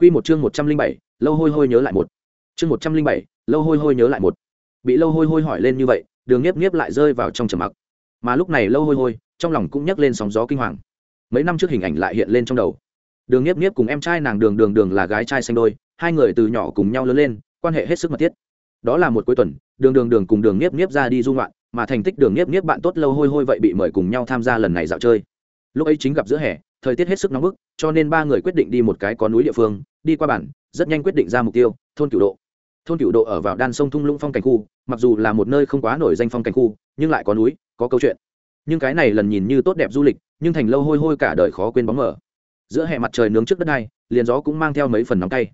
Quy một chương một trăm linh bảy, lâu hôi hôi nhớ lại một. Chương một trăm linh bảy, lâu hôi hôi nhớ lại một. Bị lâu hôi hôi hỏi lên như vậy, đường nhiếp nhiếp lại rơi vào trong trầm mặc. Mà lúc này lâu hôi hôi, trong lòng cũng nhấc lên sóng gió kinh hoàng. Mấy năm trước hình ảnh lại hiện lên trong đầu. Đường nhiếp nhiếp cùng em trai nàng đường đường đường là gái trai xanh đôi, hai người từ nhỏ cùng nhau lớn lên, quan hệ hết sức mật thiết. Đó là một cuối tuần, đường đường đường cùng đường nhiếp nhiếp ra đi du ngoạn, mà thành tích đường nhiếp nhiếp bạn tốt lâu hôi hôi vậy bị mời cùng nhau tham gia lần này dạo chơi. Lúc ấy chính gặp giữa hè, thời tiết hết sức nóng bức, cho nên ba người quyết định đi một cái có núi địa phương đi qua bản, rất nhanh quyết định ra mục tiêu, thôn cửu độ. Thôn cửu độ ở vào đan sông thung lũng phong cảnh khu, mặc dù là một nơi không quá nổi danh phong cảnh khu, nhưng lại có núi, có câu chuyện. Nhưng cái này lần nhìn như tốt đẹp du lịch, nhưng thành lâu hôi hôi cả đời khó quên bóng mở giữa hệ mặt trời nướng trước đất này, liền gió cũng mang theo mấy phần nóng tay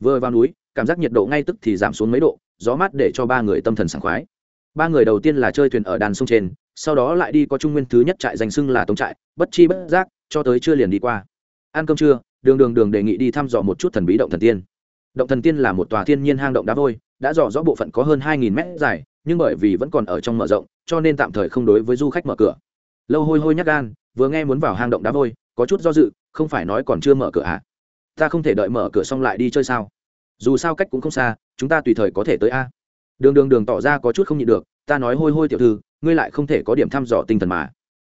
vừa vào núi, cảm giác nhiệt độ ngay tức thì giảm xuống mấy độ, gió mát để cho ba người tâm thần sảng khoái. Ba người đầu tiên là chơi thuyền ở đàn sông trên, sau đó lại đi có trung nguyên thứ nhất trại danh xưng là tống trại, bất chi bất giác, cho tới chưa liền đi qua. Ăn cơm trưa đường đường đường đề nghị đi thăm dò một chút thần bí động thần tiên. Động thần tiên là một tòa thiên nhiên hang động đá vôi, đã dò rõ bộ phận có hơn hai nghìn mét dài, nhưng bởi vì vẫn còn ở trong mở rộng, cho nên tạm thời không đối với du khách mở cửa. Lâu hôi hôi nhắc gan, vừa nghe muốn vào hang động đá vôi, có chút do dự, không phải nói còn chưa mở cửa à? Ta không thể đợi mở cửa xong lại đi chơi sao? Dù sao cách cũng không xa, chúng ta tùy thời có thể tới a. Đường đường đường tỏ ra có chút không nhịn được, ta nói hôi hôi tiểu thư, ngươi lại không thể có điểm thăm dò tinh thần mà.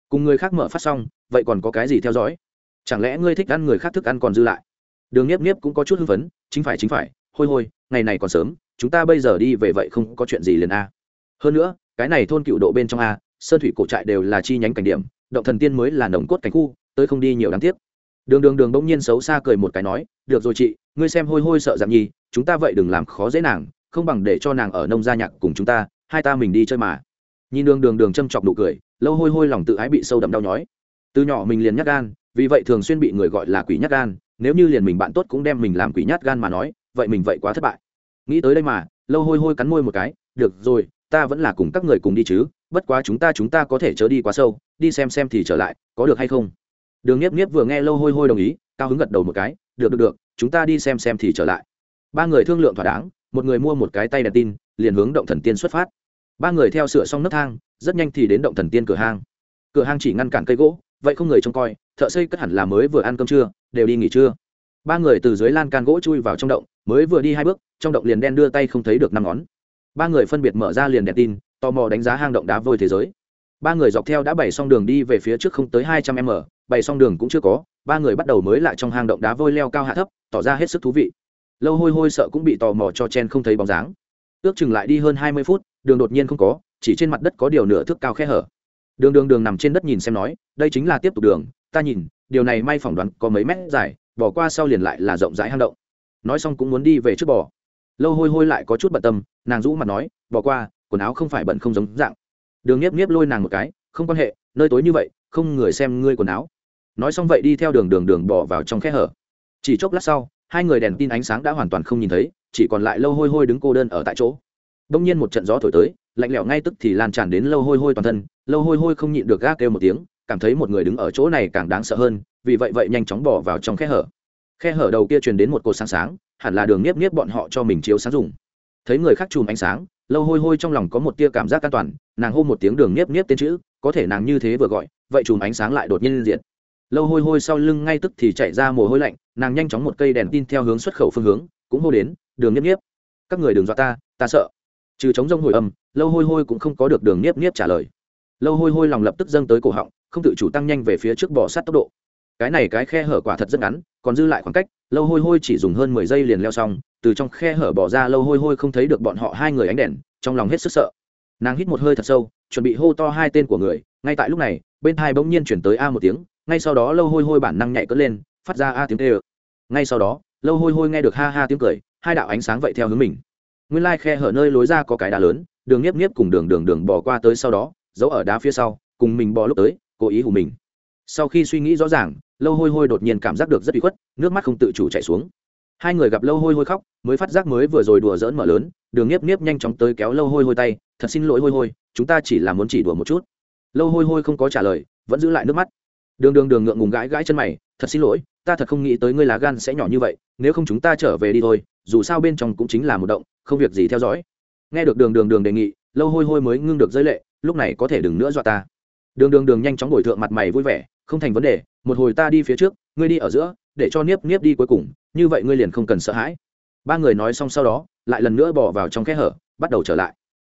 Cùng người khác mở phát xong, vậy còn có cái gì theo dõi? Chẳng lẽ ngươi thích ăn người khác thức ăn còn dư lại? Đường nhiếp nhiếp cũng có chút hưng phấn, chính phải chính phải, hôi hôi, ngày này còn sớm, chúng ta bây giờ đi về vậy không có chuyện gì liền a. Hơn nữa, cái này thôn cựu độ bên trong a, sơn thủy cổ trại đều là chi nhánh cảnh điểm, động thần tiên mới là nồng cốt cảnh khu tôi không đi nhiều đáng tiếc. Đường đường đường bỗng nhiên xấu xa cười một cái nói, được rồi chị, ngươi xem hôi hôi sợ giảm nhi chúng ta vậy đừng làm khó dễ nàng, không bằng để cho nàng ở nông gia nhạc cùng chúng ta, hai ta mình đi chơi mà. Nhìn đường đường đường châm chọc nụ cười, lâu hôi hôi lòng tự ái bị sâu đậm đau nhói. Từ nhỏ mình liền nhắc gan vì vậy thường xuyên bị người gọi là quỷ nhát gan, nếu như liền mình bạn tốt cũng đem mình làm quỷ nhát gan mà nói, vậy mình vậy quá thất bại. Nghĩ tới đây mà, lâu hôi hôi cắn môi một cái, được rồi, ta vẫn là cùng các người cùng đi chứ, bất quá chúng ta chúng ta có thể chớ đi quá sâu, đi xem xem thì trở lại, có được hay không? Đường nhiếp nhiếp vừa nghe lâu hôi hôi đồng ý, cao hứng gật đầu một cái, được được được, chúng ta đi xem xem thì trở lại. Ba người thương lượng thỏa đáng, một người mua một cái tay đèn tin, liền hướng động thần tiên xuất phát. Ba người theo sửa xong nấc thang, rất nhanh thì đến động thần tiên cửa hang. Cửa hang chỉ ngăn cản cây gỗ, vậy không người trông coi thợ xây cất hẳn là mới vừa ăn cơm trưa, đều đi nghỉ trưa. Ba người từ dưới lan can gỗ chui vào trong động, mới vừa đi hai bước, trong động liền đen đưa tay không thấy được năm ngón. Ba người phân biệt mở ra liền đèn tin, tò mò đánh giá hang động đá vôi thế giới. Ba người dọc theo đã bày xong đường đi về phía trước không tới hai trăm m, bày xong đường cũng chưa có, ba người bắt đầu mới lại trong hang động đá vôi leo cao hạ thấp, tỏ ra hết sức thú vị. Lâu hôi hôi sợ cũng bị tò mò cho chen không thấy bóng dáng. Ước chừng lại đi hơn hai mươi phút, đường đột nhiên không có, chỉ trên mặt đất có điều nửa thước cao khe hở. Đường đường đường nằm trên đất nhìn xem nói, đây chính là tiếp tục đường ta nhìn, điều này may phỏng đoán có mấy mét dài, bỏ qua sau liền lại là rộng rãi hang động. Nói xong cũng muốn đi về trước bò lâu hôi hôi lại có chút bận tâm, nàng rũ mặt nói, bỏ qua, quần áo không phải bận không giống dạng. Đường nhiếp nhiếp lôi nàng một cái, không quan hệ, nơi tối như vậy, không người xem ngươi quần áo. Nói xong vậy đi theo đường đường đường bỏ vào trong khe hở. Chỉ chốc lát sau, hai người đèn tin ánh sáng đã hoàn toàn không nhìn thấy, chỉ còn lại lâu hôi hôi đứng cô đơn ở tại chỗ. Đông nhiên một trận gió thổi tới, lạnh lẽo ngay tức thì lan tràn đến lâu hôi hôi toàn thân. Lâu hôi hôi không nhịn được gác kêu một tiếng cảm thấy một người đứng ở chỗ này càng đáng sợ hơn, vì vậy vậy nhanh chóng bỏ vào trong khe hở. Khe hở đầu kia truyền đến một cột sáng sáng, hẳn là đường nếp nếp bọn họ cho mình chiếu sáng dùng. Thấy người khác chùm ánh sáng, lâu hôi hôi trong lòng có một tia cảm giác an toàn, nàng hô một tiếng đường nếp nếp tên chữ, có thể nàng như thế vừa gọi, vậy chùm ánh sáng lại đột nhiên diện. Lâu hôi hôi sau lưng ngay tức thì chạy ra mồ hôi lạnh, nàng nhanh chóng một cây đèn tin theo hướng xuất khẩu phương hướng, cũng hô đến, đường nếp nếp các người đừng dọa ta ta sợ. Trừ chống rông hồi âm, lâu hôi hôi cũng không có được đường nếp nếp trả lời. Lâu hôi hôi lòng lập tức dâng tới cổ họng không tự chủ tăng nhanh về phía trước bỏ sát tốc độ. Cái này cái khe hở quả thật rất ngắn, còn dư lại khoảng cách, lâu hôi hôi chỉ dùng hơn mười giây liền leo xong, từ trong khe hở bỏ ra lâu hôi hôi không thấy được bọn họ hai người ánh đèn, trong lòng hết sức sợ. Nàng hít một hơi thật sâu, chuẩn bị hô to hai tên của người, ngay tại lúc này, bên hai bỗng nhiên chuyển tới a một tiếng, ngay sau đó lâu hôi hôi bản năng nhảy cất lên, phát ra a tiếng tê ơ. Ngay sau đó, lâu hôi hôi nghe được ha ha tiếng cười, hai đạo ánh sáng vậy theo hướng mình. Nguyên lai khe hở nơi lối ra có cái đá lớn, đường nhiếp nhiếp cùng đường đường đường bỏ qua tới sau đó, giấu ở đá phía sau, cùng mình bỏ lúc tới cố ý hù mình. Sau khi suy nghĩ rõ ràng, lâu hôi hôi đột nhiên cảm giác được rất bị khuất, nước mắt không tự chủ chạy xuống. Hai người gặp lâu hôi hôi khóc, mới phát giác mới vừa rồi đùa dỡn mở lớn, đường nhiếp nhiếp nhanh chóng tới kéo lâu hôi hôi tay, thật xin lỗi hôi hôi, chúng ta chỉ là muốn chỉ đùa một chút. Lâu hôi hôi không có trả lời, vẫn giữ lại nước mắt. Đường đường đường ngượng ngùng gãi gãi chân mày, thật xin lỗi, ta thật không nghĩ tới ngươi lá gan sẽ nhỏ như vậy, nếu không chúng ta trở về đi thôi, dù sao bên trong cũng chính là một động, không việc gì theo dõi. Nghe được đường đường đường đề nghị, lâu hôi hôi mới ngưng được giới lệ, lúc này có thể đừng nữa dọa ta đường đường đường nhanh chóng đổi thượng mặt mày vui vẻ, không thành vấn đề, một hồi ta đi phía trước, ngươi đi ở giữa, để cho niếp niếp đi cuối cùng, như vậy ngươi liền không cần sợ hãi. Ba người nói xong sau đó, lại lần nữa bỏ vào trong kẽ hở, bắt đầu trở lại.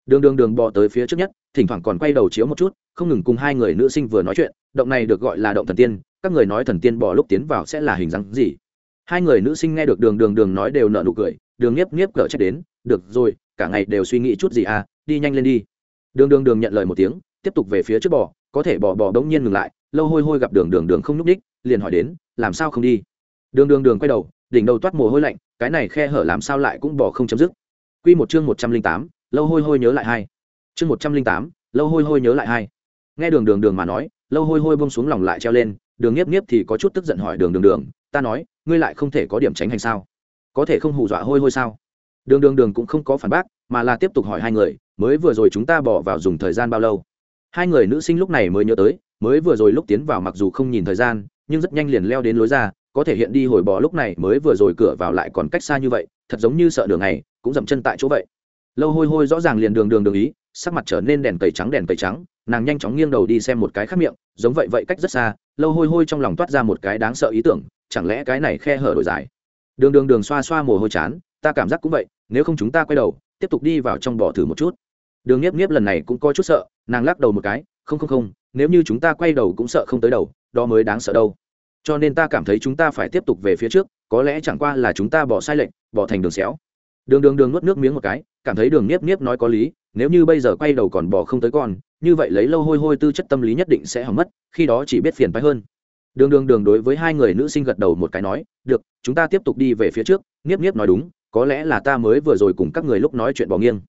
Đường đường đường bỏ tới phía trước nhất, thỉnh thoảng còn quay đầu chiếu một chút, không ngừng cùng hai người nữ sinh vừa nói chuyện, động này được gọi là động thần tiên, các người nói thần tiên bỏ lúc tiến vào sẽ là hình dáng gì? Hai người nữ sinh nghe được đường đường đường nói đều nợ nụ cười, đường nhiếp nhiếp cỡ trách đến, được rồi, cả ngày đều suy nghĩ chút gì à đi nhanh lên đi. Đường đường đường nhận lời một tiếng, tiếp tục về phía trước bò có thể bò bò đống nhiên ngừng lại, lâu hôi hôi gặp đường đường đường không nhúc đích, liền hỏi đến, làm sao không đi? Đường đường đường quay đầu, đỉnh đầu toát mồ hôi lạnh, cái này khe hở làm sao lại cũng bò không chấm dứt. Quy một chương một trăm linh tám, lâu hôi hôi nhớ lại hai. Chương một trăm linh tám, lâu hôi hôi nhớ lại hai. Nghe đường đường đường mà nói, lâu hôi hôi bông xuống lòng lại treo lên, đường nhiếp nhiếp thì có chút tức giận hỏi đường đường đường, ta nói, ngươi lại không thể có điểm tránh hành sao? Có thể không hù dọa hôi hôi sao? Đường đường đường cũng không có phản bác, mà là tiếp tục hỏi hai người, mới vừa rồi chúng ta bỏ vào dùng thời gian bao lâu? Hai người nữ sinh lúc này mới nhớ tới, mới vừa rồi lúc tiến vào mặc dù không nhìn thời gian, nhưng rất nhanh liền leo đến lối ra, có thể hiện đi hồi bò lúc này mới vừa rồi cửa vào lại còn cách xa như vậy, thật giống như sợ đường này, cũng dậm chân tại chỗ vậy. Lâu hôi hôi rõ ràng liền đường đường đường ý, sắc mặt trở nên đèn tẩy trắng đèn tẩy trắng, nàng nhanh chóng nghiêng đầu đi xem một cái khác miệng, giống vậy vậy cách rất xa, lâu hôi hôi trong lòng toát ra một cái đáng sợ ý tưởng, chẳng lẽ cái này khe hở đổi dài? Đường đường đường xoa xoa mồ hôi chán, ta cảm giác cũng vậy, nếu không chúng ta quay đầu, tiếp tục đi vào trong bỏ thử một chút đường nhiếp nhiếp lần này cũng có chút sợ, nàng lắc đầu một cái, không không không, nếu như chúng ta quay đầu cũng sợ không tới đầu, đó mới đáng sợ đâu. Cho nên ta cảm thấy chúng ta phải tiếp tục về phía trước, có lẽ chẳng qua là chúng ta bỏ sai lệnh bỏ thành đường xéo. Đường đường đường nuốt nước miếng một cái, cảm thấy đường nhiếp nhiếp nói có lý, nếu như bây giờ quay đầu còn bỏ không tới con, như vậy lấy lâu hôi hôi tư chất tâm lý nhất định sẽ hỏng mất, khi đó chỉ biết phiền phái hơn. Đường đường đường đối với hai người nữ sinh gật đầu một cái nói, được, chúng ta tiếp tục đi về phía trước. Nhiếp nhiếp nói đúng, có lẽ là ta mới vừa rồi cùng các người lúc nói chuyện bỏ nghiêng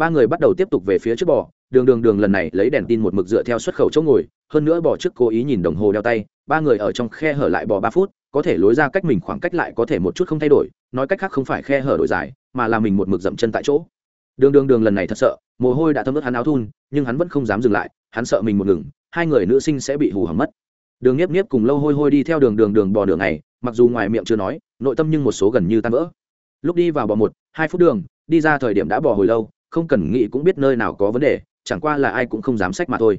ba người bắt đầu tiếp tục về phía trước bò, đường đường đường lần này lấy đèn tin một mực dựa theo xuất khẩu chỗ ngồi, hơn nữa bò trước cố ý nhìn đồng hồ đeo tay, ba người ở trong khe hở lại bò ba phút, có thể lối ra cách mình khoảng cách lại có thể một chút không thay đổi, nói cách khác không phải khe hở đổi dài, mà là mình một mực dậm chân tại chỗ. Đường đường đường lần này thật sợ, mồ hôi đã thấm ướt hắn áo thun, nhưng hắn vẫn không dám dừng lại, hắn sợ mình một ngừng, hai người nữ sinh sẽ bị hù hỏng mất. Đường nhiếp nhiếp cùng lâu hôi hôi đi theo đường đường đường bò đường này mặc dù ngoài miệng chưa nói, nội tâm nhưng một số gần như tan vỡ. Lúc đi vào bò một, hai phút đường, đi ra thời điểm đã bò hồi lâu không cần nghĩ cũng biết nơi nào có vấn đề, chẳng qua là ai cũng không dám sách mà thôi.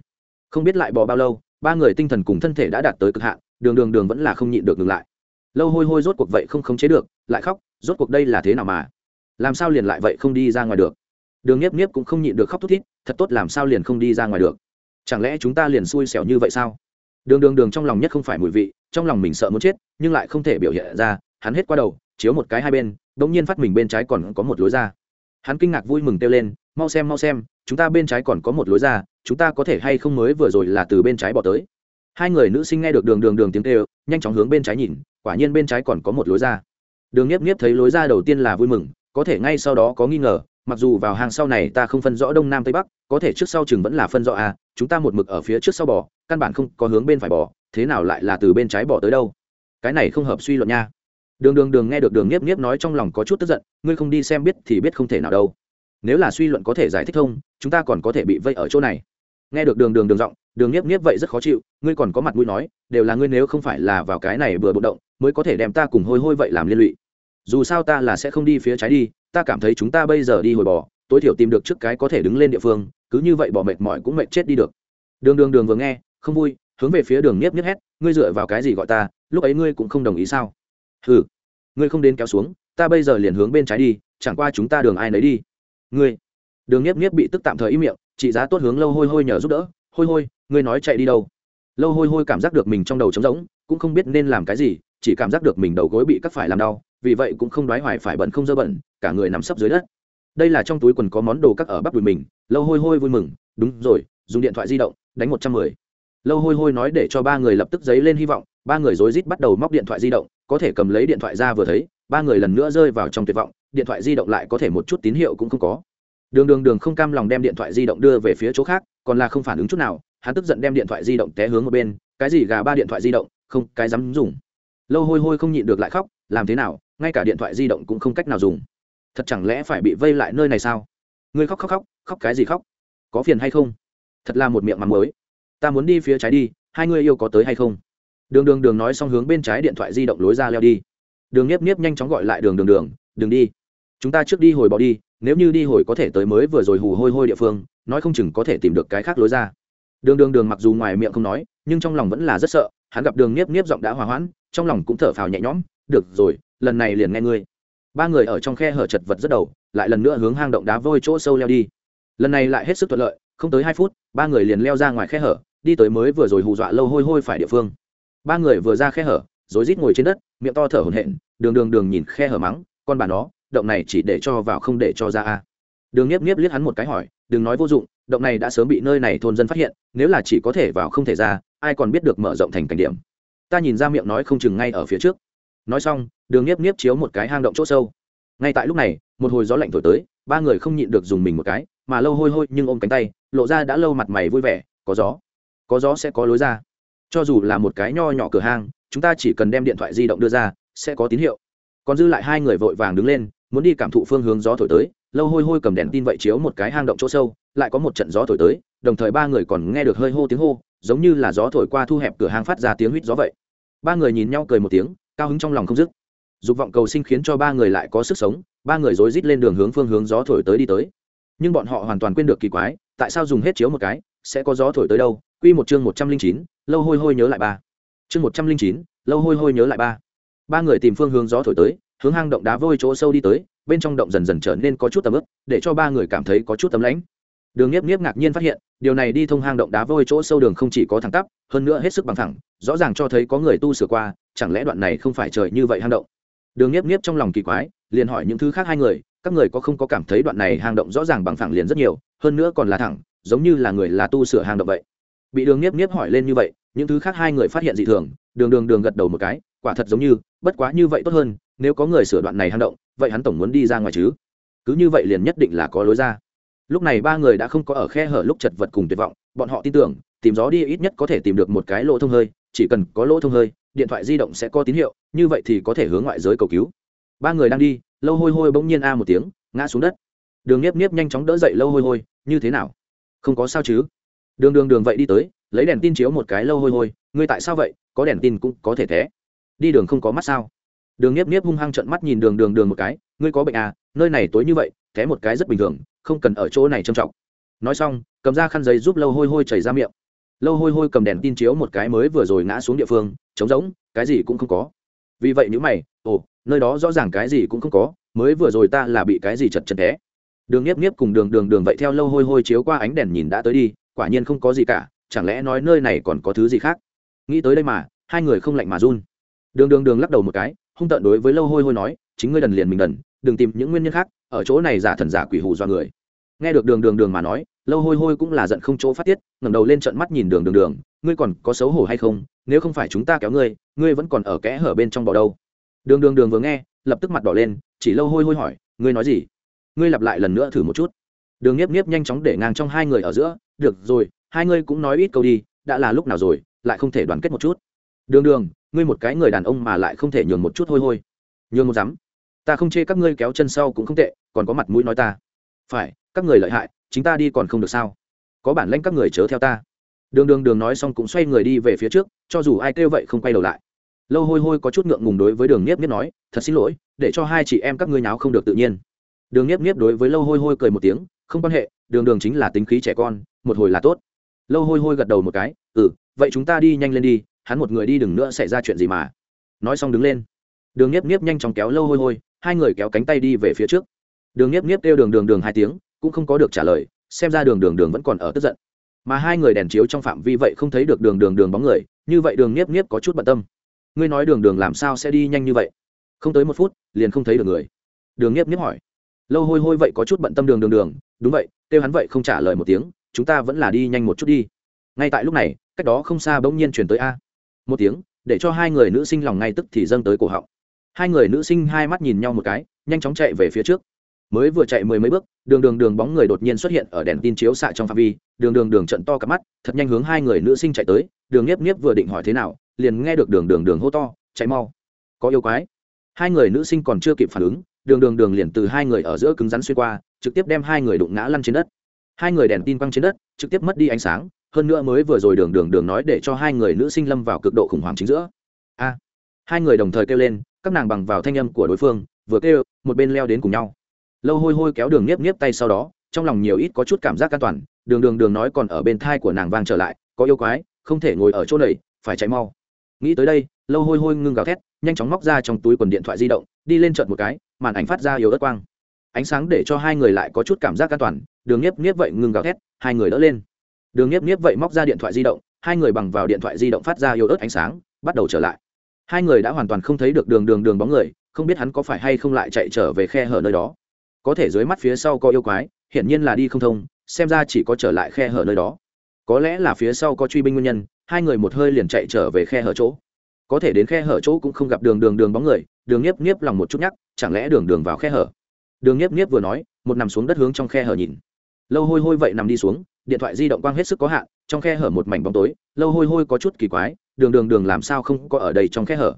Không biết lại bỏ bao lâu, ba người tinh thần cùng thân thể đã đạt tới cực hạn, đường đường đường vẫn là không nhịn được ngừng lại. Lâu hôi hôi rốt cuộc vậy không khống chế được, lại khóc, rốt cuộc đây là thế nào mà? Làm sao liền lại vậy không đi ra ngoài được? Đường nhiếp nhiếp cũng không nhịn được khóc thút thít, thật tốt làm sao liền không đi ra ngoài được? Chẳng lẽ chúng ta liền xui xẻo như vậy sao? Đường đường đường trong lòng nhất không phải mùi vị, trong lòng mình sợ muốn chết, nhưng lại không thể biểu hiện ra, hắn hết qua đầu, chiếu một cái hai bên đ ỗ n g nhiên phát mình bên trái còn có một lối ra hắn kinh ngạc vui mừng kêu lên, mau xem mau xem, chúng ta bên trái còn có một lối ra, chúng ta có thể hay không mới vừa rồi là từ bên trái bỏ tới? Hai người nữ sinh nghe được đường đường đường tiếng kêu, nhanh chóng hướng bên trái nhìn, quả nhiên bên trái còn có một lối ra. Đường nhiếp nhiếp thấy lối ra đầu tiên là vui mừng, có thể ngay sau đó có nghi ngờ, mặc dù vào hàng sau này ta không phân rõ đông nam tây bắc, có thể trước sau chừng vẫn là phân rõ à chúng ta một mực ở phía trước sau bỏ căn bản không có hướng bên phải bỏ thế nào lại là từ bên trái bỏ tới đâu? Cái này không hợp suy luận nha đường đường đường nghe được đường nhiếp nhiếp nói trong lòng có chút tức giận, ngươi không đi xem biết thì biết không thể nào đâu. Nếu là suy luận có thể giải thích thông chúng ta còn có thể bị vây ở chỗ này. Nghe được đường đường đường giọng, đường nhiếp nhiếp vậy rất khó chịu, ngươi còn có mặt mũi nói, đều là ngươi nếu không phải là vào cái này vừa bộ động, mới có thể đem ta cùng hôi hôi vậy làm liên lụy. Dù sao ta là sẽ không đi phía trái đi, ta cảm thấy chúng ta bây giờ đi hồi bò, tối thiểu tìm được trước cái có thể đứng lên địa phương, cứ như vậy bỏ mệt mỏi cũng mệt chết đi được. Đường đường đường vừa nghe, không vui, hướng về phía đường nhiếp nhiếp hét, ngươi dựa vào cái gì gọi ta, lúc ấy ngươi cũng không đồng ý sao? Ừ ngươi không đến kéo xuống, ta bây giờ liền hướng bên trái đi, chẳng qua chúng ta đường ai nấy đi. Ngươi. Đường nhiếp nhiếp bị tức tạm thời im miệng trị giá tốt hướng lâu hôi hôi nhờ giúp đỡ, hôi hôi, ngươi nói chạy đi đâu? Lâu hôi hôi cảm giác được mình trong đầu trống rỗng, cũng không biết nên làm cái gì, chỉ cảm giác được mình đầu gối bị cắt phải làm đau, vì vậy cũng không đoái hoài phải bẩn không dơ bẩn, cả người nằm sấp dưới đất. Đây là trong túi quần có món đồ cắt ở bắp đùi mình, lâu hôi hôi vui mừng, đúng rồi, dùng điện thoại di động, đánh một trăm mười. Lâu hôi hôi nói để cho ba người lập tức giấy lên hy vọng, ba người rối rít bắt đầu móc điện thoại di động có thể cầm lấy điện thoại ra vừa thấy, ba người lần nữa rơi vào trong tuyệt vọng, điện thoại di động lại có thể một chút tín hiệu cũng không có. Đường đường đường không cam lòng đem điện thoại di động đưa về phía chỗ khác, còn là không phản ứng chút nào, hắn tức giận đem điện thoại di động té hướng một bên, cái gì gà ba điện thoại di động, không, cái dám dùng. Lâu hôi hôi không nhịn được lại khóc, làm thế nào, ngay cả điện thoại di động cũng không cách nào dùng. Thật chẳng lẽ phải bị vây lại nơi này sao? Ngươi khóc khóc khóc khóc cái gì khóc? Có phiền hay không? Thật là một miệng mắm mới ta muốn đi phía trái đi, hai ngươi yêu có tới hay không? Đường đường đường nói xong hướng bên trái điện thoại di động lối ra leo đi. Đường nhiếp nhiếp nhanh chóng gọi lại đường đường đường, đừng đi. Chúng ta trước đi hồi bỏ đi, nếu như đi hồi có thể tới mới vừa rồi hù hôi hôi địa phương, nói không chừng có thể tìm được cái khác lối ra. Đường đường đường mặc dù ngoài miệng không nói, nhưng trong lòng vẫn là rất sợ, hắn gặp đường nhiếp nhiếp giọng đã hòa hoãn, trong lòng cũng thở phào nhẹ nhõm, được rồi, lần này liền nghe ngươi. Ba người ở trong khe hở chật vật rất đầu, lại lần nữa hướng hang động đá vôi chỗ sâu leo đi. Lần này lại hết sức thuận lợi, không tới hai phút, ba người liền leo ra ngoài khe hở, đi tới mới vừa rồi hù dọa lâu hôi hôi phải địa phương ba người vừa ra khe hở rồi rít ngồi trên đất, miệng to thở hổn hển, đường đường đường nhìn khe hở mắng, con bà nó, động này chỉ để cho vào không để cho ra a. Đường nhiếp nhiếp liếc hắn một cái hỏi, đừng nói vô dụng, động này đã sớm bị nơi này thôn dân phát hiện, nếu là chỉ có thể vào không thể ra, ai còn biết được mở rộng thành cảnh điểm? Ta nhìn ra miệng nói không chừng ngay ở phía trước. Nói xong, đường nhiếp nhiếp chiếu một cái hang động chỗ sâu. Ngay tại lúc này, một hồi gió lạnh thổi tới, ba người không nhịn được dùng mình một cái, mà lâu hôi hôi nhưng ôm cánh tay, lộ ra đã lâu mặt mày vui vẻ, có gió có gió sẽ có lối ra cho dù là một cái nho nhỏ cửa hàng, chúng ta chỉ cần đem điện thoại di động đưa ra sẽ có tín hiệu. Còn dư lại hai người vội vàng đứng lên muốn đi cảm thụ phương hướng gió thổi tới lâu hôi hôi cầm đèn tin vậy chiếu một cái hang động chỗ sâu lại có một trận gió thổi tới đồng thời ba người còn nghe được hơi hô tiếng hô giống như là gió thổi qua thu hẹp cửa hang phát ra tiếng huýt gió vậy. Ba người nhìn nhau cười một tiếng cao hứng trong lòng không dứt. Dục vọng cầu sinh khiến cho ba người lại có sức sống ba người rối rít lên đường hướng phương hướng gió thổi tới đi tới. Nhưng bọn họ hoàn toàn quên được kỳ quái tại sao dùng hết chiếu một cái sẽ có gió thổi tới đâu quy một chương một trăm linh chín lâu hôi hôi nhớ lại ba. Chương một trăm linh chín lâu hôi hôi nhớ lại ba. Ba người tìm phương hướng gió thổi tới hướng hang động đá vôi chỗ sâu đi tới bên trong động dần dần trở nên có chút tầm ướt, để cho ba người cảm thấy có chút tấm lãnh. Đường nhiếp nhiếp ngạc nhiên phát hiện điều này đi thông hang động đá vôi chỗ sâu đường không chỉ có thẳng tắp hơn nữa hết sức bằng thẳng rõ ràng cho thấy có người tu sửa qua chẳng lẽ đoạn này không phải trời như vậy hang động? Đường nhiếp nhiếp trong lòng kỳ quái liền hỏi những thứ khác hai người các người có không có cảm thấy đoạn này hang động rõ ràng bằng thẳng liền rất nhiều hơn nữa còn là thẳng giống như là người là tu sửa hang động vậy? Bị đường nhiếp nhiếp hỏi lên như vậy, những thứ khác hai người phát hiện dị thường, đường đường đường gật đầu một cái, quả thật giống như, bất quá như vậy tốt hơn, nếu có người sửa đoạn này hang động, vậy hắn tổng muốn đi ra ngoài chứ. Cứ như vậy liền nhất định là có lối ra. Lúc này ba người đã không có ở khe hở lúc chật vật cùng tuyệt vọng, bọn họ tin tưởng, tìm gió đi ít nhất có thể tìm được một cái lỗ thông hơi, chỉ cần có lỗ thông hơi, điện thoại di động sẽ có tín hiệu, như vậy thì có thể hướng ngoại giới cầu cứu. Ba người đang đi, lâu hôi hôi bỗng nhiên a một tiếng, ngã xuống đất. Đường nhiếp nhiếp nhanh chóng đỡ dậy lâu hôi hôi, như thế nào? Không có sao chứ? Đường đường đường vậy đi tới, lấy đèn tin chiếu một cái lâu hôi hôi, ngươi tại sao vậy? Có đèn tin cũng có thể thế. Đi đường không có mắt sao? Đường nhiếp nhiếp hung hăng trận mắt nhìn đường đường đường một cái, ngươi có bệnh à? Nơi này tối như vậy, thế một cái rất bình thường, không cần ở chỗ này trầm trọng. Nói xong, cầm ra khăn giấy giúp lâu hôi hôi chảy ra miệng. Lâu hôi hôi cầm đèn tin chiếu một cái mới vừa rồi ngã xuống địa phương, trống rỗng, cái gì cũng không có. Vì vậy nếu mày, ồ, nơi đó rõ ràng cái gì cũng không có, mới vừa rồi ta là bị cái gì chật chật té đường nhiếp nhiếp cùng đường đường đường vậy theo lâu hôi hôi chiếu qua ánh đèn nhìn đã tới đi quả nhiên không có gì cả, chẳng lẽ nói nơi này còn có thứ gì khác? Nghĩ tới đây mà, hai người không lạnh mà run. Đường đường đường lắc đầu một cái, hung tợn đối với lâu hôi hôi nói, chính ngươi đần liền mình đần, đừng tìm những nguyên nhân khác, ở chỗ này giả thần giả quỷ hù do người. Nghe được đường đường đường mà nói, lâu hôi hôi cũng là giận không chỗ phát tiết, ngẩng đầu lên trận mắt nhìn đường đường đường, ngươi còn có xấu hổ hay không? Nếu không phải chúng ta kéo ngươi ngươi vẫn còn ở kẽ hở bên trong bò đâu? Đường đường đường vừa nghe, lập tức mặt đỏ lên, chỉ lâu hôi hôi hỏi, ngươi nói gì? Ngươi lặp lại lần nữa thử một chút đường nhiếp nhiếp nhanh chóng để ngang trong hai người ở giữa. Được rồi, hai ngươi cũng nói ít câu đi, đã là lúc nào rồi, lại không thể đoàn kết một chút. Đường đường, ngươi một cái người đàn ông mà lại không thể nhường một chút hôi hôi. Nhường một dám ta không chê các ngươi kéo chân sau cũng không tệ, còn có mặt mũi nói ta. Phải, các người lợi hại, chính ta đi còn không được sao? Có bản lãnh các người chớ theo ta. Đường đường đường nói xong cũng xoay người đi về phía trước, cho dù ai kêu vậy không quay đầu lại. Lâu hôi hôi có chút ngượng ngùng đối với đường nhiếp nhiếp nói, thật xin lỗi, để cho hai chị em các ngươi nháo không được tự nhiên. Đường nhiếp nhiếp đối với lâu hôi hôi cười một tiếng không quan hệ, đường đường chính là tính khí trẻ con, một hồi là tốt. Lâu hôi hôi gật đầu một cái ừ vậy chúng ta đi nhanh lên đi, hắn một người đi đừng nữa xảy ra chuyện gì mà. Nói xong đứng lên. Đường nhiếp nhiếp nhanh chóng kéo lâu hôi hôi, hai người kéo cánh tay đi về phía trước. Đường nhiếp nhiếp kêu đường đường đường hai tiếng, cũng không có được trả lời, xem ra đường đường đường vẫn còn ở tức giận. Mà hai người đèn chiếu trong phạm vi vậy không thấy được đường đường đường bóng người, như vậy đường nhiếp nhiếp có chút bận tâm. Ngươi nói đường đường làm sao sẽ đi nhanh như vậy? Không tới một phút, liền không thấy được người. Đường nhiếp nhiếp hỏi lâu hôi hôi vậy có chút bận tâm đường đường đường, đúng vậy, kêu hắn vậy không trả lời một tiếng, chúng ta vẫn là đi nhanh một chút đi. Ngay tại lúc này, cách đó không xa bỗng nhiên chuyển tới a. Một tiếng, để cho hai người nữ sinh lòng ngay tức thì dâng tới cổ họng. Hai người nữ sinh hai mắt nhìn nhau một cái, nhanh chóng chạy về phía trước. Mới vừa chạy mười mấy bước, đường đường đường bóng người đột nhiên xuất hiện ở đèn tin chiếu xạ trong phạm vi, đường đường đường trận to cả mắt, thật nhanh hướng hai người nữ sinh chạy tới, đường nhiếp nhiếp vừa định hỏi thế nào, liền nghe được đường đường đường hô to, chạy mau, có yêu quái. Hai người nữ sinh còn chưa kịp phản ứng đường đường đường liền từ hai người ở giữa cứng rắn xuyên qua, trực tiếp đem hai người đụng ngã lăn trên đất. Hai người đèn tin quăng trên đất, trực tiếp mất đi ánh sáng, hơn nữa mới vừa rồi đường đường đường nói để cho hai người nữ sinh lâm vào cực độ khủng hoảng chính giữa. A! Hai người đồng thời kêu lên, các nàng bằng vào thanh âm của đối phương, vừa kêu, một bên leo đến cùng nhau. Lâu hôi hôi kéo đường nhiếp nhiếp tay sau đó, trong lòng nhiều ít có chút cảm giác an toàn, đường đường đường nói còn ở bên thai của nàng vang trở lại, có yêu quái, không thể ngồi ở chỗ này, phải chạy mau. Nghĩ tới đây, lâu hôi hôi ngưng gào thét, nhanh chóng móc ra trong túi quần điện thoại di động, đi lên trận một cái màn ảnh phát ra yếu ớt quang. Ánh sáng để cho hai người lại có chút cảm giác an toàn, đường nhiếp nhiếp vậy ngừng gào thét, hai người đỡ lên. Đường nhiếp nhiếp vậy móc ra điện thoại di động, hai người bằng vào điện thoại di động phát ra yếu ớt ánh sáng, bắt đầu trở lại. Hai người đã hoàn toàn không thấy được đường đường đường bóng người, không biết hắn có phải hay không lại chạy trở về khe hở nơi đó. Có thể dưới mắt phía sau có yêu quái, hiển nhiên là đi không thông, xem ra chỉ có trở lại khe hở nơi đó. Có lẽ là phía sau có truy binh nguyên nhân, hai người một hơi liền chạy trở về khe hở chỗ có thể đến khe hở chỗ cũng không gặp đường đường đường bóng người, đường nhiếp nhiếp lòng một chút nhắc, chẳng lẽ đường đường vào khe hở? Đường nhiếp nhiếp vừa nói, một nằm xuống đất hướng trong khe hở nhìn. Lâu hôi hôi vậy nằm đi xuống, điện thoại di động quang hết sức có hạn, trong khe hở một mảnh bóng tối, lâu hôi hôi có chút kỳ quái, đường đường đường làm sao không có ở đây trong khe hở?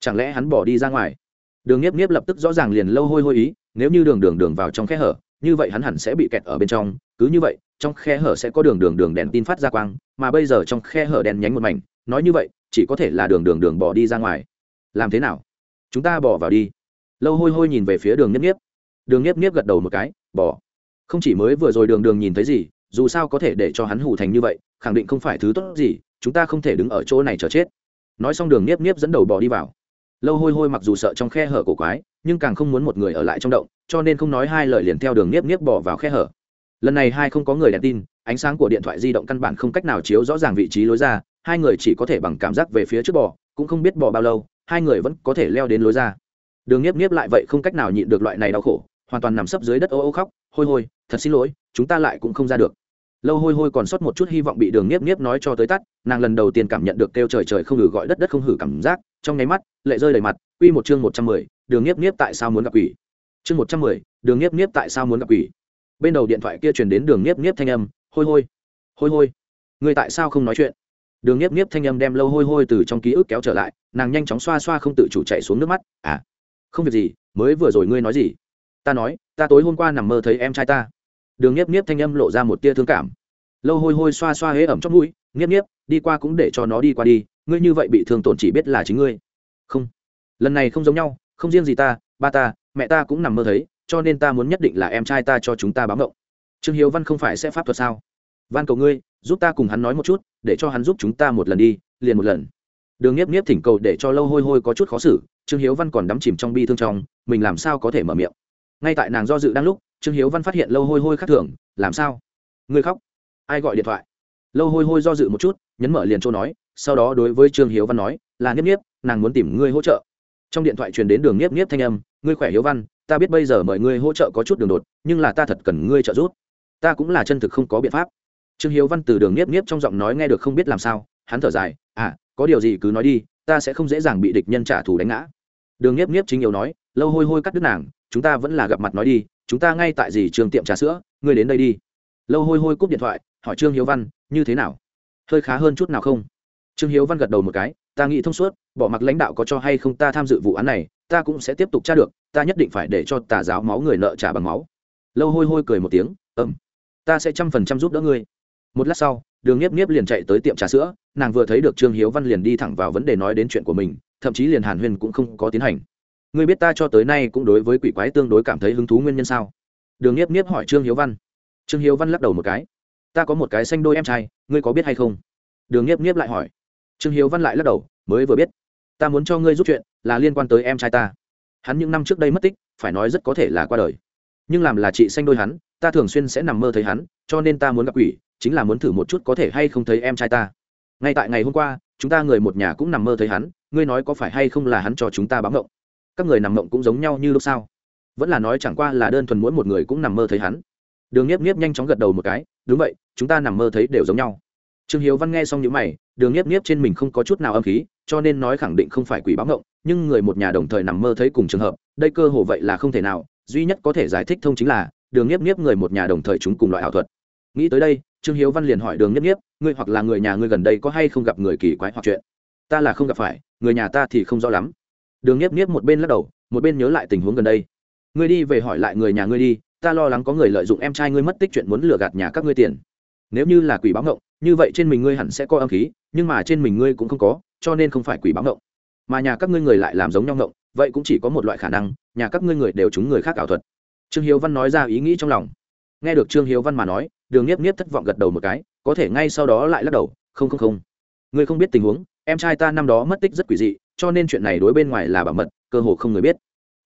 Chẳng lẽ hắn bỏ đi ra ngoài? Đường nhiếp nhiếp lập tức rõ ràng liền lâu hôi hôi ý, nếu như đường đường đường vào trong khe hở, như vậy hắn hẳn sẽ bị kẹt ở bên trong, cứ như vậy, trong khe hở sẽ có đường đường đường đèn tin phát ra quang, mà bây giờ trong khe hở đèn nhánh một mảnh, nói như vậy chỉ có thể là đường đường đường bỏ đi ra ngoài. Làm thế nào? Chúng ta bỏ vào đi. Lâu hôi hôi nhìn về phía đường nhiếp nhiếp đường nhiếp nhiếp gật đầu một cái, bỏ. Không chỉ mới vừa rồi đường đường nhìn thấy gì, dù sao có thể để cho hắn hủ thành như vậy, khẳng định không phải thứ tốt gì, chúng ta không thể đứng ở chỗ này chờ chết. Nói xong đường nhiếp nhiếp dẫn đầu bỏ đi vào. Lâu hôi hôi mặc dù sợ trong khe hở cổ quái, nhưng càng không muốn một người ở lại trong động, cho nên không nói hai lời liền theo đường nhiếp nhiếp bỏ vào khe hở. Lần này hai không có người đèn tin, ánh sáng của điện thoại di động căn bản không cách nào chiếu rõ ràng vị trí lối ra hai người chỉ có thể bằng cảm giác về phía trước bò, cũng không biết bò bao lâu, hai người vẫn có thể leo đến lối ra. Đường nhiếp nhiếp lại vậy không cách nào nhịn được loại này đau khổ, hoàn toàn nằm sấp dưới đất ô ô khóc, hôi hôi, thật xin lỗi, chúng ta lại cũng không ra được. Lâu hôi hôi còn sót một chút hy vọng bị đường nhiếp nhiếp nói cho tới tắt, nàng lần đầu tiên cảm nhận được kêu trời trời không hử gọi đất đất không hử cảm giác, trong nháy mắt, lệ rơi đầy mặt uy một chương một trăm mười, đường nhiếp nhiếp tại sao muốn gặp quỷ? Chương một trăm mười, đường nhiếp nhiếp tại sao muốn gặp quỷ? Bên đầu điện thoại kia truyền đến đường nhiếp nhiếp thanh âm, hôi hôi hôi hôi, người tại sao không nói chuyện? Đường nhiếp nhiếp thanh âm đem lâu hôi hôi từ trong ký ức kéo trở lại, nàng nhanh chóng xoa xoa không tự chủ chạy xuống nước mắt. À không việc gì, mới vừa rồi ngươi nói gì? Ta nói, ta tối hôm qua nằm mơ thấy em trai ta. Đường nhiếp nhiếp thanh âm lộ ra một tia thương cảm. Lâu hôi hôi xoa xoa hế ẩm trong mũi nhiếp nhiếp đi qua cũng để cho nó đi qua đi, ngươi như vậy bị thương tổn chỉ biết là chính ngươi. Không, lần này không giống nhau, không riêng gì ta, ba ta, mẹ ta cũng nằm mơ thấy, cho nên ta muốn nhất định là em trai ta cho chúng ta báo ngộng trương hiếu văn không phải sẽ pháp thuật sao? Van cầu ngươi, giúp ta cùng hắn nói một chút, để cho hắn giúp chúng ta một lần đi, liền một lần. Đường nhiếp nhiếp thỉnh cầu để cho lâu hôi hôi có chút khó xử, trương hiếu văn còn đắm chìm trong bi thương trong, mình làm sao có thể mở miệng? Ngay tại nàng do dự đang lúc, trương hiếu văn phát hiện lâu hôi hôi khác thường, làm sao? Ngươi khóc. Ai gọi điện thoại? Lâu hôi hôi do dự một chút, nhấn mở liền châu nói, sau đó đối với trương hiếu văn nói, là nhiếp nhiếp nàng muốn tìm ngươi hỗ trợ. Trong điện thoại truyền đến đường nhiếp nhiếp thanh âm, ngươi khỏe hiếu văn, ta biết bây giờ mời ngươi hỗ trợ có chút đường đột, nhưng là ta thật cần ngươi trợ giúp. Ta cũng là chân thực không có biện pháp trương hiếu văn từ đường nhiếp nhiếp trong giọng nói nghe được không biết làm sao, hắn thở dài à có điều gì cứ nói đi, ta sẽ không dễ dàng bị địch nhân trả thù đánh ngã. Đường nhiếp nhiếp chính yếu nói, lâu hôi hôi cắt đứt nàng, chúng ta vẫn là gặp mặt nói đi, chúng ta ngay tại gì trường tiệm trà sữa, ngươi đến đây đi. Lâu hôi hôi cúp điện thoại, hỏi trương hiếu văn, như thế nào? Hơi khá hơn chút nào không? Trương hiếu văn gật đầu một cái, ta nghĩ thông suốt, bỏ mặc lãnh đạo có cho hay không ta tham dự vụ án này, ta cũng sẽ tiếp tục tra được, ta nhất định phải để cho tà giáo máu người nợ trả bằng máu. Lâu hôi hôi cười một tiếng ẩm ta sẽ trăm phần trăm giúp đỡ ngươi một lát sau, đường nhiếp nhiếp liền chạy tới tiệm trà sữa, nàng vừa thấy được trương hiếu văn liền đi thẳng vào vấn đề nói đến chuyện của mình, thậm chí liền hàn huyền cũng không có tiến hành. Ngươi biết ta cho tới nay cũng đối với quỷ quái tương đối cảm thấy hứng thú nguyên nhân sao? Đường nhiếp nhiếp hỏi trương hiếu văn. Trương hiếu văn lắc đầu một cái. Ta có một cái xanh đôi em trai, ngươi có biết hay không? Đường nhiếp nhiếp lại hỏi. Trương hiếu văn lại lắc đầu, mới vừa biết. Ta muốn cho ngươi giúp chuyện, là liên quan tới em trai ta. Hắn những năm trước đây mất tích, phải nói rất có thể là qua đời. Nhưng làm là chị xanh đôi hắn, ta thường xuyên sẽ nằm mơ thấy hắn, cho nên ta muốn gặp quỷ chính là muốn thử một chút có thể hay không thấy em trai ta. Ngay tại ngày hôm qua, chúng ta người một nhà cũng nằm mơ thấy hắn, ngươi nói có phải hay không là hắn cho chúng ta báo ngộng? Các người nằm ngộng cũng giống nhau như lúc sau. Vẫn là nói chẳng qua là đơn thuần mỗi một người cũng nằm mơ thấy hắn. Đường nhiếp nhiếp nhanh chóng gật đầu một cái, đúng vậy, chúng ta nằm mơ thấy đều giống nhau. Trương hiếu văn nghe xong những mày, đường nhiếp nhiếp trên mình không có chút nào âm khí, cho nên nói khẳng định không phải quỷ báo ngộng, nhưng người một nhà đồng thời nằm mơ thấy cùng trường hợp, đây cơ hồ vậy là không thể nào, duy nhất có thể giải thích thông chính là, đường nhiếp nhiếp người một nhà đồng thời chúng cùng loại ảo thuật nghĩ tới đây, trương hiếu văn liền hỏi đường nhất nhiếp, ngươi hoặc là người nhà ngươi gần đây có hay không gặp người kỳ quái hoặc chuyện? Ta là không gặp phải, người nhà ta thì không rõ lắm. Đường nhiếp nhiếp một bên lắc đầu, một bên nhớ lại tình huống gần đây. Ngươi đi về hỏi lại người nhà ngươi đi, ta lo lắng có người lợi dụng em trai ngươi mất tích chuyện muốn lừa gạt nhà các ngươi tiền. Nếu như là quỷ báo ngộng, như vậy trên mình ngươi hẳn sẽ có âm khí, nhưng mà trên mình ngươi cũng không có, cho nên không phải quỷ báo ngộng. Mà nhà các ngươi người lại làm giống nhau ngộng, vậy cũng chỉ có một loại khả năng, nhà các ngươi người đều trúng người khác ảo thuật. Trương hiếu văn nói ra ý nghĩ trong lòng. Nghe được trương hiếu văn mà nói đường nhiếp nhiếp thất vọng gật đầu một cái, có thể ngay sau đó lại lắc đầu, không không không. Ngươi không biết tình huống, em trai ta năm đó mất tích rất quỷ dị, cho nên chuyện này đối bên ngoài là bảo mật, cơ hồ không người biết.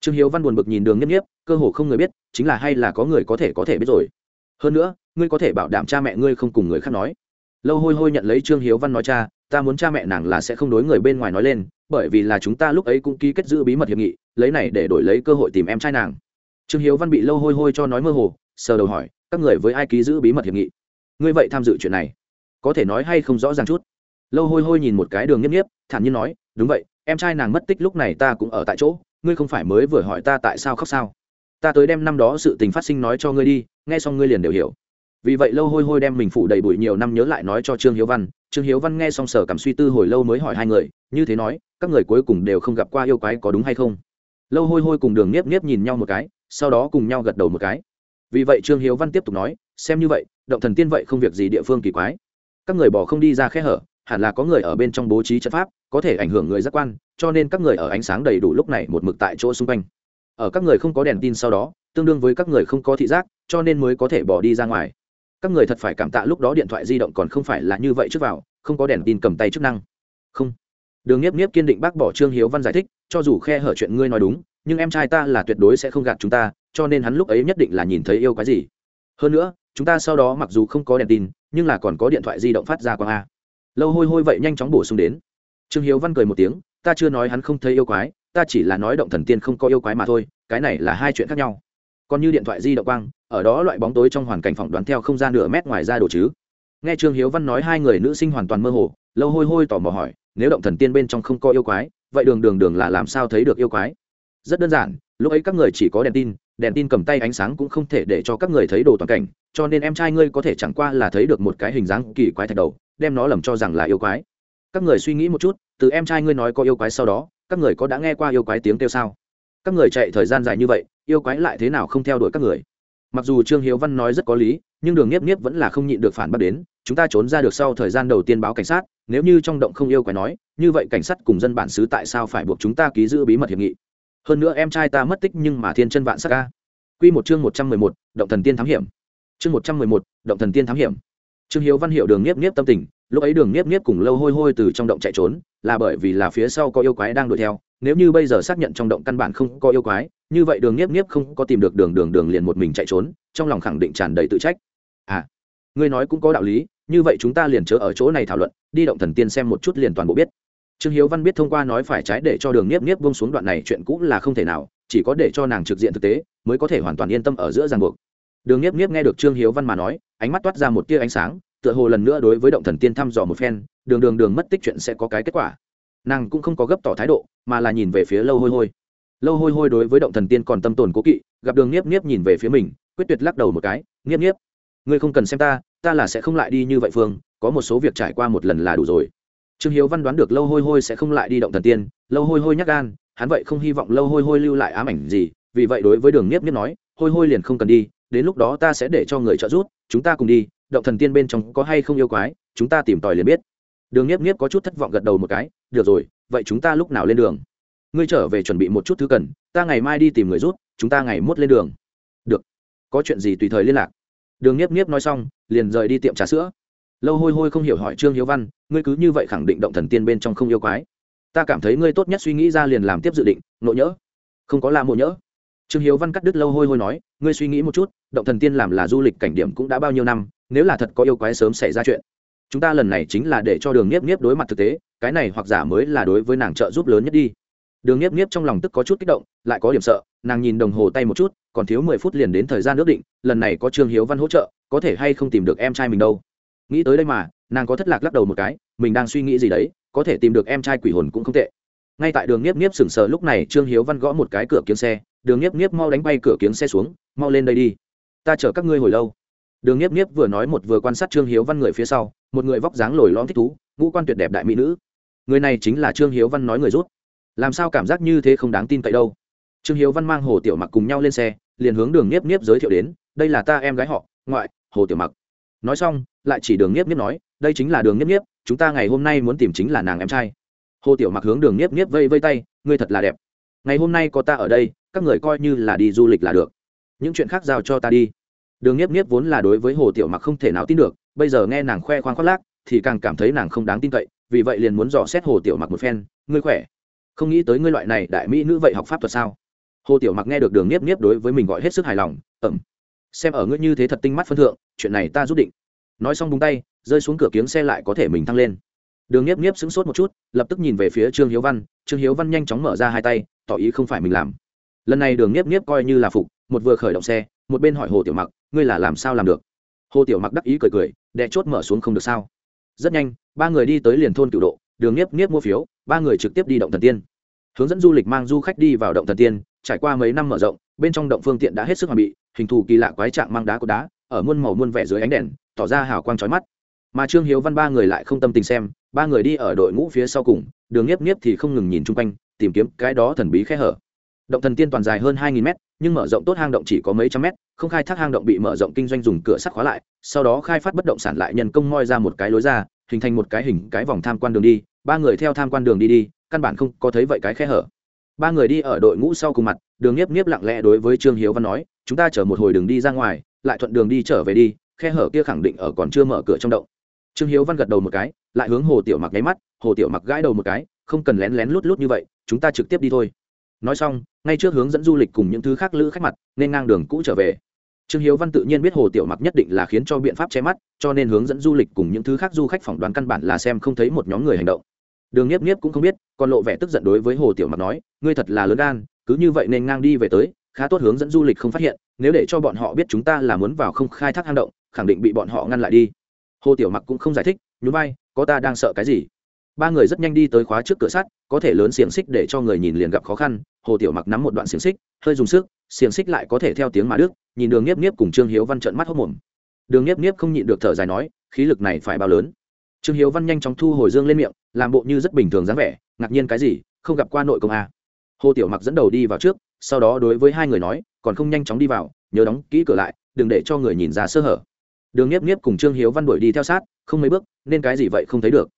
Trương hiếu văn buồn bực nhìn đường nhiếp nhiếp cơ hồ không người biết, chính là hay là có người có thể có thể biết rồi. Hơn nữa, ngươi có thể bảo đảm cha mẹ ngươi không cùng người khác nói. Lâu hôi hôi nhận lấy trương hiếu văn nói, cha, ta muốn cha mẹ nàng là sẽ không đối người bên ngoài nói lên, bởi vì là chúng ta lúc ấy cũng ký kết giữ bí mật hiệp nghị, lấy này để đổi lấy cơ hội tìm em trai nàng. Trương hiếu văn bị lâu hôi hôi cho nói mơ hồ, sờ đầu hỏi các người với ai ký giữ bí mật hiệp nghị? Ngươi vậy tham dự chuyện này, có thể nói hay không rõ ràng chút? Lâu hôi hôi nhìn một cái đường nhiếp nhiếp thản nhiên nói, đúng vậy, em trai nàng mất tích lúc này ta cũng ở tại chỗ, ngươi không phải mới vừa hỏi ta tại sao khóc sao? Ta tới đem năm đó sự tình phát sinh nói cho ngươi đi, nghe xong ngươi liền đều hiểu. Vì vậy lâu hôi hôi đem mình phủ đầy bụi nhiều năm nhớ lại nói cho trương hiếu văn. Trương hiếu văn nghe xong sở cảm suy tư hồi lâu mới hỏi hai người, như thế nói, các người cuối cùng đều không gặp qua yêu quái có đúng hay không? Lâu hôi hôi cùng đường nhiếp nhiếp nhìn nhau một cái, sau đó cùng nhau gật đầu một cái vì vậy trương hiếu văn tiếp tục nói, xem như vậy, động thần tiên vậy không việc gì địa phương kỳ quái. Các người bỏ không đi ra khe hở, hẳn là có người ở bên trong bố trí trận pháp, có thể ảnh hưởng người giác quan, cho nên các người ở ánh sáng đầy đủ lúc này một mực tại chỗ xung quanh. Ở các người không có đèn tin sau đó, tương đương với các người không có thị giác, cho nên mới có thể bỏ đi ra ngoài. Các người thật phải cảm tạ lúc đó điện thoại di động còn không phải là như vậy trước vào, không có đèn tin cầm tay chức năng. Không. Đường nhiếp nhiếp kiên định bác bỏ trương hiếu văn giải thích, cho dù khe hở chuyện ngươi nói đúng, nhưng em trai ta là tuyệt đối sẽ không gạt chúng ta cho nên hắn lúc ấy nhất định là nhìn thấy yêu quái gì. Hơn nữa, chúng ta sau đó mặc dù không có đèn tin, nhưng là còn có điện thoại di động phát ra quang a. Lâu hôi hôi vậy nhanh chóng bổ sung đến. Trương hiếu văn cười một tiếng, ta chưa nói hắn không thấy yêu quái, ta chỉ là nói động thần tiên không có yêu quái mà thôi, cái này là hai chuyện khác nhau. Còn như điện thoại di động quang, ở đó loại bóng tối trong hoàn cảnh phỏng đoán theo không gian nửa mét ngoài ra đồ chứ. Nghe trương hiếu văn nói hai người nữ sinh hoàn toàn mơ hồ, lâu hôi hôi tò mò hỏi, nếu động thần tiên bên trong không có yêu quái, vậy đường đường đường là làm sao thấy được yêu quái? Rất đơn giản, lúc ấy các người chỉ có đèn tin đèn tin cầm tay ánh sáng cũng không thể để cho các người thấy đồ toàn cảnh, cho nên em trai ngươi có thể chẳng qua là thấy được một cái hình dáng kỳ quái thạch đầu, đem nó lầm cho rằng là yêu quái. Các người suy nghĩ một chút, từ em trai ngươi nói có yêu quái sau đó, các người có đã nghe qua yêu quái tiếng kêu sao? Các người chạy thời gian dài như vậy, yêu quái lại thế nào không theo đuổi các người? Mặc dù trương hiếu văn nói rất có lý, nhưng đường nhiếp nhiếp vẫn là không nhịn được phản bác đến, chúng ta trốn ra được sau thời gian đầu tiên báo cảnh sát, nếu như trong động không yêu quái nói, như vậy cảnh sát cùng dân bản xứ tại sao phải buộc chúng ta ký giữ bí mật hiệp nghị? Hơn nữa em trai ta mất tích nhưng mà thiên chân vạn sắc ca q một chương một trăm mười một, động thần tiên thám hiểm. Chương một trăm mười một, động thần tiên thám hiểm. Trương hiếu văn hiệu đường nhiếp nhiếp tâm tình, lúc ấy đường nhiếp nhiếp cùng lâu hôi hôi từ trong động chạy trốn, là bởi vì là phía sau có yêu quái đang đuổi theo, nếu như bây giờ xác nhận trong động căn bản không có yêu quái, như vậy đường nhiếp nhiếp không có tìm được đường đường đường liền một mình chạy trốn, trong lòng khẳng định tràn đầy tự trách. À ngươi nói cũng có đạo lý, như vậy chúng ta liền chớ ở chỗ này thảo luận, đi động thần tiên xem một chút liền toàn bộ biết trương hiếu văn biết thông qua nói phải trái để cho đường nhiếp nhiếp bông xuống đoạn này chuyện cũng là không thể nào, chỉ có để cho nàng trực diện thực tế, mới có thể hoàn toàn yên tâm ở giữa ràng buộc. Đường nhiếp nhiếp nghe được trương hiếu văn mà nói, ánh mắt toát ra một tia ánh sáng, tựa hồ lần nữa đối với động thần tiên thăm dò một phen, đường đường đường mất tích chuyện sẽ có cái kết quả. Nàng cũng không có gấp tỏ thái độ, mà là nhìn về phía lâu hôi hôi. Lâu hôi hôi đối với động thần tiên còn tâm tồn cố kỵ, gặp đường nhiếp nhiếp nhìn về phía mình, quyết tuyệt lắc đầu một cái nhiếp nhiếp ngươi không cần xem ta ta là sẽ không lại đi như vậy phương, có một số việc trải qua một lần là đủ rồi trương hiếu văn đoán được lâu hôi hôi sẽ không lại đi động thần tiên, lâu hôi hôi nhắc gan, hắn vậy không hy vọng lâu hôi hôi lưu lại ám ảnh gì, vì vậy đối với đường nhiếp nhiếp nói, hôi hôi liền không cần đi, đến lúc đó ta sẽ để cho người trợ giúp, chúng ta cùng đi, động thần tiên bên trong có hay không yêu quái, chúng ta tìm tòi liền biết. Đường nhiếp nhiếp có chút thất vọng gật đầu một cái, được rồi, vậy chúng ta lúc nào lên đường? Ngươi trở về chuẩn bị một chút thứ cần, ta ngày mai đi tìm người rút chúng ta ngày mốt lên đường. Được, có chuyện gì tùy thời liên lạc. Đường nhiếp nhiếp nói xong, liền rời đi tiệm trà sữa lâu hôi hôi không hiểu hỏi trương hiếu văn, ngươi cứ như vậy khẳng định động thần tiên bên trong không yêu quái. Ta cảm thấy ngươi tốt nhất suy nghĩ ra liền làm tiếp dự định nộ nhỡ. Không có là mộ nhỡ. Trương hiếu văn cắt đứt lâu hôi hôi nói, ngươi suy nghĩ một chút, động thần tiên làm là du lịch cảnh điểm cũng đã bao nhiêu năm, nếu là thật có yêu quái sớm xảy ra chuyện, chúng ta lần này chính là để cho đường nhiếp nhiếp đối mặt thực tế, cái này hoặc giả mới là đối với nàng trợ giúp lớn nhất đi. Đường nhiếp nhiếp trong lòng tức có chút kích động, lại có điểm sợ, nàng nhìn đồng hồ tay một chút, còn thiếu mười phút liền đến thời gian ước định, lần này có trương hiếu văn hỗ trợ, có thể hay không tìm được em trai mình đâu nghĩ tới đây mà, nàng có thất lạc lắc đầu một cái, mình đang suy nghĩ gì đấy, có thể tìm được em trai quỷ hồn cũng không tệ. Ngay tại đường nhiếp nhiếp sừng sờ lúc này, trương hiếu văn gõ một cái cửa kiếng xe, đường nhiếp nhiếp mau đánh bay cửa kiếng xe xuống, mau lên đây đi. Ta chở các ngươi hồi lâu. Đường nhiếp nhiếp vừa nói một vừa quan sát trương hiếu văn người phía sau, một người vóc dáng lồi lõm thích thú, ngũ quan tuyệt đẹp đại mỹ nữ. Người này chính là trương hiếu văn nói người rút. Làm sao cảm giác như thế không đáng tin cậy đâu. Trương hiếu văn mang hồ tiểu mặc cùng nhau lên xe, liền hướng đường nhiếp nhiếp giới thiệu đến, đây là ta em gái họ, ngoại, hồ tiểu mặc nói xong, lại chỉ đường nhiếp nhiếp nói, đây chính là đường nhiếp nhiếp chúng ta ngày hôm nay muốn tìm chính là nàng em trai. Hồ tiểu mặc hướng đường nhiếp nhiếp vây vây tay, ngươi thật là đẹp. Ngày hôm nay có ta ở đây, các người coi như là đi du lịch là được. Những chuyện khác giao cho ta đi. Đường nhiếp nhiếp vốn là đối với hồ tiểu mặc không thể nào tin được, bây giờ nghe nàng khoe khoang khoác lác, thì càng cảm thấy nàng không đáng tin cậy, vì vậy liền muốn dò xét hồ tiểu mặc một phen, ngươi khỏe? Không nghĩ tới ngươi loại này đại mỹ nữ vậy học pháp thuật sao? Hồ tiểu mặc nghe được đường nhiếp nhiếp đối với mình gọi hết sức hài lòng ẩm xem ở ngươi như thế thật tinh mắt phân thượng, chuyện này ta rút định. Nói xong búng tay, rơi xuống cửa kiếng xe lại có thể mình thăng lên. Đường nhiếp nhiếp sững sốt một chút, lập tức nhìn về phía trương hiếu văn, trương hiếu văn nhanh chóng mở ra hai tay, tỏ ý không phải mình làm. Lần này đường nhiếp nhiếp coi như là phục, một vừa khởi động xe, một bên hỏi hồ tiểu mặc, ngươi là làm sao làm được? Hồ tiểu mặc đắc ý cười cười, đè chốt mở xuống không được sao? Rất nhanh, ba người đi tới liền thôn cựu độ, đường nhiếp nhiếp mua phiếu, ba người trực tiếp đi động thần tiên. Hướng dẫn du lịch mang du khách đi vào động thần tiên, trải qua mấy năm mở rộng bên trong động phương tiện đã hết sức hoàn bị, hình thù kỳ lạ quái trạng mang đá của đá, ở muôn màu muôn vẻ dưới ánh đèn, tỏ ra hào quang chói mắt. Mà trương hiếu văn ba người lại không tâm tình xem, ba người đi ở đội ngũ phía sau cùng, đường nhiếp nhiếp thì không ngừng nhìn chung quanh, tìm kiếm cái đó thần bí khe hở. Động thần tiên toàn dài hơn hai nghìn mét, nhưng mở rộng tốt hang động chỉ có mấy trăm mét, không khai thác hang động bị mở rộng kinh doanh dùng cửa sắt khóa lại, sau đó khai phát bất động sản lại nhân công moi ra một cái lối ra, hình thành một cái hình cái vòng tham quan đường đi, ba người theo tham quan đường đi đi, căn bản không có thấy vậy cái khe hở ba người đi ở đội ngũ sau cùng mặt, đường nhiếp nhiếp lặng lẽ đối với trương hiếu văn nói, chúng ta chở một hồi đường đi ra ngoài, lại thuận đường đi trở về đi, khe hở kia khẳng định ở còn chưa mở cửa trong động. Trương hiếu văn gật đầu một cái, lại hướng hồ tiểu mặc nháy mắt, hồ tiểu mặc gãi đầu một cái, không cần lén lén lút lút như vậy, chúng ta trực tiếp đi thôi. Nói xong, ngay trước hướng dẫn du lịch cùng những thứ khác lữ khách mặt, nên ngang đường cũ trở về. Trương hiếu văn tự nhiên biết hồ tiểu mặc nhất định là khiến cho biện pháp che mắt, cho nên hướng dẫn du lịch cùng những thứ khác du khách phỏng đoán căn bản là xem không thấy một nhóm người hành động đường nhiếp nhiếp cũng không biết, còn lộ vẻ tức giận đối với hồ tiểu mặc nói, ngươi thật là lớn gan, cứ như vậy nên ngang đi về tới, khá tốt hướng dẫn du lịch không phát hiện, nếu để cho bọn họ biết chúng ta là muốn vào không khai thác hang động, khẳng định bị bọn họ ngăn lại đi. Hồ tiểu mặc cũng không giải thích, nhún vai, có ta đang sợ cái gì? Ba người rất nhanh đi tới khóa trước cửa sắt, có thể lớn xiềng xích để cho người nhìn liền gặp khó khăn, hồ tiểu mặc nắm một đoạn xiềng xích, hơi dùng sức, xiềng xích lại có thể theo tiếng mà đức nhìn đường nhiếp nhiếp cùng trương hiếu văn trợn mắt hốc mồm đường nhiếp nhiếp không nhịn được thở dài nói, khí lực này phải bao lớn. Trương hiếu văn nhanh chóng thu hồi dương lên miệng làm bộ như rất bình thường dáng vẻ, ngạc nhiên cái gì, không gặp qua nội công a hồ tiểu mặc dẫn đầu đi vào trước, sau đó đối với hai người nói, còn không nhanh chóng đi vào, nhớ đóng kỹ cửa lại, đừng để cho người nhìn ra sơ hở. Đường nhiếp nhiếp cùng trương hiếu văn đuổi đi theo sát, không mấy bước, nên cái gì vậy không thấy được.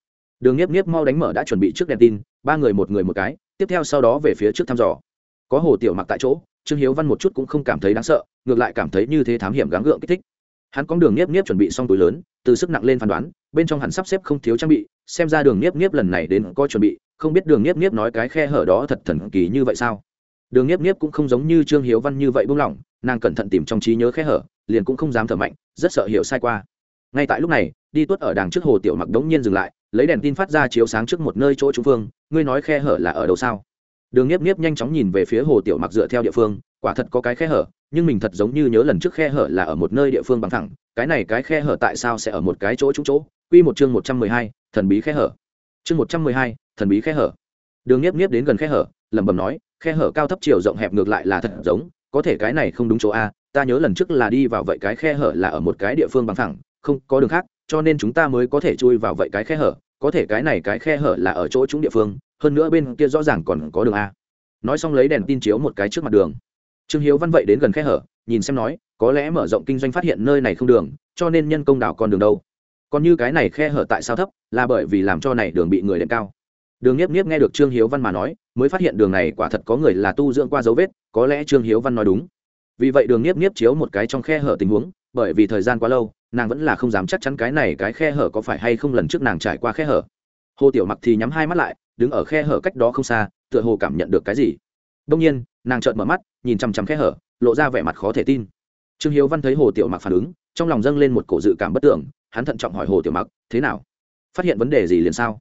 Đường nhiếp nhiếp mau đánh mở đã chuẩn bị trước đèn tin, ba người một người một cái, tiếp theo sau đó về phía trước thăm dò. Có hồ tiểu mặc tại chỗ, trương hiếu văn một chút cũng không cảm thấy đáng sợ, ngược lại cảm thấy như thế thám hiểm gắng gượng kích thích. Hắn có đường nhiếp nhiếp chuẩn bị xong túi lớn, từ sức nặng lên phán đoán, bên trong hẳn sắp xếp không thiếu trang bị xem ra đường nhiếp nhiếp lần này đến có chuẩn bị, không biết đường nhiếp nhiếp nói cái khe hở đó thật thần kỳ như vậy sao? Đường nhiếp nhiếp cũng không giống như trương hiếu văn như vậy buông lỏng, nàng cẩn thận tìm trong trí nhớ khe hở, liền cũng không dám thở mạnh, rất sợ hiểu sai qua. Ngay tại lúc này, đi tuốt ở đàng trước hồ tiểu mặc đống nhiên dừng lại, lấy đèn tin phát ra chiếu sáng trước một nơi chỗ trung phương, ngươi nói khe hở là ở đâu sao? Đường nhiếp nhiếp nhanh chóng nhìn về phía hồ tiểu mặc dựa theo địa phương, quả thật có cái khe hở, nhưng mình thật giống như nhớ lần trước khe hở là ở một nơi địa phương bằng thẳng, cái này cái khe hở tại sao sẽ ở một cái chỗ trúng chỗ? Quy một chương một trăm mười hai, thần bí khe hở. Chương một trăm mười hai, thần bí khe hở. Đường Niếp Niếp đến gần khe hở, lẩm bẩm nói, khe hở cao thấp chiều rộng hẹp ngược lại là thật giống, có thể cái này không đúng chỗ a, ta nhớ lần trước là đi vào vậy cái khe hở là ở một cái địa phương bằng thẳng không có đường khác, cho nên chúng ta mới có thể chui vào vậy cái khe hở, có thể cái này cái khe hở là ở chỗ chúng địa phương, hơn nữa bên kia rõ ràng còn có đường a. Nói xong lấy đèn tin chiếu một cái trước mặt đường. Trương hiếu văn vậy đến gần khe hở, nhìn xem nói, có lẽ mở rộng kinh doanh phát hiện nơi này không đường, cho nên nhân công đảo còn đường đâu còn như cái này khe hở tại sao thấp, là bởi vì làm cho này đường bị người đệm cao. Đường nhiếp nhiếp nghe được trương hiếu văn mà nói, mới phát hiện đường này quả thật có người là tu dưỡng qua dấu vết, có lẽ trương hiếu văn nói đúng. Vì vậy đường nhiếp nhiếp chiếu một cái trong khe hở tình huống, bởi vì thời gian quá lâu, nàng vẫn là không dám chắc chắn cái này cái khe hở có phải hay không lần trước nàng trải qua khe hở. Hồ tiểu mặc thì nhắm hai mắt lại, đứng ở khe hở cách đó không xa, tựa hồ cảm nhận được cái gì. Đông nhiên, nàng chợt mở mắt, nhìn chằm chằm khe hở, lộ ra vẻ mặt khó thể tin. Trương hiếu văn thấy hồ tiểu mặc phản ứng trong lòng dâng lên một cổ dự cảm bất tưởng, hắn thận trọng hỏi hồ tiểu mặc, thế nào? Phát hiện vấn đề gì liền sao?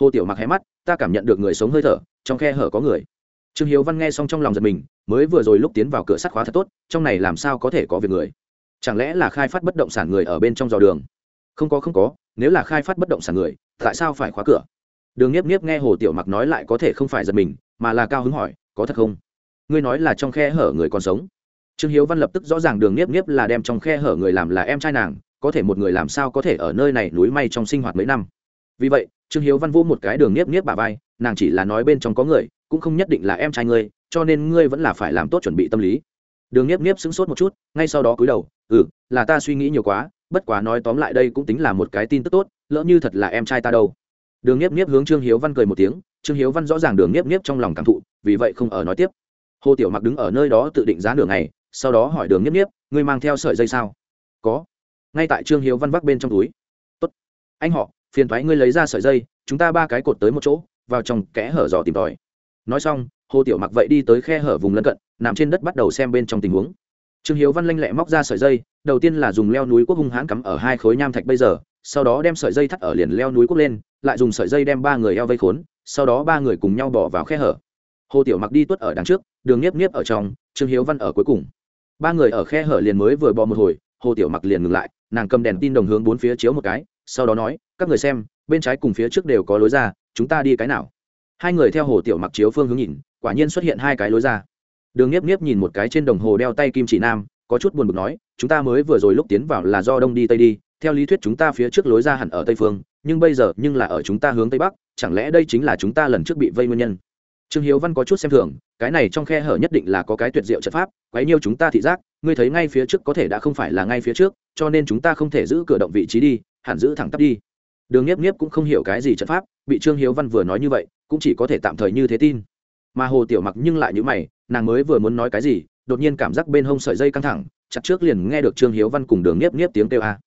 Hồ tiểu mặc hé mắt, ta cảm nhận được người sống hơi thở, trong khe hở có người. Trương hiếu văn nghe xong trong lòng giật mình, mới vừa rồi lúc tiến vào cửa sắt khóa thật tốt, trong này làm sao có thể có việc người? Chẳng lẽ là khai phát bất động sản người ở bên trong dò đường? Không có không có, nếu là khai phát bất động sản người, tại sao phải khóa cửa? Đường nhiếp nhiếp nghe hồ tiểu mặc nói lại có thể không phải giật mình, mà là cao hứng hỏi, có thật không? Ngươi nói là trong khe hở người còn sống? Trương hiếu văn lập tức rõ ràng đường nếp nếp là đem trong khe hở người làm là em trai nàng, có thể một người làm sao có thể ở nơi này núi may trong sinh hoạt mấy năm. Vì vậy, trương hiếu văn vô một cái đường nếp nếp bà vai, nàng chỉ là nói bên trong có người, cũng không nhất định là em trai ngươi, cho nên ngươi vẫn là phải làm tốt chuẩn bị tâm lý. Đường nếp nếp sững sốt một chút, ngay sau đó cúi đầu ừ là ta suy nghĩ nhiều quá, bất quá nói tóm lại đây cũng tính là một cái tin tức tốt, lỡ như thật là em trai ta đâu. Đường nếp nếp hướng trương hiếu văn cười một tiếng, trương hiếu văn rõ ràng đường nếp nếp trong lòng cảm thụ, vì vậy không ở nói tiếp. Hồ tiểu mặc đứng ở nơi đó tự định giá đường này sau đó hỏi đường nhiếp nhiếp ngươi mang theo sợi dây sao? Có. Ngay tại trương hiếu văn vác bên trong túi. Tốt. Anh họ, phiền thoái ngươi lấy ra sợi dây, chúng ta ba cái cột tới một chỗ, vào trong kẽ hở giò tìm tòi. Nói xong, hồ tiểu mặc vậy đi tới khe hở vùng lân cận, nằm trên đất bắt đầu xem bên trong tình huống. Trương hiếu văn lanh lẹ móc ra sợi dây, đầu tiên là dùng leo núi quốc hung hãn cắm ở hai khối nham thạch bây giờ, sau đó đem sợi dây thắt ở liền leo núi quốc lên, lại dùng sợi dây đem ba người eo vây khốn, sau đó ba người cùng nhau bỏ vào khe hở. Hồ tiểu mặc đi tuất ở đằng trước, đường nhiếp nhiếp ở trong, trương hiếu văn ở cuối cùng ba người ở khe hở liền mới vừa bò một hồi, hồ tiểu mặc liền ngừng lại, nàng cầm đèn tin đồng hướng bốn phía chiếu một cái, sau đó nói, các người xem, bên trái cùng phía trước đều có lối ra, chúng ta đi cái nào? Hai người theo hồ tiểu mặc chiếu phương hướng nhìn, quả nhiên xuất hiện hai cái lối ra. Đường nhiếp nhiếp nhìn một cái trên đồng hồ đeo tay kim chỉ nam, có chút buồn bực nói, chúng ta mới vừa rồi lúc tiến vào là do đông đi tây đi, theo lý thuyết chúng ta phía trước lối ra hẳn ở tây phương, nhưng bây giờ nhưng là ở chúng ta hướng tây bắc, chẳng lẽ đây chính là chúng ta lần trước bị vây nguyên nhân? Trương hiếu văn có chút xem thường, cái này trong khe hở nhất định là có cái tuyệt diệu trận pháp, quấy nhiêu chúng ta thị giác, ngươi thấy ngay phía trước có thể đã không phải là ngay phía trước, cho nên chúng ta không thể giữ cửa động vị trí đi, hẳn giữ thẳng tắp đi. Đường nhiếp nhiếp cũng không hiểu cái gì trận pháp, bị trương hiếu văn vừa nói như vậy, cũng chỉ có thể tạm thời như thế tin. Mà hồ tiểu mặc nhưng lại như mày, nàng mới vừa muốn nói cái gì, đột nhiên cảm giác bên hông sợi dây căng thẳng, chặt trước liền nghe được trương hiếu văn cùng đường nhiếp nhiếp tiếng kêu a.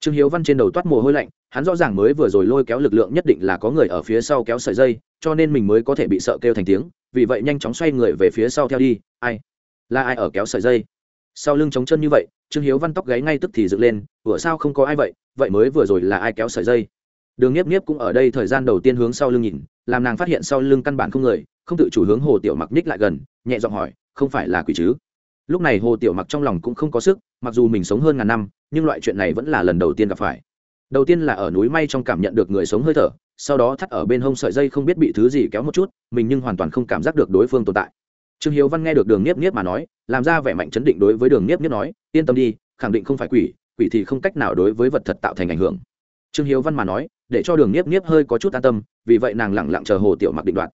Trương hiếu văn trên đầu toát mồ hôi lạnh hắn rõ ràng mới vừa rồi lôi kéo lực lượng nhất định là có người ở phía sau kéo sợi dây, cho nên mình mới có thể bị sợ kêu thành tiếng, vì vậy nhanh chóng xoay người về phía sau theo đi, ai? Là ai ở kéo sợi dây? Sau lưng trống chân như vậy, trương hiếu văn tóc gáy ngay tức thì dựng lên vừa sao không có ai vậy? Vậy mới vừa rồi là ai kéo sợi dây? Đường nhiếp nhiếp cũng ở đây thời gian đầu tiên hướng sau lưng nhìn, làm nàng phát hiện sau lưng căn bản không người, không tự chủ hướng hồ tiểu mặc nhích lại gần, nhẹ giọng hỏi, không phải là quỷ chứ? Lúc này hồ tiểu mặc trong lòng cũng không có sức, mặc dù mình sống hơn ngàn năm, nhưng loại chuyện này vẫn là lần đầu tiên gặp phải đầu tiên là ở núi may trong cảm nhận được người sống hơi thở, sau đó thắt ở bên hông sợi dây không biết bị thứ gì kéo một chút, mình nhưng hoàn toàn không cảm giác được đối phương tồn tại. Trương hiếu văn nghe được đường nhiếp nhiếp mà nói, làm ra vẻ mạnh chấn định đối với đường nhiếp nhiếp nói, yên tâm đi, khẳng định không phải quỷ quỷ thì không cách nào đối với vật thật tạo thành ảnh hưởng. Trương hiếu văn mà nói, để cho đường nhiếp nhiếp hơi có chút an tâm, vì vậy nàng lẳng lặng chờ hồ tiểu mặc định đoạt.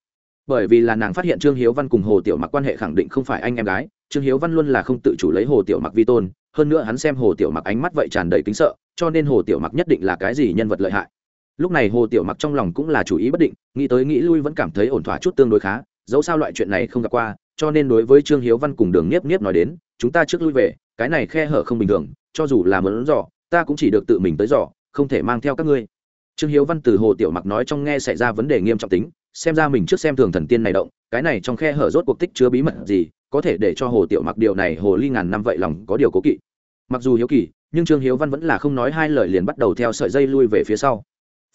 Bởi vì là nàng phát hiện trương hiếu văn cùng hồ tiểu mặc quan hệ khẳng định không phải anh em gái, trương hiếu văn luôn là không tự chủ lấy hồ tiểu mặc vi tôn, hơn nữa hắn xem hồ tiểu mặc ánh mắt vậy tràn đầy kính sợ cho nên hồ tiểu mặc nhất định là cái gì nhân vật lợi hại. Lúc này hồ tiểu mặc trong lòng cũng là chủ ý bất định, nghĩ tới nghĩ lui vẫn cảm thấy ổn thỏa chút tương đối khá, dẫu sao loại chuyện này không gặp qua, cho nên đối với trương hiếu văn cùng đường nhiếp nhiếp nói đến, chúng ta trước lui về, cái này khe hở không bình thường, cho dù là mớn dò, ta cũng chỉ được tự mình tới dò, không thể mang theo các ngươi. Trương hiếu văn từ hồ tiểu mặc nói trong nghe xảy ra vấn đề nghiêm trọng tính, xem ra mình trước xem thường thần tiên này động, cái này trong khe hở rốt cuộc tích chứa bí mật gì, có thể để cho hồ tiểu mặc điều này hồ ly ngàn năm vậy lòng có điều cố kỵ. Mặc dù hiếu kỳ nhưng trương hiếu văn vẫn là không nói hai lời liền bắt đầu theo sợi dây lui về phía sau.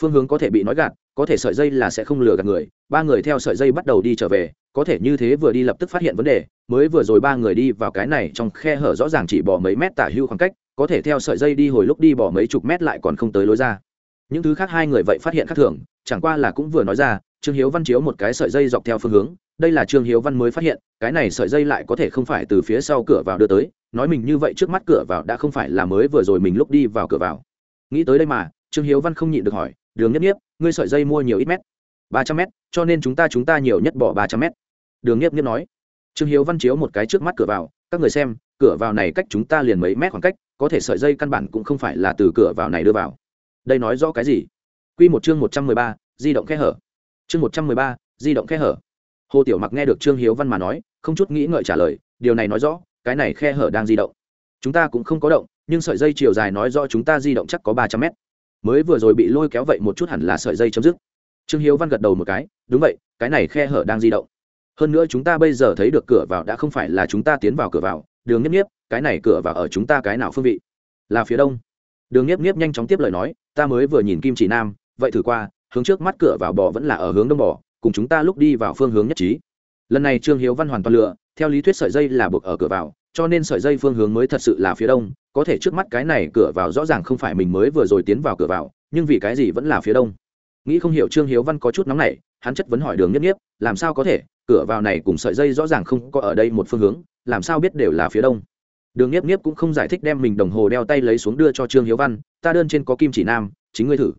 Phương hướng có thể bị nói gạt, có thể sợi dây là sẽ không lừa gạt người, ba người theo sợi dây bắt đầu đi trở về, có thể như thế vừa đi lập tức phát hiện vấn đề, mới vừa rồi ba người đi vào cái này trong khe hở rõ ràng chỉ bỏ mấy mét tả hưu khoảng cách, có thể theo sợi dây đi hồi lúc đi bỏ mấy chục mét lại còn không tới lối ra. Những thứ khác hai người vậy phát hiện khác thường, chẳng qua là cũng vừa nói ra, trương hiếu văn chiếu một cái sợi dây dọc theo phương hướng, đây là trương hiếu văn mới phát hiện, cái này sợi dây lại có thể không phải từ phía sau cửa vào đưa tới nói mình như vậy trước mắt cửa vào đã không phải là mới vừa rồi mình lúc đi vào cửa vào. Nghĩ tới đây mà, trương hiếu văn không nhịn được hỏi, đường nhất nhiếp ngươi sợi dây mua nhiều ít mét? Ba trăm mét, cho nên chúng ta chúng ta nhiều nhất bỏ ba trăm mét. Đường nhiếp nhiếp nói. Trương hiếu văn chiếu một cái trước mắt cửa vào, các người xem, cửa vào này cách chúng ta liền mấy mét khoảng cách, có thể sợi dây căn bản cũng không phải là từ cửa vào này đưa vào. Đây nói rõ cái gì? Q một chương một trăm mười ba, di động khe hở. Chương một trăm mười ba, di động khe hở. Hồ tiểu mặc nghe được trương hiếu văn mà nói, không chút nghĩ ngợi trả lời, điều này nói rõ cái này khe hở đang di động. Chúng ta cũng không có động, nhưng sợi dây chiều dài nói rõ chúng ta di động chắc có ba trăm mét. Mới vừa rồi bị lôi kéo vậy một chút hẳn là sợi dây chấm dứt. Trương hiếu văn gật đầu một cái, đúng vậy, cái này khe hở đang di động. Hơn nữa chúng ta bây giờ thấy được cửa vào đã không phải là chúng ta tiến vào cửa vào, đường nhấp nhiếp cái này cửa vào ở chúng ta cái nào phương vị? Là phía đông. Đường nhấp nhiếp nhanh chóng tiếp lời nói, ta mới vừa nhìn kim chỉ nam, vậy thử qua, hướng trước mắt cửa vào bò vẫn là ở hướng đông bò, cùng chúng ta lúc đi vào phương hướng nhất trí. Lần này trương hiếu văn hoàn toàn lựa theo lý thuyết sợi dây là buộc ở cửa vào, cho nên sợi dây phương hướng mới thật sự là phía đông, có thể trước mắt cái này cửa vào rõ ràng không phải mình mới vừa rồi tiến vào cửa vào, nhưng vì cái gì vẫn là phía đông? Nghĩ không hiểu trương hiếu văn có chút nóng này hắn chất vấn hỏi đường nhất nhiếp làm sao có thể, cửa vào này cùng sợi dây rõ ràng không có ở đây một phương hướng, làm sao biết đều là phía đông? Đường nhiếp nhiếp cũng không giải thích đem mình đồng hồ đeo tay lấy xuống đưa cho trương hiếu văn, ta đơn trên có kim chỉ nam, chính ngươi thử.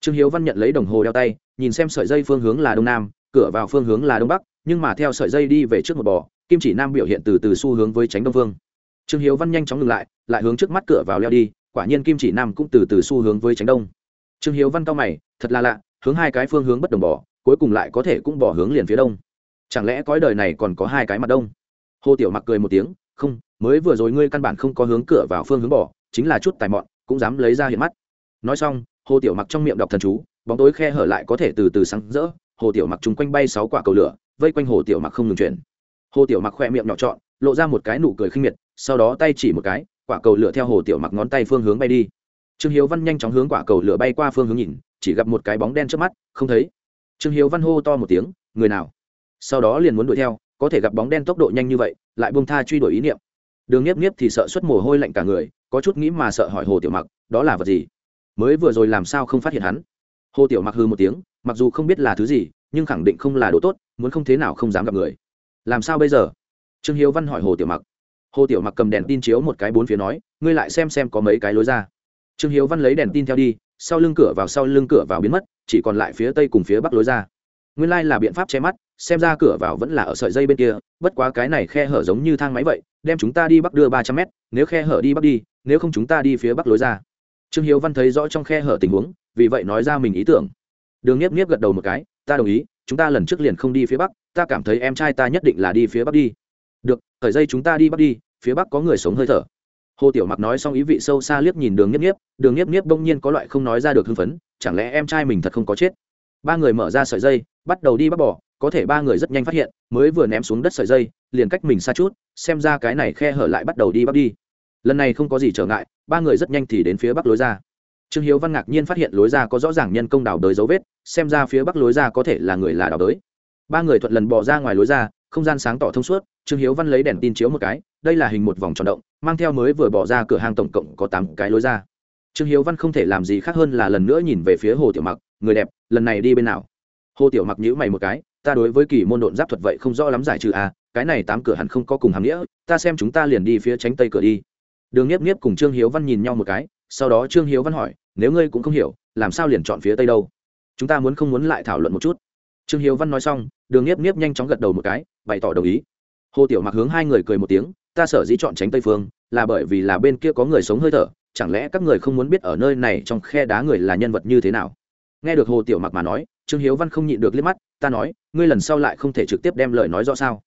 Trương hiếu văn nhận lấy đồng hồ đeo tay, nhìn xem sợi dây phương hướng là đông nam, cửa vào phương hướng là đông bắc, nhưng mà theo sợi dây đi về trước một bò kim chỉ nam biểu hiện từ từ xu hướng với tránh đông phương trương hiếu văn nhanh chóng ngừng lại lại hướng trước mắt cửa vào leo đi quả nhiên kim chỉ nam cũng từ từ xu hướng với tránh đông trương hiếu văn cao mày thật là lạ hướng hai cái phương hướng bất đồng bỏ cuối cùng lại có thể cũng bỏ hướng liền phía đông chẳng lẽ cõi đời này còn có hai cái mặt đông hồ tiểu mặc cười một tiếng không mới vừa rồi ngươi căn bản không có hướng cửa vào phương hướng bỏ chính là chút tài mọn cũng dám lấy ra hiện mắt nói xong hồ tiểu mặc trong miệng đọc thần chú bóng tối khe hở lại có thể từ từ sáng rỡ hồ tiểu mặc chung quanh bay sáu quả cầu lửa vây quanh hồ tiểu mặc không ngừng chuyển hồ tiểu mặc khoe miệng nhỏ trọn, lộ ra một cái nụ cười khinh miệt, sau đó tay chỉ một cái, quả cầu lửa theo hồ tiểu mặc ngón tay phương hướng bay đi. Trương hiếu văn nhanh chóng hướng quả cầu lửa bay qua phương hướng nhìn, chỉ gặp một cái bóng đen trước mắt, không thấy. Trương hiếu văn hô to một tiếng, người nào? Sau đó liền muốn đuổi theo, có thể gặp bóng đen tốc độ nhanh như vậy, lại buông tha truy đuổi ý niệm. Đường nhiếp nhiếp thì sợ xuất mồ hôi lạnh cả người, có chút nghĩ mà sợ hỏi hồ tiểu mặc, đó là vật gì? Mới vừa rồi làm sao không phát hiện hắn? Hồ tiểu mặc hư một tiếng, mặc dù không biết là thứ gì, nhưng khẳng định không là đồ tốt, muốn không thế nào không dám gặp người làm sao bây giờ? Trương hiếu văn hỏi hồ tiểu mặc. Hồ tiểu mặc cầm đèn tin chiếu một cái bốn phía nói, ngươi lại xem xem có mấy cái lối ra. Trương hiếu văn lấy đèn tin theo đi, sau lưng cửa vào sau lưng cửa vào biến mất, chỉ còn lại phía tây cùng phía bắc lối ra. Nguyên lai là biện pháp che mắt, xem ra cửa vào vẫn là ở sợi dây bên kia, bất quá cái này khe hở giống như thang máy vậy, đem chúng ta đi bắc đưa ba trăm mét, nếu khe hở đi bắc đi, nếu không chúng ta đi phía bắc lối ra. Trương hiếu văn thấy rõ trong khe hở tình huống, vì vậy nói ra mình ý tưởng. Đường nhiếp nhiếp gật đầu một cái, ta đồng ý, chúng ta lần trước liền không đi phía bắc ta cảm thấy em trai ta nhất định là đi phía bắc đi. Được, thời dây chúng ta đi bắc đi, phía bắc có người sống hơi thở. Hồ tiểu mặc nói xong ý vị sâu xa liếc nhìn đường nhiếp nhiếp đường nhiếp nhiếp bỗng nhiên có loại không nói ra được hưng phấn, chẳng lẽ em trai mình thật không có chết? Ba người mở ra sợi dây, bắt đầu đi bắt bỏ có thể ba người rất nhanh phát hiện, mới vừa ném xuống đất sợi dây, liền cách mình xa chút, xem ra cái này khe hở lại bắt đầu đi bắt đi. Lần này không có gì trở ngại, ba người rất nhanh thì đến phía bắc lối ra. Trương hiếu văn ngạc nhiên phát hiện lối ra có rõ ràng nhân công đào đới dấu vết, xem ra phía bắc lối ra có thể là người là đào đới ba người thuận lần bỏ ra ngoài lối ra, không gian sáng tỏ thông suốt, trương hiếu văn lấy đèn tin chiếu một cái, đây là hình một vòng tròn động, mang theo mới vừa bỏ ra cửa hàng tổng cộng có tám cái lối ra. Trương hiếu văn không thể làm gì khác hơn là lần nữa nhìn về phía hồ tiểu mặc, người đẹp, lần này đi bên nào? Hồ tiểu mặc nhữ mày một cái, ta đối với kỳ môn độn giáp thuật vậy không rõ lắm giải trừ à cái này tám cửa hẳn không có cùng hàm nghĩa, ta xem chúng ta liền đi phía tránh tây cửa đi. Đường nhiếp nhiếp cùng trương hiếu văn nhìn nhau một cái, sau đó trương hiếu văn hỏi, nếu ngươi cũng không hiểu, làm sao liền chọn phía tây đâu? Chúng ta muốn không muốn lại thảo luận một chút? Trương hiếu văn nói xong, đường nhiếp nhiếp nhanh chóng gật đầu một cái, bày tỏ đồng ý. Hồ tiểu mặc hướng hai người cười một tiếng, ta sở dĩ chọn tránh tây phương, là bởi vì là bên kia có người sống hơi thở, chẳng lẽ các người không muốn biết ở nơi này trong khe đá người là nhân vật như thế nào? Nghe được hồ tiểu mặc mà nói, trương hiếu văn không nhịn được liếc mắt, ta nói, ngươi lần sau lại không thể trực tiếp đem lời nói rõ sao?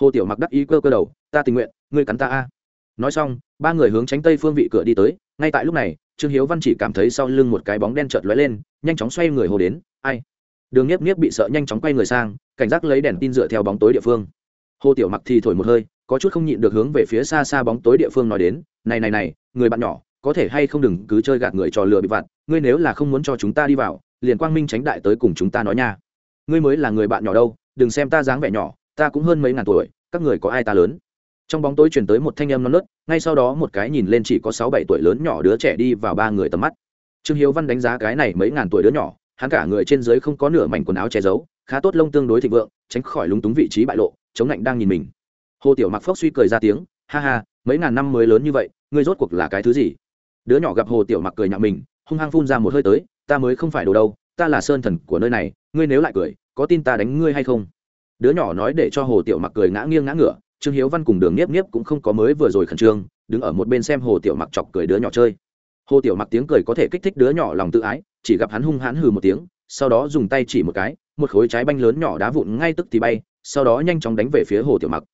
Hồ tiểu mặc đắc ý cơ cơ đầu, ta tình nguyện, ngươi cắn ta a. Nói xong, ba người hướng tránh tây phương vị cửa đi tới, ngay tại lúc này, trương hiếu văn chỉ cảm thấy sau lưng một cái bóng đen chợt lóe lên, nhanh chóng xoay người hồ đến, ai? Đường nhiếp nhiếp bị sợ nhanh chóng quay người sang, cảnh giác lấy đèn tin dựa theo bóng tối địa phương. Hồ tiểu mặc thì thổi một hơi, có chút không nhịn được hướng về phía xa xa bóng tối địa phương nói đến, này này này, người bạn nhỏ, có thể hay không đừng cứ chơi gạt người trò lừa bị vặt, ngươi nếu là không muốn cho chúng ta đi vào, liền quang minh tránh đại tới cùng chúng ta nói nha. Ngươi mới là người bạn nhỏ đâu, đừng xem ta dáng vẻ nhỏ, ta cũng hơn mấy ngàn tuổi, các người có ai ta lớn? Trong bóng tối chuyển tới một thanh âm non nớt, ngay sau đó một cái nhìn lên chỉ có sáu bảy tuổi lớn nhỏ đứa trẻ đi vào ba người tầm mắt. Trương hiếu văn đánh giá cái này mấy ngàn tuổi đứa nhỏ hắn cả người trên dưới không có nửa mảnh quần áo che giấu, khá tốt lông tương đối thịnh vượng, tránh khỏi lúng túng vị trí bại lộ, chống lạnh đang nhìn mình. Hồ tiểu mặc phốc suy cười ra tiếng, ha ha, mấy ngàn năm mới lớn như vậy, ngươi rốt cuộc là cái thứ gì? Đứa nhỏ gặp hồ tiểu mặc cười nhạo mình, hung hăng phun ra một hơi tới, ta mới không phải đồ đâu, ta là sơn thần của nơi này, ngươi nếu lại cười, có tin ta đánh ngươi hay không? Đứa nhỏ nói để cho hồ tiểu mặc cười ngã nghiêng ngã ngửa, trương hiếu văn cùng đường nhiếp nhiếp cũng không có mới vừa rồi khẩn trương, đứng ở một bên xem hồ tiểu mặc chọc cười đứa nhỏ chơi hồ tiểu mặc tiếng cười có thể kích thích đứa nhỏ lòng tự ái, chỉ gặp hắn hung hãn hừ một tiếng, sau đó dùng tay chỉ một cái, một khối trái banh lớn nhỏ đá vụn ngay tức thì bay, sau đó nhanh chóng đánh về phía hồ tiểu mặc.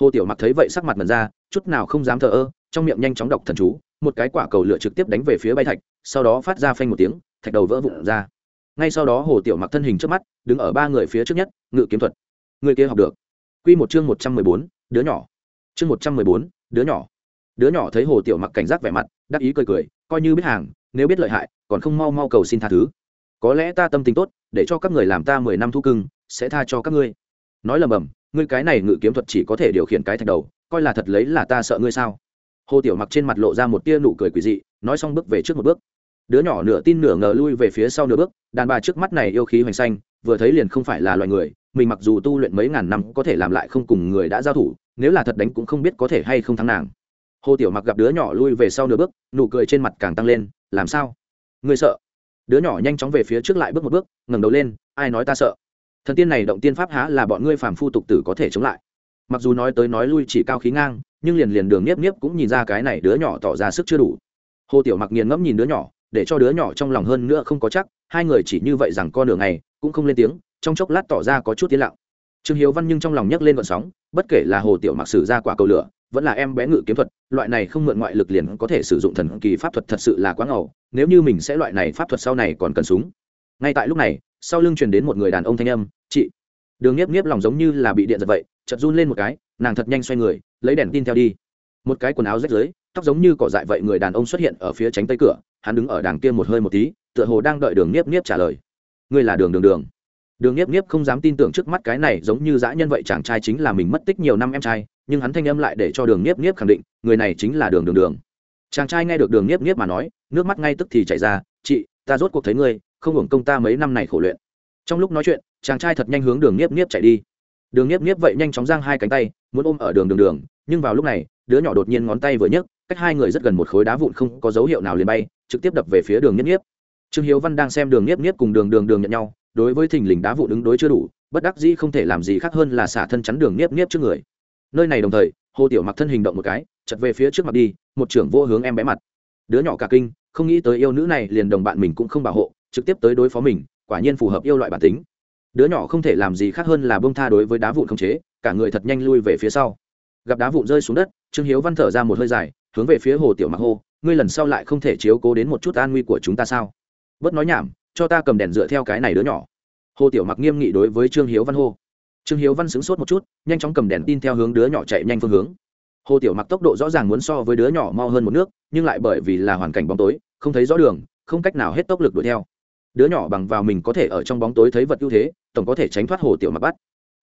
Hồ tiểu mặc thấy vậy sắc mặt mần ra, chút nào không dám thờ ơ, trong miệng nhanh chóng đọc thần chú, một cái quả cầu lửa trực tiếp đánh về phía bay thạch, sau đó phát ra phanh một tiếng, thạch đầu vỡ vụn ra. Ngay sau đó hồ tiểu mặc thân hình trước mắt, đứng ở ba người phía trước nhất, ngự kiếm thuật. Người kia học được. Quy một chương một trăm mười bốn, đứa nhỏ. Chương một trăm mười bốn, đứa nhỏ. Đứa nhỏ thấy hồ tiểu mặc cảnh giác vẻ mặt, đắc ý cười cười coi như biết hàng, nếu biết lợi hại, còn không mau mau cầu xin tha thứ. Có lẽ ta tâm tính tốt, để cho các người làm ta mười năm thu cưng, sẽ tha cho các ngươi. Nói lầm bầm, ngươi cái này ngự kiếm thuật chỉ có thể điều khiển cái thạch đầu, coi là thật lấy là ta sợ ngươi sao? Hồ tiểu mặc trên mặt lộ ra một tia nụ cười quỳ dị, nói xong bước về trước một bước. Đứa nhỏ nửa tin nửa ngờ lui về phía sau nửa bước, đàn bà trước mắt này yêu khí hoành xanh, vừa thấy liền không phải là loài người, mình mặc dù tu luyện mấy ngàn năm có thể làm lại không cùng người đã giao thủ, nếu là thật đánh cũng không biết có thể hay không thắng nàng hồ tiểu mặc gặp đứa nhỏ lui về sau nửa bước, nụ cười trên mặt càng tăng lên, làm sao? Ngươi sợ? Đứa nhỏ nhanh chóng về phía trước lại bước một bước, ngẩng đầu lên, ai nói ta sợ? Thần tiên này động tiên pháp há là bọn ngươi phàm phu tục tử có thể chống lại? Mặc dù nói tới nói lui chỉ cao khí ngang, nhưng liền liền đường nhiếp nhiếp cũng nhìn ra cái này đứa nhỏ tỏ ra sức chưa đủ. Hồ tiểu mặc nghiền ngẫm nhìn đứa nhỏ, để cho đứa nhỏ trong lòng hơn nữa không có chắc, hai người chỉ như vậy rằng con đường này cũng không lên tiếng, trong chốc lát tỏ ra có chút tiến lặng trương hiếu văn nhưng trong lòng nhấc lên vận sóng, bất kể là hồ tiểu mặc sử ra quả cầu lửa, vẫn là em bé ngự kiếm thuật, loại này không mượn ngoại lực liền có thể sử dụng thần kỳ pháp thuật thật sự là quá ngầu, nếu như mình sẽ loại này pháp thuật sau này còn cần súng. Ngay tại lúc này, sau lưng truyền đến một người đàn ông thanh âm, chị. Đường nhiếp nhiếp lòng giống như là bị điện giật vậy, chợt run lên một cái, nàng thật nhanh xoay người, lấy đèn tin theo đi. Một cái quần áo rách rưới, tóc giống như cỏ dại vậy người đàn ông xuất hiện ở phía tránh tây cửa, hắn đứng ở đàng kia một hơi một tí, tựa hồ đang đợi đường nhiếp nhiếp trả lời. Ngươi là đường đường đường đường nhiếp nhiếp không dám tin tưởng trước mắt cái này giống như dã nhân vậy, chàng trai chính là mình mất tích nhiều năm em trai, nhưng hắn thanh âm lại để cho đường nhiếp nhiếp khẳng định, người này chính là đường đường đường. Chàng trai nghe được đường nhiếp nhiếp mà nói, nước mắt ngay tức thì chảy ra, chị, ta rốt cuộc thấy ngươi, không hưởng công ta mấy năm này khổ luyện. Trong lúc nói chuyện, chàng trai thật nhanh hướng đường nhiếp nhiếp chạy đi. Đường nhiếp nhiếp vậy nhanh chóng giang hai cánh tay, muốn ôm ở đường đường đường, nhưng vào lúc này, đứa nhỏ đột nhiên ngón tay vừa nhấc, cách hai người rất gần một khối đá vụn không có dấu hiệu nào liền bay, trực tiếp đập về phía đường nhiếp nhiếp trương hiếu văn đang xem đường nhiếp nhiếp cùng đường đường đường nhận nhau đối với thình lình đá vụn đứng đối chưa đủ, bất đắc dĩ không thể làm gì khác hơn là xả thân chắn đường nhiếp nhiếp trước người. Nơi này đồng thời, hồ tiểu mặc thân hình động một cái chật về phía trước mặt đi, một trưởng vô hướng em bé mặt. Đứa nhỏ cả kinh, không nghĩ tới yêu nữ này liền đồng bạn mình cũng không bảo hộ, trực tiếp tới đối phó mình, quả nhiên phù hợp yêu loại bản tính. Đứa nhỏ không thể làm gì khác hơn là bông tha đối với đá vụn không chế, cả người thật nhanh lui về phía sau. Gặp đá vụn rơi xuống đất, trương hiếu văn thở ra một hơi dài, hướng về phía hồ tiểu mặc hô, ngươi lần sau lại không thể chiếu cố đến một chút an nguy của chúng ta sao? Bớt nói nhảm cho ta cầm đèn dựa theo cái này đứa nhỏ. Hồ tiểu mặc nghiêm nghị đối với trương hiếu văn hô. Trương hiếu văn sững sốt một chút, nhanh chóng cầm đèn tin theo hướng đứa nhỏ chạy nhanh phương hướng. Hồ tiểu mặc tốc độ rõ ràng muốn so với đứa nhỏ mau hơn một nước, nhưng lại bởi vì là hoàn cảnh bóng tối, không thấy rõ đường, không cách nào hết tốc lực đuổi theo. Đứa nhỏ bằng vào mình có thể ở trong bóng tối thấy vật ưu thế, tổng có thể tránh thoát hồ tiểu mặc bắt.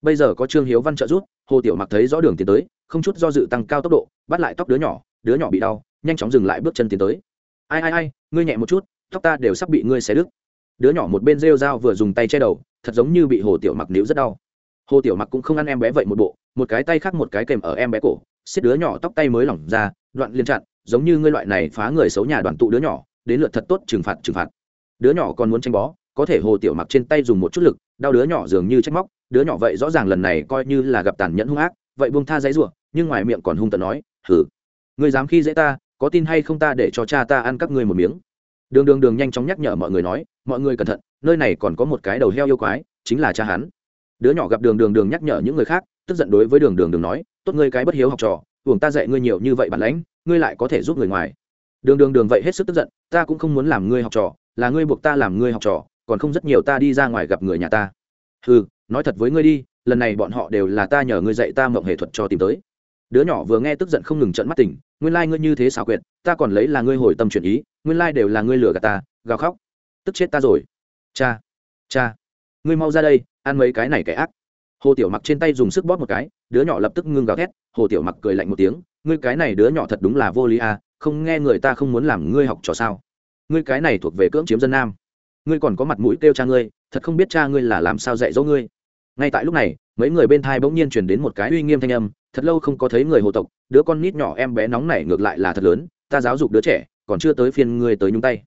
Bây giờ có trương hiếu văn trợ giúp, hồ tiểu mặc thấy rõ đường tiến tới, không chút do dự tăng cao tốc độ, bắt lại tóc đứa nhỏ đứa nhỏ bị đau, nhanh chóng dừng lại bước chân tiến tới. Ai ai ai, ngươi nhẹ một chút, tóc ta đều sắp bị ngươi xé đứt đứa nhỏ một bên rêu dao vừa dùng tay che đầu, thật giống như bị hồ tiểu mặc níu rất đau. Hồ tiểu mặc cũng không ăn em bé vậy một bộ, một cái tay khác một cái kèm ở em bé cổ, xiết đứa nhỏ tóc tay mới lỏng ra, đoạn liên chặn, giống như ngươi loại này phá người xấu nhà đoàn tụ đứa nhỏ, đến lượt thật tốt trừng phạt trừng phạt. Đứa nhỏ còn muốn tranh bó, có thể hồ tiểu mặc trên tay dùng một chút lực, đau đứa nhỏ dường như trách móc, đứa nhỏ vậy rõ ràng lần này coi như là gặp tàn nhẫn hung ác, vậy buông tha giấy rủa, nhưng ngoài miệng còn hung tận nói hử ngươi dám khi dễ ta, có tin hay không ta để cho cha ta ăn các ngươi một miếng? Đường đường đường nhanh chóng nhắc nhở mọi người nói, mọi người cẩn thận, nơi này còn có một cái đầu heo yêu quái, chính là cha hắn. Đứa nhỏ gặp đường đường đường nhắc nhở những người khác, tức giận đối với đường đường đường nói, tốt ngươi cái bất hiếu học trò uổng ta dạy ngươi nhiều như vậy bản lãnh, ngươi lại có thể giúp người ngoài. Đường đường đường vậy hết sức tức giận, ta cũng không muốn làm ngươi học trò, là ngươi buộc ta làm ngươi học trò, còn không rất nhiều ta đi ra ngoài gặp người nhà ta. Ừ nói thật với ngươi đi, lần này bọn họ đều là ta nhờ ngươi dạy ta mộng hệ thuật cho tìm tới đứa nhỏ vừa nghe tức giận không ngừng trận mắt tỉnh, nguyên lai ngươi như thế xảo quyệt, ta còn lấy là ngươi hồi tâm chuyển ý, nguyên lai đều là ngươi lừa gạt ta, gào khóc. Tức chết ta rồi. Cha cha, ngươi mau ra đây, ăn mấy cái này kẻ ác. Hồ tiểu mặc trên tay dùng sức bóp một cái, đứa nhỏ lập tức ngưng gào thét, hồ tiểu mặc cười lạnh một tiếng, ngươi cái này đứa nhỏ thật đúng là vô lý à không nghe người ta không muốn làm ngươi học trò sao? Ngươi cái này thuộc về cưỡng chiếm dân nam. Ngươi còn có mặt mũi kêu cha ngươi, thật không biết cha ngươi là làm sao dạy dỗ ngươi. Ngay tại lúc này mấy người bên thai bỗng nhiên chuyển đến một cái uy nghiêm thanh âm, thật lâu không có thấy người hồ tộc, đứa con nít nhỏ em bé nóng này ngược lại là thật lớn, ta giáo dục đứa trẻ, còn chưa tới phiên ngươi tới nhúng tay.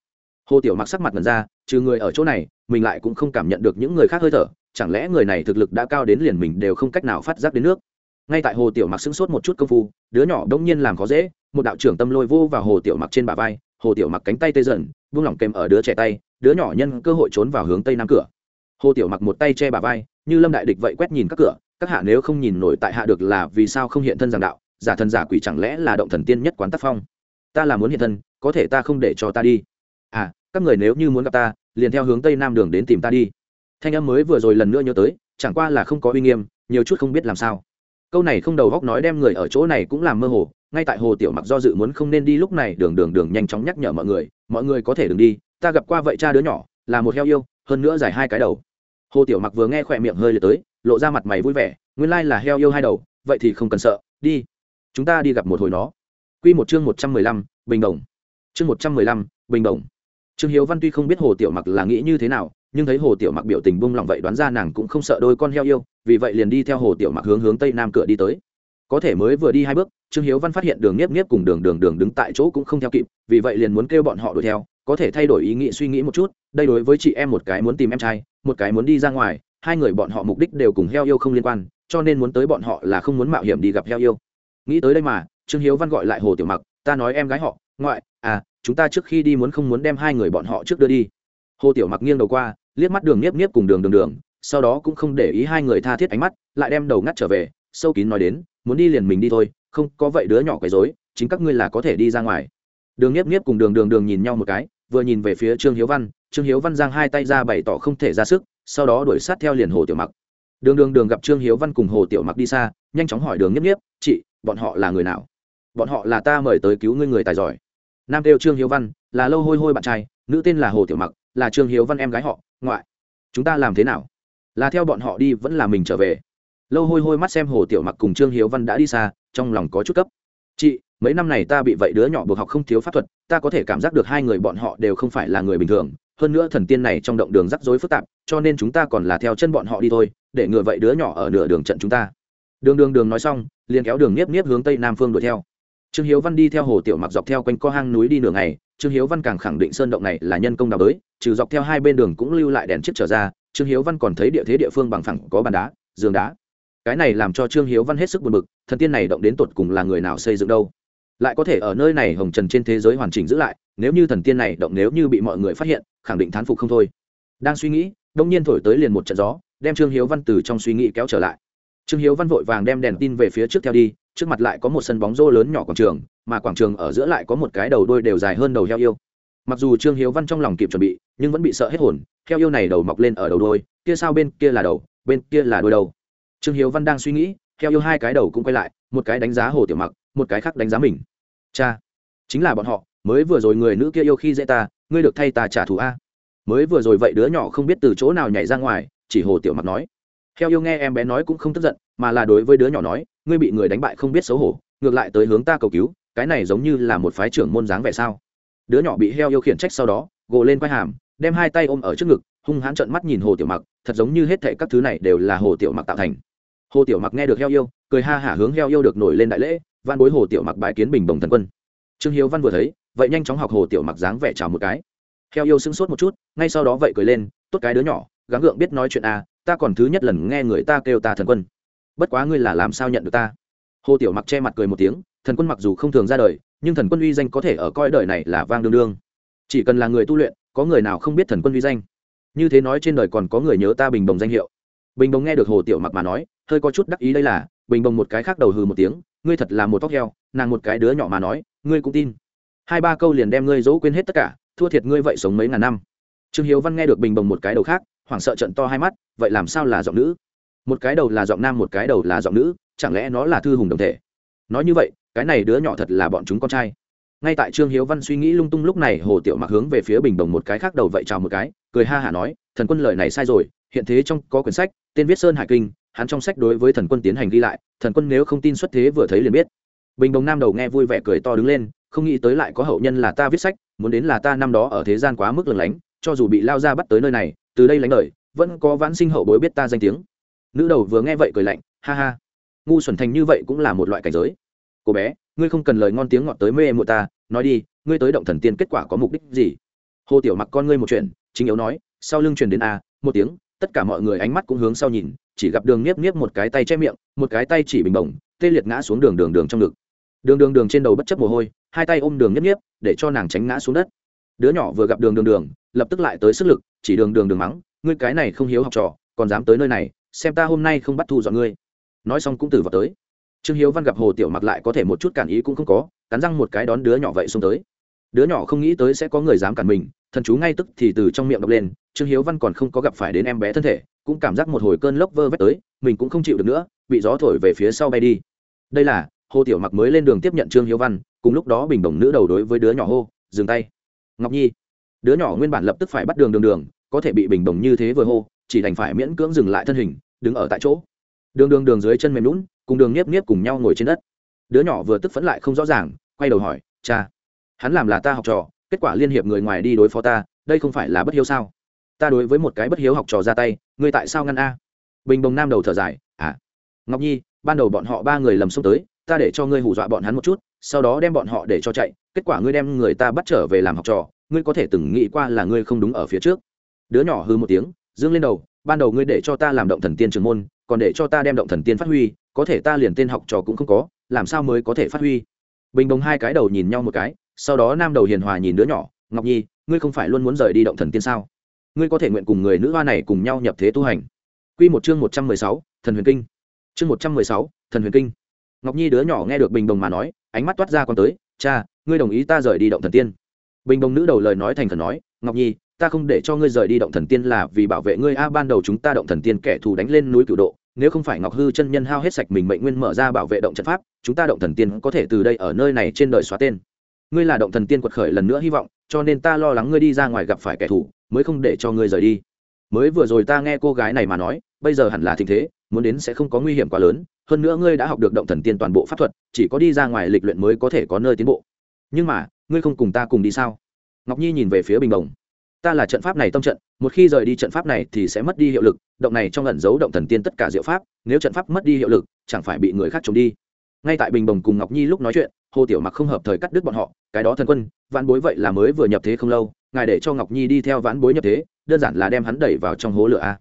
Hồ tiểu mặc sắc mặt ngần ra, trừ người ở chỗ này, mình lại cũng không cảm nhận được những người khác hơi thở, chẳng lẽ người này thực lực đã cao đến liền mình đều không cách nào phát giác đến nước. Ngay tại hồ tiểu mặc sững sốt một chút công phu, đứa nhỏ đông nhiên làm khó dễ, một đạo trưởng tâm lôi vô vào hồ tiểu mặc trên bả vai, hồ tiểu mặc cánh tay tê dần buông lỏng kèm ở đứa trẻ tay, đứa nhỏ nhân cơ hội trốn vào hướng tây nam cửa hồ tiểu mặc một tay che bả vai, như lâm đại địch vậy quét nhìn các cửa, các hạ nếu không nhìn nổi tại hạ được là vì sao không hiện thân giảng đạo, giả thần giả quỷ chẳng lẽ là động thần tiên nhất quán tác phong? Ta là muốn hiện thân, có thể ta không để cho ta đi. À các người nếu như muốn gặp ta, liền theo hướng tây nam đường đến tìm ta đi. Thanh âm mới vừa rồi lần nữa nhớ tới, chẳng qua là không có uy nghiêm, nhiều chút không biết làm sao. Câu này không đầu góc nói đem người ở chỗ này cũng làm mơ hồ, ngay tại hồ tiểu mặc do dự muốn không nên đi lúc này, đường đường đường nhanh chóng nhắc nhở mọi người mọi người có thể đừng đi, ta gặp qua vậy cha đứa nhỏ, là một heo yêu, hơn nữa dài hai cái đầu hồ tiểu mặc vừa nghe khỏe miệng hơi lượt tới, lộ ra mặt mày vui vẻ, nguyên lai là heo yêu hai đầu, vậy thì không cần sợ, đi. Chúng ta đi gặp một hồi nó. Quy một chương một trăm mười lăm, bình đồng. Chương một trăm mười lăm, bình đồng. Trương hiếu văn tuy không biết hồ tiểu mặc là nghĩ như thế nào, nhưng thấy hồ tiểu mặc biểu tình bung lòng vậy đoán ra nàng cũng không sợ đôi con heo yêu, vì vậy liền đi theo hồ tiểu mặc hướng hướng tây nam cửa đi tới. Có thể mới vừa đi hai bước, trương hiếu văn phát hiện đường nếp nếp cùng đường đường đường đứng tại chỗ cũng không theo kịp, vì vậy liền muốn kêu bọn họ đuổi theo có thể thay đổi ý nghĩ suy nghĩ một chút, đây đối với chị em một cái muốn tìm em trai, một cái muốn đi ra ngoài, hai người bọn họ mục đích đều cùng heo yêu không liên quan, cho nên muốn tới bọn họ là không muốn mạo hiểm đi gặp heo yêu. Nghĩ tới đây mà, trương hiếu văn gọi lại hồ tiểu mặc, ta nói em gái họ, ngoại à chúng ta trước khi đi muốn không muốn đem hai người bọn họ trước đưa đi. Hồ tiểu mặc nghiêng đầu qua, liếc mắt đường nếp nếp cùng đường đường đường, sau đó cũng không để ý hai người tha thiết ánh mắt, lại đem đầu ngắt trở về, sâu kín nói đến, muốn đi liền mình đi thôi, không, có vậy đứa nhỏ quấy rối, chính các ngươi là có thể đi ra ngoài. Đường nếp nếp cùng đường đường đường nhìn nhau một cái vừa nhìn về phía trương hiếu văn, trương hiếu văn giang hai tay ra bày tỏ không thể ra sức, sau đó đuổi sát theo liền hồ tiểu mặc. Đường đường đường gặp trương hiếu văn cùng hồ tiểu mặc đi xa, nhanh chóng hỏi đường nhất nhiếp chị, bọn họ là người nào? Bọn họ là ta mời tới cứu ngươi người tài giỏi. Nam kêu trương hiếu văn, là lâu hôi hôi bạn trai, nữ tên là hồ tiểu mặc, là trương hiếu văn em gái họ, ngoại. Chúng ta làm thế nào? Là theo bọn họ đi, vẫn là mình trở về. Lâu hôi hôi mắt xem hồ tiểu mặc cùng trương hiếu văn đã đi xa, trong lòng có chút cấp. Chị mấy năm này ta bị vậy đứa nhỏ buộc học không thiếu pháp thuật, ta có thể cảm giác được hai người bọn họ đều không phải là người bình thường. Hơn nữa thần tiên này trong động đường rắc rối phức tạp, cho nên chúng ta còn là theo chân bọn họ đi thôi, để ngừa vậy đứa nhỏ ở nửa đường trận chúng ta. Đường đường đường nói xong, liền kéo đường niếp niếp hướng tây nam phương đuổi theo. Trương hiếu văn đi theo hồ tiểu mặc dọc theo quanh co hang núi đi nửa ngày, trương hiếu văn càng khẳng định sơn động này là nhân công đào đới trừ dọc theo hai bên đường cũng lưu lại đèn chiếc trở ra, trương hiếu văn còn thấy địa thế địa phương bằng phẳng có bàn đá, giường đá. Cái này làm cho trương hiếu văn hết sức buồn bực, thần tiên này động đến tột cùng là người nào xây dựng đâu? Lại có thể ở nơi này hồng trần trên thế giới hoàn chỉnh giữ lại, nếu như thần tiên này động nếu như bị mọi người phát hiện, khẳng định thán phục không thôi. Đang suy nghĩ, đông nhiên thổi tới liền một trận gió, đem trương hiếu văn từ trong suy nghĩ kéo trở lại. Trương hiếu văn vội vàng đem đèn tin về phía trước theo đi, trước mặt lại có một sân bóng rô lớn nhỏ quảng trường, mà quảng trường ở giữa lại có một cái đầu đôi đều dài hơn đầu heo yêu. Mặc dù trương hiếu văn trong lòng kịp chuẩn bị, nhưng vẫn bị sợ hết hồn, heo yêu này đầu mọc lên ở đầu đôi kia sao bên kia là đầu, bên kia là đôi đầu. Trương hiếu văn đang suy nghĩ, heo yêu hai cái đầu cũng quay lại một cái đánh giá hồ tiểu mặc, một cái khác đánh giá mình. Cha, chính là bọn họ, mới vừa rồi người nữ kia yêu khi dễ ta, ngươi được thay ta trả thù a. Mới vừa rồi vậy đứa nhỏ không biết từ chỗ nào nhảy ra ngoài, chỉ hồ tiểu mặc nói. Heo yêu nghe em bé nói cũng không tức giận, mà là đối với đứa nhỏ nói, ngươi bị người đánh bại không biết xấu hổ, ngược lại tới hướng ta cầu cứu, cái này giống như là một phái trưởng môn dáng vẻ sao? Đứa nhỏ bị heo yêu khiển trách sau đó, gồ lên quai hàm, đem hai tay ôm ở trước ngực, hung hãn trợn mắt nhìn hồ tiểu mặc, thật giống như hết thệ các thứ này đều là hồ tiểu mặc tạo thành. Hồ tiểu mặc nghe được heo yêu cười ha hả hướng heo yêu được nổi lên đại lễ, văn bối hồ tiểu mặc bái kiến bình đồng thần quân. Trương hiếu văn vừa thấy, vậy nhanh chóng học hồ tiểu mặc dáng vẻ chào một cái. Heo yêu sững sốt một chút, ngay sau đó vậy cười lên, tốt cái đứa nhỏ, gắng gượng biết nói chuyện à ta còn thứ nhất lần nghe người ta kêu ta thần quân. Bất quá ngươi là làm sao nhận được ta? Hồ tiểu mặc che mặt cười một tiếng, thần quân mặc dù không thường ra đời, nhưng thần quân uy danh có thể ở coi đời này là vang đương đương. Chỉ cần là người tu luyện, có người nào không biết thần quân uy danh? Như thế nói trên đời còn có người nhớ ta bình bồng danh hiệu. Bình bồng nghe được hồ tiểu mặc mà nói, hơi có chút đắc ý đây là bình bồng một cái khác đầu hừ một tiếng, ngươi thật là một tóc heo, nàng một cái đứa nhỏ mà nói, ngươi cũng tin. Hai ba câu liền đem ngươi dỗ quên hết tất cả, thua thiệt ngươi vậy sống mấy ngàn năm. Trương hiếu văn nghe được bình bồng một cái đầu khác, hoảng sợ trận to hai mắt, vậy làm sao là giọng nữ? Một cái đầu là giọng nam, một cái đầu là giọng nữ, chẳng lẽ nó là thư hùng đồng thể? Nói như vậy, cái này đứa nhỏ thật là bọn chúng con trai. Ngay tại trương hiếu văn suy nghĩ lung tung lúc này, hồ tiểu mặc hướng về phía bình đồng một cái khác đầu vậy chào một cái, cười ha hả nói, thần quân lời này sai rồi, hiện thế trong có quyển sách, tên viết sơn hải kinh hắn trong sách đối với thần quân tiến hành ghi lại, thần quân nếu không tin xuất thế vừa thấy liền biết. Bình đồng nam đầu nghe vui vẻ cười to đứng lên, không nghĩ tới lại có hậu nhân là ta viết sách, muốn đến là ta năm đó ở thế gian quá mức lừng lánh, cho dù bị lao ra bắt tới nơi này, từ đây lánh đời, vẫn có vãn sinh hậu bối biết ta danh tiếng. Nữ đầu vừa nghe vậy cười lạnh, ha ha. Ngu xuẩn thành như vậy cũng là một loại cảnh giới. Cô bé, ngươi không cần lời ngon tiếng ngọt tới mê mụa ta, nói đi, ngươi tới động thần tiên kết quả có mục đích gì? Hồ tiểu mặc con ngươi một chuyện, chính yếu nói, sau lưng truyền đến a, một tiếng tất cả mọi người ánh mắt cũng hướng sau nhìn, chỉ gặp đường niếp niếp một cái tay che miệng, một cái tay chỉ bình bổng tê liệt ngã xuống đường đường đường trong ngực. Đường đường đường trên đầu bất chấp mồ hôi, hai tay ôm đường niếp niếp, để cho nàng tránh ngã xuống đất. Đứa nhỏ vừa gặp đường đường đường, lập tức lại tới sức lực, chỉ đường đường đường mắng, ngươi cái này không hiếu học trò, còn dám tới nơi này, xem ta hôm nay không bắt thu dọn ngươi. Nói xong cũng từ vào tới. Trương hiếu văn gặp hồ tiểu mặc lại có thể một chút cản ý cũng không có, cắn răng một cái đón đứa nhỏ vậy xông tới. Đứa nhỏ không nghĩ tới sẽ có người dám cản mình, thần chú ngay tức thì từ trong miệng đọc lên trương hiếu văn còn không có gặp phải đến em bé thân thể, cũng cảm giác một hồi cơn lốc vơ vét tới, mình cũng không chịu được nữa, bị gió thổi về phía sau bay đi. Đây là, hồ tiểu mặc mới lên đường tiếp nhận trương hiếu văn, cùng lúc đó bình đồng nữ đầu đối với đứa nhỏ hô, dừng tay. Ngọc nhi, đứa nhỏ nguyên bản lập tức phải bắt đường đường đường, có thể bị bình đồng như thế vừa hô, chỉ đành phải miễn cưỡng dừng lại thân hình, đứng ở tại chỗ. Đường đường đường dưới chân mềm lún cùng đường nhiếp nhiếp cùng nhau ngồi trên đất. Đứa nhỏ vừa tức phẫn lại không rõ ràng, quay đầu hỏi, cha, hắn làm là ta học trò, kết quả liên hiệp người ngoài đi đối phó ta, đây không phải là bất hiếu sao? Ta đối với một cái bất hiếu học trò ra tay, ngươi tại sao ngăn a? Bình bồng nam đầu thở dài à ngọc nhi, ban đầu bọn họ ba người lầm xông tới, ta để cho ngươi hù dọa bọn hắn một chút, sau đó đem bọn họ để cho chạy, kết quả ngươi đem người ta bắt trở về làm học trò, ngươi có thể từng nghĩ qua là ngươi không đúng ở phía trước. Đứa nhỏ hư một tiếng, dương lên đầu, ban đầu ngươi để cho ta làm động thần tiên trường môn, còn để cho ta đem động thần tiên phát huy, có thể ta liền tên học trò cũng không có, làm sao mới có thể phát huy? Bình bồng hai cái đầu nhìn nhau một cái, sau đó nam đầu hiền hòa nhìn đứa nhỏ, ngọc nhi, ngươi không phải luôn muốn rời đi động thần tiên sao? Ngươi có thể nguyện cùng người nữ hoa này cùng nhau nhập thế tu hành. Q một chương một trăm mười sáu, thần huyền kinh. Chương một trăm mười sáu, thần huyền kinh. Ngọc nhi đứa nhỏ nghe được bình đồng mà nói, ánh mắt toát ra còn tới, cha, ngươi đồng ý ta rời đi động thần tiên. Bình đồng nữ đầu lời nói thành thần nói, ngọc nhi, ta không để cho ngươi rời đi động thần tiên là vì bảo vệ ngươi. A, ban đầu chúng ta động thần tiên kẻ thù đánh lên núi cửu độ, nếu không phải ngọc hư chân nhân hao hết sạch mình mệnh nguyên mở ra bảo vệ động trận pháp, chúng ta động thần tiên có thể từ đây ở nơi này trên đời xóa tên. Ngươi là động thần tiên quật khởi lần nữa hy vọng, cho nên ta lo lắng ngươi đi ra ngoài gặp phải kẻ thù mới không để cho ngươi rời đi. Mới vừa rồi ta nghe cô gái này mà nói, bây giờ hẳn là tình thế, muốn đến sẽ không có nguy hiểm quá lớn, hơn nữa ngươi đã học được động thần tiên toàn bộ pháp thuật, chỉ có đi ra ngoài lịch luyện mới có thể có nơi tiến bộ. Nhưng mà, ngươi không cùng ta cùng đi sao? Ngọc nhi nhìn về phía bình đồng. Ta là trận pháp này tâm trận, một khi rời đi trận pháp này thì sẽ mất đi hiệu lực, động này trong ẩn giấu động thần tiên tất cả diệu pháp, nếu trận pháp mất đi hiệu lực, chẳng phải bị người khác trộm đi. Ngay tại bình bồng cùng ngọc nhi lúc nói chuyện, hồ tiểu mặc không hợp thời cắt đứt bọn họ, cái đó thần quân, vạn bối vậy là mới vừa nhập thế không lâu ngài để cho ngọc nhi đi theo vãn bối nhập thế, đơn giản là đem hắn đẩy vào trong hố lửa a.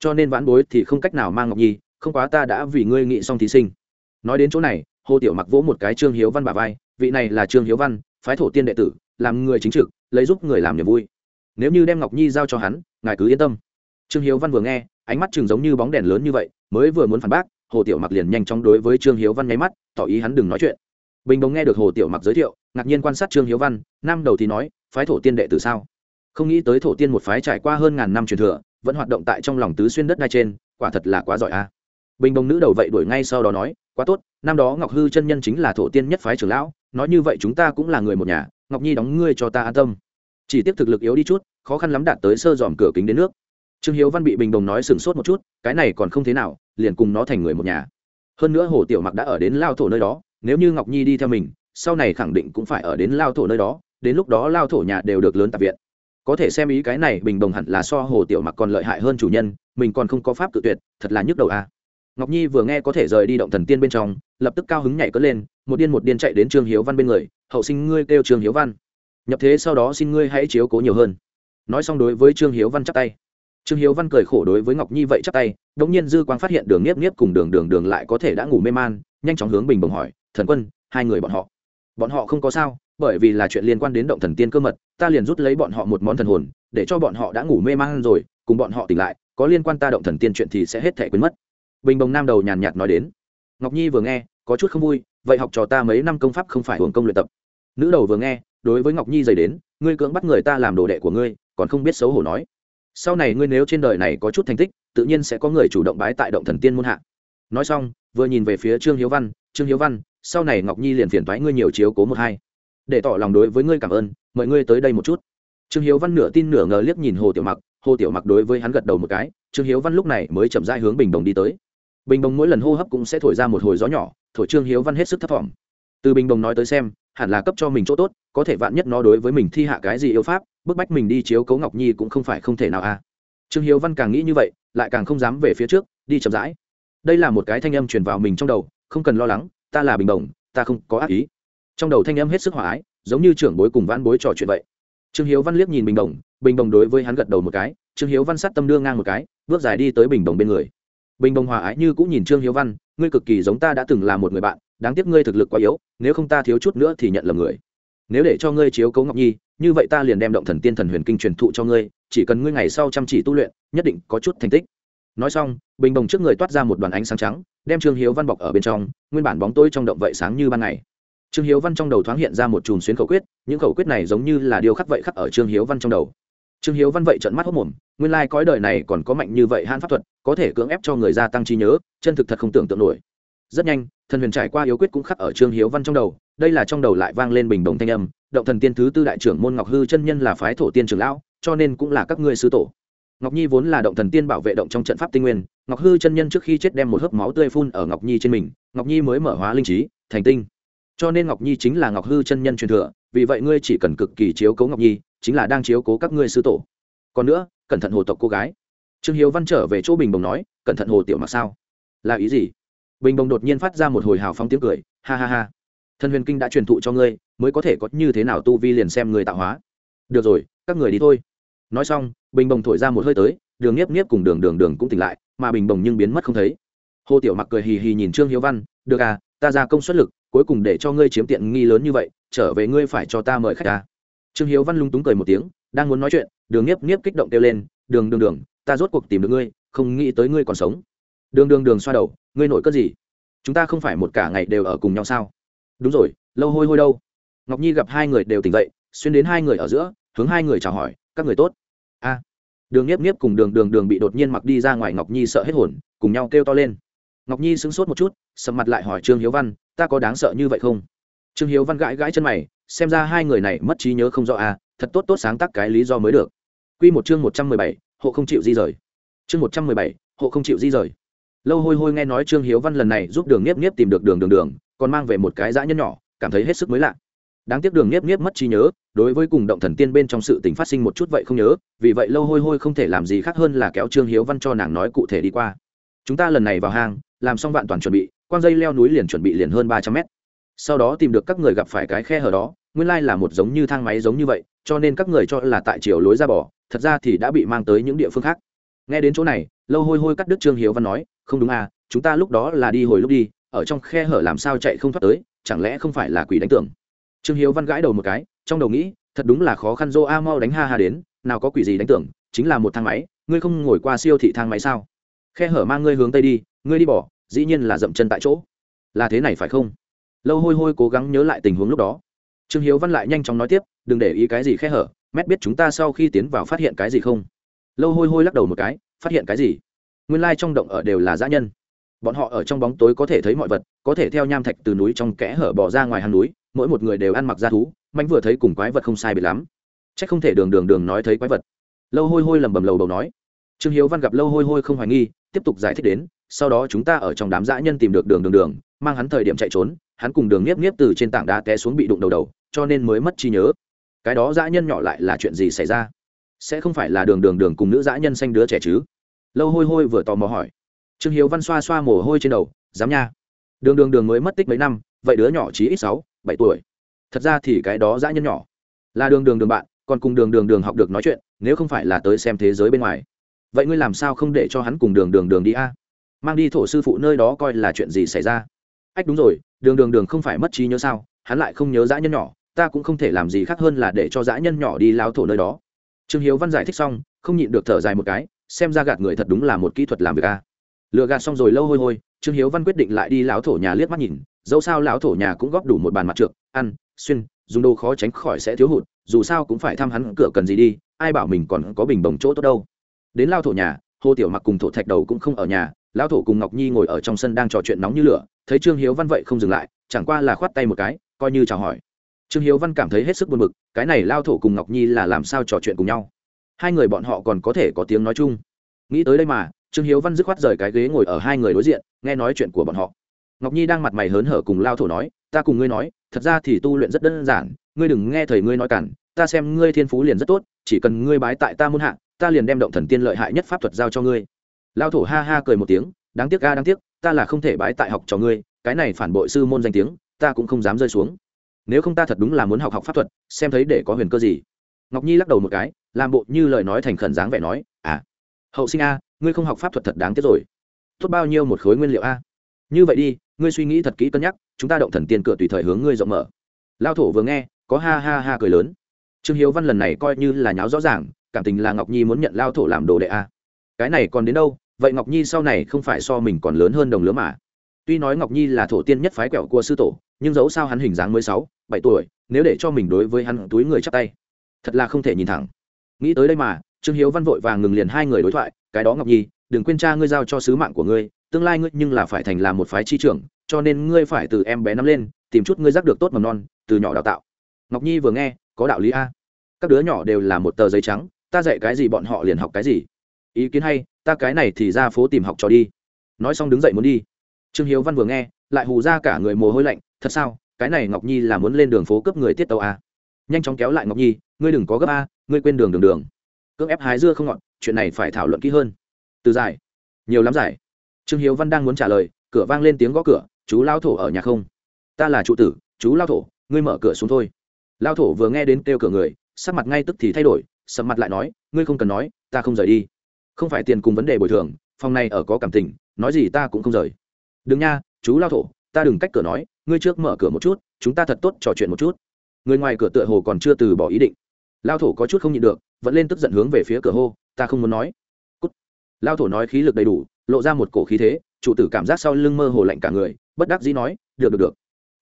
Cho nên vãn bối thì không cách nào mang ngọc nhi, không quá ta đã vì ngươi nghị xong thí sinh. Nói đến chỗ này, hồ tiểu mặc vỗ một cái trương hiếu văn bà vai, vị này là trương hiếu văn, phái thổ tiên đệ tử, làm người chính trực, lấy giúp người làm niềm vui. Nếu như đem ngọc nhi giao cho hắn, ngài cứ yên tâm. Trương hiếu văn vừa nghe, ánh mắt chừng giống như bóng đèn lớn như vậy, mới vừa muốn phản bác, hồ tiểu mặc liền nhanh chóng đối với trương hiếu văn nháy mắt, tỏ ý hắn đừng nói chuyện. Bình bồng nghe được hồ tiểu mặc giới thiệu, ngạc nhiên quan sát trương hiếu văn năm đầu thì nói phái thổ tiên đệ tử sao? Không nghĩ tới thổ tiên một phái trải qua hơn ngàn năm truyền thừa, vẫn hoạt động tại trong lòng tứ xuyên đất đai trên, quả thật là quá giỏi a. Bình đồng nữ đầu vậy đuổi ngay sau đó nói, quá tốt, năm đó ngọc hư chân nhân chính là thổ tiên nhất phái trưởng lão, nói như vậy chúng ta cũng là người một nhà, ngọc nhi đóng ngươi cho ta an tâm. Chỉ tiếp thực lực yếu đi chút, khó khăn lắm đạt tới sơ dòm cửa kính đến nước. Trương hiếu văn bị bình đồng nói sửng sốt một chút, cái này còn không thế nào, liền cùng nó thành người một nhà. Hơn nữa hồ tiểu mặc đã ở đến lao thổ nơi đó, nếu như ngọc nhi đi theo mình, sau này khẳng định cũng phải ở đến lao thổ nơi đó đến lúc đó lao thổ nhà đều được lớn tạp viện. Có thể xem ý cái này bình đồng hẳn là so hồ tiểu mặc còn lợi hại hơn chủ nhân, mình còn không có pháp tự tuyệt, thật là nhức đầu a à. ngọc nhi vừa nghe có thể rời đi động thần tiên bên trong, lập tức cao hứng nhảy cất lên, một điên một điên chạy đến trương hiếu văn bên người, hậu sinh ngươi kêu trương hiếu văn. Nhập thế sau đó xin ngươi hãy chiếu cố nhiều hơn. Nói xong đối với trương hiếu văn chắp tay. Trương hiếu văn cười khổ đối với ngọc nhi vậy chắp tay đ ỗ n g nhiên dư quang phát hiện đường nếp nếp cùng đường đường đường lại có thể đã ngủ mê man, nhanh chóng hướng bình bồng hỏi, thần quân, hai người bọn họ bọn họ không có sao? Bởi vì là chuyện liên quan đến động thần tiên cơ mật, ta liền rút lấy bọn họ một món thần hồn, để cho bọn họ đã ngủ mê man rồi, cùng bọn họ tỉnh lại, có liên quan ta động thần tiên chuyện thì sẽ hết thể quên mất. Bình bồng nam đầu nhàn nhạt nói đến. Ngọc nhi vừa nghe, có chút không vui, vậy học trò ta mấy năm công pháp không phải hưởng công luyện tập. Nữ đầu vừa nghe, đối với ngọc nhi dày đến, ngươi cưỡng bắt người ta làm đồ đệ của ngươi, còn không biết xấu hổ nói. Sau này ngươi nếu trên đời này có chút thành tích, tự nhiên sẽ có người chủ động bái tại động thần tiên môn hạ. Nói xong, vừa nhìn về phía trương hiếu văn, trương hiếu văn, sau này ngọc nhi liền phiền thoái ngươi nhiều chiếu cố một hai để tỏ lòng đối với ngươi cảm ơn, mời ngươi tới đây một chút. Trương hiếu văn nửa tin nửa ngờ liếc nhìn hồ tiểu mặc, hồ tiểu mặc đối với hắn gật đầu một cái, trương hiếu văn lúc này mới chậm rãi hướng bình đồng đi tới. Bình đồng mỗi lần hô hấp cũng sẽ thổi ra một hồi gió nhỏ, thổi trương hiếu văn hết sức thấp thỏm. Từ bình đồng nói tới xem, hẳn là cấp cho mình chỗ tốt, có thể vạn nhất nó đối với mình thi hạ cái gì yêu pháp, bức bách mình đi chiếu cấu ngọc nhi cũng không phải không thể nào a à. trương hiếu văn càng nghĩ như vậy, lại càng không dám về phía trước, đi chậm rãi. Đây là một cái thanh âm truyền vào mình trong đầu, không cần lo lắng, ta là bình đồng, ta không có ác ý trong đầu thanh âm hết sức hòa ái, giống như trưởng bối cùng vãn bối trò chuyện vậy. Trương hiếu văn liếc nhìn bình đồng bình đồng đối với hắn gật đầu một cái, trương hiếu văn sát tâm đưa ngang một cái, bước dài đi tới bình đồng bên người. Bình đồng hòa ái như cũng nhìn trương hiếu văn, ngươi cực kỳ giống ta đã từng là một người bạn, đáng tiếc ngươi thực lực quá yếu, nếu không ta thiếu chút nữa thì nhận lầm người. Nếu để cho ngươi chiếu cấu ngọc nhi, như vậy ta liền đem động thần tiên thần huyền kinh truyền thụ cho ngươi, chỉ cần ngươi ngày sau chăm chỉ tu luyện, nhất định có chút thành tích. Nói xong, bình đồng trước người toát ra một đoàn ánh sáng trắng, đem trương hiếu văn bọc ở bên trong, nguyên bản bóng tôi trong động vậy sáng như ban ngày trương hiếu văn trong đầu thoáng hiện ra một chùm xuyến khẩu quyết, những khẩu quyết này giống như là điều khắc vậy khắc ở trương hiếu văn trong đầu. Trương hiếu văn vậy trận mắt hốc mồm, nguyên lai、like、cõi đời này còn có mạnh như vậy hãn pháp thuật, có thể cưỡng ép cho người gia tăng trí nhớ, chân thực thật không tưởng tượng nổi. Rất nhanh, thần huyền trải qua yếu quyết cũng khắc ở trương hiếu văn trong đầu, đây là trong đầu lại vang lên bình đồng thanh âm, động thần tiên thứ tư đại trưởng môn ngọc hư chân nhân là phái thổ tiên trưởng lão, cho nên cũng là các ngươi sư tổ. Ngọc nhi vốn là động thần tiên bảo vệ động trong trận pháp tinh nguyên, ngọc hư chân nhân trước khi chết đem một hớp máu tươi phun ở ngọc nhi trên mình, ngọc nhi mới mở hóa linh trí, thành tinh cho nên ngọc nhi chính là ngọc hư chân nhân truyền thừa, vì vậy ngươi chỉ cần cực kỳ chiếu cố ngọc nhi, chính là đang chiếu cố các ngươi sư tổ. Còn nữa, cẩn thận hồ tộc cô gái. Trương hiếu văn trở về chỗ bình bồng nói, cẩn thận hồ tiểu mặc sao? Là ý gì? Bình bồng đột nhiên phát ra một hồi hào phóng tiếng cười, ha ha ha. Thân huyền kinh đã truyền thụ cho ngươi, mới có thể có như thế nào tu vi liền xem người tạo hóa. Được rồi, các người đi thôi. Nói xong, bình bồng thổi ra một hơi tới, đường nhiếp nhiếp cùng đường đường đường cũng tỉnh lại, mà bình bồng nhưng biến mất không thấy. Hồ tiểu mặc cười hì hì nhìn trương hiếu văn, được à ta ra công suất lực cuối cùng để cho ngươi chiếm tiện nghi lớn như vậy trở về ngươi phải cho ta mời khách ta. Trương hiếu văn lung túng cười một tiếng đang muốn nói chuyện đường Niếp Niếp kích động kêu lên đường đường đường ta rốt cuộc tìm được ngươi không nghĩ tới ngươi còn sống. Đường đường đường xoa đầu ngươi nổi cơn gì? Chúng ta không phải một cả ngày đều ở cùng nhau sao? Đúng rồi lâu hôi hôi đâu. Ngọc nhi gặp hai người đều tỉnh dậy xuyên đến hai người ở giữa hướng hai người chào hỏi các người tốt. A, đường nhiếp nhiếp cùng đường đường đường bị đột nhiên mặc đi ra ngoài ngọc nhi sợ hết hồn cùng nhau kêu to lên. Ngọc nhi sững sốt một chút sầm mặt lại hỏi trương hiếu văn ta có đáng sợ như vậy không? Trương hiếu văn gãi gãi chân mày, xem ra hai người này mất trí nhớ không rõ à thật tốt tốt sáng tác cái lý do mới được. Q một chương một trăm mười bảy, hộ không chịu di rời. Chương một trăm mười bảy, hộ không chịu di rời. Lâu hôi hôi nghe nói trương hiếu văn lần này giúp đường nhiếp nhiếp tìm được đường đường đường, còn mang về một cái dã nhân nhỏ, cảm thấy hết sức mới lạ. Đáng tiếc đường nhiếp nhiếp mất trí nhớ, đối với cùng động thần tiên bên trong sự tình phát sinh một chút vậy không nhớ, vì vậy lâu hôi hôi không thể làm gì khác hơn là kéo trương hiếu văn cho nàng nói cụ thể đi qua chúng ta lần này vào hang, làm xong vạn toàn chuẩn bị, quang dây leo núi liền chuẩn bị liền hơn ba trăm mét. Sau đó tìm được các người gặp phải cái khe hở đó, nguyên lai là một giống như thang máy giống như vậy, cho nên các người cho là tại chiều lối ra bỏ thật ra thì đã bị mang tới những địa phương khác. Nghe đến chỗ này, lâu hôi hôi cắt đứt trương hiếu văn nói, không đúng à chúng ta lúc đó là đi hồi lúc đi, ở trong khe hở làm sao chạy không thoát tới, chẳng lẽ không phải là quỷ đánh tưởng? Trương hiếu văn gãi đầu một cái, trong đầu nghĩ, thật đúng là khó khăn dô a, mau đánh ha ha đến, nào có quỷ gì đánh tưởng, chính là một thang máy, ngươi không ngồi qua siêu thị thang máy sao? Khe hở mang ngươi hướng tây đi, ngươi đi bỏ, dĩ nhiên là dậm chân tại chỗ. Là thế này phải không? Lâu hôi hôi cố gắng nhớ lại tình huống lúc đó. Trương hiếu văn lại nhanh chóng nói tiếp, đừng để ý cái gì khe hở, mét biết chúng ta sau khi tiến vào phát hiện cái gì không? Lâu hôi hôi lắc đầu một cái, phát hiện cái gì? Nguyên lai、like、trong động ở đều là dã nhân. Bọn họ ở trong bóng tối có thể thấy mọi vật, có thể theo nham thạch từ núi trong kẽ hở bỏ ra ngoài hang núi, mỗi một người đều ăn mặc da thú mạnh vừa thấy cùng quái vật không sai biệt lắm. C h ắ c không thể đường đường đường nói thấy quái vật. Lâu hôi hôi lầm bầm lầu đầu nói. Trương hiếu văn gặp lâu hôi hôi không hoài nghi tiếp tục giải thích đến, sau đó chúng ta ở trong đám dã nhân tìm được đường đường đường, mang hắn thời điểm chạy trốn, hắn cùng đường nhiếp nhiếp từ trên tảng đá té xuống bị đụng đầu đầu, cho nên mới mất trí nhớ. Cái đó dã nhân nhỏ lại là chuyện gì xảy ra? Sẽ không phải là đường đường đường cùng nữ dã nhân xanh đứa trẻ chứ? Lâu hôi hôi vừa tò mò hỏi. Trương hiếu văn xoa xoa mồ hôi trên đầu, dám nha. Đường đường đường mới mất tích mấy năm, vậy đứa nhỏ chỉ ít sáu, bảy tuổi. Thật ra thì cái đó dã nhân nhỏ là đường đường đường bạn, còn cùng đường đường đường học được nói chuyện, nếu không phải là tới xem thế giới bên ngoài vậy ngươi làm sao không để cho hắn cùng đường đường đường đi a? Mang đi thổ sư phụ nơi đó coi là chuyện gì xảy ra? Ách đúng rồi, đường đường đường không phải mất trí nhớ sao? Hắn lại không nhớ dã nhân nhỏ, ta cũng không thể làm gì khác hơn là để cho dã nhân nhỏ đi lao thổ nơi đó. Trương hiếu văn giải thích xong, không nhịn được thở dài một cái, xem ra gạt người thật đúng là một kỹ thuật làm việc a. Lựa gạt xong rồi lâu hôi hôi, trương hiếu văn quyết định lại đi lão thổ nhà liếc mắt nhìn, dẫu sao lão thổ nhà cũng góp đủ một bàn mặt trượt ăn, xuyên, dùng đồ khó tránh khỏi sẽ thiếu hụt, dù sao cũng phải thăm hắn cửa cần gì đi, ai bảo mình còn có bình bồng chỗ tốt đâu đến lao thổ nhà, hồ tiểu mặc cùng thổ thạch đầu cũng không ở nhà, lão thổ cùng ngọc nhi ngồi ở trong sân đang trò chuyện nóng như lửa, thấy trương hiếu văn vậy không dừng lại, chẳng qua là khoát tay một cái, coi như chào hỏi. Trương hiếu văn cảm thấy hết sức buồn bực, cái này lao thổ cùng ngọc nhi là làm sao trò chuyện cùng nhau? Hai người bọn họ còn có thể có tiếng nói chung. Nghĩ tới đây mà, trương hiếu văn dứt khoát rời cái ghế ngồi ở hai người đối diện, nghe nói chuyện của bọn họ. Ngọc nhi đang mặt mày hớn hở cùng lao thổ nói, ta cùng ngươi nói, thật ra thì tu luyện rất đơn giản, ngươi đừng nghe thầy ngươi nói cản, ta xem ngươi thiên phú liền rất tốt, chỉ cần ngươi bái tại ta muôn hạ ta liền đem động thần tiên lợi hại nhất pháp thuật giao cho ngươi. Lao thổ ha ha cười một tiếng, đáng tiếc ga đáng tiếc, ta là không thể bái tại học cho ngươi, cái này phản bội sư môn danh tiếng, ta cũng không dám rơi xuống. Nếu không ta thật đúng là muốn học học pháp thuật, xem thấy để có huyền cơ gì. Ngọc nhi lắc đầu một cái, làm bộ như lời nói thành khẩn dáng vẻ nói à hậu sinh a, ngươi không học pháp thuật thật đáng tiếc rồi. Tốt bao nhiêu một khối nguyên liệu a? Như vậy đi, ngươi suy nghĩ thật kỹ cân nhắc, chúng ta động thần tiên cửa tùy thời hướng ngươi rộng mở. Lao thổ vừa nghe, có ha ha ha cười lớn. Trương hiếu văn lần này coi như là nháo rõ ràng cảm tình là ngọc nhi muốn nhận lao thổ làm đồ đệ a cái này còn đến đâu? Vậy ngọc nhi sau này không phải so mình còn lớn hơn đồng lứa mà. Tuy nói ngọc nhi là thổ tiên nhất phái quẹo của sư tổ, nhưng dẫu sao hắn hình dáng mới sáu, bảy tuổi, nếu để cho mình đối với hắn túi người chắp tay, thật là không thể nhìn thẳng. Nghĩ tới đây mà, trương hiếu văn vội vàng ngừng liền hai người đối thoại, cái đó ngọc nhi, đừng quên cha ngươi giao cho sứ mạng của ngươi, tương lai ngươi nhưng là phải thành làm một phái chi trưởng, cho nên ngươi phải từ em bé năm lên, tìm chút ngươi giác được tốt mầm non, từ nhỏ đào tạo. Ngọc nhi vừa nghe, có đạo lý a. Các đứa nhỏ đều là một tờ giấy trắng ta dạy cái gì bọn họ liền học cái gì. Ý kiến hay, ta cái này thì ra phố tìm học trò đi. Nói xong đứng dậy muốn đi. Trương hiếu văn vừa nghe, lại hù ra cả người mồ hôi lạnh, thật sao, cái này ngọc nhi là muốn lên đường phố cướp người tiết tàu à? nhanh chóng kéo lại ngọc nhi, ngươi đừng có gấp a, ngươi quên đường đường đường. Cưỡng ép hái dưa không ngọn chuyện này phải thảo luận kỹ hơn. Từ giải. Nhiều lắm giải. Trương hiếu văn đang muốn trả lời, cửa vang lên tiếng gõ cửa, chú lao thổ ở nhà không? Ta là trụ tử, chú lao thổ, ngươi mở cửa xuống thôi. Lao thổ vừa nghe đến kêu cửa người, sắc mặt ngay tức thì thay đổi sầm mặt lại nói, ngươi không cần nói, ta không rời đi. Không phải tiền cùng vấn đề bồi thường, phòng này ở có cảm tình, nói gì ta cũng không rời. Đừng nha, chú lao thổ, ta đừng cách cửa nói, ngươi trước mở cửa một chút, chúng ta thật tốt trò chuyện một chút. Người ngoài cửa tựa hồ còn chưa từ bỏ ý định. Lao thổ có chút không nhịn được, vẫn lên tức giận hướng về phía cửa hô, ta không muốn nói. Cút. lao thổ nói khí lực đầy đủ, lộ ra một cổ khí thế, chủ tử cảm giác sau lưng mơ hồ lạnh cả người, bất đắc dĩ nói, được được được.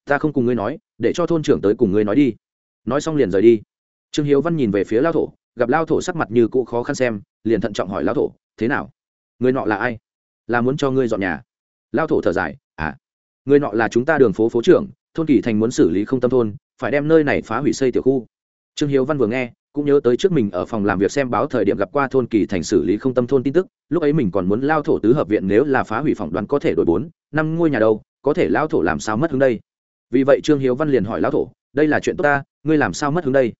Ta không cùng ngươi nói, để cho thôn trưởng tới cùng ngươi nói đi. Nói xong liền rời đi. Trương hiếu văn nhìn về phía lao thổ gặp lao thổ sắc mặt như cũ khó khăn xem, liền thận trọng hỏi lao thổ, thế nào? Người nọ là ai? Là muốn cho ngươi dọn nhà? Lao thổ thở dài à người nọ là chúng ta đường phố phố trưởng, thôn kỳ thành muốn xử lý không tâm thôn, phải đem nơi này phá hủy xây tiểu khu. Trương hiếu văn vừa nghe, cũng nhớ tới trước mình ở phòng làm việc xem báo thời điểm gặp qua thôn kỳ thành xử lý không tâm thôn tin tức, lúc ấy mình còn muốn lao thổ tứ hợp viện nếu là phá hủy phỏng đoán có thể đổi bốn, năm ngôi nhà đâu, có thể lao thổ làm sao mất hướng đây? Vì vậy trương hiếu văn liền hỏi lao thổ, đây là chuyện tốt ta, ngươi làm sao mất hướng đây?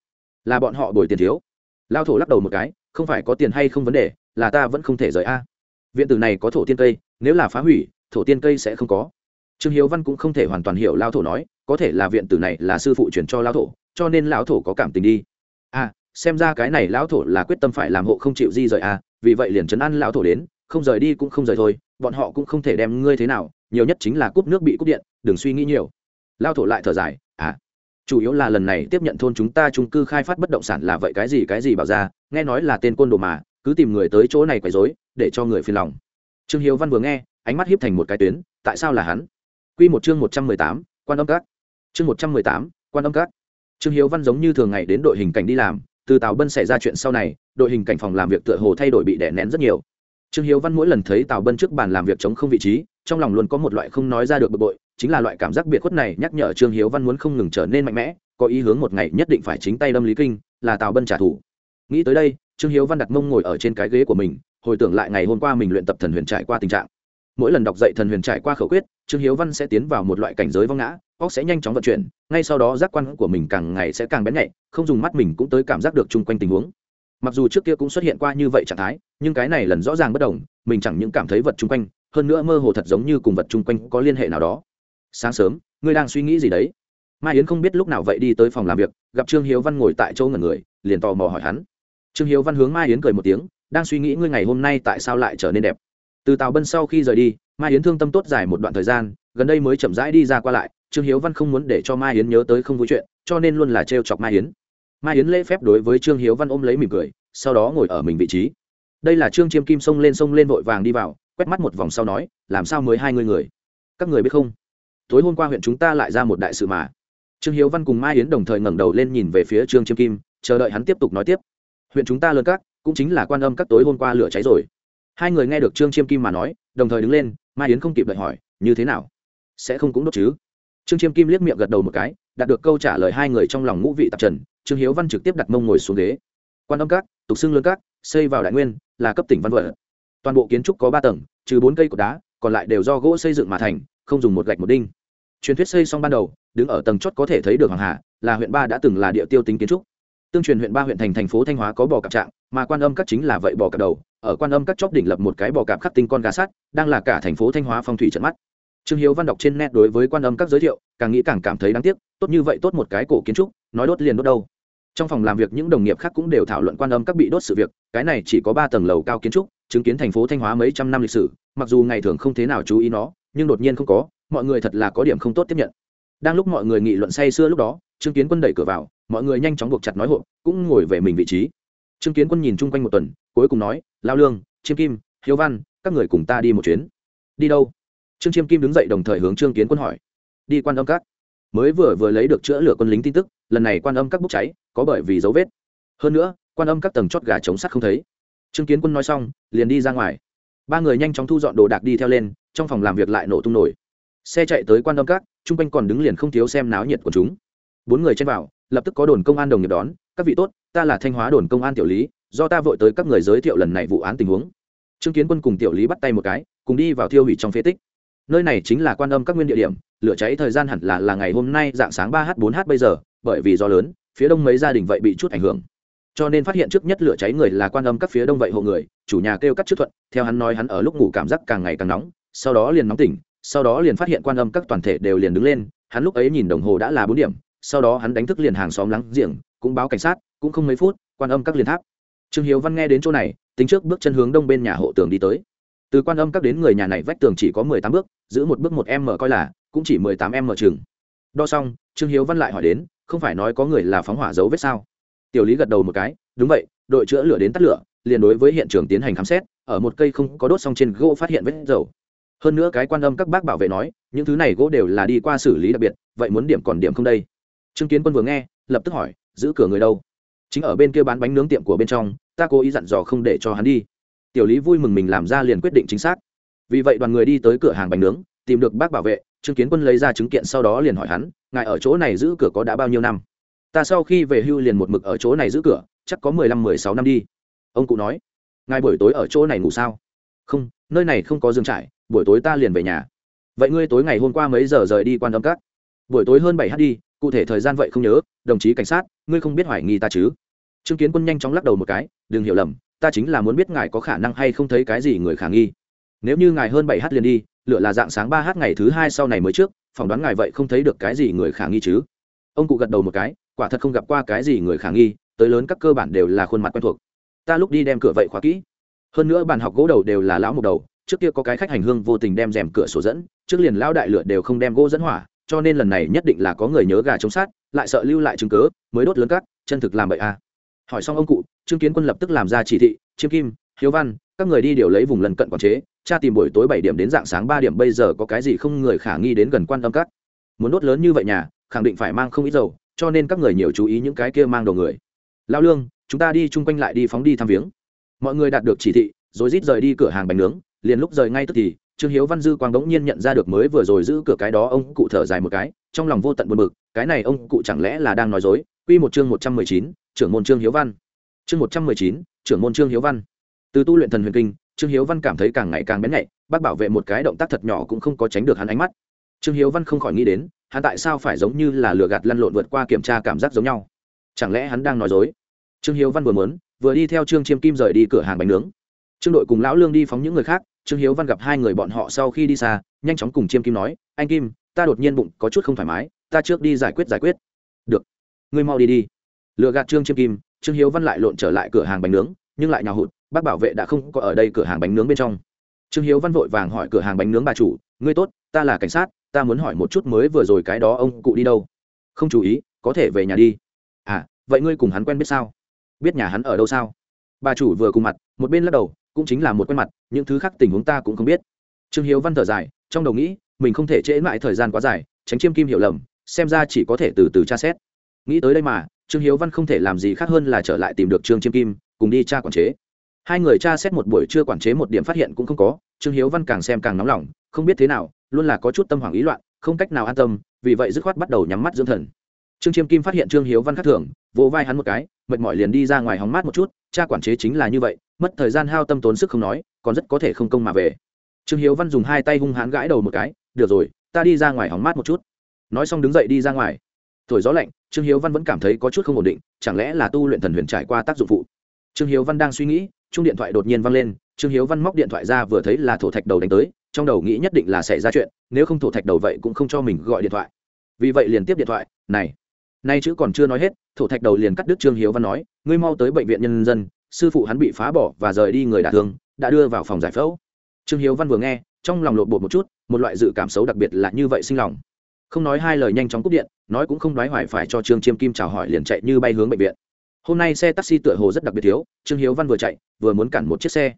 Là bọn họ đổi tiền thiếu lao thổ lắc đầu một cái, không phải có tiền hay không vấn đề, là ta vẫn không thể rời a. Viện tử này có thổ tiên cây, nếu là phá hủy, thổ tiên cây sẽ không có. Trương hiếu văn cũng không thể hoàn toàn hiểu lao thổ nói, có thể là viện tử này là sư phụ chuyển cho lao thổ, cho nên lão thổ có cảm tình đi. À xem ra cái này lão thổ là quyết tâm phải làm hộ không chịu di rời à vì vậy liền trấn an lão thổ đến, không rời đi cũng không rời thôi, bọn họ cũng không thể đem ngươi thế nào, nhiều nhất chính là cúp nước bị cúp điện, đừng suy nghĩ nhiều. Lao thổ lại thở dài à chủ yếu là lần này tiếp nhận thôn chúng ta trung cư khai phát bất động sản là vậy cái gì cái gì bảo ra, nghe nói là tên côn đồ mà, cứ tìm người tới chỗ này quấy rối, để cho người phiền lòng. Trương hiếu văn vừa nghe, ánh mắt hiếp thành một cái tuyến, tại sao là hắn? Quy một chương một trăm mười tám, quan âm các. Chương một trăm mười tám, quan âm các. Trương hiếu văn giống như thường ngày đến đội hình cảnh đi làm, từ tào bân xảy ra chuyện sau này, đội hình cảnh phòng làm việc tựa hồ thay đổi bị đè nén rất nhiều. Trương hiếu văn mỗi lần thấy tào bân trước bàn làm việc chống không vị trí, trong lòng luôn có một loại không nói ra được bực bội chính là loại cảm giác biệt khuất này nhắc nhở trương hiếu văn muốn không ngừng trở nên mạnh mẽ, có ý hướng một ngày nhất định phải chính tay đâm lý kinh, là tào bân trả thù. Nghĩ tới đây, trương hiếu văn đặt mông ngồi ở trên cái ghế của mình, hồi tưởng lại ngày hôm qua mình luyện tập thần huyền trải qua tình trạng. Mỗi lần đọc dậy thần huyền trải qua khẩu quyết, trương hiếu văn sẽ tiến vào một loại cảnh giới vong ngã, óc sẽ nhanh chóng vận chuyển, ngay sau đó giác quan của mình càng ngày sẽ càng bén nhạy, không dùng mắt mình cũng tới cảm giác được chung quanh tình huống. Mặc dù trước kia cũng xuất hiện qua như vậy trạng thái, nhưng cái này lần rõ ràng bất đồng, mình chẳng những cảm thấy vật chung quanh, hơn nữa mơ hồ thật giống như cùng vật chung quanh có liên hệ nào đó sáng sớm, ngươi đang suy nghĩ gì đấy? Mai yến không biết lúc nào vậy đi tới phòng làm việc, gặp trương hiếu văn ngồi tại chỗ ngẩn người, liền tò mò hỏi hắn. Trương hiếu văn hướng mai yến cười một tiếng, đang suy nghĩ ngươi ngày hôm nay tại sao lại trở nên đẹp. Từ tàu bân sau khi rời đi, mai yến thương tâm tốt dài một đoạn thời gian, gần đây mới chậm rãi đi ra qua lại, trương hiếu văn không muốn để cho mai yến nhớ tới không vui chuyện, cho nên luôn là trêu chọc mai yến. Mai yến lễ phép đối với trương hiếu văn ôm lấy mỉm cười, sau đó ngồi ở mình vị trí. Đây là trương chiêm kim xông lên xông lên vội vàng đi vào, quét mắt một vòng sau nói, làm sao mới hai người người? Các người biết không? Tối hôm qua huyện chúng ta lại ra một đại sự mà. Trương hiếu văn cùng mai yến đồng thời ngẩng đầu lên nhìn về phía trương chiêm kim, chờ đợi hắn tiếp tục nói tiếp. Huyện chúng ta lớn các, cũng chính là quan âm các tối hôm qua lửa cháy rồi. Hai người nghe được trương chiêm kim mà nói, đồng thời đứng lên, mai yến không kịp đợi hỏi, như thế nào? Sẽ không cũng đốt chứ? Trương chiêm kim liếc miệng gật đầu một cái đạt được câu trả lời hai người trong lòng ngũ vị tạp trần, trương hiếu văn trực tiếp đặt mông ngồi xuống ghế. Quan âm các, tục xưng lớn các, xây vào đại nguyên, là cấp tỉnh văn vợ toàn bộ kiến trúc có ba tầng, trừ bốn cây cột đá, còn lại đều do gỗ xây dựng mà thành không dùng một gạch một đinh. Truyền thuyết xây xong ban đầu, đứng ở tầng chót có thể thấy được hoàng hà, là huyện ba đã từng là địa tiêu tính kiến trúc. Tương truyền huyện ba huyện thành thành phố thanh hóa có bò cạp trạng, mà quan âm các chính là vậy bò cạp đầu, ở quan âm các chóp đỉnh lập một cái bò cạp khắc tinh con gà sắt, đang là cả thành phố thanh hóa phong thủy trận mắt. Trương hiếu văn đọc trên net đối với quan âm các giới thiệu, càng nghĩ càng cảm thấy đáng tiếc, tốt như vậy tốt một cái cổ kiến trúc, nói đốt liền đốt đâu. Trong phòng làm việc những đồng nghiệp khác cũng đều thảo luận quan âm các bị đốt sự việc, cái này chỉ có ba tầng lầu cao kiến trúc, chứng kiến thành phố thanh hóa mấy trăm năm lịch sử mặc dù ngày thường không thế nào chú ý nó, nhưng đột nhiên không có, mọi người thật là có điểm không tốt tiếp nhận. Đang lúc mọi người nghị luận say sưa lúc đó chứng kiến quân đẩy cửa vào, mọi người nhanh chóng buộc chặt nói hộ cũng ngồi về mình vị trí. Chứng kiến quân nhìn chung quanh một tuần, cuối cùng nói, lao lương, chiêm kim, hiếu văn, các người cùng ta đi một chuyến. Đi đâu? Trương chiêm kim đứng dậy đồng thời hướng trương kiến quân hỏi. Đi quan âm các. Mới vừa vừa lấy được chữa lửa quân lính tin tức, lần này quan âm các bốc cháy, có bởi vì dấu vết. Hơn nữa, quan âm các tầng chót gà chống sắt không thấy. Trương kiến quân nói xong, liền đi ra ngoài ba người nhanh chóng thu dọn đồ đạc đi theo lên, trong phòng làm việc lại nổ tung nổi. Xe chạy tới quan âm các, chung quanh còn đứng liền không thiếu xem náo nhiệt của chúng. Bốn người chen vào, lập tức có đồn công an đồng nghiệp đón, các vị tốt, ta là thanh hóa đồn công an tiểu lý, do ta vội tới các người giới thiệu lần này vụ án tình huống. Trương kiến quân cùng tiểu lý bắt tay một cái, cùng đi vào thiêu hủy trong phế tích. Nơi này chính là quan âm các nguyên địa điểm, lửa cháy thời gian hẳn là là ngày hôm nay dạng sáng ba h bốn h bây giờ, bởi vì do lớn, phía đông mấy gia đình vậy bị chút ảnh hưởng cho nên phát hiện trước nhất lửa cháy người là quan âm các phía đông vậy hộ người, chủ nhà kêu cắt trước thuận, theo hắn nói hắn ở lúc ngủ cảm giác càng ngày càng nóng, sau đó liền nóng tỉnh, sau đó liền phát hiện quan âm các toàn thể đều liền đứng lên, hắn lúc ấy nhìn đồng hồ đã là bốn điểm, sau đó hắn đánh thức liền hàng xóm lắng giềng, cũng báo cảnh sát, cũng không mấy phút, quan âm các liền tháp. Trương hiếu văn nghe đến chỗ này, tính trước bước chân hướng đông bên nhà hộ tường đi tới. Từ quan âm các đến người nhà này vách tường chỉ có mười tám bước, giữ một bước một em mở coi là, cũng chỉ mười tám em mở chừng. Đo xong, trương hiếu văn lại hỏi đến, không phải nói có người là phóng hỏa dấu vết sao? Tiểu lý gật đầu một cái, đúng vậy, đội chữa lửa đến tắt lửa, liền đối với hiện trường tiến hành khám xét, ở một cây không có đốt xong trên gỗ phát hiện vết dầu. Hơn nữa cái quan âm các bác bảo vệ nói, những thứ này gỗ đều là đi qua xử lý đặc biệt, vậy muốn điểm còn điểm không đây? Chứng kiến quân vừa nghe, lập tức hỏi, giữ cửa người đâu? Chính ở bên kia bán bánh nướng tiệm của bên trong, ta cố ý dặn dò không để cho hắn đi. Tiểu lý vui mừng mình làm ra liền quyết định chính xác. Vì vậy đoàn người đi tới cửa hàng bánh nướng, tìm được bác bảo vệ, trương kiến quân lấy ra chứng kiện sau đó liền hỏi hắn, ngài ở chỗ này giữ cửa có đã bao nhiêu năm? Ta sau khi về hưu liền một mực ở chỗ này giữ cửa, chắc có mười lăm, mười sáu năm đi. Ông cụ nói. Ngài buổi tối ở chỗ này ngủ sao? Không, nơi này không có giường trải, buổi tối ta liền về nhà. Vậy ngươi tối ngày hôm qua mấy giờ rời đi quan tâm các? Buổi tối hơn bảy h đi, cụ thể thời gian vậy không nhớ, đồng chí cảnh sát, ngươi không biết hoài nghi ta chứ? Trương kiến quân nhanh chóng lắc đầu một cái, đừng hiểu lầm, ta chính là muốn biết ngài có khả năng hay không thấy cái gì người khả nghi. Nếu như ngài hơn bảy h liền đi, lựa là dạng sáng ba h ngày thứ hai sau này mới trước, phỏng đoán ngài vậy không thấy được cái gì người khả nghi chứ? Ông cụ gật đầu một cái quả thật không gặp qua cái gì người khả nghi, tới lớn các cơ bản đều là khuôn mặt quen thuộc. Ta lúc đi đem cửa vậy khóa kỹ. Hơn nữa bàn học gỗ đầu đều là lão mục đầu, trước kia có cái khách hành hương vô tình đem rèm cửa sổ dẫn, trước liền lão đại lửa đều không đem gỗ dẫn hỏa, cho nên lần này nhất định là có người nhớ gà chống sát, lại sợ lưu lại chứng cớ mới đốt lớn cắt chân thực làm bậy à. hỏi xong ông cụ, trương kiến quân lập tức làm ra chỉ thị, chiêm kim, hiếu văn, các người đi điều lấy vùng lần cận quản chế cha tìm buổi tối bảy điểm đến dạng sáng ba điểm bây giờ có cái gì không người khả nghi đến gần quan tâm cắt muốn đốt lớn như vậy nhà, khẳng định phải mang không ít dầu cho nên các người nhiều chú ý những cái kia mang đồ người. Lao lương, chúng ta đi chung quanh lại đi phóng đi thăm viếng. Mọi người đạt được chỉ thị, rồi rít rời đi cửa hàng bánh nướng, liền lúc rời ngay tức thì, trương hiếu văn dư quang đống nhiên nhận ra được mới vừa rồi giữ cửa cái đó ông cụ thở dài một cái, trong lòng vô tận buồn bực, cái này ông cụ chẳng lẽ là đang nói dối? Quy một chương một trăm mười chín, trưởng môn trương hiếu văn. Chương một trăm mười chín, trưởng môn trương hiếu văn. Từ tu luyện thần huyền kinh, trương hiếu văn cảm thấy càng ngày càng bén nhạy, bác bảo vệ một cái động tác thật nhỏ cũng không có tránh được hắn ánh mắt trương hiếu văn không khỏi nghĩ đến, hắn tại sao phải giống như là lừa gạt lăn lộn vượt qua kiểm tra cảm giác giống nhau? Chẳng lẽ hắn đang nói dối? Trương hiếu văn vừa muốn, vừa đi theo trương chiêm kim rời đi cửa hàng bánh nướng. Trương đội cùng lão lương đi phóng những người khác, trương hiếu văn gặp hai người bọn họ sau khi đi xa, nhanh chóng cùng chiêm kim nói, anh kim, ta đột nhiên bụng có chút không thoải mái, ta trước đi giải quyết giải quyết. Được, ngươi mau đi đi. Lựa gạt trương chiêm kim, trương hiếu văn lại lộn trở lại cửa hàng bánh nướng, nhưng lại nhào hụt, bác bảo vệ đã không có ở đây cửa hàng bánh nướng bên trong. Trương hiếu văn vội vàng hỏi cửa hàng bánh nướng bà chủ, ngươi tốt, ta là cảnh sát ta muốn hỏi một chút mới vừa rồi cái đó ông cụ đi đâu? Không chú ý, có thể về nhà đi. À vậy ngươi cùng hắn quen biết sao? Biết nhà hắn ở đâu sao? Bà chủ vừa cùng mặt, một bên lắc đầu, cũng chính là một quen mặt, những thứ khác tình huống ta cũng không biết. Trương hiếu văn thở dài, trong đầu nghĩ, mình không thể trễ mãi thời gian quá dài, tránh chiêm kim hiểu lầm, xem ra chỉ có thể từ từ tra xét. Nghĩ tới đây mà, trương hiếu văn không thể làm gì khác hơn là trở lại tìm được trương chiêm kim, cùng đi tra quản chế. Hai người tra xét một buổi trưa quản chế một điểm phát hiện cũng không có, trương hiếu văn càng xem càng nóng lòng không biết thế nào, luôn là có chút tâm hoảng ý loạn, không cách nào an tâm, vì vậy dứt khoát bắt đầu nhắm mắt dưỡng thần. Trương chiêm kim phát hiện trương hiếu văn khắc thường, vỗ vai hắn một cái, mệt mỏi liền đi ra ngoài hóng mát một chút, cha quản chế chính là như vậy, mất thời gian hao tâm tốn sức không nói, còn rất có thể không công mà về. Trương hiếu văn dùng hai tay hung hãn gãi đầu một cái, được rồi, ta đi ra ngoài hóng mát một chút. Nói xong đứng dậy đi ra ngoài. Thổi gió lạnh, trương hiếu văn vẫn cảm thấy có chút không ổn định, chẳng lẽ là tu luyện thần huyền trải qua tác dụng phụ? Trương hiếu văn đang suy nghĩ chung điện thoại đột nhiên văng lên, trương hiếu văn móc điện thoại ra vừa thấy là thổ thạch đầu đánh tới trong đầu nghĩ nhất định là xảy ra chuyện, nếu không thổ thạch đầu vậy cũng không cho mình gọi điện thoại. Vì vậy liền tiếp điện thoại, này, nay chữ còn chưa nói hết, thổ thạch đầu liền cắt đứt trương hiếu văn nói, ngươi mau tới bệnh viện nhân dân, sư phụ hắn bị phá bỏ và rời đi người đả thương, đã đưa vào phòng giải phẫu. Trương hiếu văn vừa nghe, trong lòng lột bột một chút, một loại dự cảm xấu đặc biệt là như vậy sinh lòng. Không nói hai lời nhanh chóng cúp điện, nói cũng không nói hoài phải cho trương chiêm kim chào hỏi liền chạy như bay hướng bệnh viện. Hôm nay xe taxi tựa hồ rất đặc biệt thiếu, trương hiếu văn vừa chạy, vừa muốn cản một chiếc xe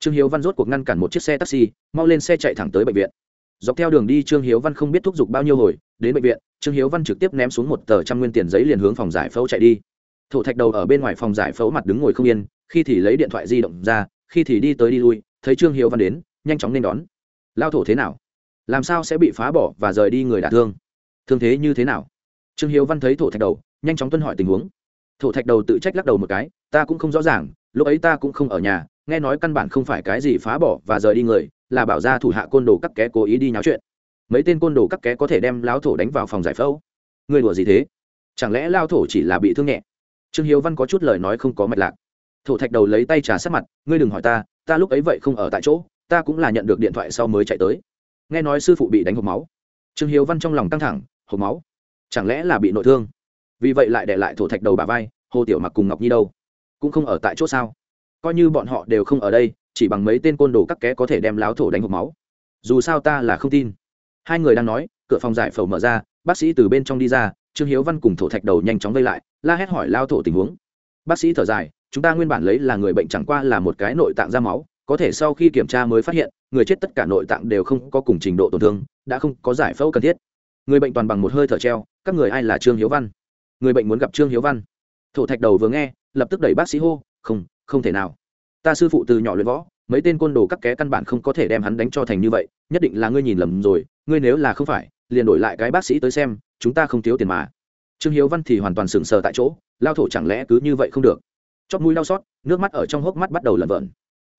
trương hiếu văn rốt cuộc ngăn cản một chiếc xe taxi, mau lên xe chạy thẳng tới bệnh viện. Dọc theo đường đi, trương hiếu văn không biết thúc giục bao nhiêu hồi, đến bệnh viện, trương hiếu văn trực tiếp ném xuống một tờ trăm nguyên tiền giấy liền hướng phòng giải phẫu chạy đi. Thổ thạch đầu ở bên ngoài phòng giải phẫu mặt đứng ngồi không yên, khi thì lấy điện thoại di động ra, khi thì đi tới đi lui, thấy trương hiếu văn đến, nhanh chóng nên đón. Lao thổ thế nào? Làm sao sẽ bị phá bỏ và rời đi người đả thương? Thương thế như thế nào? Trương hiếu văn thấy thổ thạch đầu, nhanh chóng tuân hỏi tình huống. Thổ thạch đầu tự trách lắc đầu một cái, ta cũng không rõ ràng, lúc ấy ta cũng không ở nhà nghe nói căn bản không phải cái gì phá bỏ và rời đi người, là bảo ra thủ hạ côn đồ các ké cố ý đi nháo chuyện. Mấy tên côn đồ các ké có thể đem lão thổ đánh vào phòng giải phẫu. Người đùa gì thế? Chẳng lẽ lao thổ chỉ là bị thương nhẹ? Trương hiếu văn có chút lời nói không có mạch lạc. Thổ thạch đầu lấy tay trà sát mặt, ngươi đừng hỏi ta ta lúc ấy vậy không ở tại chỗ, ta cũng là nhận được điện thoại sau mới chạy tới. Nghe nói sư phụ bị đánh hộp máu. Trương hiếu văn trong lòng căng thẳng hộp máu? Chẳng lẽ là bị nội thương? Vì vậy lại để lại thổ thạch đầu bà vai, hồ tiểu mặc cùng ngọc nhi đâu? Cũng không ở tại chỗ sao? Coi như bọn họ đều không ở đây, chỉ bằng mấy tên côn đồ các ké có thể đem láo thổ đánh hộp máu. Dù sao ta là không tin. Hai người đang nói, cửa phòng giải phẫu mở ra, bác sĩ từ bên trong đi ra, trương hiếu văn cùng thổ thạch đầu nhanh chóng vây lại, la hét hỏi lao thổ tình huống. Bác sĩ thở dài, chúng ta nguyên bản lấy là người bệnh chẳng qua là một cái nội tạng ra máu, có thể sau khi kiểm tra mới phát hiện, người chết tất cả nội tạng đều không có cùng trình độ tổn thương, đã không có giải phẫu cần thiết. Người bệnh toàn bằng một hơi thở treo, các người ai là trương hiếu văn? Người bệnh muốn gặp trương hiếu văn. Thổ thạch đầu vừa nghe, lập tức đẩy bác sĩ hô, không không thể nào. Ta sư phụ từ nhỏ luyện võ, mấy tên côn đồ các ké căn bản không có thể đem hắn đánh cho thành như vậy, nhất định là ngươi nhìn lầm rồi, ngươi nếu là không phải, liền đổi lại cái bác sĩ tới xem, chúng ta không thiếu tiền mà. Trương hiếu văn thì hoàn toàn sững sờ tại chỗ, lao thổ chẳng lẽ cứ như vậy không được. Chót mũi đau xót, nước mắt ở trong hốc mắt bắt đầu lẩn vợn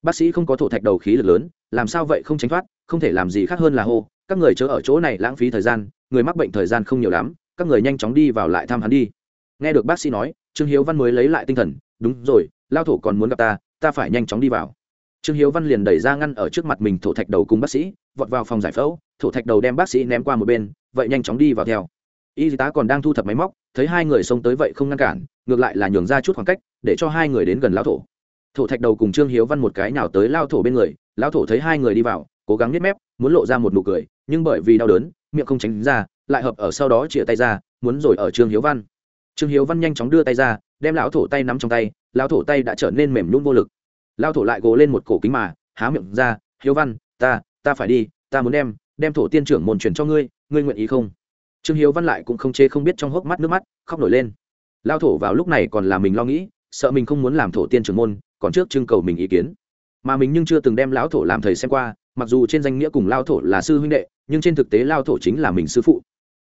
bác sĩ không có thổ thạch đầu khí lực lớn, làm sao vậy không tránh thoát, không thể làm gì khác hơn là hô, các người chớ ở chỗ này lãng phí thời gian, người mắc bệnh thời gian không nhiều lắm, các người nhanh chóng đi vào lại thăm hắn đi. Nghe được bác sĩ nói, trương hiếu văn mới lấy lại tinh thần, đúng rồi lao thổ còn muốn gặp ta ta phải nhanh chóng đi vào. Trương hiếu văn liền đẩy ra ngăn ở trước mặt mình thổ thạch đầu cùng bác sĩ, vọt vào phòng giải phẫu, thổ thạch đầu đem bác sĩ ném qua một bên, vậy nhanh chóng đi vào theo. Y tá còn đang thu thập máy móc, thấy hai người xông tới vậy không ngăn cản, ngược lại là nhường ra chút khoảng cách, để cho hai người đến gần lao thổ. Thổ thạch đầu cùng trương hiếu văn một cái nào tới lao thổ bên người, lao thổ thấy hai người đi vào, cố gắng nhếch mép, muốn lộ ra một nụ cười, nhưng bởi vì đau đớn, miệng không tránh ra, lại hợp ở sau đó chĩa tay ra, muốn rồi ở trương hiếu văn. Trương hiếu văn nhanh chóng đưa tay ra đem lão thổ tay nắm trong tay, lão thổ tay đã trở nên mềm nhún vô lực. Lão thổ lại gồ lên một cổ kính mà, há miệng ra, hiếu văn, ta ta phải đi, ta muốn đem đem thổ tiên trưởng môn truyền cho ngươi ngươi nguyện ý không? Trương hiếu văn lại cũng không chê không biết trong hốc mắt nước mắt, khóc nổi lên. Lao thổ vào lúc này còn là mình lo nghĩ, sợ mình không muốn làm thổ tiên trưởng môn, còn trước trưng cầu mình ý kiến. Mà mình nhưng chưa từng đem lão thổ làm thầy xem qua, mặc dù trên danh nghĩa cùng lao thổ là sư huynh đệ, nhưng trên thực tế lao thổ chính là mình sư phụ.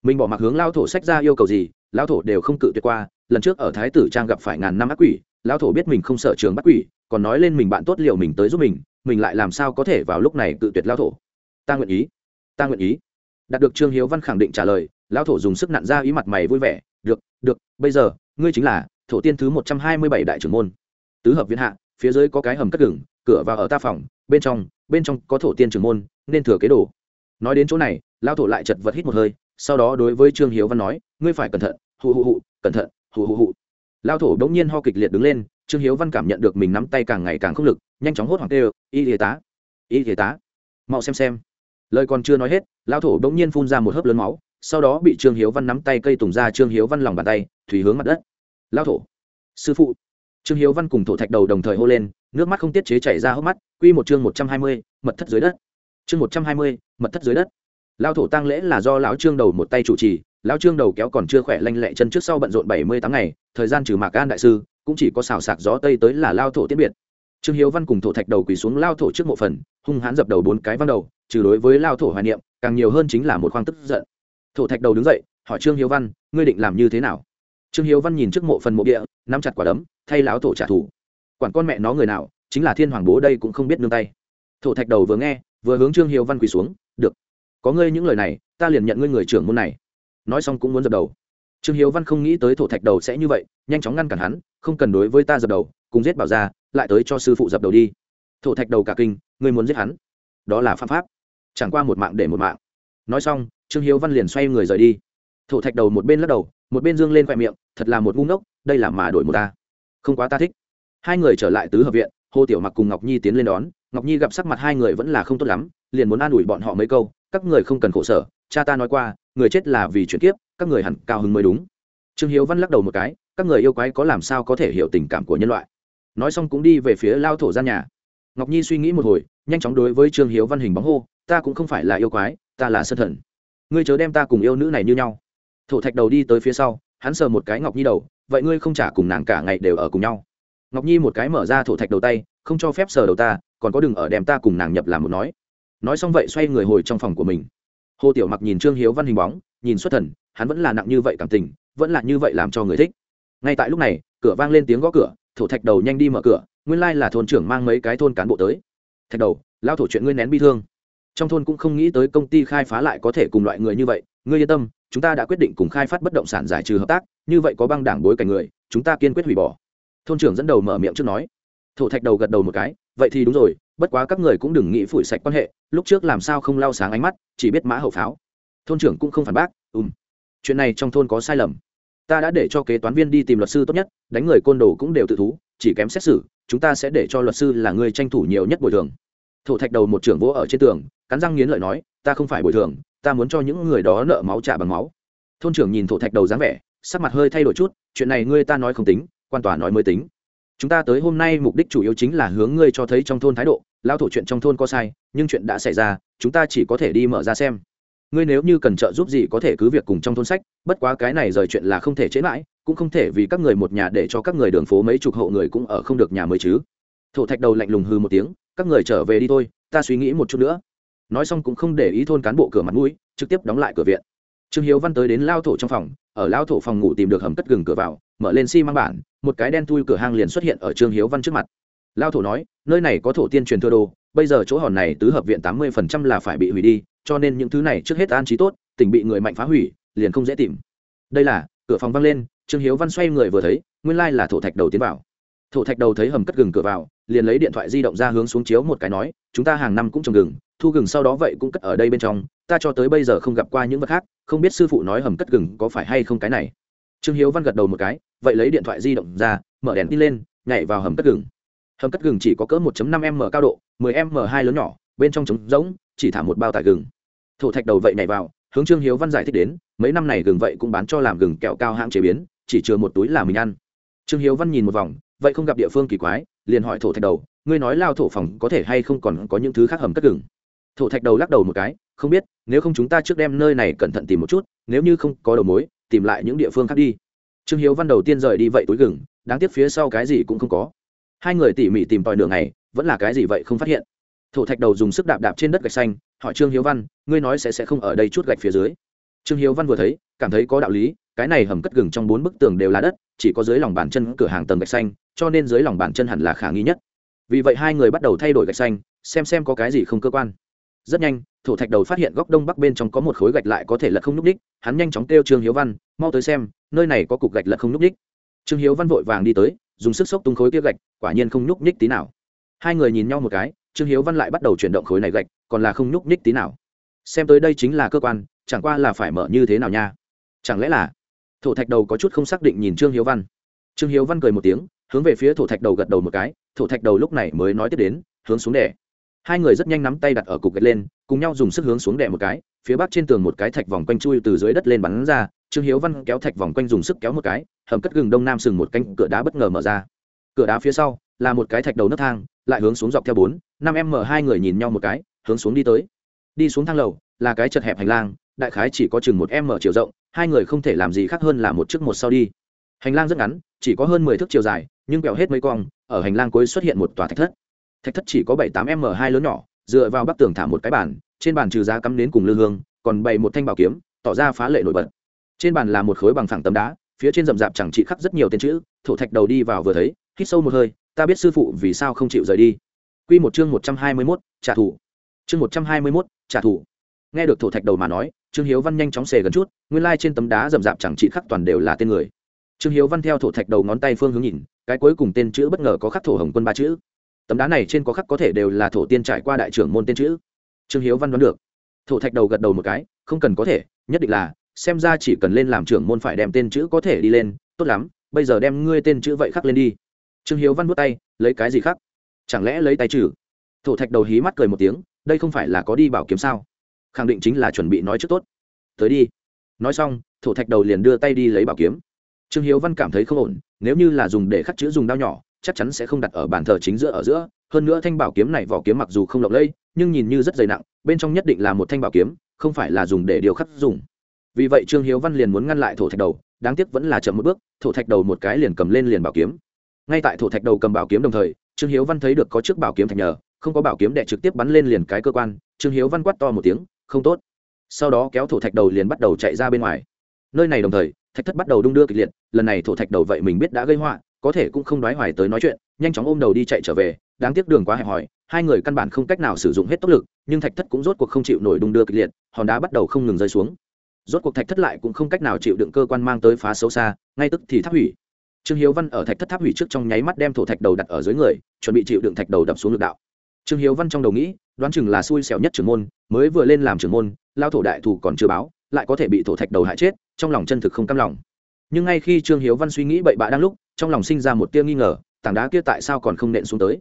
Mình bỏ mặc hướng lao thổ sách ra yêu cầu gì lao thổ đều không cự tuyệt qua lần trước ở thái tử trang gặp phải ngàn năm ác quỷ, Lão thổ biết mình không sợ trường bắt quỷ, còn nói lên mình bạn tốt liệu mình tới giúp mình mình lại làm sao có thể vào lúc này cự tuyệt Lão thổ. Ta nguyện ý. Ta nguyện ý. Đạt được trương hiếu văn khẳng định trả lời, Lão thổ dùng sức nặn ra ý mặt mày vui vẻ, được được, bây giờ, ngươi chính là thổ tiên thứ một trăm hai mươi bảy đại trưởng môn. Tứ hợp viên hạ, phía dưới có cái hầm cất gừng, cửa vào ở ta phòng, bên trong bên trong có thổ tiên trưởng môn, nên thừa kế đồ. Nói đến chỗ này, Lão thổ lại chật vật hít một hơi, sau đó đối với trương hiếu văn nói, ngươi phải cẩn thận, hụ hụ hụ, cẩn thận hụ hụ hụ lao thổ đống nhiên ho kịch liệt đứng lên, trương hiếu văn cảm nhận được mình nắm tay càng ngày càng không lực, nhanh chóng hốt hoảng tê y y tá, y y tá, mau xem xem. Lời còn chưa nói hết, lao thổ đống nhiên phun ra một hớp lớn máu, sau đó bị trương hiếu văn nắm tay cây tùng ra trương hiếu văn lòng bàn tay, thủy hướng mặt đất. Lao thổ, sư phụ. Trương hiếu văn cùng thổ thạch đầu đồng thời hô lên, nước mắt không tiết chế chảy ra hốc mắt, quy một chương một trăm hai mươi, mật thất dưới đất. Chương một trăm hai mươi, mật thất dưới đất. Lao thổ tăng lễ là do lão trương đầu một tay chủ trì lão trương đầu kéo còn chưa khỏe lanh lẹ chân trước sau bận rộn bảy mươi tám ngày, thời gian trừ mạc an đại sư, cũng chỉ có xào sạc gió tây tới là lao thổ tiết biệt. Trương hiếu văn cùng thổ thạch đầu quỳ xuống lao thổ trước mộ phần, hung hãn dập đầu bốn cái văn đầu, trừ đối với lao thổ hoài niệm, càng nhiều hơn chính là một khoang tức giận. Thổ thạch đầu đứng dậy, hỏi trương hiếu văn, ngươi định làm như thế nào? Trương hiếu văn nhìn trước mộ phần mộ địa, nắm chặt quả đấm, thay lão thổ trả thù. Quản con mẹ nó người nào, chính là thiên hoàng bố đây cũng không biết nương tay. Thổ thạch đầu vừa nghe, vừa hướng trương hiếu văn quỳ xuống, được, có ngươi những lời này, ta liền nhận ngươi người trưởng môn này nói xong cũng muốn dập đầu. Trương hiếu văn không nghĩ tới thổ thạch đầu sẽ như vậy, nhanh chóng ngăn cản hắn, không cần đối với ta dập đầu, cùng giết bảo ra lại tới cho sư phụ dập đầu đi. Thổ thạch đầu cả kinh, ngươi muốn giết hắn? Đó là pháp pháp. Chẳng qua một mạng để một mạng. Nói xong, trương hiếu văn liền xoay người rời đi. Thổ thạch đầu một bên lắc đầu, một bên dương lên khoe miệng, thật là một ngu ngốc, đây là mà đổi một ta. Không quá ta thích. Hai người trở lại tứ hợp viện, hồ tiểu mặc cùng ngọc nhi tiến lên đón. Ngọc nhi gặp sắc mặt hai người vẫn là không tốt lắm, liền muốn an ủi bọn họ mấy câu, các người không cần khổ sở cha ta nói qua, người chết là vì chuyển kiếp, các người hẳn cao hứng mới đúng. Trương hiếu văn lắc đầu một cái, các người yêu quái có làm sao có thể hiểu tình cảm của nhân loại? Nói xong cũng đi về phía lao thổ gian nhà. Ngọc nhi suy nghĩ một hồi, nhanh chóng đối với trương hiếu văn hình bóng hô, ta cũng không phải là yêu quái, ta là sân thần. Ngươi chớ đem ta cùng yêu nữ này như nhau. Thổ thạch đầu đi tới phía sau, hắn sờ một cái ngọc nhi đầu, vậy ngươi không trả cùng nàng cả ngày đều ở cùng nhau. Ngọc nhi một cái mở ra thổ thạch đầu tay, không cho phép sờ đầu ta, còn có đừng ở đem ta cùng nàng nhập làm một nói. Nói xong vậy xoay người hồi trong phòng của mình hồ tiểu mặc nhìn trương hiếu văn hình bóng, nhìn xuất thần, hắn vẫn là nặng như vậy cảm tình, vẫn là như vậy làm cho người thích. Ngay tại lúc này, cửa vang lên tiếng gõ cửa, thổ thạch đầu nhanh đi mở cửa, nguyên lai là thôn trưởng mang mấy cái thôn cán bộ tới. Thạch đầu, lao thổ chuyện ngươi nén bi thương. Trong thôn cũng không nghĩ tới công ty khai phá lại có thể cùng loại người như vậy, ngươi yên tâm, chúng ta đã quyết định cùng khai phát bất động sản giải trừ hợp tác, như vậy có băng đảng bối cảnh người, chúng ta kiên quyết hủy bỏ. Thôn trưởng dẫn đầu mở miệng trước nói. Thổ thạch đầu gật đầu một cái, vậy thì đúng rồi bất quá các người cũng đừng nghĩ phủi sạch quan hệ, lúc trước làm sao không lau sáng ánh mắt, chỉ biết mã hậu pháo. Thôn trưởng cũng không phản bác ùm chuyện này trong thôn có sai lầm. Ta đã để cho kế toán viên đi tìm luật sư tốt nhất, đánh người côn đồ cũng đều tự thú, chỉ kém xét xử, chúng ta sẽ để cho luật sư là người tranh thủ nhiều nhất bồi thường. Thổ thạch đầu một trưởng vỗ ở trên tường, cắn răng nghiến lợi nói, ta không phải bồi thường, ta muốn cho những người đó nợ máu trả bằng máu. Thôn trưởng nhìn thổ thạch đầu dáng vẻ, sắc mặt hơi thay đổi chút, chuyện này ngươi ta nói không tính, quan tòa nói mới tính chúng ta tới hôm nay mục đích chủ yếu chính là hướng ngươi cho thấy trong thôn thái độ lao thổ chuyện trong thôn có sai, nhưng chuyện đã xảy ra, chúng ta chỉ có thể đi mở ra xem. Ngươi nếu như cần trợ giúp gì có thể cứ việc cùng trong thôn sách, bất quá cái này rời chuyện là không thể chế mãi, cũng không thể vì các người một nhà để cho các người đường phố mấy chục hộ người cũng ở không được nhà mới chứ. Thổ thạch đầu lạnh lùng hư một tiếng, các người trở về đi thôi, ta suy nghĩ một chút nữa. Nói xong cũng không để ý thôn cán bộ cửa mặt mũi, trực tiếp đóng lại cửa viện. Trương hiếu văn tới đến lao thổ trong phòng ở lao thổ phòng ngủ tìm được hầm cất gừng cửa vào, mở lên xi、si、măng bản, một cái đen thui cửa hang liền xuất hiện ở trương hiếu văn trước mặt. Lao thổ nói, nơi này có thổ tiên truyền thừa đồ, bây giờ chỗ hòn này tứ hợp viện tám mươi phần trăm là phải bị hủy đi, cho nên những thứ này trước hết an trí tốt, tỉnh bị người mạnh phá hủy, liền không dễ tìm. Đây là, cửa phòng văng lên, trương hiếu văn xoay người vừa thấy, nguyên lai là thổ thạch đầu tiến vào. Thổ thạch đầu thấy hầm cất gừng cửa vào liền lấy điện thoại di động ra hướng xuống chiếu một cái nói, chúng ta hàng năm cũng trồng gừng, thu gừng sau đó vậy cũng cất ở đây bên trong, ta cho tới bây giờ không gặp qua những vật khác, không biết sư phụ nói hầm cất gừng có phải hay không cái này. Trương hiếu văn gật đầu một cái, vậy lấy điện thoại di động ra, mở đèn đi lên, nhảy vào hầm cất gừng. Hầm cất gừng chỉ có cỡ 1 năm m cao độ 10 m hai lớn nhỏ, bên trong trống rỗng, chỉ thả một bao tải gừng. Thổ thạch đầu vậy nhảy vào, hướng trương hiếu văn giải thích đến, mấy năm này gừng vậy cũng bán cho làm gừng kẹo cao hãng chế biến, chỉ chừa một túi là mình ăn. Trương hiếu văn nhìn một vòng, vậy không gặp địa phương kỳ quái liền hỏi thổ thạch đầu, ngươi nói lao thổ phòng có thể hay không còn có những thứ khác hầm cất gừng? Thổ thạch đầu lắc đầu một cái, không biết, nếu không chúng ta trước đem nơi này cẩn thận tìm một chút, nếu như không có đầu mối, tìm lại những địa phương khác đi. Trương hiếu văn đầu tiên rời đi vậy túi gừng, đáng tiếc phía sau cái gì cũng không có. Hai người tỉ mỉ tìm tòi đường này vẫn là cái gì vậy không phát hiện. Thổ thạch đầu dùng sức đạp đạp trên đất gạch xanh, hỏi trương hiếu văn, ngươi nói sẽ sẽ không ở đây chút gạch phía dưới? Trương hiếu văn vừa thấy, cảm thấy có đạo lý, cái này hầm cất gừng trong bốn bức tường đều là đất, chỉ có dưới lòng bàn chân cửa hàng tầng gạch xanh cho nên dưới lòng bàn chân hẳn là khả nghi nhất. Vì vậy hai người bắt đầu thay đổi gạch xanh, xem xem có cái gì không cơ quan. Rất nhanh, thổ thạch đầu phát hiện góc đông bắc bên trong có một khối gạch lại có thể lật không nhúc ních hắn nhanh chóng kêu trương hiếu văn, mau tới xem, nơi này có cục gạch lật không nhúc ních trương hiếu văn vội vàng đi tới, dùng sức sốc tung khối kia gạch, quả nhiên không nhúc ních tí nào. Hai người nhìn nhau một cái, trương hiếu văn lại bắt đầu chuyển động khối này gạch, còn là không nhúc ních tí nào. Xem tới đây chính là cơ quan, chẳng qua là phải mở như thế nào nha? Chẳng lẽ là, thổ thạch đầu có chút không xác định nhìn trương hiếu văn. Trương hiếu văn cười một tiếng hướng về phía thổ thạch đầu gật đầu một cái, thổ thạch đầu lúc này mới nói tiếp đến, hướng xuống đẻ hai người rất nhanh nắm tay đặt ở cục gạch lên, cùng nhau dùng sức hướng xuống đẻ một cái, phía bắc trên tường một cái thạch vòng quanh chui từ dưới đất lên bắn ra, trương hiếu văn kéo thạch vòng quanh dùng sức kéo một cái, hầm cất gừng đông nam sừng một cánh, cửa đá bất ngờ mở ra. Cửa đá phía sau là một cái thạch đầu nấc thang, lại hướng xuống dọc theo bốn, năm em mở hai người nhìn nhau một cái, hướng xuống đi tới. Đi xuống thang lầu là cái chật hẹp hành lang, đại khái chỉ có chừng một em mở chiều rộng, hai người không thể làm gì khác hơn là một chiếc một sau đi. Hành lang rất ngắn, chỉ có hơn mười thước chiều dài nhưng quẹo hết mấy cong ở hành lang cuối xuất hiện một tòa thạch thất thạch thất chỉ có bảy tám m hai lớn nhỏ dựa vào bắc tường thả một cái bàn trên bàn trừ giá cắm đến cùng lư hương còn bày một thanh bảo kiếm tỏ ra phá lệ nổi bật trên bàn là một khối bằng phẳng tấm đá phía trên rậm rạp chẳng trị khắc rất nhiều tên chữ thổ thạch đầu đi vào vừa thấy hít sâu một hơi ta biết sư phụ vì sao không chịu rời đi Quy một chương một trăm hai mươi 121, trả thù. Chương một trăm hai mươi 121, trả thù. Nghe được thổ thạch đầu mà nói, Trương Hiếu Văn nhanh chóng xề gần chút, nguyên lai trên tấm đá rậm rạp chẳng trị khắc toàn đều là tên người. Trương Hiếu Văn theo thổ thạch đầu ngón tay phương hướng nhìn, cái cuối cùng tên chữ bất ngờ có khắc thổ hồng quân ba chữ. Tấm đá này trên có khắc có thể đều là thổ tiên trải qua đại trưởng môn tên chữ. Trương Hiếu Văn đoán được. Thổ thạch đầu gật đầu một cái, không cần có thể, nhất định là, xem ra chỉ cần lên làm trưởng môn phải đem tên chữ có thể đi lên, tốt lắm, bây giờ đem ngươi tên chữ vậy khắc lên đi. Trương Hiếu Văn vút tay, lấy cái gì khắc? Chẳng lẽ lấy tay trừ? Thổ thạch đầu hí mắt cười một tiếng, đây không phải là có đi bảo kiếm sao? Khẳng định chính là chuẩn bị nói trước tốt. Tới đi. Nói xong, thổ thạch đầu liền đưa tay đi lấy bảo kiếm trương hiếu văn cảm thấy không ổn, nếu như là dùng để khắc chữ dùng đao nhỏ, chắc chắn sẽ không đặt ở bàn thờ chính giữa, ở giữa. Hơn nữa thanh bảo kiếm này vỏ kiếm mặc dù không lộng lẫy, nhưng nhìn như rất dày nặng, bên trong nhất định là một thanh bảo kiếm, không phải là dùng để điều khắc dùng. Vì vậy trương hiếu văn liền muốn ngăn lại thổ thạch đầu, đáng tiếc vẫn là chậm một bước, thổ thạch đầu một cái liền cầm lên liền bảo kiếm. Ngay tại thổ thạch đầu cầm bảo kiếm đồng thời, trương hiếu văn thấy được có chiếc bảo kiếm thạch nhờ, không có bảo kiếm đệ trực tiếp bắn lên liền cái cơ quan, trương hiếu văn quát to một tiếng, không tốt. Sau đó kéo thổ thạch đầu liền bắt đầu chạy ra bên ngoài. Nơi này đồng thời thạch thất bắt đầu đung đưa kịch liệt, lần này thổ thạch đầu vậy mình biết đã gây họa, có thể cũng không đoái hoài tới nói chuyện, nhanh chóng ôm đầu đi chạy trở về, đáng tiếc đường quá hẹp hòi, hai người căn bản không cách nào sử dụng hết tốc lực, nhưng thạch thất cũng rốt cuộc không chịu nổi đung đưa kịch liệt, hòn đá bắt đầu không ngừng rơi xuống. Rốt cuộc thạch thất lại cũng không cách nào chịu đựng cơ quan mang tới phá xấu xa, ngay tức thì tháp hủy. Trương hiếu văn ở thạch thất tháp hủy trước trong nháy mắt đem thổ thạch đầu đặt ở dưới người, chuẩn bị chịu đựng thạch đầu đập xuống lực đạo. Trương hiếu văn trong đầu nghĩ, đoán chừng là xui xẻo nhất trưởng môn, mới vừa lên làm trưởng môn, lao thổ đại thủ còn chưa báo lại có thể bị thổ thạch đầu hại chết, trong lòng chân thực không cam lòng. Nhưng ngay khi trương hiếu văn suy nghĩ bậy bạ đang lúc, trong lòng sinh ra một tia nghi ngờ, tảng đá kia tại sao còn không nện xuống tới?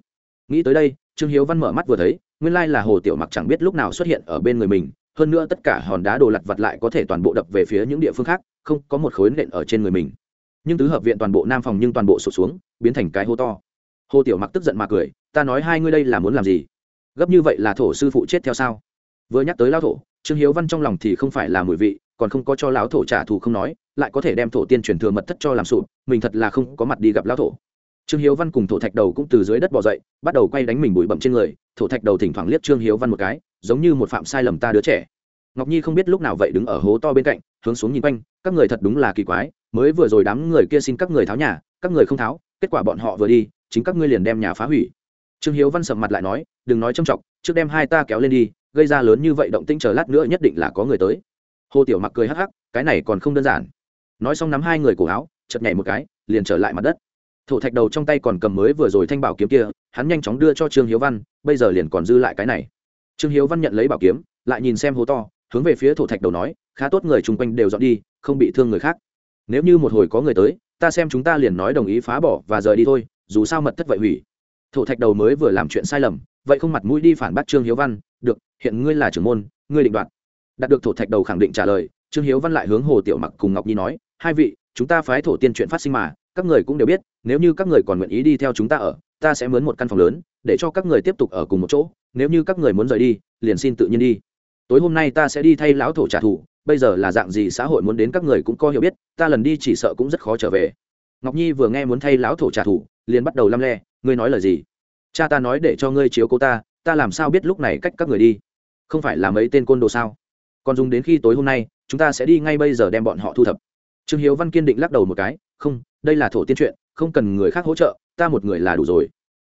Nghĩ tới đây, trương hiếu văn mở mắt vừa thấy, nguyên lai là hồ tiểu mặc chẳng biết lúc nào xuất hiện ở bên người mình, hơn nữa tất cả hòn đá đồ lặt vặt lại có thể toàn bộ đập về phía những địa phương khác, không có một khối nện ở trên người mình. Nhưng tứ hợp viện toàn bộ nam phòng nhưng toàn bộ sụt xuống, biến thành cái hô to. Hồ tiểu mặc tức giận mà cười, ta nói hai ngươi đây là muốn làm gì? Gấp như vậy là thổ sư phụ chết theo sao? Vừa nhắc tới lao thổ trương hiếu văn trong lòng thì không phải là mùi vị, còn không có cho lão thổ trả thù không nói, lại có thể đem thổ tiên truyền thừa mật thất cho làm sụp, mình thật là không có mặt đi gặp lão thổ. Trương hiếu văn cùng thổ thạch đầu cũng từ dưới đất bỏ dậy, bắt đầu quay đánh mình bụi bậm trên người, thổ thạch đầu thỉnh thoảng liếc trương hiếu văn một cái, giống như một phạm sai lầm ta đứa trẻ. Ngọc nhi không biết lúc nào vậy đứng ở hố to bên cạnh, hướng xuống nhìn quanh, các người thật đúng là kỳ quái, mới vừa rồi đám người kia xin các người tháo nhà, các người không tháo, kết quả bọn họ vừa đi, chính các ngươi liền đem nhà phá hủy. Trương hiếu văn sầm mặt lại nói, đừng nói trầm trọng trước đem hai ta kéo lên đi gây ra lớn như vậy động tĩnh chờ lát nữa nhất định là có người tới. Hồ tiểu mặc cười hắc hắc, cái này còn không đơn giản. Nói xong nắm hai người cổ áo chật nhảy một cái, liền trở lại mặt đất. Thổ thạch đầu trong tay còn cầm mới vừa rồi thanh bảo kiếm kia, hắn nhanh chóng đưa cho trương hiếu văn, bây giờ liền còn dư lại cái này. Trương hiếu văn nhận lấy bảo kiếm, lại nhìn xem hố to, hướng về phía thổ thạch đầu nói, khá tốt người chung quanh đều dọn đi, không bị thương người khác. Nếu như một hồi có người tới, ta xem chúng ta liền nói đồng ý phá bỏ và rời đi thôi, dù sao mật thất vậy hủy. Thổ thạch đầu mới vừa làm chuyện sai lầm vậy không mặt mũi đi phản bác trương hiếu văn, được, hiện ngươi là trưởng môn, ngươi định đoạt. Đạt được thổ thạch đầu khẳng định trả lời, trương hiếu văn lại hướng hồ tiểu mặc cùng ngọc nhi nói, hai vị, chúng ta phái thổ tiên chuyện phát sinh mà, các người cũng đều biết, nếu như các người còn nguyện ý đi theo chúng ta ở, ta sẽ mướn một căn phòng lớn, để cho các người tiếp tục ở cùng một chỗ, nếu như các người muốn rời đi, liền xin tự nhiên đi. Tối hôm nay ta sẽ đi thay lão thổ trả thù, bây giờ là dạng gì xã hội muốn đến các người cũng có hiểu biết, ta lần đi chỉ sợ cũng rất khó trở về. Ngọc nhi vừa nghe muốn thay lão thổ trả thù, liền bắt đầu lăm le, ngươi nói lời gì? Cha ta nói để cho ngươi chiếu cô ta ta làm sao biết lúc này cách các người đi? Không phải là mấy tên côn đồ sao? Còn dùng đến khi tối hôm nay, chúng ta sẽ đi ngay bây giờ đem bọn họ thu thập. Trương hiếu văn kiên định lắc đầu một cái, không, đây là thổ tiên chuyện, không cần người khác hỗ trợ, ta một người là đủ rồi.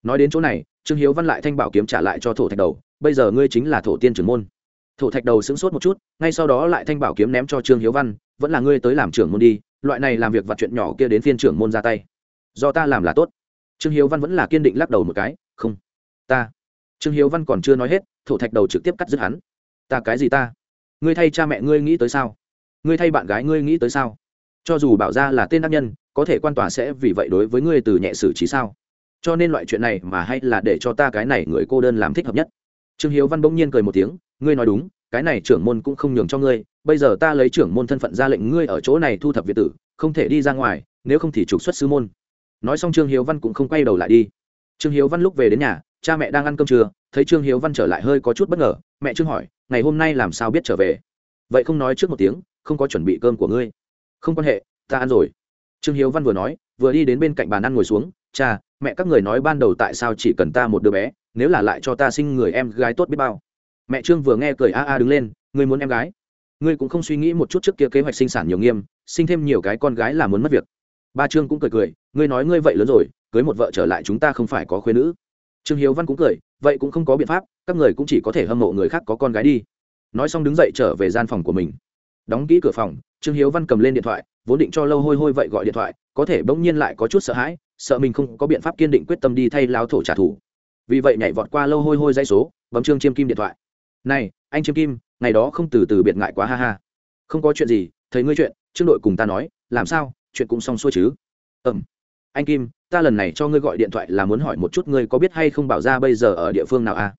Nói đến chỗ này, trương hiếu văn lại thanh bảo kiếm trả lại cho thổ thạch đầu, bây giờ ngươi chính là thổ tiên trưởng môn. Thổ thạch đầu sững sốt một chút, ngay sau đó lại thanh bảo kiếm ném cho trương hiếu văn, vẫn là ngươi tới làm trưởng môn đi, loại này làm việc vặt chuyện nhỏ kia đến phiên trưởng môn ra tay. Do ta làm là tốt. Trương hiếu văn vẫn là kiên định lắc đầu một cái ta. Trương hiếu văn còn chưa nói hết, thổ thạch đầu trực tiếp cắt dứt hắn. Ta cái gì ta? Ngươi thay cha mẹ ngươi nghĩ tới sao? Ngươi thay bạn gái ngươi nghĩ tới sao? Cho dù bảo ra là tên đắc nhân, có thể quan tòa sẽ vì vậy đối với ngươi từ nhẹ xử trí sao? Cho nên loại chuyện này mà hay là để cho ta cái này người cô đơn làm thích hợp nhất. Trương hiếu văn bỗng nhiên cười một tiếng, ngươi nói đúng, cái này trưởng môn cũng không nhường cho ngươi, bây giờ ta lấy trưởng môn thân phận ra lệnh ngươi ở chỗ này thu thập việt tử, không thể đi ra ngoài, nếu không thì trục xuất sư môn. Nói xong trương hiếu văn cũng không quay đầu lại đi. Trương hiếu văn lúc về đến nhà cha mẹ đang ăn cơm trưa, thấy trương hiếu văn trở lại hơi có chút bất ngờ, mẹ trương hỏi, ngày hôm nay làm sao biết trở về? Vậy không nói trước một tiếng, không có chuẩn bị cơm của ngươi. Không quan hệ, ta ăn rồi. Trương hiếu văn vừa nói, vừa đi đến bên cạnh bàn ăn ngồi xuống, cha, mẹ các người nói ban đầu tại sao chỉ cần ta một đứa bé, nếu là lại cho ta sinh người em gái tốt biết bao. Mẹ trương vừa nghe cười a a đứng lên, ngươi muốn em gái? Ngươi cũng không suy nghĩ một chút trước kia kế hoạch sinh sản nhiều nghiêm, sinh thêm nhiều cái con gái là muốn mất việc. Ba trương cũng cười cười, ngươi nói ngươi vậy lớn rồi, cưới một vợ trở lại chúng ta không phải có khuyên nữ trương hiếu văn cũng cười, vậy cũng không có biện pháp, các người cũng chỉ có thể hâm mộ người khác có con gái đi. Nói xong đứng dậy trở về gian phòng của mình. Đóng kỹ cửa phòng, trương hiếu văn cầm lên điện thoại, vốn định cho lâu hôi hôi vậy gọi điện thoại, có thể bỗng nhiên lại có chút sợ hãi, sợ mình không có biện pháp kiên định quyết tâm đi thay lao thổ trả thù. Vì vậy nhảy vọt qua lâu hôi hôi dây số, bấm trương chiêm kim điện thoại. Này, anh chiêm kim, ngày đó không từ từ biệt ngại quá ha ha. Không có chuyện gì, thấy ngươi chuyện, trương đội cùng ta nói, làm sao, chuyện cũng xong xuôi chứ. Ừm anh kim ta lần này cho ngươi gọi điện thoại là muốn hỏi một chút ngươi có biết hay không bảo ra bây giờ ở địa phương nào à?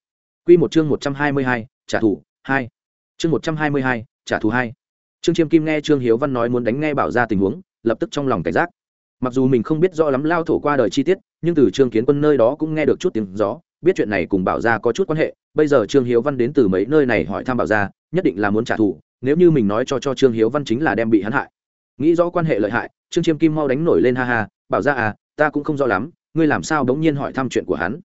Quy một chương một trăm hai mươi hai, trả thù hai. Chương một trăm hai mươi hai, trả thù hai. Trương chiêm kim nghe trương hiếu văn nói muốn đánh nghe bảo ra tình huống lập tức trong lòng cảnh giác. Mặc dù mình không biết rõ lắm lao thổ qua đời chi tiết nhưng từ trương kiến quân nơi đó cũng nghe được chút tiếng gió biết chuyện này cùng bảo gia có chút quan hệ. Bây giờ trương hiếu văn đến từ mấy nơi này hỏi thăm bảo gia nhất định là muốn trả thù nếu như mình nói cho cho trương hiếu văn chính là đem bị hắn hại. Nghĩ rõ quan hệ lợi hại trương chiêm kim mau đánh nổi lên ha ha bảo ra à ta cũng không rõ lắm, ngươi làm sao đống nhiên hỏi thăm chuyện của hắn?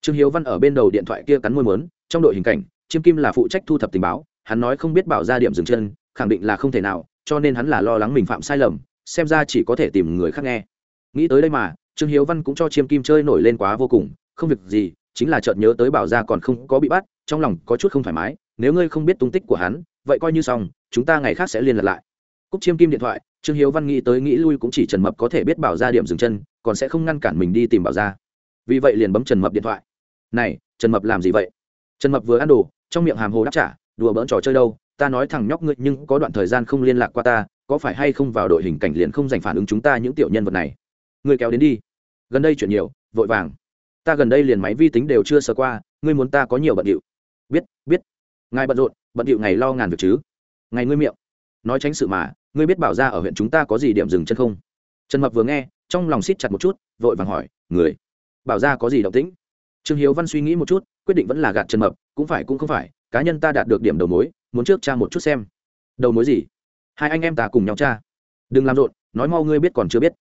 Trương hiếu văn ở bên đầu điện thoại kia cắn môi mớn trong đội hình cảnh, chiêm kim là phụ trách thu thập tình báo, hắn nói không biết bảo ra điểm dừng chân, khẳng định là không thể nào, cho nên hắn là lo lắng mình phạm sai lầm, xem ra chỉ có thể tìm người khác nghe. Nghĩ tới đây mà, trương hiếu văn cũng cho chiêm kim chơi nổi lên quá vô cùng, không việc gì, chính là chợt nhớ tới bảo ra còn không có bị bắt, trong lòng có chút không thoải mái, nếu ngươi không biết tung tích của hắn, vậy coi như xong, chúng ta ngày khác sẽ liên lạc lại. Cúc chiêm kim điện thoại trương hiếu văn nghĩ tới nghĩ lui cũng chỉ trần mập có thể biết bảo ra điểm dừng chân, còn sẽ không ngăn cản mình đi tìm bảo ra. Vì vậy liền bấm trần mập điện thoại. Này, trần mập làm gì vậy? Trần mập vừa ăn đồ, trong miệng hàm hồ đáp trả, đùa bỡn trò chơi đâu, ta nói thằng nhóc ngươi, nhưng có đoạn thời gian không liên lạc qua ta, có phải hay không vào đội hình cảnh liền không dành phản ứng chúng ta những tiểu nhân vật này? Ngươi kéo đến đi. Gần đây chuyện nhiều, vội vàng. Ta gần đây liền máy vi tính đều chưa sờ qua, ngươi muốn ta có nhiều bận điệu. Biết biết. Ngài bận rộn, bận điệu ngày lo ngàn việc chứ. Ngày ngươi miệng nói tránh sự mà, ngươi biết bảo ra ở huyện chúng ta có gì điểm dừng chân không? Trần mập vừa nghe, trong lòng xít chặt một chút, vội vàng hỏi, người, bảo ra có gì động tĩnh? Trương hiếu văn suy nghĩ một chút, quyết định vẫn là gạt trần mập, cũng phải cũng không phải, cá nhân ta đạt được điểm đầu mối, muốn trước cha một chút xem. Đầu mối gì? Hai anh em ta cùng nhau cha đừng làm rộn, nói mau ngươi biết còn chưa biết.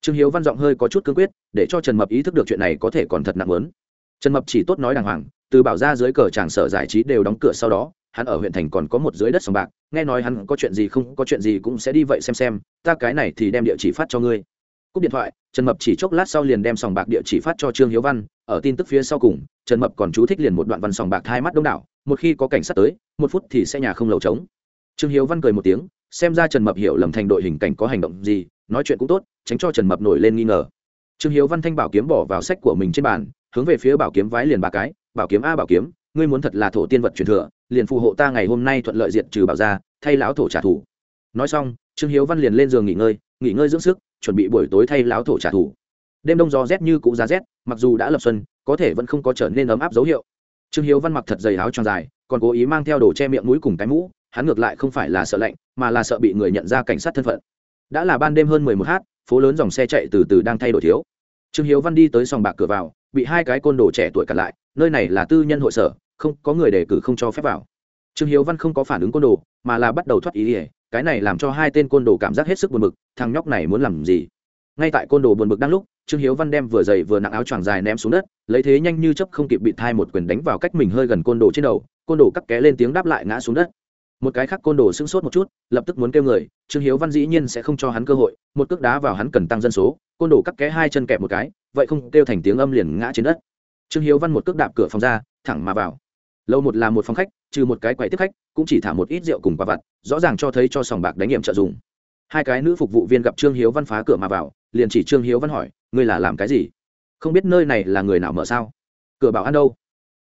Trương hiếu văn giọng hơi có chút cương quyết, để cho trần mập ý thức được chuyện này có thể còn thật nặng lớn. Trần mập chỉ tốt nói đàng hoàng, từ bảo ra dưới cờ tràng sở giải trí đều đóng cửa sau đó hắn ở huyện thành còn có một dưới đất sòng bạc, nghe nói hắn có chuyện gì không, có chuyện gì cũng sẽ đi vậy xem xem, ta cái này thì đem địa chỉ phát cho ngươi. Cúp điện thoại, trần mập chỉ chốc lát sau liền đem sòng bạc địa chỉ phát cho trương hiếu văn, ở tin tức phía sau cùng, trần mập còn chú thích liền một đoạn văn sòng bạc hai mắt đông đảo, một khi có cảnh sát tới, một phút thì sẽ nhà không lầu trống. Trương hiếu văn cười một tiếng, xem ra trần mập hiểu lầm thành đội hình cảnh có hành động gì, nói chuyện cũng tốt, tránh cho trần mập nổi lên nghi ngờ. Trương hiếu văn thanh bảo kiếm bỏ vào sách của mình trên bàn, hướng về phía bảo kiếm vái liền ba cái, bảo kiếm a bảo kiếm ngươi muốn thật là thổ tiên vật truyền thừa, liền phù hộ ta ngày hôm nay thuận lợi diện trừ bảo ra thay lão thổ trả thù. Nói xong, trương hiếu văn liền lên giường nghỉ ngơi nghỉ ngơi dưỡng sức, chuẩn bị buổi tối thay lão thổ trả thù. Đêm đông gió rét như cũ giá rét, mặc dù đã lập xuân, có thể vẫn không có trở nên ấm áp dấu hiệu. Trương hiếu văn mặc thật dày áo tròn dài, còn cố ý mang theo đồ che miệng mũi cùng cái mũ, hắn ngược lại không phải là sợ lạnh, mà là sợ bị người nhận ra cảnh sát thân phận. Đã là ban đêm hơn mười một h phố lớn dòng xe chạy từ từ đang thay đổi thiếu. Trương hiếu văn đi tới sòng bạc cửa vào, bị hai cái côn đồ trẻ tuổi cản lại, nơi này là tư nhân hội sở không có người đề cử không cho phép vào. Trương hiếu văn không có phản ứng côn đồ, mà là bắt đầu thoát ý ỉa cái này làm cho hai tên côn đồ cảm giác hết sức buồn bực, thằng nhóc này muốn làm gì? Ngay tại côn đồ buồn bực đang lúc, trương hiếu văn đem vừa dày vừa nặng áo choàng dài ném xuống đất, lấy thế nhanh như chấp không kịp bị thai một quyền đánh vào cách mình hơi gần côn đồ trên đầu, côn đồ cắt ké lên tiếng đáp lại ngã xuống đất. Một cái khác côn đồ sững sốt một chút, lập tức muốn kêu người, trương hiếu văn dĩ nhiên sẽ không cho hắn cơ hội, một cước đá vào hắn cần tăng dân số, côn đồ cắt ké hai chân kẹp một cái, vậy không kêu thành tiếng âm liền ngã trên đất. Trương hiếu văn một cước đạp cửa phòng ra, thẳng mà vào lâu một là một phòng khách, trừ một cái quầy tiếp khách, cũng chỉ thả một ít rượu cùng quả vặt, rõ ràng cho thấy cho sòng bạc đánh nghiệm trợ dùng hai cái nữ phục vụ viên gặp trương hiếu văn phá cửa mà vào, liền chỉ trương hiếu văn hỏi, ngươi là làm cái gì? Không biết nơi này là người nào mở sao? Cửa bảo ăn đâu?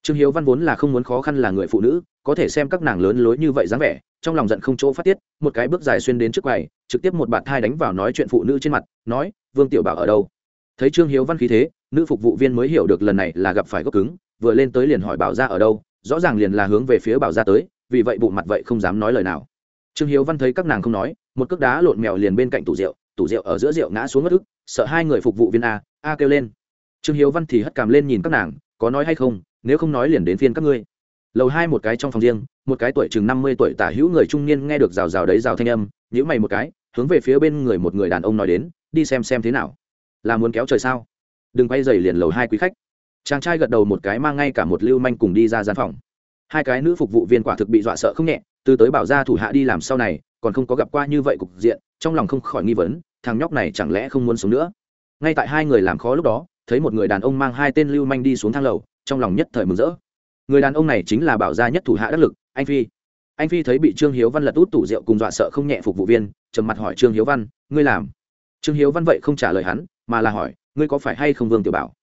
Trương hiếu văn vốn là không muốn khó khăn là người phụ nữ, có thể xem các nàng lớn lối như vậy dáng vẻ, trong lòng giận không chỗ phát tiết, một cái bước dài xuyên đến trước quầy, trực tiếp một bạt thai đánh vào nói chuyện phụ nữ trên mặt, nói, vương tiểu bảo ở đâu? Thấy trương hiếu văn khí thế, nữ phục vụ viên mới hiểu được lần này là gặp phải gốc cứng, vừa lên tới liền hỏi bảo ra ở đâu rõ ràng liền là hướng về phía bảo ra tới, vì vậy bụng mặt vậy không dám nói lời nào. Trương hiếu văn thấy các nàng không nói, một cước đá lộn mèo liền bên cạnh tủ rượu tủ rượu ở giữa rượu ngã xuống mất ức, sợ hai người phục vụ viên a a kêu lên. Trương hiếu văn thì hất cằm lên nhìn các nàng, có nói hay không, nếu không nói liền đến phiên các ngươi. Lầu hai một cái trong phòng riêng, một cái tuổi chừng năm mươi tuổi tả hữu người trung niên nghe được rào rào đấy rào thanh âm nhữ mày một cái, hướng về phía bên người một người đàn ông nói đến, đi xem xem thế nào. Là muốn kéo trời sao? Đừng quay dày liền lầu hai quý khách chàng trai gật đầu một cái mang ngay cả một lưu manh cùng đi ra gian phòng. Hai cái nữ phục vụ viên quả thực bị dọa sợ không nhẹ, từ tới bảo ra thủ hạ đi làm sau này, còn không có gặp qua như vậy cục diện, trong lòng không khỏi nghi vấn, thằng nhóc này chẳng lẽ không muốn sống nữa? Ngay tại hai người làm khó lúc đó, thấy một người đàn ông mang hai tên lưu manh đi xuống thang lầu, trong lòng nhất thời mừng rỡ. Người đàn ông này chính là bảo gia nhất thủ hạ đắc lực, anh phi. Anh phi thấy bị trương hiếu văn lật út tủ rượu cùng dọa sợ không nhẹ phục vụ viên, trầm mặt hỏi trương hiếu văn, ngươi làm? Trương hiếu văn vậy không trả lời hắn, mà là hỏi, ngươi có phải hay không vương tiểu bảo?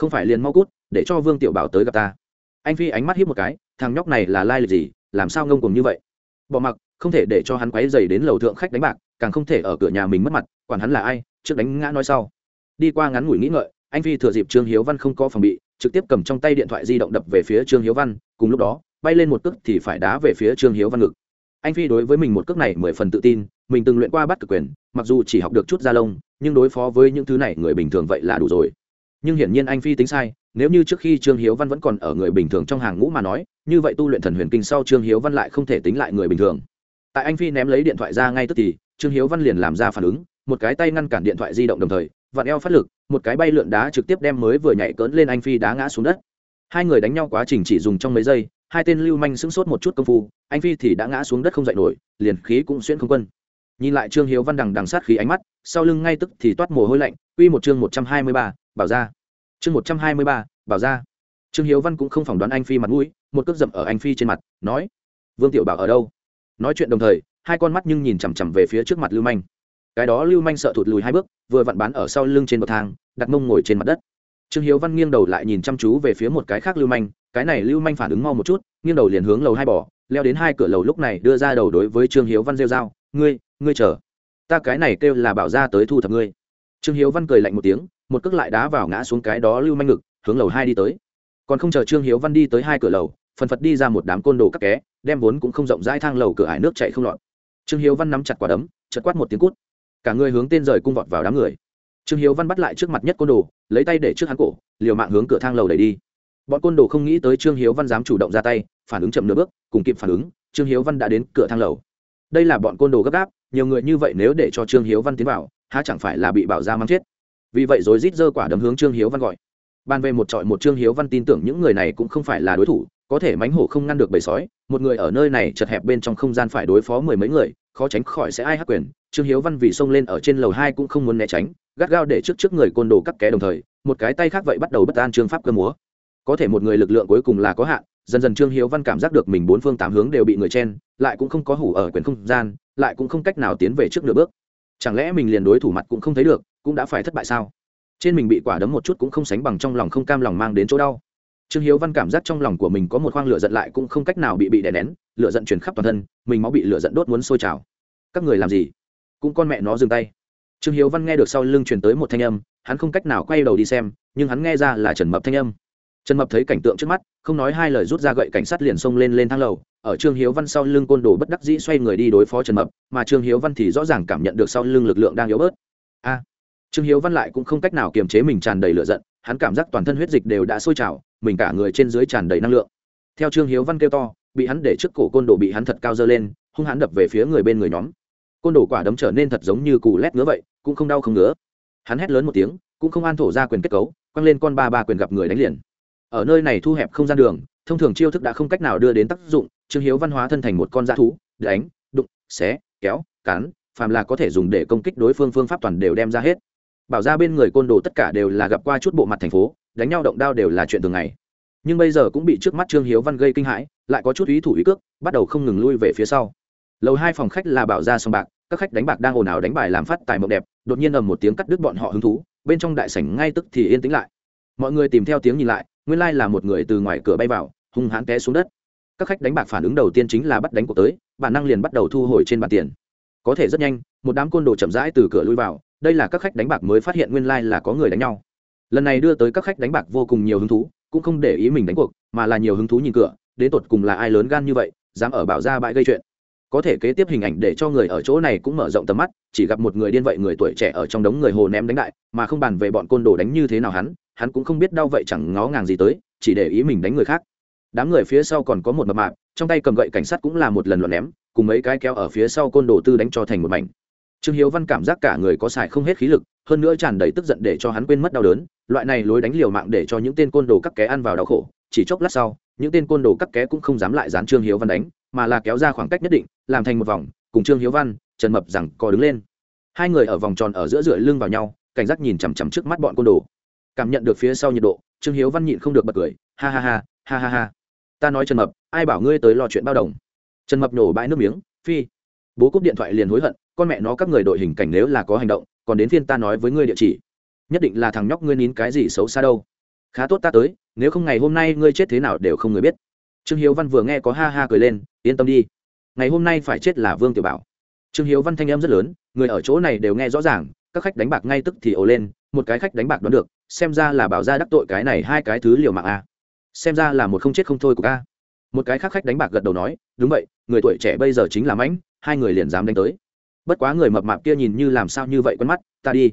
Không phải liền mau cút, để cho vương tiểu bảo tới gặp ta. Anh phi ánh mắt hiếp một cái, thằng nhóc này là lai lịch gì, làm sao ngông cùng như vậy? Bỏ mặc, không thể để cho hắn quấy dày đến lầu thượng khách đánh bạc, càng không thể ở cửa nhà mình mất mặt, quản hắn là ai, trước đánh ngã nói sau. Đi qua ngắn ngủi nghĩ ngợi, anh phi thừa dịp trương hiếu văn không có phòng bị, trực tiếp cầm trong tay điện thoại di động đập về phía trương hiếu văn, cùng lúc đó, bay lên một cước thì phải đá về phía trương hiếu văn ngực. Anh phi đối với mình một cước này mười phần tự tin, mình từng luyện qua bắt cực quyền, mặc dù chỉ học được chút da lông, nhưng đối phó với những thứ này người bình thường vậy là đủ rồi nhưng hiển nhiên anh phi tính sai, nếu như trước khi trương hiếu văn vẫn còn ở người bình thường trong hàng ngũ mà nói, như vậy tu luyện thần huyền kinh sau trương hiếu văn lại không thể tính lại người bình thường. Tại anh phi ném lấy điện thoại ra ngay tức thì, trương hiếu văn liền làm ra phản ứng, một cái tay ngăn cản điện thoại di động đồng thời, vặn eo phát lực, một cái bay lượn đá trực tiếp đem mới vừa nhảy cỡn lên anh phi đá ngã xuống đất. Hai người đánh nhau quá trình chỉ dùng trong mấy giây, hai tên lưu manh sững sốt một chút công phu, anh phi thì đã ngã xuống đất không dậy nổi, liền khí cũng xuyên không quân. Nhìn lại trương hiếu văn đằng đằng sát khí ánh mắt, sau lưng ngay tức thì toát mồ hôi lạnh uy một chương một trăm hai mươi ba bảo ra chương một trăm hai mươi ba, bảo ra trương hiếu văn cũng không phỏng đoán anh phi mặt mũi, một cước dậm ở anh phi trên mặt, nói, vương tiểu bảo ở đâu? Nói chuyện đồng thời, hai con mắt nhưng nhìn chằm chằm về phía trước mặt lưu manh. Cái đó lưu manh sợ thụt lùi hai bước, vừa vặn bán ở sau lưng trên bậc thang, đặt mông ngồi trên mặt đất. Trương hiếu văn nghiêng đầu lại nhìn chăm chú về phía một cái khác lưu manh, cái này lưu manh phản ứng mau một chút, nghiêng đầu liền hướng lầu hai bỏ, leo đến hai cửa lầu lúc này đưa ra đầu đối với trương hiếu văn rêu r a o ngươi ngươi chờ, ta cái này kêu là bảo ra tới thu thập ngươi. Trương hiếu văn cười lạnh một tiếng một cước lại đá vào ngã xuống cái đó lưu manh ngực, hướng lầu hai đi tới. Còn không chờ trương hiếu văn đi tới hai cửa lầu, phần phật đi ra một đám côn đồ cắt ké đem vốn cũng không rộng rãi thang lầu cửa ải nước chạy không lọt. Trương hiếu văn nắm chặt quả đấm chật quát một tiếng cút. Cả người hướng tên rời cung vọt vào đám người. Trương hiếu văn bắt lại trước mặt nhất côn đồ, lấy tay để trước hắn cổ, liều mạng hướng cửa thang lầu đẩy đi. Bọn côn đồ không nghĩ tới trương hiếu văn dám chủ động ra tay, phản ứng chậm nửa bước, cùng kịp phản ứng, trương hiếu văn đã đến cửa thang lầu. Đây là bọn côn đồ gấp gáp, nhiều người như vậy nếu để cho trương hiếu văn tiến vào, há chẳng phải là bị bảo ra mang chết vì vậy rồi rít dơ quả đấm hướng trương hiếu văn gọi. Ban về một trọi một trương hiếu văn tin tưởng những người này cũng không phải là đối thủ, có thể mánh hổ không ngăn được bầy sói, một người ở nơi này chật hẹp bên trong không gian phải đối phó mười mấy người, khó tránh khỏi sẽ ai hắc quyền. Trương hiếu văn vì xông lên ở trên lầu hai cũng không muốn né tránh, gắt gao để trước trước người côn đồ cắt ké đồng thời, một cái tay khác vậy bắt đầu bất an trương pháp cơ múa. Có thể một người lực lượng cuối cùng là có hạn, dần dần trương hiếu văn cảm giác được mình bốn phương tám hướng đều bị người chen, lại cũng không có hủ ở quyền không gian, lại cũng không cách nào tiến về trước nửa bước. Chẳng lẽ mình liền đối thủ mặt cũng không thấy được? Cũng đã phải thất bại sao? Trên mình bị quả đấm một chút cũng không sánh bằng trong lòng không cam lòng mang đến chỗ đau. Trương hiếu văn cảm giác trong lòng của mình có một khoang lửa giận lại cũng không cách nào bị bị đè nén, lửa giận truyền khắp toàn thân, mình máu bị lửa giận đốt muốn sôi trào. Các người làm gì? Cũng con mẹ nó dừng tay. Trương hiếu văn nghe được sau lưng truyền tới một thanh âm, hắn không cách nào quay đầu đi xem, nhưng hắn nghe ra là trần mập thanh âm. Trần mập thấy cảnh tượng trước mắt, không nói hai lời rút ra gậy cảnh sát liền xông lên lên thang lầu, ở trương hiếu văn sau lưng côn đồ bất đắc dĩ xoay người đi đối phó trần mập, mà trương hiếu văn thì rõ ràng cảm nhận được sau lưng lực lượng đang yếu bớt. A! Trương hiếu văn lại cũng không cách nào kiềm chế mình tràn đầy lửa giận, hắn cảm giác toàn thân huyết dịch đều đã sôi trào, mình cả người trên dưới tràn đầy năng lượng. Theo trương hiếu văn kêu to, bị hắn để trước cổ côn đồ bị hắn thật cao dơ lên, hung hắn đập về phía người bên người nhóm. Côn đồ quả đấm trở nên thật giống như cù lét ngứa vậy, cũng không đau không ngứa. Hắn hét lớn một tiếng, cũng không an thổ ra quyền kết cấu, quăng lên con ba ba quyền gặp người đánh liền. Ở nơi này thu hẹp không gian đường, thông thường chiêu thức đã không cách nào đưa đến tác dụng, trương hiếu văn hóa thân thành một con dã thú, đánh, đụng, xé, kéo, cắn, phàm là có thể dùng để công kích đối phương phương pháp toàn đều đem ra hết bảo ra bên người côn đồ tất cả đều là gặp qua chút bộ mặt thành phố, đánh nhau động đao đều là chuyện thường ngày. Nhưng bây giờ cũng bị trước mắt trương hiếu văn gây kinh hãi, lại có chút ý thủ ý cước, bắt đầu không ngừng lui về phía sau. Lầu hai phòng khách là bảo ra sòng bạc, các khách đánh bạc đang ồn ào đánh bài làm phát tài mộng đẹp, đột nhiên ầm một tiếng cắt đứt bọn họ hứng thú, bên trong đại sảnh ngay tức thì yên tĩnh lại. Mọi người tìm theo tiếng nhìn lại, nguyên lai là một người từ ngoài cửa bay vào, hung hãn té xuống đất. Các khách đánh bạc phản ứng đầu tiên chính là bắt đánh cuộc tới, bản năng liền bắt đầu thu hồi trên bàn tiền. Có thể rất nhanh, một đám côn đồ chậm rãi từ cửa lui vào đây là các khách đánh bạc mới phát hiện nguyên lai là có người đánh nhau. Lần này đưa tới các khách đánh bạc vô cùng nhiều hứng thú, cũng không để ý mình đánh cuộc, mà là nhiều hứng thú nhìn cửa, đến tột cùng là ai lớn gan như vậy, dám ở bảo ra bãi gây chuyện. Có thể kế tiếp hình ảnh để cho người ở chỗ này cũng mở rộng tầm mắt, chỉ gặp một người điên vậy người tuổi trẻ ở trong đống người hồ ném đánh đại, mà không bàn về bọn côn đồ đánh như thế nào hắn hắn cũng không biết đau vậy chẳng ngó ngàng gì tới, chỉ để ý mình đánh người khác. Đám người phía sau còn có một mập mạp, trong tay cầm gậy cảnh sát cũng là một lần luận ném, cùng mấy cái kéo ở phía sau côn đồ tư đánh cho thành một mảnh trương hiếu văn cảm giác cả người có xài không hết khí lực, hơn nữa tràn đầy tức giận để cho hắn quên mất đau đớn, loại này lối đánh liều mạng để cho những tên côn đồ cắt ké ăn vào đau khổ, chỉ chốc lát sau, những tên côn đồ cắt ké cũng không dám lại dán trương hiếu văn đánh, mà là kéo ra khoảng cách nhất định, làm thành một vòng, cùng trương hiếu văn trần mập rằng co đứng lên. Hai người ở vòng tròn ở giữa rượi lưng vào nhau, cảnh giác nhìn chằm chằm trước mắt bọn côn đồ. Cảm nhận được phía sau nhiệt độ, trương hiếu văn nhịn không được bật cười, ha ha ha ha ha ha. Ta nói trần mập, ai bảo ngươi tới lo chuyện bao đồng? Trần mập nổ bãi nước miếng, phi bố cúp điện thoại liền hối hận, con mẹ nó các người đội hình cảnh nếu là có hành động, còn đến phiên ta nói với ngươi địa chỉ. Nhất định là thằng nhóc ngươi nín cái gì xấu xa đâu. Khá tốt ta tới, nếu không ngày hôm nay ngươi chết thế nào đều không người biết. Trương hiếu văn vừa nghe có ha ha cười lên, yên tâm đi. Ngày hôm nay phải chết là vương tiểu bảo. Trương hiếu văn thanh em rất lớn, người ở chỗ này đều nghe rõ ràng, các khách đánh bạc ngay tức thì ồ lên, một cái khách đánh bạc đoán được, xem ra là bảo ra đắc tội cái này hai cái thứ liều mạng a. Xem ra là một không chết không thôi của ca. Một cái khác khách đánh bạc gật đầu nói, đúng vậy, người tuổi trẻ bây giờ chính là mãnh hai người liền dám đánh tới. Bất quá người mập mạp kia nhìn như làm sao như vậy quen mắt, ta đi.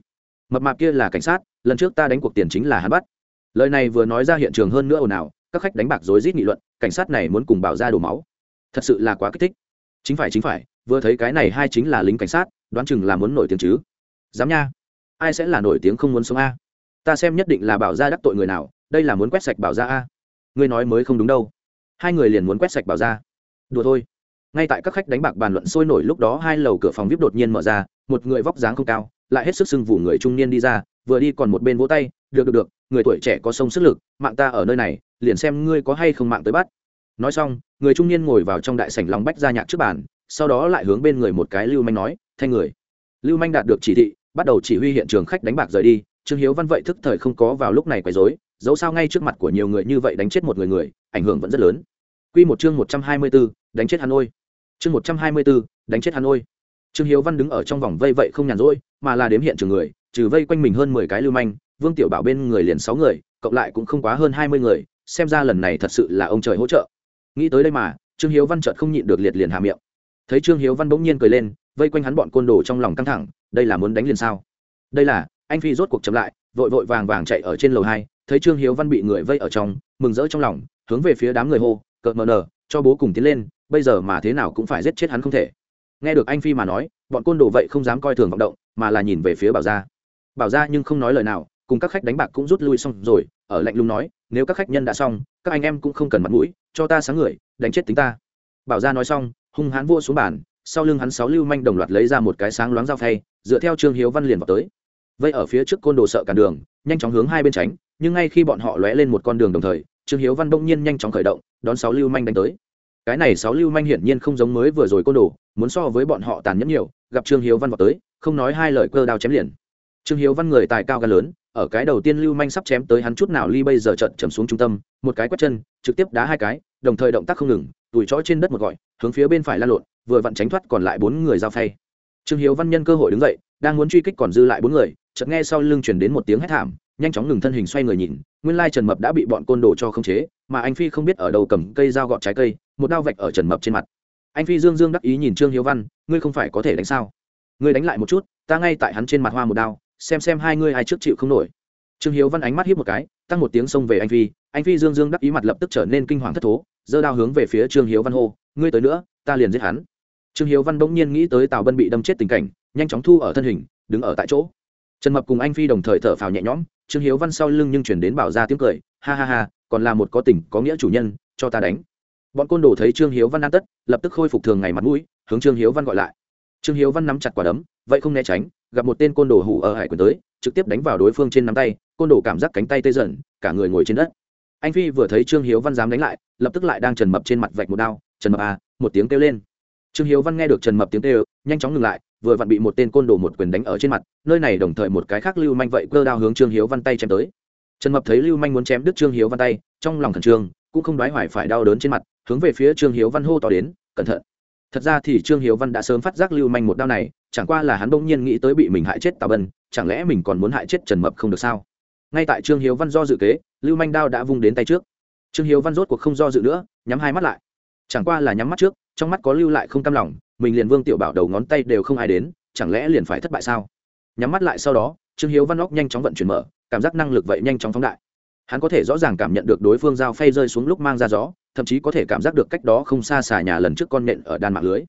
Mập mạp kia là cảnh sát, lần trước ta đánh cuộc tiền chính là hắn bắt. Lời này vừa nói ra hiện trường hơn nữa ồn ào, các khách đánh bạc rối rít nghị luận, cảnh sát này muốn cùng bảo ra đổ máu. Thật sự là quá kích thích. Chính phải chính phải, vừa thấy cái này hai chính là lính cảnh sát, đoán chừng là muốn nổi tiếng chứ. Dám nha. Ai sẽ là nổi tiếng không muốn sống a? Ta xem nhất định là bảo ra đắc tội người nào, đây là muốn quét sạch bảo ra a. Ngươi nói mới không đúng đâu. Hai người liền muốn quét sạch bảo ra. Đùa thôi ngay tại các khách đánh bạc bàn luận sôi nổi lúc đó hai lầu cửa phòng vip đột nhiên mở ra một người vóc dáng không cao lại hết sức sưng vù người trung niên đi ra vừa đi còn một bên vỗ tay được được được người tuổi trẻ có sông sức lực mạng ta ở nơi này liền xem ngươi có hay không mạng tới bắt. Nói xong người trung niên ngồi vào trong đại sảnh lòng bách ra nhạc trước bàn sau đó lại hướng bên người một cái lưu manh nói thanh người. Lưu manh đạt được chỉ thị bắt đầu chỉ huy hiện trường khách đánh bạc rời đi trương hiếu văn vậy thức thời không có vào lúc này quấy rối dẫu sao ngay trước mặt của nhiều người như vậy đánh chết một người người ảnh hưởng vẫn rất lớn. Quy một chương một trăm hai mươi 124, đánh chết hắn ôi. Chương một trăm hai mươi bốn đánh chết hắn ôi. Trương Hiếu Văn đứng ở trong vòng vây vậy không nhàn rỗi, mà là đếm hiện trường người, trừ vây quanh mình hơn mười cái lưu manh, Vương Tiểu Bảo bên người liền sáu người, cộng lại cũng không quá hơn hai mươi người, xem ra lần này thật sự là ông trời hỗ trợ. Nghĩ tới đây mà, Trương Hiếu Văn chợt không nhịn được liệt liền hà miệng. Thấy Trương Hiếu Văn bỗng nhiên cười lên, vây quanh hắn bọn côn đồ trong lòng căng thẳng, đây là muốn đánh liền sao? Đây là, anh phi rốt cuộc chậm lại, vội vội vàng vàng chạy ở trên lầu hai, thấy Trương Hiếu Văn bị người vây ở trong, mừng rỡ trong lòng, hướng về phía đám người hô, cợt mờ nở cho bố cùng tiến lên bây giờ mà thế nào cũng phải giết chết hắn không thể. Nghe được anh phi mà nói, bọn côn đồ vậy không dám coi thường vọng động, mà là nhìn về phía bảo gia. Bảo gia nhưng không nói lời nào, cùng các khách đánh bạc cũng rút lui xong rồi, ở lạnh lùng nói, nếu các khách nhân đã xong, các anh em cũng không cần mặt mũi, cho ta sáng người đánh chết tính ta. Bảo gia nói xong, hung hãn vua xuống bàn, sau lưng hắn sáu lưu manh đồng loạt lấy ra một cái sáng loáng dao phay, dựa theo trương hiếu văn liền vào tới. Vây ở phía trước côn đồ sợ cản đường, nhanh chóng hướng hai bên tránh, nhưng ngay khi bọn họ lóe lên một con đường đồng thời, trương hiếu văn bỗng nhiên nhanh chóng khởi động, đón sáu lưu manh đánh tới cái này sáu lưu manh hiển nhiên không giống mới vừa rồi côn đồ, muốn so với bọn họ tàn nhẫn nhiều, gặp trương hiếu văn vào tới, không nói hai lời cơ đao chém liền. Trương hiếu văn người tài cao gan lớn, ở cái đầu tiên lưu manh sắp chém tới hắn chút nào ly bây giờ trận chầm xuống trung tâm, một cái quét chân, trực tiếp đá hai cái, đồng thời động tác không ngừng tủi chó trên đất một gọi, hướng phía bên phải lan lộn, vừa vặn tránh thoát còn lại bốn người giao phay. Trương hiếu văn nhân cơ hội đứng dậy, đang muốn truy kích còn dư lại bốn người, chợt nghe sau lưng chuyển đến một tiếng hét thảm, nhanh chóng ngừng thân hình xoay người nhìn, nguyên lai trần mập đã bị bọn côn đồ cho không chế, mà anh phi không biết ở đầu cầm cây dao gọt trái cây một đao vạch ở trần mập trên mặt. Anh phi dương dương đắc ý nhìn trương hiếu văn, ngươi không phải có thể đánh sao? Ngươi đánh lại một chút, ta ngay tại hắn trên mặt hoa một đao, xem xem hai ngươi ai trước chịu không nổi. Trương hiếu văn ánh mắt hiếp một cái, tăng một tiếng xông về anh phi anh phi dương dương đắc ý mặt lập tức trở nên kinh hoàng thất thố, giơ đao hướng về phía trương hiếu văn hô, ngươi tới nữa, ta liền giết hắn. Trương hiếu văn bỗng nhiên nghĩ tới tào bân bị đâm chết tình cảnh, nhanh chóng thu ở thân hình, đứng ở tại chỗ. Trần mập cùng anh phi đồng thời thở phào nhẹ nhõm, trương hiếu văn sau lưng nhưng chuyển đến bảo ra tiếng cười, ha ha ha, còn là một có tình, có nghĩa chủ nhân, cho ta đánh bọn côn đồ thấy trương hiếu văn an tất, lập tức khôi phục thường ngày mặt mũi, hướng trương hiếu văn gọi lại. Trương hiếu văn nắm chặt quả đấm, vậy không né tránh, gặp một tên côn đồ hủ ở hải quyền tới, trực tiếp đánh vào đối phương trên nắm tay, côn đồ cảm giác cánh tay tê dần, cả người ngồi trên đất. Anh phi vừa thấy trương hiếu văn dám đánh lại, lập tức lại đang trần mập trên mặt vạch một đao, trần mập à một tiếng kêu lên. Trương hiếu văn nghe được trần mập tiếng kêu, nhanh chóng ngừng lại, vừa vặn bị một tên côn đồ một quyền đánh ở trên mặt, nơi này đồng thời một cái khác lưu manh vậy cơ đao hướng trương hiếu văn tay chém tới. Trần mập thấy lưu manh muốn chém đứt trương hiếu văn tay, trong lòng khẩn trương, cũng không đoái hoài phải đau đớn trên mặt hướng về phía trương hiếu văn hô to đến, cẩn thận. Thật ra thì trương hiếu văn đã sớm phát giác lưu manh một đao này, chẳng qua là hắn bỗng nhiên nghĩ tới bị mình hại chết tào bân, chẳng lẽ mình còn muốn hại chết trần mập không được sao? Ngay tại trương hiếu văn do dự kế, lưu manh đao đã vung đến tay trước. Trương hiếu văn rốt cuộc không do dự nữa, nhắm hai mắt lại. Chẳng qua là nhắm mắt trước, trong mắt có lưu lại không cam lòng, mình liền vương tiểu bảo đầu ngón tay đều không ai đến, chẳng lẽ liền phải thất bại sao? Nhắm mắt lại sau đó, trương hiếu văn óc nhanh chóng vận chuyển mở, cảm giác năng lực vậy nhanh chóng phóng đại hắn có thể rõ ràng cảm nhận được đối phương dao phay rơi xuống lúc mang ra gió, thậm chí có thể cảm giác được cách đó không xa xà nhà lần trước con nện ở đan mạng lưới.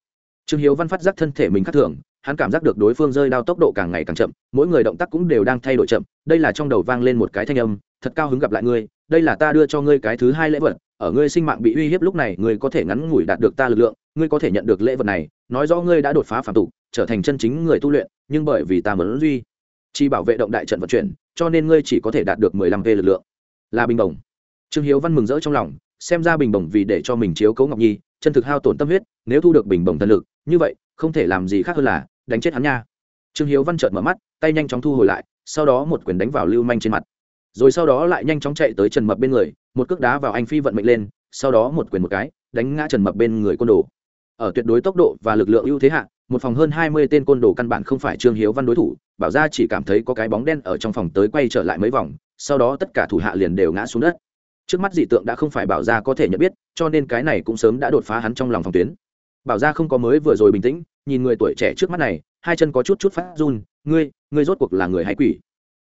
Trương hiếu văn phát giác thân thể mình khác thường, hắn cảm giác được đối phương rơi đao tốc độ càng ngày càng chậm, mỗi người động tác cũng đều đang thay đổi chậm. Đây là trong đầu vang lên một cái thanh âm, thật cao hứng gặp lại ngươi, đây là ta đưa cho ngươi cái thứ hai lễ vật, ở ngươi sinh mạng bị uy hiếp lúc này ngươi có thể ngắn ngủi đạt được ta lực lượng, ngươi có thể nhận được lễ vật này, nói rõ ngươi đã đột phá phạm tục, trở thành chân chính người tu luyện, nhưng bởi vì ta muốn duy chỉ bảo vệ động đại trận vận chuyển, cho nên ngươi chỉ có thể đạt được mười lăm v lực lượng là bình bổng. Trương hiếu văn mừng rỡ trong lòng, xem ra bình bổng vì để cho mình chiếu cấu ngọc nhi, chân thực hao tổn tâm huyết, nếu thu được bình bổng thần lực, như vậy, không thể làm gì khác hơn là đánh chết hắn nha. Trương hiếu văn trợt mở mắt, tay nhanh chóng thu hồi lại, sau đó một quyền đánh vào lưu manh trên mặt. Rồi sau đó lại nhanh chóng chạy tới trần mập bên người, một cước đá vào anh phi vận mệnh lên, sau đó một quyền một cái, đánh ngã trần mập bên người côn đồ. Ở tuyệt đối tốc độ và lực lượng ưu thế hạ, một phòng hơn hai mươi tên côn đồ căn bản không phải trương hiếu văn đối thủ, bảo ra chỉ cảm thấy có cái bóng đen ở trong phòng tới quay trở lại mấy vòng sau đó tất cả thủ hạ liền đều ngã xuống đất. Trước mắt dị tượng đã không phải bảo gia có thể nhận biết, cho nên cái này cũng sớm đã đột phá hắn trong lòng phòng tuyến. Bảo gia không có mới vừa rồi bình tĩnh, nhìn người tuổi trẻ trước mắt này, hai chân có chút chút phát run, ngươi ngươi rốt cuộc là người hay quỷ?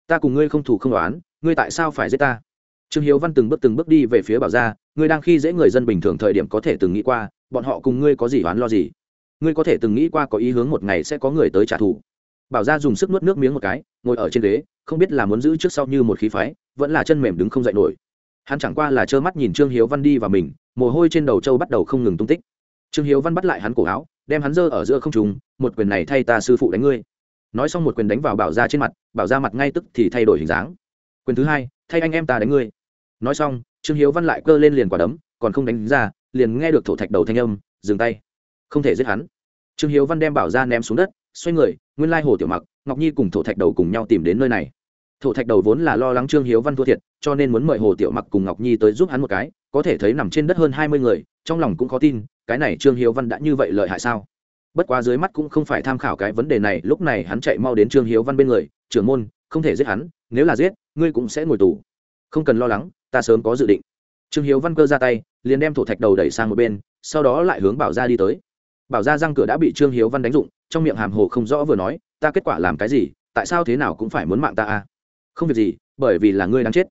Ta cùng ngươi không thủ không đoán ngươi tại sao phải giết ta? Trương hiếu văn từng bước từng bước đi về phía bảo gia, ngươi đang khi dễ người dân bình thường thời điểm có thể từng nghĩ qua, bọn họ cùng ngươi có gì oán lo gì? Ngươi có thể từng nghĩ qua có ý hướng một ngày sẽ có người tới trả thù? Bảo gia dùng sức nuốt nước miếng một cái, ngồi ở trên ghế, không biết là muốn giữ trước sau như một khí phái, vẫn là chân mềm đứng không dậy nổi. Hắn chẳng qua là trơ mắt nhìn trương hiếu văn đi và mình, mồ hôi trên đầu châu bắt đầu không ngừng tung tích. Trương hiếu văn bắt lại hắn cổ áo, đem hắn giơ ở giữa không trùng một quyền này thay ta sư phụ đánh ngươi. Nói xong một quyền đánh vào bảo ra trên mặt, bảo ra mặt ngay tức thì thay đổi hình dáng. Quyền thứ hai, thay anh em ta đánh ngươi. Nói xong, trương hiếu văn lại cơ lên liền quả đấm, còn không đánh ra, liền nghe được thổ thạch đầu thanh âm, dừng tay. Không thể giết hắn. Trương hiếu văn đem bảo ra ném xuống đất xoay người, nguyên lai hồ tiểu mặc, ngọc nhi cùng thổ thạch đầu cùng nhau tìm đến nơi này. Thổ thạch đầu vốn là lo lắng trương hiếu văn thua thiệt, cho nên muốn mời hồ tiểu mặc cùng ngọc nhi tới giúp hắn một cái, có thể thấy nằm trên đất hơn hai mươi người, trong lòng cũng khó tin, cái này trương hiếu văn đã như vậy lợi hại sao? Bất quá dưới mắt cũng không phải tham khảo cái vấn đề này, lúc này hắn chạy mau đến trương hiếu văn bên người, trưởng môn, không thể giết hắn, nếu là giết, ngươi cũng sẽ ngồi tù. Không cần lo lắng, ta sớm có dự định. Trương hiếu văn cơ ra tay, liền đem thổ thạch đầu đẩy sang một bên, sau đó lại hướng bảo ra đi tới bảo ra răng cửa đã bị trương hiếu văn đánh dụng, trong miệng hàm hồ không rõ vừa nói, ta kết quả làm cái gì, tại sao thế nào cũng phải muốn mạng ta à? Không việc gì, bởi vì là ngươi đang chết.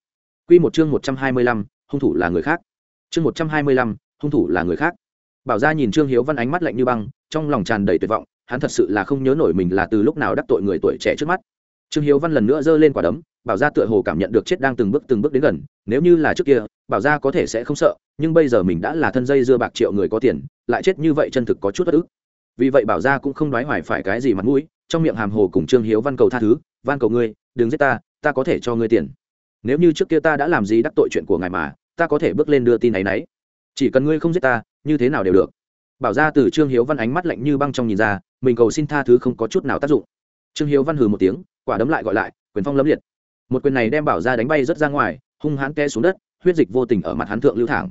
Q một chương một trăm hai mươi lăm, hung thủ là người khác. Chương một trăm hai mươi lăm, hung thủ là người khác. Bảo ra nhìn trương hiếu văn ánh mắt lạnh như băng, trong lòng tràn đầy tuyệt vọng, hắn thật sự là không nhớ nổi mình là từ lúc nào đắc tội người tuổi trẻ trước mắt trương hiếu văn lần nữa giơ lên quả đấm, bảo gia tựa hồ cảm nhận được chết đang từng bước từng bước đến gần, nếu như là trước kia, bảo gia có thể sẽ không sợ, nhưng bây giờ mình đã là thân dây dưa bạc triệu người có tiền, lại chết như vậy chân thực có chút bất ức. Vì vậy bảo gia cũng không đoái hoài phải cái gì mặt mũi, trong miệng hàm hồ cùng trương hiếu văn cầu tha thứ van cầu ngươi, đừng giết ta ta có thể cho ngươi tiền. Nếu như trước kia ta đã làm gì đắc tội chuyện của ngài mà, ta có thể bước lên đưa tin này nấy. Chỉ cần ngươi không giết ta, như thế nào đều được. Bảo ra từ trương hiếu văn ánh mắt lạnh như băng trong nhìn ra, mình cầu xin tha thứ không có chút nào tác dụng trương hiếu văn hừ một tiếng, quả đấm lại gọi lại, quyền phong lâm liệt. Một quyền này đem bảo ra đánh bay rất ra ngoài, hung hãn ke xuống đất, huyết dịch vô tình ở mặt hắn thượng lưu thẳng.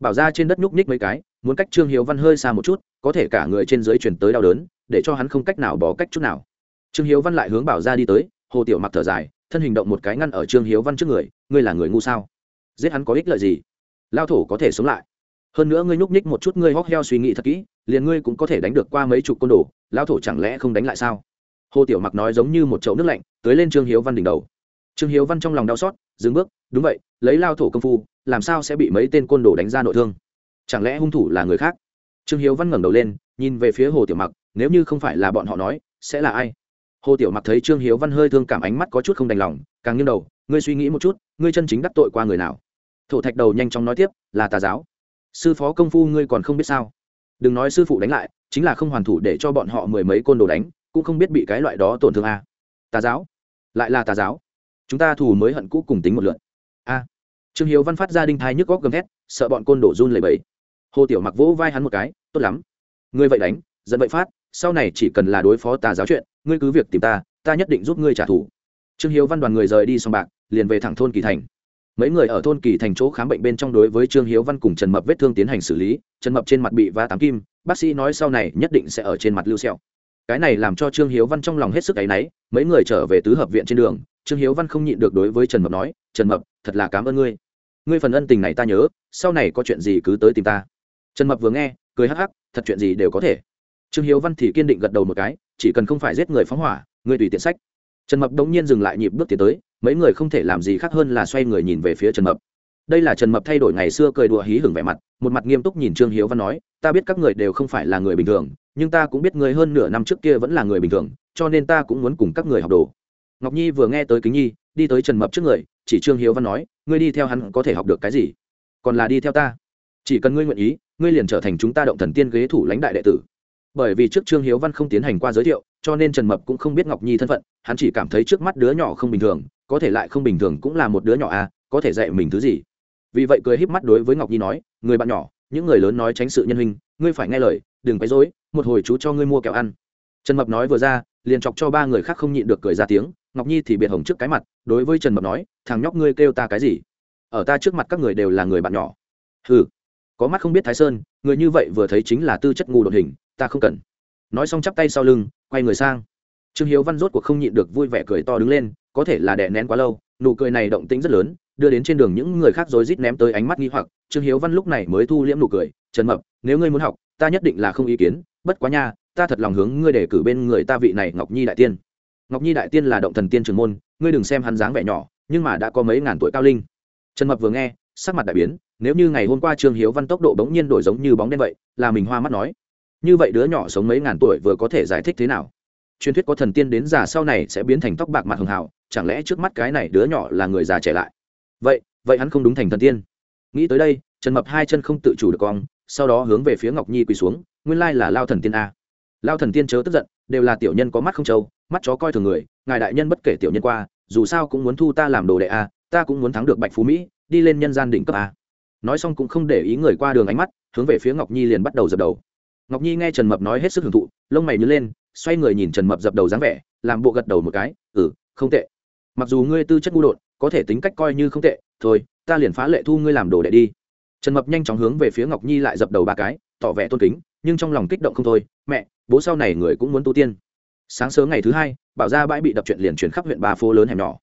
Bảo ra trên đất nhúc nhích mấy cái, muốn cách trương hiếu văn hơi xa một chút, có thể cả người trên dưới chuyển tới đau đớn, để cho hắn không cách nào bỏ cách chút nào. Trương hiếu văn lại hướng bảo ra đi tới, hồ tiểu mặc thở dài, thân hình động một cái ngăn ở trương hiếu văn trước người, ngươi là người ngu sao? Giết hắn có ích lợi gì? Lao thổ có thể sống lại. Hơn nữa ngươi nhúc nhích một chút, ngươi hóc heo suy nghĩ thật kỹ, liền ngươi cũng có thể đánh được qua mấy chục côn đồ, lao thổ chẳng lẽ không đánh lại sao? Hồ tiểu mặc nói giống như một chậu nước lạnh tới lên trương hiếu văn đỉnh đầu. Trương hiếu văn trong lòng đau xót, dừng bước, đúng vậy, lấy lao thổ công phu, làm sao sẽ bị mấy tên côn đồ đánh ra nội thương? Chẳng lẽ hung thủ là người khác? Trương hiếu văn ngẩng đầu lên, nhìn về phía hồ tiểu mặc, nếu như không phải là bọn họ nói, sẽ là ai? Hồ tiểu mặc thấy trương hiếu văn hơi thương cảm ánh mắt có chút không đành lòng, càng nghiêng đầu, ngươi suy nghĩ một chút, ngươi chân chính đắc tội qua người nào? Thổ thạch đầu nhanh chóng nói tiếp, là tà giáo. Sư phó công phu ngươi còn không biết sao? Đừng nói sư phụ đánh lại, chính là không hoàn thủ để cho bọn họ mười mấy côn đồ đánh cũng không biết bị cái loại đó tổn thương a. Tà giáo. Lại là tà giáo. Chúng ta thù mới hận cũ cùng tính một lượn a. Trương hiếu văn phát ra đinh thai nhức góc gầm thét, sợ bọn côn đồ run lầy bẫy hồ tiểu mặc vỗ vai hắn một cái, tốt lắm. Ngươi vậy đánh dẫn vậy phát, sau này chỉ cần là đối phó tà giáo chuyện, ngươi cứ việc tìm ta ta nhất định giúp ngươi trả thù. Trương hiếu văn đoàn người rời đi xong bạc, liền về thẳng thôn kỳ thành. Mấy người ở thôn kỳ thành chỗ khám bệnh bên trong đối với trương hiếu văn cùng trần mập vết thương tiến hành xử lý, trần mập trên mặt bị va tám kim, bác sĩ nói sau này nhất định sẽ ở trên mặt lưu sẹo cái này làm cho trương hiếu văn trong lòng hết sức áy náy, mấy người trở về tứ hợp viện trên đường, trương hiếu văn không nhịn được đối với trần mập nói, trần mập, thật là cảm ơn ngươi. Ngươi phần ân tình này ta nhớ, sau này có chuyện gì cứ tới tìm ta. Trần mập vừa nghe, cười hắc hắc, thật chuyện gì đều có thể. Trương hiếu văn thì kiên định gật đầu một cái, chỉ cần không phải giết người phóng hỏa, ngươi tùy tiện sách. Trần mập đống nhiên dừng lại nhịp bước tiến tới, mấy người không thể làm gì khác hơn là xoay người nhìn về phía trần mập. Đây là trần mập thay đổi ngày xưa cười đùa hí hửng vẻ mặt, một mặt nghiêm túc nhìn trương hiếu văn nói, ta biết các người đều không phải là người bình thường nhưng ta cũng biết người hơn nửa năm trước kia vẫn là người bình thường, cho nên ta cũng muốn cùng các người học đồ. Ngọc nhi vừa nghe tới kính nhi, đi tới trần mập trước người, chỉ trương hiếu văn nói, ngươi đi theo hắn có thể học được cái gì? Còn là đi theo ta. Chỉ cần ngươi nguyện ý, ngươi liền trở thành chúng ta động thần tiên ghế thủ lãnh đại đệ tử. Bởi vì trước trương hiếu văn không tiến hành qua giới thiệu, cho nên trần mập cũng không biết ngọc nhi thân phận, hắn chỉ cảm thấy trước mắt đứa nhỏ không bình thường, có thể lại không bình thường cũng là một đứa nhỏ à có thể dạy mình thứ gì. Vì vậy cười híp mắt đối với ngọc nhi nói, người bạn nhỏ, những người lớn nói tránh sự nhân hình ngươi phải nghe lời, đừng quấy rối, một hồi chú cho ngươi mua kẹo ăn. Trần mập nói vừa ra, liền chọc cho ba người khác không nhịn được cười ra tiếng, ngọc nhi thì biệt hồng trước cái mặt, đối với trần mập nói, thằng nhóc ngươi kêu ta cái gì? Ở ta trước mặt các người đều là người bạn nhỏ. Ừ có mắt không biết thái sơn, người như vậy vừa thấy chính là tư chất ngu đột hình, ta không cần. Nói xong chắp tay sau lưng, quay người sang. Trương hiếu văn rốt cuộc không nhịn được vui vẻ cười to đứng lên, có thể là đè nén quá lâu, nụ cười này động tĩnh rất lớn đưa đến trên đường những người khác rối rít ném tới ánh mắt nghi hoặc, trương hiếu văn lúc này mới thu liễm nụ cười, trần mập, nếu ngươi muốn học, ta nhất định là không ý kiến, bất quá nha, ta thật lòng hướng ngươi để cử bên người ta vị này ngọc nhi đại tiên. Ngọc nhi đại tiên là động thần tiên trường môn, ngươi đừng xem hắn dáng vẻ nhỏ, nhưng mà đã có mấy ngàn tuổi cao linh. Trần mập vừa nghe, sắc mặt đại biến, nếu như ngày hôm qua trương hiếu văn tốc độ bỗng nhiên đổi giống như bóng đen vậy, là mình hoa mắt nói, như vậy đứa nhỏ sống mấy ngàn tuổi vừa có thể giải thích thế nào? Truyền thuyết có thần tiên đến già sau này sẽ biến thành tóc bạc mặt hường hào, chẳng lẽ trước mắt cái này đứa nhỏ là người già trẻ lại? Vậy vậy hắn không đúng thành thần tiên. Nghĩ tới đây, trần mập hai chân không tự chủ được cong, sau đó hướng về phía ngọc nhi quỳ xuống, nguyên lai là lao thần tiên a. Lao thần tiên chớ tức giận, đều là tiểu nhân có mắt không trâu, mắt chó coi thường người, ngài đại nhân bất kể tiểu nhân qua, dù sao cũng muốn thu ta làm đồ đệ a, ta cũng muốn thắng được bạch phú mỹ, đi lên nhân gian đỉnh cấp a. Nói xong cũng không để ý người qua đường ánh mắt, hướng về phía ngọc nhi liền bắt đầu dập đầu. Ngọc nhi nghe trần mập nói hết sức hưởng thụ, lông mày nhớ lên, xoay người nhìn trần mập dập đầu dáng vẻ, làm bộ gật đầu một cái ừ không tệ. Mặc dù ngươi tư chất ngu đột có thể tính cách coi như không tệ, thôi, ta liền phá lệ thu ngươi làm đồ đệ đi. Trần mập nhanh chóng hướng về phía ngọc nhi lại dập đầu ba cái, tỏ vẻ tôn kính, nhưng trong lòng kích động không thôi, mẹ, bố sau này người cũng muốn tu tiên. Sáng sớm ngày thứ hai, bảo gia bãi bị đập chuyện liền chuyển khắp huyện ba phố lớn hẻm nhỏ.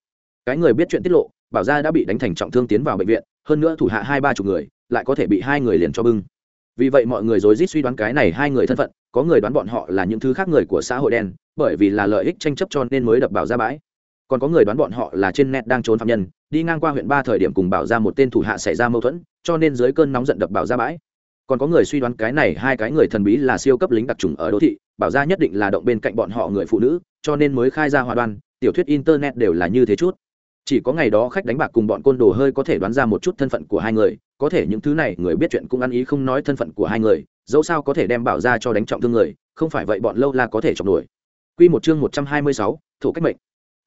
Cái người biết chuyện tiết lộ, bảo gia đã bị đánh thành trọng thương tiến vào bệnh viện, hơn nữa thủ hạ hai ba chục người, lại có thể bị hai người liền cho bưng. Vì vậy mọi người rối rít suy đoán cái này hai người thân phận, có người đoán bọn họ là những thứ khác người của xã hội đen, bởi vì là lợi ích tranh chấp cho nên mới đập bảo ra bãi còn có người đoán bọn họ là trên net đang trốn phạm nhân đi ngang qua huyện ba thời điểm cùng bảo ra một tên thủ hạ xảy ra mâu thuẫn cho nên dưới cơn nóng giận đập bảo ra bãi. Còn có người suy đoán cái này hai cái người thần bí là siêu cấp lính đặc trùng ở đô thị bảo ra nhất định là động bên cạnh bọn họ người phụ nữ cho nên mới khai ra hòa đoan tiểu thuyết internet đều là như thế chút. Chỉ có ngày đó khách đánh bạc cùng bọn côn đồ hơi có thể đoán ra một chút thân phận của hai người có thể những thứ này người biết chuyện cũng ăn ý không nói thân phận của hai người dẫu sao có thể đem bảo ra cho đánh trọng thương người không phải vậy bọn lâu la có thể chọc đuổi. Quy một chương một trăm hai mươi sáu, thủ cách mệnh.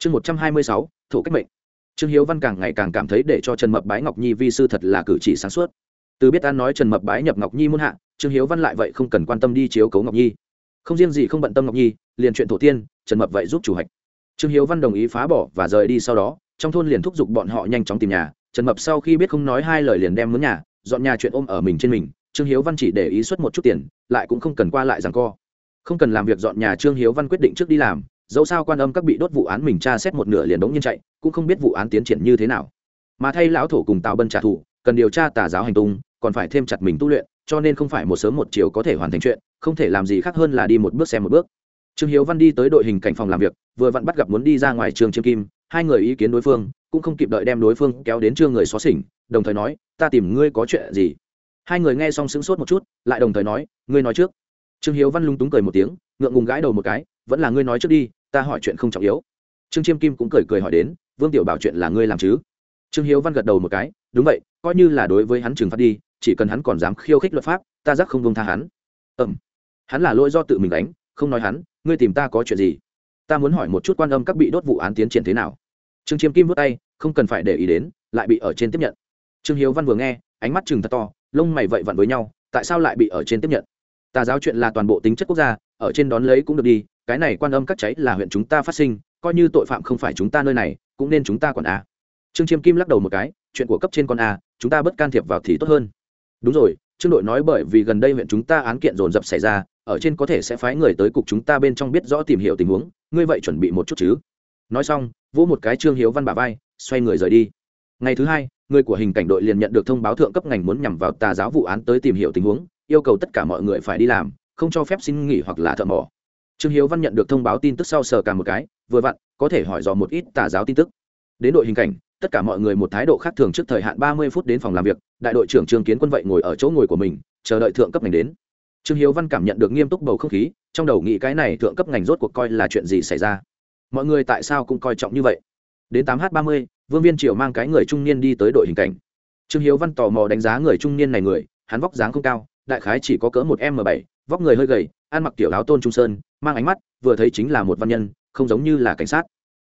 Chương một trăm hai mươi sáu, thủ cách mệnh. Trương Hiếu Văn càng ngày càng cảm thấy để cho Trần Mập bái Ngọc Nhi vi sư thật là cử chỉ sáng suốt. Từ biết an nói Trần Mập bái nhập Ngọc Nhi môn hạ, Trương Hiếu Văn lại vậy không cần quan tâm đi chiếu cố Ngọc Nhi. Không riêng gì không bận tâm Ngọc Nhi, liền chuyện tổ tiên, Trần Mập vậy giúp chủ hạch. Trương Hiếu Văn đồng ý phá bỏ và rời đi sau đó, trong thôn liền thúc giục bọn họ nhanh chóng tìm nhà trần mập sau khi biết không nói hai lời liền đem mướn nhà dọn nhà chuyện ôm ở mình trên mình trương hiếu văn chỉ để ý xuất một chút tiền lại cũng không cần qua lại rằng co không cần làm việc dọn nhà trương hiếu văn quyết định trước đi làm dẫu sao quan âm các bị đốt vụ án mình tra xét một nửa liền đống nhiên chạy, cũng không biết vụ án tiến triển như thế nào. Mà thay lão thổ cùng tào bân trả thù, cần điều tra tà giáo hành tung, còn phải thêm chặt mình tu luyện, cho nên không phải một sớm một chiều có thể hoàn thành chuyện, không thể làm gì khác hơn là đi một bước xem một bước. Trương hiếu văn đi tới đội hình cảnh phòng làm việc, vừa vặn bắt gặp muốn đi ra ngoài trường chiêm kim, hai người ý kiến đối phương, cũng không kịp đợi đem đối phương kéo đến trương người xóa xỉnh đồng thời nói, ta tìm ngươi có chuyện gì? Hai người nghe xong sững sốt một chút, lại đồng thời nói, ngươi nói trước. Trương hiếu văn lung túng cười một tiếng, ngượng ngùng gãi đầu một cái, vẫn là ngươi nói trước đi ta hỏi chuyện không trọng yếu. Trương chiêm kim cũng cười cười hỏi đến vương tiểu bảo chuyện là ngươi làm chứ? Trương hiếu văn gật đầu một cái đúng vậy coi như là đối với hắn trừng phạt đi chỉ cần hắn còn dám khiêu khích luật pháp ta giác không vương tha hắn. Ẩm, hắn là lỗi do tự mình đánh không nói hắn ngươi tìm ta có chuyện gì? Ta muốn hỏi một chút quan âm các bị đốt vụ án tiến triển thế nào. Trương chiêm kim vút tay không cần phải để ý đến lại bị ở trên tiếp nhận. Trương hiếu văn vừa nghe ánh mắt chừng thật to lông mày vậy vặn với nhau tại sao lại bị ở trên tiếp nhận? Tà giáo chuyện là toàn bộ tính chất quốc gia ở trên đón lấy cũng được đi cái này quan âm các cháy là huyện chúng ta phát sinh, coi như tội phạm không phải chúng ta nơi này, cũng nên chúng ta còn a. Trương chiêm kim lắc đầu một cái, chuyện của cấp trên con a, chúng ta bất can thiệp vào thì tốt hơn. Đúng rồi, trương đội nói bởi vì gần đây huyện chúng ta án kiện dồn dập xảy ra, ở trên có thể sẽ phái người tới cục chúng ta bên trong biết rõ tìm hiểu tình huống, ngươi vậy chuẩn bị một chút chứ? Nói xong, vỗ một cái trương hiếu văn bà vai, xoay người rời đi. Ngày thứ hai, người của hình cảnh đội liền nhận được thông báo thượng cấp ngành muốn nhằm vào tà giáo vụ án tới tìm hiểu tình huống, yêu cầu tất cả mọi người phải đi làm, không cho phép xin nghỉ hoặc là thợ mỏ trương hiếu văn nhận được thông báo tin tức sau sờ cả một cái, vừa vặn, có thể hỏi dò một ít tà giáo tin tức. Đến đội hình cảnh, tất cả mọi người một thái độ khác thường trước thời hạn ba mươi phút đến phòng làm việc, đại đội trưởng trương kiến quân vậy ngồi ở chỗ ngồi của mình, chờ đợi thượng cấp ngành đến. Trương hiếu văn cảm nhận được nghiêm túc bầu không khí, trong đầu nghĩ cái này thượng cấp ngành rốt cuộc coi là chuyện gì xảy ra. Mọi người tại sao cũng coi trọng như vậy? Đến tám h ba mươi, vương viên triều mang cái người trung niên đi tới đội hình cảnh. Trương hiếu văn tò mò đánh giá người trung niên này người, hắn vóc dáng không cao, đại khái chỉ có cỡ một m bảy vóc người hơi gầy, ăn mặc kiểu áo tôn trung sơn, mang ánh mắt vừa thấy chính là một văn nhân, không giống như là cảnh sát.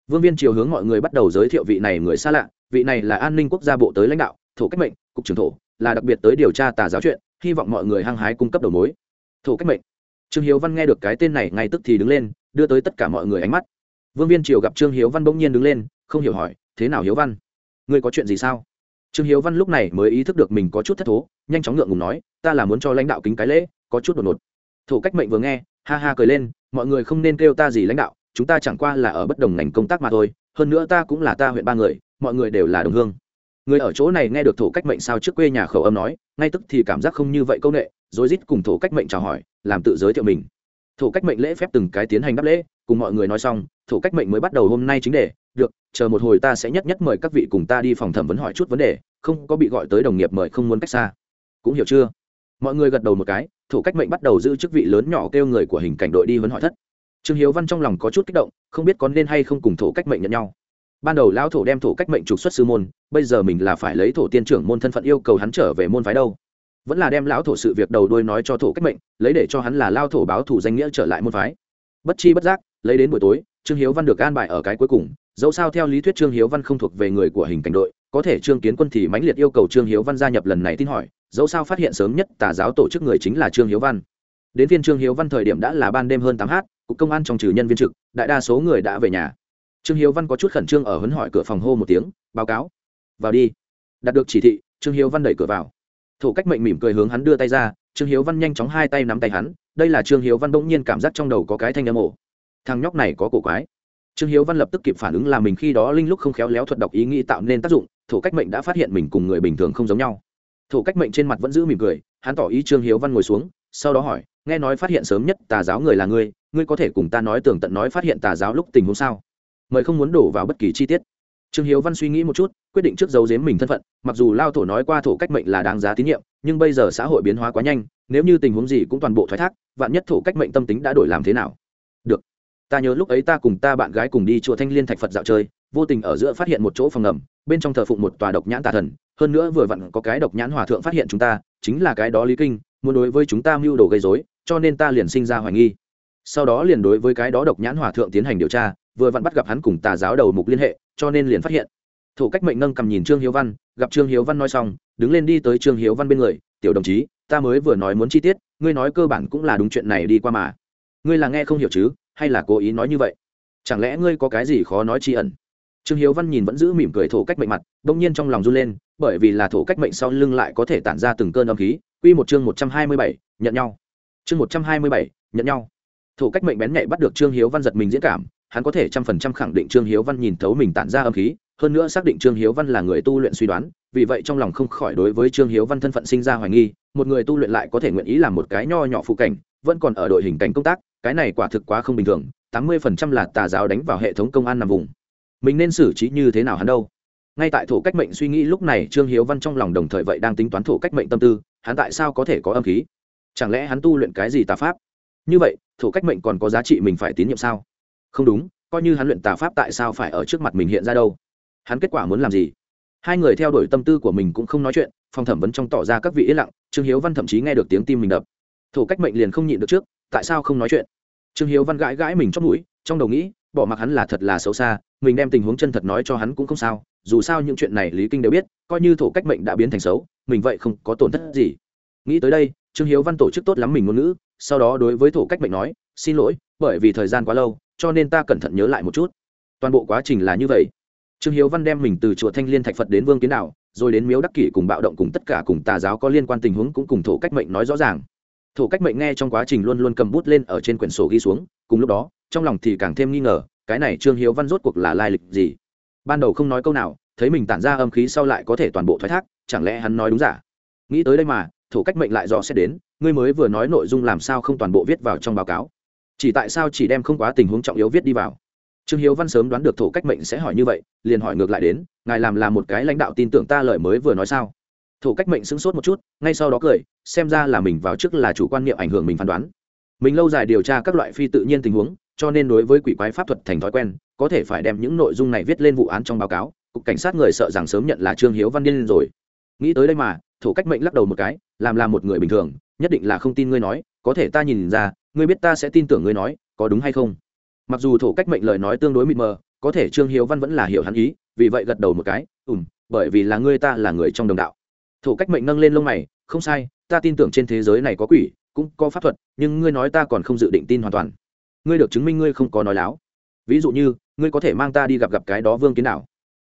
Vương viên triều hướng mọi người bắt đầu giới thiệu vị này người xa lạ, vị này là an ninh quốc gia bộ tới lãnh đạo, thổ cách mệnh, cục trưởng thổ, là đặc biệt tới điều tra tà giáo chuyện, hy vọng mọi người hăng hái cung cấp đầu mối. Thổ cách mệnh. Trương hiếu văn nghe được cái tên này ngay tức thì đứng lên, đưa tới tất cả mọi người ánh mắt. Vương viên triều gặp trương hiếu văn bỗng nhiên đứng lên, không hiểu hỏi, thế nào hiếu văn? Ngươi có chuyện gì sao? Trương hiếu văn lúc này mới ý thức được mình có chút thất thố, nhanh chóng ngượng ngùng nói, ta là muốn cho lãnh đạo kính cái lễ có chút đột ngột. Thủ cách mệnh vừa nghe, ha ha cười lên, mọi người không nên kêu ta gì lãnh đạo, chúng ta chẳng qua là ở bất đồng ngành công tác mà thôi, hơn nữa ta cũng là ta huyện ba người, mọi người đều là đồng hương. Người ở chỗ này nghe được thổ cách mệnh sao trước quê nhà khẩu âm nói, ngay tức thì cảm giác không như vậy công nghệ rồi rít cùng thổ cách mệnh chào hỏi, làm tự giới thiệu mình. Thổ cách mệnh lễ phép từng cái tiến hành đáp lễ, cùng mọi người nói xong thổ cách mệnh mới bắt đầu hôm nay chính đề, được, chờ một hồi ta sẽ nhất nhất mời các vị cùng ta đi phòng thẩm vấn hỏi chút vấn đề, không có bị gọi tới đồng nghiệp mời không muốn cách xa. Cũng hiểu chưa? Mọi người gật đầu một cái thủ cách mệnh bắt đầu giữ chức vị lớn nhỏ kêu người của hình cảnh đội đi huấn hỏi thất. Trương hiếu văn trong lòng có chút kích động, không biết có nên hay không cùng thổ cách mệnh nhận nhau. Ban đầu lão thổ đem thổ cách mệnh trục xuất sư môn, bây giờ mình là phải lấy thổ tiên trưởng môn thân phận yêu cầu hắn trở về môn phái đâu. Vẫn là đem lão thổ sự việc đầu đuôi nói cho thổ cách mệnh, lấy để cho hắn là lao thổ báo thủ danh nghĩa trở lại môn phái. Bất chi bất giác, lấy đến buổi tối, trương hiếu văn được an bài ở cái cuối cùng. Dẫu sao theo lý thuyết trương hiếu văn không thuộc về người của hình cảnh đội, có thể trương kiến quân thì mãnh liệt yêu cầu trương hiếu văn gia nhập lần này tin hỏi dẫu sao phát hiện sớm nhất tà giáo tổ chức người chính là trương hiếu văn. Đến phiên trương hiếu văn thời điểm đã là ban đêm hơn tám h cục công an trong trừ nhân viên trực, đại đa số người đã về nhà. Trương hiếu văn có chút khẩn trương ở hấn hỏi cửa phòng hô một tiếng, báo cáo. Vào đi. Đạt được chỉ thị, trương hiếu văn đẩy cửa vào. Thủ cách mệnh mỉm cười hướng hắn đưa tay ra, trương hiếu văn nhanh chóng hai tay nắm tay hắn, đây là trương hiếu văn bỗng nhiên cảm giác trong đầu có cái thanh âm ổ thằng nhóc này có cổ quái. Trương hiếu văn lập tức kịp phản ứng là mình khi đó linh lúc không khéo léo thuật đọc ý nghĩ tạo nên tác dụng thủ cách mệnh đã phát hiện mình cùng người bình thường không giống nhau thủ cách mệnh trên mặt vẫn giữ mỉm cười, hắn tỏ ý trương hiếu văn ngồi xuống, sau đó hỏi, nghe nói phát hiện sớm nhất tà giáo người là ngươi ngươi có thể cùng ta nói tường tận nói phát hiện tà giáo lúc tình huống sao? Mời không muốn đổ vào bất kỳ chi tiết. Trương hiếu văn suy nghĩ một chút, quyết định trước giấu giếm mình thân phận, mặc dù lao thổ nói qua thổ cách mệnh là đáng giá tín nhiệm, nhưng bây giờ xã hội biến hóa quá nhanh, nếu như tình huống gì cũng toàn bộ thoái thác, vạn nhất thổ cách mệnh tâm tính đã đổi làm thế nào? Được. Ta nhớ lúc ấy ta cùng ta bạn gái cùng đi chùa thanh liên thạch phật dạo chơi, vô tình ở giữa phát hiện một chỗ phòng ngầm, bên trong thờ phụng một tòa độc nhãn tà thần hơn nữa vừa vặn có cái độc nhãn hòa thượng phát hiện chúng ta, chính là cái đó lý kinh, muốn đối với chúng ta mưu đồ gây dối cho nên ta liền sinh ra hoài nghi. Sau đó liền đối với cái đó độc nhãn hòa thượng tiến hành điều tra, vừa vặn bắt gặp hắn cùng tà giáo đầu mục liên hệ, cho nên liền phát hiện. Thủ cách mệnh nâng cầm nhìn trương hiếu văn, gặp trương hiếu văn nói xong, đứng lên đi tới trương hiếu văn bên người, tiểu đồng chí, ta mới vừa nói muốn chi tiết, ngươi nói cơ bản cũng là đúng chuyện này đi qua mà. Ngươi là nghe không hiểu chứ, hay là cố ý nói như vậy? Chẳng lẽ ngươi có cái gì khó nói chi ẩn? Trương hiếu văn nhìn vẫn giữ mỉm cười thổ cách mệnh mặt, đông nhiên trong lòng run lên, bởi vì là thổ cách mệnh sau lưng lại có thể tản ra từng cơn âm khí. Quy một chương một trăm hai mươi bảy, nhận nhau. Chương một trăm hai mươi bảy, nhận nhau. Thổ cách mệnh bén nhạy bắt được trương hiếu văn giật mình diễn cảm, hắn có thể trăm phần trăm khẳng định trương hiếu văn nhìn thấu mình tản ra âm khí, hơn nữa xác định trương hiếu văn là người tu luyện suy đoán, vì vậy trong lòng không khỏi đối với trương hiếu văn thân phận sinh ra hoài nghi, một người tu luyện lại có thể nguyện ý làm một cái nho nhỏ phụ cảnh, vẫn còn ở đội hình cảnh công tác, cái này quả thực quá không bình thường, tám mươi phần trăm là tà giáo đánh vào hệ thống công an nằm vùng mình nên xử trí như thế nào hắn đâu? Ngay tại thổ cách mệnh suy nghĩ lúc này, trương hiếu văn trong lòng đồng thời vậy đang tính toán thổ cách mệnh tâm tư, hắn tại sao có thể có âm khí? Chẳng lẽ hắn tu luyện cái gì tà pháp? Như vậy, thổ cách mệnh còn có giá trị mình phải tín nhiệm sao? Không đúng, coi như hắn luyện tà pháp tại sao phải ở trước mặt mình hiện ra đâu? Hắn kết quả muốn làm gì? Hai người theo đuổi tâm tư của mình cũng không nói chuyện, phòng thẩm vấn trong tỏ ra các vị yên lặng, trương hiếu văn thậm chí nghe được tiếng tim mình đập. Thổ cách mệnh liền không nhịn được trước, tại sao không nói chuyện? Trương hiếu văn gãi gãi mình trong mũi, trong đầu nghĩ bỏ mặc hắn là thật là xấu xa, mình đem tình huống chân thật nói cho hắn cũng không sao, dù sao những chuyện này lý kinh đều biết, coi như thổ cách mệnh đã biến thành xấu, mình vậy không có tổn thất gì. Nghĩ tới đây, trương hiếu văn tổ chức tốt lắm mình ngôn ngữ, sau đó đối với thổ cách mệnh nói, xin lỗi, bởi vì thời gian quá lâu, cho nên ta cẩn thận nhớ lại một chút. Toàn bộ quá trình là như vậy. Trương hiếu văn đem mình từ chùa thanh liên thạch phật đến vương kiến đạo rồi đến miếu đắc kỷ cùng bạo động cùng tất cả cùng tà giáo có liên quan tình huống cũng cùng thổ cách mệnh nói rõ ràng. Thổ cách mệnh nghe trong quá trình luôn luôn cầm bút lên ở trên quyển sổ ghi xuống, cùng lúc đó trong lòng thì càng thêm nghi ngờ, cái này trương hiếu văn rốt cuộc là lai lịch gì? Ban đầu không nói câu nào, thấy mình tản ra âm khí sau lại có thể toàn bộ thoái thác, chẳng lẽ hắn nói đúng giả? Nghĩ tới đây mà, thủ cách mệnh lại dò xét đến, ngươi mới vừa nói nội dung làm sao không toàn bộ viết vào trong báo cáo? Chỉ tại sao chỉ đem không quá tình huống trọng yếu viết đi vào? Trương hiếu văn sớm đoán được thủ cách mệnh sẽ hỏi như vậy, liền hỏi ngược lại đến, ngài làm là một cái lãnh đạo tin tưởng ta lời mới vừa nói sao? Thủ cách mệnh sững sốt một chút, ngay sau đó cười, xem ra là mình vào trước là chủ quan niệm ảnh hưởng mình phán đoán. Mình lâu dài điều tra các loại phi tự nhiên tình huống cho nên đối với quỷ quái pháp thuật thành thói quen, có thể phải đem những nội dung này viết lên vụ án trong báo cáo, cục cảnh sát người sợ rằng sớm nhận là trương hiếu văn điên rồi. Nghĩ tới đây mà thủ cách mệnh lắc đầu một cái, làm là một người bình thường, nhất định là không tin ngươi nói, có thể ta nhìn ra, ngươi biết ta sẽ tin tưởng ngươi nói, có đúng hay không? Mặc dù thủ cách mệnh lời nói tương đối mịt mờ, có thể trương hiếu văn vẫn là hiểu hắn ý, vì vậy gật đầu một cái ùm bởi vì là ngươi ta là người trong đồng đạo. Thủ cách mệnh nâng lên lông mày, không sai, ta tin tưởng trên thế giới này có quỷ, cũng có pháp thuật, nhưng ngươi nói ta còn không dự định tin hoàn toàn ngươi được chứng minh ngươi không có nói láo. Ví dụ như, ngươi có thể mang ta đi gặp gặp cái đó vương kiến nào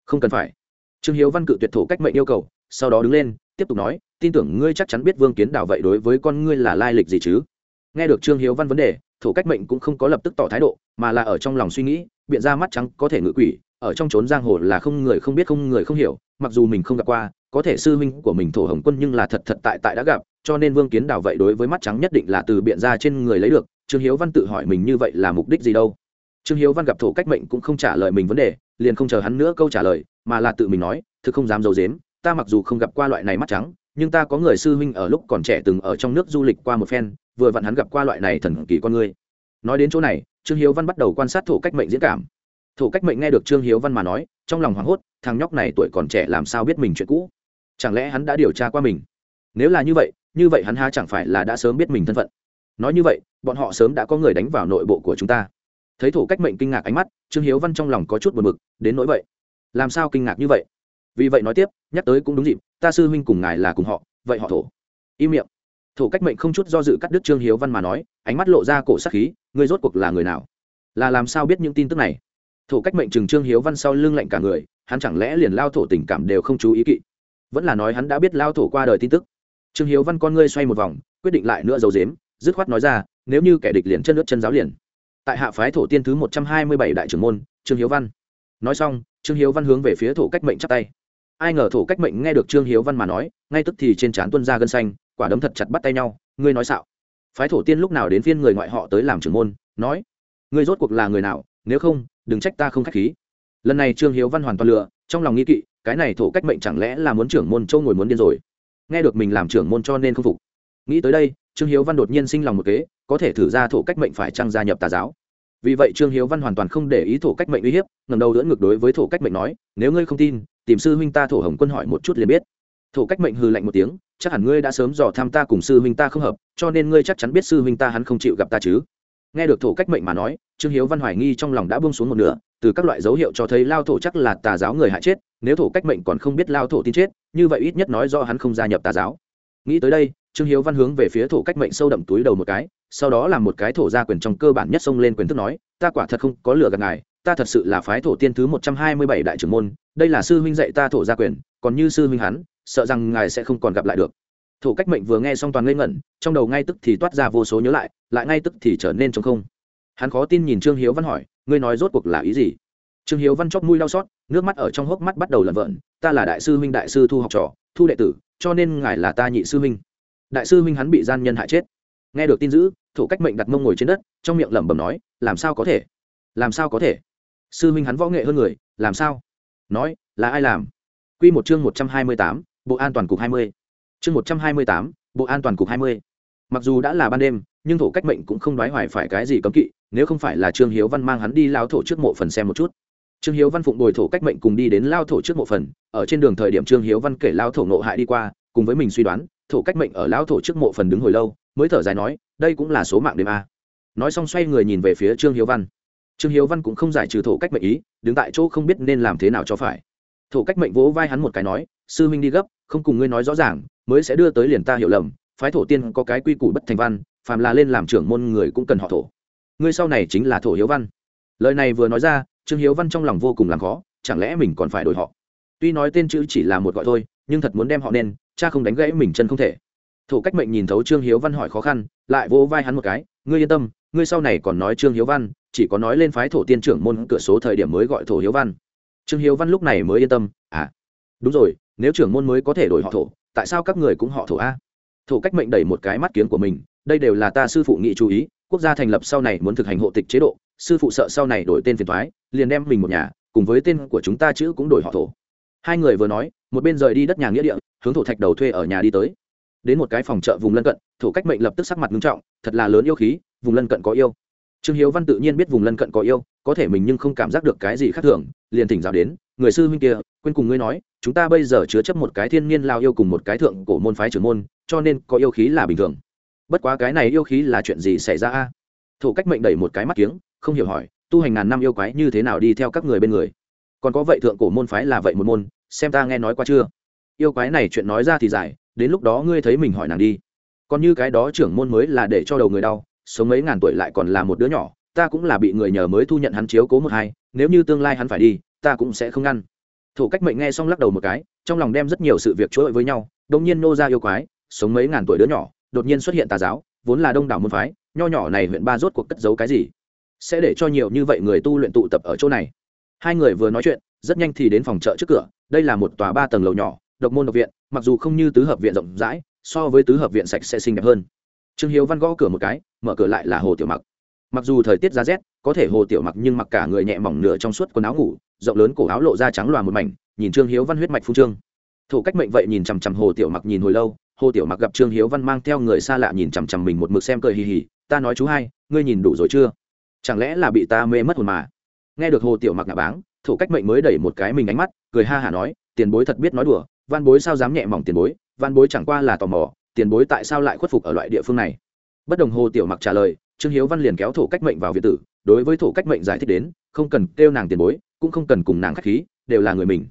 không cần phải. Trương hiếu văn cự tuyệt thủ cách mệnh yêu cầu, sau đó đứng lên, tiếp tục nói, tin tưởng ngươi chắc chắn biết vương kiến đảo vậy đối với con ngươi là lai lịch gì chứ? Nghe được trương hiếu văn vấn đề thủ cách mệnh cũng không có lập tức tỏ thái độ, mà là ở trong lòng suy nghĩ, biện ra mắt trắng có thể ngự quỷ, ở trong trốn giang hồ là không người không biết không người không hiểu mặc dù mình không gặp qua, có thể sư huynh của mình thổ hồng quân nhưng là thật thật tại tại đã gặp, cho nên vương kiến đảo vậy đối với mắt trắng nhất định là từ biện ra trên người lấy được, trương hiếu văn tự hỏi mình như vậy là mục đích gì đâu. Trương hiếu văn gặp thổ cách mệnh cũng không trả lời mình vấn đề, liền không chờ hắn nữa câu trả lời, mà là tự mình nói, thực không dám d i ấ u dếm ta mặc dù không gặp qua loại này mắt trắng, nhưng ta có người sư huynh ở lúc còn trẻ từng ở trong nước du lịch qua một phen, vừa vặn hắn gặp qua loại này thần kỳ con người. Nói đến chỗ này, trương hiếu văn bắt đầu quan sát thổ cách mệnh diễn cảm. Thổ cách mệnh nghe được trương hiếu văn mà nói, trong lòng hoảng hốt thằng nhóc này tuổi còn trẻ làm sao biết mình chuyện cũ? Chẳng lẽ hắn đã điều tra qua mình? Nếu là như vậy như vậy hắn ha chẳng phải là đã sớm biết mình thân phận? Nói như vậy, bọn họ sớm đã có người đánh vào nội bộ của chúng ta. Thấy thổ cách mệnh kinh ngạc ánh mắt, trương hiếu văn trong lòng có chút buồn bực, đến nỗi vậy. Làm sao kinh ngạc như vậy? Vì vậy nói tiếp, nhắc tới cũng đúng dịp, ta sư huynh cùng ngài là cùng họ, vậy họ thổ. Im miệng. Thổ cách mệnh không chút do dự cắt đứt trương hiếu văn mà nói, ánh mắt lộ ra cổ sắc khí, ngươi rốt cuộc là người nào? Là làm sao biết những tin tức này? Thổ cách mệnh chừng trương hiếu văn sau lưng lạnh cả người hắn chẳng lẽ liền lao thổ tình cảm đều không chú ý kỵ? Vẫn là nói hắn đã biết lao thổ qua đời tin tức. Trương hiếu văn con ngươi xoay một vòng, quyết định lại nữa dầu dếm dứt khoát nói ra, nếu như kẻ địch liền chân nước chân giáo liền. Tại hạ phái thổ tiên thứ một trăm hai mươi bảy đại trưởng môn, trương hiếu văn. Nói xong, trương hiếu văn hướng về phía thổ cách mệnh chắp tay. Ai ngờ thổ cách mệnh nghe được trương hiếu văn mà nói, ngay tức thì trên trán tuân ra gân xanh, quả đấm thật chặt bắt tay nhau, ngươi nói xạo. Phái thổ tiên lúc nào đến phiên người ngoại họ tới làm trưởng môn, nói, ngươi rốt cuộc là người nào, nếu không, đừng trách ta không k h á c h khí lần này trương hiếu văn hoàn toàn lựa trong lòng nghi kỵ, cái này thổ cách mệnh chẳng lẽ là muốn trưởng môn châu ngồi muốn điên rồi? Nghe được mình làm trưởng môn cho nên không phục. Nghĩ tới đây, trương hiếu văn đột nhiên sinh lòng một kế, có thể thử ra thổ cách mệnh phải trăng gia nhập tà giáo. Vì vậy trương hiếu văn hoàn toàn không để ý thổ cách mệnh uy hiếp ngầm đầu đỡ ngược đối với thổ cách mệnh nói, nếu ngươi không tin, tìm sư huynh ta thổ hồng quân hỏi một chút liền biết. Thổ cách mệnh hừ lạnh một tiếng, chắc hẳn ngươi đã sớm dò tham ta cùng sư huynh ta không hợp, cho nên ngươi chắc chắn biết sư huynh ta hắn không chịu gặp ta chứ. Nghe được thổ cách mệnh mà nói, trương hiếu văn hoài nghi trong lòng đã buông xuống một nửa từ các loại dấu hiệu cho thấy lao thổ chắc là tà giáo người hại chết, nếu thổ cách mệnh còn không biết lao thổ tin chết, như vậy ít nhất nói do hắn không gia nhập tà giáo. Nghĩ tới đây, trương hiếu văn hướng về phía thổ cách mệnh sâu đậm túi đầu một cái, sau đó làm một cái thổ ra quyền trong cơ bản nhất xông lên quyền thức nói, ta quả thật không có lừa gạt ngài, ta thật sự là phái thổ tiên thứ một trăm hai mươi bảy đại trưởng môn, đây là sư huynh dạy ta thổ gia quyền, còn như sư huynh hắn, sợ rằng ngài sẽ không còn gặp lại được. Thổ cách mệnh vừa nghe xong toàn ngây ngẩn, trong đầu ngay tức thì toát ra vô số nhớ lại lại ngay tức thì trở nên t không. Hắn khó tin nhìn trương hiếu văn hỏi ngươi nói rốt cuộc là ý gì? Trương hiếu văn chóc mũi đau xót, nước mắt ở trong hốc mắt bắt đầu lợn vợn, ta là đại sư huynh đại sư thu học trò, thu đệ tử, cho nên ngài là ta nhị sư huynh. Đại sư huynh hắn bị gian nhân hại chết. Nghe được tin dữ thủ cách mệnh đặt mông ngồi trên đất, trong miệng lẩm bẩm nói, làm sao có thể? Làm sao có thể? Sư huynh hắn võ nghệ hơn người, làm sao? Nói, là ai làm? Quy một chương một trăm hai mươi tám, bộ an toàn cục hai mươi. Chương một trăm hai mươi tám, bộ an toàn cục hai mươi. Mặc dù đã là ban đêm nhưng thổ cách mệnh cũng không đoái hoài phải cái gì cấm kỵ, nếu không phải là trương hiếu văn mang hắn đi lao thổ trước mộ phần xem một chút. Trương hiếu văn phụng bồi thổ cách mệnh cùng đi đến lao thổ trước mộ phần, ở trên đường thời điểm trương hiếu văn kể lao thổ nộ hại đi qua, cùng với mình suy đoán, thổ cách mệnh ở lao thổ trước mộ phần đứng hồi lâu, mới thở dài nói, đây cũng là số mạng đêm a. Nói xong xoay người nhìn về phía trương hiếu văn. Trương hiếu văn cũng không giải trừ thổ cách mệnh ý, đứng tại chỗ không biết nên làm thế nào cho phải. Thổ cách mệnh vỗ vai hắn một cái nói, sư minh đi gấp, không cùng ngươi nói rõ ràng, mới sẽ đưa tới liền ta hiểu lầm, phái thổ tiên có cái quy củ bất thành văn phàm là lên làm trưởng môn người cũng cần họ thổ. Ngươi sau này chính là thổ hiếu văn. Lời này vừa nói ra, trương hiếu văn trong lòng vô cùng làm khó, chẳng lẽ mình còn phải đổi họ? Tuy nói tên chữ chỉ là một gọi thôi, nhưng thật muốn đem họ nên, cha không đánh gãy mình chân không thể. Thổ cách mệnh nhìn thấu trương hiếu văn hỏi khó khăn, lại vỗ vai hắn một cái, ngươi yên tâm, ngươi sau này còn nói trương hiếu văn, chỉ có nói lên phái thổ tiên trưởng môn cửa số thời điểm mới gọi thổ hiếu văn. Trương hiếu văn lúc này mới yên tâm à đúng rồi, nếu trưởng môn mới có thể đổi họ thổ, tại sao các người cũng họ thổ a? Thổ cách mệnh đẩy một cái mắt kiếng của mình đây đều là ta sư phụ nghị chú ý, quốc gia thành lập sau này muốn thực hành hộ tịch chế độ, sư phụ sợ sau này đổi tên phiền thoái liền đem mình một nhà, cùng với tên của chúng ta chữ cũng đổi họ thổ. Hai người vừa nói, một bên rời đi đất nhà nghĩa địa, hướng thổ thạch đầu thuê ở nhà đi tới. Đến một cái phòng chợ vùng lân cận, thổ cách mệnh lập tức sắc mặt nghiêm trọng, thật là lớn yêu khí, vùng lân cận có yêu. Trương hiếu văn tự nhiên biết vùng lân cận có yêu, có thể mình nhưng không cảm giác được cái gì khác thường, liền thỉnh giáo đến, người sư huynh kia, quên cùng ngươi nói, chúng ta bây giờ chứa chấp một cái thiên niên lao yêu cùng một cái thượng cổ môn phái trưởng môn, cho nên có yêu khí là bình thường bất quá cái này yêu khí là chuyện gì xảy ra a? Thủ cách mệnh đẩy một cái mắt kiếng, không hiểu hỏi, tu hành ngàn năm yêu quái như thế nào đi theo các người bên người? Còn có vậy thượng cổ môn phái là vậy một môn, xem ta nghe nói qua chưa? Yêu quái này chuyện nói ra thì dài đến lúc đó ngươi thấy mình hỏi nàng đi. Còn như cái đó trưởng môn mới là để cho đầu người đau, sống mấy ngàn tuổi lại còn là một đứa nhỏ, ta cũng là bị người nhờ mới thu nhận hắn chiếu cố một hai, nếu như tương lai hắn phải đi, ta cũng sẽ không ngăn. Thủ cách mệnh nghe xong lắc đầu một cái, trong lòng đem rất nhiều sự việc chối với nhau đông nhiên nô ra yêu quái, sống mấy ngàn tuổi đứa nhỏ đột nhiên xuất hiện tà giáo, vốn là đông đảo môn phái, nho nhỏ này huyện ba rốt cuộc cất giấu cái gì? Sẽ để cho nhiều như vậy người tu luyện tụ tập ở chỗ này. Hai người vừa nói chuyện, rất nhanh thì đến phòng chợ trước cửa, đây là một tòa ba tầng lầu nhỏ, độc môn độc viện, mặc dù không như tứ hợp viện rộng rãi, so với tứ hợp viện sạch sẽ xinh đẹp hơn. Trương hiếu văn gõ cửa một cái, mở cửa lại là hồ tiểu mặc. Mặc dù thời tiết giá rét, có thể hồ tiểu mặc nhưng mặc cả người nhẹ mỏng nửa trong suốt quần áo ngủ, rộng lớn cổ áo lộ ra trắng loà một mảnh, nhìn trương hiếu văn huyết mạch phu trương. Thủ cách mệnh vậy nhìn chằm chằm hồ tiểu mặc nhìn hồi lâu hồ tiểu mặc gặp trương hiếu văn mang theo người xa lạ nhìn chằm chằm mình một mực xem cười hì hì, ta nói chú hai, ngươi nhìn đủ rồi chưa? Chẳng lẽ là bị ta mê mất hồn mà? Nghe được hồ tiểu mặc ngạ báng thủ cách mệnh mới đẩy một cái mình ánh mắt, cười ha hả nói, tiền bối thật biết nói đùa, văn bối sao dám nhẹ mỏng tiền bối, văn bối chẳng qua là tò mò, tiền bối tại sao lại khuất phục ở loại địa phương này? Bất đồng hồ tiểu mặc trả lời, trương hiếu văn liền kéo thổ cách mệnh vào việt tử, đối với thổ cách mệnh giải thích đến, không cần kêu nàng tiền bối, cũng không cần cùng nàng khách khí, đều là người mình.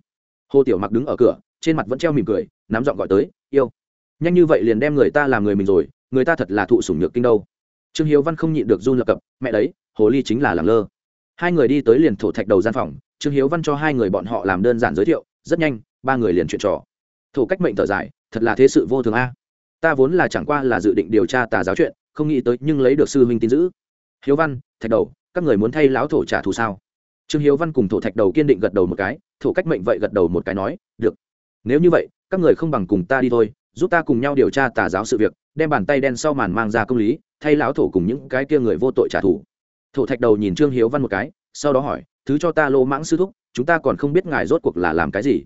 Hồ tiểu mặc đứng ở cửa, trên mặt vẫn treo mỉm cười, nắm giọng gọi tới, yêu nhanh như vậy liền đem người ta làm người mình rồi, người ta thật là thụ sủng nhược kinh đâu. Trương hiếu văn không nhịn được run lập cập, mẹ đấy, hồ ly chính là làm lơ. Hai người đi tới liền thổ thạch đầu gian phòng, trương hiếu văn cho hai người bọn họ làm đơn giản giới thiệu, rất nhanh, ba người liền chuyện trò. Thổ cách mệnh thở dài, thật là thế sự vô thường a. Ta vốn là chẳng qua là dự định điều tra tà giáo chuyện, không nghĩ tới nhưng lấy được sư huynh tin giữ hiếu văn, thạch đầu, các người muốn thay lão thổ trả thù sao? Trương hiếu văn cùng thổ thạch đầu kiên định gật đầu một cái, thổ cách mệnh vậy gật đầu một cái nói, được. Nếu như vậy, các người không bằng cùng ta đi thôi giúp ta cùng nhau điều tra tà giáo sự việc, đem bàn tay đen sau màn mang ra công lý, thay lão thổ cùng những cái kia người vô tội trả thù. Thổ thạch đầu nhìn trương hiếu văn một cái, sau đó hỏi, thứ cho ta lô mãng sư thúc, chúng ta còn không biết ngài rốt cuộc là làm cái gì?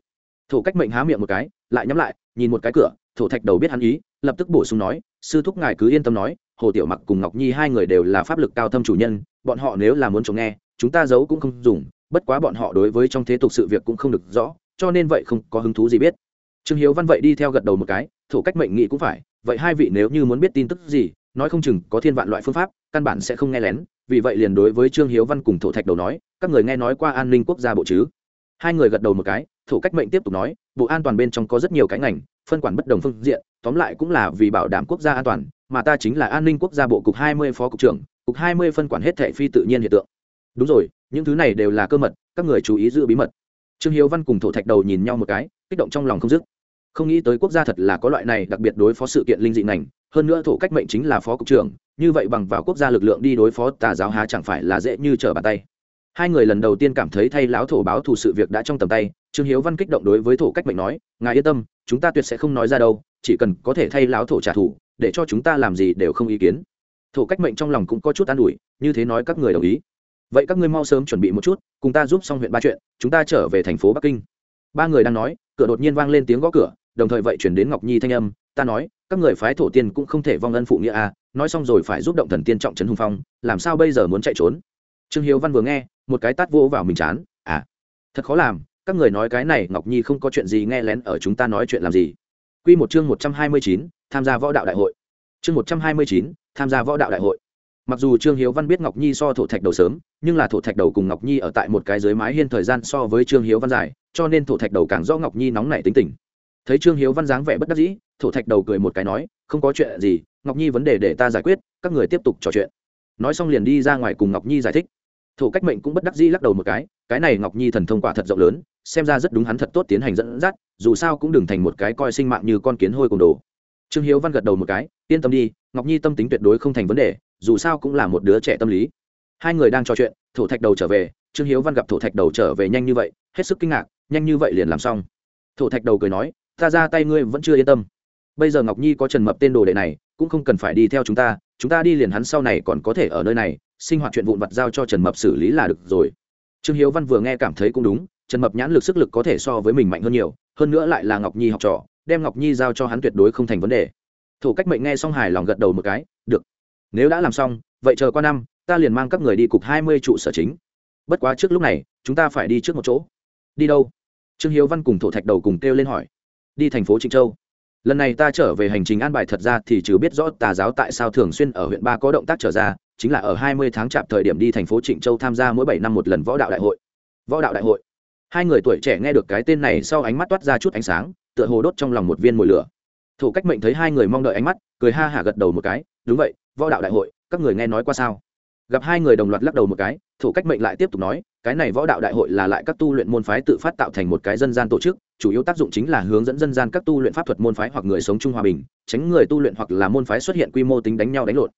Thổ cách mệnh há miệng một cái, lại nhắm lại, nhìn một cái cửa, thổ thạch đầu biết hắn ý, lập tức bổ sung nói, sư thúc ngài cứ yên tâm nói, hồ tiểu mặc cùng ngọc nhi hai người đều là pháp lực cao thâm chủ nhân, bọn họ nếu là muốn chống nghe, chúng ta giấu cũng không dùng, bất quá bọn họ đối với trong thế tục sự việc cũng không được rõ, cho nên vậy không có hứng thú gì biết trương hiếu văn vậy đi theo gật đầu một cái thủ cách mệnh nghị cũng phải, vậy hai vị nếu như muốn biết tin tức gì, nói không chừng có thiên vạn loại phương pháp, căn bản sẽ không nghe lén. Vì vậy liền đối với trương hiếu văn cùng thổ thạch đầu nói, các người nghe nói qua an ninh quốc gia bộ chứ? Hai người gật đầu một cái thủ cách mệnh tiếp tục nói, bộ an toàn bên trong có rất nhiều cái ngành, phân quản bất đồng phương diện, tóm lại cũng là vì bảo đảm quốc gia an toàn, mà ta chính là an ninh quốc gia bộ cục hai mươi phó cục trưởng, cục hai mươi phân quản hết thệ phi tự nhiên hiện tượng. Đúng rồi, những thứ này đều là cơ mật, các người chú ý giữ bí mật. Trương hiếu văn cùng thổ thạch đầu nhìn nhau một cái, kích động trong lòng không dứt không nghĩ tới quốc gia thật là có loại này đặc biệt đối phó sự kiện linh dị ngành, hơn nữa thổ cách mệnh chính là phó cục trưởng, như vậy bằng vào quốc gia lực lượng đi đối phó tà giáo há chẳng phải là dễ như trở bàn tay. Hai người lần đầu tiên cảm thấy thay lão thổ báo thù sự việc đã trong tầm tay, trương hiếu văn kích động đối với thổ cách mệnh nói, ngài yên tâm, chúng ta tuyệt sẽ không nói ra đâu, chỉ cần có thể thay lão thổ trả thù, để cho chúng ta làm gì đều không ý kiến. Thổ cách mệnh trong lòng cũng có chút an ủi, như thế nói các người đồng ý. Vậy các ngươi mau sớm chuẩn bị một chút, cùng ta giúp xong huyện ba chuyện, chúng ta trở về thành phố bắc kinh. Ba người đang nói, cửa đột nhiên vang lên tiếng gõ cửa đồng thời vậy chuyển đến ngọc nhi thanh âm ta nói các người phái thổ tiên cũng không thể vong ân phụ nghĩa à nói xong rồi phải giúp động thần tiên trọng trấn hùng phong làm sao bây giờ muốn chạy trốn trương hiếu văn vừa nghe một cái tát vô vào mình chán à thật khó làm các người nói cái này ngọc nhi không có chuyện gì nghe lén ở chúng ta nói chuyện làm gì Quy một chương một trăm hai mươi chín, tham gia võ đạo đại hội. Chương một trăm hai mươi chín, tham gia võ đạo đại hội. Mặc dù Trương Hiếu Văn biết Ngọc Nhi so thổ thạch đầu sớm, nhưng là thổ thạch đầu cùng Ngọc Nhi ở tại một cái dưới mái hiên thời gian so với Trương Hiếu Văn dài, cho nên thổ thạch đầu càng rõ Ngọc Nhi nóng nảy tính tình. Thấy Trương Hiếu Văn dáng vẻ bất đắc dĩ, thổ thạch đầu cười một cái nói, không có chuyện gì, Ngọc Nhi vấn đề để ta giải quyết, các người tiếp tục trò chuyện. Nói xong liền đi ra ngoài cùng Ngọc Nhi giải thích. Thổ cách mệnh cũng bất đắc dĩ lắc đầu một cái cái này ngọc nhi thần thông quả thật rộng lớn xem ra rất đúng hắn thật tốt tiến hành dẫn dắt dù sao cũng đừng thành một cái coi sinh mạng như con kiến hôi cùng đồ. Trương hiếu văn gật đầu một cái yên tâm đi ngọc nhi tâm tính tuyệt đối không thành vấn đề dù sao cũng là một đứa trẻ tâm lý. Hai người đang trò chuyện thổ thạch đầu trở về trương hiếu văn gặp thổ thạch đầu trở về nhanh như vậy hết sức kinh ngạc nhanh như vậy liền làm xong. Thổ thạch đầu cười nói ta ra tay ngươi vẫn chưa yên tâm. Bây giờ ngọc nhi có trần mập tên đồ đệ này, cũng không cần phải đi theo chúng ta chúng ta đi liền hắn sau này còn có thể ở nơi này, sinh hoạt chuyện vụn vặt giao cho trần mập xử lý là được rồi. Trương hiếu văn vừa nghe cảm thấy cũng đúng, trần mập nhãn lực sức lực có thể so với mình mạnh hơn nhiều, hơn nữa lại là ngọc nhi học trò, đem ngọc nhi giao cho hắn tuyệt đối không thành vấn đề. Thủ cách mệnh nghe xong hài lòng gật đầu một cái, được, nếu đã làm xong, vậy chờ qua năm, ta liền mang các người đi cục hai mươi trụ sở chính. Bất quá trước lúc này, chúng ta phải đi trước một chỗ. Đi đâu? Trương hiếu văn cùng thổ thạch đầu cùng kêu lên hỏi đi thành phố trịnh châu. Lần này ta trở về hành trình an bài thật ra thì chứ biết rõ tà giáo tại sao thường xuyên ở huyện ba có động tác trở ra, chính là ở hai mươi tháng chạp thời điểm đi thành phố trịnh châu tham gia mỗi bảy năm một lần võ đạo đại hội. Võ đạo đại hội. Hai người tuổi trẻ nghe được cái tên này sau ánh mắt toát ra chút ánh sáng, tựa hồ đốt trong lòng một viên mồi lửa. Thủ cách mệnh thấy hai người mong đợi ánh mắt, cười ha hả gật đầu một cái, đúng vậy, võ đạo đại hội, các người nghe nói qua sao? Gặp hai người đồng loạt lắc đầu một cái thủ cách mệnh lại tiếp tục nói, cái này võ đạo đại hội là lại các tu luyện môn phái tự phát tạo thành một cái dân gian tổ chức, chủ yếu tác dụng chính là hướng dẫn dân gian các tu luyện pháp thuật môn phái hoặc người sống chung hòa bình, tránh người tu luyện hoặc là môn phái xuất hiện quy mô tính đánh nhau đánh lộn.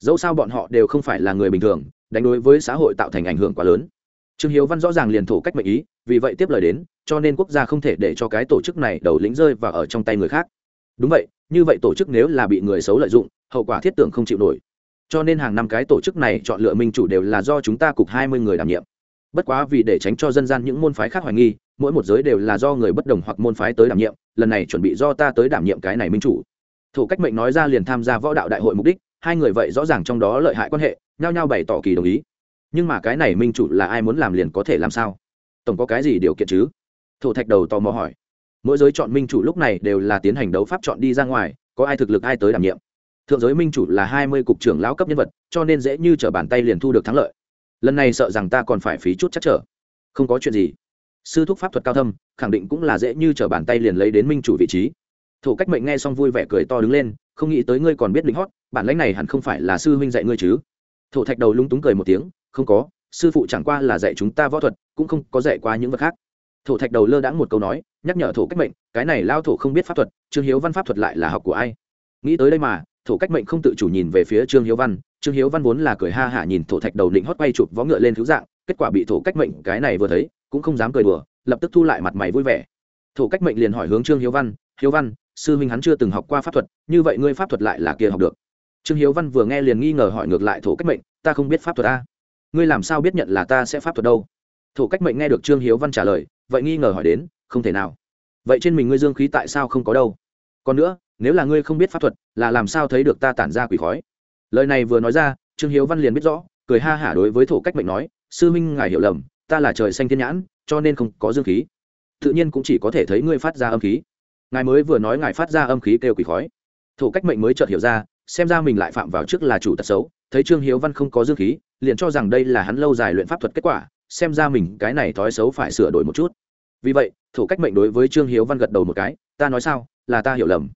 Dẫu sao bọn họ đều không phải là người bình thường, đánh đối với xã hội tạo thành ảnh hưởng quá lớn. Trương hiếu văn rõ ràng liền thổ cách mệnh ý, vì vậy tiếp lời đến, cho nên quốc gia không thể để cho cái tổ chức này đầu lĩnh rơi và ở trong tay người khác. Đúng vậy, như vậy tổ chức nếu là bị người xấu lợi dụng, hậu quả thiết tưởng không chịu nổi cho nên hàng năm cái tổ chức này chọn lựa minh chủ đều là do chúng ta cục hai mươi người đảm nhiệm. Bất quá vì để tránh cho dân gian những môn phái khác hoài nghi, mỗi một giới đều là do người bất đồng hoặc môn phái tới đảm nhiệm, lần này chuẩn bị do ta tới đảm nhiệm cái này minh chủ. Thủ cách mệnh nói ra liền tham gia võ đạo đại hội mục đích, hai người vậy rõ ràng trong đó lợi hại quan hệ, nhao nhao bày tỏ kỳ đồng ý. Nhưng mà cái này minh chủ là ai muốn làm liền có thể làm sao? Tổng có cái gì điều kiện chứ? Thổ thạch đầu tò mò hỏi. Mỗi giới chọn minh chủ lúc này đều là tiến hành đấu pháp chọn đi ra ngoài, có ai thực lực ai tới đảm nhiệm? Thượng giới minh chủ là hai mươi cục trưởng lão cấp nhân vật, cho nên dễ như t r ở bàn tay liền thu được thắng lợi. Lần này sợ rằng ta còn phải phí chút chắc trở. Không có chuyện gì. Sư thúc pháp thuật cao thâm, khẳng định cũng là dễ như t r ở bàn tay liền lấy đến minh chủ vị trí. Thủ cách mệnh nghe xong vui vẻ cười to đứng lên, không nghĩ tới ngươi còn biết lính hót, bản lãnh này hẳn không phải là sư huynh dạy ngươi chứ. Thổ thạch đầu lúng túng cười một tiếng, không có, sư phụ chẳng qua là dạy chúng ta võ thuật, cũng không có dạy qua những vật khác. Thổ thạch đầu lơ đãng một câu nói, nhắc nhở thổ cách mệnh, cái này lao thổ không biết pháp thuật, trương hiếu văn pháp thuật lại là học của ai? Nghĩ tới đây mà thổ cách mệnh không tự chủ nhìn về phía trương hiếu văn. Trương hiếu văn vốn là cười ha hả nhìn thổ thạch đầu định hót quay chụp võ ngựa lên thứ dạng, kết quả bị thổ cách mệnh cái này vừa thấy, cũng không dám cười đùa, lập tức thu lại mặt mày vui vẻ. Thổ cách mệnh liền hỏi hướng trương hiếu văn hiếu văn, sư huynh hắn chưa từng học qua pháp thuật, như vậy ngươi pháp thuật lại là kia học được? Trương hiếu văn vừa nghe liền nghi ngờ hỏi ngược lại thổ cách mệnh, ta không biết pháp thuật a. Ngươi làm sao biết nhận là ta sẽ pháp thuật đâu? Thổ cách mệnh nghe được trương hiếu văn trả lời, vậy nghi ngờ hỏi đến, không thể nào. Vậy trên mình ngươi dương khí tại sao không có đâu? Còn nữa nếu là ngươi không biết pháp thuật, là làm sao thấy được ta tản ra quỷ khói? Lời này vừa nói ra, trương hiếu văn liền biết rõ, cười ha hả đối với thổ cách mệnh nói, sư minh, ngài hiểu lầm, ta là trời xanh thiên nhãn, cho nên không có dương khí. Tự nhiên cũng chỉ có thể thấy ngươi phát ra âm khí. Ngài mới vừa nói ngài phát ra âm khí kêu quỷ khói. Thổ cách mệnh mới chợt hiểu ra, xem ra mình lại phạm vào trước là chủ tật xấu, thấy trương hiếu văn không có dương khí, liền cho rằng đây là hắn lâu dài luyện pháp thuật kết quả, xem ra mình cái này thói xấu phải sửa đổi một chút. Vì vậy thủ cách mệnh đối với trương hiếu văn gật đầu một cái, ta nói sao? Là ta hiểu lầm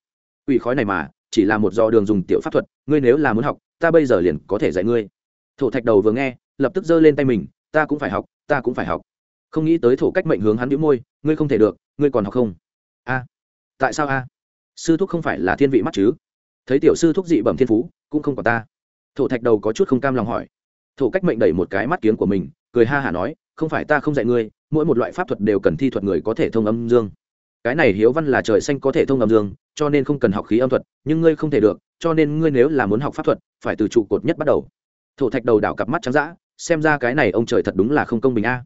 ủy khói này mà, chỉ là một do đường dùng tiểu pháp thuật, ngươi nếu là muốn học, ta bây giờ liền có thể dạy ngươi. Thổ thạch đầu vừa nghe, lập tức giơ lên tay mình, ta cũng phải học, ta cũng phải học. Không nghĩ tới thổ cách mệnh hướng hắn đĩu môi, ngươi không thể được, ngươi còn học không? A, tại sao a? Sư thúc không phải là thiên vị mắt chứ? Thấy tiểu sư thúc dị bẩm thiên phú, cũng không còn ta. Thổ thạch đầu có chút không cam lòng hỏi. Thổ cách mệnh đẩy một cái mắt kiếng của mình, cười ha hả nói, không phải ta không dạy ngươi, mỗi một loại pháp thuật đều cần thi thuật người có thể thông âm dương. Cái này hiếu văn là trời xanh có thể thông âm dương cho nên không cần học khí âm thuật, nhưng ngươi không thể được, cho nên ngươi nếu là muốn học pháp thuật, phải từ trụ cột nhất bắt đầu. Thổ thạch đầu đảo cặp mắt trắng d xem ra cái này ông trời thật đúng là không công bình a.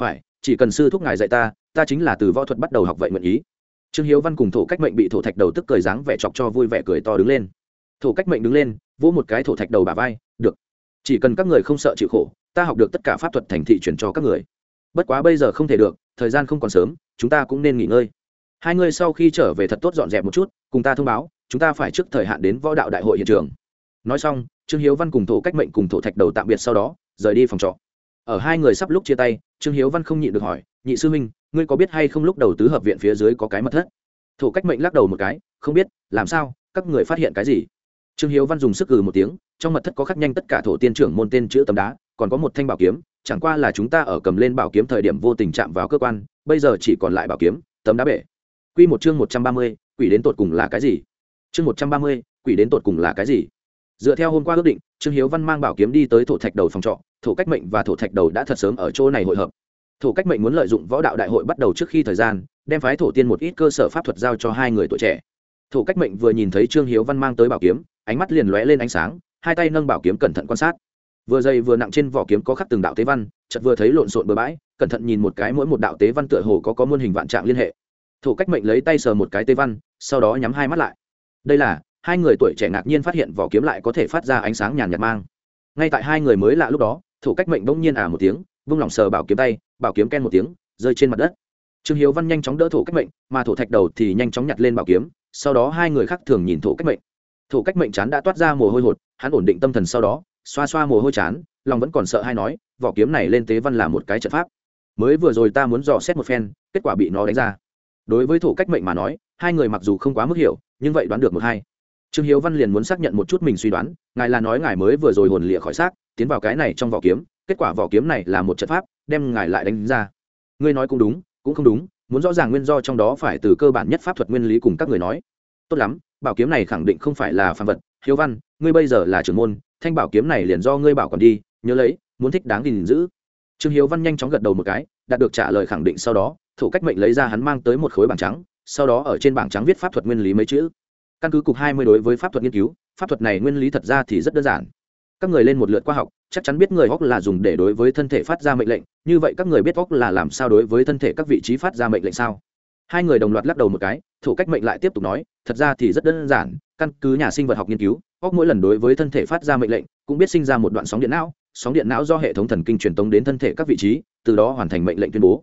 Phải, chỉ cần sư thúc ngài dạy ta ta chính là từ võ thuật bắt đầu học vậy nguyện ý. Trương hiếu văn cùng thổ cách mệnh bị thổ thạch đầu tức cười dáng vẻ chọc cho vui vẻ cười to đứng lên. Thổ cách mệnh đứng lên, vỗ một cái thổ thạch đầu bà vai, được. Chỉ cần các người không sợ chịu khổ, ta học được tất cả pháp thuật thành thị chuyển cho các người. Bất quá bây giờ không thể được, thời gian không còn sớm, chúng ta cũng nên nghỉ ngơi hai người sau khi trở về thật tốt dọn dẹp một chút, cùng ta thông báo, chúng ta phải trước thời hạn đến võ đạo đại hội hiện trường. Nói xong, trương hiếu văn cùng thổ cách mệnh cùng thổ thạch đầu tạm biệt sau đó, rời đi phòng trọ. Ở hai người sắp lúc chia tay, trương hiếu văn không nhịn được hỏi, nhị sư minh ngươi có biết hay không lúc đầu tứ hợp viện phía dưới có cái mật thất? Thổ cách mệnh lắc đầu một cái, không biết, làm sao, các người phát hiện cái gì? Trương hiếu văn dùng sức gừ một tiếng, trong mật thất có khắc nhanh tất cả thổ tiên trưởng môn tên chữ tấm đá, còn có một thanh bảo kiếm, chẳng qua là chúng ta ở cầm lên bảo kiếm thời điểm vô tình chạm vào cơ quan, bây giờ chỉ còn lại bảo kiếm, tấm đá bể. Quy một chương một trăm ba mươi, quỷ đến tột cùng là cái gì? Chương một trăm ba mươi, quỷ đến tột cùng là cái gì? Dựa theo hôm qua ước định, trương hiếu văn mang bảo kiếm đi tới thổ thạch đầu phòng trọ, thổ cách mệnh và thổ thạch đầu đã thật sớm ở chỗ này hội hợp. Thổ cách mệnh muốn lợi dụng võ đạo đại hội bắt đầu trước khi thời gian, đem phái thổ tiên một ít cơ sở pháp thuật giao cho hai người tuổi trẻ. Thổ cách mệnh vừa nhìn thấy trương hiếu văn mang tới bảo kiếm, ánh mắt liền lóe lên ánh sáng, hai tay nâng bảo kiếm cẩn thận quan sát. Vừa dày vừa nặng trên vỏ kiếm có khắc từng đạo tế văn, chợt vừa thấy lộn xộn bừa bãi, cẩn thận nhìn một cái mỗi một đạo tế văn tựa hồ có có muôn hình vạn trạng liên hệ thổ cách mệnh lấy tay sờ một cái tế văn, sau đó nhắm hai mắt lại. Đây là, hai người tuổi trẻ ngạc nhiên phát hiện vỏ kiếm lại có thể phát ra ánh sáng nhàn nhạt mang. Ngay tại hai người mới lạ lúc đó, thổ cách mệnh bỗng nhiên ả một tiếng, vung lỏng sờ bảo kiếm tay, bảo kiếm ken một tiếng, rơi trên mặt đất. Trương hiếu văn nhanh chóng đỡ thổ cách mệnh, mà thổ thạch đầu thì nhanh chóng nhặt lên bảo kiếm, sau đó hai người khác thường nhìn thổ cách mệnh. Thổ cách mệnh chán đã toát ra mồ hôi hột, hắn ổn định tâm thần sau đó, xoa xoa mồ hôi chán, lòng vẫn còn sợ hay nói, vỏ kiếm này lên tế văn là một cái trận pháp. Mới vừa rồi ta muốn dò xét một phen, kết quả bị nó đánh ra đối với thổ cách mệnh mà nói, hai người mặc dù không quá mức hiểu, nhưng vậy đoán được một hai. Trương hiếu văn liền muốn xác nhận một chút mình suy đoán, ngài là nói ngài mới vừa rồi hồn lịa khỏi xác, tiến vào cái này trong vỏ kiếm, kết quả vỏ kiếm này là một trận pháp, đem ngài lại đánh ra. Ngươi nói cũng đúng, cũng không đúng, muốn rõ ràng nguyên do trong đó phải từ cơ bản nhất pháp thuật nguyên lý cùng các người nói. Tốt lắm, bảo kiếm này khẳng định không phải là phàm vật. Hiếu văn, ngươi bây giờ là trưởng môn, thanh bảo kiếm này liền do ngươi bảo còn đi, nhớ lấy, muốn thích đáng gìn giữ. Trương hiếu văn nhanh chóng gật đầu một cái, đạt được trả lời khẳng định sau đó thủ cách mệnh lấy ra hắn mang tới một khối bảng trắng, sau đó ở trên bảng trắng viết pháp thuật nguyên lý mấy chữ. Căn cứ cục hai mươi đối với pháp thuật nghiên cứu, pháp thuật này nguyên lý thật ra thì rất đơn giản. Các người lên một lượt khoa học, chắc chắn biết người hóc là dùng để đối với thân thể phát ra mệnh lệnh, như vậy các người biết hóc là làm sao đối với thân thể các vị trí phát ra mệnh lệnh sao? Hai người đồng loạt lắc đầu một cái thủ cách mệnh lại tiếp tục nói, thật ra thì rất đơn giản, căn cứ nhà sinh vật học nghiên cứu óc mỗi lần đối với thân thể phát ra mệnh lệnh, cũng biết sinh ra một đoạn sóng điện não, sóng điện não do hệ thống thần kinh truyền tống đến thân thể các vị trí, từ đó hoàn thành mệnh lệnh tuyên bố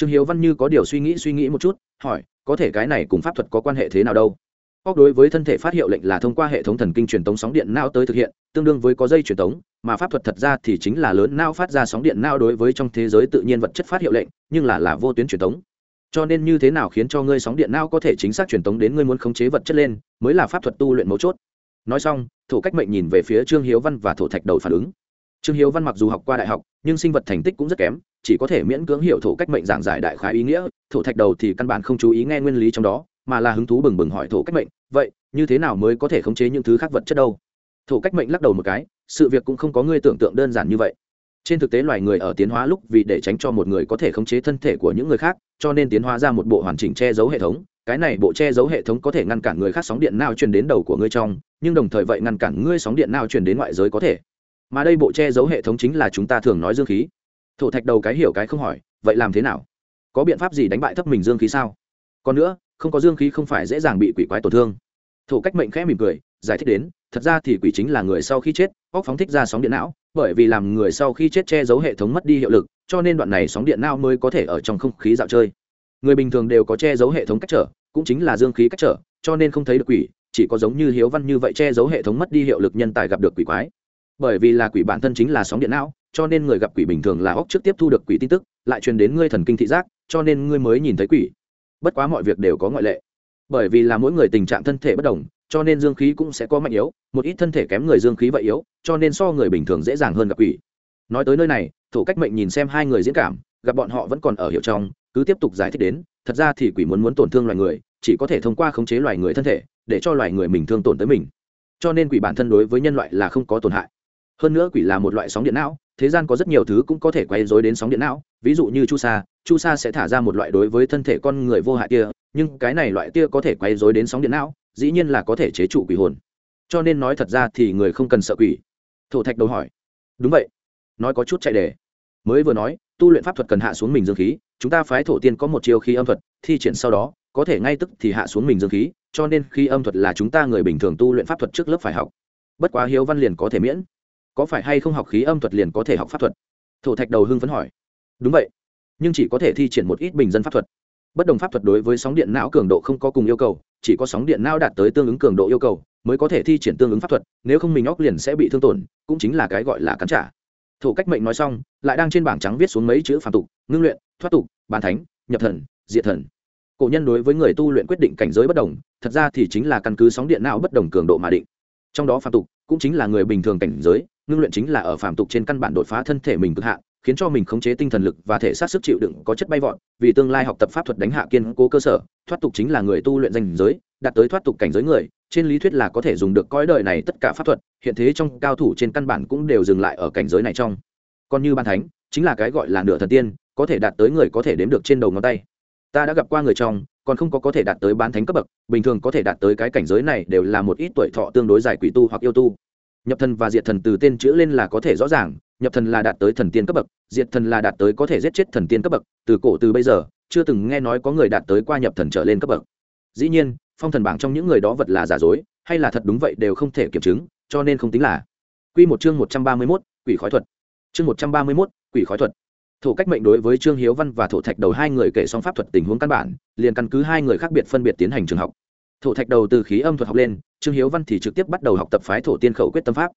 trương hiếu văn như có điều suy nghĩ suy nghĩ một chút, hỏi, có thể cái này cùng pháp thuật có quan hệ thế nào đâu? Óc đối với thân thể phát hiệu lệnh là thông qua hệ thống thần kinh truyền tống sóng điện não tới thực hiện, tương đương với có dây truyền tống, mà pháp thuật thật ra thì chính là lớn não phát ra sóng điện não đối với trong thế giới tự nhiên vật chất phát hiệu lệnh, nhưng là là vô tuyến truyền tống. Cho nên như thế nào khiến cho ngươi sóng điện não có thể chính xác truyền tống đến ngươi muốn khống chế vật chất lên, mới là pháp thuật tu luyện mấu chốt. Nói xong, thổ cách mệnh nhìn về phía trương hiếu văn và thổ thạch đầu phản ứng. Trương hiếu văn mặc dù học qua đại học nhưng sinh vật thành tích cũng rất kém, chỉ có thể miễn cưỡng hiểu thổ cách mệnh giảng giải đại khái ý nghĩa, thổ thạch đầu thì căn bản không chú ý nghe nguyên lý trong đó, mà là hứng thú bừng bừng hỏi thổ cách mệnh, vậy, như thế nào mới có thể khống chế những thứ khác vật chất đâu? Thổ cách mệnh lắc đầu một cái, sự việc cũng không có ngươi tưởng tượng đơn giản như vậy. Trên thực tế loài người ở tiến hóa lúc vì để tránh cho một người có thể khống chế thân thể của những người khác, cho nên tiến hóa ra một bộ hoàn chỉnh che giấu hệ thống, cái này bộ che giấu hệ thống có thể ngăn cản người khác sóng điện nào truyền đến đầu của ngươi trong, nhưng đồng thời vậy ngăn cản ngươi sóng điện nào truyền đến ngoại giới có thể mà đây bộ che giấu hệ thống chính là chúng ta thường nói dương khí. Thổ thạch đầu cái hiểu cái không hỏi, vậy làm thế nào? Có biện pháp gì đánh bại thấp mình dương khí sao? Còn nữa, không có dương khí không phải dễ dàng bị quỷ quái tổn thương. Thổ cách mệnh khẽ mỉm cười, giải thích đến, thật ra thì quỷ chính là người sau khi chết, óc phóng thích ra sóng điện não, bởi vì làm người sau khi chết che giấu hệ thống mất đi hiệu lực, cho nên đoạn này sóng điện não mới có thể ở trong không khí dạo chơi. Người bình thường đều có che giấu hệ thống cách trở, cũng chính là dương khí cách trở, cho nên không thấy được quỷ, chỉ có giống như hiếu văn như vậy che giấu hệ thống mất đi hiệu lực nhân tài gặp được quỷ quái bởi vì là quỷ bản thân chính là sóng điện não, cho nên người gặp quỷ bình thường là óc trước tiếp thu được quỷ tin tức, lại truyền đến ngươi thần kinh thị giác, cho nên ngươi mới nhìn thấy quỷ. Bất quá mọi việc đều có ngoại lệ. Bởi vì là mỗi người tình trạng thân thể bất đồng, cho nên dương khí cũng sẽ có mạnh yếu, một ít thân thể kém người dương khí vậy yếu, cho nên so người bình thường dễ dàng hơn gặp quỷ. Nói tới nơi này thủ cách mệnh nhìn xem hai người diễn cảm, gặp bọn họ vẫn còn ở hiệu trong, cứ tiếp tục giải thích đến, thật ra thì quỷ muốn muốn tổn thương loài người, chỉ có thể thông qua khống chế loài người thân thể, để cho loài người mình thương tổn tới mình. Cho nên quỷ bản thân đối với nhân loại là không có tổn hại hơn nữa quỷ là một loại sóng điện não, thế gian có rất nhiều thứ cũng có thể quay dối đến sóng điện não, ví dụ như chu sa. Chu sa sẽ thả ra một loại đối với thân thể con người vô hại kia, nhưng cái này loại tia có thể quay dối đến sóng điện não, dĩ nhiên là có thể chế trụ quỷ hồn. Cho nên nói thật ra thì người không cần sợ quỷ. Thổ thạch đầu hỏi. Đúng vậy. Nói có chút chạy đề. Mới vừa nói, tu luyện pháp thuật cần hạ xuống mình dương khí, chúng ta phái thổ tiên có một chiêu khí âm thuật, thi triển sau đó, có thể ngay tức thì hạ xuống mình dương khí, cho nên khi âm thuật là chúng ta người bình thường tu luyện pháp thuật trước lớp phải học. Bất quá hiếu văn liền có thể miễn có phải hay không học khí âm thuật liền có thể học pháp thuật? Thổ thạch đầu hưng phấn hỏi. Đúng vậy, nhưng chỉ có thể thi triển một ít bình dân pháp thuật. Bất đồng pháp thuật đối với sóng điện não cường độ không có cùng yêu cầu, chỉ có sóng điện não đạt tới tương ứng cường độ yêu cầu mới có thể thi triển tương ứng pháp thuật, nếu không mình óc liền sẽ bị thương tổn, cũng chính là cái gọi là cắn trả. Thủ cách mệnh nói xong, lại đang trên bảng trắng viết xuống mấy chữ phạm tục, ngưng luyện, thoát tục, bàn thánh, nhập thần, diệt thần. Cổ nhân đối với người tu luyện quyết định cảnh giới bất đồng, thật ra thì chính là căn cứ sóng điện não bất đồng cường độ mà định. Trong đó phạm tục cũng chính là người bình thường cảnh giới, ngưng luyện chính là ở phạm tục trên căn bản đột phá thân thể mình cực hạn, khiến cho mình khống chế tinh thần lực và thể xác sức chịu đựng có chất bay vọt, vì tương lai học tập pháp thuật đánh hạ kiên cố cơ sở, thoát tục chính là người tu luyện danh giới, đạt tới thoát tục cảnh giới người, trên lý thuyết là có thể dùng được coi đời này tất cả pháp thuật, hiện thế trong cao thủ trên căn bản cũng đều dừng lại ở cảnh giới này trong. Còn như ban thánh, chính là cái gọi là nửa thần tiên, có thể đạt tới người có thể đếm được trên đầu ngón tay ta đã gặp qua người trong còn không có có thể đạt tới bán thánh cấp bậc bình thường có thể đạt tới cái cảnh giới này đều là một ít tuổi thọ tương đối dài quỷ tu hoặc yêu tu nhập thần và diệt thần từ tên chữ lên là có thể rõ ràng nhập thần là đạt tới thần tiên cấp bậc diệt thần là đạt tới có thể giết chết thần tiên cấp bậc từ cổ từ bây giờ chưa từng nghe nói có người đạt tới qua nhập thần trở lên cấp bậc dĩ nhiên phong thần bảng trong những người đó vật là giả dối hay là thật đúng vậy đều không thể kiểm chứng cho nên không tính là Quy một chương một trăm ba mươi 131, quỷ khói thuật. Chương một trăm ba mươi 131, quỷ khói thuật thổ cách mệnh đối với Trương Hiếu Văn và Thổ Thạch Đầu hai người kể xong pháp thuật tình huống căn bản, liền căn cứ hai người khác biệt phân biệt tiến hành trường học. Thổ Thạch Đầu từ khí âm thuật học lên, Trương Hiếu Văn thì trực tiếp bắt đầu học tập phái thổ tiên khẩu quyết tâm pháp.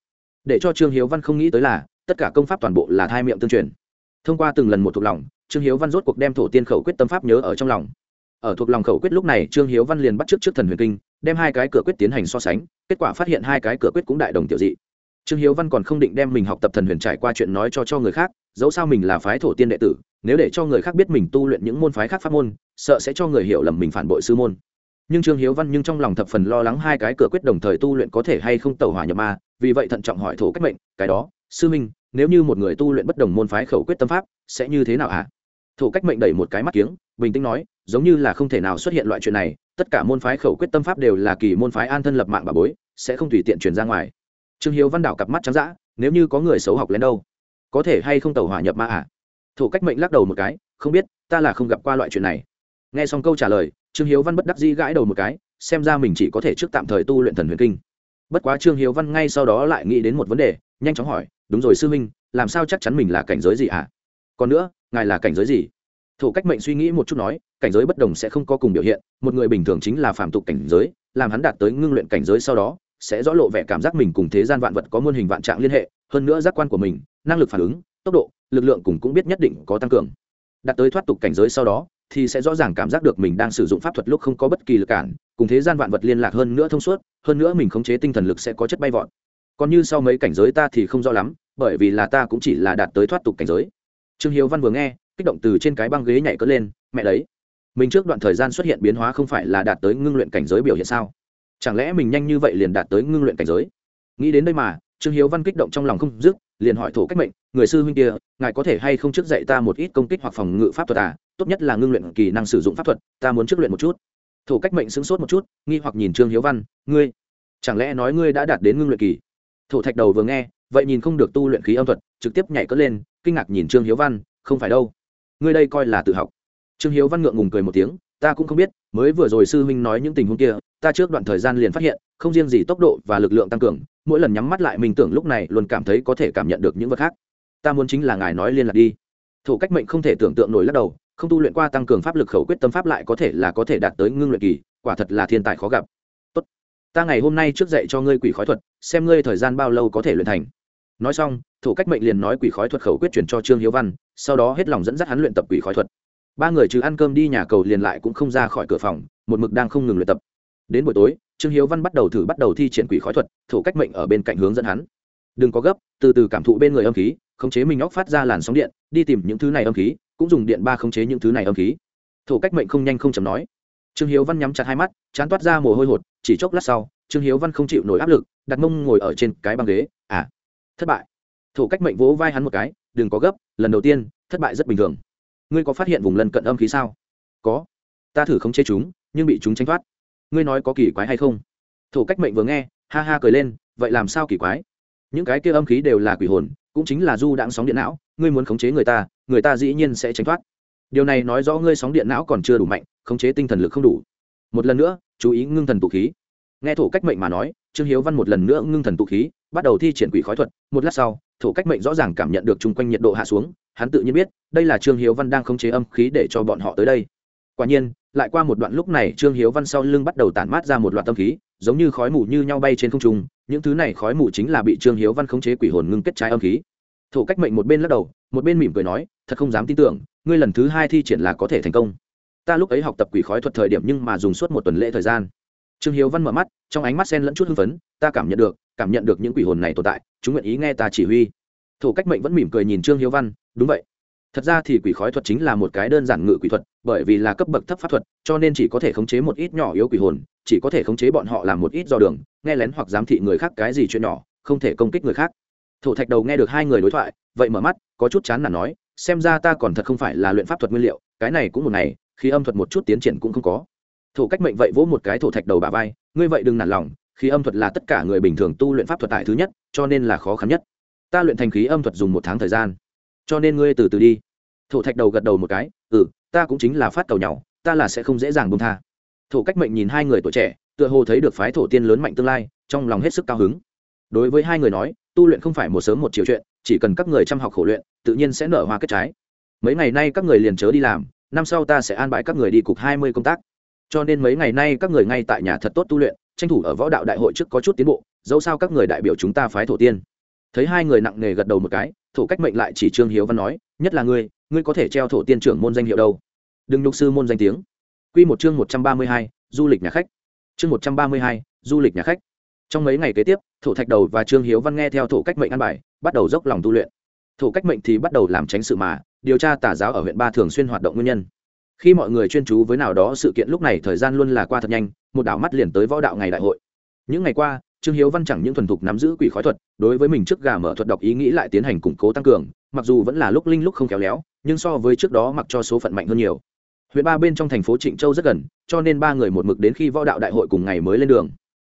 Để cho Trương Hiếu Văn không nghĩ tới là, tất cả công pháp toàn bộ là thai miệng tương truyền thông qua từng lần một thuộc lòng trương hiếu văn rốt cuộc đem thổ tiên khẩu quyết tâm pháp nhớ ở trong lòng ở thuộc lòng khẩu quyết lúc này trương hiếu văn liền bắt trước trước thần huyền kinh đem hai cái cửa quyết tiến hành so sánh kết quả phát hiện hai cái cửa quyết cũng đại đồng tiểu dị trương hiếu văn còn không định đem mình học tập thần huyền trải qua chuyện nói cho cho người khác dẫu sao mình là phái thổ tiên đệ tử, nếu để cho người khác biết mình tu luyện những môn phái khác pháp môn, sợ sẽ cho người hiểu lầm mình phản bội sư môn. Nhưng trương hiếu văn nhưng trong lòng thập phần lo lắng hai cái cửa quyết đồng thời tu luyện có thể hay không tẩu hỏa nhập ma, vì vậy thận trọng hỏi thổ cách mệnh, cái đó, sư minh, nếu như một người tu luyện bất đồng môn phái khẩu quyết tâm pháp, sẽ như thế nào ạ à? thủ cách mệnh đẩy một cái mắt kiếng, bình tĩnh nói, giống như là không thể nào xuất hiện loại chuyện này, tất cả môn phái khẩu quyết tâm pháp đều là kỳ môn phái an thân lập mạng bà bối, sẽ không tùy tiện truyền ra ngoài. Trương hiếu văn đảo cặp mắt trắng d nếu như có người xấu học lên đâu? Có thể hay không tàu hỏa nhập ma à? Thủ cách mệnh lắc đầu một cái, không biết, ta là không gặp qua loại chuyện này. Nghe xong câu trả lời, trương hiếu văn bất đắc dĩ gãi đầu một cái, xem ra mình chỉ có thể trước tạm thời tu luyện thần huyền kinh. Bất quá trương hiếu văn ngay sau đó lại nghĩ đến một vấn đề, nhanh chóng hỏi, đúng rồi sư minh làm sao chắc chắn mình là cảnh giới gì ạ à? còn nữa, ngài là cảnh giới gì? Thủ cách mệnh suy nghĩ một chút nói, cảnh giới bất đồng sẽ không có cùng biểu hiện, một người bình thường chính là phạm tục cảnh giới, làm hắn đạt tới ngưng luyện cảnh giới sau đó sẽ rõ lộ vẻ cảm giác mình cùng thế gian vạn vật có muôn hình vạn trạng liên hệ, hơn nữa giác quan của mình, năng lực phản ứng, tốc độ, lực lượng cùng cũng biết nhất định có tăng cường. Đạt tới thoát tục cảnh giới sau đó, thì sẽ rõ ràng cảm giác được mình đang sử dụng pháp thuật lúc không có bất kỳ lực cản, cùng thế gian vạn vật liên lạc hơn nữa thông suốt, hơn nữa mình khống chế tinh thần lực sẽ có chất bay vọt. Còn như sau mấy cảnh giới ta thì không rõ lắm, bởi vì là ta cũng chỉ là đạt tới thoát tục cảnh giới. Trương hiếu văn vừa nghe, kích động từ trên cái băng ghế nhảy cất lên, mẹ đấy, mình trước đoạn thời gian xuất hiện biến hóa không phải là đạt tới ngưng luyện cảnh giới biểu hiện sao? Chẳng lẽ mình nhanh như vậy liền đạt tới ngưng luyện cảnh giới? Nghĩ đến đây mà, trương hiếu văn kích động trong lòng không dứt, liền hỏi thổ cách mệnh, người sư huynh kia, ngài có thể hay không trước dạy ta một ít công kích hoặc phòng ngự pháp thuật à? Tốt nhất là ngưng luyện kỳ năng sử dụng pháp thuật, ta muốn trước luyện một chút. Thổ cách mệnh sững sốt một chút, nghi hoặc nhìn trương hiếu văn, ngươi, chẳng lẽ nói ngươi đã đạt đến ngưng luyện kỳ? Thổ thạch đầu vừa nghe, vậy nhìn không được tu luyện khí âm thuật, trực tiếp nhảy cất lên, kinh ngạc nhìn trương hiếu văn, không phải đâu, ngươi đây coi là tự học. Trương hiếu văn ngượng ngùng cười một tiếng ta cũng không biết, mới vừa rồi sư huynh nói những tình huống kia, ta trước đoạn thời gian liền phát hiện, không riêng gì tốc độ và lực lượng tăng cường, mỗi lần nhắm mắt lại mình tưởng lúc này luôn cảm thấy có thể cảm nhận được những vật khác. Ta muốn chính là ngài nói liên lạc đi. Thủ cách mệnh không thể tưởng tượng nổi lắc đầu, không tu luyện qua tăng cường pháp lực khẩu quyết tâm pháp lại có thể là có thể đạt tới ngưng luyện kỳ, quả thật là thiên tài khó gặp. Tốt. Ta ngày hôm nay trước dạy cho ngươi quỷ khói thuật, xem ngươi thời gian bao lâu có thể luyện thành. Nói xong thủ cách mệnh liền nói quỷ khói thuật khẩu quyết chuyển cho trương hiếu văn, sau đó hết lòng dẫn dắt hắn luyện tập quỷ khói thuật ba người trừ ăn cơm đi nhà cầu liền lại cũng không ra khỏi cửa phòng, một mực đang không ngừng luyện tập. Đến buổi tối, trương hiếu văn bắt đầu thử bắt đầu thi triển quỷ khói thuật thủ cách mệnh ở bên cạnh hướng dẫn hắn. Đừng có gấp, từ từ cảm thụ bên người âm khí, khống chế mình óc phát ra làn sóng điện, đi tìm những thứ này âm khí, cũng dùng điện ba khống chế những thứ này âm khí. Thủ cách mệnh không nhanh không chầm nói. Trương hiếu văn nhắm chặt hai mắt, chán toát ra mồ hôi hột, chỉ chốc lát sau, trương hiếu văn không chịu nổi áp lực, đặt mông ngồi ở trên cái băng ghế. À thất bại. Thủ cách mệnh vỗ vai hắn một cái, đừng có gấp, lần đầu tiên, thất bại rất bình thường ngươi có phát hiện vùng lân cận âm khí sao? Có. Ta thử khống chế chúng, nhưng bị chúng tránh thoát. Ngươi nói có kỳ quái hay không? Thủ cách mệnh vừa nghe, ha ha cười lên, vậy làm sao kỳ quái? Những cái kia âm khí đều là quỷ hồn, cũng chính là du đãng sóng điện não, ngươi muốn khống chế người ta người ta dĩ nhiên sẽ tránh thoát. Điều này nói rõ ngươi sóng điện não còn chưa đủ mạnh, khống chế tinh thần lực không đủ. Một lần nữa, chú ý ngưng thần tụ khí. Nghe thủ cách mệnh mà nói, trương hiếu văn một lần nữa ngưng thần tụ khí, bắt đầu thi triển quỷ khói thuật, một lát sau thổ cách mệnh rõ ràng cảm nhận được chung quanh nhiệt độ hạ xuống, hắn tự nhiên biết, đây là trương hiếu văn đang khống chế âm khí để cho bọn họ tới đây. Quả nhiên, lại qua một đoạn lúc này trương hiếu văn sau lưng bắt đầu tản mát ra một loạt tâm khí, giống như khói mù như nhau bay trên không trung, những thứ này khói mù chính là bị trương hiếu văn khống chế quỷ hồn ngưng kết trái âm khí. Thổ cách mệnh một bên lắc đầu, một bên mỉm cười nói, thật không dám tin tưởng, ngươi lần thứ hai thi triển là có thể thành công. Ta lúc ấy học tập quỷ khói thuật thời điểm nhưng mà dùng suốt một tuần lễ thời gian trương hiếu văn mở mắt, trong ánh mắt sen lẫn chút hưng phấn, ta cảm nhận được, cảm nhận được những quỷ hồn này tồn tại, chúng nguyện ý nghe ta chỉ huy. Thủ cách mệnh vẫn mỉm cười nhìn trương hiếu văn, đúng vậy. Thật ra thì quỷ khói thuật chính là một cái đơn giản ngự quỷ thuật, bởi vì là cấp bậc thấp pháp thuật, cho nên chỉ có thể khống chế một ít nhỏ yếu quỷ hồn, chỉ có thể khống chế bọn họ làm một ít do đường, nghe lén hoặc giám thị người khác cái gì chuyện nhỏ, không thể công kích người khác. Thủ thạch đầu nghe được hai người đối thoại, vậy mở mắt, có chút chán là nói, xem ra ta còn thật không phải là luyện pháp thuật nguyên liệu, cái này cũng một ngày, khi âm thuật một chút tiến triển cũng không có thổ cách mệnh vậy vỗ một cái thổ thạch đầu bà vai, ngươi vậy đừng nản lòng, khí âm thuật là tất cả người bình thường tu luyện pháp thuật tại thứ nhất, cho nên là khó khăn nhất. Ta luyện thành khí âm thuật dùng một tháng thời gian. Cho nên ngươi từ từ đi. Thổ thạch đầu gật đầu một cái ừ ta cũng chính là phát cầu nhau ta là sẽ không dễ dàng bông tha. Thổ cách mệnh nhìn hai người tuổi trẻ, tựa hồ thấy được phái thổ tiên lớn mạnh tương lai, trong lòng hết sức cao hứng. Đối với hai người nói, tu luyện không phải một sớm một chiều chuyện, chỉ cần các người chăm học khổ luyện, tự nhiên sẽ nở hoa kết trái. Mấy ngày nay các người liền chớ đi làm, năm sau ta sẽ an bài các người đi cục hai mươi công tác cho nên mấy ngày nay các người ngay tại nhà thật tốt tu luyện, tranh thủ ở võ đạo đại hội trước có chút tiến bộ, dẫu sao các người đại biểu chúng ta phái thổ tiên. Thấy hai người nặng nề gật đầu một cái, thổ cách mệnh lại chỉ trương hiếu văn nói, nhất là ngươi ngươi có thể treo thổ tiên trưởng môn danh hiệu đâu? Đừng nhục sư môn danh tiếng. Q một chương một trăm ba mươi hai, du lịch nhà khách. Chương một trăm ba mươi hai, du lịch nhà khách. Trong mấy ngày kế tiếp, thổ thạch đầu và trương hiếu văn nghe theo thổ cách mệnh ăn bài, bắt đầu dốc lòng tu luyện. Thổ cách mệnh thì bắt đầu làm tránh sự mà, điều tra tà giáo ở huyện ba thường xuyên hoạt động nguyên nhân khi mọi người chuyên chú với nào đó sự kiện lúc này thời gian luôn là qua thật nhanh, một đảo mắt liền tới võ đạo ngày đại hội. Những ngày qua, trương hiếu văn chẳng những thuần thục nắm giữ quỷ khói thuật, đối với mình trước gà mở thuật đọc ý nghĩ lại tiến hành củng cố tăng cường, mặc dù vẫn là lúc linh lúc không khéo léo, nhưng so với trước đó mặc cho số phận mạnh hơn nhiều. Huyện ba bên trong thành phố trịnh châu rất gần, cho nên ba người một mực đến khi võ đạo đại hội cùng ngày mới lên đường.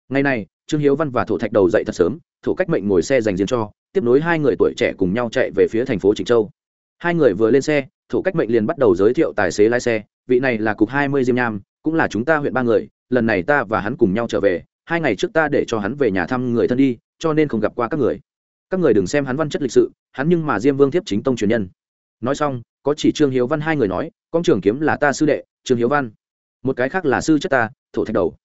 Ngày này, trương hiếu văn và thổ thạch đầu dậy thật sớm, thổ cách mệnh ngồi xe dành riêng cho, tiếp nối hai người tuổi trẻ cùng nhau chạy về phía thành phố trịnh châu. Hai người vừa lên xe thổ cách mệnh liền bắt đầu giới thiệu tài xế lái xe, vị này là cục hai mươi diêm nham, cũng là chúng ta huyện ba người, lần này ta và hắn cùng nhau trở về, hai ngày trước ta để cho hắn về nhà thăm người thân đi, cho nên không gặp qua các người. Các người đừng xem hắn văn chất lịch sự, hắn nhưng mà diêm vương thiếp chính tông truyền nhân. Nói xong, có chỉ trương hiếu văn hai người nói, con trường kiếm là ta sư đệ, trương hiếu văn. Một cái khác là sư chất ta, thổ thạch đầu.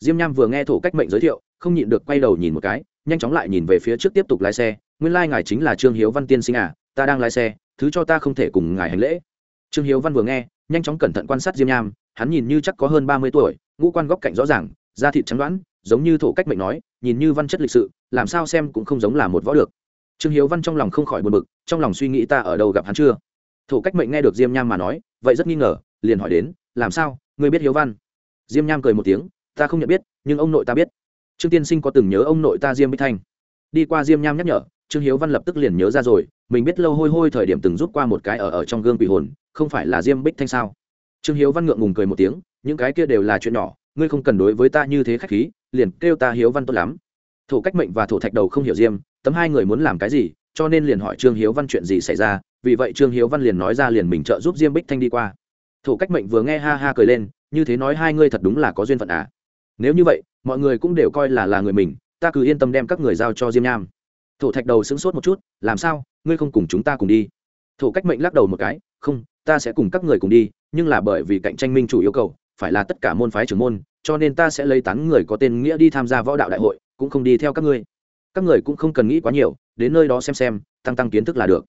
Diêm nham vừa nghe thổ cách mệnh giới thiệu, không nhịn được quay đầu nhìn một cái, nhanh chóng lại nhìn về phía trước tiếp tục lái xe, nguyên lai ngài chính là trương hiếu văn tiên sinh à ta đang lái xe thứ cho ta không thể cùng ngài hành lễ. Trương hiếu văn vừa nghe, nhanh chóng cẩn thận quan sát diêm nham, hắn nhìn như chắc có hơn ba mươi tuổi, ngũ quan góc cạnh rõ ràng, da thịt trắng đoán, giống như thổ cách mệnh nói, nhìn như văn chất lịch sự, làm sao xem cũng không giống là một võ được. Trương hiếu văn trong lòng không khỏi buồn bực, trong lòng suy nghĩ ta ở đâu gặp hắn chưa? Thổ cách mệnh nghe được diêm nham mà nói, vậy rất nghi ngờ, liền hỏi đến, làm sao, ngươi biết hiếu văn? Diêm nham cười một tiếng, ta không nhận biết, nhưng ông nội ta biết. Trương tiên sinh có từng nhớ ông nội ta diêm bích thanh? Đi qua diêm nham nhắc nhở, trương hiếu văn lập tức liền nhớ ra rồi, mình biết lâu hôi hôi thời điểm từng rút qua một cái ở ở trong gương quỷ hồn, không phải là diêm bích thanh sao? Trương hiếu văn ngượng ngùng cười một tiếng, những cái kia đều là chuyện nhỏ, ngươi không cần đối với ta như thế khách khí, liền kêu ta hiếu văn tốt lắm. Thổ cách mệnh và thổ thạch đầu không hiểu diêm, tấm hai người muốn làm cái gì, cho nên liền hỏi trương hiếu văn chuyện gì xảy ra, vì vậy trương hiếu văn liền nói ra liền mình trợ giúp diêm bích thanh đi qua. Thổ cách mệnh vừa nghe ha ha cười lên, như thế nói hai ngươi thật đúng là có duyên phận à. Nếu như vậy, mọi người cũng đều coi là là người mình ta cứ yên tâm đem các người giao cho diêm nham. Thổ thạch đầu sững sốt một chút, làm sao? Ngươi không cùng chúng ta cùng đi? Thổ cách mệnh lắc đầu một cái, không, ta sẽ cùng các người cùng đi, nhưng là bởi vì cạnh tranh minh chủ yêu cầu, phải là tất cả môn phái trưởng môn, cho nên ta sẽ lấy tán người có tên nghĩa đi tham gia võ đạo đại hội, cũng không đi theo các ngươi. Các người cũng không cần nghĩ quá nhiều, đến nơi đó xem xem, tăng tăng kiến thức là được.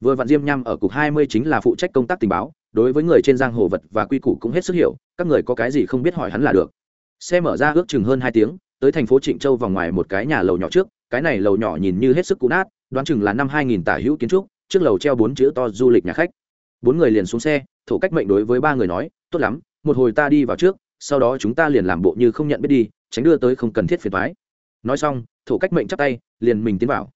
Vừa vạn diêm nham ở cục hai mươi chính là phụ trách công tác tình báo, đối với người trên giang hồ vật và quy củ cũng hết sức hiểu, các người có cái gì không biết hỏi hắn là được. Xe mở ra ước chừng hơn hai tiếng tới thành phố trịnh châu vòng ngoài một cái nhà lầu nhỏ trước, cái này lầu nhỏ nhìn như hết sức cũ nát, đoán chừng là năm hai nghìn tả hữu kiến trúc, trước lầu treo bốn chữ to du lịch nhà khách. Bốn người liền xuống xe, thổ cách mệnh đối với ba người nói, tốt lắm, một hồi ta đi vào trước, sau đó chúng ta liền làm bộ như không nhận biết đi, tránh đưa tới không cần thiết phiền thoái nói xong, thổ cách mệnh chắp tay, liền mình tiến vào.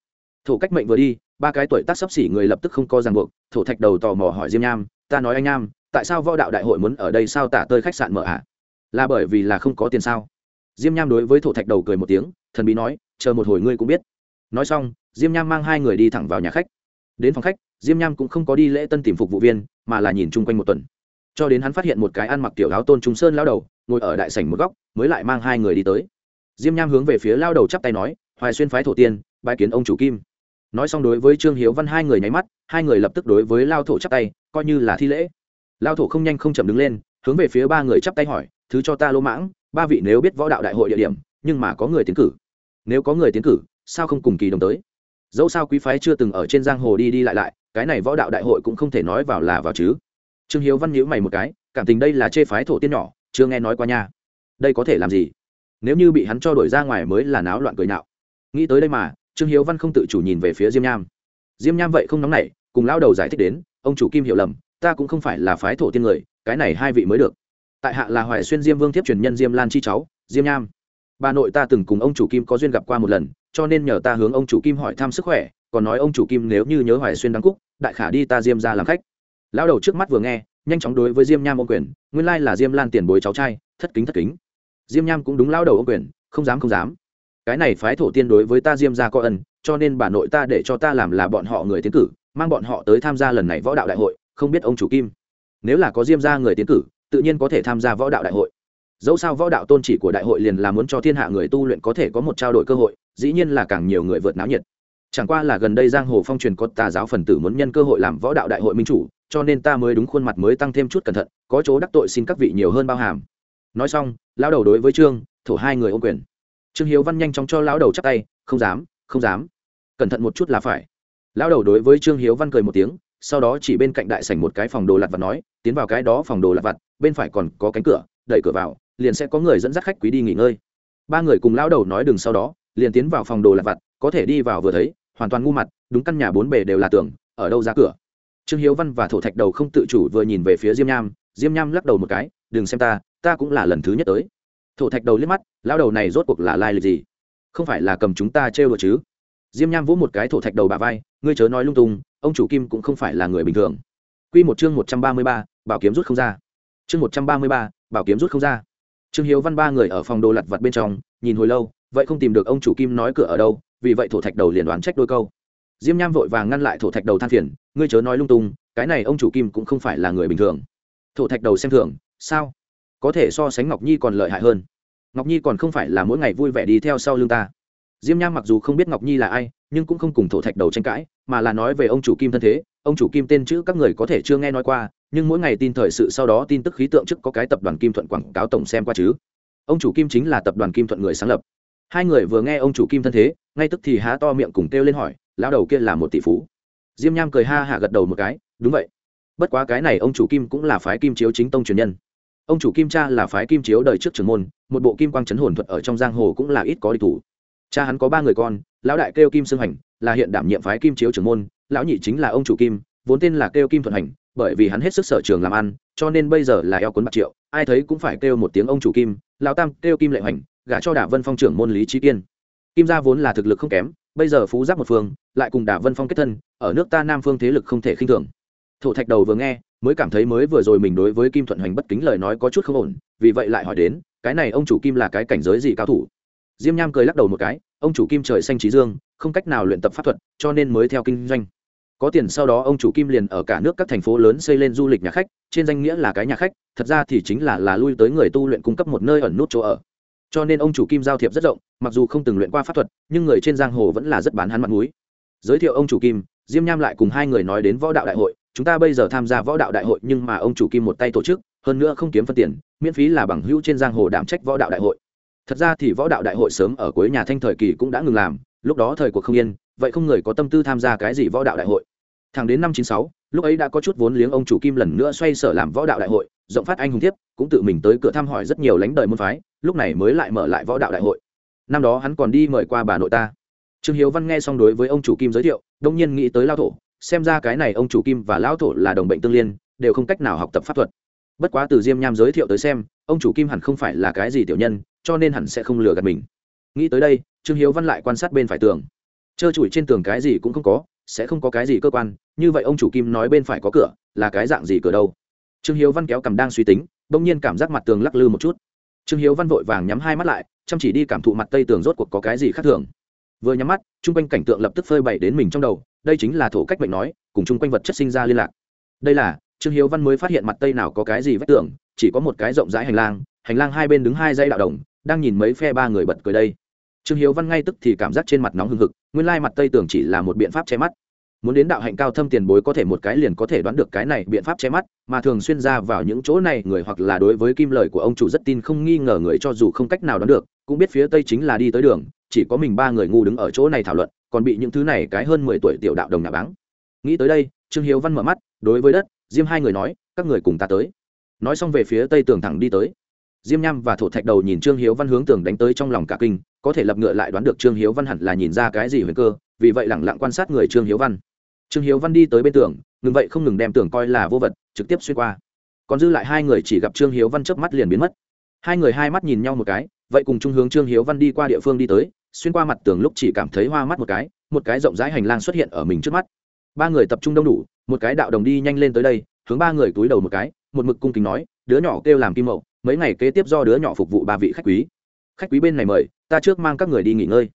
Thổ cách mệnh vừa đi, ba cái tuổi tác sắp xỉ người lập tức không có ràng buộc, thổ thạch đầu tò mò hỏi diêm nham, ta nói anh nham, tại sao võ đạo đại hội muốn ở đây sao tả tơi khách sạn mở ạ? À? là bởi vì là không có tiền sao? Diêm nham đối với thổ thạch đầu cười một tiếng, thần bí nói, chờ một hồi ngươi cũng biết. Nói xong, diêm nham mang hai người đi thẳng vào nhà khách. Đến phòng khách, diêm nham cũng không có đi lễ tân tìm phục vụ viên, mà là nhìn chung quanh một tuần. Cho đến hắn phát hiện một cái ăn mặc tiểu áo tôn trung sơn lao đầu, ngồi ở đại sảnh một góc, mới lại mang hai người đi tới. Diêm nham hướng về phía lao đầu chắp tay nói, hoài xuyên phái thổ tiên bài kiến ông chủ kim. Nói xong đối với trương hiếu văn hai người nháy mắt, hai người lập tức đối với lao thổ chắp tay, coi như là thi lễ. Lao thổ không nhanh không chậm đứng lên, hướng về phía ba người chắp tay hỏi, thứ cho ta lỗ mãng ba vị nếu biết võ đạo đại hội địa điểm, nhưng mà có người tiến cử. Nếu có người tiến cử, sao không cùng kỳ đồng tới? Dẫu sao quý phái chưa từng ở trên giang hồ đi đi lại lại, cái này võ đạo đại hội cũng không thể nói vào là vào chứ. Trương hiếu văn nhíu mày một cái, cảm tình đây là chê phái thổ tiên nhỏ, chưa nghe nói qua nha. Đây có thể làm gì? Nếu như bị hắn cho đổi ra ngoài mới là náo loạn cười nạo. nghĩ tới đây mà, trương hiếu văn không tự chủ nhìn về phía diêm nham. Diêm nham vậy không nóng nảy, cùng lao đầu giải thích đến, ông chủ kim hiểu lầm, ta cũng không phải là phái thổ tiên người, cái này hai vị mới được tại hạ là hoài xuyên diêm vương thiếp truyền nhân diêm lan chi cháu, diêm nham. Bà nội ta từng cùng ông chủ kim có duyên gặp qua một lần, cho nên nhờ ta hướng ông chủ kim hỏi thăm sức khỏe, còn nói ông chủ kim nếu như nhớ hoài xuyên đăng cúc, đại khả đi ta diêm ra làm khách. Lão đầu trước mắt vừa nghe, nhanh chóng đối với diêm nham ô quyền, nguyên lai là diêm lan tiền bối cháu trai, thất kính thất kính. Diêm nham cũng đúng lão đầu ô quyền, không dám không dám. Cái này phái thổ tiên đối với ta diêm ra có ân, cho nên bà nội ta để cho ta làm là bọn họ người tiến cử, mang bọn họ tới tham gia lần này võ đạo đại hội, không biết ông chủ kim. Nếu là có diêm ra người tiến cử tự nhiên có thể tham gia võ đạo đại hội. Dẫu sao võ đạo tôn chỉ của đại hội liền là muốn cho thiên hạ người tu luyện có thể có một trao đổi cơ hội, dĩ nhiên là càng nhiều người vượt náo nhiệt. Chẳng qua là gần đây giang hồ phong truyền có tà giáo phần tử muốn nhân cơ hội làm võ đạo đại hội minh chủ, cho nên ta mới đúng khuôn mặt mới tăng thêm chút cẩn thận, có chỗ đắc tội xin các vị nhiều hơn bao hàm. Nói xong, lão đầu đối với trương, thổ hai người ô quyền. Trương hiếu văn nhanh chóng cho lão đầu chắc tay, không dám không dám. Cẩn thận một chút là phải. Lão đầu đối với trương hiếu văn cười một tiếng, sau đó chỉ bên cạnh đại sảnh một cái phòng đồ lặt vặt nói, tiến vào cái đó phòng đồ lặt vặt bên phải còn có cánh cửa, đẩy cửa vào, liền sẽ có người dẫn dắt khách quý đi nghỉ ngơi. Ba người cùng lão đầu nói đừng sau đó, liền tiến vào phòng đồ lặt vặt, có thể đi vào vừa thấy, hoàn toàn ngu mặt, đúng căn nhà bốn bề đều là tường, ở đâu ra cửa? Trương hiếu văn và thổ thạch đầu không tự chủ vừa nhìn về phía diêm nham diêm nham lắc đầu một cái, đừng xem ta ta cũng là lần thứ nhất tới. Thổ thạch đầu liếc mắt lão đầu này rốt cuộc là lai lịch gì? Không phải là cầm chúng ta trêu được chứ? Diêm nham vỗ một cái thổ thạch đầu bà vai, ngươi chớ nói lung tung, ông chủ kim cũng không phải là người bình thường. Q một chương một trăm ba mươi ba, bảo kiếm rút không ra chương một trăm ba mươi ba, bảo kiếm rút không ra. Trương hiếu văn ba người ở phòng đồ lặt vặt bên trong, nhìn hồi lâu, vậy không tìm được ông chủ kim nói cửa ở đâu, vì vậy thổ thạch đầu liền đoán trách đôi câu. Diêm nham vội vàng ngăn lại thổ thạch đầu than phiền, ngươi chớ nói lung tung, cái này ông chủ kim cũng không phải là người bình thường. Thổ thạch đầu xem thường, sao? Có thể so sánh ngọc nhi còn lợi hại hơn. Ngọc nhi còn không phải là mỗi ngày vui vẻ đi theo sau lưng ta. Diêm nham mặc dù không biết ngọc nhi là ai, nhưng cũng không cùng thổ thạch đầu tranh cãi, mà là nói về ông chủ kim thân thế. Ông chủ kim tên chữ các người có thể chưa nghe nói qua nhưng mỗi ngày tin thời sự sau đó tin tức khí tượng trước có cái tập đoàn kim thuận quảng cáo tổng xem qua chứ. Ông chủ kim chính là tập đoàn kim thuận người sáng lập. Hai người vừa nghe ông chủ kim thân thế, ngay tức thì há to miệng cùng kêu lên hỏi, lão đầu kia là một tỷ phú. Diêm nham cười ha hạ gật đầu một cái, đúng vậy. Bất quá cái này ông chủ kim cũng là phái kim chiếu chính tông truyền nhân. Ông chủ kim cha là phái kim chiếu đời trước trưởng môn, một bộ kim quang chấn hồn thuật ở trong giang hồ cũng là ít có địch thủ. Cha hắn có ba người con, lão đại kêu kim sương hành, là hiện đảm nhiệm phái kim chiếu trưởng môn, lão nhị chính là ông chủ kim, vốn tên là kêu kim thuận hành bởi vì hắn hết sức sở trường làm ăn, cho nên bây giờ là eo cuốn bạc triệu, ai thấy cũng phải kêu một tiếng ông chủ kim, lão tam kêu kim lệ Hoành, gả cho đả vân phong trưởng môn lý trí kiên. Kim gia vốn là thực lực không kém, bây giờ phú giáp một phương, lại cùng đả vân phong kết thân, ở nước ta nam phương thế lực không thể khinh thường. Thổ thạch đầu vừa nghe, mới cảm thấy mới vừa rồi mình đối với kim thuận hoành bất kính lời nói có chút không ổn, vì vậy lại hỏi đến, cái này ông chủ kim là cái cảnh giới gì cao thủ? Diêm nham cười lắc đầu một cái, ông chủ kim trời xanh trí dương, không cách nào luyện tập pháp thuật, cho nên mới theo kinh doanh có tiền sau đó ông chủ kim liền ở cả nước các thành phố lớn xây lên du lịch nhà khách, trên danh nghĩa là cái nhà khách, thật ra thì chính là là lui tới người tu luyện cung cấp một nơi ẩn nút chỗ ở. Cho nên ông chủ kim giao thiệp rất rộng, mặc dù không từng luyện qua pháp thuật, nhưng người trên giang hồ vẫn là rất bán hắn mặt mũi. Giới thiệu ông chủ kim, diêm nham lại cùng hai người nói đến võ đạo đại hội. Chúng ta bây giờ tham gia võ đạo đại hội, nhưng mà ông chủ kim một tay tổ chức, hơn nữa không kiếm phân tiền, miễn phí là bằng hữu trên giang hồ đảm trách võ đạo đại hội. Thật ra thì võ đạo đại hội sớm ở cuối nhà thanh thời kỳ cũng đã ngừng làm, lúc đó thời cuộc không yên vậy không người có tâm tư tham gia cái gì võ đạo đại hội. Thẳng đến năm chín sáu, lúc ấy đã có chút vốn liếng ông chủ kim lần nữa xoay sở làm võ đạo đại hội, rộng phát anh hùng tiếp cũng tự mình tới cửa thăm hỏi rất nhiều lãnh đời môn phái, lúc này mới lại mở lại võ đạo đại hội. Năm đó hắn còn đi mời qua bà nội ta. Trương hiếu văn nghe xong đối với ông chủ kim giới thiệu, đông nhiên nghĩ tới lao thổ, xem ra cái này ông chủ kim và lão thổ là đồng bệnh tương liên, đều không cách nào học tập pháp thuật. Bất quá từ diêm nham giới thiệu tới xem, ông chủ kim hẳn không phải là cái gì tiểu nhân, cho nên hẳn sẽ không lừa gạt mình. Nghĩ tới đây, trương hiếu văn lại quan sát bên phải tường trơ trụi trên tường cái gì cũng không có, sẽ không có cái gì cơ quan, như vậy ông chủ kim nói bên phải có cửa, là cái dạng gì cửa đâu? Trương hiếu văn kéo cầm đang suy tính, bỗng nhiên cảm giác mặt tường lắc lư một chút. Trương hiếu văn vội vàng nhắm hai mắt lại, chăm chỉ đi cảm thụ mặt tây tường rốt cuộc có cái gì khác thường. Vừa nhắm mắt, chung quanh cảnh tượng lập tức phơi bày đến mình trong đầu, đây chính là thổ cách bệnh nói, cùng chung quanh vật chất sinh ra liên lạc. Đây là, trương hiếu văn mới phát hiện mặt tây nào có cái gì vách tường, chỉ có một cái rộng rãi hành lang hành lang hai bên đứng hai dây đạo đồng, đang nhìn mấy phe ba người bật cười đây. Trương hiếu văn ngay tức thì cảm giác trên mặt nóng hừng hực nguyên lai mặt tây tường chỉ là một biện pháp che mắt. Muốn đến đạo hạnh cao thâm tiền bối có thể một cái liền có thể đoán được cái này biện pháp che mắt, mà thường xuyên ra vào những chỗ này, người hoặc là đối với kim lời của ông chủ rất tin không nghi ngờ người cho dù không cách nào đoán được, cũng biết phía tây chính là đi tới đường, chỉ có mình ba người ngu đứng ở chỗ này thảo luận, còn bị những thứ này cái hơn mười tuổi tiểu đạo đồng nạ báng. Nghĩ tới đây, trương hiếu văn mở mắt, đối với đất, diêm hai người nói, các người cùng ta tới. Nói xong về phía tây tường thẳng đi tới. Diêm nham và thổ thạch đầu nhìn trương hiếu văn hướng tường đánh tới trong lòng cả kinh có thể lập ngựa lại đoán được trương hiếu văn hẳn là nhìn ra cái gì huyền cơ, vì vậy lẳng lặng quan sát người trương hiếu văn. Trương hiếu văn đi tới bên tường, ngừng vậy không ngừng đem tường coi là vô vật, trực tiếp xuyên qua. Còn dư lại hai người chỉ gặp trương hiếu văn chớp mắt liền biến mất. Hai người hai mắt nhìn nhau một cái, vậy cùng trung hướng trương hiếu văn đi qua địa phương đi tới, xuyên qua mặt tường lúc chỉ cảm thấy hoa mắt một cái một cái rộng rãi hành lang xuất hiện ở mình trước mắt. Ba người tập trung đông đủ, một cái đạo đồng đi nhanh lên tới đây, hướng ba người túi đầu một cái, một mực cung kính nói, đứa nhỏ kêu làm kim mậu, mấy ngày kế tiếp do đứa nhỏ phục vụ ba vị khách quý khách quý bên này mời, ta trước mang các người đi nghỉ ngơi.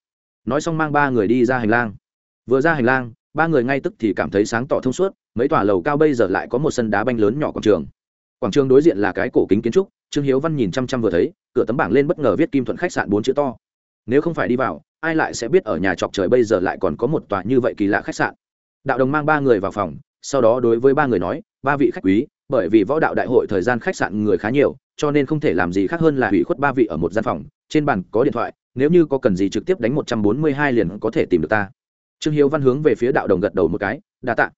Nói xong mang ba người đi ra hành lang. Vừa ra hành lang, ba người ngay tức thì cảm thấy sáng tỏ thông suốt, mấy tòa lầu cao bây giờ lại có một sân đá banh lớn nhỏ quảng trường. Quảng trường đối diện là cái cổ kính kiến trúc, trương hiếu văn nhìn chăm chăm vừa thấy, cửa tấm bảng lên bất ngờ viết kim thuận khách sạn bốn chữ to. Nếu không phải đi vào, ai lại sẽ biết ở nhà trọc trời bây giờ lại còn có một tòa như vậy kỳ lạ khách sạn. Đạo đồng mang ba người vào phòng, sau đó đối với ba người nói, ba vị khách quý, bởi vì võ đạo đại hội thời gian khách sạn người khá nhiều, cho nên không thể làm gì khác hơn là hủy khuất ba vị ở một gian phòng trên bàn có điện thoại, nếu như có cần gì trực tiếp đánh một trăm bốn mươi hai liền có thể tìm được ta. Trương hiếu văn hướng về phía đạo đồng gật đầu một cái, đa tạ.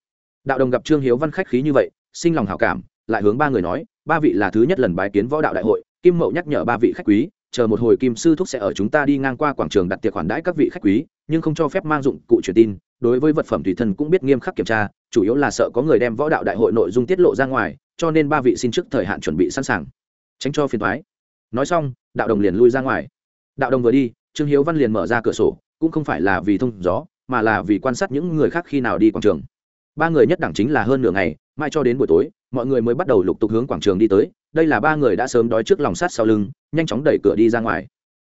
Đạo đồng gặp trương hiếu văn khách khí như vậy, sinh lòng hảo cảm, lại hướng ba người nói, ba vị là thứ nhất lần bái kiến võ đạo đại hội, kim mậu nhắc nhở ba vị khách quý, chờ một hồi kim sư thúc sẽ ở chúng ta đi ngang qua quảng trường đặt tiệc khoản đãi các vị khách quý, nhưng không cho phép mang dụng cụ truyền tin, đối với vật phẩm tùy thân cũng biết nghiêm khắc kiểm tra, chủ yếu là sợ có người đem võ đạo đại hội nội dung tiết lộ ra ngoài, cho nên ba vị xin trước thời hạn chuẩn bị sẵn sàng. Tránh cho phiền thoái nói xong, đạo đồng liền lui ra ngoài. Đạo đồng vừa đi, trương hiếu văn liền mở ra cửa sổ, cũng không phải là vì thông gió, mà là vì quan sát những người khác khi nào đi quảng trường. Ba người nhất đẳng chính là hơn nửa ngày, mai cho đến buổi tối, mọi người mới bắt đầu lục tục hướng quảng trường đi tới. Đây là ba người đã sớm đói trước lòng sát sau lưng, nhanh chóng đẩy cửa đi ra ngoài.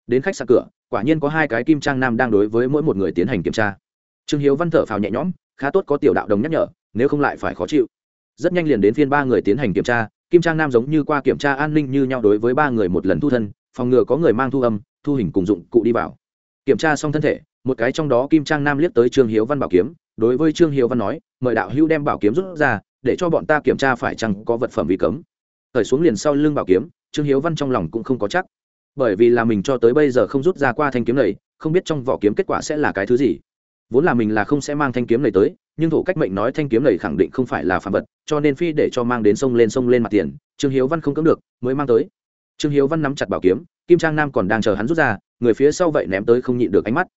Đến khách sạn cửa, quả nhiên có hai cái kim trang nam đang đối với mỗi một người tiến hành kiểm tra. Trương hiếu văn thở phào nhẹ nhõm, khá tốt có tiểu đạo đồng nhắc nhở, nếu không lại phải khó chịu. Rất nhanh liền đến phiên ba người tiến hành kiểm tra kim trang nam giống như qua kiểm tra an ninh như nhau đối với ba người một lần thu thân, phòng ngừa có người mang thu âm, thu hình cùng dụng cụ đi vào. Kiểm tra xong thân thể, một cái trong đó kim trang nam liếc tới trương hiếu văn bảo kiếm, đối với trương hiếu văn nói, mời đạo hữu đem bảo kiếm rút ra, để cho bọn ta kiểm tra phải chăng có vật phẩm vi cấm. Thời xuống liền sau lưng bảo kiếm, trương hiếu văn trong lòng cũng không có chắc. Bởi vì là mình cho tới bây giờ không rút ra qua thanh kiếm này, không biết trong vỏ kiếm kết quả sẽ là cái thứ gì vốn là mình là không sẽ mang thanh kiếm này tới nhưng thủ cách mệnh nói thanh kiếm này khẳng định không phải là phạm vật cho nên phi để cho mang đến sông lên sông lên mặt tiền trương hiếu văn không cưỡng được mới mang tới. Trương hiếu văn nắm chặt bảo kiếm kim trang nam còn đang chờ hắn rút ra người phía sau vậy ném tới không nhịn được ánh mắt.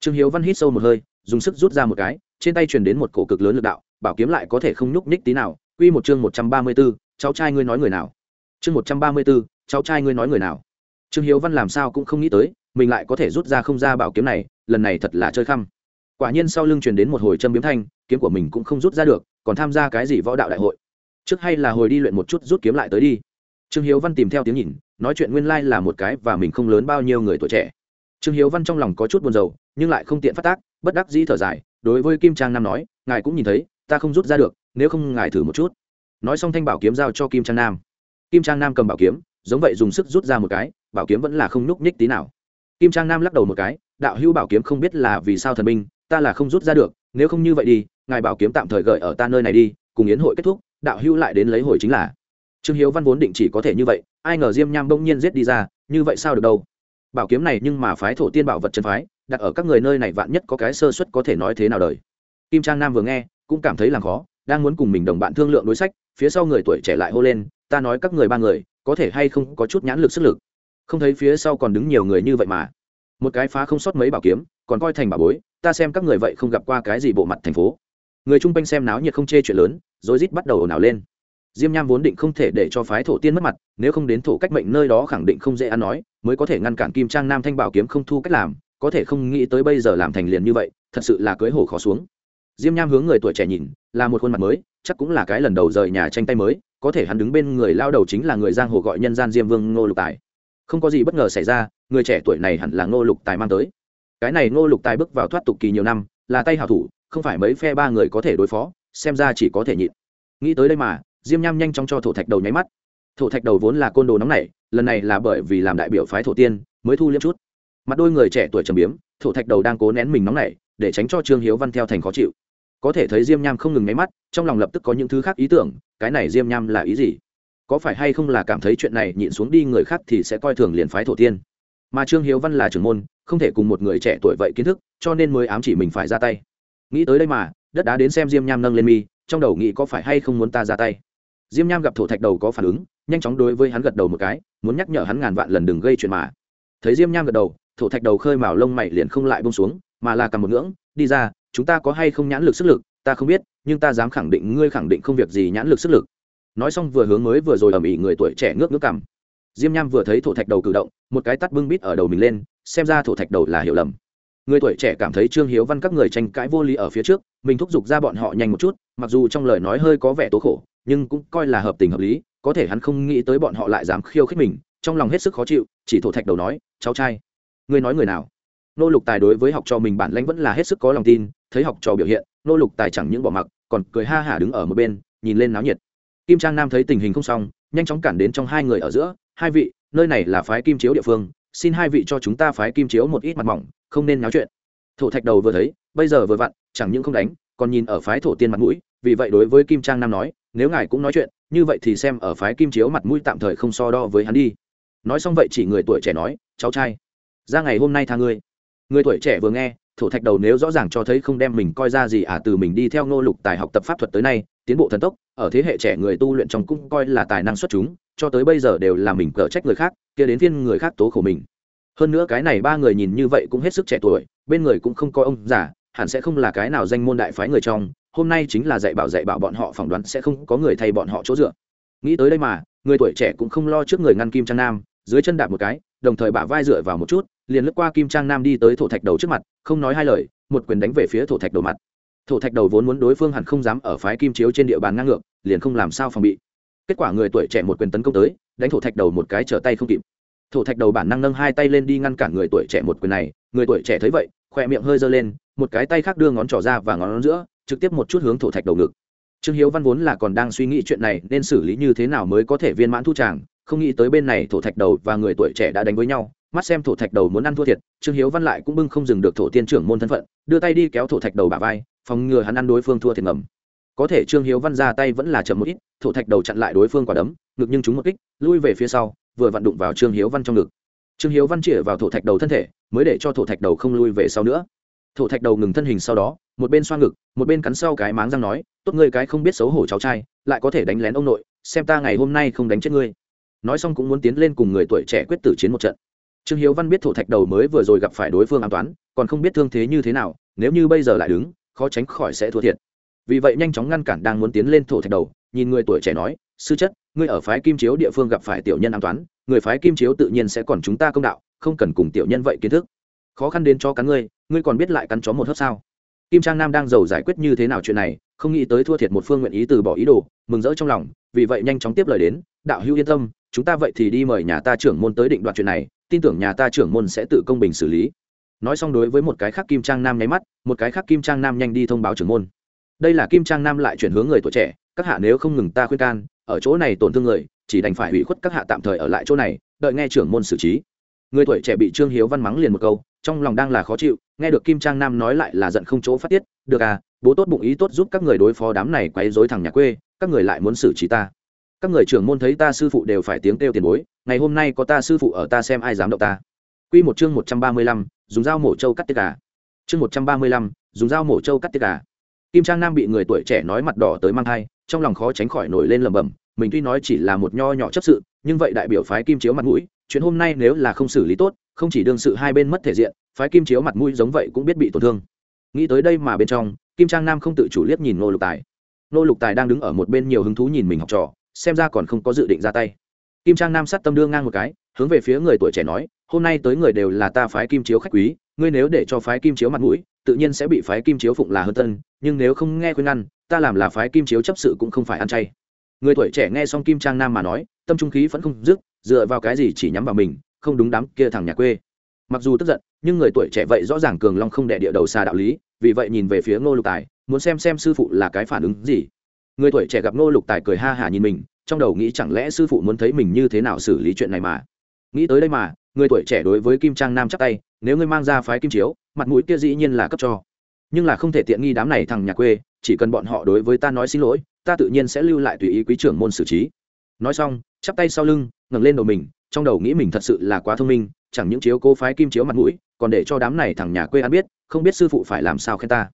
Trương hiếu văn hít sâu một hơi dùng sức rút ra một cái trên tay truyền đến một cổ cực lớn lực đạo bảo kiếm lại có thể không nhúc nhích tí nào. Quy một chương một trăm ba mươi 134, cháu trai ngươi nói người nào? Chương một trăm ba mươi 134, cháu trai ngươi nói người nào? Trương hiếu văn làm sao cũng không nghĩ tới mình lại có thể rút ra không ra bảo kiếm này lần này thật là chơi khăm quả nhiên sau lưng truyền đến một hồi châm biếm thanh, kiếm của mình cũng không rút ra được, còn tham gia cái gì võ đạo đại hội? Trước hay là hồi đi luyện một chút rút kiếm lại tới đi. Trương hiếu văn tìm theo tiếng nhìn, nói chuyện nguyên lai là một cái và mình không lớn bao nhiêu người tuổi trẻ. Trương hiếu văn trong lòng có chút buồn rầu, nhưng lại không tiện phát tác, bất đắc dĩ thở dài, đối với kim trang nam nói, ngài cũng nhìn thấy, ta không rút ra được, nếu không ngài thử một chút. Nói xong thanh bảo kiếm giao cho kim trang nam. Kim trang nam cầm bảo kiếm, giống vậy dùng sức rút ra một cái, bảo kiếm vẫn là không nhúc nhích tí nào. Kim trang nam lắc đầu một cái, đạo hữu bảo kiếm không biết là vì sao thần minh ta là không rút ra được, nếu không như vậy đi, ngài bảo kiếm tạm thời gợi ở ta nơi này đi, cùng yến hội kết thúc, đạo hữu lại đến lấy hồi chính là. Trương hiếu văn vốn định chỉ có thể như vậy, ai ngờ diêm nham bỗng nhiên giết đi ra, như vậy sao được đâu? Bảo kiếm này nhưng mà phái thổ tiên bảo vật chân phái, đặt ở các người nơi này vạn nhất có cái sơ suất có thể nói thế nào đời. Kim trang nam vừa nghe, cũng cảm thấy là khó, đang muốn cùng mình đồng bạn thương lượng đối sách, phía sau người tuổi trẻ lại hô lên, ta nói các người ba người, có thể hay không có chút nhãn lực sức lực? Không thấy phía sau còn đứng nhiều người như vậy mà. Một cái phá không sót mấy bảo kiếm, còn coi thành bảo bối ta xem các người vậy không gặp qua cái gì bộ mặt thành phố. Người chung quanh xem náo nhiệt không chê chuyện lớn, rồi rít bắt đầu ồn ào lên. Diêm nham vốn định không thể để cho phái thổ tiên mất mặt, nếu không đến thổ cách mệnh nơi đó khẳng định không dễ ăn nói, mới có thể ngăn cản kim trang nam thanh bảo kiếm không thu cách làm, có thể không nghĩ tới bây giờ làm thành liền như vậy, thật sự là cưới hổ khó xuống. Diêm nham hướng người tuổi trẻ nhìn, là một khuôn mặt mới, chắc cũng là cái lần đầu rời nhà tranh tay mới, có thể hắn đứng bên người lao đầu chính là người giang hồ gọi nhân gian diêm vương ngô lục tài. Không có gì bất ngờ xảy ra, người trẻ tuổi này hẳn là ngô lục tài mang tới cái này ngô lục tài bước vào thoát tục kỳ nhiều năm, là tay hảo thủ, không phải mấy phe ba người có thể đối phó, xem ra chỉ có thể nhịn. Nghĩ tới đây mà, diêm nham nhanh chóng cho thổ thạch đầu nháy mắt. Thổ thạch đầu vốn là côn đồ nóng này lần này là bởi vì làm đại biểu phái thổ tiên, mới thu liếm chút. Mặt đôi người trẻ tuổi trầm biếm, thổ thạch đầu đang cố nén mình nóng này để tránh cho trương hiếu văn theo thành khó chịu. Có thể thấy diêm nham không ngừng nháy mắt, trong lòng lập tức có những thứ khác ý tưởng, cái này diêm nham là ý gì? Có phải hay không là cảm thấy chuyện này nhịn xuống đi người khác thì sẽ coi thường liền phái thổ tiên? Mà trương hiếu văn là trưởng môn không thể cùng một người trẻ tuổi vậy kiến thức, cho nên mới ám chỉ mình phải ra tay. Nghĩ tới đây mà, đất đá đến xem diêm nham nâng lên mi, trong đầu nghĩ có phải hay không muốn ta ra tay. Diêm nham gặp thổ thạch đầu có phản ứng, nhanh chóng đối với hắn gật đầu một cái, muốn nhắc nhở hắn ngàn vạn lần đừng gây chuyện mà. Thấy diêm nham gật đầu, thổ thạch đầu khơi mào lông mày liền không lại bông xuống, mà là cầm một ngưỡng, đi ra, chúng ta có hay không nhãn lực sức lực, ta không biết, nhưng ta dám khẳng định ngươi khẳng định không việc gì nhãn lực sức lực. Nói xong vừa hướng mới vừa rồi ầm ĩ người tuổi trẻ ngước ngước cằm. Diêm nham vừa thấy thổ thạch đầu cử động, một cái tắt bưng bít ở đầu mình lên xem ra thổ thạch đầu là hiểu lầm. Người tuổi trẻ cảm thấy trương hiếu văn các người tranh cãi vô lý ở phía trước, mình thúc giục ra bọn họ nhanh một chút, mặc dù trong lời nói hơi có vẻ tố khổ, nhưng cũng coi là hợp tình hợp lý, có thể hắn không nghĩ tới bọn họ lại dám khiêu khích mình, trong lòng hết sức khó chịu, chỉ thổ thạch đầu nói, cháu trai, ngươi nói người nào? Nô lục tài đối với học trò mình bản lãnh vẫn là hết sức có lòng tin, thấy học trò biểu hiện, nô lục tài chẳng những bỏ mặc, còn cười ha hả đứng ở một bên, nhìn lên náo nhiệt. Kim trang nam thấy tình hình không xong, nhanh chóng cản đến trong hai người ở giữa, hai vị, nơi này là phái kim chiếu địa phương xin hai vị cho chúng ta phái kim chiếu một ít mặt mỏng, không nên náo chuyện. Thổ thạch đầu vừa thấy, bây giờ vừa vặn, chẳng những không đánh, còn nhìn ở phái thổ tiên mặt mũi, vì vậy đối với kim trang nam nói, nếu ngài cũng nói chuyện, như vậy thì xem ở phái kim chiếu mặt mũi tạm thời không so đo với hắn đi. Nói xong vậy chỉ người tuổi trẻ nói, cháu trai, ra ngày hôm nay tha ngươi. Người tuổi trẻ vừa nghe, thổ thạch đầu nếu rõ ràng cho thấy không đem mình coi ra gì à từ mình đi theo ngô lục tài học tập pháp thuật tới nay, tiến bộ thần tốc, ở thế hệ trẻ người tu luyện trong cũng coi là tài năng xuất chúng cho tới bây giờ đều là mình cở trách người khác, kia đến phiên người khác tố khổ mình. Hơn nữa cái này ba người nhìn như vậy cũng hết sức trẻ tuổi, bên người cũng không có ông già, hẳn sẽ không là cái nào danh môn đại phái người trong, hôm nay chính là dạy bảo dạy bảo bọn họ, phỏng đoán sẽ không có người thay bọn họ chỗ dựa. Nghĩ tới đây mà, người tuổi trẻ cũng không lo trước người ngăn kim trang nam, dưới chân đạp một cái, đồng thời bả vai dựa vào một chút, liền lướt qua kim trang nam đi tới thổ thạch đầu trước mặt, không nói hai lời, một quyền đánh về phía thổ thạch đầu mặt. Thổ thạch đầu vốn muốn đối phương hẳn không dám ở phái kim chiếu trên địa bàn ngang ngược, liền không làm sao phòng bị kết quả người tuổi trẻ một quyền tấn công tới, đánh thổ thạch đầu một cái trở tay không kịp. Thổ thạch đầu bản năng nâng hai tay lên đi ngăn cản người tuổi trẻ một quyền này, người tuổi trẻ thấy vậy, khoe miệng hơi giơ lên, một cái tay khác đưa ngón trỏ ra và ngón giữa, trực tiếp một chút hướng thổ thạch đầu ngực. Trương hiếu văn vốn là còn đang suy nghĩ chuyện này nên xử lý như thế nào mới có thể viên mãn thu tràng, không nghĩ tới bên này thổ thạch đầu và người tuổi trẻ đã đánh với nhau, mắt xem thổ thạch đầu muốn ăn thua thiệt, trương hiếu văn lại cũng bưng không dừng được thổ tiên trưởng môn thân phận, đưa tay đi kéo thổ thạch đầu bà vai, phòng ngừa hắn ăn đối phương thua thiệt ngầm có thể trương hiếu văn ra tay vẫn là chậm một ít, thổ thạch đầu chặn lại đối phương quả đấm, ngực nhưng chúng một kích, lui về phía sau, vừa vặn đụng vào trương hiếu văn trong ngực. Trương hiếu văn chĩa vào thổ thạch đầu thân thể, mới để cho thổ thạch đầu không lui về sau nữa. Thổ thạch đầu ngừng thân hình sau đó, một bên xoa ngực, một bên cắn sau cái máng răng nói, tốt ngươi cái không biết xấu hổ cháu trai, lại có thể đánh lén ông nội, xem ta ngày hôm nay không đánh chết ngươi. Nói xong cũng muốn tiến lên cùng người tuổi trẻ quyết tử chiến một trận. Trương hiếu văn biết thổ thạch đầu mới vừa rồi gặp phải đối phương an toán còn không biết thương thế như thế nào, nếu như bây giờ lại đứng, khó tránh khỏi sẽ thua thiệt vì vậy nhanh chóng ngăn cản đang muốn tiến lên thổ thạch đầu, nhìn người tuổi trẻ nói, sư chất, ngươi ở phái kim chiếu địa phương gặp phải tiểu nhân an toán, người phái kim chiếu tự nhiên sẽ còn chúng ta công đạo, không cần cùng tiểu nhân vậy kiến thức. Khó khăn đến cho cắn ngươi ngươi còn biết lại cắn chó một hớp sao? Kim trang nam đang giàu giải quyết như thế nào chuyện này, không nghĩ tới thua thiệt một phương nguyện ý từ bỏ ý đồ, mừng rỡ trong lòng, vì vậy nhanh chóng tiếp lời đến, đạo hữu yên tâm, chúng ta vậy thì đi mời nhà ta trưởng môn tới định đoạt chuyện này, tin tưởng nhà ta trưởng môn sẽ tự công bình xử lý. Nói xong đối với một cái khác kim trang nam nháy mắt, một cái khác kim trang nam nhanh đi thông báo trưởng môn đây là kim trang nam lại chuyển hướng người tuổi trẻ các hạ nếu không ngừng ta khuyên can ở chỗ này tổn thương người chỉ đành phải hủy khuất các hạ tạm thời ở lại chỗ này đợi nghe trưởng môn xử trí người tuổi trẻ bị trương hiếu văn mắng liền một câu trong lòng đang là khó chịu nghe được kim trang nam nói lại là giận không chỗ phát tiết được à bố tốt bụng ý tốt giúp các người đối phó đám này quấy dối thằng nhà quê các người lại muốn xử trí ta các người trưởng môn thấy ta sư phụ đều phải tiếng kêu tiền bối ngày hôm nay có ta sư phụ ở ta xem ai dám động ta Quy một chương một trăm ba mươi lăm, dùng dao mổ trâu cắt tiết gà. Chương một trăm ba mươi lăm, dùng dao mổ trâu cắt tiết gà. Kim Trang Nam bị người tuổi trẻ nói mặt đỏ tới mang hai, trong lòng khó tránh khỏi nổi lên lẩm bẩm, mình tuy nói chỉ là một nho nhỏ chấp sự, nhưng vậy đại biểu phái Kim chiếu mặt mũi, chuyện hôm nay nếu là không xử lý tốt, không chỉ đương sự hai bên mất thể diện, phái Kim chiếu mặt mũi giống vậy cũng biết bị tổn thương. Nghĩ tới đây mà bên trong, Kim Trang Nam không tự chủ liếc nhìn Nô Lục Tài. Nô Lục Tài đang đứng ở một bên nhiều hứng thú nhìn mình học trò, xem ra còn không có dự định ra tay. Kim Trang Nam sát tâm đưa ngang một cái, hướng về phía người tuổi trẻ nói, hôm nay tới người đều là ta phái Kim chiếu khách quý, ngươi nếu để cho phái Kim chiếu mặt mũi, tự nhiên sẽ bị phái Kim chiếu phụng là hơn tân, nhưng nếu không nghe khuyên ngăn, ta làm là phái Kim chiếu chấp sự cũng không phải ăn chay. Người tuổi trẻ nghe xong kim trang nam mà nói tâm trung khí vẫn không dứt dựa vào cái gì chỉ nhắm vào mình không đúng đám kia thằng nhà quê. Mặc dù tức giận nhưng người tuổi trẻ vậy rõ ràng cường long không đệ địa đầu xa đạo lý vì vậy nhìn về phía ngô lục tài muốn xem xem sư phụ là cái phản ứng gì. Người tuổi trẻ gặp ngô lục tài cười ha hả nhìn mình trong đầu nghĩ chẳng lẽ sư phụ muốn thấy mình như thế nào xử lý chuyện này mà. Nghĩ tới đây mà người tuổi trẻ đối với kim trang nam chắc tay nếu ngươi mang ra phái kim chiếu mặt mũi kia dĩ nhiên là cấp cho. Nhưng là không thể tiện nghi đám này thằng nhà quê, chỉ cần bọn họ đối với ta nói xin lỗi, ta tự nhiên sẽ lưu lại tùy ý quý trưởng môn xử trí. Nói xong, chắp tay sau lưng, ngẩng lên đầu mình, trong đầu nghĩ mình thật sự là quá thông minh, chẳng những chiếu cố phái kim chiếu mặt mũi, còn để cho đám này thằng nhà quê ăn biết, không biết sư phụ phải làm sao khen ta.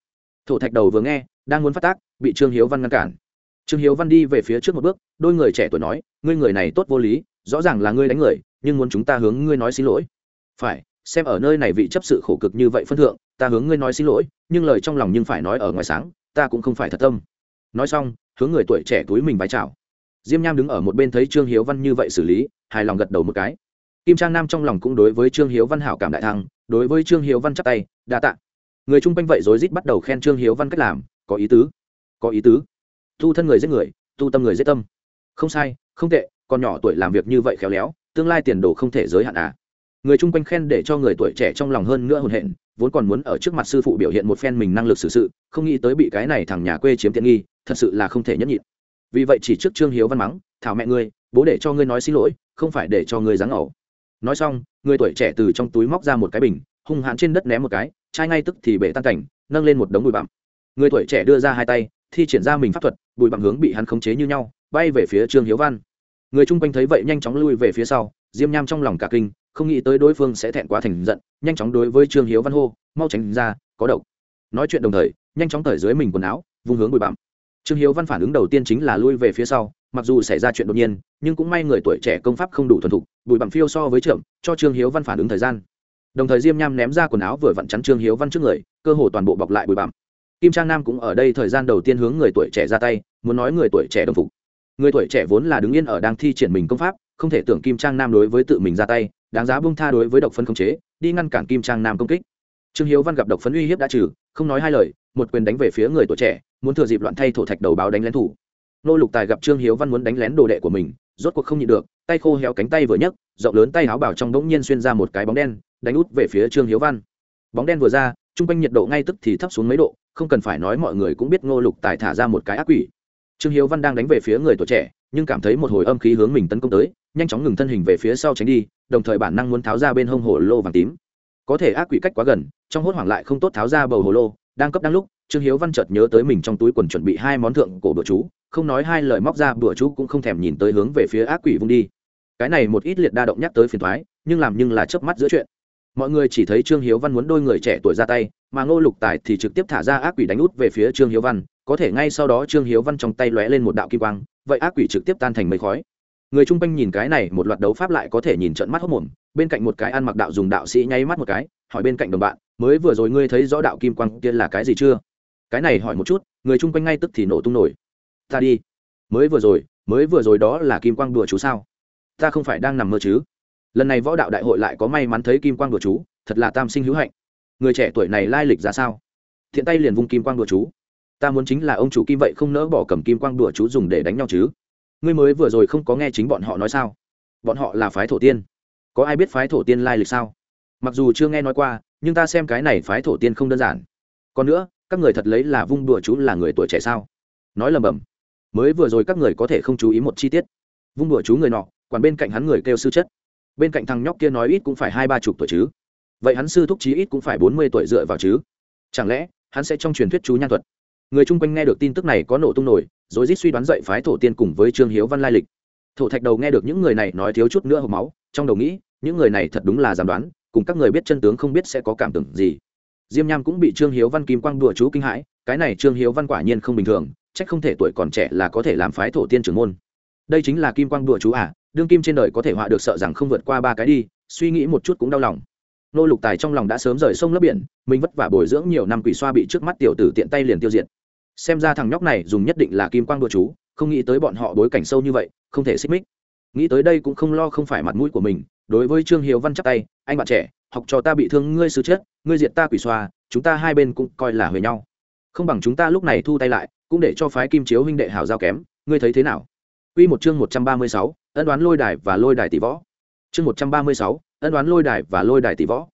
Thổ thạch đầu vừa nghe, đang muốn phát tác, bị trương hiếu văn ngăn cản. Trương hiếu văn đi về phía trước một bước, đôi người trẻ tuổi nói, ngươi người này tốt vô lý, rõ ràng là ngươi đánh người, nhưng muốn chúng ta hướng ngươi nói xin lỗi. Phải xem ở nơi này vị chấp sự khổ cực như vậy phân thượng, ta hướng ngươi nói xin lỗi, nhưng lời trong lòng nhưng phải nói ở ngoài sáng, ta cũng không phải thật tâm. Nói xong, hướng người tuổi trẻ túi mình vái chào. Diêm nham đứng ở một bên thấy trương hiếu văn như vậy xử lý, hài lòng gật đầu một cái. Kim trang nam trong lòng cũng đối với trương hiếu văn hảo cảm đại thăng, đối với trương hiếu văn chắc tay, đa tạ. Người chung quanh vậy rối rít bắt đầu khen trương hiếu văn cách làm, có ý tứ, có ý tứ. Tu thân người giết người, tu tâm người giết tâm. Không sai, không tệ, còn nhỏ tuổi làm việc như vậy khéo léo, tương lai tiền đồ không thể giới hạn à người chung quanh khen để cho người tuổi trẻ trong lòng hơn nữa hồn hện, vốn còn muốn ở trước mặt sư phụ biểu hiện một phen mình năng lực xử sự, không nghĩ tới bị cái này thằng nhà quê chiếm tiện nghi, thật sự là không thể nhẫn nhịn. Vì vậy chỉ trước trương hiếu văn mắng, thảo mẹ ngươi, bố để cho ngươi nói xin lỗi, không phải để cho ngươi dáng ẩu nói xong, người tuổi trẻ từ trong túi móc ra một cái bình, hung hãn trên đất ném một cái trai ngay tức thì bể tan cảnh, nâng lên một đống bụi bặm. Người tuổi trẻ đưa ra hai tay, thi triển ra mình pháp thuật, bụi bặm hướng bị hắn khống chế như nhau, bay về phía trương hiếu văn. Người chung quanh thấy vậy nhanh chóng lui về phía sau, diêm nham trong lòng cả kinh không nghĩ tới đối phương sẽ thẹn quá thành giận, nhanh chóng đối với trương hiếu văn hô, mau tránh ra, có độc. Nói chuyện đồng thời, nhanh chóng thời dưới mình quần áo, vung hướng bụi bặm. Trương hiếu văn phản ứng đầu tiên chính là lui về phía sau, mặc dù xảy ra chuyện đột nhiên, nhưng cũng may người tuổi trẻ công pháp không đủ thuần thục, bụi bặm phiêu so với trưởng, cho trương hiếu văn phản ứng thời gian. Đồng thời diêm nham ném ra quần áo vừa vặn chắn trương hiếu văn trước người, cơ hồ toàn bộ bọc lại bụi bặm. Kim trang nam cũng ở đây thời gian đầu tiên hướng người tuổi trẻ ra tay, muốn nói người tuổi trẻ đồng phục. Người tuổi trẻ vốn là đứng yên ở đang thi triển mình công pháp, không thể tưởng kim trang nam đối với tự mình ra tay đáng giá bung tha đối với độc phấn khống chế, đi ngăn cản kim trang nam công kích. Trương hiếu văn gặp độc phấn uy hiếp đã trừ, không nói hai lời, một quyền đánh về phía người tuổi trẻ, muốn thừa dịp loạn thay thổ thạch đầu báo đánh lén thủ. Nô lục tài gặp trương hiếu văn muốn đánh lén đồ đệ của mình, rốt cuộc không nhịn được, tay khô héo cánh tay vừa nhấc, rộng lớn tay áo bảo trong đống nhiên xuyên ra một cái bóng đen, đánh út về phía trương hiếu văn. Bóng đen vừa ra, trung quanh nhiệt độ ngay tức thì thấp xuống mấy độ, không cần phải nói mọi người cũng biết ngô lục tài thả ra một cái ác quỷ trương hiếu văn đang đánh về phía người tuổi trẻ, nhưng cảm thấy một hồi âm khí hướng mình tấn công tới, nhanh chóng ngừng thân hình về phía sau tránh đi, đồng thời bản năng muốn tháo ra bên hông hồ lô vàng tím. Có thể ác quỷ cách quá gần, trong hốt hoảng lại không tốt tháo ra bầu hồ lô, đang cấp đang lúc, trương hiếu văn chợt nhớ tới mình trong túi quần chuẩn bị hai món thượng cổ bữa chú, không nói hai lời móc ra bữa chú cũng không thèm nhìn tới hướng về phía ác quỷ vung đi. Cái này một ít liệt đa động nhắc tới phiền thoái nhưng làm nhưng là chớp mắt giữa chuyện. Mọi người chỉ thấy trương hiếu văn muốn đôi người trẻ tuổi ra tay, mà ngô lục tài thì trực tiếp thả ra ác quỷ đánh út về phía trương hiếu văn có thể ngay sau đó trương hiếu văn trong tay lóe lên một đạo kim quang, vậy ác quỷ trực tiếp tan thành mây khói. Người chung quanh nhìn cái này một loạt đấu pháp lại có thể nhìn trận mắt hốc mồm, bên cạnh một cái ăn mặc đạo dùng đạo sĩ nháy mắt một cái, hỏi bên cạnh đồng bạn, mới vừa rồi ngươi thấy rõ đạo kim quang kia là cái gì chưa? Cái này hỏi một chút, người chung quanh ngay tức thì nổ tung nổi. Ta đi. Mới vừa rồi, mới vừa rồi đó là kim quang đùa chú sao? Ta không phải đang nằm mơ chứ? Lần này võ đạo đại hội lại có may mắn thấy kim quang đùa chú, thật là tam sinh hữu hạnh. Người trẻ tuổi này lai lịch ra sao? Thiện tay liền vung kim quang đùa chú ta muốn chính là ông chủ kim vậy không nỡ bỏ cầm kim quang đùa chú dùng để đánh nhau chứ? Ngươi mới vừa rồi không có nghe chính bọn họ nói sao? Bọn họ là phái thổ tiên. Có ai biết phái thổ tiên lai lịch sao? Mặc dù chưa nghe nói qua, nhưng ta xem cái này phái thổ tiên không đơn giản. Còn nữa, các người thật lấy là vung đùa chú là người tuổi trẻ sao? Nói lầm bầm. Mới vừa rồi các người có thể không chú ý một chi tiết. Vung đùa chú người nọ còn bên cạnh hắn người kêu sư chất. Bên cạnh thằng nhóc kia nói ít cũng phải hai ba chục tuổi chứ. Vậy hắn sư thúc chí ít cũng phải bốn mươi tuổi dựa vào chứ. Chẳng lẽ, hắn sẽ trong truyền thuyết chú nhan thuật? Người chung quanh nghe được tin tức này có nổ tung nổi, rồi rít suy đoán dậy phái thổ tiên cùng với trương hiếu văn lai lịch. Thổ thạch đầu nghe được những người này nói thiếu chút nữa hộp máu, trong đầu nghĩ, những người này thật đúng là giảm đoán, cùng các người biết chân tướng không biết sẽ có cảm tưởng gì. Diêm nham cũng bị trương hiếu văn kim quang đùa chú kinh hãi, cái này trương hiếu văn quả nhiên không bình thường trách không thể tuổi còn trẻ là có thể làm phái thổ tiên trưởng môn. Đây chính là kim quang đùa chú à đương kim trên đời có thể họa được sợ rằng không vượt qua ba cái đi, suy nghĩ một chút cũng đau lòng. Nô lục tài trong lòng đã sớm rời sông lấp biển, mình vất vả bồi dưỡng nhiều năm quỷ xoa bị trước mắt tiểu tử tiện tay liền tiêu diệt xem ra thằng nhóc này dùng nhất định là kim quang đùa chú không nghĩ tới bọn họ bối cảnh sâu như vậy không thể xích mích nghĩ tới đây cũng không lo không phải mặt mũi của mình đối với trương hiếu văn chắc tay anh bạn trẻ học trò ta bị thương ngươi sư chết ngươi diệt ta quỷ xoa chúng ta hai bên cũng coi là huề nhau không bằng chúng ta lúc này thu tay lại cũng để cho phái kim chiếu huynh đệ hảo giao kém ngươi thấy thế nào Quy một chương 136, ân đoán lôi đài và lôi đài tỷ võ. Chương 136, ân đoán lôi đài và lôi đài tỷ võ.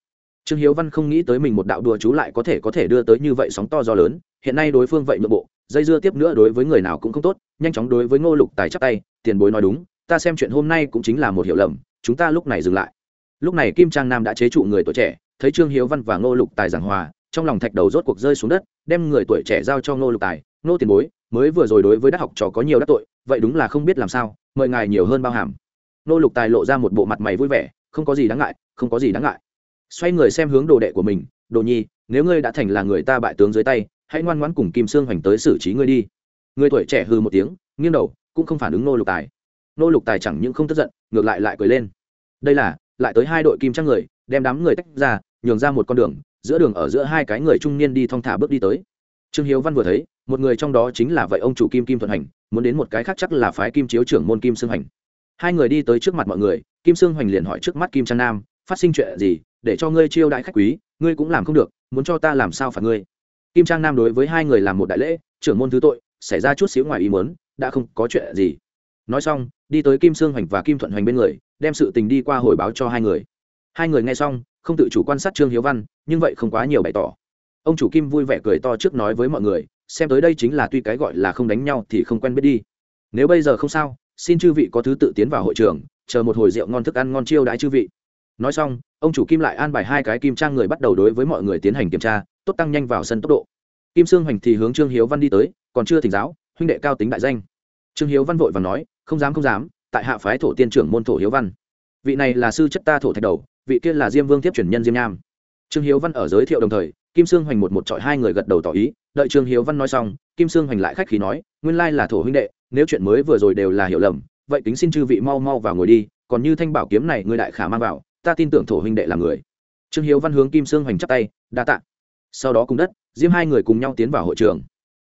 Trương Hiếu Văn không nghĩ tới mình một đạo đùa chú lại có thể có thể đưa tới như vậy sóng to gió lớn, hiện nay đối phương vậy nội bộ, dây dưa tiếp nữa đối với người nào cũng không tốt, nhanh chóng đối với Ngô Lục Tài chắp tay, tiền bối nói đúng, ta xem chuyện hôm nay cũng chính là một hiểu lầm, chúng ta lúc này dừng lại. Lúc này Kim Trang Nam đã chế trụ người tuổi trẻ, thấy Trương Hiếu Văn và Ngô Lục Tài giảng hòa, trong lòng thạch đầu rốt cuộc rơi xuống đất, đem người tuổi trẻ giao cho Ngô Lục Tài, Ngô tiền bối, mới vừa rồi đối với đắc học trò có nhiều đắc tội, vậy đúng là không biết làm sao, mời ngài nhiều hơn bao hàm Ngô lục tài lộ ra một bộ mặt mày vui vẻ không có gì đáng ngại không có gì đáng ngại xoay người xem hướng đồ đệ của mình, đồ nhi, nếu ngươi đã thành là người ta bại tướng dưới tay, hãy ngoan ngoãn cùng kim sương hoành tới xử trí ngươi đi. Người tuổi trẻ hư một tiếng, nghiêng đầu, cũng không phản ứng nô lục tài. Nô lục tài chẳng những không tức giận, ngược lại lại cười lên. Đây là, lại tới hai đội kim trang người, đem đám người tách ra, nhường ra một con đường, giữa đường ở giữa hai cái người trung niên đi thong thả bước đi tới. Trương hiếu văn vừa thấy, một người trong đó chính là vậy ông chủ kim kim thuận hành, muốn đến một cái khác chắc là phái kim chiếu trưởng môn kim sương hành hai người đi tới trước mặt mọi người, kim sương hoành liền hỏi trước mắt kim trang nam phát sinh chuyện gì, để cho ngươi chiêu đại khách quý, ngươi cũng làm không được, muốn cho ta làm sao phạt ngươi? Kim trang nam đối với hai người làm một đại lễ, trưởng môn thứ tội, xảy ra chút xíu ngoài ý muốn, đã không có chuyện gì. Nói xong, đi tới kim sương hoành và kim thuận hoành bên người, đem sự tình đi qua hồi báo cho hai người. Hai người nghe xong, không tự chủ quan sát trương hiếu văn, nhưng vậy không quá nhiều bày tỏ. Ông chủ kim vui vẻ cười to trước nói với mọi người, xem tới đây chính là tuy cái gọi là không đánh nhau thì không quen biết đi. Nếu bây giờ không sao, xin chư vị có thứ tự tiến vào hội trường, chờ một hồi rượu ngon thức ăn ngon chiêu đãi chư vị nói xong, ông chủ kim lại an bài hai cái kim trang người bắt đầu đối với mọi người tiến hành kiểm tra, tốt tăng nhanh vào sân tốc độ. Kim sương hoành thì hướng trương hiếu văn đi tới, còn chưa thỉnh giáo, huynh đệ cao tính đại danh. Trương hiếu văn vội và nói, không dám không dám, tại hạ phái thổ tiên trưởng môn thổ hiếu văn. Vị này là sư chất ta thổ thạch đầu, vị kia là diêm vương tiếp chuyển nhân diêm nham. Trương hiếu văn ở giới thiệu đồng thời, kim sương hoành một một trọi hai người gật đầu tỏ ý. Đợi trương hiếu văn nói xong, kim sương hoành lại khách khí nói, nguyên lai là thổ huynh đệ, nếu chuyện mới vừa rồi đều là hiểu lầm, vậy tính xin chư vị mau mau vào ngồi đi, còn như thanh bảo kiếm này ngươi đại khả mang vào ta tin tưởng thổ huynh đệ là người. Trương hiếu văn hướng kim sương hoành chắp tay, đa tạ. Sau đó cùng đất, diêm hai người cùng nhau tiến vào hội trường.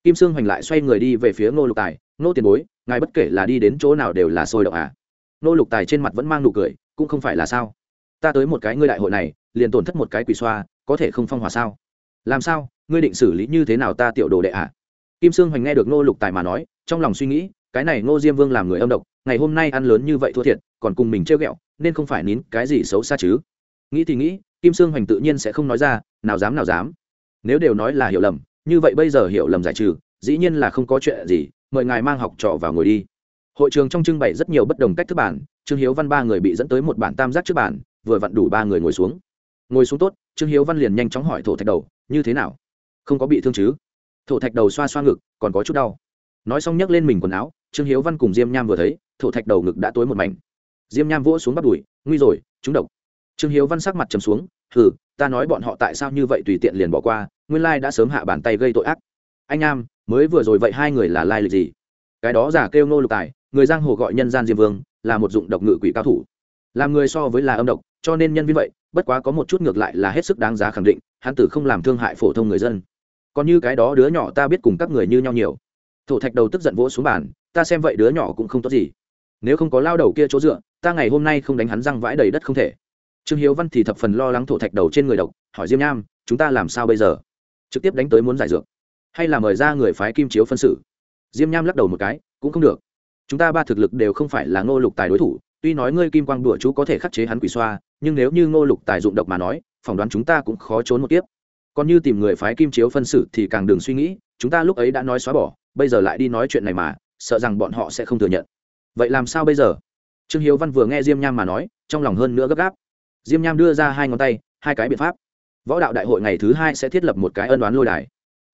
Kim sương hoành lại xoay người đi về phía ngô lục tài. Ngô tiền bối, ngài bất kể là đi đến chỗ nào đều là sôi động à? Ngô lục tài trên mặt vẫn mang nụ cười, cũng không phải là sao. Ta tới một cái ngươi đại hội này, liền tổn thất một cái quỷ xoa, có thể không phong hòa sao? Làm sao, ngươi định xử lý như thế nào ta tiểu đồ đệ à? Kim sương hoành nghe được ngô lục tài mà nói, trong lòng suy nghĩ, cái này ngô diêm vương làm người âm độc, ngày hôm nay ăn lớn như vậy thua thiệt, còn cùng mình trêu ghẹo nên không phải nín cái gì xấu xa chứ. Nghĩ thì nghĩ, kim sương hoành tự nhiên sẽ không nói ra, nào dám nào dám. Nếu đều nói là hiểu lầm, như vậy bây giờ hiểu lầm giải trừ, dĩ nhiên là không có chuyện gì, mời ngài mang học trò vào ngồi đi. Hội trường trong trưng bày rất nhiều bất đồng cách thức bản, trương hiếu văn ba người bị dẫn tới một bản tam giác trước bản, vừa vặn đủ ba người ngồi xuống. Ngồi xuống tốt, trương hiếu văn liền nhanh chóng hỏi thổ thạch đầu, như thế nào? Không có bị thương chứ? Thổ thạch đầu xoa xoa ngực, còn có chút đau. Nói xong nhấc lên mình quần áo, trương hiếu văn cùng diêm nham vừa thấy, thổ thạch đầu ngực đã tối một mảnh diêm nham vỗ xuống bắt đùi nguy rồi chúng độc. Trương hiếu văn sắc mặt trầm xuống hừ ta nói bọn họ tại sao như vậy tùy tiện liền bỏ qua nguyên lai đã sớm hạ bàn tay gây tội ác. Anh Nam, mới vừa rồi vậy hai người là lai lịch gì? Cái đó giả kêu nô lục tài người giang hồ gọi nhân gian diêm vương là một dụng độc ngự quỷ cao thủ. Làm người so với là âm độc cho nên nhân viên vậy bất quá có một chút ngược lại là hết sức đáng giá khẳng định hắn tử không làm thương hại phổ thông người dân. Còn như cái đó đứa nhỏ ta biết cùng các người như nhau nhiều. Thổ thạch đầu tức giận vỗ xuống bàn ta xem vậy đứa nhỏ cũng không tốt gì. Nếu không có lao đầu kia chỗ dựa ta ngày hôm nay không đánh hắn răng vãi đầy đất không thể. Trương hiếu văn thì thập phần lo lắng thổ thạch đầu trên người độc, hỏi diêm nham, chúng ta làm sao bây giờ? Trực tiếp đánh tới muốn giải dược. Hay là mời ra người phái kim chiếu phân xử? Diêm nham lắc đầu một cái, cũng không được. Chúng ta ba thực lực đều không phải là ngô lục tài đối thủ, tuy nói ngươi kim quang đùa chú có thể khắc chế hắn quỷ xoa, nhưng nếu như ngô lục tài dụng độc mà nói, phỏng đoán chúng ta cũng khó trốn một tiếp còn như tìm người phái kim chiếu phân xử thì càng đừng suy nghĩ, chúng ta lúc ấy đã nói xóa bỏ, bây giờ lại đi nói chuyện này mà, sợ rằng bọn họ sẽ không thừa nhận. Vậy làm sao bây giờ? Trương hiếu văn vừa nghe diêm nham mà nói, trong lòng hơn nữa gấp gáp. Diêm nham đưa ra hai ngón tay, hai cái biện pháp. Võ đạo đại hội ngày thứ hai sẽ thiết lập một cái ân đoán lôi đài.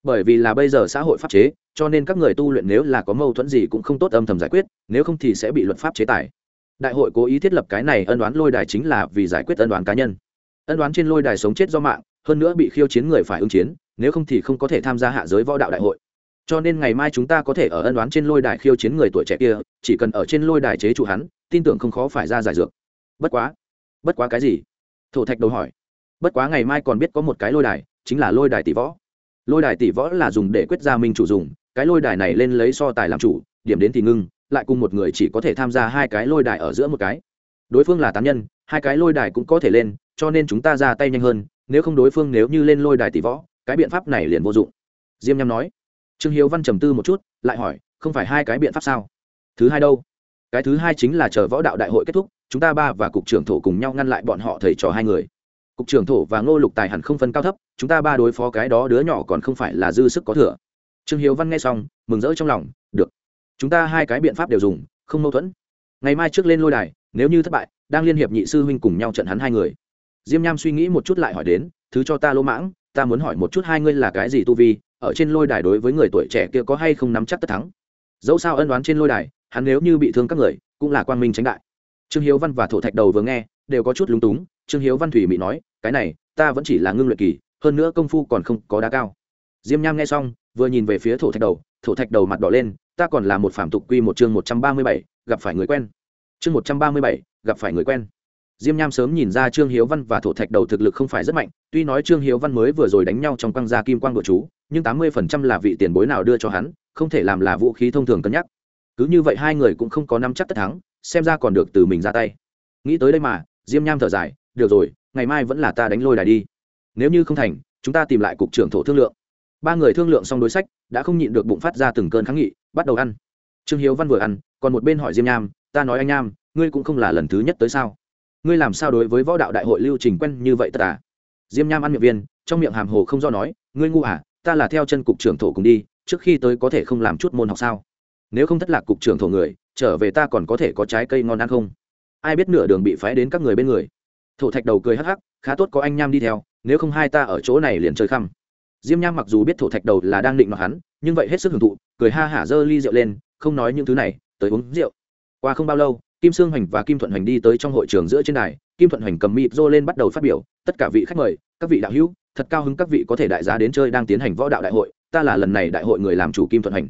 Bởi vì là bây giờ xã hội pháp chế, cho nên các người tu luyện nếu là có mâu thuẫn gì cũng không tốt âm thầm giải quyết, nếu không thì sẽ bị luật pháp chế tài. Đại hội cố ý thiết lập cái này ân đoán lôi đài chính là vì giải quyết ân đoán cá nhân. Ân đoán trên lôi đài sống chết do mạng, hơn nữa bị khiêu chiến người phải ứng chiến, nếu không thì không có thể tham gia hạ giới võ đạo đại hội. Cho nên ngày mai chúng ta có thể ở ân đoán trên lôi đài khiêu chiến người tuổi trẻ kia, chỉ cần ở trên lôi đài chế trụ hắn tin tưởng không khó phải ra giải dược. Bất quá bất quá cái gì? Thổ thạch đầu hỏi. Bất quá ngày mai còn biết có một cái lôi đài, chính là lôi đài tỷ võ. Lôi đài tỷ võ là dùng để quyết ra minh chủ dùng, cái lôi đài này lên lấy so tài làm chủ, điểm đến thì ngưng, lại cùng một người chỉ có thể tham gia hai cái lôi đài ở giữa một cái. Đối phương là tán nhân, hai cái lôi đài cũng có thể lên, cho nên chúng ta ra tay nhanh hơn, nếu không đối phương nếu như lên lôi đài tỷ võ, cái biện pháp này liền vô dụng. Diêm nham nói. Trương hiếu văn trầm tư một chút, lại hỏi, không phải hai cái biện pháp sao? Thứ hai đâu? Cái thứ hai chính là chờ võ đạo đại hội kết thúc, chúng ta ba và cục trưởng thổ cùng nhau ngăn lại bọn họ thầy trò hai người. Cục trưởng thổ và ngô lục tài hẳn không phân cao thấp, chúng ta ba đối phó cái đó đứa nhỏ còn không phải là dư sức có thừa. Trương hiếu văn nghe xong, mừng rỡ trong lòng, được, chúng ta hai cái biện pháp đều dùng, không mâu thuẫn. Ngày mai trước lên lôi đài, nếu như thất bại, đang liên hiệp nhị sư huynh cùng nhau trận hắn hai người. Diêm nham suy nghĩ một chút lại hỏi đến, thứ cho ta lỗ mãng, ta muốn hỏi một chút hai ngươi là cái gì tu vi, ở trên lôi đài đối với người tuổi trẻ kia có hay không nắm chắc tất thắng? Dẫu sao ân đoán trên lôi đài hắn nếu như bị thương các người, cũng là quang minh tránh đại. Trương hiếu văn và thổ thạch đầu vừa nghe, đều có chút lúng túng. Trương hiếu văn thủy mỹ nói, cái này, ta vẫn chỉ là ngưng luyện kỳ, hơn nữa công phu còn không có đá cao. Diêm nham nghe xong, vừa nhìn về phía thổ thạch đầu, thổ thạch đầu mặt đỏ lên, ta còn là một phạm tục quy một chương một trăm ba mươi bảy, gặp phải người quen. Chương một trăm ba mươi bảy, gặp phải người quen. Diêm nham sớm nhìn ra trương hiếu văn và thổ thạch đầu thực lực không phải rất mạnh, tuy nói trương hiếu văn mới vừa rồi đánh nhau trong quăng gia kim quang của chú, nhưng tám mươi phần trăm là vị tiền bối nào đưa cho hắn, không thể làm là vũ khí thông thường cân nhắc cứ như vậy hai người cũng không có năm chắc tất thắng, xem ra còn được từ mình ra tay. Nghĩ tới đây mà, diêm nham thở dài, được rồi, ngày mai vẫn là ta đánh lôi đài đi. Nếu như không thành, chúng ta tìm lại cục trưởng thổ thương lượng. Ba người thương lượng xong đối sách, đã không nhịn được bụng phát ra từng cơn kháng nghị, bắt đầu ăn. Trương hiếu văn vừa ăn, còn một bên hỏi diêm nham, ta nói anh nham, ngươi cũng không là lần thứ nhất tới sao? Ngươi làm sao đối với võ đạo đại hội lưu trình quen như vậy tất à? Diêm nham ăn miệng viên, trong miệng hàm hồ không do nói, ngươi ngu à ta là theo chân cục trưởng thổ cùng đi, trước khi tới có thể không làm chút môn học sao? Nếu không thất lạc cục trưởng thổ người, trở về ta còn có thể có trái cây ngon ăn không? Ai biết nửa đường bị phái đến các người bên người. Thổ thạch đầu cười hắc hắc, khá tốt có anh nham đi theo, nếu không hai ta ở chỗ này liền chơi khăm. Diêm nham mặc dù biết thổ thạch đầu là đang định mặc hắn, nhưng vậy hết sức hưởng thụ, cười ha hả dơ ly rượu lên, không nói những thứ này, tới uống rượu. Qua không bao lâu, kim sương hoành và kim thuận hoành đi tới trong hội trường giữa trên đài, kim thuận hoành cầm mịt rô lên bắt đầu phát biểu, tất cả vị khách mời, các vị đạo hữu, thật cao hứng các vị có thể đại giá đến chơi đang tiến hành võ đạo đại hội, ta là lần này đại hội người làm chủ kim thuận hoành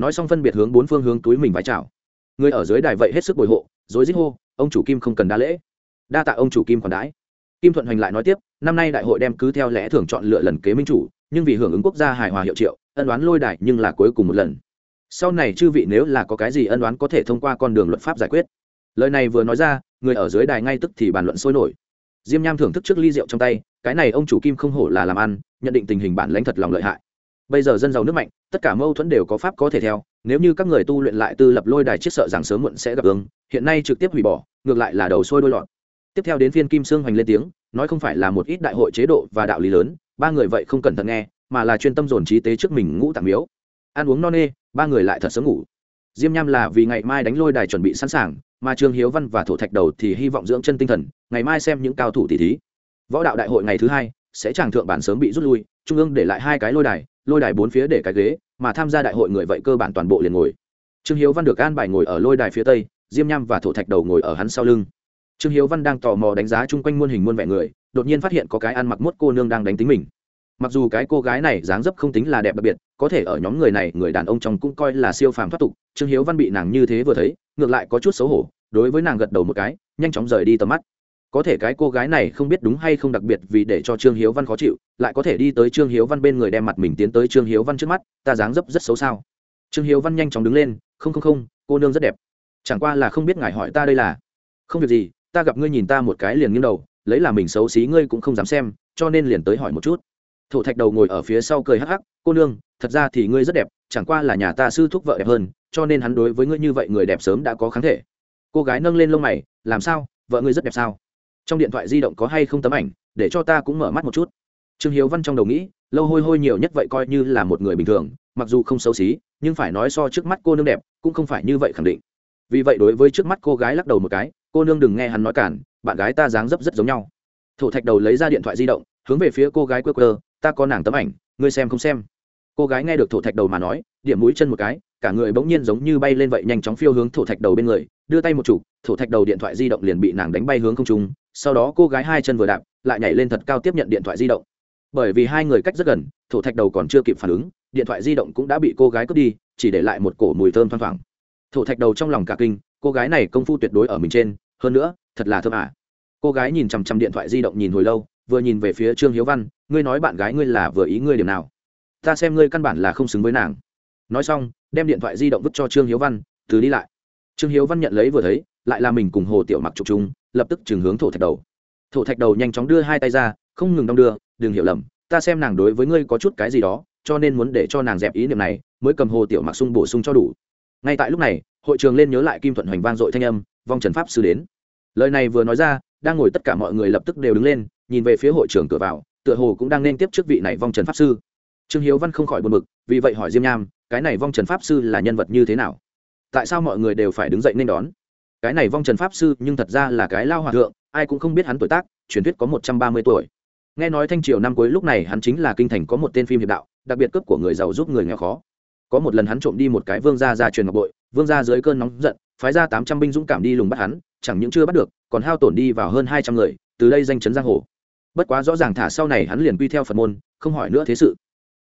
nói xong phân biệt hướng bốn phương hướng túi mình vái chào. Người ở dưới đài vậy hết sức bồi hộ dối dít hô, ông chủ kim không cần đa lễ. Đa tạ ông chủ kim còn đãi. Kim thuận hoành lại nói tiếp, năm nay đại hội đem cứ theo lẽ thường chọn lựa lần kế minh chủ, nhưng vì hưởng ứng quốc gia hài hòa hiệu triệu, ân đoán lôi đài nhưng là cuối cùng một lần. Sau này chư vị nếu là có cái gì ân đoán có thể thông qua con đường luật pháp giải quyết. Lời này vừa nói ra, người ở dưới đài ngay tức thì bàn luận sôi nổi. Diêm nham thưởng thức trước ly rượu trong tay, cái này ông chủ kim không hổ là làm ăn, nhận định tình hình bản lãnh thật lòng lợi hại bây giờ dân giàu nước mạnh, tất cả mâu thuẫn đều có pháp có thể theo, nếu như các người tu luyện lại tư lập lôi đài chiết sợ rằng sớm muộn sẽ gặp ứng hiện nay trực tiếp hủy bỏ, ngược lại là đầu sôi đôi lọt. Tiếp theo đến phiên kim sương hoành lên tiếng, nói không phải là một ít đại hội chế độ và đạo lý lớn, ba người vậy không cẩn thận nghe, mà là chuyên tâm dồn trí tế trước mình ngũ tạm miếu. Ăn uống no nê, ba người lại thật sớm ngủ. Diêm nham là vì ngày mai đánh lôi đài chuẩn bị sẵn sàng, mà trương hiếu văn và thổ thạch đầu thì hy vọng dưỡng chân tinh thần, ngày mai xem những cao thủ tỷ thí. Võ đạo đại hội ngày thứ hai sẽ chẳng thượng bản sớm bị rút lui, trung ương để lại hai cái lôi đài lôi đài bốn phía để cái ghế, mà tham gia đại hội người vậy cơ bản toàn bộ liền ngồi. Trương hiếu văn được an bài ngồi ở lôi đài phía tây, diêm nham và thổ thạch đầu ngồi ở hắn sau lưng. Trương hiếu văn đang tò mò đánh giá chung quanh muôn hình muôn vẻ người, đột nhiên phát hiện có cái ăn mặc mốt cô nương đang đánh tính mình. Mặc dù cái cô gái này dáng dấp không tính là đẹp đặc biệt, có thể ở nhóm người này, người đàn ông trong cũng coi là siêu phàm thoát tục, trương hiếu văn bị nàng như thế vừa thấy, ngược lại có chút xấu hổ, đối với nàng gật đầu một cái, nhanh chóng rời đi tầm mắt có thể cái cô gái này không biết đúng hay không đặc biệt vì để cho trương hiếu văn khó chịu, lại có thể đi tới trương hiếu văn bên người đem mặt mình tiến tới trương hiếu văn trước mắt, ta dáng dấp rất xấu sao? Trương hiếu văn nhanh chóng đứng lên, không không không, cô nương rất đẹp. Chẳng qua là không biết ngài hỏi ta đây là không việc gì, ta gặp ngươi nhìn ta một cái liền nghiêng đầu, lấy là mình xấu xí ngươi cũng không dám xem, cho nên liền tới hỏi một chút. Thổ thạch đầu ngồi ở phía sau cười hắc hắc, cô nương, thật ra thì ngươi rất đẹp, chẳng qua là nhà ta sư thúc vợ đẹp hơn, cho nên hắn đối với ngươi như vậy người đẹp sớm đã có kháng thể. Cô gái nâng lên lông mày, làm sao? Vợ ngươi rất đẹp sao? Trong điện thoại di động có hay không tấm ảnh, để cho ta cũng mở mắt một chút. Trương hiếu văn trong đầu nghĩ, lâu hôi hôi nhiều nhất vậy coi như là một người bình thường, mặc dù không xấu xí, nhưng phải nói so trước mắt cô nương đẹp, cũng không phải như vậy khẳng định. Vì vậy đối với trước mắt cô gái lắc đầu một cái, cô nương đừng nghe hắn nói cản, bạn gái ta dáng dấp rất giống nhau. Thổ thạch đầu lấy ra điện thoại di động, hướng về phía cô gái quơ quơ, ta có nàng tấm ảnh, ngươi xem không xem? Cô gái nghe được thổ thạch đầu mà nói, điểm mũi chân một cái, cả người bỗng nhiên giống như bay lên vậy nhanh chóng phiêu hướng thổ thạch đầu bên người, đưa tay một chụp, thổ thạch đầu điện thoại di động liền bị nàng đánh bay hướng không trung sau đó cô gái hai chân vừa đạp, lại nhảy lên thật cao tiếp nhận điện thoại di động. Bởi vì hai người cách rất gần, thổ thạch đầu còn chưa kịp phản ứng, điện thoại di động cũng đã bị cô gái cướp đi, chỉ để lại một cổ mùi thơm thoang thoảng. Thổ thạch đầu trong lòng cả kinh, cô gái này công phu tuyệt đối ở mình trên, hơn nữa, thật là thơm à. cô gái nhìn chằm chằm điện thoại di động nhìn hồi lâu, vừa nhìn về phía trương hiếu văn, ngươi nói bạn gái ngươi là vừa ý ngươi điểm nào? Ta xem ngươi căn bản là không xứng với nàng. Nói xong, đem điện thoại di động vứt cho trương hiếu văn, từ đi lại. Trương hiếu văn nhận lấy vừa thấy, lại là mình cùng hồ tiểu mặc trục chung lập tức trừng hướng thổ thạch đầu. Thổ thạch đầu nhanh chóng đưa hai tay ra, không ngừng đong đưa, đừng hiểu lầm, ta xem nàng đối với ngươi có chút cái gì đó, cho nên muốn để cho nàng dẹp ý niệm này, mới cầm hồ tiểu mặc sung bổ sung cho đủ. Ngay tại lúc này, hội trường lên nhớ lại kim thuận hoành vang dội thanh âm, vong trần pháp sư đến. Lời này vừa nói ra, đang ngồi tất cả mọi người lập tức đều đứng lên, nhìn về phía hội trường cửa vào, tựa hồ cũng đang nên tiếp trước vị này vong trần pháp sư. Trương hiếu văn không khỏi buồn bực, vì vậy hỏi diêm nham, cái này vong trần pháp sư là nhân vật như thế nào? Tại sao mọi người đều phải đứng dậy nên đón? Cái này vong trần pháp sư nhưng thật ra là cái lao hòa thượng, ai cũng không biết hắn tuổi tác, truyền thuyết có một trăm ba mươi tuổi. Nghe nói thanh triều năm cuối lúc này hắn chính là kinh thành có một tên phim hiệp đạo, đặc biệt cấp của người giàu giúp người nghèo khó. Có một lần hắn trộm đi một cái vương gia ra truyền ngọc bội, vương gia dưới cơn nóng giận, phái ra tám trăm binh dũng cảm đi lùng bắt hắn, chẳng những chưa bắt được, còn hao tổn đi vào hơn hai trăm người, từ đây danh chấn giang hồ. Bất quá rõ ràng thả sau này hắn liền quy theo phật môn, không hỏi nữa thế sự.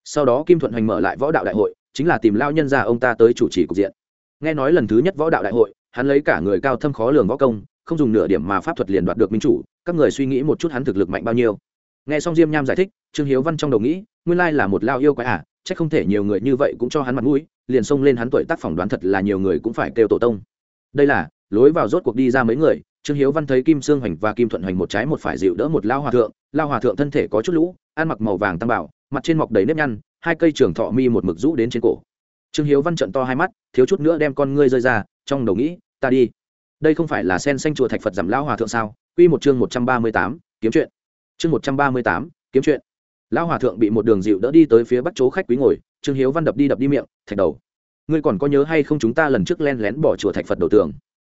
Sau đó kim thuận hoành mở lại võ đạo đại hội, chính là tìm lao nhân ra ông ta tới chủ trì cục diện. Nghe nói lần thứ nhất võ đạo đại hội hắn lấy cả người cao thâm khó lường võ công, không dùng nửa điểm mà pháp thuật liền đoạt được minh chủ, các người suy nghĩ một chút hắn thực lực mạnh bao nhiêu. Nghe xong diêm nham giải thích, trương hiếu văn trong đầu nghĩ, nguyên lai là một lao yêu quái à chắc không thể nhiều người như vậy cũng cho hắn mặt mũi, liền xông lên hắn tuổi tác phỏng đoán thật là nhiều người cũng phải kêu tổ tông. Đây là, lối vào rốt cuộc đi ra mấy người, trương hiếu văn thấy kim sương hoành và kim thuận hoành một trái một phải dịu đỡ một lao hòa thượng, lao hòa thượng thân thể có chút lũ, ăn mặc màu vàng tăng bảo mặt trên mọc đầy nếp nhăn, hai cây trường thọ mi một mực rũ đến trên cổ. Trương hiếu văn trận to hai mắt, thiếu chút nữa đem con ngươi rơi ra trong đầu nghĩ, ta đi. Đây không phải là sen xanh chùa thạch phật giảm lao hòa thượng sao? Quy một chương một trăm ba mươi tám, kiếm chuyện. Chương một trăm ba mươi tám, kiếm chuyện. Lão hòa thượng bị một đường dịu đỡ đi tới phía bắc chỗ khách quý ngồi, trương hiếu văn đập đi đập đi miệng, thạch đầu, ngươi còn có nhớ hay không chúng ta lần trước len lén bỏ chùa thạch phật đầu tường?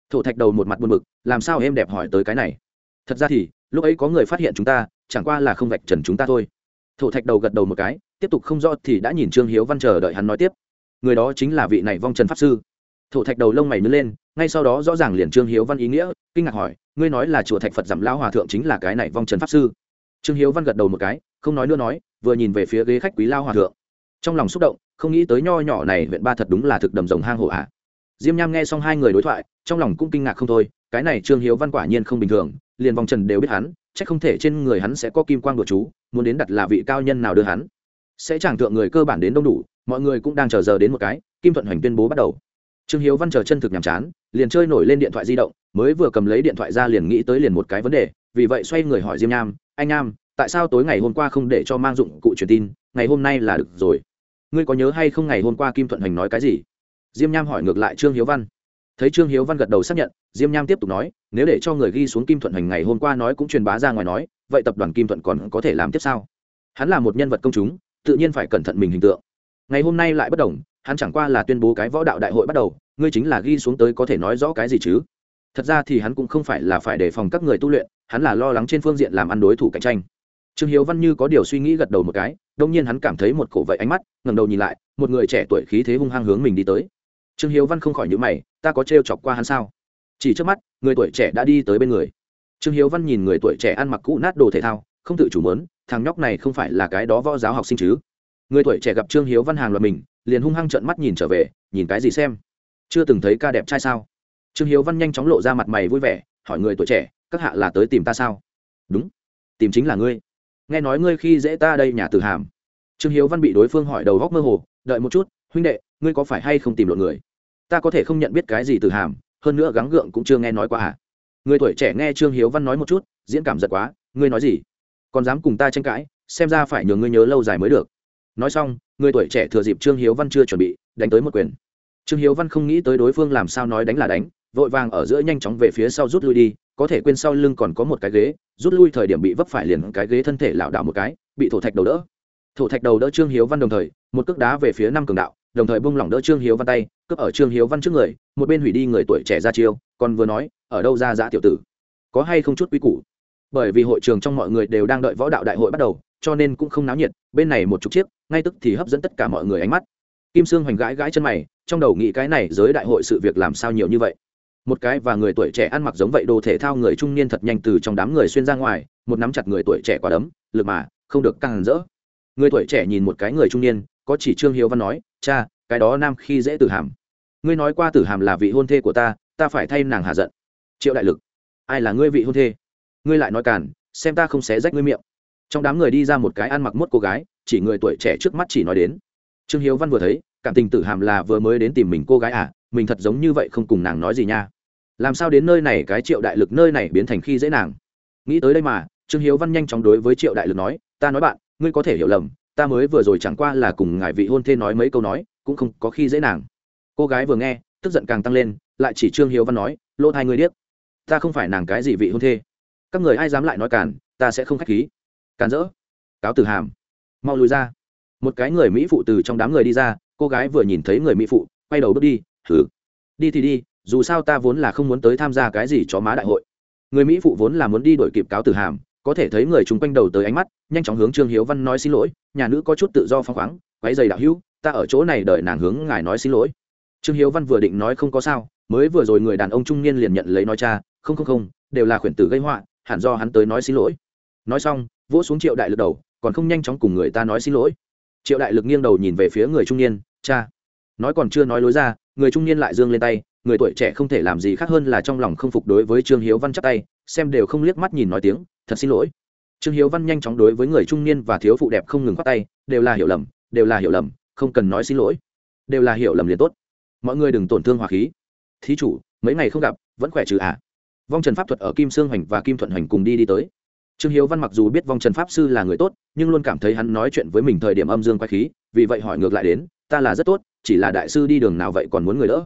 Thổ thạch đầu một mặt buồn bực, làm sao em đẹp hỏi tới cái này? Thật ra thì, lúc ấy có người phát hiện chúng ta, chẳng qua là không vạch trần chúng ta thôi. Thổ thạch đầu gật đầu một cái, tiếp tục không rõ thì đã nhìn trương hiếu văn chờ đợi hắn nói tiếp, người đó chính là vị này vong trần pháp sư thổ thạch đầu lông mày nứt lên, ngay sau đó rõ ràng liền trương hiếu văn ý nghĩa, kinh ngạc hỏi, ngươi nói là chùa thạch phật giảm lão hòa thượng chính là cái này vong trần pháp sư? Trương hiếu văn gật đầu một cái, không nói nữa nói, vừa nhìn về phía ghế khách quý lao hòa thượng. Trong lòng xúc động, không nghĩ tới nho nhỏ này huyện ba thật đúng là thực đầm rồng hang hổ ạ. À. diêm nham nghe xong hai người đối thoại, trong lòng cũng kinh ngạc không thôi, cái này trương hiếu văn quả nhiên không bình thường, liền vòng trần đều biết hắn, chắc không thể trên người hắn sẽ có kim quang của chú, muốn đến đặt là vị cao nhân nào đưa hắn. Sẽ chẳng thượng người cơ bản đến đông đủ, mọi người cũng đang chờ giờ đến một cái, kim thuận hoành tuyên bố bắt đầu trương hiếu văn chờ chân thực nhàm chán, liền chơi nổi lên điện thoại di động, mới vừa cầm lấy điện thoại ra liền nghĩ tới liền một cái vấn đề, vì vậy xoay người hỏi diêm nham, anh nham, tại sao tối ngày hôm qua không để cho mang dụng cụ truyền tin, ngày hôm nay là được rồi? Ngươi có nhớ hay không ngày hôm qua kim thuận hoành nói cái gì? Diêm nham hỏi ngược lại trương hiếu văn. Thấy trương hiếu văn gật đầu xác nhận, diêm nham tiếp tục nói, nếu để cho người ghi xuống kim thuận hoành ngày hôm qua nói cũng truyền bá ra ngoài nói, vậy tập đoàn kim thuận còn có thể làm tiếp sao? Hắn là một nhân vật công chúng, tự nhiên phải cẩn thận mình hình tượng. Ngày hôm nay lại bất đồng, hắn chẳng qua là tuyên bố cái võ đạo đại hội bắt đầu ngươi chính là ghi xuống tới có thể nói rõ cái gì chứ? Thật ra thì hắn cũng không phải là phải đề phòng các người tu luyện, hắn là lo lắng trên phương diện làm ăn đối thủ cạnh tranh. Trương hiếu văn như có điều suy nghĩ gật đầu một cái, đông nhiên hắn cảm thấy một cổ vậy ánh mắt, ngẩng đầu nhìn lại, một người trẻ tuổi khí thế hung hăng hướng mình đi tới. Trương hiếu văn không khỏi nhữ mày, ta có trêu chọc qua hắn sao? Chỉ trước mắt, người tuổi trẻ đã đi tới bên người. Trương hiếu văn nhìn người tuổi trẻ ăn mặc cũ nát đồ thể thao, không tự chủ mớn thằng nhóc này không phải là cái đó võ giáo học sinh chứ? Người tuổi trẻ gặp trương hiếu văn hàng loạt mình, liền hung hăng trợn mắt nhìn trở về, nhìn cái gì xem? Chưa từng thấy ca đẹp trai sao? Trương hiếu văn nhanh chóng lộ ra mặt mày vui vẻ, hỏi người tuổi trẻ, các hạ là tới tìm ta sao? Đúng, tìm chính là ngươi. Nghe nói ngươi khi dễ ta đây nhà tử hàm. Trương hiếu văn bị đối phương hỏi đầu góc mơ hồ, đợi một chút, huynh đệ, ngươi có phải hay không tìm lộn người? Ta có thể không nhận biết cái gì tử hàm, hơn nữa gắng gượng cũng chưa nghe nói qua à. Người tuổi trẻ nghe trương hiếu văn nói một chút, diễn cảm giật quá, ngươi nói gì? Còn dám cùng ta tranh cãi, xem ra phải nhờ ngươi nhớ lâu dài mới được. Nói xong, người tuổi trẻ thừa dịp trương hiếu văn chưa chuẩn bị, đánh tới một quyền trương hiếu văn không nghĩ tới đối phương làm sao nói đánh là đánh, vội vàng ở giữa nhanh chóng về phía sau rút lui đi, có thể quên sau lưng còn có một cái ghế, rút lui thời điểm bị vấp phải liền cái ghế thân thể lảo đảo một cái, bị thổ thạch đầu đỡ. Thổ thạch đầu đỡ trương hiếu văn đồng thời, một cước đá về phía năm cường đạo, đồng thời bung lỏng đỡ trương hiếu văn tay, cướp ở trương hiếu văn trước người, một bên hủy đi người tuổi trẻ ra chiêu, còn vừa nói, ở đâu ra giã tiểu tử? Có hay không chút quy củ? Bởi vì hội trường trong mọi người đều đang đợi võ đạo đại hội bắt đầu, cho nên cũng không náo nhiệt, bên này một chục chiếc, ngay tức thì hấp dẫn tất cả mọi người ánh mắt. Kim sương hoành gãi gãi chân mày trong đầu nghĩ cái này giới đại hội sự việc làm sao nhiều như vậy. Một cái và người tuổi trẻ ăn mặc giống vậy đồ thể thao người trung niên thật nhanh từ trong đám người xuyên ra ngoài, một nắm chặt người tuổi trẻ quả đấm, lực mà, không được căng rỡ. Người tuổi trẻ nhìn một cái người trung niên, có chỉ trương hiếu văn nói, cha, cái đó nam khi dễ tử hàm. Ngươi nói qua tử hàm là vị hôn thê của ta ta phải thay nàng hạ giận. Triệu đại lực, ai là ngươi vị hôn thê? Ngươi lại nói càn, xem ta không xé rách ngươi miệng. Trong đám người đi ra một cái ăn mặc mốt cô gái, chỉ người tuổi trẻ trước mắt chỉ nói đến. Trương hiếu văn vừa thấy cảm tình tử hàm là vừa mới đến tìm mình cô gái à mình thật giống như vậy không cùng nàng nói gì nha. Làm sao đến nơi này, cái triệu đại lực nơi này biến thành khi dễ nàng? Nghĩ tới đây mà, trương hiếu văn nhanh chóng đối với triệu đại lực nói, ta nói bạn, ngươi có thể hiểu lầm, ta mới vừa rồi chẳng qua là cùng ngài vị hôn thê nói mấy câu nói, cũng không có khi dễ nàng. Cô gái vừa nghe, tức giận càng tăng lên, lại chỉ trương hiếu văn nói, lỗ hai người điếc, ta không phải nàng cái gì vị hôn thê. Các người ai dám lại nói cản ta sẽ không k h á c h khí. Cản rỡ. Cáo từ hàm. Mau lùi ra. Một cái người mỹ phụ từ trong đám người đi ra cô gái vừa nhìn thấy người mỹ phụ, quay đầu bước đi thử đi thì đi, dù sao ta vốn là không muốn tới tham gia cái gì cho má đại hội. Người mỹ phụ vốn là muốn đi đổi kịp cáo từ hàm, có thể thấy người chung quanh đầu tới ánh mắt, nhanh chóng hướng trương hiếu văn nói xin lỗi, nhà nữ có chút tự do phăng khoáng quáy dày đạo hữu, ta ở chỗ này đợi nàng hướng ngài nói xin lỗi. Trương hiếu văn vừa định nói không có sao, mới vừa rồi người đàn ông trung niên liền nhận lấy nói, cha, không không không, đều là khuyển tử gây họa, hẳn do hắn tới nói xin lỗi. Nói xong, vỗ xuống triệu đại lực đầu, còn không nhanh chóng cùng người ta nói xin lỗi. Triệu đại lực nghiêng đầu nhìn về phía người trung niên cha, nói còn chưa nói lối ra, người trung niên lại dương lên tay, người tuổi trẻ không thể làm gì khác hơn là trong lòng không phục đối với trương hiếu văn chắp tay, xem đều không liếc mắt nhìn nói tiếng, thật xin lỗi. Trương hiếu văn nhanh chóng đối với người trung niên và thiếu phụ đẹp không ngừng khoác tay, đều là hiểu lầm, đều là hiểu lầm, không cần nói xin lỗi. Đều là hiểu lầm liền tốt. Mọi người đừng tổn thương hòa khí. Thí chủ, mấy ngày không gặp, vẫn khỏe trừ ạ à. vong trần pháp thuật ở kim sương hoành và kim thuận hoành cùng đi đi tới. Trương hiếu văn mặc dù biết vong trần pháp sư là người tốt, nhưng luôn cảm thấy hắn nói chuyện với mình thời điểm âm dương quay khí, vì vậy hỏi ngược lại đến ta là rất tốt, chỉ là đại sư đi đường nào vậy còn muốn người đỡ.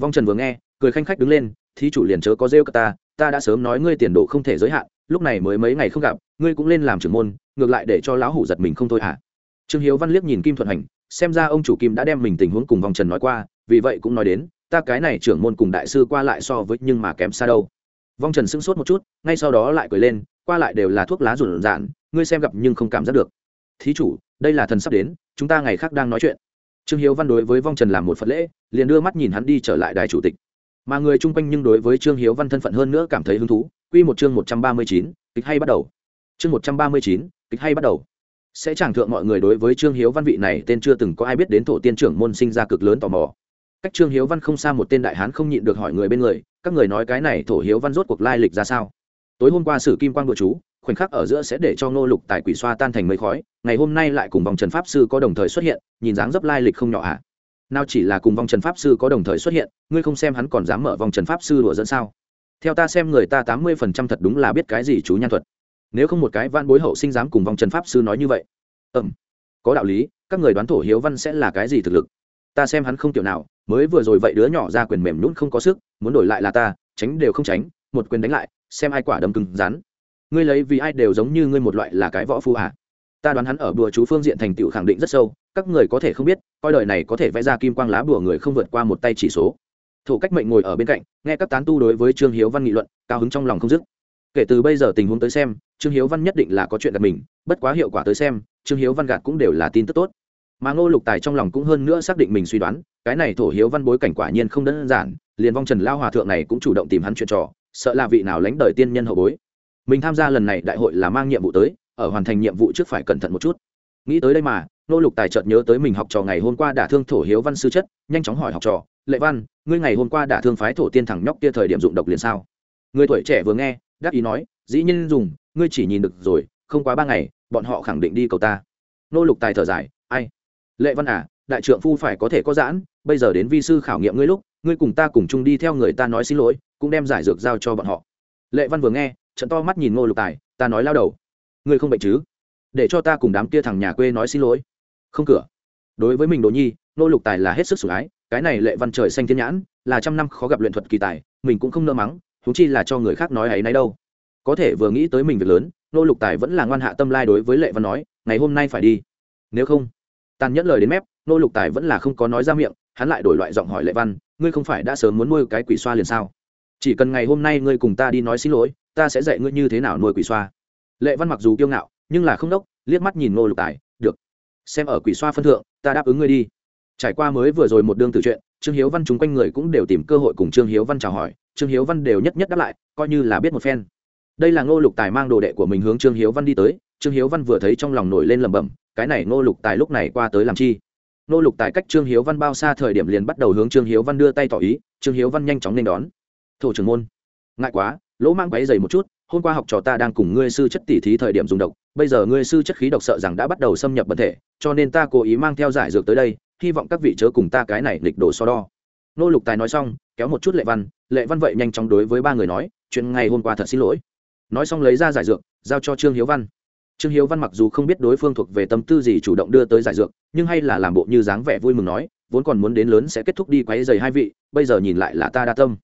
Vong trần vừa nghe, cười khanh khách đứng lên, thí chủ liền chớ có rêu cả ta ta đã sớm nói ngươi tiền độ không thể giới hạn, lúc này mới mấy ngày không gặp, ngươi cũng lên làm trưởng môn, ngược lại để cho lão hủ giật mình không thôi hả? Trương hiếu văn liếc nhìn kim thuận hành, xem ra ông chủ kim đã đem mình tình huống cùng vòng trần nói qua, vì vậy cũng nói đến, ta cái này trưởng môn cùng đại sư qua lại so với nhưng mà kém xa đâu. Vong trần sững sốt một chút, ngay sau đó lại cười lên, qua lại đều là thuốc lá rủn rạn, ngươi xem gặp nhưng không cảm giác được. Thí chủ, đây là thần sắp đến, chúng ta ngày khác đang nói chuyện trương hiếu văn đối với vong trần làm một phật lễ, liền đưa mắt nhìn hắn đi trở lại đài chủ tịch. Mà người chung quanh nhưng đối với trương hiếu văn thân phận hơn nữa cảm thấy hứng thú. Q một chương một trăm ba mươi chín, kịch hay bắt đầu. Chương một trăm ba mươi chín, kịch hay bắt đầu. Sẽ chẳng thượng mọi người đối với trương hiếu văn vị này, tên chưa từng có ai biết đến thổ tiên trưởng môn sinh ra cực lớn tò mò. Cách trương hiếu văn không xa một tên đại hán không nhịn được hỏi người bên người, các người nói cái này thổ hiếu văn rốt cuộc lai lịch ra sao? Tối hôm qua sử kim quang đội chú khoảnh khắc ở giữa sẽ để cho ngô lục tài quỷ xoa tan thành mây khói, ngày hôm nay lại cùng vòng trần pháp sư có đồng thời xuất hiện, nhìn dáng dấp lai lịch không nhỏ ạ à? nào chỉ là cùng vòng trần pháp sư có đồng thời xuất hiện, ngươi không xem hắn còn dám mở vòng trần pháp sư đùa dẫn sao? Theo ta xem người ta tám mươi phần trăm thật đúng là biết cái gì chú nhan thuật. Nếu không một cái van bối hậu sinh dám cùng vòng trần pháp sư nói như vậy. Ừm, có đạo lý, các người đoán thổ hiếu văn sẽ là cái gì thực lực? Ta xem hắn không kiểu nào, mới vừa rồi vậy đứa nhỏ ra quyền mềm nhún không có sức, muốn đổi lại là ta, tránh đều không tránh, một quyền đánh lại, xem ai quả đấm cứng rắn ngươi lấy vì ai đều giống như ngươi một loại là cái võ phu à? Ta đoán hắn ở bùa chú phương diện thành tựu khẳng định rất sâu, các người có thể không biết, coi đời này có thể vẽ ra kim quang lá bùa người không vượt qua một tay chỉ số. Thủ cách mệnh ngồi ở bên cạnh, nghe các tán tu đối với trương hiếu văn nghị luận, cao hứng trong lòng không dứt. Kể từ bây giờ tình huống tới xem, trương hiếu văn nhất định là có chuyện gặp mình, bất quá hiệu quả tới xem, trương hiếu văn gạt cũng đều là tin tức tốt. Mà ngô lục tài trong lòng cũng hơn nữa xác định mình suy đoán, cái này thổ hiếu văn bối cảnh quả nhiên không đơn giản, liền vong trần lao hòa thượng này cũng chủ động tìm hắn chuyện trò, sợ là vị nào lãnh đời tiên nhân hậu bối mình tham gia lần này đại hội là mang nhiệm vụ tới, ở hoàn thành nhiệm vụ trước phải cẩn thận một chút. Nghĩ tới đây mà, nô lục tài chợt nhớ tới mình học trò ngày hôm qua đả thương thổ hiếu văn sư chất, nhanh chóng hỏi học trò, lệ văn, ngươi ngày hôm qua đả thương phái thổ tiên thẳng nhóc kia thời điểm dụng độc liền sao? Người tuổi trẻ vừa nghe đáp ý nói, dĩ nhiên dùng, ngươi chỉ nhìn được rồi, không quá ba ngày, bọn họ khẳng định đi cầu ta. Nô lục tài thở dài, ai? Lệ văn à đại trượng phu phải có thể có giãn, bây giờ đến vi sư khảo nghiệm ngươi lúc, ngươi cùng ta cùng chung đi theo người ta nói xin lỗi, cũng đem giải dược giao cho bọn họ. Lệ văn vừa nghe trận to mắt nhìn ngô lục tài, ta nói lao đầu. Ngươi không bệnh chứ? Để cho ta cùng đám kia thằng nhà quê nói xin lỗi. Không cửa. Đối với mình đồ nhi, ngô lục tài là hết sức sủng ái, cái này lệ văn trời xanh thiên nhãn, là trăm năm khó gặp luyện thuật kỳ tài, mình cũng không nỡ mắng thú chi là cho người khác nói ấy nấy đâu. Có thể vừa nghĩ tới mình việc lớn, Ngô lục tài vẫn là ngoan hạ tâm lai đối với lệ văn nói, ngày hôm nay phải đi. Nếu không, tàn nhẫn lời đến mép, Ngô lục tài vẫn là không có nói ra miệng, hắn lại đổi loại giọng hỏi lệ văn, ngươi không phải đã sớm muốn nuôi cái quỷ xoa liền sao? Chỉ cần ngày hôm nay ngươi cùng ta đi nói xin lỗi ta sẽ dạy ngươi như thế nào nuôi quỷ xoa. Lệ văn mặc dù kiêu ngạo, nhưng là không đốc, liếc mắt nhìn Ngô lục tài, được, xem ở quỷ xoa phân thượng, ta đáp ứng ngươi đi. Trải qua mới vừa rồi một đương từ chuyện, trương hiếu văn chúng quanh người cũng đều tìm cơ hội cùng trương hiếu văn chào hỏi, trương hiếu văn đều nhất nhất đáp lại, coi như là biết một phen. Đây là ngô lục tài mang đồ đệ của mình hướng trương hiếu văn đi tới, trương hiếu văn vừa thấy trong lòng nổi lên lẩm bẩm, cái này ngô lục tài lúc này qua tới làm chi? Ngô lục tài cách trương hiếu văn bao xa thời điểm liền bắt đầu hướng trương hiếu văn đưa tay tỏ ý, trương hiếu văn nhanh chóng nên đón. Thổ trưởng môn, ngại quá lỗ mang quáy dày một chút, hôm qua học trò ta đang cùng ngươi sư chất tỉ thí thời điểm dùng độc, bây giờ ngươi sư chất khí độc sợ rằng đã bắt đầu xâm nhập bản thể, cho nên ta cố ý mang theo giải dược tới đây, hy vọng các vị chớ cùng ta cái này lịch đồ so đo. Nô lục tài nói xong, kéo một chút lệ văn lệ văn vậy nhanh chóng đối với ba người nói, chuyện ngày hôm qua thật xin lỗi. Nói xong lấy ra giải dược, giao cho trương hiếu văn. Trương hiếu văn mặc dù không biết đối phương thuộc về tâm tư gì chủ động đưa tới giải dược, nhưng hay là làm bộ như dáng vẻ vui mừng nói, vốn còn muốn đến lớn sẽ kết thúc đi quáy dày hai vị, bây giờ nhìn lại là ta đa tâm.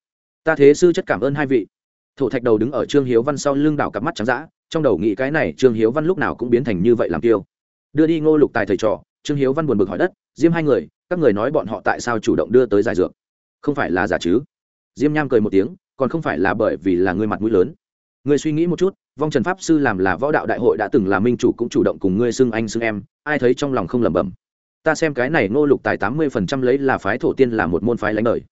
Ta thế sư chất cảm ơn hai vị thổ thạch đầu đứng ở trương hiếu văn sau lưng đảo cặp mắt trắng d trong đầu nghĩ cái này trương hiếu văn lúc nào cũng biến thành như vậy làm tiêu. Đưa đi ngô lục tài thầy trò, trương hiếu văn buồn bực hỏi đất, diêm hai người, các người nói bọn họ tại sao chủ động đưa tới giải dược? Không phải là giả chứ. Diêm nham cười một tiếng, còn không phải là bởi vì là người mặt mũi lớn. Người suy nghĩ một chút, vong trần pháp sư làm là võ đạo đại hội đã từng là minh chủ cũng chủ động cùng ngươi xưng anh xưng em, ai thấy trong lòng không lẩm bẩm. Ta xem cái này ngô lục tài tám mươi phần trăm lấy là phái thổ tiên là một môn phái lãnh đời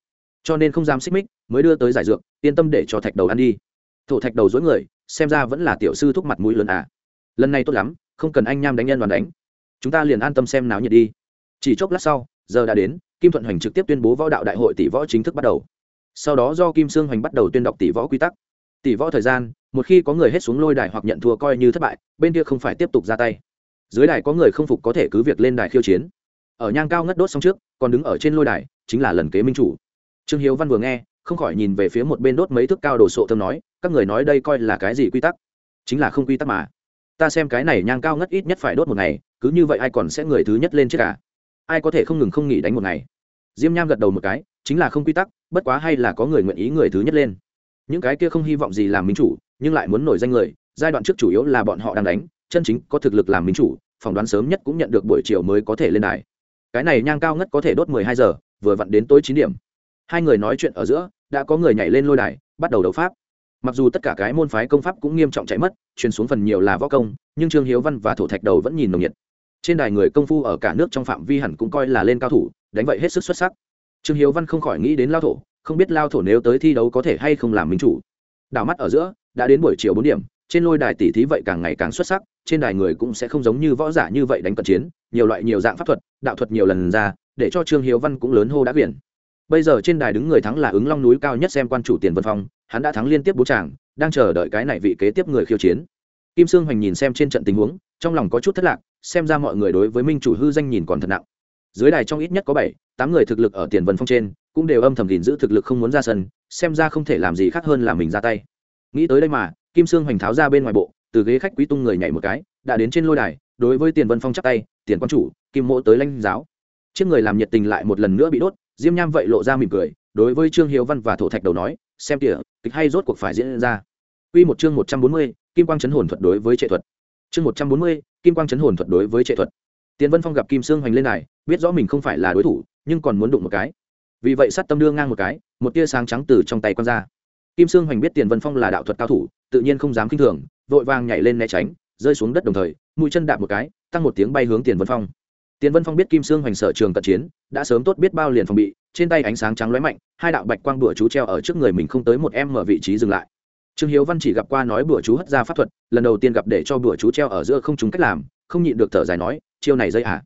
cho nên không dám xích mích, mới đưa tới giải dược, yên tâm để cho thạch đầu ăn đi. Thổ thạch đầu dối người, xem ra vẫn là tiểu sư thúc mặt mũi lớn à. Lần này tốt lắm, không cần anh nham đánh nhân đoàn đánh. Chúng ta liền an tâm xem náo nhiệt đi. Chỉ chốc lát sau, giờ đã đến, kim thuận hoành trực tiếp tuyên bố võ đạo đại hội tỷ võ chính thức bắt đầu. Sau đó do kim sương hoành bắt đầu tuyên đọc tỷ võ quy tắc. Tỷ võ thời gian, một khi có người hết xuống lôi đài hoặc nhận thua coi như thất bại, bên kia không phải tiếp tục ra tay. Dưới đài có người không phục có thể cứ việc lên đài khiêu chiến. Ở nhang cao ngất đốt xong trước, còn đứng ở trên lôi đài, chính là lần kế minh chủ trương hiếu văn vừa nghe, không khỏi nhìn về phía một bên đốt mấy thước cao đồ sộ thơm nói, các người nói đây coi là cái gì quy tắc? Chính là không quy tắc mà. Ta xem cái này nhang cao ngất ít nhất phải đốt một ngày, cứ như vậy ai còn sẽ người thứ nhất lên chết cả? Ai có thể không ngừng không nghỉ đánh một ngày? Diêm nham gật đầu một cái, chính là không quy tắc, bất quá hay là có người nguyện ý người thứ nhất lên. Những cái kia không hy vọng gì làm minh chủ, nhưng lại muốn nổi danh người, giai đoạn trước chủ yếu là bọn họ đang đánh, chân chính có thực lực làm minh chủ, phỏng đoán sớm nhất cũng nhận được buổi chiều mới có thể lên đài. Cái này nhang cao ngất có thể đốt mười hai giờ, vừa vặn đến tối chín điểm hai người nói chuyện ở giữa, đã có người nhảy lên lôi đài, bắt đầu đấu pháp. Mặc dù tất cả cái môn phái công pháp cũng nghiêm trọng chạy mất, truyền xuống phần nhiều là võ công, nhưng trương hiếu văn và thổ thạch đầu vẫn nhìn nồng nhiệt. Trên đài người công phu ở cả nước trong phạm vi hẳn cũng coi là lên cao thủ, đánh vậy hết sức xuất sắc. Trương hiếu văn không khỏi nghĩ đến lao thổ, không biết lao thổ nếu tới thi đấu có thể hay không làm minh chủ. Đảo mắt ở giữa, đã đến buổi chiều bốn điểm, trên lôi đài tỷ thí vậy càng ngày càng xuất sắc, trên đài người cũng sẽ không giống như võ giả như vậy đánh cận chiến, nhiều loại nhiều dạng pháp thuật, đạo thuật nhiều lần ra, để cho trương hiếu văn cũng lớn hô đã biển bây giờ trên đài đứng người thắng là ứng long núi cao nhất xem quan chủ tiền vân phong, hắn đã thắng liên tiếp bố tràng, đang chờ đợi cái này vị kế tiếp người khiêu chiến. Kim sương hoành nhìn xem trên trận tình huống, trong lòng có chút thất lạc, xem ra mọi người đối với minh chủ hư danh nhìn còn thật nặng. Dưới đài trong ít nhất có bảy, tám người thực lực ở tiền vân phong trên, cũng đều âm thầm gìn giữ thực lực không muốn ra sân, xem ra không thể làm gì khác hơn là mình ra tay. Nghĩ tới đây mà, kim sương hoành tháo ra bên ngoài bộ, từ ghế khách quý tung người nhảy một cái, đã đến trên lôi đài, đối với tiền vân phong chắc tay, tiền quan chủ, kim mỗ tới lãnh giáo. Chiếc người làm nhiệt tình lại một lần nữa bị đốt diêm nham vậy lộ ra mỉm cười đối với trương hiếu văn và thổ thạch đầu nói xem kìa kịch hay rốt cuộc phải diễn ra. Quy một chương một trăm bốn mươi, kim quang chấn hồn thuật đối với trệ thuật. Chương một trăm bốn mươi, kim quang chấn hồn thuật đối với trệ thuật. Tiền vân phong gặp kim sương hoành lên này biết rõ mình không phải là đối thủ nhưng còn muốn đụng một cái. Vì vậy sát tâm đưa ngang một cái một tia sáng trắng từ trong tay quăng ra. Kim sương hoành biết tiền vân phong là đạo thuật cao thủ tự nhiên không dám k i n h thường vội vàng nhảy lên né tránh rơi xuống đất đồng thời mũi chân đạp một cái tăng một tiếng bay hướng tiền vân phong tiền vân phong biết kim sương hoành sở trường cận chiến, đã sớm tốt biết bao liền phòng bị, trên tay ánh sáng trắng lóe mạnh, hai đạo bạch quang bửa chú treo ở trước người mình không tới một em mở vị trí dừng lại. Trương hiếu văn chỉ gặp qua nói bữa chú hất ra pháp thuật, lần đầu tiên gặp để cho bữa chú treo ở giữa không trùng cách làm, không nhịn được thở dài nói, chiêu này dây ạ à.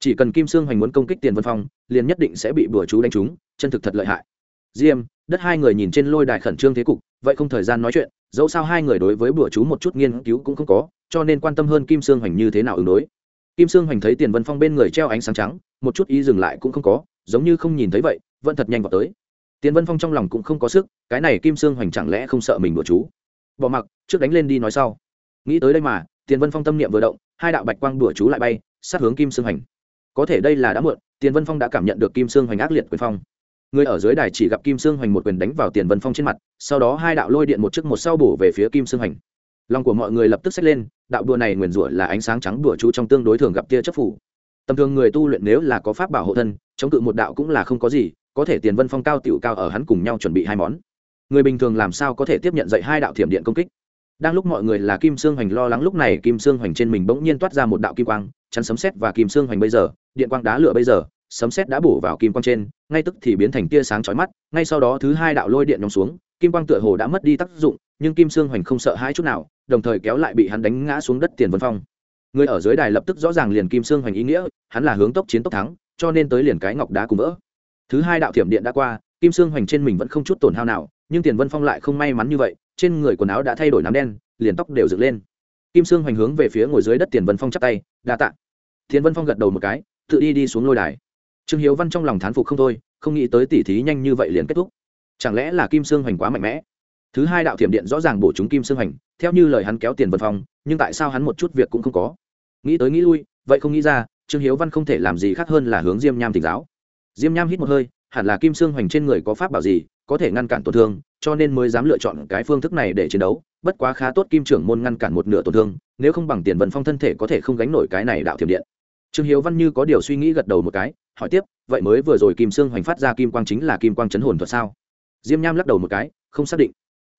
chỉ cần kim sương hoành muốn công kích tiền vân phong, liền nhất định sẽ bị bữa chú đánh trúng, chân thực thật lợi hại. Diêm, đất hai người nhìn trên lôi đài khẩn trương thế cục, vậy không thời gian nói chuyện, dẫu sao hai người đối với bữa chú một chút nghiên cứu cũng không có, cho nên quan tâm hơn kim sương hoành như thế nào ứng đối kim sương hoành thấy tiền vân phong bên người treo ánh sáng trắng, một chút ý dừng lại cũng không có, giống như không nhìn thấy vậy, vẫn thật nhanh vào tới. Tiền vân phong trong lòng cũng không có sức, cái này kim sương hoành chẳng lẽ không sợ mình đùa chú? Bỏ mặc, trước đánh lên đi nói sau. Nghĩ tới đây mà, tiền vân phong tâm niệm vừa động, hai đạo bạch quang đùa chú lại bay, sát hướng kim sương hoành. Có thể đây là đã muộn, tiền vân phong đã cảm nhận được kim sương hoành ác liệt quyền phong. Người ở dưới đài chỉ gặp kim sương hoành một quyền đánh vào tiền vân phong trên mặt, sau đó hai đạo lôi điện một trước một sau bổ về phía kim sương hoành lòng của mọi người lập tức xách lên, đạo đùa này nguyền rủa là ánh sáng trắng đùa chú trong tương đối thường gặp tia chấp phủ. Tầm thường người tu luyện nếu là có pháp bảo hộ thân, chống cự một đạo cũng là không có gì, có thể tiền vân phong cao tiểu cao ở hắn cùng nhau chuẩn bị hai món. Người bình thường làm sao có thể tiếp nhận dạy hai đạo thiểm điện công kích? Đang lúc mọi người là kim sương hoành lo lắng lúc này kim sương hoành trên mình bỗng nhiên toát ra một đạo kim quang, chắn sấm xét và kim sương hoành bây giờ, điện quang đá lửa bây giờ, sấm xét đã bổ vào kim quang trên, ngay tức thì biến thành tia sáng chói mắt, ngay sau đó thứ hai đạo lôi điện nhóm xuống kim quang tựa hồ đã mất đi tác dụng, nhưng kim sương hoành không sợ hãi chút nào, đồng thời kéo lại bị hắn đánh ngã xuống đất tiền vân phong. Người ở dưới đài lập tức rõ ràng liền kim sương hoành ý nghĩa, hắn là hướng tốc chiến tốc thắng, cho nên tới liền cái ngọc đá cùng vỡ. Thứ hai đạo thiểm điện đã qua, kim sương hoành trên mình vẫn không chút tổn hao nào, nhưng tiền vân phong lại không may mắn như vậy, trên người quần áo đã thay đổi nám đen, liền tóc đều dựng lên. Kim sương hoành hướng về phía ngồi dưới đất tiền vân phong chắp tay, đa tạ. Tiền vân phong gật đầu một cái, tự đi đi xuống lôi đài. Trương hiếu văn trong lòng thán phục không thôi, không nghĩ tới tỉ thí nhanh như vậy liền kết thúc chẳng lẽ là kim sương hoành quá mạnh mẽ? Thứ hai đạo thiểm điện rõ ràng bổ chúng kim sương hoành, theo như lời hắn kéo tiền vân phong, nhưng tại sao hắn một chút việc cũng không có? Nghĩ tới nghĩ lui, vậy không nghĩ ra, trương hiếu văn không thể làm gì khác hơn là hướng diêm nham tỉnh giáo. Diêm nham hít một hơi, hẳn là kim sương hoành trên người có pháp bảo gì, có thể ngăn cản tổn thương, cho nên mới dám lựa chọn cái phương thức này để chiến đấu. Bất quá khá tốt kim trưởng môn ngăn cản một nửa tổn thương, nếu không bằng tiền vân phong thân thể có thể không gánh nổi cái này đạo thiểm điện. Trương hiếu văn như có điều suy nghĩ gật đầu một cái, hỏi tiếp, vậy mới vừa rồi kim sương hoành phát ra kim quang chính là kim quang chấn hồn thuật sao? Diêm nham lắc đầu một cái, không xác định.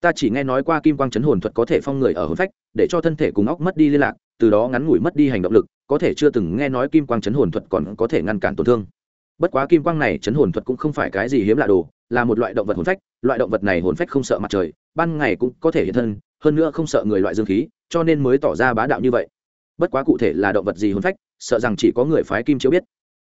Ta chỉ nghe nói qua kim quang chấn hồn thuật có thể phong người ở hồn phách, để cho thân thể cùng óc mất đi liên lạc, từ đó ngắn ngủi mất đi hành động lực, có thể chưa từng nghe nói kim quang chấn hồn thuật còn có thể ngăn cản tổn thương. Bất quá kim quang này chấn hồn thuật cũng không phải cái gì hiếm lạ đồ, là một loại động vật hồn phách, loại động vật này hồn phách không sợ mặt trời, ban ngày cũng có thể hiện thân, hơn nữa không sợ người loại dương khí, cho nên mới tỏ ra bá đạo như vậy. Bất quá cụ thể là động vật gì hồn phách, sợ rằng chỉ có người phái kim chiếu biết.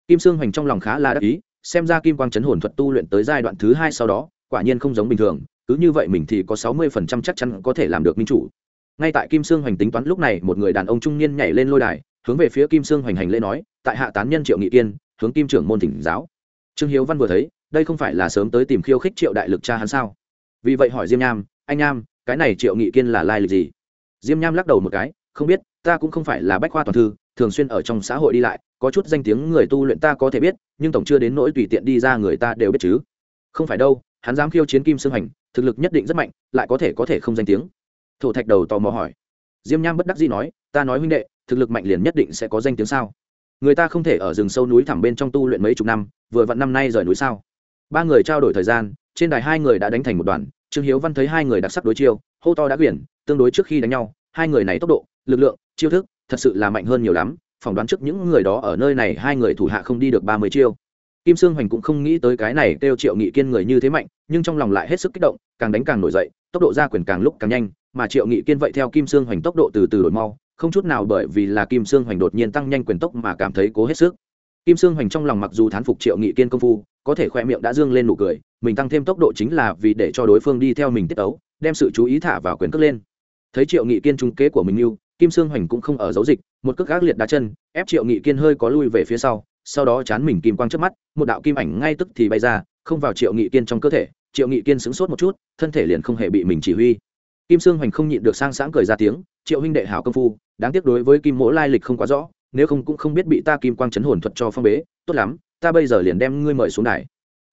Kim sương hoành trong lòng khá là đắc ý, xem ra kim quang chấn hồn thuật tu luyện tới giai đoạn thứ hai sau đó quả nhiên không giống bình thường, cứ như vậy mình thì có sáu mươi phần trăm chắc chắn có thể làm được minh chủ. Ngay tại kim sương hoành tính toán, lúc này một người đàn ông trung niên nhảy lên lôi đài, hướng về phía kim sương hoành hành lễ nói, tại hạ tán nhân triệu nghị kiên, hướng kim trưởng môn thỉnh giáo. Trương hiếu văn vừa thấy, đây không phải là sớm tới tìm khiêu khích triệu đại lực cha hắn sao? Vì vậy hỏi diêm nham, anh nham, cái này triệu nghị kiên là lai lịch gì? Diêm nham lắc đầu một cái, không biết, ta cũng không phải là bách khoa toàn thư, thường xuyên ở trong xã hội đi lại, có chút danh tiếng người tu luyện ta có thể biết, nhưng tổng chưa đến nỗi tùy tiện đi ra người ta đều biết chứ. Không phải đâu hắn dám khiêu chiến kim sương hành, thực lực nhất định rất mạnh, lại có thể có thể không danh tiếng. Thổ thạch đầu tò mò hỏi. Diêm nham bất đắc dĩ nói, ta nói huynh đệ, thực lực mạnh liền nhất định sẽ có danh tiếng sao? Người ta không thể ở rừng sâu núi thẳm bên trong tu luyện mấy chục năm, vừa vặn năm nay rời núi sao? Ba người trao đổi thời gian, trên đài hai người đã đánh thành một đoàn, trương hiếu văn thấy hai người đặc sắc đối chiêu, hô to đã quyển, tương đối trước khi đánh nhau, hai người này tốc độ, lực lượng, chiêu thức, thật sự là mạnh hơn nhiều lắm, phỏng đoán trước những người đó ở nơi này hai người thủ hạ không đi được ba mươi chiêu. Kim sương hoành cũng không nghĩ tới cái này kêu triệu nghị kiên người như thế mạnh nhưng trong lòng lại hết sức kích động, càng đánh càng nổi dậy, tốc độ ra quyền càng lúc càng nhanh, mà triệu nghị kiên vậy theo kim sương hoành tốc độ từ từ đổi mau, không chút nào bởi vì là kim sương hoành đột nhiên tăng nhanh quyền tốc mà cảm thấy cố hết sức. Kim sương hoành trong lòng mặc dù thán phục triệu nghị kiên công phu, có thể khoe miệng đã dương lên nụ cười, mình tăng thêm tốc độ chính là vì để cho đối phương đi theo mình tiết ấu, đem sự chú ý thả vào quyền cất lên. Thấy triệu nghị kiên trung kế của mình yêu kim sương hoành cũng không ở dấu dịch, một cước gác liệt đá chân, ép triệu nghị kiên hơi có lui về phía sau sau đó chán mình kim quang trước mắt, một đạo kim ảnh ngay tức thì bay ra, không vào triệu nghị kiên trong cơ thể triệu nghị kiên sững sốt một chút, thân thể liền không hề bị mình chỉ huy. Kim sương hoành không nhịn được sang sáng cười ra tiếng, triệu huynh đệ hảo công phu, đáng tiếc đối với kim mỗ lai lịch không quá rõ, nếu không cũng không biết bị ta kim quang chấn hồn thuật cho phong bế, tốt lắm, ta bây giờ liền đem ngươi mời xuống đài.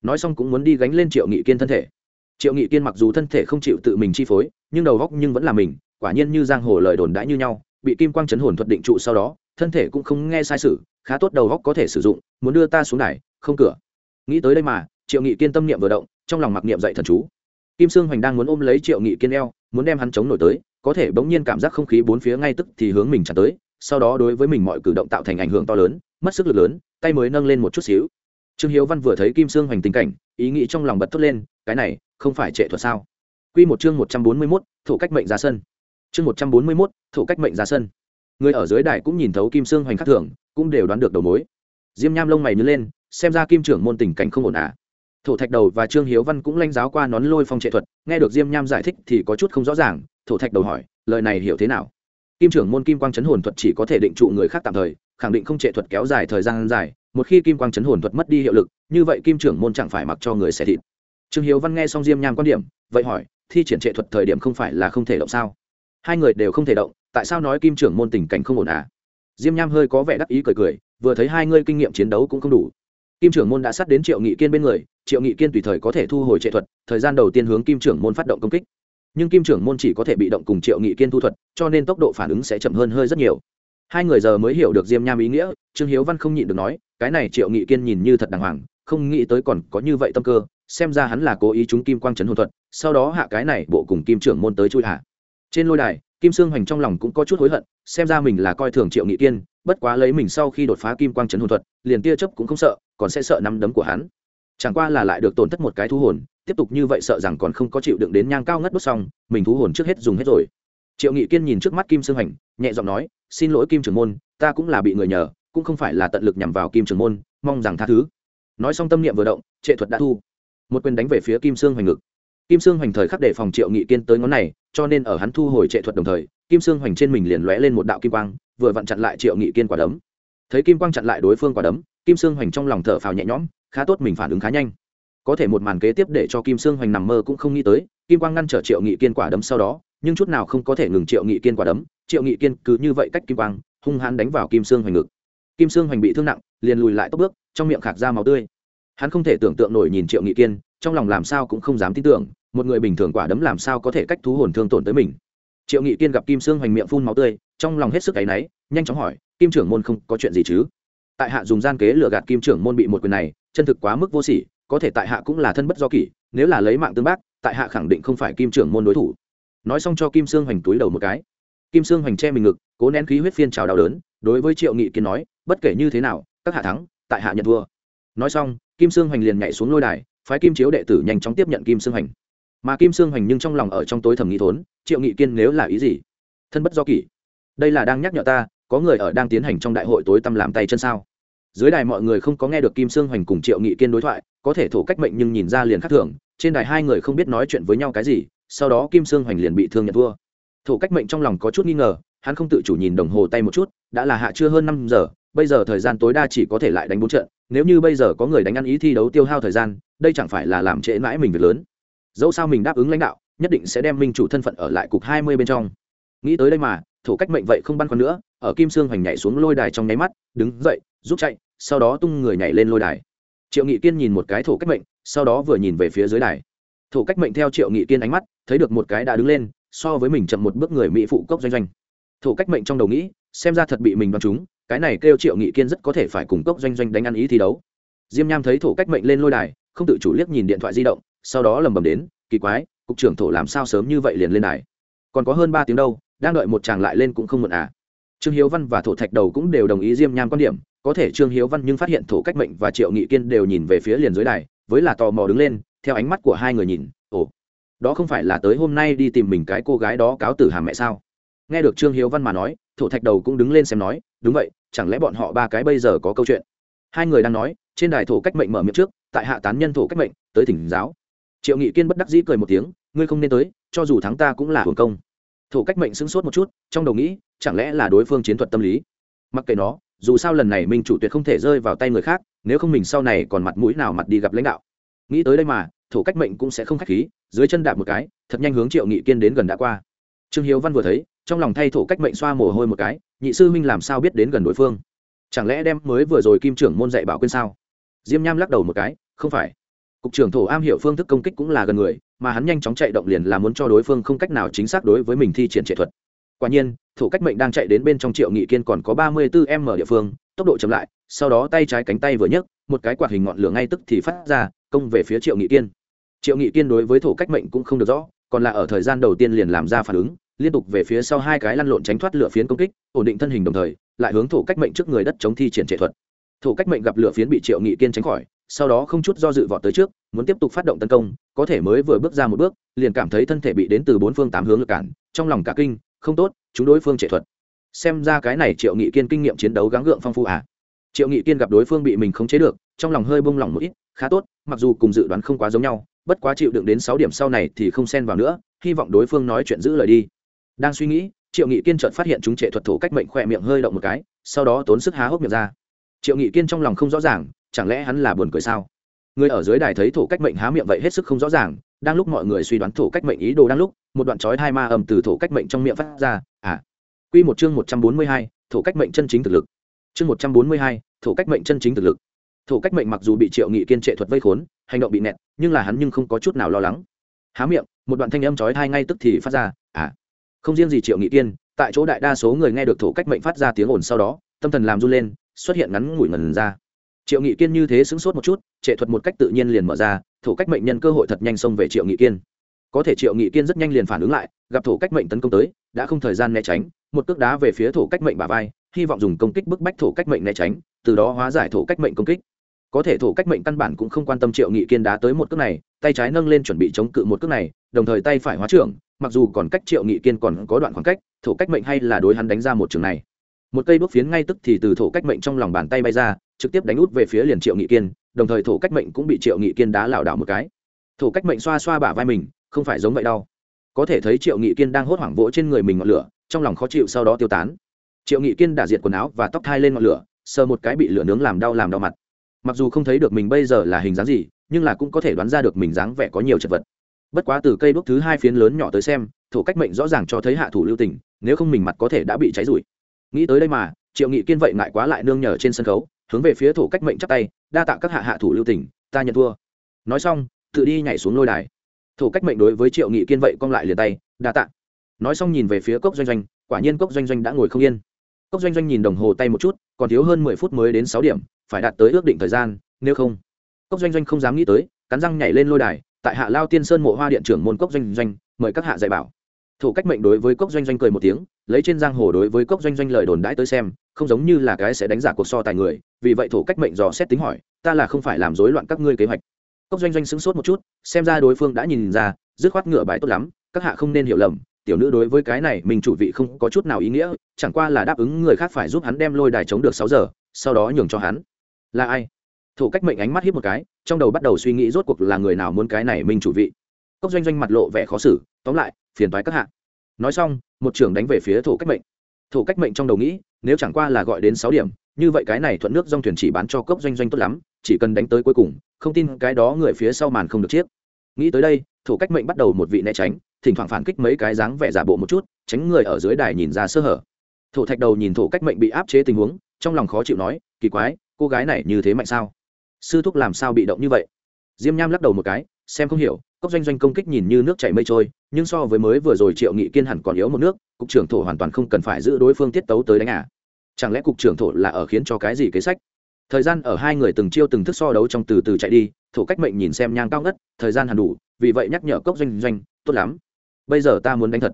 Nói xong cũng muốn đi gánh lên triệu nghị kiên thân thể. Triệu nghị kiên mặc dù thân thể không chịu tự mình chi phối, nhưng đầu góc nhưng vẫn là mình, quả nhiên như giang hồ lời đồn đãi như nhau, bị kim quang chấn hồn thuật định trụ sau đó, thân thể cũng không nghe sai sự, khá tốt đầu góc có thể sử dụng, muốn đưa ta xuống đài, không cửa. Nghĩ tới đây mà, triệu nghị kiên tâm niệm vừa động trong lòng mặc niệm dạy thần chú. Kim sương hoành đang muốn ôm lấy triệu nghị kiên eo, muốn đem hắn chống nổi tới, có thể bỗng nhiên cảm giác không khí bốn phía ngay tức thì hướng mình tràn tới, sau đó đối với mình mọi cử động tạo thành ảnh hưởng to lớn, mất sức lực lớn, tay mới nâng lên một chút xíu. Trương hiếu văn vừa thấy kim sương hoành tình cảnh, ý nghĩ trong lòng bật thốt lên, cái này không phải trệ thuật sao? Q một chương một trăm bốn mươi mốt thủ cách mệnh ra sân. Chương một trăm bốn mươi mốt thủ cách mệnh ra sân. Người ở dưới đài cũng nhìn thấu kim sương hoành khắc thường, cũng đều đoán được đầu mối. Diêm nham lông mày nhớ lên, xem ra kim trưởng môn tình cảnh không ổn à? Thổ thạch đầu và trương hiếu văn cũng lanh giáo qua nón lôi phong trệ thuật, nghe được diêm nham giải thích thì có chút không rõ ràng, thổ thạch đầu hỏi, lời này hiểu thế nào? Kim trưởng môn kim quang chấn hồn thuật chỉ có thể định trụ người khác tạm thời, khẳng định không trệ thuật kéo dài thời gian dài, một khi kim quang chấn hồn thuật mất đi hiệu lực, như vậy kim trưởng môn chẳng phải mặc cho người xẻ thịt. Trương hiếu văn nghe xong diêm nham quan điểm, vậy hỏi, thi triển trệ thuật thời điểm không phải là không thể động sao? Hai người đều không thể động, tại sao nói kim trưởng môn tình cảnh không ổn à? Diêm nham hơi có vẻ đắc ý cười cười, vừa thấy hai ngươi kinh nghiệm chiến đấu cũng không đủ. Kim trưởng môn đã sát đến triệu nghị kiên bên người triệu nghị kiên tùy thời có thể thu hồi trệ thuật, thời gian đầu tiên hướng kim trưởng môn phát động công kích. Nhưng kim trưởng môn chỉ có thể bị động cùng triệu nghị kiên thu thuật, cho nên tốc độ phản ứng sẽ chậm hơn hơi rất nhiều. Hai người giờ mới hiểu được diêm nham ý nghĩa, trương hiếu văn không nhịn được nói, cái này triệu nghị kiên nhìn như thật đàng hoàng, không nghĩ tới còn có như vậy tâm cơ, xem ra hắn là cố ý chúng kim quang trấn hồn thuật, sau đó hạ cái này bộ cùng kim trưởng môn tới chui hạ. Trên lôi đài, kim sương hoành trong lòng cũng có chút hối hận, xem ra mình là coi thường triệu nghị kiên, bất quá lấy mình sau khi đột phá kim quang trấn hồn thuật, liền tia chấp cũng không sợ, còn sẽ sợ nắm đấm của hắn chẳng qua là lại được tổn thất một cái thú hồn, tiếp tục như vậy sợ rằng còn không có chịu đựng đến nhang cao ngất đốt xong, mình thú hồn trước hết dùng hết rồi. Triệu nghị kiên nhìn trước mắt kim sương hành, nhẹ giọng nói, xin lỗi kim trưởng môn, ta cũng là bị người nhờ, cũng không phải là tận lực nhằm vào kim trưởng môn, mong rằng tha thứ. Nói xong tâm niệm vừa động, trệ thuật đã thu. Một quyền đánh về phía kim sương hoành ngực. Kim sương hoành thời khắc để phòng triệu nghị kiên tới ngón này, cho nên ở hắn thu hồi trệ thuật đồng thời, kim sương hoành trên mình liền lóe lên một đạo kim quang, vừa vặn chặn lại triệu nghị kiên quả đấm. Thấy kim quang chặn lại đối phương quả đấm, kim sương hoành trong lòng thở phào nhẹ nhõm khá tốt mình phản ứng khá nhanh. Có thể một màn kế tiếp để cho kim sương hoành nằm mơ cũng không nghĩ tới, kim quang ngăn trở triệu nghị kiên quả đấm sau đó, nhưng chút nào không có thể ngừng triệu nghị kiên quả đấm. Triệu nghị kiên cứ như vậy cách kim quang, hung hãn đánh vào kim sương hoành ngực. Kim sương hoành bị thương nặng, liền lùi lại tốc bước, trong miệng khạc ra máu tươi. Hắn không thể tưởng tượng nổi nhìn triệu nghị kiên, trong lòng làm sao cũng không dám tin tưởng, một người bình thường quả đấm làm sao có thể cách thú hồn thương tổn tới mình. Triệu nghị kiên gặp kim sương hoành miệng phun máu tươi, trong lòng hết sức áy náy, nhanh chóng hỏi, kim trưởng môn không có chuyện gì chứ? Tại hạ dùng gian kế lừa gạt kim trưởng môn bị một quyền này chân thực quá mức vô sỉ, có thể tại hạ cũng là thân bất do kỷ, nếu là lấy mạng tương bác, tại hạ khẳng định không phải kim trưởng môn đối thủ. Nói xong cho kim sương hoành túi đầu một cái. Kim sương hoành che mình ngực, cố nén khí huyết phiên trào đau đớn, đối với triệu nghị kiên nói, bất kể như thế nào, các hạ thắng, tại hạ nhận thua. Nói xong, kim sương hoành liền nhảy xuống lôi đài, phái kim chiếu đệ tử nhanh chóng tiếp nhận kim sương hoành. Mà kim sương hoành nhưng trong lòng ở trong tối thầm nghĩ thốn, triệu nghị kiên nếu là ý gì? Thân bất do kỷ. Đây là đang nhắc nhở ta, có người ở đang tiến hành trong đại hội tối tăm làm tay chân sao? Dưới đài mọi người không có nghe được kim sương hoành cùng triệu nghị kiên đối thoại, có thể thổ cách mệnh nhưng nhìn ra liền khác thường, trên đài hai người không biết nói chuyện với nhau cái gì, sau đó kim sương hoành liền bị thương nhận thua. Thổ cách mệnh trong lòng có chút nghi ngờ, hắn không tự chủ nhìn đồng hồ tay một chút, đã là hạ chưa hơn năm giờ, bây giờ thời gian tối đa chỉ có thể lại đánh bốn trận, nếu như bây giờ có người đánh ăn ý thi đấu tiêu hao thời gian, đây chẳng phải là làm trễ mãi mình việc lớn. Dẫu sao mình đáp ứng lãnh đạo, nhất định sẽ đem minh chủ thân phận ở lại cục hai mươi bên trong. Nghĩ tới đây mà, thổ cách mệnh vậy không băn khoăn nữa, ở kim sương hoành nhảy xuống lôi đài trong nháy mắt, đứng dậy, giúp chạy sau đó tung người nhảy lên lôi đài. Triệu nghị kiên nhìn một cái thổ cách mệnh, sau đó vừa nhìn về phía dưới đài. Thổ cách mệnh theo triệu nghị kiên ánh mắt, thấy được một cái đã đứng lên, so với mình chậm một bước người mỹ phụ cốc doanh doanh. Thổ cách mệnh trong đầu nghĩ, xem ra thật bị mình đoán chúng cái này kêu triệu nghị kiên rất có thể phải cùng cốc doanh doanh đánh ăn ý thi đấu. Diêm nham thấy thổ cách mệnh lên lôi đài, không tự chủ liếc nhìn điện thoại di động, sau đó lầm bầm đến, kỳ quái, cục trưởng thổ làm sao sớm như vậy liền lên đài? Còn có hơn ba tiếng đâu, đang đợi một chàng lại lên cũng không muộn à. Trương hiếu văn và thổ thạch đầu cũng đều đồng ý diêm nham quan điểm có thể trương hiếu văn nhưng phát hiện thổ cách mệnh và triệu nghị kiên đều nhìn về phía liền dưới đài, với là tò mò đứng lên, theo ánh mắt của hai người nhìn, ồ, đó không phải là tới hôm nay đi tìm mình cái cô gái đó cáo tử hàm mẹ sao? Nghe được trương hiếu văn mà nói, thổ thạch đầu cũng đứng lên xem nói, đúng vậy, chẳng lẽ bọn họ ba cái bây giờ có câu chuyện? Hai người đang nói, trên đài thổ cách mệnh mở miệng trước, tại hạ tán nhân thổ cách mệnh, tới thỉnh giáo. Triệu nghị kiên bất đắc dĩ cười một tiếng, ngươi không nên tới, cho dù thắng ta cũng là hưởng công. Thổ cách mệnh sững sốt một chút, trong đầu nghĩ, chẳng lẽ là đối phương chiến thuật tâm lý? Mặc kệ nó dù sao lần này minh chủ tuyệt không thể rơi vào tay người khác, nếu không mình sau này còn mặt mũi nào mặt đi gặp lãnh đạo. Nghĩ tới đây mà Thủ cách mệnh cũng sẽ không k h á c h khí, dưới chân đạp một cái, thật nhanh hướng triệu nghị kiên đến gần đã qua. Trương hiếu văn vừa thấy, trong lòng thay Thủ cách mệnh xoa mồ hôi một cái, nhị sư minh làm sao biết đến gần đối phương? Chẳng lẽ đem mới vừa rồi kim trưởng môn dạy bảo quên sao? Diêm nham lắc đầu một cái, không phải. Cục trưởng thổ am hiểu phương thức công kích cũng là gần người, mà hắn nhanh chóng chạy động liền là muốn cho đối phương không cách nào chính xác đối với mình thi triển trệ thuật quả nhiên thủ cách mệnh đang chạy đến bên trong triệu nghị kiên còn có ba mươi bốn m địa phương, tốc độ chậm lại, sau đó tay trái cánh tay vừa nhấc, một cái quạt hình ngọn lửa ngay tức thì phát ra, công về phía triệu nghị kiên. Triệu nghị kiên đối với thủ cách mệnh cũng không được rõ, còn là ở thời gian đầu tiên liền làm ra phản ứng, liên tục về phía sau hai cái lăn lộn tránh thoát lửa phiến công kích, ổn định thân hình đồng thời, lại hướng thủ cách mệnh trước người đất chống thi triển trệ thuật. Thủ cách mệnh gặp lửa phiến bị triệu nghị kiên tránh khỏi, sau đó không chút do dự vọt tới trước, muốn tiếp tục phát động tấn công, có thể mới vừa bước ra một bước, liền cảm thấy thân thể bị đến từ bốn phương tám hướng lực cản, trong lòng cả kinh không tốt, chúng đối phương trệ thuật. Xem ra cái này triệu nghị kiên kinh nghiệm chiến đấu gắng gượng phong phú à. Triệu nghị kiên gặp đối phương bị mình khống chế được, trong lòng hơi bông lòng một ít, khá tốt, mặc dù cùng dự đoán không quá giống nhau, bất quá chịu đựng đến sáu điểm sau này thì không xen vào nữa, hy vọng đối phương nói chuyện giữ lời đi. Đang suy nghĩ, triệu nghị kiên chợt phát hiện chúng trệ thuật thổ cách mệnh khỏe miệng hơi động một cái, sau đó tốn sức há hốc miệng ra. Triệu nghị kiên trong lòng không rõ ràng, chẳng lẽ hắn là buồn cười sao? Người ở dưới đài thấy thổ cách mệnh há miệng vậy hết sức không rõ ràng đang lúc mọi người suy đoán thổ cách mệnh ý đồ đang lúc, một đoạn chói hai ma ầm từ thổ cách mệnh trong miệng phát ra à. Quy một chương một trăm bốn mươi hai, thổ cách mệnh chân chính thực lực. Chương một trăm bốn mươi hai, thổ cách mệnh chân chính thực lực. Thổ cách mệnh mặc dù bị triệu nghị kiên trệ thuật vây khốn, hành động bị nẹt, nhưng là hắn nhưng không có chút nào lo lắng. Há miệng, một đoạn thanh âm chói thai ngay tức thì phát ra à. Không riêng gì triệu nghị kiên, tại chỗ đại đa số người nghe được thổ cách mệnh phát ra tiếng ồn sau đó, tâm thần làm run lên, xuất hiện ngắn ngủi ngần ra. Triệu nghị kiên như thế sững sốt một chút, trệ thuật một cách tự nhiên liền mở ra thổ cách mệnh nhân cơ hội thật nhanh xông về triệu nghị kiên. Có thể triệu nghị kiên rất nhanh liền phản ứng lại, gặp thổ cách mệnh tấn công tới, đã không thời gian né tránh, một cước đá về phía thổ cách mệnh bà vai, hy vọng dùng công kích bức bách thổ cách mệnh né tránh, từ đó hóa giải thổ cách mệnh công kích. Có thể thổ cách mệnh căn bản cũng không quan tâm triệu nghị kiên đá tới một cước này, tay trái nâng lên chuẩn bị chống cự một cước này, đồng thời tay phải hóa trưởng, mặc dù còn cách triệu nghị kiên còn có đoạn khoảng cách, thổ cách mệnh hay là đối hắn đánh ra một trường này. Một cây bước phiến ngay tức thì từ thổ cách mệnh trong lòng bàn tay bay ra, trực tiếp đánh út về phía liền triệu nghị kiên đồng thời thổ cách mệnh cũng bị triệu nghị kiên đá lảo đảo một cái. Thổ cách mệnh xoa xoa bả vai mình, không phải giống vậy đau có thể thấy triệu nghị kiên đang hốt hoảng vỗ trên người mình ngọn lửa, trong lòng khó chịu sau đó tiêu tán. Triệu nghị kiên đả diệt quần áo và tóc thai lên ngọn lửa, sờ một cái bị lửa nướng làm đau làm đau mặt. Mặc dù không thấy được mình bây giờ là hình dáng gì, nhưng là cũng có thể đoán ra được mình dáng vẻ có nhiều chật vật. Bất quá từ cây đuốc thứ hai phiến lớn nhỏ tới xem thủ cách mệnh rõ ràng cho thấy hạ thủ lưu tình, nếu không mình mặt có thể đã bị cháy rủi nghĩ tới đây mà, triệu nghị kiên vậy ngại quá lại nương nhờ trên sân khấu, hướng về phía thủ cách mệnh chắp tay đa tạ các hạ hạ thủ lưu tình, ta nhận thua. Nói xong, tự đi nhảy xuống lôi đài. Thủ cách mệnh đối với triệu nghị kiên vậy cong lại liền tay, đa tạ. Nói xong nhìn về phía cốc doanh doanh, quả nhiên cốc doanh doanh đã ngồi không yên. Cốc doanh doanh nhìn đồng hồ tay một chút, còn thiếu hơn mười phút mới đến sáu điểm, phải đạt tới ước định thời gian, nếu không. Cốc doanh doanh không dám nghĩ tới, cắn răng nhảy lên lôi đài, tại hạ lao tiên sơn mộ hoa điện trưởng môn cốc doanh doanh, mời các hạ dạy bảo thủ cách mệnh đối với cốc doanh doanh cười một tiếng, lấy trên giang hồ đối với cốc doanh doanh lời đồn đãi tới xem, không giống như là cái sẽ đánh giả cuộc so tài người, vì vậy thủ cách mệnh dò xét tính hỏi, ta là không phải làm rối loạn các ngươi kế hoạch. Cốc doanh doanh sững sốt một chút, xem ra đối phương đã nhìn ra, dứt khoát ngựa bài tốt lắm, các hạ không nên hiểu lầm, tiểu nữ đối với cái này mình chủ vị không có chút nào ý nghĩa, chẳng qua là đáp ứng người khác phải giúp hắn đem lôi đài chống được sáu giờ, sau đó nhường cho hắn. Là ai? Thủ cách mệnh ánh mắt hiếp một cái, trong đầu bắt đầu suy nghĩ rốt cuộc là người nào muốn cái này mình chủ vị cốc doanh doanh mặt lộ vẻ khó xử, tóm lại, phiền toái các hạ. Nói xong, một trưởng đánh về phía thủ cách mệnh. Thủ cách mệnh trong đầu nghĩ, nếu chẳng qua là gọi đến sáu điểm, như vậy cái này thuận nước dòng thuyền chỉ bán cho cốc doanh doanh tốt lắm, chỉ cần đánh tới cuối cùng, không tin cái đó người phía sau màn không được chiếc. Nghĩ tới đây thủ cách mệnh bắt đầu một vị né tránh, thỉnh thoảng phản kích mấy cái dáng vẻ giả bộ một chút, tránh người ở dưới đài nhìn ra sơ hở. Thủ thạch đầu nhìn thủ cách mệnh bị áp chế tình huống, trong lòng khó chịu nói, kỳ quái, cô gái này như thế mạnh sao? Sư thúc làm sao bị động như vậy? Diêm nham lắc đầu một cái, xem không hiểu cốc doanh doanh công kích nhìn như nước chảy mây trôi, nhưng so với mới vừa rồi triệu nghị kiên hẳn còn yếu một nước, cục trưởng thổ hoàn toàn không cần phải giữ đối phương tiết tấu tới đánh à chẳng lẽ cục trưởng thổ là ở khiến cho cái gì kế sách? Thời gian ở hai người từng chiêu từng thức so đấu trong từ từ chạy đi, thổ cách mệnh nhìn xem nhang cao ngất, thời gian hẳn đủ, vì vậy nhắc nhở cốc doanh doanh, tốt lắm. Bây giờ ta muốn đánh thật.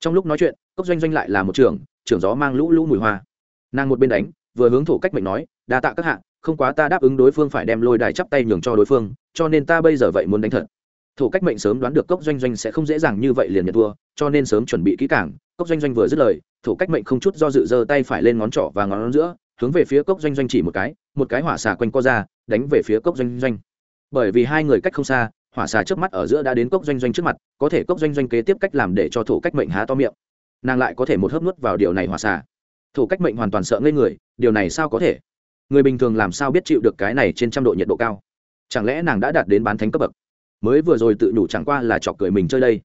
Trong lúc nói chuyện, cốc doanh doanh lại là một trưởng trưởng gió mang lũ lũ mùi hoa. Nàng một bên đánh, vừa hướng thổ cách mệnh nói, đa tạ các hạ, không quá ta đáp ứng đối phương phải đem lôi đài chắp tay nhường cho đối phương, cho nên ta bây giờ vậy muốn đánh thật thủ cách mệnh sớm đoán được cốc doanh doanh sẽ không dễ dàng như vậy liền nhận thua, cho nên sớm chuẩn bị kỹ cảng cốc doanh doanh vừa dứt lời thủ cách mệnh không chút do dự giơ tay phải lên ngón trỏ và ngón giữa, hướng về phía cốc doanh doanh chỉ một cái một cái hỏa xà quanh co ra, đánh về phía cốc doanh doanh. Bởi vì hai người cách không xa, hỏa xà trước mắt ở giữa đã đến cốc doanh doanh trước mặt, có thể cốc doanh doanh kế tiếp cách làm để cho thủ cách mệnh há to miệng. Nàng lại có thể một hớp nuốt vào điều này hỏa xà. Thủ cách mệnh hoàn toàn sợ ngây người, điều này sao có thể? Người bình thường làm sao biết chịu được cái này trên trăm độ nhiệt độ cao? Chẳng lẽ nàng đã đạt đến bán thánh cấp bậc? Mới vừa rồi tự nhủ chẳng qua là chọc cười mình chơi đây.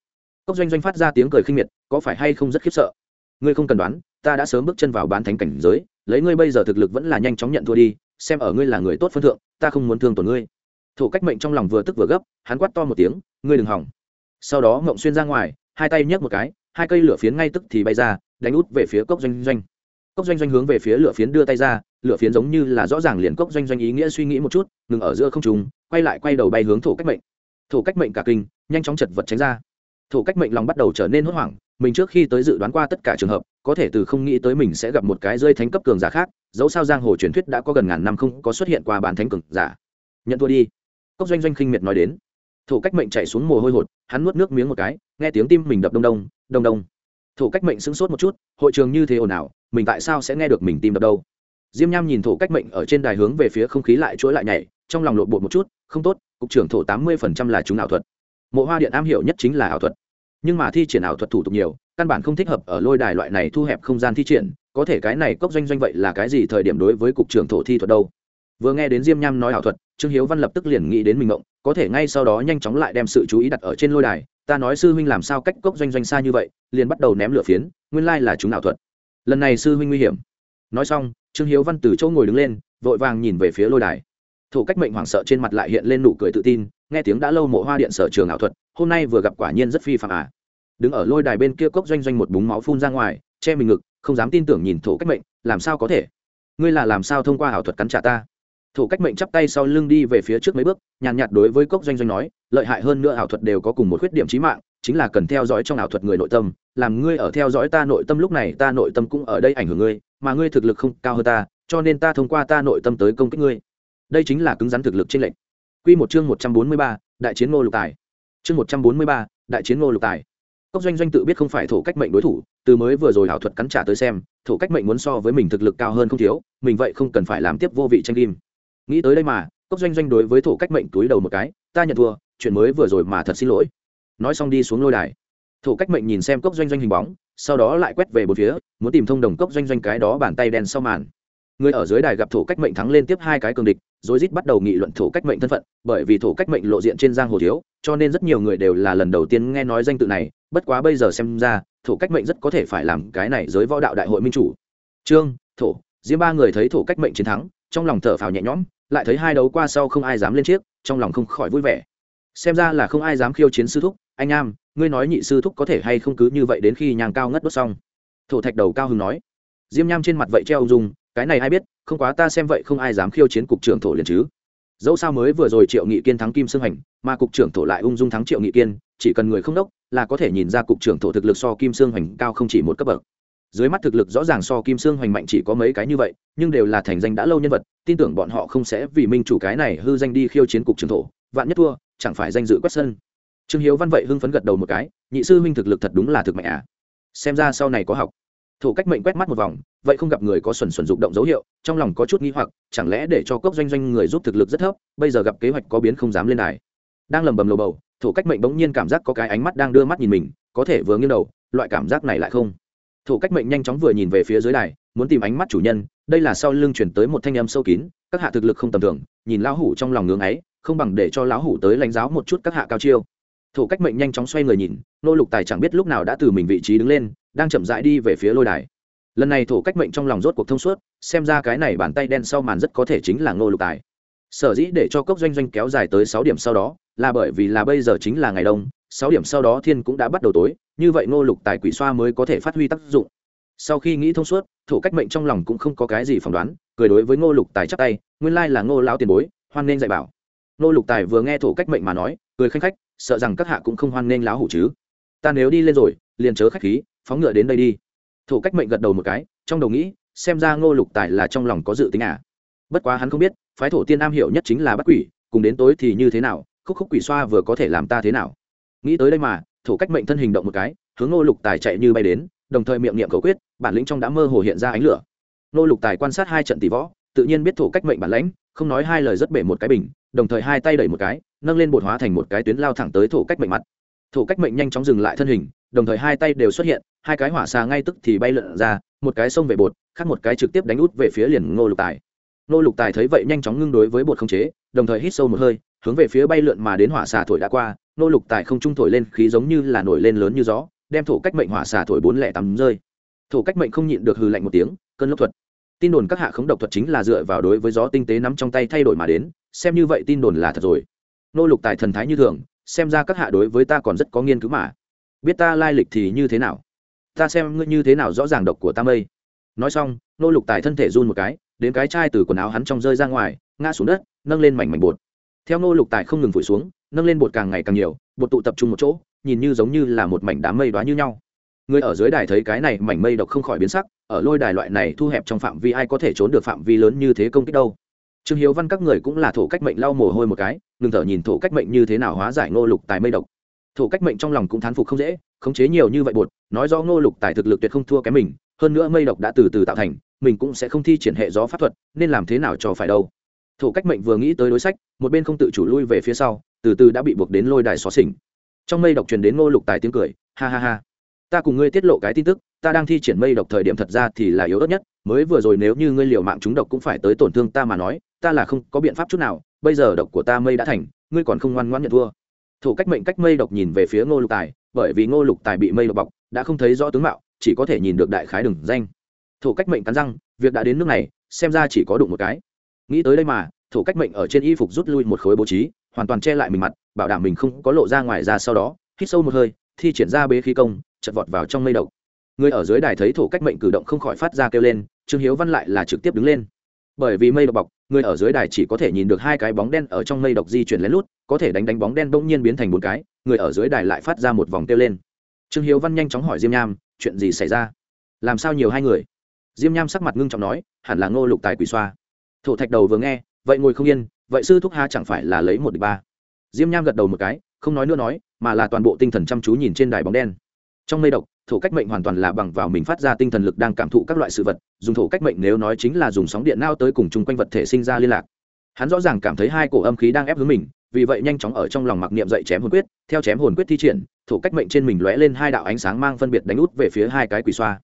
Cốc doanh doanh phát ra tiếng cười khinh miệt, có phải hay không rất khiếp sợ? Ngươi không cần đoán, ta đã sớm bước chân vào bán thánh cảnh giới, lấy ngươi bây giờ thực lực vẫn là nhanh chóng nhận thua đi, xem ở ngươi là người tốt phân thượng, ta không muốn thương tổn ngươi. Thủ cách mệnh trong lòng vừa tức vừa gấp, hắn quát to một tiếng, ngươi đừng hỏng. Sau đó ngộng xuyên ra ngoài, hai tay nhấc một cái, hai cây lửa phiến ngay tức thì bay ra, đánh út về phía cốc doanh doanh. Cốc doanh doanh hướng về phía lửa phiến đưa tay ra, lửa phiến giống như là rõ ràng liền cốc doanh doanh ý nghĩa suy nghĩ một chút, ngừng ở giữa không trùng quay lại quay đầu bay hướng Thủ cách mệnh thổ cách mệnh cả kinh, nhanh chóng chật vật tránh ra. Thổ cách mệnh lòng bắt đầu trở nên hốt hoảng, mình trước khi tới dự đoán qua tất cả trường hợp, có thể từ không nghĩ tới mình sẽ gặp một cái rơi thánh cấp cường giả khác, dẫu sao giang hồ truyền thuyết đã có gần ngàn năm không có xuất hiện qua bản thánh cường giả. Nhận thua đi. Cốc doanh doanh khinh miệt nói đến. Thổ cách mệnh chạy xuống mồ hôi hột, hắn nuốt nước miếng một cái, nghe tiếng tim mình đập đông đông đông đông. Thổ cách mệnh sững sốt một chút, hội trường như thế ồn ào, mình tại sao sẽ nghe được mình tim đập đâu? Diêm nham nhìn thổ cách mệnh ở trên đài hướng về phía không khí lại chuỗi lại nhảy, trong lòng lộn bột một chút, không tốt cục trưởng thổ tám mươi phần trăm là chúng ảo thuật. Mộ hoa điện am hiểu nhất chính là ảo thuật. Nhưng mà thi triển ảo thuật thủ tục nhiều, căn bản không thích hợp ở lôi đài loại này thu hẹp không gian thi triển, có thể cái này cốc doanh doanh vậy là cái gì thời điểm đối với cục trưởng thổ thi thuật đâu? Vừa nghe đến diêm nham nói ảo thuật, trương hiếu văn lập tức liền nghĩ đến mình mộng, có thể ngay sau đó nhanh chóng lại đem sự chú ý đặt ở trên lôi đài, ta nói sư huynh làm sao cách cốc doanh doanh xa như vậy, liền bắt đầu ném lửa phiến, nguyên lai là chúng ảo thuật. Lần này sư huynh nguy hiểm. Nói xong, trương hiếu văn từ chỗ ngồi đứng lên, vội vàng nhìn về phía lôi đài thủ cách mệnh hoảng sợ trên mặt lại hiện lên nụ cười tự tin, nghe tiếng đã lâu mộ hoa điện sở trường ảo thuật, hôm nay vừa gặp quả nhiên rất phi phạm à. Đứng ở lôi đài bên kia cốc doanh doanh một búng máu phun ra ngoài, che mình ngực, không dám tin tưởng nhìn thổ cách mệnh, làm sao có thể? Ngươi là làm sao thông qua ảo thuật cắn trả ta? Thổ cách mệnh chắp tay sau lưng đi về phía trước mấy bước, nhàn nhạt đối với cốc doanh doanh nói, lợi hại hơn nữa ảo thuật đều có cùng một khuyết điểm trí mạng, chính là cần theo dõi trong ảo thuật người nội tâm, làm ngươi ở theo dõi ta nội tâm lúc này, ta nội tâm cũng ở đây ảnh hưởng ngươi, mà ngươi thực lực không cao hơn ta, cho nên ta thông qua ta nội tâm tới công kích ngươi đây chính là cứng rắn thực lực trên lệnh Quy một chương một trăm bốn mươi ba, đại chiến Ngô Lục Tài. Chương một trăm bốn mươi ba, đại chiến Ngô Lục Tài. Cốc Doanh Doanh tự biết không phải thổ cách mệnh đối thủ, từ mới vừa rồi ảo thuật cắn trả tới xem, thổ cách mệnh muốn so với mình thực lực cao hơn không thiếu, mình vậy không cần phải làm tiếp vô vị tranh kim. Nghĩ tới đây mà, Cốc Doanh Doanh đối với thổ cách mệnh túi đầu một cái, ta nhận thua, chuyện mới vừa rồi mà thật xin lỗi. Nói xong đi xuống lôi đài. Thổ cách mệnh nhìn xem Cốc Doanh Doanh hình bóng, sau đó lại quét về bốn phía, muốn tìm thông đồng Cốc Doanh Doanh cái đó bàn tay đen sau màn người ở dưới đài gặp thổ cách mệnh thắng lên tiếp hai cái cường địch rồi rít bắt đầu nghị luận thổ cách mệnh thân phận, bởi vì thổ cách mệnh lộ diện trên giang hồ thiếu, cho nên rất nhiều người đều là lần đầu tiên nghe nói danh tự này, bất quá bây giờ xem ra, thổ cách mệnh rất có thể phải làm cái này giới võ đạo đại hội minh chủ. Trương, thổ diễm ba người thấy thổ cách mệnh chiến thắng, trong lòng thở phào nhẹ nhõm, lại thấy hai đấu qua sau không ai dám lên chiếc, trong lòng không khỏi vui vẻ. Xem ra là không ai dám khiêu chiến sư thúc, anh am, ngươi nói nhị sư thúc có thể hay không cứ như vậy đến khi nhàng cao ngất đốt xong? Thổ thạch đầu cao hứng nói. Diêm nham trên mặt vậy treo dung cái này ai biết, không quá ta xem vậy không ai dám khiêu chiến cục trưởng thổ liền chứ. Dẫu sao mới vừa rồi triệu nghị kiên thắng kim sương hành, mà cục trưởng thổ lại ung dung thắng triệu nghị kiên, chỉ cần người không đốc là có thể nhìn ra cục trưởng thổ thực lực so kim sương hành cao không chỉ một cấp bậc. Dưới mắt thực lực rõ ràng so kim sương hoành mạnh chỉ có mấy cái như vậy, nhưng đều là thành danh đã lâu nhân vật, tin tưởng bọn họ không sẽ vì minh chủ cái này hư danh đi khiêu chiến cục trưởng thổ, vạn nhất thua, chẳng phải danh dự quét sân. Trương hiếu văn vậy hưng phấn gật đầu một cái, nhị sư huynh thực lực thật đúng là thực mạnh à. Xem ra sau này có học thủ cách mệnh quét mắt một vòng, vậy không gặp người có xuẩn xuẩn dục động dấu hiệu, trong lòng có chút nghi hoặc, chẳng lẽ để cho cốc doanh doanh người giúp thực lực rất thấp, bây giờ gặp kế hoạch có biến không dám lên đài. Đang lầm bầm lầu bầu, thủ cách mệnh bỗng nhiên cảm giác có cái ánh mắt đang đưa mắt nhìn mình, có thể vừa nghiêng đầu, loại cảm giác này lại không. Thủ cách mệnh nhanh chóng vừa nhìn về phía dưới đài, muốn tìm ánh mắt chủ nhân, đây là sau lưng chuyển tới một thanh âm sâu kín, các hạ thực lực không tầm thường, nhìn lão hủ trong lòng ngưỡng ấy, không bằng để cho lão hủ tới lãnh giáo một chút các hạ cao chiêu thủ cách mệnh nhanh chóng xoay người nhìn, nô lục tài chẳng biết lúc nào đã từ mình vị trí đứng lên, đang chậm rãi đi về phía lôi đài. Lần này thổ cách mệnh trong lòng rốt cuộc thông suốt, xem ra cái này bàn tay đen sau màn rất có thể chính là ngô lục tài. Sở dĩ để cho cốc doanh doanh kéo dài tới sáu điểm sau đó, là bởi vì là bây giờ chính là ngày đông, sáu điểm sau đó thiên cũng đã bắt đầu tối, như vậy ngô lục tài quỷ xoa mới có thể phát huy tác dụng. Sau khi nghĩ thông suốt, thổ cách mệnh trong lòng cũng không có cái gì phỏng đoán, cười đối với ngô lục tài chắc tay, nguyên lai là ngô lão tiền bối, hoan nên dạy bảo. Ngô lục tài vừa nghe thổ cách mệnh mà nói, cười khanh khách sợ rằng các hạ cũng không hoan nên lão hủ chứ. Ta nếu đi lên rồi, liền chớ khách khí, phóng ngựa đến đây đi. Thủ cách mệnh gật đầu một cái, trong đầu nghĩ, xem ra ngô lục tài là trong lòng có dự tính à. Bất quá hắn không biết, phái thổ tiên am hiểu nhất chính là bắt quỷ, cùng đến tối thì như thế nào, khúc khúc quỷ xoa vừa có thể làm ta thế nào. Nghĩ tới đây mà thủ cách mệnh thân hình động một cái, hướng ngô lục tài chạy như bay đến, đồng thời miệng niệm cầu quyết, bản lĩnh trong đã mơ hồ hiện ra ánh lửa. Ngô lục tài quan sát hai trận tỷ võ, tự nhiên biết thủ cách mệnh bản lãnh, không nói hai lời rất bể một cái bình đồng thời hai tay đẩy một cái, nâng lên bột hóa thành một cái tuyến lao thẳng tới thủ cách mệnh mặt. Thủ cách mệnh nhanh chóng dừng lại thân hình, đồng thời hai tay đều xuất hiện, hai cái hỏa xà ngay tức thì bay lượn ra, một cái xông về bột, khác một cái trực tiếp đánh út về phía liền ngô lục tài. Ngô lục tài thấy vậy nhanh chóng ngưng đối với bột không chế, đồng thời hít sâu một hơi, hướng về phía bay lượn mà đến hỏa xà thổi đã qua, ngô lục tài không trung thổi lên khí giống như là nổi lên lớn như gió, đem thổ cách mệnh hỏa xà thổi bốn lẻ tắm rơi. Thổ cách mệnh không nhịn được hư lạnh một tiếng, cơn lốc thuật. Tin đồn các hạ khống độc thuật chính là dựa vào đối với gió tinh tế nắm trong tay thay đổi mà đến xem như vậy tin đồn là thật rồi. Nô lục tài thần thái như thường, xem ra các hạ đối với ta còn rất có nghiên cứu mà. Biết ta lai lịch thì như thế nào? Ta xem ngươi như thế nào rõ ràng độc của ta mây. Nói xong, nô lục tài thân thể run một cái, đến cái chai từ quần áo hắn trong rơi ra ngoài, ngã xuống đất, nâng lên mảnh mảnh bột. Theo nô lục tài không ngừng phủi xuống, nâng lên bột càng ngày càng nhiều, bột tụ tập trung một chỗ, nhìn như giống như là một mảnh đám mây đoá như nhau. Người ở dưới đài thấy cái này mảnh mây độc không khỏi biến sắc, ở lôi đài loại này thu hẹp trong phạm vi ai có thể trốn được phạm vi lớn như thế công kích đâu trương hiếu văn các người cũng là thổ cách mệnh lau mồ hôi một cái, ngừng thở nhìn thổ cách mệnh như thế nào hóa giải ngô lục tài mây độc. Thổ cách mệnh trong lòng cũng thán phục không dễ, khống chế nhiều như vậy bột, nói do ngô lục tài thực lực tuyệt không thua kém mình, hơn nữa mây độc đã từ từ tạo thành, mình cũng sẽ không thi triển hệ gió pháp thuật, nên làm thế nào cho phải đâu. Thổ cách mệnh vừa nghĩ tới đối sách, một bên không tự chủ lui về phía sau, từ từ đã bị buộc đến lôi đài xóa xỉnh. Trong mây độc truyền đến ngô lục tài tiếng cười, ha ha ha. Ta cùng ngươi tiết lộ cái tin tức, ta đang thi triển mây độc thời điểm thật ra thì là yếu ớt nhất, mới vừa rồi nếu như ngươi liều mạng chúng độc cũng phải tới tổn thương ta mà nói ta là không có biện pháp chút nào, bây giờ độc của ta mây đã thành, ngươi còn không ngoan ngoãn nhận thua. Thủ cách mệnh cách mây độc nhìn về phía ngô lục tài, bởi vì ngô lục tài bị mây độc bọc, đã không thấy rõ tướng mạo, chỉ có thể nhìn được đại khái đừng danh. Thủ cách mệnh cắn răng, việc đã đến nước này, xem ra chỉ có đụng một cái. Nghĩ tới đây mà, thủ cách mệnh ở trên y phục rút lui một khối bố trí, hoàn toàn che lại mình mặt, bảo đảm mình không có lộ ra ngoài ra sau đó, hít sâu một hơi, thi triển ra bế khí công, chật vọt vào trong mây độc. Người ở dưới đài thấy Thủ cách mệnh cử động không khỏi phát ra kêu lên, trương hiếu văn lại là trực tiếp đứng lên. Bởi vì mây độc bọc người ở dưới đài chỉ có thể nhìn được hai cái bóng đen ở trong mây độc di chuyển lén lút, có thể đánh đánh bóng đen bỗng nhiên biến thành bốn cái, người ở dưới đài lại phát ra một vòng kêu lên. Trương hiếu văn nhanh chóng hỏi diêm nham, chuyện gì xảy ra? Làm sao nhiều hai người? Diêm nham sắc mặt ngưng trọng nói, hẳn là ngô lục tài quỷ xoa. Thổ thạch đầu vừa nghe, vậy ngồi không yên, vậy sư thúc ha chẳng phải là lấy một địch ba? Diêm nham gật đầu một cái, không nói nữa nói, mà là toàn bộ tinh thần chăm chú nhìn trên đài bóng đen. Trong mây độc thổ cách mệnh hoàn toàn là bằng vào mình phát ra tinh thần lực đang cảm thụ các loại sự vật, dùng thổ cách mệnh nếu nói chính là dùng sóng điện nao tới cùng chung quanh vật thể sinh ra liên lạc. Hắn rõ ràng cảm thấy hai cổ âm khí đang ép hướng mình, vì vậy nhanh chóng ở trong lòng mặc niệm dậy chém hồn quyết, theo chém hồn quyết thi triển, thổ cách mệnh trên mình lóe lên hai đạo ánh sáng mang phân biệt đánh út về phía hai cái quỷ xoa.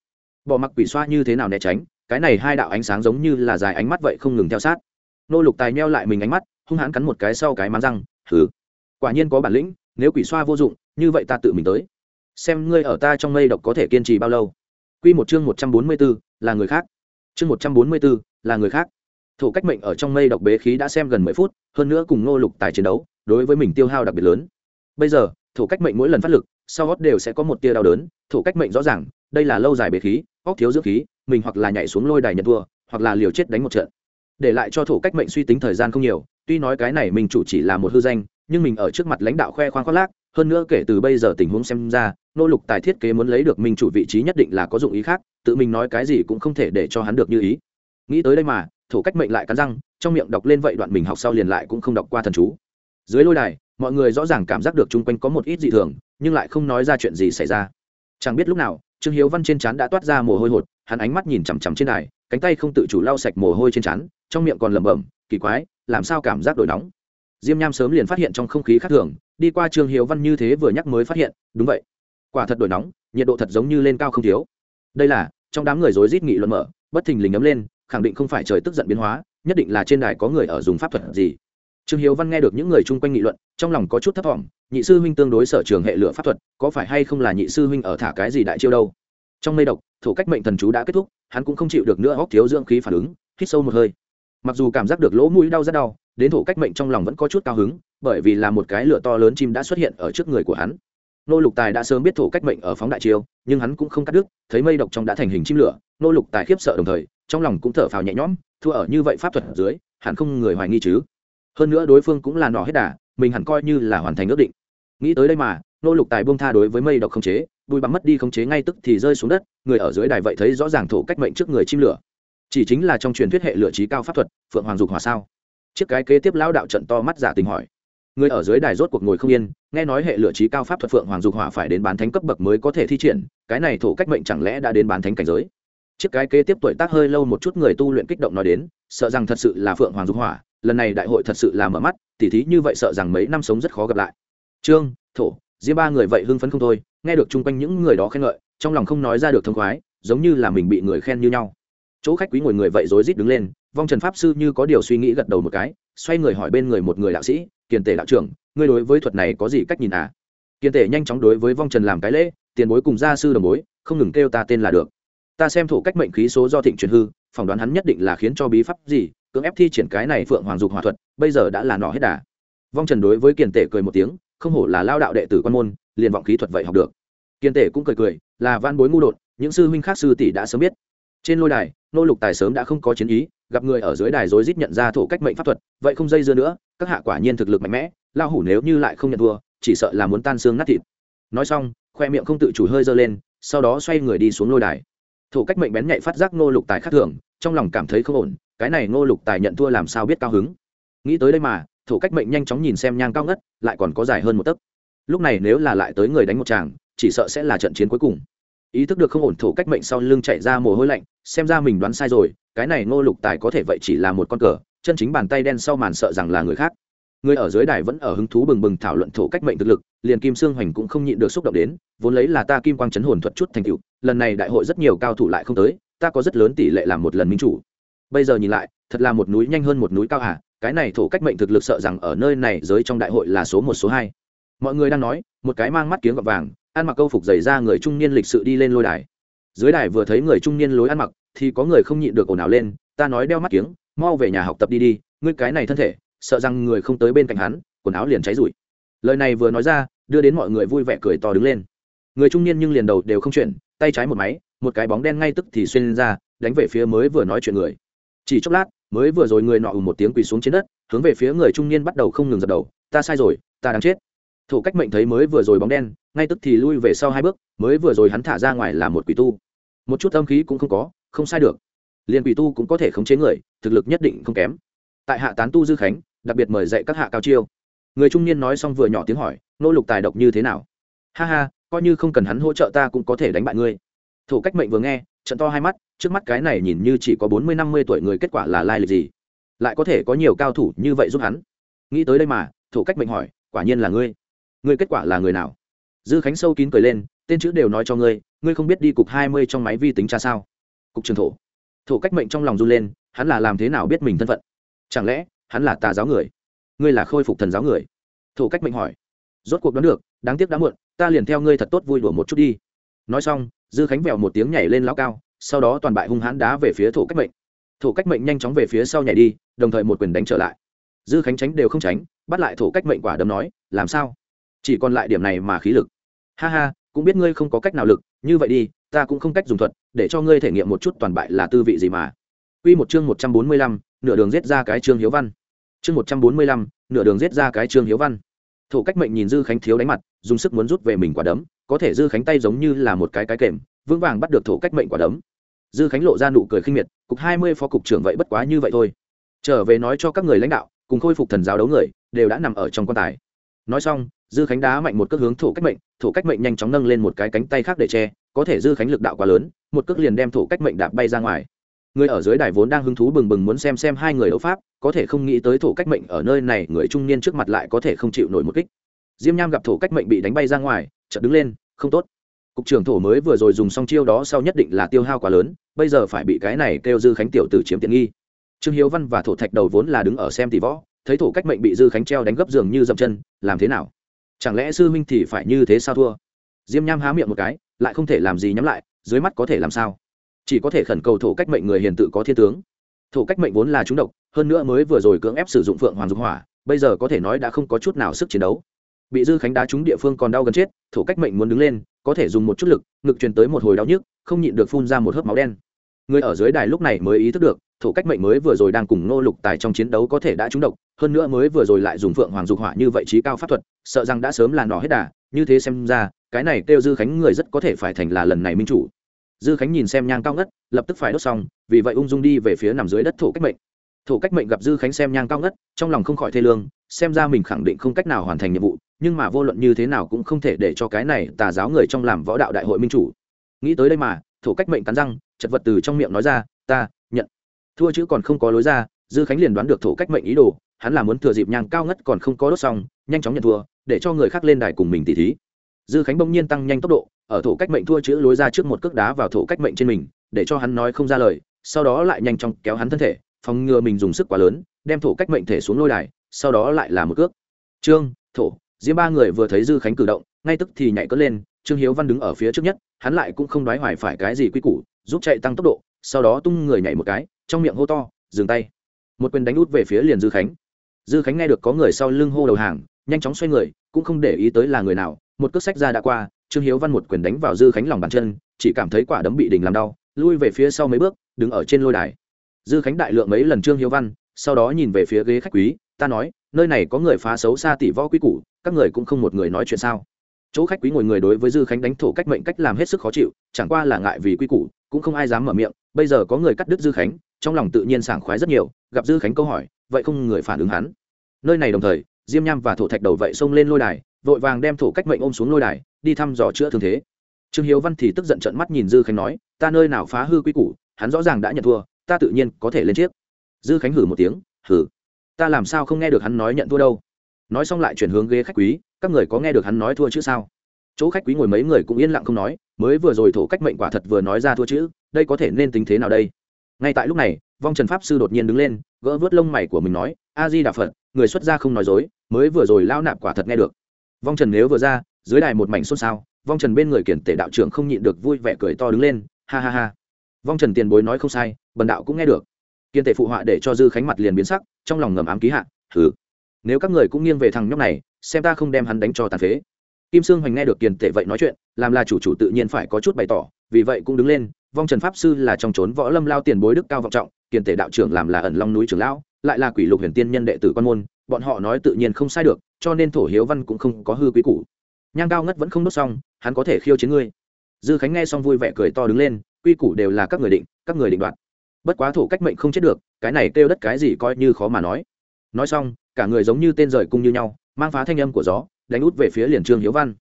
Bỏ mặc quỷ xoa như thế nào né tránh, cái này hai đạo ánh sáng giống như là dài ánh mắt vậy không ngừng theo sát. Nô lục tài neo lại mình ánh mắt, hung hãn cắn một cái sau cái máng răng thử quả nhiên có bản lĩnh, nếu quỷ xoa vô dụng, như vậy ta tự mình tới xem ngươi ở ta trong mây độc có thể kiên trì bao lâu Quy một chương một trăm bốn mươi 144, là người khác. Chương một trăm bốn mươi 144, là người khác. Thủ cách mệnh ở trong mây độc bế khí đã xem gần mười phút, hơn nữa cùng Ngô Lục tài chiến đấu, đối với mình tiêu hao đặc biệt lớn. Bây giờ, thủ cách mệnh mỗi lần phát lực, sau gót đều sẽ có một tia đau đớn, thủ cách mệnh rõ ràng, đây là lâu dài bế khí, óc thiếu dưỡng khí, mình hoặc là nhảy xuống lôi đài nhận thua, hoặc là liều chết đánh một trận. Để lại cho thủ cách mệnh suy tính thời gian không nhiều, tuy nói cái này mình chủ chỉ là một hư danh, nhưng mình ở trước mặt lãnh đạo khoe khoang khoác lác, hơn nữa kể từ bây giờ tình huống xem ra, nô lục tài thiết kế muốn lấy được minh chủ vị trí nhất định là có dụng ý khác, tự mình nói cái gì cũng không thể để cho hắn được như ý. Nghĩ tới đây mà thủ cách mệnh lại cắn răng, trong miệng đọc lên vậy đoạn mình học sau liền lại cũng không đọc qua thần chú. Dưới lôi đài, mọi người rõ ràng cảm giác được chung quanh có một ít dị thường, nhưng lại không nói ra chuyện gì xảy ra. Chẳng biết lúc nào, trương hiếu văn trên trán đã toát ra mồ hôi hột, hắn ánh mắt nhìn chằm chằm trên đài, cánh tay không tự chủ lau sạch mồ hôi trên trán, trong miệng còn lẩm bẩm, kỳ quái, làm sao cảm giác đổi nóng? Diêm nham sớm liền phát hiện trong không khí khác thường, đi qua trương hiếu văn như thế vừa nhắc mới phát hiện, đúng vậy quả thật đổi nóng, nhiệt độ thật giống như lên cao không thiếu. Đây là, trong đám người rối rít nghị luận mở, bất thình lình ấm lên, khẳng định không phải trời tức giận biến hóa, nhất định là trên đài có người ở dùng pháp thuật gì. Trương hiếu văn nghe được những người chung quanh nghị luận, trong lòng có chút thất vọng nhị sư huynh tương đối sở trường hệ lửa pháp thuật, có phải hay không là nhị sư huynh ở thả cái gì đại chiêu đâu? Trong mây độc thủ cách mệnh thần chú đã kết thúc, hắn cũng không chịu được nữa hóc thiếu dưỡng khí phản ứng, hít sâu một hơi. Mặc dù cảm giác được lỗ mũi đau rất đau, đến thủ cách mệnh trong lòng vẫn có chút cao hứng, bởi vì là một cái lửa to lớn chim đã xuất hiện ở trước người của hắn nô lục tài đã sớm biết thổ cách mệnh ở phóng đại chiêu, nhưng hắn cũng không cắt đứt, thấy mây độc trong đã thành hình chim lửa, nô lục tài khiếp sợ đồng thời, trong lòng cũng thở phào nhẹ nhõm, thua ở như vậy pháp thuật dưới, hẳn không người hoài nghi chứ. Hơn nữa đối phương cũng là nọ hết đà, mình hẳn coi như là hoàn thành ước định. Nghĩ tới đây mà, nô lục tài buông tha đối với mây độc không chế, bùi bắm mất đi không chế ngay tức thì rơi xuống đất, người ở dưới đài vậy thấy rõ ràng thổ cách mệnh trước người chim lửa. Chỉ chính là trong truyền thuyết hệ lửa trí cao pháp thuật, phượng hoàng dục hỏa sao? Chiếc cái kế tiếp lão đạo trận to mắt giả tình hỏi người ở dưới đài rốt cuộc ngồi không yên, nghe nói hệ lựa trí cao pháp thuật phượng hoàng dục hỏa phải đến bán thánh cấp bậc mới có thể thi triển, cái này thổ cách mệnh chẳng lẽ đã đến bán thánh cảnh giới? Chiếc cái kế tiếp tuổi tác hơi lâu một chút người tu luyện kích động nói đến, sợ rằng thật sự là phượng hoàng dục hỏa, lần này đại hội thật sự là mở mắt, tỉ thí như vậy sợ rằng mấy năm sống rất khó gặp lại. Trương, thổ, diêm ba người vậy hưng phấn không thôi, nghe được chung quanh những người đó khen ngợi, trong lòng không nói ra được thông khoái, giống như là mình bị người khen như nhau. Chỗ khách quý ngồi người vậy rối rít đứng lên vong trần pháp sư như có điều suy nghĩ gật đầu một cái, xoay người hỏi bên người một người đạo sĩ, kiền tể đạo trưởng, ngươi đối với thuật này có gì cách nhìn à? Kiền tể nhanh chóng đối với vong trần làm cái lễ, tiền bối cùng gia sư đồng bối, không ngừng kêu ta tên là được. Ta xem thủ cách mệnh khí số do thịnh truyền hư, phỏng đoán hắn nhất định là khiến cho bí pháp gì, cưỡng ép thi triển cái này phượng hoàng dục hòa thuật, bây giờ đã là nọ hết đà. Vong trần đối với kiền tể cười một tiếng, không hổ là lao đạo đệ tử quan môn, liền vọng khí thuật vậy học được. Kiền tể cũng cười cười, là van bối ngu đột, những sư huynh khác sư tỷ đã sớm biết. Trên lôi đài, nô lục tài sớm đã không có chiến ý gặp người ở dưới đài rối rít nhận ra thổ cách mệnh pháp thuật, vậy không dây dưa nữa, các hạ quả nhiên thực lực mạnh mẽ lao hủ nếu như lại không nhận thua, chỉ sợ là muốn tan xương nát thịt. Nói xong, khoe miệng không tự chủ hơi dơ lên, sau đó xoay người đi xuống lôi đài. Thủ cách mệnh bén nhạy phát giác ngô lục tài khác thường, trong lòng cảm thấy không ổn, cái này ngô lục tài nhận thua làm sao biết cao hứng. Nghĩ tới đây mà thủ cách mệnh nhanh chóng nhìn xem nhang cao ngất, lại còn có dài hơn một tấc. Lúc này nếu là lại tới người đánh một chàng chỉ sợ sẽ là trận chiến cuối cùng. Ý thức được không ổn thủ cách mệnh sau lưng chạy ra mồ hôi lạnh, xem ra mình đoán sai rồi cái này ngô lục tài có thể vậy chỉ là một con cờ, chân chính bàn tay đen sau màn sợ rằng là người khác. Người ở dưới đài vẫn ở hứng thú bừng bừng thảo luận thổ cách mệnh thực lực, liền kim sương hoành cũng không nhịn được xúc động đến, vốn lấy là ta kim quang chấn hồn thuật chút thành tựu, lần này đại hội rất nhiều cao thủ lại không tới, ta có rất lớn tỷ lệ làm một lần minh chủ. Bây giờ nhìn lại, thật là một núi nhanh hơn một núi cao hả? Cái này thổ cách mệnh thực lực sợ rằng ở nơi này giới trong đại hội là số một, số hai. Mọi người đang nói, một cái mang mắt kiếng gọt vàng, ăn mặc câu phục dày ra người trung niên lịch sự đi lên lôi đài dưới đài vừa thấy người trung niên lối ăn mặc, thì có người không nhịn được ồn ào lên, ta nói đeo mắt kiếng, mau về nhà học tập đi đi, ngươi cái này thân thể, sợ rằng người không tới bên cạnh hắn, quần áo liền cháy rụi. Lời này vừa nói ra, đưa đến mọi người vui vẻ cười to đứng lên. Người trung niên nhưng liền đầu đều không chuyển, tay trái một máy, một cái bóng đen ngay tức thì xuyên lên ra, đánh về phía mới vừa nói chuyện người. Chỉ chốc lát, mới vừa rồi người nọ ù một tiếng quỳ xuống trên đất, hướng về phía người trung niên bắt đầu không ngừng dập đầu, ta sai rồi, ta đang chết. Thủ cách mệnh thấy mới vừa rồi bóng đen, ngay tức thì lui về sau hai bước, mới vừa rồi hắn thả ra ngoài là một quỷ tu một chút âm khí cũng không có, không sai được. Liền quỷ tu cũng có thể khống chế người, thực lực nhất định không kém. Tại hạ tán tu dư khánh, đặc biệt mời dạy các hạ cao chiêu. Người trung niên nói xong vừa nhỏ tiếng hỏi, nô lục tài độc như thế nào? Ha ha, coi như không cần hắn hỗ trợ ta cũng có thể đánh bại ngươi. Thủ cách mệnh vừa nghe, trận to hai mắt, trước mắt cái này nhìn như chỉ có bốn mươi năm mươi tuổi người kết quả là lai lịch gì? Lại có thể có nhiều cao thủ như vậy giúp hắn? Nghĩ tới đây mà, thủ cách mệnh hỏi, quả nhiên là ngươi. Ngươi kết quả là người nào? Dư khánh sâu kín cười lên, tên chữ đều nói cho ngươi ngươi không biết đi cục hai mươi trong máy vi tính tra sao? Cục trường thổ. Thủ cách mệnh trong lòng run lên, hắn là làm thế nào biết mình thân phận? Chẳng lẽ, hắn là tà giáo người? Ngươi là khôi phục thần giáo người? Thủ cách mệnh hỏi. Rốt cuộc đoán được, đáng tiếc đã muộn, ta liền theo ngươi thật tốt vui đùa một chút đi. Nói xong, dư khánh vèo một tiếng nhảy lên lao cao, sau đó toàn bại hung hãn đá về phía thủ cách mệnh. Thủ cách mệnh nhanh chóng về phía sau nhảy đi, đồng thời một quyền đánh trở lại. Dư khánh tránh đều không tránh, bắt lại thủ cách mệnh quả đấm nói, làm sao? Chỉ còn lại điểm này mà khí lực. Ha ha cũng biết ngươi không có cách nào lực như vậy đi ta cũng không cách dùng thuật để cho ngươi thể nghiệm một chút toàn bại là tư vị gì mà Quy một chương một trăm bốn mươi lăm, nửa đường giết ra cái chương hiếu văn. Chương một trăm bốn mươi lăm, nửa đường giết ra cái chương hiếu văn. Thủ cách mệnh nhìn Dư Khánh thiếu đánh mặt, dùng sức muốn rút về mình quả đấm, có thể Dư Khánh tay giống như là một cái cái kềm, vững vàng bắt được thủ cách mệnh quả đấm. Dư Khánh lộ ra nụ cười khinh miệt, cục hai mươi phó cục trưởng vậy bất quá như vậy thôi. Trở về nói cho các người lãnh đạo, cùng khôi phục thần giáo đấu người, đều đã nằm ở trong quan tài. Nói xong, Dư Khánh đá mạnh một cước hướng thủ cách mệnh, thủ cách mệnh nhanh chóng nâng lên một cái cánh tay khác để che, có thể Dư Khánh lực đạo quá lớn, một cước liền đem thủ cách mệnh đạp bay ra ngoài. Người ở dưới đài vốn đang hứng thú bừng bừng muốn xem xem hai người đấu pháp có thể không nghĩ tới thổ cách mệnh ở nơi này người trung niên trước mặt lại có thể không chịu nổi một kích. Diêm nham gặp thổ cách mệnh bị đánh bay ra ngoài chợt đứng lên không tốt. Cục trưởng thổ mới vừa rồi dùng xong chiêu đó sau nhất định là tiêu hao quá lớn bây giờ phải bị cái này kêu dư khánh tiểu tử chiếm tiện nghi. Trương hiếu văn và thổ thạch đầu vốn là đứng ở xem tỷ võ thấy thổ cách mệnh bị dư khánh treo đánh gấp giường như dậm chân, làm thế nào? Chẳng lẽ sư minh thì phải như thế sao thua? Diêm nham há miệng một cái, lại không thể làm gì nhắm lại, dưới mắt có thể làm sao? Chỉ có thể khẩn cầu thổ cách mệnh người hiền tự có thiên tướng. Thổ cách mệnh vốn là trúng độc, hơn nữa mới vừa rồi cưỡng ép sử dụng phượng hoàng dục hỏa, bây giờ có thể nói đã không có chút nào sức chiến đấu. Bị dư khánh đá trúng địa phương còn đau gần chết, thổ cách mệnh muốn đứng lên, có thể dùng một chút lực, ngực truyền tới một hồi đau nhức, không nhịn được phun ra một hớp máu đen. Người ở dưới đài lúc này mới ý thức được thổ cách mệnh mới vừa rồi đang cùng nô lục tài trong chiến đấu có thể đã trúng độc, hơn nữa mới vừa rồi lại dùng phượng hoàng dục hỏa như vậy trí cao pháp thuật, sợ rằng đã sớm là nỏ hết đà, như thế xem ra, cái này kêu dư khánh người rất có thể phải thành là lần này minh chủ. Dư khánh nhìn xem nhang cao ngất, lập tức phải đốt xong, vì vậy ung dung đi về phía nằm dưới đất thổ cách mệnh. Thổ cách mệnh gặp dư khánh xem nhang cao ngất, trong lòng không khỏi thê lương, xem ra mình khẳng định không cách nào hoàn thành nhiệm vụ, nhưng mà vô luận như thế nào cũng không thể để cho cái này tà giáo người trong làm võ đạo đại hội minh chủ. Nghĩ tới đây mà, thổ cách mệnh cắn răng, chật vật từ trong miệng nói ra, ta thua chữ còn không có lối ra, dư khánh liền đoán được thổ cách mệnh ý đồ, hắn là muốn thừa dịp nhang cao ngất còn không có đốt xong, nhanh chóng nhận thua, để cho người khác lên đài cùng mình tỉ thí. Dư khánh bỗng nhiên tăng nhanh tốc độ, ở thổ cách mệnh thua chữ lối ra trước một cước đá vào thổ cách mệnh trên mình, để cho hắn nói không ra lời, sau đó lại nhanh chóng kéo hắn thân thể, phòng ngừa mình dùng sức quá lớn, đem thổ cách mệnh thể xuống lôi đài, sau đó lại là một cước. Trương, thổ, diêm ba người vừa thấy dư khánh cử động, ngay tức thì nhảy cất lên, trương hiếu văn đứng ở phía trước nhất, hắn lại cũng không đoái hoài phải cái gì quy củ, giúp chạy tăng tốc độ sau đó tung người nhảy một cái, trong miệng hô to, dừng tay. Một quyền đánh út về phía liền dư khánh. Dư khánh nghe được có người sau lưng hô đầu hàng, nhanh chóng xoay người, cũng không để ý tới là người nào, một cước sách ra đã qua, trương hiếu văn một quyền đánh vào dư khánh lòng bàn chân, chỉ cảm thấy quả đấm bị đình làm đau, lui về phía sau mấy bước, đứng ở trên lôi đài. Dư khánh đại lượng mấy lần trương hiếu văn, sau đó nhìn về phía ghế khách quý, ta nói, nơi này có người phá xấu xa tỷ võ quý củ, các người cũng không một người nói chuyện sao? Chỗ khách quý ngồi người đối với dư khánh đánh thổ cách mệnh cách làm hết sức khó chịu, chẳng qua là ngại vì quy củ, cũng không ai dám mở miệng bây giờ có người cắt đứt dư khánh, trong lòng tự nhiên sảng khoái rất nhiều, gặp dư khánh câu hỏi, vậy không người phản ứng hắn. Nơi này đồng thời, diêm nham và thổ thạch đầu vậy xông lên lôi đài, vội vàng đem thổ cách mệnh ôm xuống lôi đài, đi thăm dò chữa thương thế. Trương hiếu văn thì tức giận trận mắt nhìn dư khánh nói, ta nơi nào phá hư quy củ, hắn rõ ràng đã nhận thua, ta tự nhiên có thể lên chiếc. Dư khánh hử một tiếng, hử? Ta làm sao không nghe được hắn nói nhận thua đâu? Nói xong lại chuyển hướng ghế khách quý, các người có nghe được hắn nói thua chứ sao? Chỗ khách quý ngồi mấy người cũng yên lặng không nói, mới vừa rồi thổ cách mệnh quả thật vừa nói ra thua chữ đây có thể nên tính thế nào đây? Ngay tại lúc này, vong trần pháp sư đột nhiên đứng lên, gỡ vớt lông mày của mình nói a di đà phật người xuất gia không nói dối, mới vừa rồi lao nạp quả thật nghe được. Vong trần nếu vừa ra, dưới đài một mảnh xôn xao, vong trần bên người kiển tể đạo trưởng không nhịn được vui vẻ cười to đứng lên, ha ha ha. Vong trần tiền bối nói không sai, bần đạo cũng nghe được. Kiên tể phụ họa để cho dư khánh mặt liền biến sắc, trong lòng ngầm ám ký hạ thử nếu các người cũng nghiêng về thằng nhóc này, xem ta không đem hắn đánh cho tàn phế. Kim sương hoành nghe được kiền tể vậy nói chuyện, làm là chủ chủ tự nhiên phải có chút bày tỏ, vì vậy cũng đứng lên vong trần pháp sư là trong trốn võ lâm lao tiền bối đức cao vọng trọng kiền tể đạo trưởng làm là ẩn long núi trưởng lão, lại là quỷ lục huyền tiên nhân đệ tử quan môn, bọn họ nói tự nhiên không sai được, cho nên thổ hiếu văn cũng không có hư quý củ. Nhang cao ngất vẫn không đốt xong, hắn có thể khiêu chiến ngươi. Dư khánh nghe xong vui vẻ cười to đứng lên, quy củ đều là các người định, các người định đoạt. Bất quá thổ cách mệnh không chết được, cái này kêu đất cái gì coi như khó mà nói. Nói xong, cả người giống như tên rời cung như nhau, mang phá thanh âm của gió, đánh út về phía liền trương hiếu văn.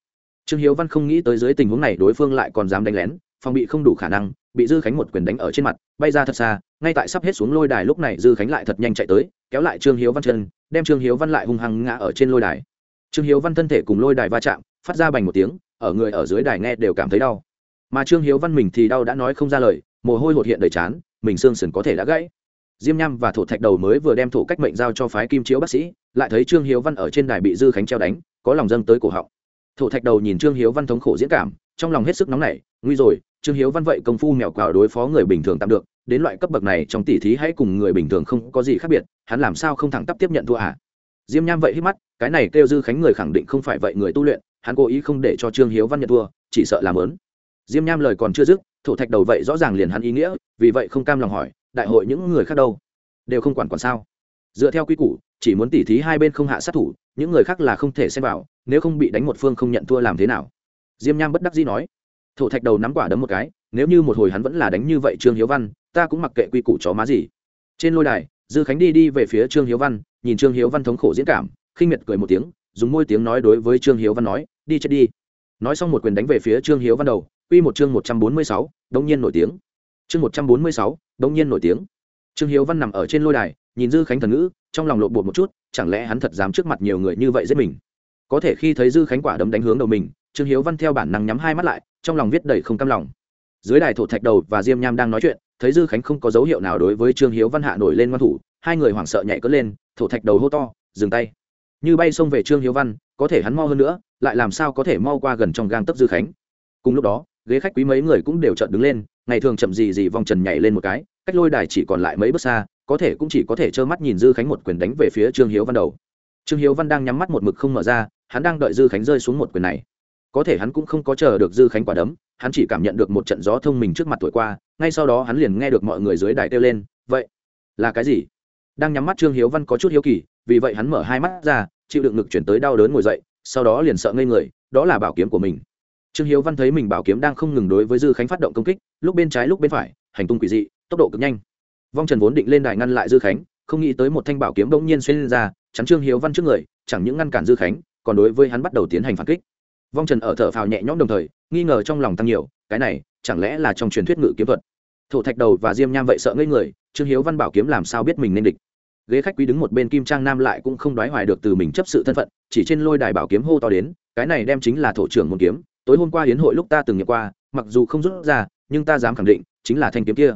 Trương hiếu văn không nghĩ tới dưới tình huống này đối phương lại còn dám đánh lén phòng bị không đủ khả năng, bị dư khánh một quyền đánh ở trên mặt, bay ra thật xa, ngay tại sắp hết xuống lôi đài lúc này dư khánh lại thật nhanh chạy tới, kéo lại trương hiếu văn chân, đem trương hiếu văn lại hung hăng ngã ở trên lôi đài. Trương hiếu văn thân thể cùng lôi đài va chạm, phát ra bành một tiếng, ở người ở dưới đài nghe đều cảm thấy đau. Mà trương hiếu văn mình thì đau đã nói không ra lời, mồ hôi hột hiện đầy chán mình xương sườn có thể đã gãy. Diêm nham và thổ thạch đầu mới vừa đem thổ cách mệnh giao cho phái kim chiếu bác sĩ, lại thấy trương hiếu văn ở trên đài bị dư khánh treo đánh, có lòng dâng tới cổ họng. Thổ thạch đầu nhìn trương hiếu văn thống khổ diễn cảm, trong lòng hết sức nóng nảy, nguy rồi trương hiếu văn vậy công phu mèo quào đối phó người bình thường tạm được, đến loại cấp bậc này trong tỷ thí hãy cùng người bình thường không có gì khác biệt, hắn làm sao không thẳng tắp tiếp nhận thua à? Diêm nham vậy hít mắt, cái này kêu dư khánh người khẳng định không phải vậy người tu luyện, hắn cố ý không để cho trương hiếu văn nhận thua, chỉ sợ làm lớn diêm nham lời còn chưa dứt, thổ thạch đầu vậy rõ ràng liền hắn ý nghĩa, vì vậy không cam lòng hỏi, đại hội những người khác đâu? Đều không quản quản sao? Dựa theo quy củ, chỉ muốn tỉ thí hai bên không hạ sát thủ, những người khác là không thể xem vào, nếu không bị đánh một phương không nhận thua làm thế nào? Diêm nham bất đắc dĩ nói thổ thạch đầu nắm quả đấm một cái, nếu như một hồi hắn vẫn là đánh như vậy trương hiếu văn, ta cũng mặc kệ quy củ chó má gì. Trên lôi đài, dư khánh đi đi về phía trương hiếu văn, nhìn trương hiếu văn thống khổ diễn cảm, khinh miệt cười một tiếng, dùng môi tiếng nói đối với trương hiếu văn nói, đi chết đi. Nói xong một quyền đánh về phía trương hiếu văn đầu, quy một chương một trăm bốn mươi sáu đông nhiên nổi tiếng. Chương một trăm bốn mươi sáu đông nhiên nổi tiếng. Trương hiếu văn nằm ở trên lôi đài, nhìn dư khánh thần ngữ, trong lòng lộn bột một chút, chẳng lẽ hắn thật dám trước mặt nhiều người như vậy giết mình? Có thể khi thấy dư khánh quả đấm đánh hướng đầu mình, trương hiếu văn theo bản năng nhắm hai mắt lại trong lòng viết đầy không cam lòng. Dưới đài thổ thạch đầu và diêm nham đang nói chuyện, thấy dư khánh không có dấu hiệu nào đối với trương hiếu văn hạ nổi lên ngoan thủ, hai người hoảng sợ nhảy cất lên, thổ thạch đầu hô to, dừng tay. Như bay xông về trương hiếu văn, có thể hắn mau hơn nữa, lại làm sao có thể mau qua gần trong gang tấp dư khánh. Cùng lúc đó, ghế khách quý mấy người cũng đều chợt đứng lên, ngày thường chậm gì gì vòng trần nhảy lên một cái, cách lôi đài chỉ còn lại mấy bước xa, có thể cũng chỉ có thể trơ mắt nhìn dư khánh một quyền đánh về phía trương hiếu văn đầu. Trương hiếu văn đang nhắm mắt một mực không mở ra, hắn đang đợi dư khánh rơi xuống một quyền này có thể hắn cũng không có chờ được dư khánh quả đấm, hắn chỉ cảm nhận được một trận gió thông mình trước mặt tuổi qua, ngay sau đó hắn liền nghe được mọi người dưới đài kêu lên, vậy là cái gì? Đang nhắm mắt trương hiếu văn có chút hiếu kỳ, vì vậy hắn mở hai mắt ra, chịu đựng ngực chuyển tới đau đớn ngồi dậy, sau đó liền sợ ngây người, đó là bảo kiếm của mình. Trương hiếu văn thấy mình bảo kiếm đang không ngừng đối với dư khánh phát động công kích, lúc bên trái lúc bên phải, hành tung quỷ dị, tốc độ cực nhanh. Vong trần vốn định lên đài ngăn lại dư khánh, không nghĩ tới một thanh bảo kiếm bỗng nhiên xuyên lên ra, chắn trương hiếu văn trước người, chẳng những ngăn cản dư khánh, còn đối với hắn bắt đầu tiến hành phản kích vong trần ở thở phào nhẹ nhõm đồng thời, nghi ngờ trong lòng tăng nhiều, cái này, chẳng lẽ là trong truyền thuyết ngự kiếm thuật? Thổ thạch đầu và diêm nham vậy sợ ngây người, trương hiếu văn bảo kiếm làm sao biết mình nên địch? Ghế khách quý đứng một bên kim trang nam lại cũng không đoái hoài được từ mình chấp sự thân phận, chỉ trên lôi đài bảo kiếm hô to đến, cái này đem chính là thổ trưởng môn kiếm, tối hôm qua hiến hội lúc ta từng nhận qua, mặc dù không rút ra, nhưng ta dám khẳng định, chính là thanh kiếm kia.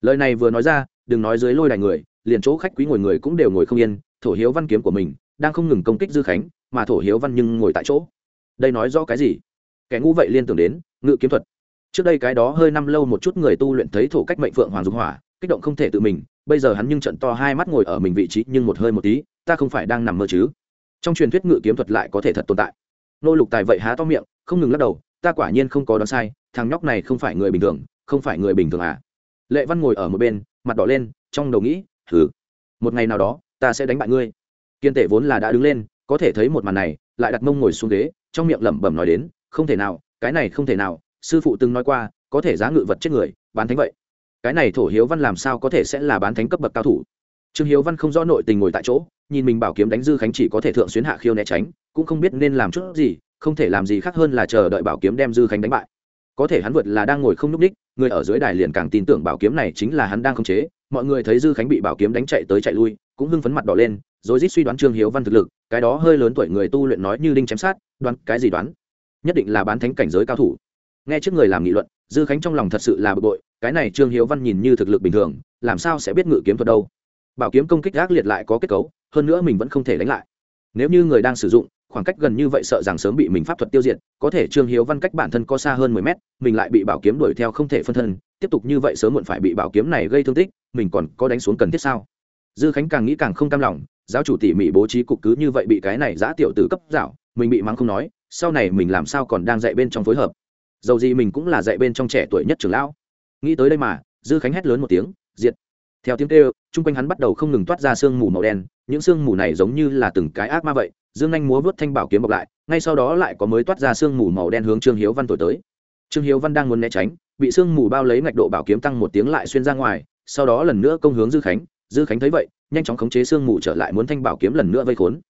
Lời này vừa nói ra, đừng nói dưới lôi đài người, liền chỗ khách quý ngồi người cũng đều ngồi không yên, thổ hiếu văn kiếm của mình đang không ngừng công kích dư khánh, mà thổ hiếu văn nhưng ngồi tại chỗ đây nói rõ cái gì? Kẻ ngu vậy liên tưởng đến ngự kiếm thuật. Trước đây cái đó hơi năm lâu một chút người tu luyện thấy thổ cách mệnh phượng hoàng dục hỏa, kích động không thể tự mình, bây giờ hắn nhưng trận to hai mắt ngồi ở mình vị trí nhưng một hơi một tí, ta không phải đang nằm mơ chứ. Trong truyền thuyết ngự kiếm thuật lại có thể thật tồn tại. Nô lục tài vậy há to miệng, không ngừng lắc đầu, ta quả nhiên không có đoán sai, thằng nhóc này không phải người bình thường, không phải người bình thường à? Lệ văn ngồi ở một bên, mặt đỏ lên, trong đầu nghĩ thử một ngày nào đó, ta sẽ đánh bại ngươi. Kiên tể vốn là đã đứng lên, có thể thấy một màn này lại đặt mông ngồi xuống ghế, trong miệng lẩm bẩm nói đến, không thể nào, cái này không thể nào, sư phụ từng nói qua, có thể giá ngự vật chết người, bán thánh vậy. Cái này thổ hiếu văn làm sao có thể sẽ là bán thánh cấp bậc cao thủ? Trương hiếu văn không rõ nội tình ngồi tại chỗ, nhìn mình bảo kiếm đánh dư khánh chỉ có thể thượng xuyến hạ khiêu né tránh, cũng không biết nên làm chút gì, không thể làm gì khác hơn là chờ đợi bảo kiếm đem dư khánh đánh bại. Có thể hắn vượt là đang ngồi không nhúc ních người ở dưới đài liền càng tin tưởng bảo kiếm này chính là hắn đang khống chế, mọi người thấy dư khánh bị bảo kiếm đánh chạy tới chạy lui, cũng hưng phấn mặt đỏ lên rồi rít suy đoán trương hiếu văn thực lực, cái đó hơi lớn tuổi người tu luyện nói như đinh chém sát, đoán cái gì đoán? Nhất định là bán thánh cảnh giới cao thủ. Nghe trước người làm nghị luận, dư khánh trong lòng thật sự là bực bội, cái này trương hiếu văn nhìn như thực lực bình thường, làm sao sẽ biết ngự kiếm thuật đâu? Bảo kiếm công kích gác liệt lại có kết cấu, hơn nữa mình vẫn không thể đánh lại. Nếu như người đang sử dụng, khoảng cách gần như vậy sợ rằng sớm bị mình pháp thuật tiêu diệt, có thể trương hiếu văn cách bản thân có xa hơn mười mét, mình lại bị bảo kiếm đuổi theo không thể phân thân, tiếp tục như vậy sớm muộn phải bị bảo kiếm này gây thương tích, mình còn có đánh xuống cần thiết sao? Dư khánh càng nghĩ càng không cam lòng giáo chủ tỉ mỉ bố trí cục cứ như vậy bị cái này giã tiểu tử cấp dạo mình bị mắng không nói, sau này mình làm sao còn đang dạy bên trong phối hợp. Dầu gì mình cũng là dạy bên trong trẻ tuổi nhất trưởng lão. Nghĩ tới đây mà, dư khánh hét lớn một tiếng, diệt. Theo tiếng kêu, chung quanh hắn bắt đầu không ngừng toát ra sương mù màu đen, những sương mù này giống như là từng cái ác ma vậy, dương anh múa vớt thanh bảo kiếm bọc lại, ngay sau đó lại có mới toát ra sương mù màu đen hướng trương hiếu văn thổi tới. Trương hiếu văn đang muốn né tránh, bị sương mù bao lấy ngạch độ bảo kiếm tăng một tiếng lại xuyên ra ngoài, sau đó lần nữa công hướng dư khánh. Dư khánh thấy vậy nhanh chóng khống chế sương mù trở lại muốn thanh bảo kiếm lần nữa vây khốn.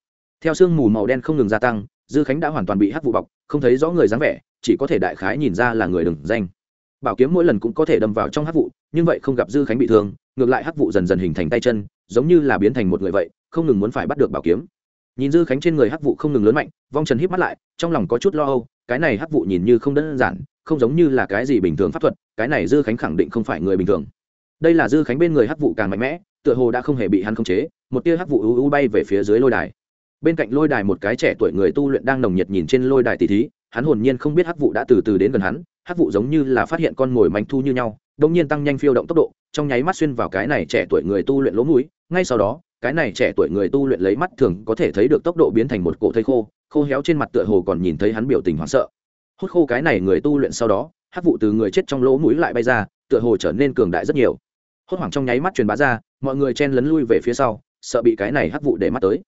Theo sương mù màu đen không ngừng gia tăng, dư khánh đã hoàn toàn bị hắc vụ bọc, không thấy rõ người dáng vẻ, chỉ có thể đại khái nhìn ra là người đừng danh. Bảo kiếm mỗi lần cũng có thể đâm vào trong hắc vụ, nhưng vậy không gặp dư khánh bị thương, ngược lại hắc vụ dần dần hình thành tay chân, giống như là biến thành một người vậy, không ngừng muốn phải bắt được bảo kiếm. Nhìn dư khánh trên người hắc vụ không ngừng lớn mạnh, vong trần híp mắt lại, trong lòng có chút lo âu, cái này hắc vụ nhìn như không đơn giản, không giống như là cái gì bình thường pháp thuật, cái này dư khánh khẳng định không phải người bình thường. Đây là dư khánh bên người hắc vụ càng mạnh mẽ tựa hồ đã không hề bị hắn khống chế, một tia hắc vụ u u bay về phía dưới lôi đài. Bên cạnh lôi đài một cái trẻ tuổi người tu luyện đang nồng nhiệt nhìn trên lôi đài tỷ thí, hắn hồn nhiên không biết hắc vụ đã từ từ đến gần hắn, hắc vụ giống như là phát hiện con mồi manh thu như nhau đông nhiên tăng nhanh phiêu động tốc độ, trong nháy mắt xuyên vào cái này trẻ tuổi người tu luyện lỗ mũi, ngay sau đó, cái này trẻ tuổi người tu luyện lấy mắt thường có thể thấy được tốc độ biến thành một cổ thây khô khô héo trên mặt tựa hồ còn nhìn thấy hắn biểu tình hoảng sợ. Hút khô cái này người tu luyện sau đó, hắc vụ từ người chết trong lỗ mũi lại bay ra, tựa hồ trở nên cường đại rất nhiều. Hốt hoảng trong nháy mắt truyền bá ra mọi người chen lấn lui về phía sau, sợ bị cái này hắc vụ để mắt tới.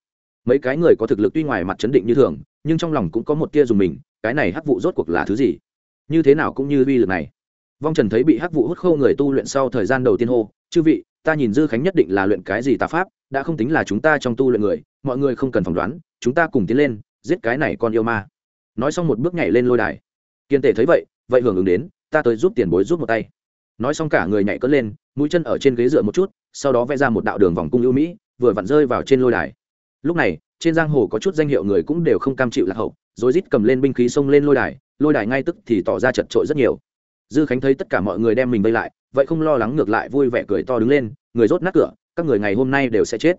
Mấy cái người có thực lực tuy ngoài mặt chấn định như thường, nhưng trong lòng cũng có một tia dùng mình, cái này hắc vụ rốt cuộc là thứ gì? Như thế nào cũng như uy lực này. Vong trần thấy bị hắc vụ hút khâu người tu luyện sau thời gian đầu tiên hô, chư vị, ta nhìn dư khánh nhất định là luyện cái gì tà pháp, đã không tính là chúng ta trong tu luyện người, mọi người không cần phỏng đoán, chúng ta cùng tiến lên, giết cái này con yêu ma. Nói xong một bước nhảy lên lôi đài. Kiên tể thấy vậy vậy hưởng ứng đến, ta tới giúp tiền bối giúp một tay nói xong cả người nhảy cất lên mũi chân ở trên ghế dựa một chút sau đó vẽ ra một đạo đường vòng cung ưu mỹ vừa vặn rơi vào trên lôi đài lúc này trên giang hồ có chút danh hiệu người cũng đều không cam chịu lạc hậu rồi rít cầm lên binh khí xông lên lôi đài lôi đài ngay tức thì tỏ ra chật trội rất nhiều dư khánh thấy tất cả mọi người đem mình vây lại vậy không lo lắng ngược lại vui vẻ cười to đứng lên người rốt nát cửa các người ngày hôm nay đều sẽ chết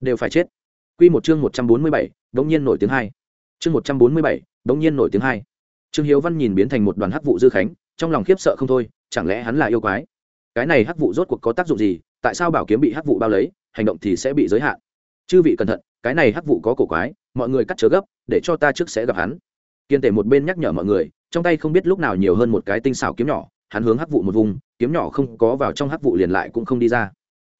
đều phải chết Quy một chương một trăm bốn mươi bảy, đống nhiên nổi tiếng hai. Chương một trăm bốn mươi bảy, đống nhiên nổi tiếng hai. Trương Hiếu Văn nhìn biến thành một đoàn hắc vụ dư khánh, trong lòng khiếp sợ không thôi, chẳng lẽ hắn là yêu quái? Cái này hắc vụ rốt cuộc có tác dụng gì? Tại sao bảo kiếm bị hắc vụ bao lấy, hành động thì sẽ bị giới hạn? Chư vị cẩn thận, cái này hắc vụ có cổ quái, mọi người cắt chớ gấp, để cho ta trước sẽ gặp hắn. Kiên Tể một bên nhắc nhở mọi người, trong tay không biết lúc nào nhiều hơn một cái tinh xảo kiếm nhỏ, hắn hướng hắc vụ một vùng, kiếm nhỏ không có vào trong hắc vụ liền lại cũng không đi ra.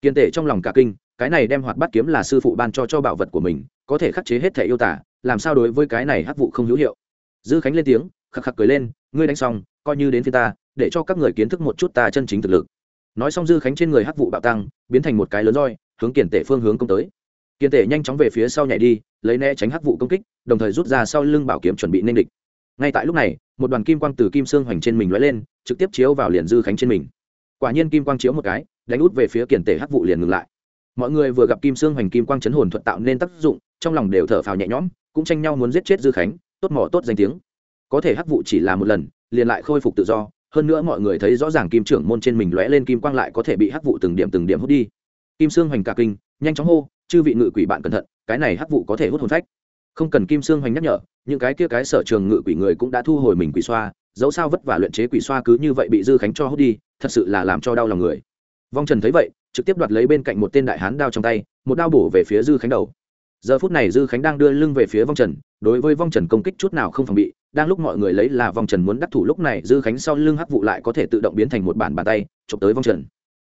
Kiên Tể trong lòng cả kinh, cái này đem hoạt bắt kiếm là sư phụ ban cho cho bảo vật của mình, có thể khắc chế hết thể yêu tả, làm sao đối với cái này hắc vụ không hữu hiệu. Dư Khánh lên tiếng, khắc khắc cười lên, ngươi đánh xong, coi như đến phía ta, để cho các người kiến thức một chút ta chân chính thực lực. Nói xong Dư Khánh trên người hắc vụ bạo tăng, biến thành một cái lớn roi, hướng Kiền Tể phương hướng công tới. Kiền Tể nhanh chóng về phía sau nhảy đi, lấy né tránh hắc vụ công kích, đồng thời rút ra sau lưng bảo kiếm chuẩn bị nên địch. Ngay tại lúc này, một đoàn kim quang từ kim xương hoành trên mình lóe lên, trực tiếp chiếu vào liền Dư Khánh trên mình. Quả nhiên kim quang chiếu một cái, đánh út về phía Kiền Tể hắc vụ liền ngừng lại mọi người vừa gặp kim sương hoành kim quang chấn hồn thuật tạo nên tác dụng trong lòng đều thở phào nhẹ nhõm cũng tranh nhau muốn giết chết dư khánh tốt mỏ tốt danh tiếng có thể hắc vụ chỉ là một lần liền lại khôi phục tự do hơn nữa mọi người thấy rõ ràng kim trưởng môn trên mình lóe lên kim quang lại có thể bị hắc vụ từng điểm từng điểm hút đi. Kim sương hoành cả kinh, nhanh chóng hô, chư vị ngự quỷ bạn cẩn thận, cái này hắc vụ có thể hút hồn phách. Không cần kim sương hoành nhắc nhở, những cái kia cái sở trường ngự quỷ người cũng đã thu hồi mình quỷ xoa, dẫu sao vất vả luyện chế quỷ xoa cứ như vậy bị dư khánh cho hút đi, thật sự là làm cho đau lòng người. Vong trần thấy vậy, trực tiếp đoạt lấy bên cạnh một tên đại hán đao trong tay, một đao bổ về phía dư khánh đầu. Giờ phút này dư khánh đang đưa lưng về phía vong trần, đối với vong trần công kích chút nào không phòng bị đang lúc mọi người lấy là vong trần muốn đắc thủ lúc này dư khánh sau lưng hắc vụ lại có thể tự động biến thành một bản bàn tay, chụp tới vong trần.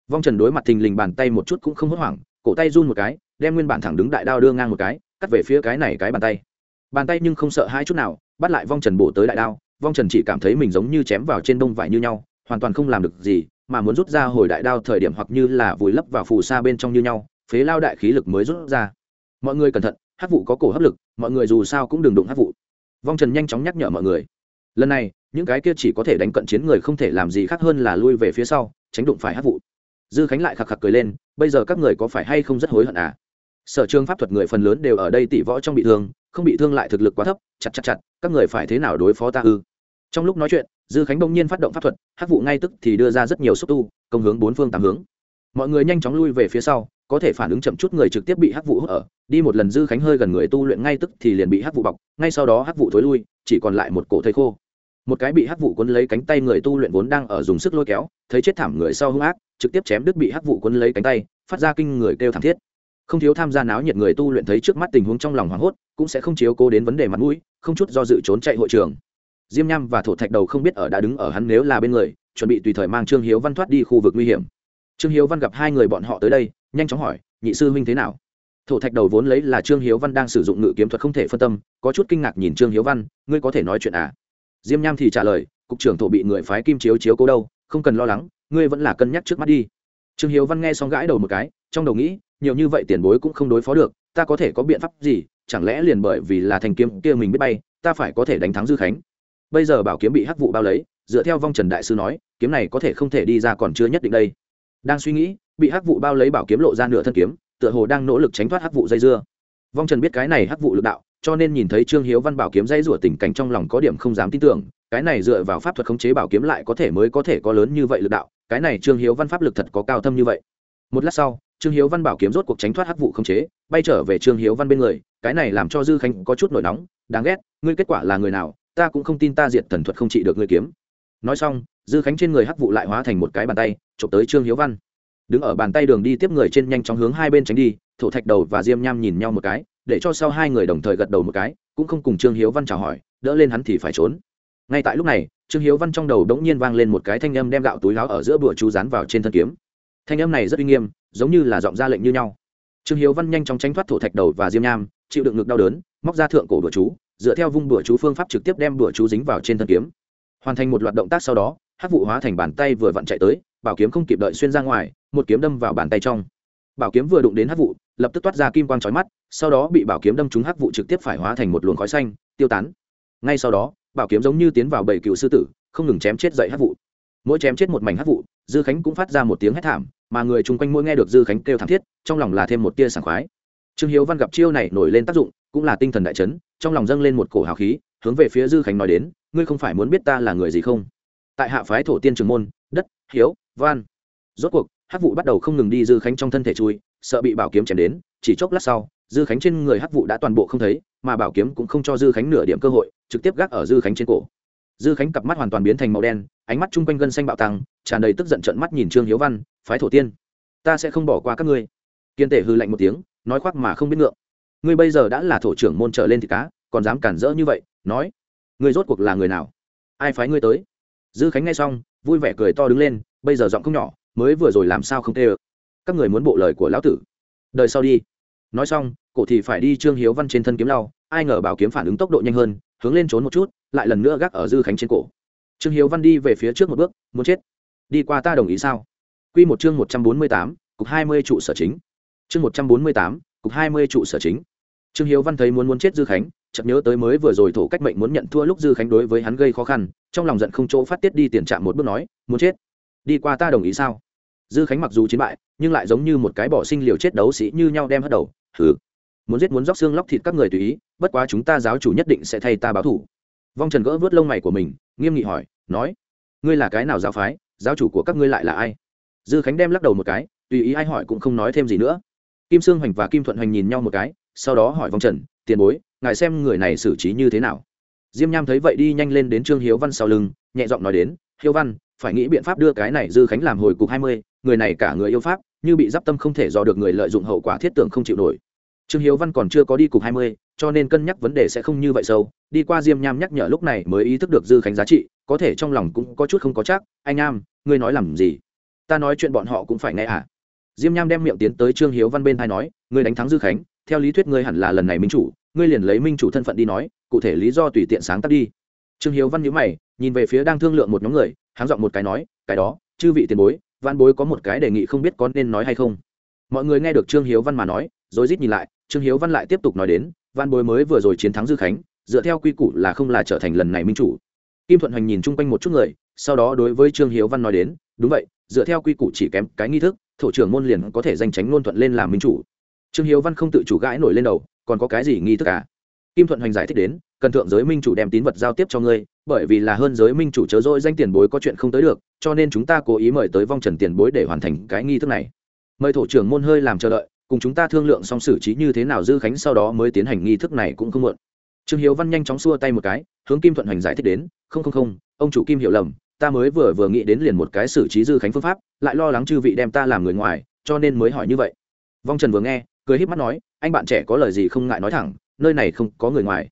Vong trần đối mặt thình lình bàn tay một chút cũng không hốt hoảng, cổ tay run một cái, đem nguyên bản thẳng đứng đại đao đưa ngang một cái, cắt về phía cái này cái bàn tay. Bàn tay nhưng không sợ hai chút nào, bắt lại vong trần bổ tới đại đao, vong trần chỉ cảm thấy mình giống như chém vào trên đông vải như nhau, hoàn toàn không làm được gì, mà muốn rút ra hồi đại đao thời điểm hoặc như là vùi lấp vào phù sa bên trong như nhau, phế lao đại khí lực mới rút ra. Mọi người cẩn thận hát vụ có cổ hấp lực, mọi người dù sao cũng đừng đụng hát vụ vong trần nhanh chóng nhắc nhở mọi người. Lần này, những cái kia chỉ có thể đánh cận chiến người không thể làm gì khác hơn là lui về phía sau, tránh đụng phải hát vụ. Dư khánh lại khạc khạc cười lên, bây giờ các người có phải hay không rất hối hận à? Sở trường pháp thuật người phần lớn đều ở đây tỷ võ trong bị thương, không bị thương lại thực lực quá thấp, chặt chặt chặt, các người phải thế nào đối phó ta ư? Trong lúc nói chuyện, dư khánh bỗng nhiên phát động pháp thuật, Hát vụ ngay tức thì đưa ra rất nhiều xúc tu, công hướng bốn phương tám hướng. Mọi người nhanh chóng lui về phía sau có thể phản ứng chậm chút người trực tiếp bị hắc vụ hút ở, đi một lần dư khánh hơi gần người tu luyện ngay tức thì liền bị hắc vụ bọc, ngay sau đó hắc vụ thối lui, chỉ còn lại một cổ thây khô. Một cái bị hắc vụ quấn lấy cánh tay người tu luyện vốn đang ở dùng sức lôi kéo, thấy chết thảm người sau hung ác, trực tiếp chém đứt bị hắc vụ quấn lấy cánh tay, phát ra kinh người kêu thảm thiết. Không thiếu tham gia náo nhiệt người tu luyện thấy trước mắt tình huống trong lòng hoảng hốt, cũng sẽ không chiếu cố đến vấn đề mặt mũi, không chút do dự trốn chạy hội trường. Diêm nham và thổ thạch đầu không biết ở đã đứng ở hắn nếu là bên người, chuẩn bị tùy thời mang trương hiếu văn thoát đi khu vực nguy hiểm. Trương hiếu văn gặp hai người bọn họ tới đây nhanh chóng hỏi, nhị sư huynh thế nào? Thổ thạch đầu vốn lấy là trương hiếu văn đang sử dụng ngự kiếm thuật không thể phân tâm, có chút kinh ngạc nhìn trương hiếu văn, ngươi có thể nói chuyện à? Diêm nham thì trả lời, cục trưởng thổ bị người phái kim chiếu chiếu cố đâu, không cần lo lắng, ngươi vẫn là cân nhắc trước mắt đi. Trương hiếu văn nghe xong gãi đầu một cái, trong đầu nghĩ, nhiều như vậy tiền bối cũng không đối phó được, ta có thể có biện pháp gì, chẳng lẽ liền bởi vì là thành kiếm kia mình biết bay, ta phải có thể đánh thắng dư khánh? Bây giờ bảo kiếm bị hắc vụ bao lấy, dựa theo vong trần đại sư nói, kiếm này có thể không thể đi ra còn chưa nhất định đây. Đang suy nghĩ bị hắc vụ bao lấy bảo kiếm lộ ra nửa thân kiếm, tựa hồ đang nỗ lực tránh thoát hắc vụ dây dưa. Vong trần biết cái này hắc vụ lực đạo, cho nên nhìn thấy trương hiếu văn bảo kiếm dây rủa tình cảnh trong lòng có điểm không dám tin tưởng, cái này dựa vào pháp thuật khống chế bảo kiếm lại có thể mới có thể có lớn như vậy lực đạo, cái này trương hiếu văn pháp lực thật có cao thâm như vậy. Một lát sau, trương hiếu văn bảo kiếm rốt cuộc tránh thoát hắc vụ khống chế, bay trở về trương hiếu văn bên người, cái này làm cho dư khánh có chút nổi nóng, đáng ghét, ngươi kết quả là người nào, ta cũng không tin ta diệt thần thuật không trị được ngươi kiếm. Nói xong, dư khánh trên người hắc vụ lại hóa thành một cái bàn tay, chụp tới trương hiếu văn đứng ở bàn tay đường đi tiếp người trên nhanh chóng hướng hai bên tránh đi, thổ thạch đầu và diêm nham nhìn nhau một cái, để cho sau hai người đồng thời gật đầu một cái, cũng không cùng trương hiếu văn chào hỏi, đỡ lên hắn thì phải trốn. Ngay tại lúc này, trương hiếu văn trong đầu đống nhiên vang lên một cái thanh âm đem gạo túi láo ở giữa bụa chú rán vào trên thân kiếm. Thanh âm này rất uy nghiêm, giống như là giọng ra lệnh như nhau. Trương hiếu văn nhanh chóng tránh thoát thổ thạch đầu và diêm nham, chịu đựng ngực đau đớn, móc ra thượng cổ bụa chú, dựa theo vung bụa chú phương pháp trực tiếp đem bụa chú dính vào trên thân kiếm. Hoàn thành một loạt động tác sau đó hát vụ hóa thành bàn tay vừa vặn chạy tới, bảo kiếm không kịp đợi xuyên ra ngoài một kiếm đâm vào bàn tay trong. Bảo kiếm vừa đụng đến hát vụ, lập tức toát ra kim quang trói mắt, sau đó bị bảo kiếm đâm trúng hát vụ trực tiếp phải hóa thành một luồng khói xanh, tiêu tán. Ngay sau đó, bảo kiếm giống như tiến vào bảy cựu sư tử, không ngừng chém chết dậy hát vụ. Mỗi chém chết một mảnh hát vụ, dư khánh cũng phát ra một tiếng hét thảm, mà người chung quanh mỗi nghe được dư khánh kêu thảm thiết, trong lòng là thêm một tia sảng khoái. Trương hiếu văn gặp chiêu này nổi lên tác dụng, cũng là tinh thần đại chấn, trong lòng dâng lên một cổ hào khí, hướng về phía dư khánh nói đến, ngươi không phải muốn biết ta là người gì không? Tại hạ phái thổ tiên trường môn, đất, hiếu, văn. Rốt cuộc hắc vụ bắt đầu không ngừng đi dư khánh trong thân thể chui, sợ bị bảo kiếm chém đến, chỉ chốc lát sau, dư khánh trên người hắc vụ đã toàn bộ không thấy, mà bảo kiếm cũng không cho dư khánh nửa điểm cơ hội, trực tiếp gác ở dư khánh trên cổ. Dư khánh cặp mắt hoàn toàn biến thành màu đen, ánh mắt chung quanh gân xanh bạo tăng, tràn đầy tức giận trận mắt nhìn trương hiếu văn, phái thổ tiên, ta sẽ không bỏ qua các ngươi. Kiên tể hư lạnh một tiếng, nói khoác mà không biết ngượng, ngươi bây giờ đã là thổ trưởng môn trở lên thì cá, còn dám cản rỡ như vậy, nói, ngươi rốt cuộc là người nào? Ai phái ngươi tới? Dư khánh nghe xong, vui vẻ cười to đứng lên, bây giờ giọng không nhỏ mới vừa rồi làm sao không tê ơ? Các người muốn bộ lời của lão tử. Đời sau đi. Nói xong, cổ thì phải đi trương hiếu văn trên thân kiếm lau, ai ngờ bảo kiếm phản ứng tốc độ nhanh hơn, hướng lên trốn một chút, lại lần nữa gác ở dư khánh trên cổ. Trương hiếu văn đi về phía trước một bước, muốn chết. Đi qua ta đồng ý sao? Q một chương một trăm bốn mươi tám, cục hai mươi trụ sở chính. Chương một trăm bốn mươi tám, cục hai mươi trụ sở chính. Trương hiếu văn thấy muốn muốn chết dư khánh, chợt nhớ tới mới vừa rồi thổ cách mệnh muốn nhận thua lúc dư khánh đối với hắn gây khó khăn, trong lòng giận không chỗ phát tiết đi tiền trạm một bước nói, muốn chết đi qua ta đồng ý sao? Dư khánh mặc dù chiến bại, nhưng lại giống như một cái bỏ sinh liều chết đấu sĩ như nhau đem hất đầu. Thử muốn giết muốn róc xương lóc thịt các người tùy ý, bất quá chúng ta giáo chủ nhất định sẽ thay ta báo thủ. Vong trần gỡ vớt lông mày của mình, nghiêm nghị hỏi, nói, ngươi là cái nào giáo phái, giáo chủ của các ngươi lại là ai? Dư khánh đem lắc đầu một cái, tùy ý ai hỏi cũng không nói thêm gì nữa. Kim sương hoành và kim thuận hoành nhìn nhau một cái, sau đó hỏi vong trần, tiền bối, ngài xem người này xử trí như thế nào? Diêm nham thấy vậy đi nhanh lên đến trương hiếu văn sau lưng, nhẹ giọng nói đến, hiếu văn phải nghĩ biện pháp đưa cái này dư khánh làm hồi cục hai mươi, người này cả người yêu pháp, như bị d i p tâm không thể dò được người lợi dụng hậu quả thiết tưởng không chịu nổi. Trương hiếu văn còn chưa có đi cục hai mươi, cho nên cân nhắc vấn đề sẽ không như vậy sâu. Đi qua diêm nham nhắc nhở lúc này mới ý thức được dư khánh giá trị, có thể trong lòng cũng có chút không có chắc. Anh nham ngươi nói làm gì? Ta nói chuyện bọn họ cũng phải nghe à? Diêm nham đem miệng tiến tới trương hiếu văn bên hai nói, ngươi đánh thắng dư khánh, theo lý thuyết ngươi hẳn là lần này minh chủ, ngươi liền lấy minh chủ thân phận đi nói, cụ thể lý do tùy tiện sáng tác đi. Trương hiếu văn nhữ mày, nhìn về phía đang thương lượng một nhóm người háng giọng một cái nói, cái đó, chư vị tiền bối, văn bối có một cái đề nghị không biết có nên nói hay không? Mọi người nghe được trương hiếu văn mà nói rồi rít nhìn lại, trương hiếu văn lại tiếp tục nói đến, văn bối mới vừa rồi chiến thắng dư khánh, dựa theo quy củ là không là trở thành lần này minh chủ. Kim thuận hoành nhìn chung quanh một chút người, sau đó đối với trương hiếu văn nói đến, đúng vậy, dựa theo quy củ chỉ kém cái nghi thức, thổ trưởng môn liền có thể danh tránh ngôn thuận lên làm minh chủ. Trương hiếu văn không tự chủ gãi nổi lên đầu, còn có cái gì nghi thức cả? Kim thuận hoành giải thích đến, cần thượng giới minh chủ đem tín vật giao tiếp cho ngươi, bởi vì là hơn giới minh chủ chớ dỗi danh tiền bối có chuyện không tới được, cho nên chúng ta cố ý mời tới vong trần tiền bối để hoàn thành cái nghi thức này. Mời thổ trưởng môn hơi làm chờ đợi, cùng chúng ta thương lượng xong xử trí như thế nào dư khánh sau đó mới tiến hành nghi thức này cũng không muộn. Trương hiếu văn nhanh chóng xua tay một cái, hướng kim thuận hoành giải thích đến, không không không, ông chủ kim hiểu lầm, ta mới vừa vừa nghĩ đến liền một cái xử trí dư khánh phương pháp, lại lo lắng chư vị đem ta làm người ngoài, cho nên mới hỏi như vậy. Vong trần vừa nghe, cười híp mắt nói, anh bạn trẻ có lời gì không ngại nói thẳng nơi này không có người ngoài.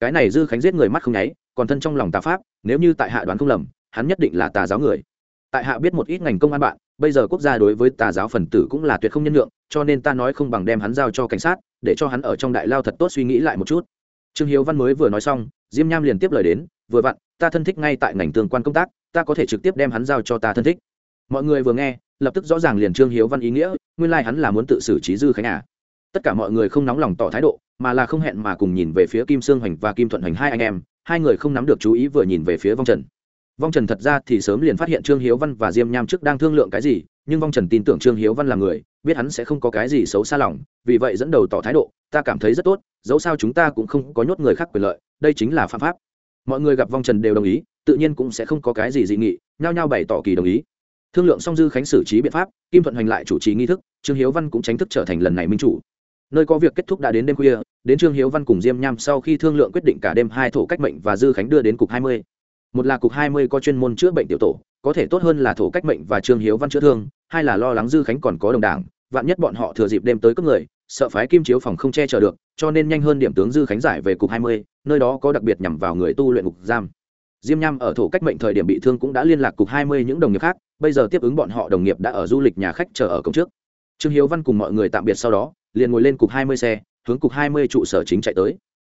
Cái này dư khánh giết người mắt không nháy, còn thân trong lòng tà pháp, nếu như tại hạ đoán không lầm, hắn nhất định là tà giáo người. Tại hạ biết một ít ngành công an bạn, bây giờ quốc gia đối với tà giáo phần tử cũng là tuyệt không nhân lượng cho nên ta nói không bằng đem hắn giao cho cảnh sát, để cho hắn ở trong đại lao thật tốt suy nghĩ lại một chút. Trương hiếu văn mới vừa nói xong, diêm nham liền tiếp lời đến, vừa vặn, ta thân thích ngay tại ngành tương quan công tác, ta có thể trực tiếp đem hắn giao cho ta thân thích. Mọi người vừa nghe, lập tức rõ ràng liền trương hiếu văn ý nghĩa, nguyên lai、like、hắn là muốn tự xử trí dư khánh à tất cả mọi người không nóng lòng tỏ thái độ, mà là không hẹn mà cùng nhìn về phía kim sương hoành và kim thuận hoành hai anh em, hai người không nắm được chú ý vừa nhìn về phía vong trần. Vong trần thật ra thì sớm liền phát hiện trương hiếu văn và diêm nham trước đang thương lượng cái gì, nhưng vong trần tin tưởng trương hiếu văn là người, biết hắn sẽ không có cái gì xấu xa lòng, vì vậy dẫn đầu tỏ thái độ, ta cảm thấy rất tốt, dẫu sao chúng ta cũng không có nhốt người khác quyền lợi, đây chính là phạm pháp. Mọi người gặp vong trần đều đồng ý, tự nhiên cũng sẽ không có cái gì dị nghị, nhao nhao bày tỏ kỳ đồng ý. Thương lượng song dư khánh xử trí biện pháp, kim thuận hoành lại chủ trì nghi thức, trương hiếu văn cũng tránh thức trở thành lần này minh chủ nơi có việc kết thúc đã đến đêm khuya, đến trương hiếu văn cùng diêm nham sau khi thương lượng quyết định cả đêm hai thổ cách mệnh và dư khánh đưa đến cục hai mươi. Một là cục hai mươi có chuyên môn chữa bệnh tiểu tổ, có thể tốt hơn là thổ cách mệnh và trương hiếu văn chữa thương, hai là lo lắng dư khánh còn có đồng đảng, vạn nhất bọn họ thừa dịp đêm tới cướp người, sợ phái kim chiếu phòng không che chở được, cho nên nhanh hơn điểm tướng dư khánh giải về cục hai mươi, nơi đó có đặc biệt nhằm vào người tu luyện ngục giam. Diêm nham ở thổ cách mệnh thời điểm bị thương cũng đã liên lạc cục hai mươi những đồng nghiệp khác, bây giờ tiếp ứng bọn họ đồng nghiệp đã ở du lịch nhà khách chờ ở cổng trước. Trương hiếu văn cùng mọi người tạm biệt sau đó liền ngồi lên cục hai mươi xe, hướng cục hai mươi trụ sở chính chạy tới.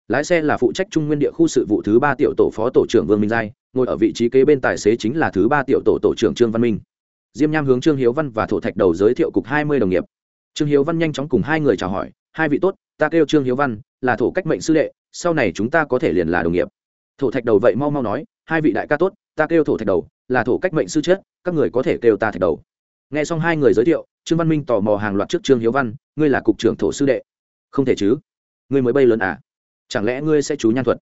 Lái xe là phụ trách trung nguyên địa khu sự vụ thứ ba tiểu tổ phó tổ trưởng vương minh giai, ngồi ở vị trí kế bên tài xế chính là thứ ba tiểu tổ tổ trưởng trương văn minh. Diêm nham hướng trương hiếu văn và thổ thạch đầu giới thiệu cục hai mươi đồng nghiệp. Trương hiếu văn nhanh chóng cùng hai người chào hỏi, hai vị tốt, ta kêu trương hiếu văn, là thổ cách mệnh sư đệ, sau này chúng ta có thể liền là đồng nghiệp. Thổ thạch đầu vậy mau mau nói, hai vị đại ca tốt, ta kêu thổ thạch đầu, là thổ cách mệnh sư chết, các người có thể kêu ta thạch đầu. Nghe xong hai người giới thiệu trương văn minh tò mò hàng loạt trước trương hiếu văn, ngươi là cục trưởng thổ sư đệ. Không thể chứ. Ngươi mới bay lớn à? Chẳng lẽ ngươi sẽ chú nhan thuật?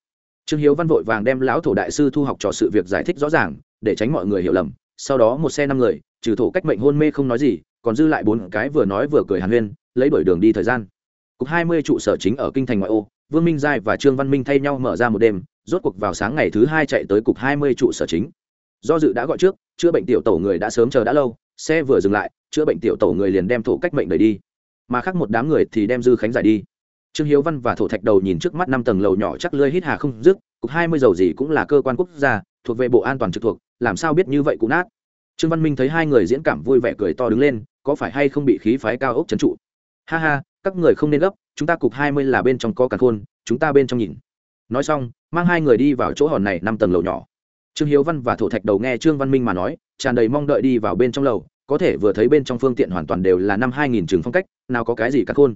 Trương hiếu văn vội vàng đem lão thổ đại sư thu học trò sự việc giải thích rõ ràng, để tránh mọi người hiểu lầm. Sau đó một xe năm người, trừ thổ cách mệnh hôn mê không nói gì, còn dư lại bốn cái vừa nói vừa cười hàn huyên, lấy đổi đường đi thời gian. Cục hai mươi trụ sở chính ở kinh thành ngoại ô, vương minh giai và trương văn minh thay nhau mở ra một đêm, rốt cuộc vào sáng ngày thứ hai chạy tới cục hai mươi trụ sở chính. Do dự đã gọi trước, chữa bệnh tiểu tổ người đã sớm chờ đã lâu, xe vừa dừng lại chữa bệnh tiểu tổ người liền đem thổ cách mệnh đẩy đi. Mà khác một đám người thì đem dư khánh giải đi. Trương hiếu văn và thổ thạch đầu nhìn trước mắt năm tầng lầu nhỏ chắc lơi hít hà không dứt, cục hai mươi dầu gì cũng là cơ quan quốc gia, thuộc về bộ an toàn trực thuộc, làm sao biết như vậy cũng nát. Trương văn minh thấy hai người diễn cảm vui vẻ cười to đứng lên, có phải hay không bị khí phái cao ốc trấn trụ? Ha ha, các người không nên gấp, chúng ta cục hai mươi là bên trong có cả khôn chúng ta bên trong nhìn. Nói xong, mang hai người đi vào chỗ hòn này năm tầng lầu nhỏ. Trương hiếu văn và thổ thạch đầu nghe trương văn minh mà nói, tràn đầy mong đợi đi vào bên trong lầu có thể vừa thấy bên trong phương tiện hoàn toàn đều là năm hai nghìn trường phong cách, nào có cái gì cả khôn.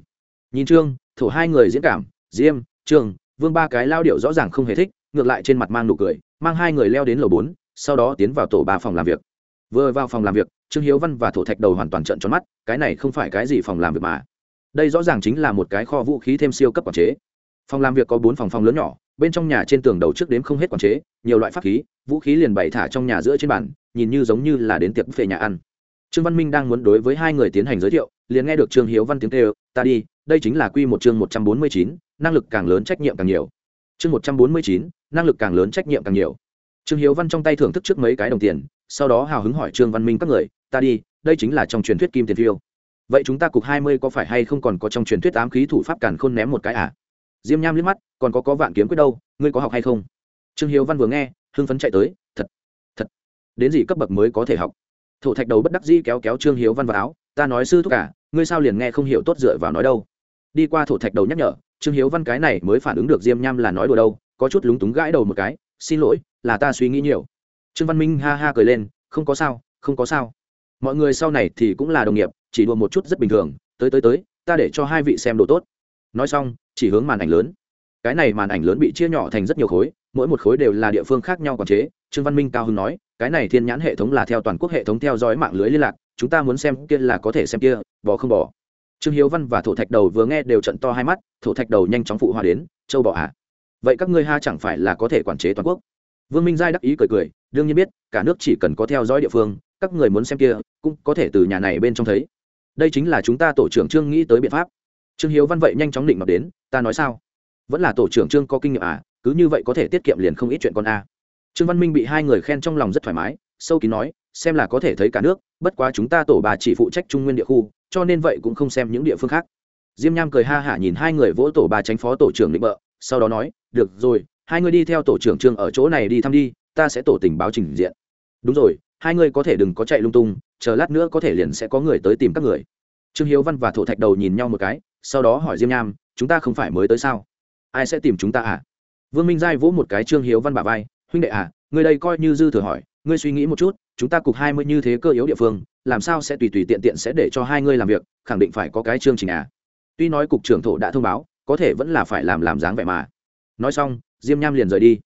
Nhìn trương, thổ hai người diễn cảm, diêm, trương, vương ba cái lao điệu rõ ràng không hề thích, ngược lại trên mặt mang nụ cười, mang hai người leo đến lầu bốn, sau đó tiến vào tổ ba phòng làm việc. Vừa vào phòng làm việc, trương hiếu văn và thổ thạch đầu hoàn toàn trận tròn mắt, cái này không phải cái gì phòng làm việc mà. Đây rõ ràng chính là một cái kho vũ khí thêm siêu cấp quản chế. Phòng làm việc có bốn phòng phòng lớn nhỏ, bên trong nhà trên tường đầu trước đếm không hết quản chế, nhiều loại pháp khí, vũ khí liền bày thả trong nhà giữa trên bàn, nhìn như giống như là đến tiệc về nhà ăn trương văn minh đang muốn đối với hai người tiến hành giới thiệu, liền nghe được trương hiếu văn tiếng kêu, ta đi, đây chính là quy một chương một trăm bốn mươi chín, năng lực càng lớn trách nhiệm càng nhiều. Chương một trăm bốn mươi chín, năng lực càng lớn trách nhiệm càng nhiều. Trương hiếu văn trong tay thưởng thức trước mấy cái đồng tiền, sau đó hào hứng hỏi trương văn minh các người, ta đi, đây chính là trong truyền thuyết kim tiền phiêu. Vậy chúng ta cục hai mươi có phải hay không còn có trong truyền thuyết ám khí thủ pháp càn khôn ném một cái à? Diêm nham liếc mắt, còn có có vạn kiếm quyết đâu, ngươi có học hay không? Trương hiếu văn vừa nghe, hưng phấn chạy tới, thật thật, đến gì cấp bậc mới có thể học? Thổ thạch đầu bất đắc dĩ kéo kéo trương hiếu văn vào áo, ta nói sư thúc cả ngươi sao liền nghe không hiểu tốt dựa vào nói đâu? Đi qua thổ thạch đầu nhắc nhở, trương hiếu văn cái này mới phản ứng được diêm nham là nói đùa đâu, có chút lúng túng gãi đầu một cái, xin lỗi, là ta suy nghĩ nhiều. Trương văn minh ha ha cười lên, không có sao, không có sao. Mọi người sau này thì cũng là đồng nghiệp, chỉ đùa một chút rất bình thường, tới tới tới, ta để cho hai vị xem đồ tốt. Nói xong, chỉ hướng màn ảnh lớn. Cái này màn ảnh lớn bị chia nhỏ thành rất nhiều khối, mỗi một khối đều là địa phương khác nhau quản chế, trương văn minh cao hưng nói cái này thiên nhãn hệ thống là theo toàn quốc hệ thống theo dõi mạng lưới liên lạc, chúng ta muốn xem kia là có thể xem kia, bỏ không bỏ. Trương hiếu văn và thổ thạch đầu vừa nghe đều trận to hai mắt, thổ thạch đầu nhanh chóng phụ hòa đến, châu bỏ à vậy các ngươi ha chẳng phải là có thể quản chế toàn quốc? Vương minh giai đắc ý cười cười, đương nhiên biết, cả nước chỉ cần có theo dõi địa phương, các người muốn xem kia, cũng có thể từ nhà này bên trong thấy. Đây chính là chúng ta tổ trưởng trương nghĩ tới biện pháp. Trương hiếu văn vậy nhanh chóng định mập đến, ta nói sao? Vẫn là tổ trưởng trương có kinh nghiệm à cứ như vậy có thể tiết kiệm liền không ít chuyện con a trương văn minh bị hai người khen trong lòng rất thoải mái, sâu kín nói, xem là có thể thấy cả nước, bất quá chúng ta tổ bà chỉ phụ trách trung nguyên địa khu, cho nên vậy cũng không xem những địa phương khác. Diêm nham cười ha hả nhìn hai người vỗ tổ bà tránh phó tổ trưởng định bợ, sau đó nói, được rồi, hai người đi theo tổ trưởng trương ở chỗ này đi thăm đi, ta sẽ tổ tình báo trình diện. Đúng rồi, hai người có thể đừng có chạy lung tung, chờ lát nữa có thể liền sẽ có người tới tìm các người. Trương hiếu văn và thổ thạch đầu nhìn nhau một cái, sau đó hỏi diêm nham, chúng ta không phải mới tới sao? Ai sẽ tìm chúng ta à? Vương minh giai vỗ một cái trương hiếu văn bà vai huynh đệ à người đây coi như dư thừa hỏi, ngươi suy nghĩ một chút, chúng ta cục hai mươi như thế cơ yếu địa phương, làm sao sẽ tùy tùy tiện tiện sẽ để cho hai ngươi làm việc, khẳng định phải có cái chương trình à. Tuy nói cục trưởng thổ đã thông báo, có thể vẫn là phải làm làm dáng vẻ mà. Nói xong, diêm nham liền rời đi.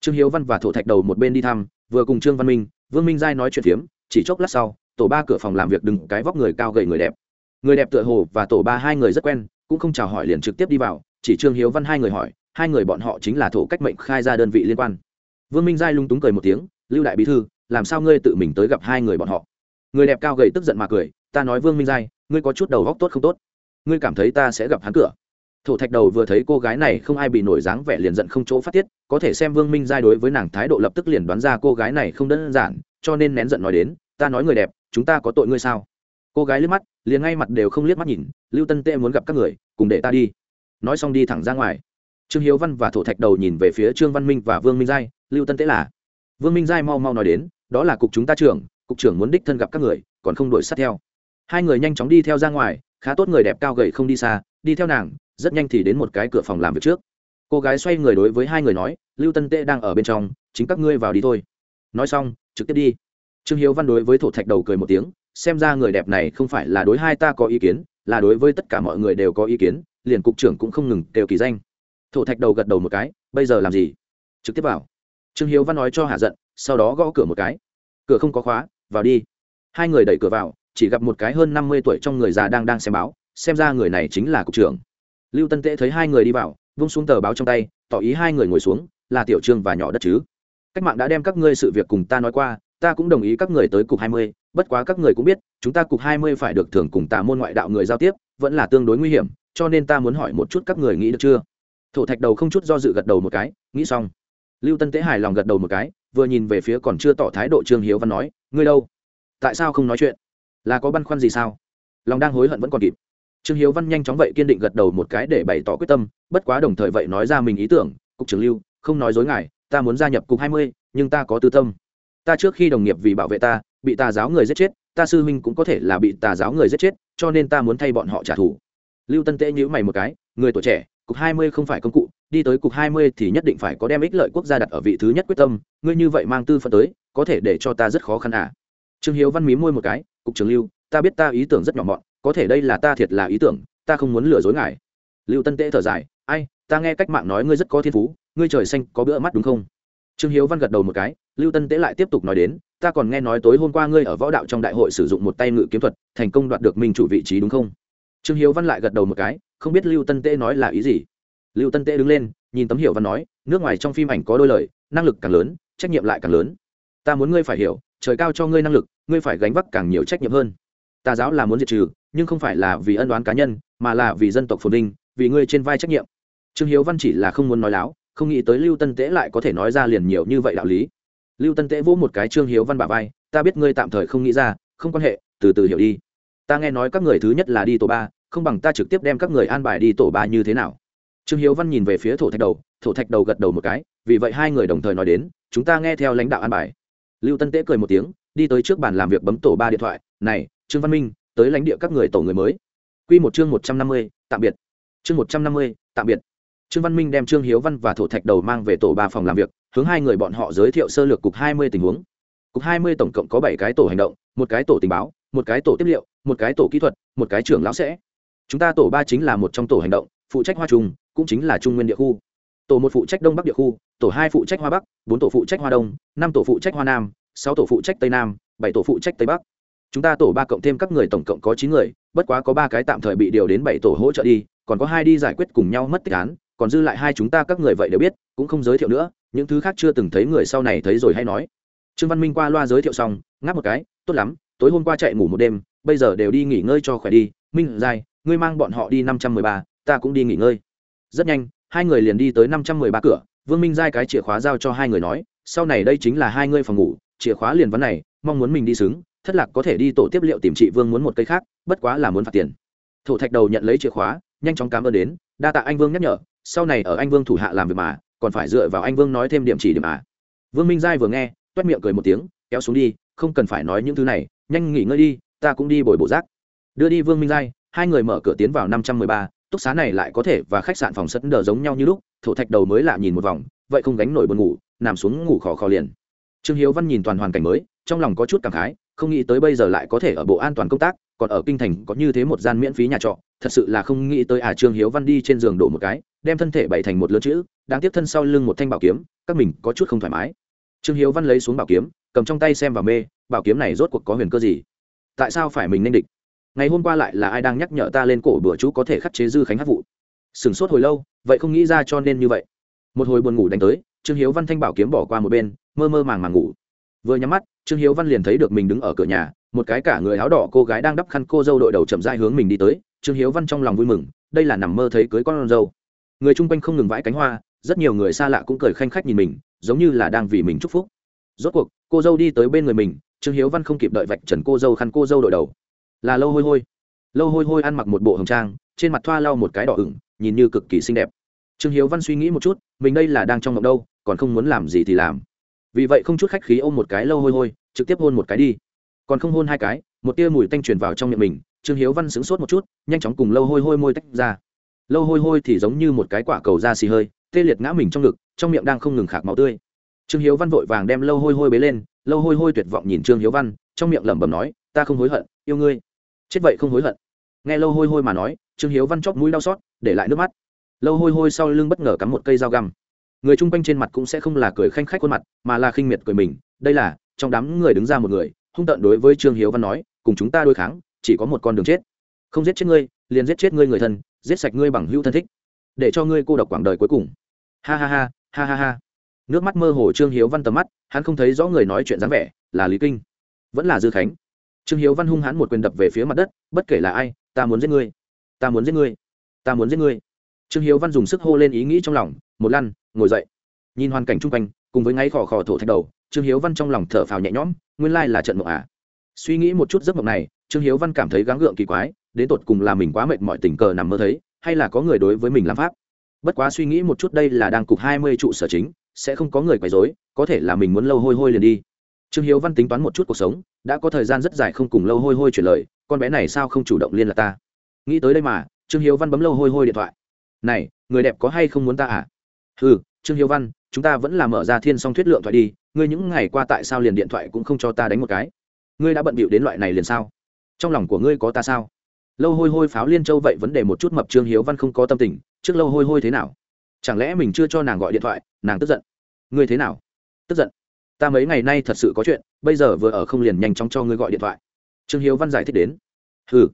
Trương hiếu văn và thổ thạch đầu một bên đi thăm, vừa cùng trương văn minh, vương minh giai nói chuyện phiếm, chỉ chốc lát sau, tổ ba cửa phòng làm việc đừng cái vóc người cao gầy người đẹp. Người đẹp tựa hồ và tổ ba hai người rất quen, cũng không chào hỏi liền trực tiếp đi vào, chỉ trương hiếu văn hai người hỏi, hai người bọn họ chính là thổ cách mệnh khai ra đơn vị liên quan vương minh giai lung túng cười một tiếng, lưu đại bí thư, làm sao ngươi tự mình tới gặp hai người bọn họ? Người đẹp cao gầy tức giận mà cười, ta nói vương minh giai, ngươi có chút đầu góc tốt không tốt? Ngươi cảm thấy ta sẽ gặp hắn cửa? Thổ thạch đầu vừa thấy cô gái này không ai bị nổi dáng vẻ liền giận không chỗ phát tiết, có thể xem vương minh giai đối với nàng thái độ lập tức liền đoán ra cô gái này không đơn giản, cho nên nén giận nói đến, ta nói người đẹp, chúng ta có tội ngươi sao? Cô gái liếc mắt, liền ngay mặt đều không liếc mắt nhìn, lưu tân tê muốn gặp các người, cùng để ta đi. Nói xong đi thẳng ra ngoài. Trương hiếu văn và thổ thạch đầu nhìn về phía trương văn minh và vương minh giai lưu tân tế là, vương minh giai mau mau nói đến, đó là cục chúng ta trưởng, cục trưởng muốn đích thân gặp các người, còn không đuổi sát theo. Hai người nhanh chóng đi theo ra ngoài, khá tốt người đẹp cao gầy không đi xa, đi theo nàng, rất nhanh thì đến một cái cửa phòng làm việc trước. Cô gái xoay người đối với hai người nói, lưu tân Tế đang ở bên trong, chính các ngươi vào đi thôi. Nói xong, trực tiếp đi. Trương hiếu văn đối với thổ thạch đầu cười một tiếng, xem ra người đẹp này không phải là đối hai ta có ý kiến, là đối với tất cả mọi người đều có ý kiến, liền cục trưởng cũng không ngừng đều kỳ danh. Thổ thạch đầu gật đầu một cái, bây giờ làm gì? Trực tiếp vào trương hiếu văn nói cho hạ giận, sau đó gõ cửa một cái. Cửa không có khóa, vào đi. Hai người đẩy cửa vào, chỉ gặp một cái hơn năm mươi tuổi trong người già đang đang xem báo, xem ra người này chính là cục trưởng. Lưu tân tễ thấy hai người đi vào, vung xuống tờ báo trong tay, tỏ ý hai người ngồi xuống, là tiểu trương và nhỏ đất chứ. Cách mạng đã đem các ngươi sự việc cùng ta nói qua, ta cũng đồng ý các người tới cục hai mươi, bất quá các người cũng biết, chúng ta cục hai mươi phải được thưởng cùng tạ môn ngoại đạo người giao tiếp, vẫn là tương đối nguy hiểm, cho nên ta muốn hỏi một chút các người nghĩ được chưa? Thổ thạch đầu không chút do dự gật đầu một cái, nghĩ xong lưu tân tế hài lòng gật đầu một cái, vừa nhìn về phía còn chưa tỏ thái độ trương hiếu văn nói, ngươi đâu? Tại sao không nói chuyện? Là có băn khoăn gì sao? Lòng đang hối hận vẫn còn kịp. Trương hiếu văn nhanh chóng vậy kiên định gật đầu một cái để bày tỏ quyết tâm, bất quá đồng thời vậy nói ra mình ý tưởng, cục trưởng lưu, không nói dối ngài, ta muốn gia nhập cục hai mươi, nhưng ta có tư tâm. Ta trước khi đồng nghiệp vì bảo vệ ta, bị tà giáo người giết chết, ta sư huynh cũng có thể là bị tà giáo người giết chết, cho nên ta muốn thay bọn họ trả thù. Lưu tân tễ nhữ mày một cái, người tuổi trẻ, cục hai mươi không phải công cụ đi tới cục hai mươi thì nhất định phải có đem ích lợi quốc gia đặt ở vị thứ nhất quyết tâm, ngươi như vậy mang tư phân tới, có thể để cho ta rất khó khăn à? Trương hiếu văn mí môi một cái, cục trưởng lưu, ta biết ta ý tưởng rất nhỏ mọn, có thể đây là ta thiệt là ý tưởng, ta không muốn lừa dối ngài. Lưu tân tễ thở dài, ai, ta nghe cách mạng nói ngươi rất có thiên phú, ngươi trời xanh có bữa mắt đúng không? Trương hiếu văn gật đầu một cái, lưu tân tễ lại tiếp tục nói đến, ta còn nghe nói tối hôm qua ngươi ở võ đạo trong đại hội sử dụng một tay ngự kiếm thuật, thành công đoạt được minh chủ vị trí đúng không? Trương hiếu văn lại gật đầu một cái, không biết lưu tân tễ nói là ý gì lưu tân tễ đứng lên, nhìn tấm hiểu văn nói, nước ngoài trong phim ảnh có đôi lời, năng lực càng lớn, trách nhiệm lại càng lớn. Ta muốn ngươi phải hiểu, trời cao cho ngươi năng lực, ngươi phải gánh vác càng nhiều trách nhiệm hơn. Tà giáo là muốn diệt trừ, nhưng không phải là vì ân đoán cá nhân, mà là vì dân tộc phồn vinh, vì ngươi trên vai trách nhiệm. Trương hiếu văn chỉ là không muốn nói láo, không nghĩ tới lưu tân tễ lại có thể nói ra liền nhiều như vậy đạo lý. Lưu tân tễ vỗ một cái trương hiếu văn bà vai, ta biết ngươi tạm thời không nghĩ ra, không quan hệ, từ từ hiểu đi. Ta nghe nói các người thứ nhất là đi tổ ba, không bằng ta trực tiếp đem các người an bài đi tổ ba như thế nào trương hiếu văn nhìn về phía thổ thạch đầu, thổ thạch đầu gật đầu một cái, vì vậy hai người đồng thời nói đến, chúng ta nghe theo lãnh đạo an bài. Lưu tân tế cười một tiếng, đi tới trước bàn làm việc bấm tổ ba điện thoại, này, trương văn minh, tới lãnh địa các người tổ người mới. Q một chương một trăm năm mươi, tạm biệt. Chương một trăm năm mươi, tạm biệt. Trương văn minh đem trương hiếu văn và thổ thạch đầu mang về tổ ba phòng làm việc, hướng hai người bọn họ giới thiệu sơ lược cục hai mươi tình huống. Cục hai mươi tổng cộng có bảy cái tổ hành động, một cái tổ tình báo, một cái tổ tiếp liệu, một cái tổ kỹ thuật, một cái trưởng lão sẽ. Chúng ta tổ ba chính là một trong tổ hành động, phụ trách hoa trùng cũng chính là trung nguyên địa khu. Tổ một phụ trách đông bắc địa khu, tổ hai phụ trách hoa bắc, bốn tổ phụ trách hoa đông, năm tổ phụ trách hoa nam, sáu tổ phụ trách tây nam, bảy tổ phụ trách tây bắc. Chúng ta tổ ba cộng thêm các người tổng cộng có chín người, bất quá có ba cái tạm thời bị điều đến bảy tổ hỗ trợ đi, còn có hai đi giải quyết cùng nhau mất tích án, còn dư lại hai chúng ta các người vậy đều biết, cũng không giới thiệu nữa, những thứ khác chưa từng thấy người sau này thấy rồi hay nói. Trương văn minh qua loa giới thiệu xong, ngáp một cái, tốt lắm, tối hôm qua chạy ngủ một đêm, bây giờ đều đi nghỉ ngơi cho khỏe đi. Minh dài ngươi mang bọn họ đi năm trăm mười ba, ta cũng đi nghỉ ngơi rất nhanh, hai người liền đi tới năm trăm mười ba cửa. Vương minh giai cái chìa khóa giao cho hai người nói, sau này đây chính là hai ngươi phòng ngủ, chìa khóa liền vấn này, mong muốn mình đi xứng, thất lạc có thể đi tổ tiếp liệu tìm chị vương muốn một cây khác, bất quá là muốn phạt tiền. Thổ thạch đầu nhận lấy chìa khóa, nhanh chóng cảm ơn đến, đa tạ anh vương nhắc nhở, sau này ở anh vương thủ hạ làm việc mà, còn phải dựa vào anh vương nói thêm điểm chỉ điểm à. Vương minh giai vừa nghe, toét miệng cười một tiếng, kéo xuống đi, không cần phải nói những thứ này, nhanh nghỉ ngơi đi, ta cũng đi bồi bổ rác. Đưa đi vương minh giai, hai người mở cửa tiến vào năm trăm mười ba túc xá này lại có thể và khách sạn phòng sân đờ giống nhau như lúc, thổ thạch đầu mới lạ nhìn một vòng, vậy không gánh nổi buồn ngủ, nằm xuống ngủ khò khò liền. Trương hiếu văn nhìn toàn hoàn cảnh mới, trong lòng có chút cảm khái, không nghĩ tới bây giờ lại có thể ở bộ an toàn công tác, còn ở kinh thành có như thế một gian miễn phí nhà trọ, thật sự là không nghĩ tới à trương hiếu văn đi trên giường đổ một cái, đem thân thể bày thành một lớn chữ, đang tiếp thân sau lưng một thanh bảo kiếm, các mình có chút không thoải mái. Trương hiếu văn lấy xuống bảo kiếm, cầm trong tay xem và mê, bảo kiếm này rốt cuộc có huyền cơ gì? Tại sao phải mình nên địch? Ngày hôm qua lại là ai đang nhắc nhở ta lên cổ bữa chú có thể khắc chế dư khánh hát vụ? Sửng sốt hồi lâu, vậy không nghĩ ra cho nên như vậy. Một hồi buồn ngủ đánh tới, trương hiếu văn thanh bảo kiếm bỏ qua một bên, mơ mơ màng màng ngủ. Vừa nhắm mắt, trương hiếu văn liền thấy được mình đứng ở cửa nhà, một cái cả người áo đỏ cô gái đang đắp khăn cô dâu đội đầu chậm dai hướng mình đi tới. Trương hiếu văn trong lòng vui mừng, đây là nằm mơ thấy cưới con dâu. Người chung quanh không ngừng vãi cánh hoa, rất nhiều người xa lạ cũng cười khanh khách nhìn mình, giống như là đang vì mình chúc phúc. Rốt cuộc, cô dâu đi tới bên người mình, trương hiếu văn không kịp đợi vạch trần cô dâu khăn cô dâu đội đầu là lâu hôi hôi. Lâu hôi hôi ăn mặc một bộ hồng trang, trên mặt thoa lau một cái đỏ ửng, nhìn như cực kỳ xinh đẹp. Trương hiếu văn suy nghĩ một chút, mình đây là đang trong ngộng đâu, còn không muốn làm gì thì làm. Vì vậy không chút khách khí ôm một cái lâu hôi hôi, trực tiếp hôn một cái đi. Còn không hôn hai cái, một tia mùi tanh truyền vào trong miệng mình, trương hiếu văn sững sốt một chút, nhanh chóng cùng lâu hôi hôi môi tách ra. Lâu hôi hôi thì giống như một cái quả cầu da xì hơi, tê liệt ngã mình trong ngực, trong miệng đang không ngừng khạc máu tươi. Trương hiếu văn vội vàng đem lâu hôi hôi bế lên, lâu hôi hôi tuyệt vọng nhìn trương hiếu văn, trong miệng lẩm bẩm nói, ta không hối hận, yêu ngươi chết vậy không hối hận. Nghe lâu hôi hôi mà nói, trương hiếu văn chóp mũi đau xót, để lại nước mắt. Lâu hôi hôi sau lưng bất ngờ cắm một cây dao găm. Người chung quanh trên mặt cũng sẽ không là cười khanh khách khuôn mặt, mà là khinh miệt cười mình. Đây là, trong đám người đứng ra một người, hung tận đối với trương hiếu văn nói, cùng chúng ta đối kháng, chỉ có một con đường chết. Không giết chết ngươi, liền giết chết ngươi người thân, giết sạch ngươi bằng hữu thân thích. Để cho ngươi cô độc quảng đời cuối cùng. Ha ha ha ha ha ha. Nước mắt mơ hồ trương hiếu văn tầm mắt, hắn không thấy rõ người nói chuyện dáng vẻ, là lý kinh. Vẫn là dư khánh trương hiếu văn hung hãn một quyền đập về phía mặt đất, bất kể là ai, ta muốn giết ngươi, ta muốn giết ngươi, ta muốn giết ngươi. Trương hiếu văn dùng sức hô lên ý nghĩ trong lòng, một lăn, ngồi dậy. Nhìn hoàn cảnh chung quanh, cùng với ngáy khò khò thổ thạch đầu, trương hiếu văn trong lòng thở phào nhẹ nhõm, nguyên lai là trận mộng à. Suy nghĩ một chút giấc mộng này, trương hiếu văn cảm thấy gắng gượng kỳ quái, đến tột cùng là mình quá mệt mỏi tình cờ nằm mơ thấy, hay là có người đối với mình làm pháp. Bất quá suy nghĩ một chút đây là đang cục hai mươi trụ sở chính, sẽ không có người quấy rối, có thể là mình muốn lâu hôi hôi liền đi. Trương hiếu văn tính toán một chút cuộc sống đã có thời gian rất dài không cùng lâu hôi hôi chuyển lời, con bé này sao không chủ động liên lạc ta? Nghĩ tới đây mà, trương hiếu văn bấm lâu hôi hôi điện thoại. Này, người đẹp có hay không muốn ta à? Ừ trương hiếu văn, chúng ta vẫn là mở ra thiên song thuyết lượng thoại đi, ngươi những ngày qua tại sao liền điện thoại cũng không cho ta đánh một cái? Ngươi đã bận bịu đến loại này liền sao? Trong lòng của ngươi có ta sao? Lâu hôi hôi pháo liên châu vậy vấn đề một chút mập trương hiếu văn không có tâm tình, trước lâu hôi hôi thế nào? Chẳng lẽ mình chưa cho nàng gọi điện thoại, nàng tức giận? Ngươi thế nào? Tức giận ta mấy ngày nay thật sự có chuyện, bây giờ vừa ở không liền nhanh chóng cho ngươi gọi điện thoại. Trương hiếu văn giải thích đến. Hừ,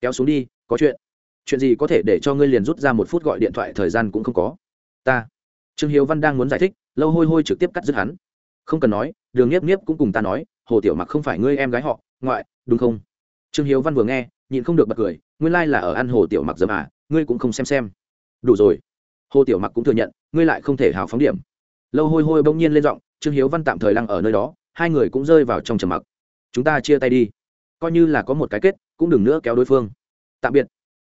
kéo xuống đi, có chuyện. Chuyện gì có thể để cho ngươi liền rút ra một phút gọi điện thoại, thời gian cũng không có. Ta, trương hiếu văn đang muốn giải thích, lâu hôi hôi trực tiếp cắt dứt hắn. Không cần nói, đường nhiếp nhiếp cũng cùng ta nói, hồ tiểu mặc không phải ngươi em gái họ, ngoại, đúng không? Trương hiếu văn vừa nghe, nhịn không được bật cười, nguyên lai là ở ăn hồ tiểu mặc dâm à ngươi cũng không xem xem. Đủ rồi. Hồ tiểu mặc cũng thừa nhận, ngươi lại không thể hào phóng điểm. Lâu hôi hôi bỗng nhiên lên giọng trương hiếu văn tạm thời lăng ở nơi đó, hai người cũng rơi vào trong trầm mặc. Chúng ta chia tay đi. Coi như là có một cái kết, cũng đừng nữa kéo đối phương. Tạm biệt.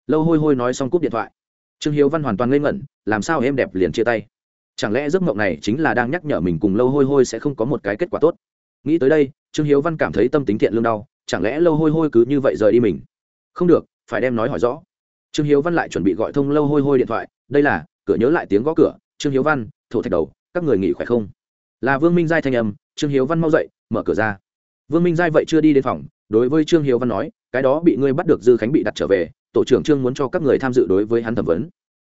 Lâu hôi hôi nói xong cúp điện thoại. Trương hiếu văn hoàn toàn ngây ngẩn, làm sao em đẹp liền chia tay? Chẳng lẽ giấc mộng này chính là đang nhắc nhở mình cùng lâu hôi hôi sẽ không có một cái kết quả tốt? Nghĩ tới đây, trương hiếu văn cảm thấy tâm tính thiện lương đau, chẳng lẽ lâu hôi hôi cứ như vậy rời đi mình? Không được, phải đem nói hỏi rõ. Trương hiếu văn lại chuẩn bị gọi thông lâu hôi hôi điện thoại, đây là, cửa nhớ lại tiếng gõ cửa. Trương hiếu văn, thổ thạch đầu, các người nghỉ khỏe không? Là vương minh giai thanh âm, trương hiếu văn mau dậy, mở cửa ra. Vương minh giai vậy chưa đi đến phòng, đối với trương hiếu văn nói, cái đó bị ngươi bắt được dư khánh bị đặt trở về, tổ trưởng trương muốn cho các người tham dự đối với hắn thẩm vấn.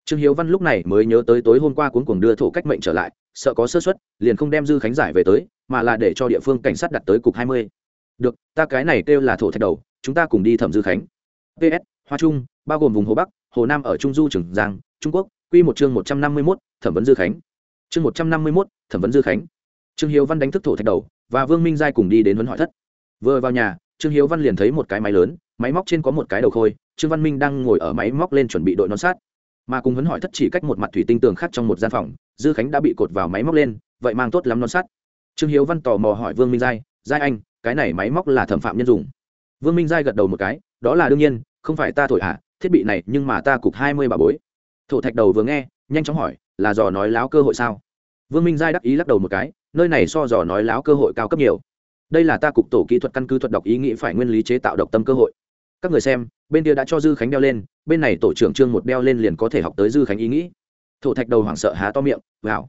Trương hiếu văn lúc này mới nhớ tới tối hôm qua cuốn cuồng đưa thổ cách mệnh trở lại, sợ có sơ xuất liền không đem dư khánh giải về tới, mà là để cho địa phương cảnh sát đặt tới cục hai mươi. Được, ta cái này kêu là thổ thạch đầu, chúng ta cùng đi thẩm dư khánh. Ps hoa trung, bao gồm vùng hồ bắc, hồ nam ở trung du trường giang, trung quốc, quy một chương một trăm năm mươi mốt, thẩm vấn dư khánh. Chương một trăm năm mươi mốt, thẩm vấn dư khánh trương hiếu văn đánh thức thổ thạch đầu, và vương minh giai cùng đi đến vấn hỏi thất. Vừa vào nhà, trương hiếu văn liền thấy một cái máy lớn, máy móc trên có một cái đầu khôi, trương văn minh đang ngồi ở máy móc lên chuẩn bị đội nón sát mà cùng vấn hỏi thất chỉ cách một mặt thủy tinh tường khác trong một gian phòng, dư khánh đã bị cột vào máy móc lên, vậy mang tốt lắm nón sát trương hiếu văn tò mò hỏi vương minh giai giai anh, cái này máy móc là thẩm phạm nhân dùng? Vương minh giai gật đầu một cái, đó là đương nhiên, không phải ta thổi à thiết bị này, nhưng mà ta cục hai mươi bà bối. Thổ thạch đầu vừa nghe, nhanh chóng hỏi, là dò nói láo cơ hội sao? Vương minh giai đắc ý lắc đầu một cái nơi này so dò nói láo cơ hội cao cấp nhiều. Đây là ta cục tổ kỹ thuật căn cứ thuật đọc ý nghĩ phải nguyên lý chế tạo độc tâm cơ hội. Các người xem, bên kia đã cho dư khánh đeo lên, bên này tổ trưởng trương một đeo lên liền có thể học tới dư khánh ý nghĩ. Thổ thạch đầu hoảng sợ há to miệng, vào.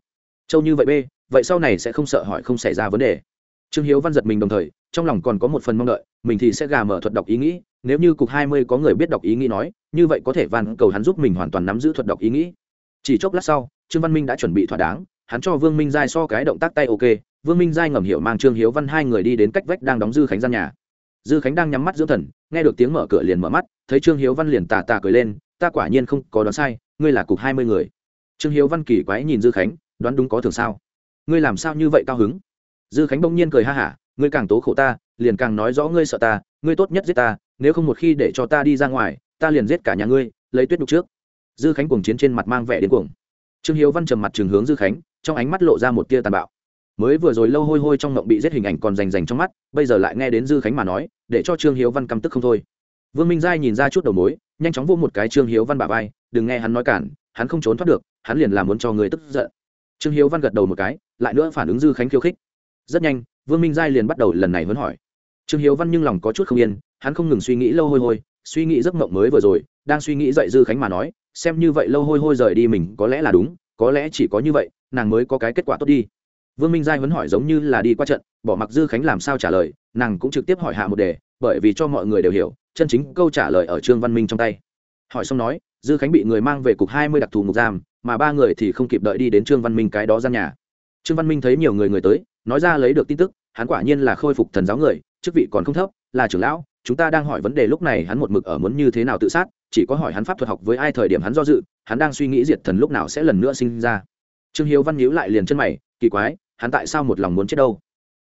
Châu như vậy b vậy sau này sẽ không sợ hỏi không xảy ra vấn đề. Trương hiếu văn giật mình đồng thời, trong lòng còn có một phần mong đợi, mình thì sẽ gà mở thuật đọc ý nghĩ, nếu như cục hai mươi có người biết đọc ý nghĩ nói, như vậy có thể van cầu hắn giúp mình hoàn toàn nắm giữ thuật đọc ý nghĩ. Chỉ chốc lát sau, trương văn minh đã chuẩn bị thỏa đáng hắn cho vương minh giai so cái động tác tay ok, vương minh giai ngầm hiểu mang trương hiếu văn hai người đi đến cách vách đang đóng dư khánh gian nhà. Dư khánh đang nhắm mắt dưỡng thần, nghe được tiếng mở cửa liền mở mắt, thấy trương hiếu văn liền tà tà cười lên, ta quả nhiên không có đoán sai, ngươi là cục hai mươi người. Trương hiếu văn kỳ quái nhìn dư khánh, đoán đúng có thường sao? Ngươi làm sao như vậy cao hứng? Dư khánh bỗng nhiên cười ha hả, ngươi càng tố khổ ta, liền càng nói rõ ngươi sợ ta, ngươi tốt nhất giết ta, nếu không một khi để cho ta đi ra ngoài, ta liền giết cả nhà ngươi, lấy tuyết đục trước. Dư khánh cuồng chiến trên mặt mang vẻ đến cuồng. Trương hiếu văn trầm mặt trường hướng dư khánh trong ánh mắt lộ ra một tia tàn bạo. Mới vừa rồi lâu hôi hôi trong ngộng bị giết hình ảnh còn rành rành trong mắt, bây giờ lại nghe đến dư khánh mà nói, để cho trương hiếu văn căm tức không thôi. Vương minh giai nhìn ra chút đầu mối, nhanh chóng vô một cái trương hiếu văn bà vai, đừng nghe hắn nói cản, hắn không trốn thoát được, hắn liền làm muốn cho người tức giận. Trương hiếu văn gật đầu một cái, lại nữa phản ứng dư khánh khiêu khích. Rất nhanh, vương minh giai liền bắt đầu lần này vẫn hỏi. Trương hiếu văn nhưng lòng có chút không yên, hắn không ngừng suy nghĩ lâu hôi hôi, suy nghĩ giấc mộng mới vừa rồi, đang suy nghĩ dậy dư khánh mà nói, xem như vậy lâu hôi hôi rời đi mình có lẽ là đúng, có lẽ chỉ có như vậy nàng mới có cái kết quả tốt đi. Vương minh giai huấn hỏi giống như là đi qua trận, bỏ mặc dư khánh làm sao trả lời, nàng cũng trực tiếp hỏi hạ một đề, bởi vì cho mọi người đều hiểu, chân chính câu trả lời ở trương văn minh trong tay. Hỏi xong nói, dư khánh bị người mang về cục hai mươi đặc thù ngục giam, mà ba người thì không kịp đợi đi đến trương văn minh cái đó gian nhà. Trương văn minh thấy nhiều người người tới, nói ra lấy được tin tức, hắn quả nhiên là khôi phục thần giáo người, chức vị còn không thấp, là trưởng lão, chúng ta đang hỏi vấn đề lúc này hắn một mực ở muốn như thế nào tự sát, chỉ có hỏi hắn pháp thuật học với ai thời điểm hắn do dự, hắn đang suy nghĩ diệt thần lúc nào sẽ lần nữa sinh ra trương hiếu văn nhíu lại liền chân mày, kỳ quái, hắn tại sao một lòng muốn chết đâu?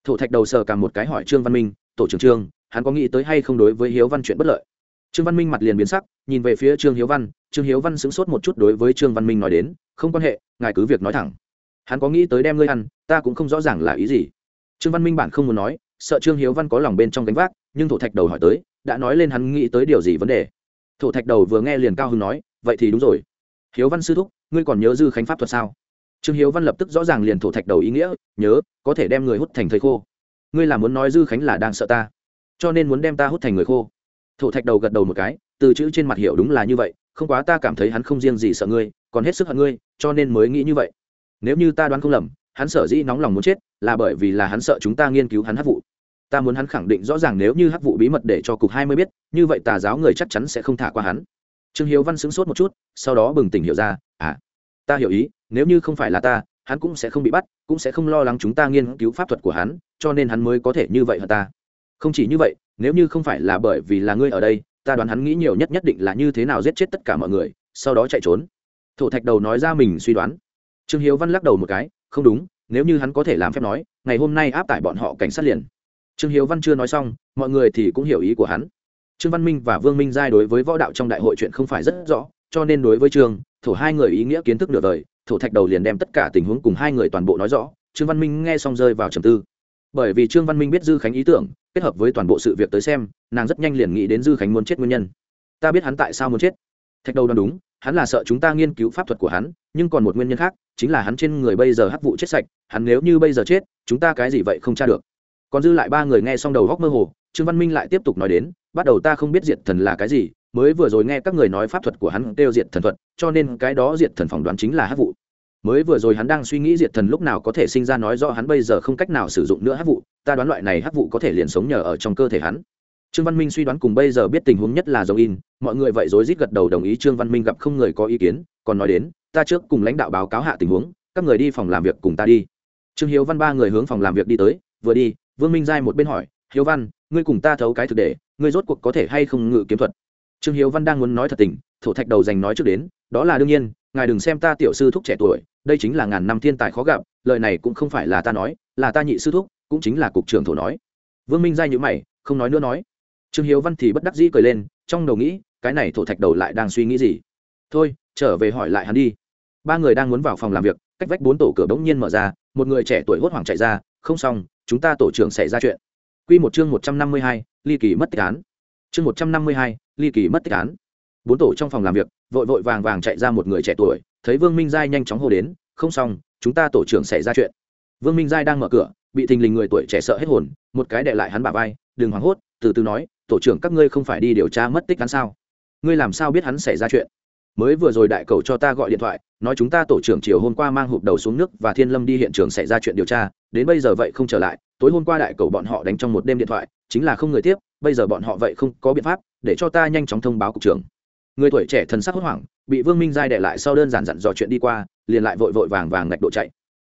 Thổ thạch đầu sờ cả một cái hỏi trương văn minh, tổ trưởng trương, hắn có nghĩ tới hay không đối với hiếu văn chuyện bất lợi? Trương văn minh mặt liền biến sắc, nhìn về phía trương hiếu văn, trương hiếu văn sững sốt một chút đối với trương văn minh nói đến, không quan hệ, ngài cứ việc nói thẳng. Hắn có nghĩ tới đem ngươi ăn, ta cũng không rõ ràng là ý gì. Trương văn minh bản không muốn nói, sợ trương hiếu văn có lòng bên trong gánh vác, nhưng thổ thạch đầu hỏi tới, đã nói lên hắn nghĩ tới điều gì vấn đề. Thổ thạch đầu vừa nghe liền cao hưng nói, vậy thì đúng rồi. Hiếu văn sư thúc, ngươi còn nhớ dư khánh pháp thuật sao? Trương hiếu văn lập tức rõ ràng liền thổ thạch đầu ý nghĩa, nhớ, có thể đem người hút thành thầy khô. Ngươi là muốn nói dư khánh là đang sợ ta, cho nên muốn đem ta hút thành người khô. Thổ thạch đầu gật đầu một cái, từ chữ trên mặt hiểu đúng là như vậy, không quá ta cảm thấy hắn không riêng gì sợ ngươi, còn hết sức hận ngươi, cho nên mới nghĩ như vậy. Nếu như ta đoán không lầm, hắn sợ dĩ nóng lòng muốn chết, là bởi vì là hắn sợ chúng ta nghiên cứu hắn hắc vụ. Ta muốn hắn khẳng định rõ ràng nếu như hắc vụ bí mật để cho cục hai mươi biết, như vậy tà giáo người chắc chắn sẽ không thả qua hắn. Trương hiếu văn sững sốt một chút, sau đó bừng tỉnh hiểu ra ta hiểu ý, nếu như không phải là ta, hắn cũng sẽ không bị bắt, cũng sẽ không lo lắng chúng ta nghiên cứu pháp thuật của hắn, cho nên hắn mới có thể như vậy hả ta? Không chỉ như vậy, nếu như không phải là bởi vì là ngươi ở đây, ta đoán hắn nghĩ nhiều nhất nhất định là như thế nào giết chết tất cả mọi người, sau đó chạy trốn. Thổ thạch đầu nói ra mình suy đoán. Trương hiếu văn lắc đầu một cái, không đúng, nếu như hắn có thể làm phép nói, ngày hôm nay áp tải bọn họ cảnh sát liền. Trương hiếu văn chưa nói xong, mọi người thì cũng hiểu ý của hắn. Trương văn minh và vương minh giai đối với võ đạo trong đại hội chuyện không phải rất rõ cho nên đối với trương, thổ hai người ý nghĩa kiến thức nửa đời, thổ thạch đầu liền đem tất cả tình huống cùng hai người toàn bộ nói rõ, trương văn minh nghe xong rơi vào trầm tư. Bởi vì trương văn minh biết dư khánh ý tưởng, kết hợp với toàn bộ sự việc tới xem, nàng rất nhanh liền nghĩ đến dư khánh muốn chết nguyên nhân. Ta biết hắn tại sao muốn chết. Thạch đầu đoán đúng, hắn là sợ chúng ta nghiên cứu pháp thuật của hắn, nhưng còn một nguyên nhân khác, chính là hắn trên người bây giờ hắc vụ chết sạch, hắn nếu như bây giờ chết, chúng ta cái gì vậy không tra được. Còn dư lại ba người nghe xong đầu góc mơ hồ, trương văn minh lại tiếp tục nói đến, bắt đầu ta không biết diệt thần là cái gì mới vừa rồi nghe các người nói pháp thuật của hắn kêu diệt thần thuật, cho nên cái đó diệt thần phỏng đoán chính là hắc vụ. Mới vừa rồi hắn đang suy nghĩ diệt thần lúc nào có thể sinh ra nói do hắn bây giờ không cách nào sử dụng nữa hắc vụ, ta đoán loại này hắc vụ có thể liền sống nhờ ở trong cơ thể hắn. Trương văn minh suy đoán cùng bây giờ biết tình huống nhất là dấu in, mọi người vậy rối rít gật đầu đồng ý trương văn minh gặp không người có ý kiến, còn nói đến, ta trước cùng lãnh đạo báo cáo hạ tình huống, các người đi phòng làm việc cùng ta đi. Trương hiếu văn ba người hướng phòng làm việc đi tới, vừa đi, vương minh giai một bên hỏi, hiếu văn, ngươi cùng ta thấu cái thực để, ngươi rốt cuộc có thể hay không ngự kiếm thuật? Trương hiếu văn đang muốn nói thật tình thổ thạch đầu dành nói trước đến đó là đương nhiên ngài đừng xem ta tiểu sư thúc trẻ tuổi đây chính là ngàn năm thiên tài khó gặp lời này cũng không phải là ta nói là ta nhị sư thúc cũng chính là cục trưởng thổ nói. Vương minh giai nhữ mày không nói nữa nói. Trương hiếu văn thì bất đắc dĩ cười lên trong đầu nghĩ cái này thổ thạch đầu lại đang suy nghĩ gì? Thôi trở về hỏi lại hắn đi. Ba người đang muốn vào phòng làm việc cách vách bốn tổ cửa bỗng nhiên mở ra một người trẻ tuổi hốt hoảng chạy ra không xong chúng ta tổ trưởng xảy ra chuyện. Quy một chương một trăm năm mươi hai, ly kỳ mất tích án. Chương một trăm năm mươi hai, ly kỳ mất tích án. bốn tổ trong phòng làm việc, vội vội vàng vàng chạy ra một người trẻ tuổi, thấy vương minh giai nhanh chóng hô đến, không xong, chúng ta tổ trưởng xảy ra chuyện. Vương minh giai đang mở cửa, bị thình lình người tuổi trẻ sợ hết hồn, một cái đệ lại hắn bà vai, đừng hoảng hốt, từ từ nói, tổ trưởng các ngươi không phải đi điều tra mất tích hắn sao? Ngươi làm sao biết hắn xảy ra chuyện? Mới vừa rồi đại cầu cho ta gọi điện thoại, nói chúng ta tổ trưởng chiều hôm qua mang hụp đầu xuống nước và thiên lâm đi hiện trường xảy ra chuyện điều tra, đến bây giờ vậy không trở lại, tối hôm qua đại cầu bọn họ đánh trong một đêm điện thoại, chính là không người tiếp bây giờ bọn họ vậy không có biện pháp, để cho ta nhanh chóng thông báo cục trưởng. Người tuổi trẻ thần sắc hốt hoảng, bị vương minh giai đệ lại sau đơn giản dặn dò chuyện đi qua, liền lại vội vội vàng vàng ngạch độ chạy.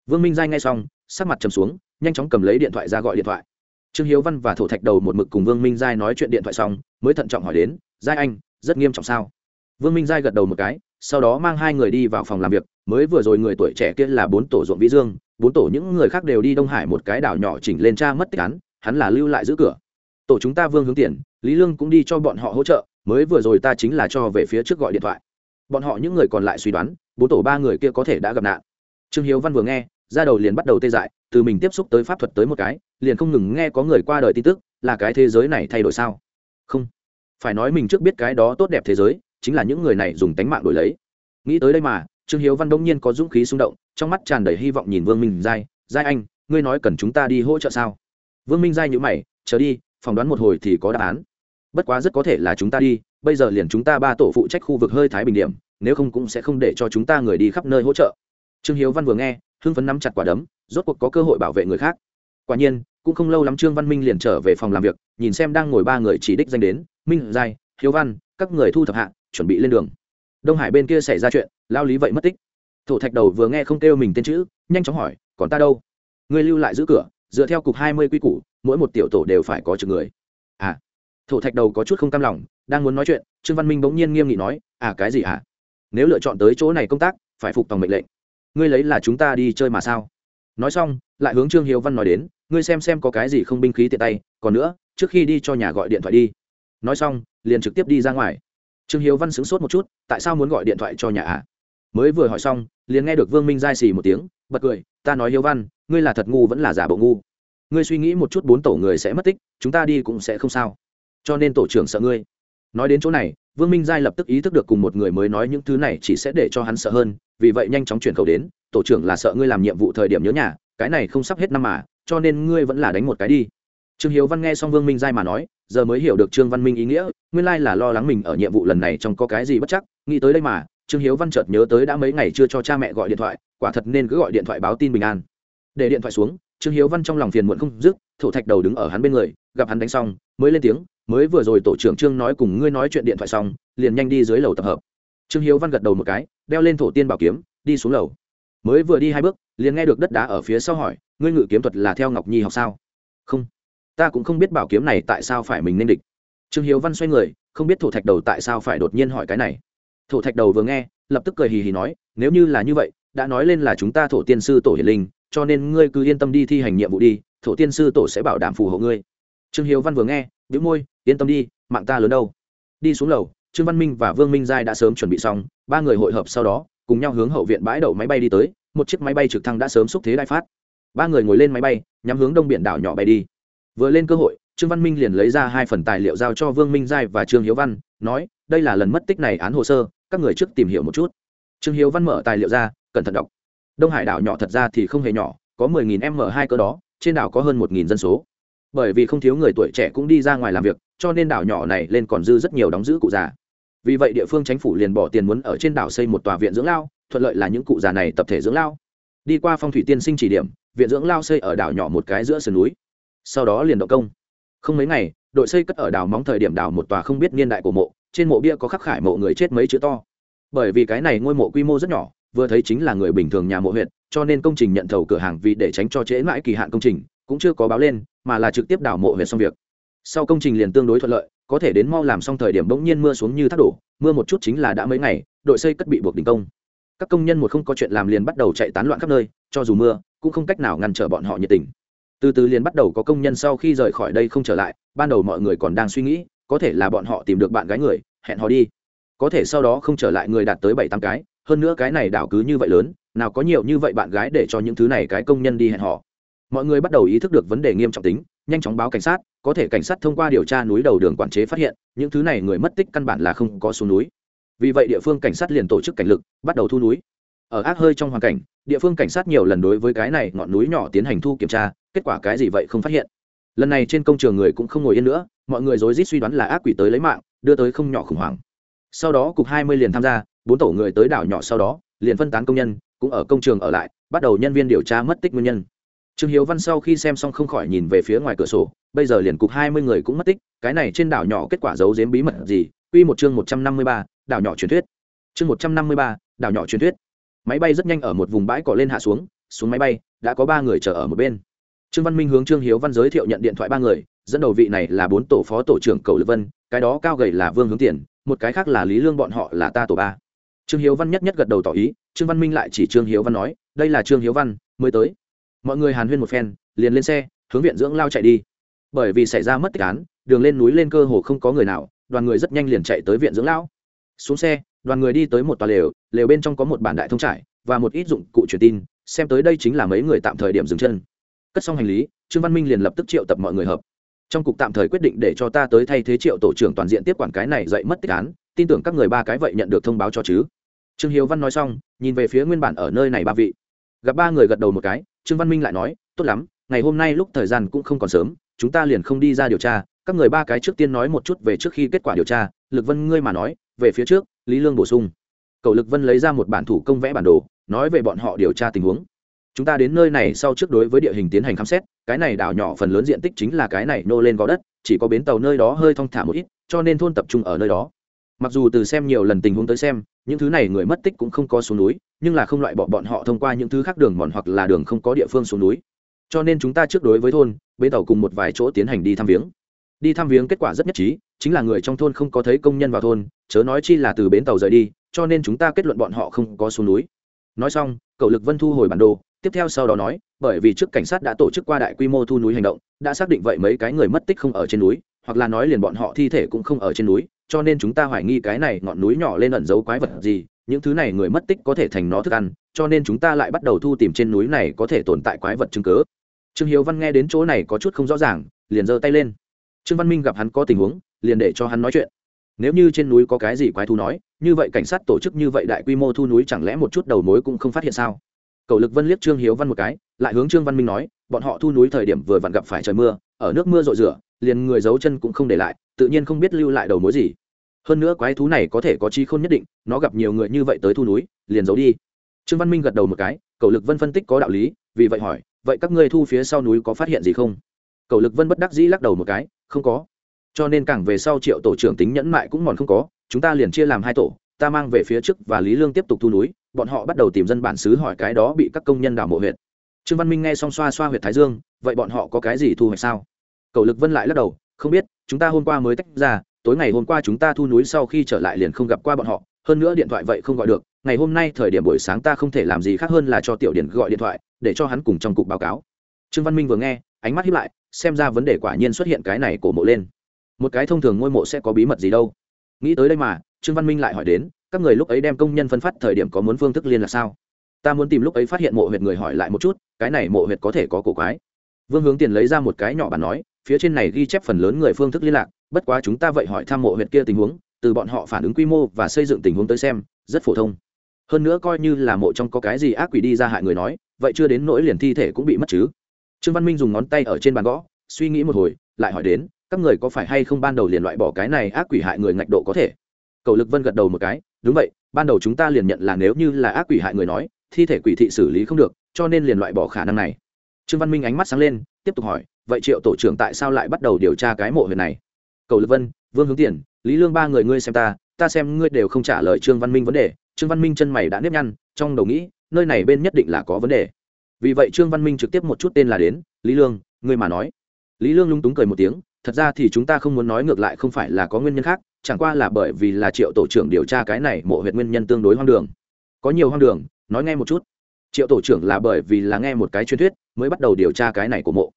Vương minh giai ngay xong, sắc mặt trầm xuống, nhanh chóng cầm lấy điện thoại ra gọi điện thoại. Trương hiếu văn và thổ thạch đầu một mực cùng vương minh giai nói chuyện điện thoại xong, mới thận trọng hỏi đến, giai anh, rất nghiêm trọng sao? Vương minh giai gật đầu một cái, sau đó mang hai người đi vào phòng làm việc, mới vừa rồi người tuổi trẻ kia là bốn tổ ruộng vĩ dương, bốn tổ những người khác đều đi đông hải một cái đảo nhỏ chỉnh lên cha mất tích án, hắn là lưu lại giữ cửa tổ chúng ta vương hướng tiền, lý lương cũng đi cho bọn họ hỗ trợ, mới vừa rồi ta chính là cho về phía trước gọi điện thoại. Bọn họ những người còn lại suy đoán, bốn tổ ba người kia có thể đã gặp nạn. Trương hiếu văn vừa nghe, ra đầu liền bắt đầu tê dại, từ mình tiếp xúc tới pháp thuật tới một cái, liền không ngừng nghe có người qua đời tin tức, là cái thế giới này thay đổi sao? Không. Phải nói mình trước biết cái đó tốt đẹp thế giới, chính là những người này dùng tánh mạng đổi lấy. Nghĩ tới đây mà, trương hiếu văn đông nhiên có dũng khí xung động, trong mắt tràn đầy hy vọng nhìn vương minh giai. Giai anh, ngươi nói cần chúng ta đi hỗ trợ sao? Vương minh giai nhữ mày, chờ đi phỏng đoán một hồi thì có đáp án. Bất quá rất có thể là chúng ta đi, bây giờ liền chúng ta ba tổ phụ trách khu vực hơi thái bình điểm, nếu không cũng sẽ không để cho chúng ta người đi khắp nơi hỗ trợ. Trương hiếu văn vừa nghe, hưng phấn nắm chặt quả đấm, rốt cuộc có cơ hội bảo vệ người khác. Quả nhiên, cũng không lâu lắm trương văn minh liền trở về phòng làm việc, nhìn xem đang ngồi ba người chỉ đích danh đến, minh, giai, hiếu văn, các người thu thập hạ, chuẩn bị lên đường. Đông hải bên kia xảy ra chuyện, lao lý vậy mất tích. Thổ thạch đầu vừa nghe không kêu mình tên chữ, nhanh chóng hỏi, còn ta đâu? Người lưu lại giữ cửa dựa theo cục hai mươi quy củ, mỗi một tiểu tổ đều phải có chừng người. À thổ thạch đầu có chút không cam lòng, đang muốn nói chuyện, trương văn minh bỗng nhiên nghiêm nghị nói à cái gì à nếu lựa chọn tới chỗ này công tác, phải phục tòng mệnh lệnh. Ngươi lấy là chúng ta đi chơi mà sao? Nói xong, lại hướng trương hiếu văn nói đến, ngươi xem xem có cái gì không binh khí tiện tay, còn nữa, trước khi đi cho nhà gọi điện thoại đi. Nói xong, liền trực tiếp đi ra ngoài. Trương hiếu văn sững sốt một chút, tại sao muốn gọi điện thoại cho nhà ạ à? Mới vừa hỏi xong, liền nghe được vương minh giai xì một tiếng, bật cười, ta nói hiếu văn, ngươi là thật ngu vẫn là giả bộ ngu? Ngươi suy nghĩ một chút bốn tổ người sẽ mất tích, chúng ta đi cũng sẽ không sao. Cho nên tổ trưởng sợ ngươi. Nói đến chỗ này, vương minh giai lập tức ý thức được cùng một người mới nói những thứ này chỉ sẽ để cho hắn sợ hơn, vì vậy nhanh chóng chuyển khẩu đến, tổ trưởng là sợ ngươi làm nhiệm vụ thời điểm nhớ nhà, cái này không sắp hết năm mà, cho nên ngươi vẫn là đánh một cái đi. Trương hiếu văn nghe xong vương minh giai mà nói, giờ mới hiểu được trương văn minh ý nghĩa, nguyên lai là lo lắng mình ở nhiệm vụ lần này trong có cái gì bất chắc, nghĩ tới đây mà trương hiếu văn chợt nhớ tới đã mấy ngày chưa cho cha mẹ gọi điện thoại, quả thật nên cứ gọi điện thoại báo tin bình an. Để điện thoại xuống, trương hiếu văn trong lòng phiền muộn không dứt, thổ thạch đầu đứng ở hắn bên người, gặp hắn đánh xong, mới lên tiếng, mới vừa rồi tổ trưởng trương nói cùng ngươi nói chuyện điện thoại xong, liền nhanh đi dưới lầu tập hợp. Trương hiếu văn gật đầu một cái, đeo lên thổ tiên bảo kiếm, đi xuống lầu. Mới vừa đi hai bước, liền nghe được đất đá ở phía sau hỏi, ngươi ngự kiếm thuật là theo ngọc nhi học sao? Không. Ta cũng không biết bảo kiếm này tại sao phải mình nên địch. Trương hiếu văn xoay người, không biết thổ thạch đầu tại sao phải đột nhiên hỏi cái này thổ thạch đầu vừa nghe, lập tức cười hì hì nói, nếu như là như vậy, đã nói lên là chúng ta thổ tiên sư tổ hiền linh, cho nên ngươi cứ yên tâm đi thi hành nhiệm vụ đi, thổ tiên sư tổ sẽ bảo đảm phù hộ ngươi. Trương hiếu văn vừa nghe, bĩu môi, yên tâm đi, mạng ta lớn đâu. Đi xuống lầu, trương văn minh và vương minh giai đã sớm chuẩn bị xong, ba người hội hợp sau đó, cùng nhau hướng hậu viện bãi đậu máy bay đi tới, một chiếc máy bay trực thăng đã sớm xúc thế đại phát. Ba người ngồi lên máy bay, nhắm hướng đông biển đảo nhỏ bay đi. Vừa lên cơ hội, trương văn minh liền lấy ra hai phần tài liệu giao cho vương minh giai và trương hiếu văn, nói, đây là lần mất tích này án hồ sơ các người trước tìm hiểu một chút. Trương hiếu văn mở tài liệu ra, cẩn thận đọc. Đông hải đảo nhỏ thật ra thì không hề nhỏ, có mười nghìn m hai cỡ đó, trên đảo có hơn một nghìn dân số. Bởi vì không thiếu người tuổi trẻ cũng đi ra ngoài làm việc, cho nên đảo nhỏ này lên còn dư rất nhiều đóng giữ cụ già. Vì vậy địa phương chính phủ liền bỏ tiền muốn ở trên đảo xây một tòa viện dưỡng lao, thuận lợi là những cụ già này tập thể dưỡng lao. Đi qua phong thủy tiên sinh chỉ điểm, viện dưỡng lao xây ở đảo nhỏ một cái giữa sườn núi. Sau đó liền động công. Không mấy ngày đội xây cất ở đảo móng thời điểm đảo một tòa không biết niên đại của mộ, trên mộ bia có khắc khải mộ người chết mấy chữ to. Bởi vì cái này ngôi mộ quy mô rất nhỏ, vừa thấy chính là người bình thường nhà mộ huyện, cho nên công trình nhận thầu cửa hàng vì để tránh cho trễ mãi kỳ hạn công trình, cũng chưa có báo lên, mà là trực tiếp đảo mộ huyện xong việc. Sau công trình liền tương đối thuận lợi, có thể đến mau làm xong thời điểm bỗng nhiên mưa xuống như thác đổ, mưa một chút chính là đã mấy ngày, đội xây cất bị buộc đình công. Các công nhân một không có chuyện làm liền bắt đầu chạy tán loạn khắp nơi, cho dù mưa, cũng không cách nào ngăn trở bọn họ nhiệt tình từ từ liền bắt đầu có công nhân sau khi rời khỏi đây không trở lại, ban đầu mọi người còn đang suy nghĩ, có thể là bọn họ tìm được bạn gái người, hẹn họ đi. Có thể sau đó không trở lại người đạt tới bảy tám cái, hơn nữa cái này đảo cứ như vậy lớn, nào có nhiều như vậy bạn gái để cho những thứ này cái công nhân đi hẹn họ mọi người bắt đầu ý thức được vấn đề nghiêm trọng tính, nhanh chóng báo cảnh sát, có thể cảnh sát thông qua điều tra núi đầu đường quản chế phát hiện, những thứ này người mất tích căn bản là không có xuống núi. Vì vậy địa phương cảnh sát liền tổ chức cảnh lực, bắt đầu thu núi ở ác hơi trong hoàn cảnh, địa phương cảnh sát nhiều lần đối với cái này ngọn núi nhỏ tiến hành thu kiểm tra, kết quả cái gì vậy không phát hiện. Lần này trên công trường người cũng không ngồi yên nữa, mọi người rối rít suy đoán là ác quỷ tới lấy mạng, đưa tới không nhỏ khủng hoảng. Sau đó cục hai mươi liền tham gia, bốn tổ người tới đảo nhỏ sau đó, liền phân tán công nhân, cũng ở công trường ở lại, bắt đầu nhân viên điều tra mất tích nguyên nhân. Trương hiếu văn sau khi xem xong không khỏi nhìn về phía ngoài cửa sổ, bây giờ liền cục hai mươi người cũng mất tích, cái này trên đảo nhỏ kết quả giấu giếm bí mật gì? Quy một chương một trăm năm mươi ba, đảo nhỏ truyền thuyết. Chương một trăm năm mươi ba, đảo nhỏ truyền thuyết máy bay rất nhanh ở một vùng bãi cỏ lên hạ xuống xuống máy bay, đã có ba người chờ ở một bên. Trương văn minh hướng trương hiếu văn giới thiệu nhận điện thoại ba người, dẫn đầu vị này là bốn tổ phó tổ trưởng cầu lực vân, cái đó cao gầy là vương hướng tiền, một cái khác là lý lương bọn họ là ta tổ ba. Trương hiếu văn nhất nhất gật đầu tỏ ý, trương văn minh lại chỉ trương hiếu văn nói, đây là trương hiếu văn, mới tới. Mọi người hàn huyên một phen, liền lên xe, hướng viện dưỡng lao chạy đi. Bởi vì xảy ra mất tích án, đường lên núi lên cơ hồ không có người nào, đoàn người rất nhanh liền chạy tới viện dưỡng lão xuống xe đoàn người đi tới một tòa lều lều bên trong có một bản đại thông trải và một ít dụng cụ truyền tin, xem tới đây chính là mấy người tạm thời điểm dừng chân. Cất xong hành lý, trương văn minh liền lập tức triệu tập mọi người hợp. Trong cục tạm thời quyết định để cho ta tới thay thế triệu tổ trưởng toàn diện tiếp quản cái này dậy mất tích án, tin tưởng các người ba cái vậy nhận được thông báo cho chứ. Trương hiếu văn nói xong, nhìn về phía nguyên bản ở nơi này ba vị. Gặp ba người gật đầu một cái, trương văn minh lại nói, tốt lắm, ngày hôm nay lúc thời gian cũng không còn sớm, chúng ta liền không đi ra điều tra. Các người ba cái trước tiên nói một chút về trước khi kết quả điều tra. Lực vân ngươi mà nói, về phía trước lý lương bổ sung. Cậu lực vân lấy ra một bản thủ công vẽ bản đồ, nói về bọn họ điều tra tình huống. Chúng ta đến nơi này sau trước đối với địa hình tiến hành khám xét, cái này đảo nhỏ phần lớn diện tích chính là cái này nô lên gò đất, chỉ có bến tàu nơi đó hơi thong thả một ít, cho nên thôn tập trung ở nơi đó. Mặc dù từ xem nhiều lần tình huống tới xem, những thứ này người mất tích cũng không có xuống núi, nhưng là không loại bỏ bọn họ thông qua những thứ khác đường mòn hoặc là đường không có địa phương xuống núi. Cho nên chúng ta trước đối với thôn, bến tàu cùng một vài chỗ tiến hành đi thăm viếng đi thăm viếng kết quả rất nhất trí, chính là người trong thôn không có thấy công nhân vào thôn, chớ nói chi là từ bến tàu rời đi, cho nên chúng ta kết luận bọn họ không có xuống núi. Nói xong, cậu lực vân thu hồi bản đồ, tiếp theo sau đó nói, bởi vì trước cảnh sát đã tổ chức qua đại quy mô thu núi hành động, đã xác định vậy mấy cái người mất tích không ở trên núi, hoặc là nói liền bọn họ thi thể cũng không ở trên núi, cho nên chúng ta hoài nghi cái này ngọn núi nhỏ lên ẩn giấu quái vật gì, những thứ này người mất tích có thể thành nó thức ăn, cho nên chúng ta lại bắt đầu thu tìm trên núi này có thể tồn tại quái vật chứng cớ trương hiếu văn nghe đến chỗ này có chút không rõ ràng, liền giơ tay lên trương văn minh gặp hắn có tình huống, liền để cho hắn nói chuyện. Nếu như trên núi có cái gì quái thú nói, như vậy cảnh sát tổ chức như vậy đại quy mô thu núi chẳng lẽ một chút đầu mối cũng không phát hiện sao? Cầu lực vân liếc trương hiếu văn một cái, lại hướng trương văn minh nói, bọn họ thu núi thời điểm vừa vặn gặp phải trời mưa, ở nước mưa rội rửa, liền người giấu chân cũng không để lại, tự nhiên không biết lưu lại đầu mối gì. Hơn nữa quái thú này có thể có trí khôn nhất định, nó gặp nhiều người như vậy tới thu núi, liền giấu đi. Trương văn minh gật đầu một cái, cầu lực vân phân tích có đạo lý, vì vậy hỏi, vậy các ngươi thu phía sau núi có phát hiện gì không? Cầu lực vân bất đắc dĩ lắc đầu một cái, không có. Cho nên càng về sau triệu tổ trưởng tính nhẫn mại cũng mòn không có, chúng ta liền chia làm hai tổ, ta mang về phía trước và lý lương tiếp tục thu núi, bọn họ bắt đầu tìm dân bản xứ hỏi cái đó bị các công nhân đào mộ huyện trương văn minh nghe xong xoa xoa huyện thái dương, vậy bọn họ có cái gì thu hoạch sao? Cầu lực vân lại lắc đầu, không biết, chúng ta hôm qua mới tách ra, tối ngày hôm qua chúng ta thu núi sau khi trở lại liền không gặp qua bọn họ, hơn nữa điện thoại vậy không gọi được, ngày hôm nay thời điểm buổi sáng ta không thể làm gì khác hơn là cho tiểu điển gọi điện thoại, để cho hắn cùng trong cục báo cáo. Trương văn minh vừa nghe, ánh mắt hiếp lại xem ra vấn đề quả nhiên xuất hiện cái này cổ mộ lên. Một cái thông thường ngôi mộ sẽ có bí mật gì đâu? Nghĩ tới đây mà, trương văn minh lại hỏi đến, các người lúc ấy đem công nhân phân phát thời điểm có muốn phương thức liên là sao? Ta muốn tìm lúc ấy phát hiện mộ huyệt người hỏi lại một chút, cái này mộ huyệt có thể có cổ quái. Vương hướng tiền lấy ra một cái nhỏ bản nói, phía trên này ghi chép phần lớn người phương thức liên lạc, bất quá chúng ta vậy hỏi thăm mộ huyệt kia tình huống, từ bọn họ phản ứng quy mô và xây dựng tình huống tới xem, rất phổ thông. Hơn nữa coi như là mộ trong có cái gì ác quỷ đi ra hại người nói, vậy chưa đến nỗi liền thi thể cũng bị mất chứ trương văn minh dùng ngón tay ở trên bàn gõ, suy nghĩ một hồi, lại hỏi đến, các người có phải hay không ban đầu liền loại bỏ cái này ác quỷ hại người ngạch độ có thể? Cầu lực vân gật đầu một cái, đúng vậy, ban đầu chúng ta liền nhận là nếu như là ác quỷ hại người nói, thi thể quỷ thị xử lý không được, cho nên liền loại bỏ khả năng này. Trương văn minh ánh mắt sáng lên, tiếp tục hỏi, vậy triệu tổ trưởng tại sao lại bắt đầu điều tra cái mộ huyện này? Cầu lực vân, vương hướng tiền, lý lương ba người ngươi xem ta ta xem ngươi đều không trả lời trương văn minh vấn đề. Trương văn minh chân mày đã nếp nhăn, trong đầu nghĩ, nơi này bên nhất định là có vấn đề vì vậy trương văn minh trực tiếp một chút tên là đến, lý lương, ngươi mà nói. Lý lương lung túng cười một tiếng, thật ra thì chúng ta không muốn nói ngược lại không phải là có nguyên nhân khác, chẳng qua là bởi vì là triệu tổ trưởng điều tra cái này mộ huyện nguyên nhân tương đối hoang đường. Có nhiều hoang đường, nói nghe một chút. Triệu tổ trưởng là bởi vì là nghe một cái truyền thuyết mới bắt đầu điều tra cái này của mộ.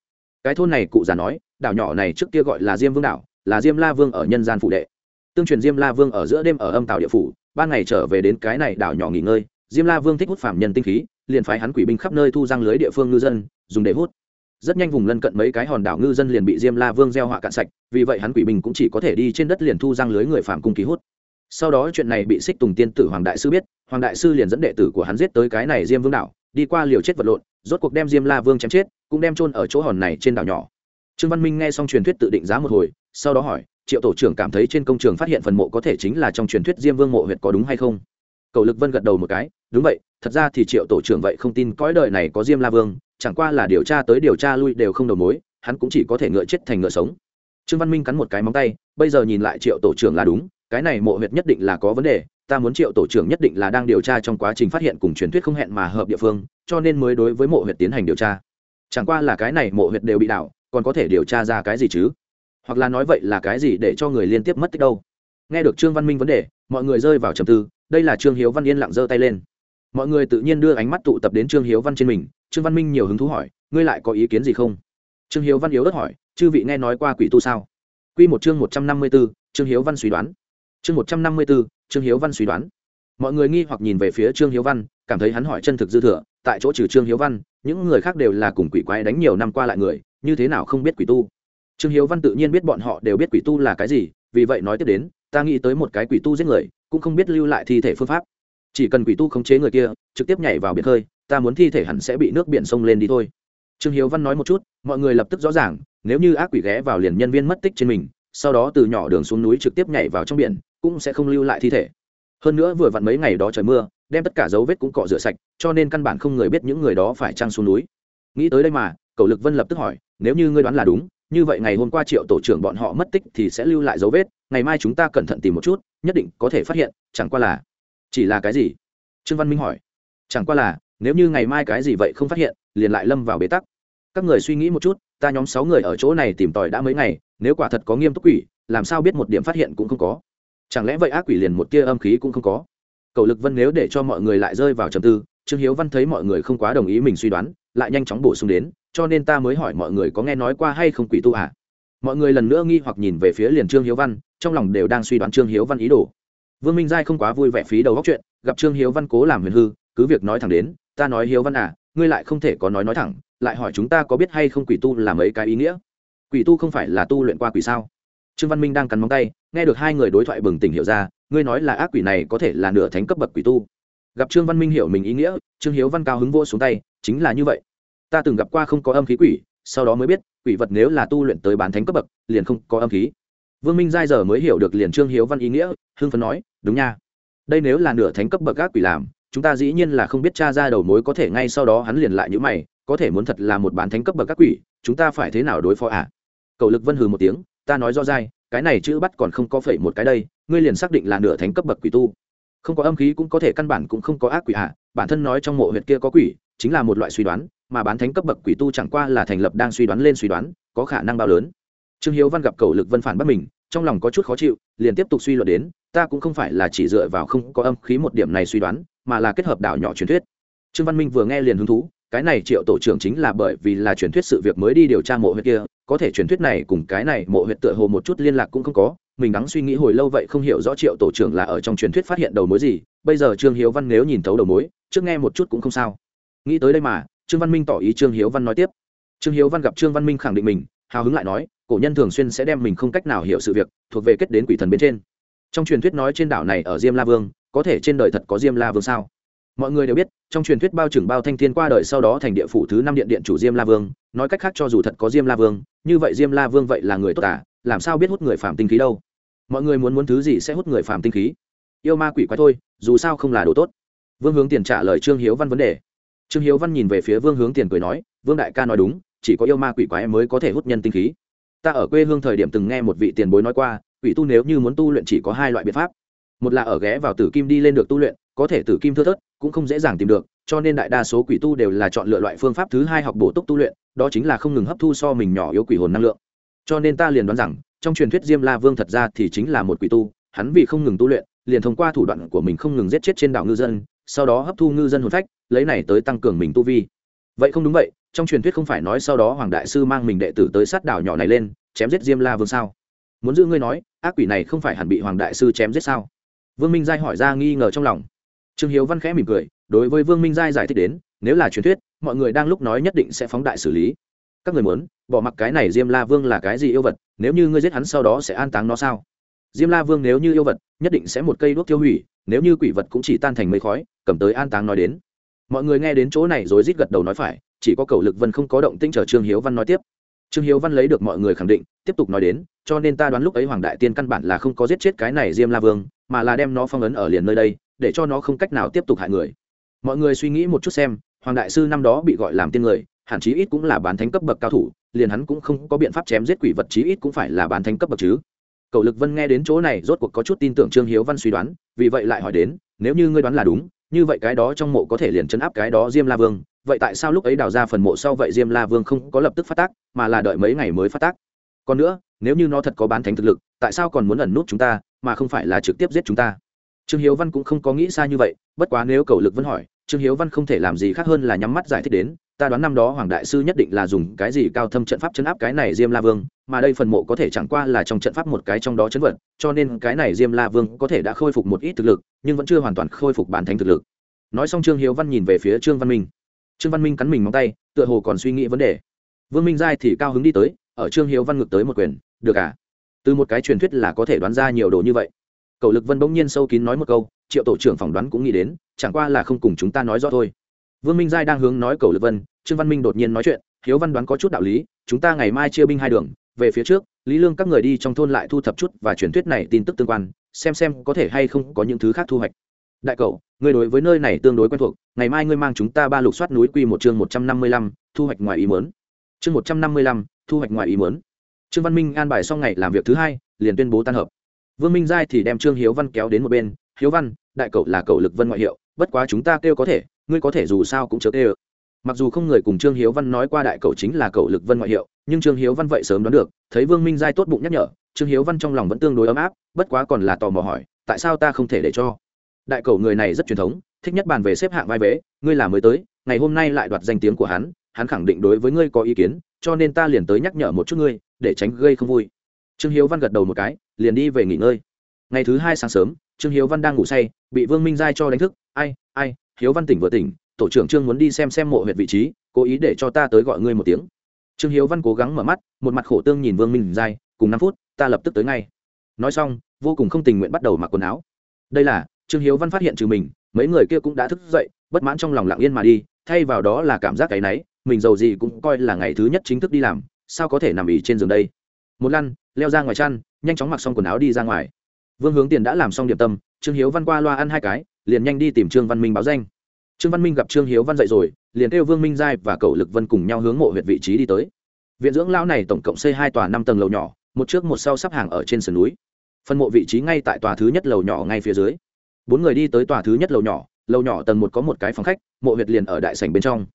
Cái thôn này cụ già nói, đảo nhỏ này trước kia gọi là diêm vương đảo, là diêm la vương ở nhân gian phụ đệ. Tương truyền diêm la vương ở giữa đêm ở âm tàu địa phủ, ban ngày trở về đến cái này đảo nhỏ nghỉ ngơi, diêm la vương thích hút phạm nhân tinh khí liền phái hắn quỷ binh khắp nơi thu răng lưới địa phương ngư dân, dùng để hút. Rất nhanh vùng lân cận mấy cái hòn đảo ngư dân liền bị diêm la vương gieo họa cạn sạch, vì vậy hắn quỷ binh cũng chỉ có thể đi trên đất liền thu răng lưới người phạm cung ký hút. Sau đó chuyện này bị xích tùng tiên tử hoàng đại sư biết, hoàng đại sư liền dẫn đệ tử của hắn giết tới cái này diêm vương đảo, đi qua liều chết vật lộn, rốt cuộc đem diêm la vương chém chết, cũng đem chôn ở chỗ hòn này trên đảo nhỏ. Trương văn minh nghe xong truyền thuyết tự định giá một hồi, sau đó hỏi, triệu tổ trưởng cảm thấy trên công trường phát hiện phần mộ có thể chính là trong truyền thuyết diêm vương mộ huyệt có đúng hay không? Cầu lực vân gật đầu một cái, đúng vậy, thật ra thì triệu tổ trưởng vậy không tin cõi đời này có diêm la vương, chẳng qua là điều tra tới điều tra lui đều không đầu mối, hắn cũng chỉ có thể ngựa chết thành ngựa sống. Trương văn minh cắn một cái móng tay, bây giờ nhìn lại triệu tổ trưởng là đúng, cái này mộ huyệt nhất định là có vấn đề, ta muốn triệu tổ trưởng nhất định là đang điều tra trong quá trình phát hiện cùng truyền thuyết không hẹn mà hợp địa phương, cho nên mới đối với mộ huyệt tiến hành điều tra. Chẳng qua là cái này mộ huyệt đều bị đảo, còn có thể điều tra ra cái gì chứ? Hoặc là nói vậy là cái gì để cho người liên tiếp mất tích đâu? Nghe được trương văn minh vấn đề, mọi người rơi vào trầm tư đây là trương hiếu văn yên lặng giơ tay lên. Mọi người tự nhiên đưa ánh mắt tụ tập đến trương hiếu văn trên mình, trương văn minh nhiều hứng thú hỏi, ngươi lại có ý kiến gì không? Trương hiếu văn yếu đất hỏi, chư vị nghe nói qua quỷ tu sao? Q một chương một trăm năm mươi b ố trương hiếu văn suy đoán. Chương một trăm năm mươi b ố trương hiếu văn suy đoán. Mọi người nghi hoặc nhìn về phía trương hiếu văn, cảm thấy hắn hỏi chân thực dư thừa, tại chỗ trừ trương hiếu văn, những người khác đều là cùng quỷ quái đánh nhiều năm qua lại người, như thế nào không biết quỷ tu? Trương hiếu văn tự nhiên biết bọn họ đều biết quỷ tu là cái gì, vì vậy nói tiếp đến, ta nghĩ tới một cái quỷ tu giết người cũng không biết lưu lại thi thể phương pháp. Chỉ cần quỷ tu khống chế người kia, trực tiếp nhảy vào biển khơi, ta muốn thi thể hẳn sẽ bị nước biển sông lên đi thôi. Trương hiếu văn nói một chút, mọi người lập tức rõ ràng, nếu như ác quỷ ghé vào liền nhân viên mất tích trên mình, sau đó từ nhỏ đường xuống núi trực tiếp nhảy vào trong biển, cũng sẽ không lưu lại thi thể. Hơn nữa vừa vặn mấy ngày đó trời mưa, đem tất cả dấu vết cũng cọ rửa sạch, cho nên căn bản không người biết những người đó phải trăng xuống núi. Nghĩ tới đây mà cậu lực vân lập tức hỏi, nếu như ngươi đoán là đúng như vậy ngày hôm qua triệu tổ trưởng bọn họ mất tích thì sẽ lưu lại dấu vết, ngày mai chúng ta cẩn thận tìm một chút, nhất định có thể phát hiện, chẳng qua là chỉ là cái gì? Trương văn minh hỏi. Chẳng qua là, nếu như ngày mai cái gì vậy không phát hiện, liền lại lâm vào bế tắc. Các người suy nghĩ một chút, ta nhóm sáu người ở chỗ này tìm tòi đã mấy ngày, nếu quả thật có nghiêm túc quỷ, làm sao biết một điểm phát hiện cũng không có? Chẳng lẽ vậy ác quỷ liền một tia âm khí cũng không có? Cầu lực vân nếu để cho mọi người lại rơi vào trầm tư, trương hiếu văn thấy mọi người không quá đồng ý mình suy đoán, lại nhanh chóng bổ sung đến cho nên ta mới hỏi mọi người có nghe nói qua hay không quỷ tu à? Mọi người lần nữa nghi hoặc nhìn về phía liền trương hiếu văn, trong lòng đều đang suy đoán trương hiếu văn ý đồ. Vương minh giai không quá vui vẻ phí đầu góc chuyện, gặp trương hiếu văn cố làm huyền hư, cứ việc nói thẳng đến, ta nói hiếu văn à ngươi lại không thể có nói nói thẳng, lại hỏi chúng ta có biết hay không quỷ tu là mấy cái ý nghĩa? Quỷ tu không phải là tu luyện qua quỷ sao? Trương văn minh đang cắn móng tay, nghe được hai người đối thoại bừng tỉnh hiểu ra, ngươi nói là ác quỷ này có thể là nửa thánh cấp bậc quỷ tu. Gặp trương văn minh hiểu mình ý nghĩa, trương hiếu văn cao hứng vô xuống tay, chính là như vậy ta từng gặp qua không có âm khí quỷ, sau đó mới biết, quỷ vật nếu là tu luyện tới bán thánh cấp bậc, liền không có âm khí. Vương minh giai giờ mới hiểu được liền trương hiếu văn ý nghĩa, hưng phấn nói, đúng nha. Đây nếu là nửa thánh cấp bậc các quỷ làm, chúng ta dĩ nhiên là không biết cha ra đầu mối có thể ngay sau đó hắn liền lại như mày, có thể muốn thật là một bán thánh cấp bậc các quỷ, chúng ta phải thế nào đối phó à? Cầu lực vân hừ một tiếng, ta nói do dai cái này chữ bắt còn không có phẩy một cái đây, ngươi liền xác định là nửa thánh cấp bậc quỷ tu. Không có âm khí cũng có thể căn bản cũng không có ác quỷ à? bản thân nói trong mộ huyệt kia có quỷ, chính là một loại suy đoán mà bán thánh cấp bậc quỷ tu chẳng qua là thành lập đang suy đoán lên suy đoán, có khả năng bao lớn. Trương hiếu văn gặp cầu lực vân phản bắt mình, trong lòng có chút khó chịu, liền tiếp tục suy luận đến, ta cũng không phải là chỉ dựa vào không có âm khí một điểm này suy đoán, mà là kết hợp đảo nhỏ truyền thuyết. Trương văn minh vừa nghe liền hứng thú, cái này triệu tổ trưởng chính là bởi vì là truyền thuyết sự việc mới đi điều tra mộ huyệt kia, có thể truyền thuyết này cùng cái này mộ huyệt tựa hồ một chút liên lạc cũng không có, mình đắng suy nghĩ hồi lâu vậy không hiểu rõ triệu tổ trưởng là ở trong truyền thuyết phát hiện đầu mối gì, bây giờ trương hiếu văn nếu nhìn thấu đầu mối, trước nghe một chút cũng không sao. Nghĩ tới đây mà trương văn minh tỏ ý trương hiếu văn nói tiếp. Trương hiếu văn gặp trương văn minh khẳng định mình, hào hứng lại nói, cổ nhân thường xuyên sẽ đem mình không cách nào hiểu sự việc thuộc về kết đến quỷ thần bên trên. Trong truyền thuyết nói trên đảo này ở diêm la vương, có thể trên đời thật có diêm la vương sao? Mọi người đều biết, trong truyền thuyết bao trưởng bao thanh thiên qua đời sau đó thành địa phủ thứ năm điện điện chủ diêm la vương, nói cách khác cho dù thật có diêm la vương, như vậy diêm la vương vậy là người tốt à làm sao biết hút người phạm tinh khí đâu? Mọi người muốn muốn thứ gì sẽ hút người phạm tinh khí? Yêu ma quỷ quái thôi, dù sao không là đồ tốt. Vương hướng tiền trả lời trương hiếu văn vấn đề trương hiếu văn nhìn về phía vương hướng tiền cười nói, vương đại ca nói đúng, chỉ có yêu ma quỷ quái mới có thể hút nhân tinh khí. Ta ở quê hương thời điểm từng nghe một vị tiền bối nói qua, quỷ tu nếu như muốn tu luyện chỉ có hai loại biện pháp. Một là ở ghé vào tử kim đi lên được tu luyện, có thể tử kim thưa thớt, cũng không dễ dàng tìm được, cho nên đại đa số quỷ tu đều là chọn lựa loại phương pháp thứ hai học bổ túc tu luyện, đó chính là không ngừng hấp thu so mình nhỏ yếu quỷ hồn năng lượng. Cho nên ta liền đoán rằng, trong truyền thuyết diêm la vương thật ra thì chính là một quỷ tu, hắn vì không ngừng tu luyện, liền thông qua thủ đoạn của mình không ngừng giết chết trên đảo ngư dân, sau đó hấp thu ngư dân hồn phách lấy này tới tăng cường mình tu vi. Vậy không đúng vậy, trong truyền thuyết không phải nói sau đó hoàng đại sư mang mình đệ tử tới sát đảo nhỏ này lên, chém giết diêm la vương sao? Muốn giữ ngươi nói, ác quỷ này không phải hẳn bị hoàng đại sư chém giết sao? Vương minh giai hỏi ra nghi ngờ trong lòng. Trương hiếu văn khẽ mỉm cười, đối với vương minh giai giải thích đến, nếu là truyền thuyết, mọi người đang lúc nói nhất định sẽ phóng đại xử lý. Các người muốn, bỏ mặc cái này diêm la vương là cái gì yêu vật, nếu như ngươi giết hắn sau đó sẽ an táng nó sao? Diêm la vương nếu như yêu vật, nhất định sẽ một cây đuốc tiêu hủy, nếu như quỷ vật cũng chỉ tan thành mây khói, cầm tới an táng nói đến mọi người nghe đến chỗ này rồi rít gật đầu nói phải, chỉ có cầu lực vân không có động tinh chờ trương hiếu văn nói tiếp. Trương hiếu văn lấy được mọi người khẳng định, tiếp tục nói đến, cho nên ta đoán lúc ấy hoàng đại tiên căn bản là không có giết chết cái này diêm la vương, mà là đem nó phong ấn ở liền nơi đây, để cho nó không cách nào tiếp tục hại người. Mọi người suy nghĩ một chút xem, hoàng đại sư năm đó bị gọi làm tiên người, hẳn chí ít cũng là bán thánh cấp bậc cao thủ, liền hắn cũng không có biện pháp chém giết quỷ vật chí ít cũng phải là bán thánh cấp bậc chứ. Cầu lực vân nghe đến chỗ này rốt cuộc có chút tin tưởng trương hiếu văn suy đoán, vì vậy lại hỏi đến, nếu như ngươi đoán là đúng như vậy cái đó trong mộ có thể liền chấn áp cái đó diêm la vương, vậy tại sao lúc ấy đào ra phần mộ sau vậy diêm la vương không có lập tức phát tác, mà là đợi mấy ngày mới phát tác? Còn nữa, nếu như nó thật có bán thánh thực lực, tại sao còn muốn ẩn nút chúng ta, mà không phải là trực tiếp giết chúng ta? Trương hiếu văn cũng không có nghĩ xa như vậy, bất quá nếu cầu lực vẫn hỏi trương hiếu văn không thể làm gì khác hơn là nhắm mắt giải thích đến, ta đoán năm đó hoàng đại sư nhất định là dùng cái gì cao thâm trận pháp chấn áp cái này diêm la vương, mà đây phần mộ có thể chẳng qua là trong trận pháp một cái trong đó chấn vật, cho nên cái này diêm la vương có thể đã khôi phục một ít thực lực, nhưng vẫn chưa hoàn toàn khôi phục bản thánh thực lực. Nói xong trương hiếu văn nhìn về phía trương văn minh. Trương văn minh cắn mình móng tay, tựa hồ còn suy nghĩ vấn đề. Vương minh giai thì cao hứng đi tới, ở trương hiếu văn ngược tới một quyền, được à? Từ một cái truyền thuyết là có thể đoán ra nhiều đồ như vậy. Cậu lực vân bỗng nhiên sâu kín nói một câu triệu tổ trưởng phỏng đoán cũng nghĩ đến, chẳng qua là không cùng chúng ta nói rõ thôi. Vương minh giai đang hướng nói cầu lực vân, trương văn minh đột nhiên nói chuyện, hiếu văn đoán có chút đạo lý, chúng ta ngày mai chia binh hai đường, về phía trước, lý lương các người đi trong thôn lại thu thập chút và truyền thuyết này tin tức tương quan, xem xem có thể hay không có những thứ khác thu hoạch. Đại cậu, người đối với nơi này tương đối quen thuộc, ngày mai ngươi mang chúng ta ba lục soát núi quy một chương một trăm năm mươi lăm, thu hoạch ngoài ý mớn chương một trăm năm mươi lăm, thu hoạch ngoài ý mớn trương văn minh an bài xong ngày làm việc thứ hai, liền tuyên bố tan hợp. Vương minh giai thì đem trương hiếu văn kéo đến một bên hiếu văn, đại cậu là cậu lực vân ngoại hiệu, bất quá chúng ta kêu có thể, ngươi có thể dù sao cũng chớ kêu. Mặc dù không người cùng trương hiếu văn nói qua đại cậu chính là cậu lực vân ngoại hiệu, nhưng trương hiếu văn vậy sớm đoán được, thấy vương minh giai tốt bụng nhắc nhở, trương hiếu văn trong lòng vẫn tương đối ấm áp, bất quá còn là tò mò hỏi, tại sao ta không thể để cho? Đại cậu người này rất truyền thống, thích nhất bàn về xếp hạng vai vế, ngươi là mới tới, ngày hôm nay lại đoạt danh tiếng của hắn hắn khẳng định đối với ngươi có ý kiến, cho nên ta liền tới nhắc nhở một chút ngươi, để tránh gây không vui. Trương hiếu văn gật đầu một cái, liền đi về nghỉ ngơi. Ngày thứ hai sáng sớm trương hiếu văn đang ngủ say, bị vương minh giai cho đánh thức. Ai ai, hiếu văn tỉnh vừa tỉnh, tổ trưởng trương muốn đi xem xem mộ huyệt vị trí, cố ý để cho ta tới gọi ngươi một tiếng. Trương hiếu văn cố gắng mở mắt, một mặt khổ tương nhìn vương minh giai, cùng năm phút, ta lập tức tới ngay. Nói xong, vô cùng không tình nguyện bắt đầu mặc quần áo. Đây là, trương hiếu văn phát hiện trừ mình, mấy người kia cũng đã thức dậy, bất mãn trong lòng lặng yên mà đi, thay vào đó là cảm giác cái náy, mình giàu gì cũng coi là ngày thứ nhất chính thức đi làm, sao có thể nằm ỉ trên giường đây? Một lăn, leo ra ngoài chăn, nhanh chóng mặc xong quần áo đi ra ngoài vương hướng tiền đã làm xong điểm tâm, trương hiếu văn qua loa ăn hai cái, liền nhanh đi tìm trương văn minh báo danh. Trương văn minh gặp trương hiếu văn dậy rồi, liền kêu vương minh giai và cậu lực vân cùng nhau hướng mộ huyện vị trí đi tới. Viện dưỡng lão này tổng cộng xây hai tòa năm tầng lầu nhỏ, một trước một sau sắp hàng ở trên sườn núi. Phân mộ vị trí ngay tại tòa thứ nhất lầu nhỏ ngay phía dưới. Bốn người đi tới tòa thứ nhất lầu nhỏ lầu nhỏ tầng một có một cái phòng khách, mộ huyệt liền ở đại sảnh bên trong.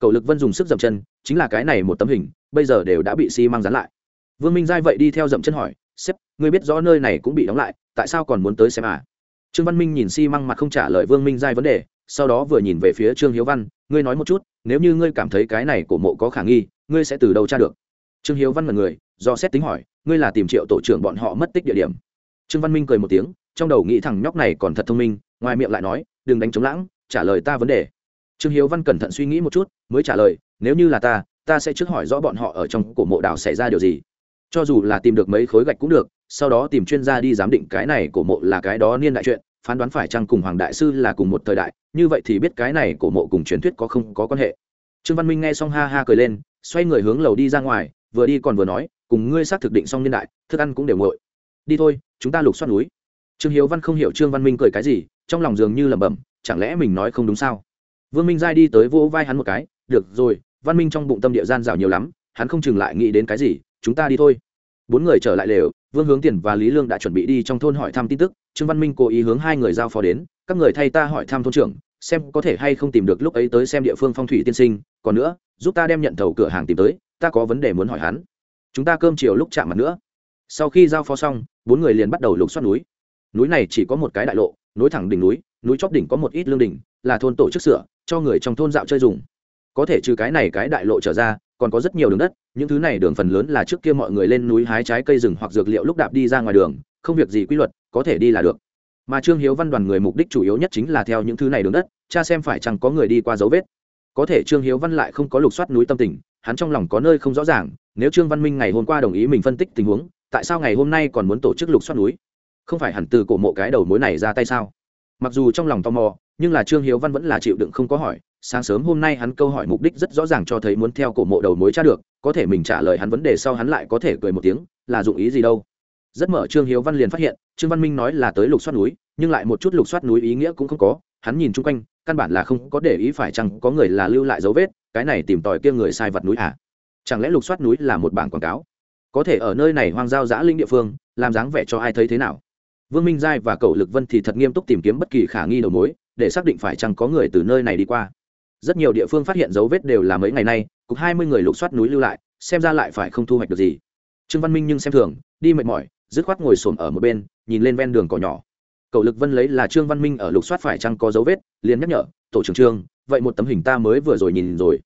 Cầu lực vân dùng sức dậm chân, chính là cái này một tấm hình, bây giờ đều đã bị xi、si、măng dán lại. Vương minh giai vậy đi theo dậm chân hỏi, sếp, ngươi biết rõ nơi này cũng bị đóng lại tại sao còn muốn tới xem à? Trương văn minh nhìn xi、si、măng mặt không trả lời vương minh giai vấn đề, sau đó vừa nhìn về phía trương hiếu văn, ngươi nói một chút, nếu như ngươi cảm thấy cái này của mộ có khả nghi, ngươi sẽ từ đâu tra được? Trương hiếu văn là người, do xét tính hỏi, ngươi là tìm triệu tổ trưởng bọn họ mất tích địa điểm. Trương văn minh cười một tiếng, trong đầu nghĩ thằng nhóc này còn thật thông minh, ngoài miệng lại nói, đừng đánh chống lãng, trả lời ta vấn đề. Trương hiếu văn cẩn thận suy nghĩ một chút, mới trả lời, nếu như là ta ta sẽ trước hỏi rõ bọn họ ở trong cổ mộ đào xảy ra điều gì. Cho dù là tìm được mấy khối gạch cũng được sau đó tìm chuyên gia đi giám định cái này cổ mộ là cái đó niên đại chuyện, phán đoán phải chăng cùng hoàng đại sư là cùng một thời đại, như vậy thì biết cái này cổ mộ cùng truyền thuyết có không có quan hệ. Trương văn minh nghe xong ha ha cười lên, xoay người hướng lầu đi ra ngoài, vừa đi còn vừa nói, cùng ngươi xác thực định xong niên đại, thức ăn cũng đều nguội. Đi thôi, chúng ta lục xoát núi. Trương hiếu văn không hiểu trương văn minh cười cái gì, trong lòng dường như lẩm bẩm, chẳng lẽ mình nói không đúng sao? Vương minh giai đi tới vỗ vai hắn một cái, được rồi, văn minh trong bụng tâm địa gian rào nhiều lắm, hắn không chừng lại nghĩ đến cái gì, chúng ta đi thôi bốn người trở lại lều, vương hướng tiền và lý lương đã chuẩn bị đi trong thôn hỏi thăm tin tức, trương văn minh cố ý hướng hai người giao phó đến, các người thay ta hỏi thăm thôn trưởng, xem có thể hay không tìm được lúc ấy tới xem địa phương phong thủy tiên sinh, còn nữa, giúp ta đem nhận thầu cửa hàng tìm tới, ta có vấn đề muốn hỏi hắn. Chúng ta cơm chiều lúc chạm mặt nữa. Sau khi giao phó xong, bốn người liền bắt đầu lục xoát núi. Núi này chỉ có một cái đại lộ, nối thẳng đỉnh núi núi chóp đỉnh có một ít lương đỉnh, là thôn tổ chức sửa, cho người trong thôn dạo chơi dùng. Có thể trừ cái này cái đại lộ trở ra còn có rất nhiều đường đất, những thứ này đường phần lớn là trước kia mọi người lên núi hái trái cây rừng hoặc dược liệu lúc đạp đi ra ngoài đường, không việc gì quy luật, có thể đi là được. Mà trương hiếu văn đoàn người mục đích chủ yếu nhất chính là theo những thứ này đường đất, cha xem phải chẳng có người đi qua dấu vết. Có thể trương hiếu văn lại không có lục soát núi tâm tình, hắn trong lòng có nơi không rõ ràng, nếu trương văn minh ngày hôm qua đồng ý mình phân tích tình huống, tại sao ngày hôm nay còn muốn tổ chức lục xoát núi? Không phải hẳn từ cổ mộ cái đầu mối này ra tay sao? Mặc dù trong lòng tò mò, nhưng là trương hiếu văn vẫn là chịu đựng không có hỏi sáng sớm hôm nay hắn câu hỏi mục đích rất rõ ràng cho thấy muốn theo cổ mộ đầu mối tra được, có thể mình trả lời hắn vấn đề sau hắn lại có thể cười một tiếng, là dụng ý gì đâu. Rất mở trương hiếu văn liền phát hiện, trương văn minh nói là tới lục soát núi, nhưng lại một chút lục soát núi ý nghĩa cũng không có, hắn nhìn chung quanh, căn bản là không có để ý phải chăng có người là lưu lại dấu vết, cái này tìm tòi kia người sai vật núi à? Chẳng lẽ lục soát núi là một bảng quảng cáo? Có thể ở nơi này hoang giao giã linh địa phương, làm dáng vẻ cho ai thấy thế nào? Vương minh giai và Cậu lực vân thì thật nghiêm túc tìm kiếm bất kỳ khả nghi đầu mối, để xác định phải chăng có người từ nơi này đi qua rất nhiều địa phương phát hiện dấu vết đều là mấy ngày nay, cục hai mươi người lục soát núi lưu lại, xem ra lại phải không thu hoạch được gì. Trương văn minh nhưng xem thường, đi mệt mỏi, dứt khoát ngồi xổm ở một bên, nhìn lên ven đường cỏ nhỏ. Cầu lực vân lấy là trương văn minh ở lục soát phải chăng có dấu vết, liền nhắc nhở, tổ trưởng trương, vậy một tấm hình ta mới vừa rồi nhìn rồi.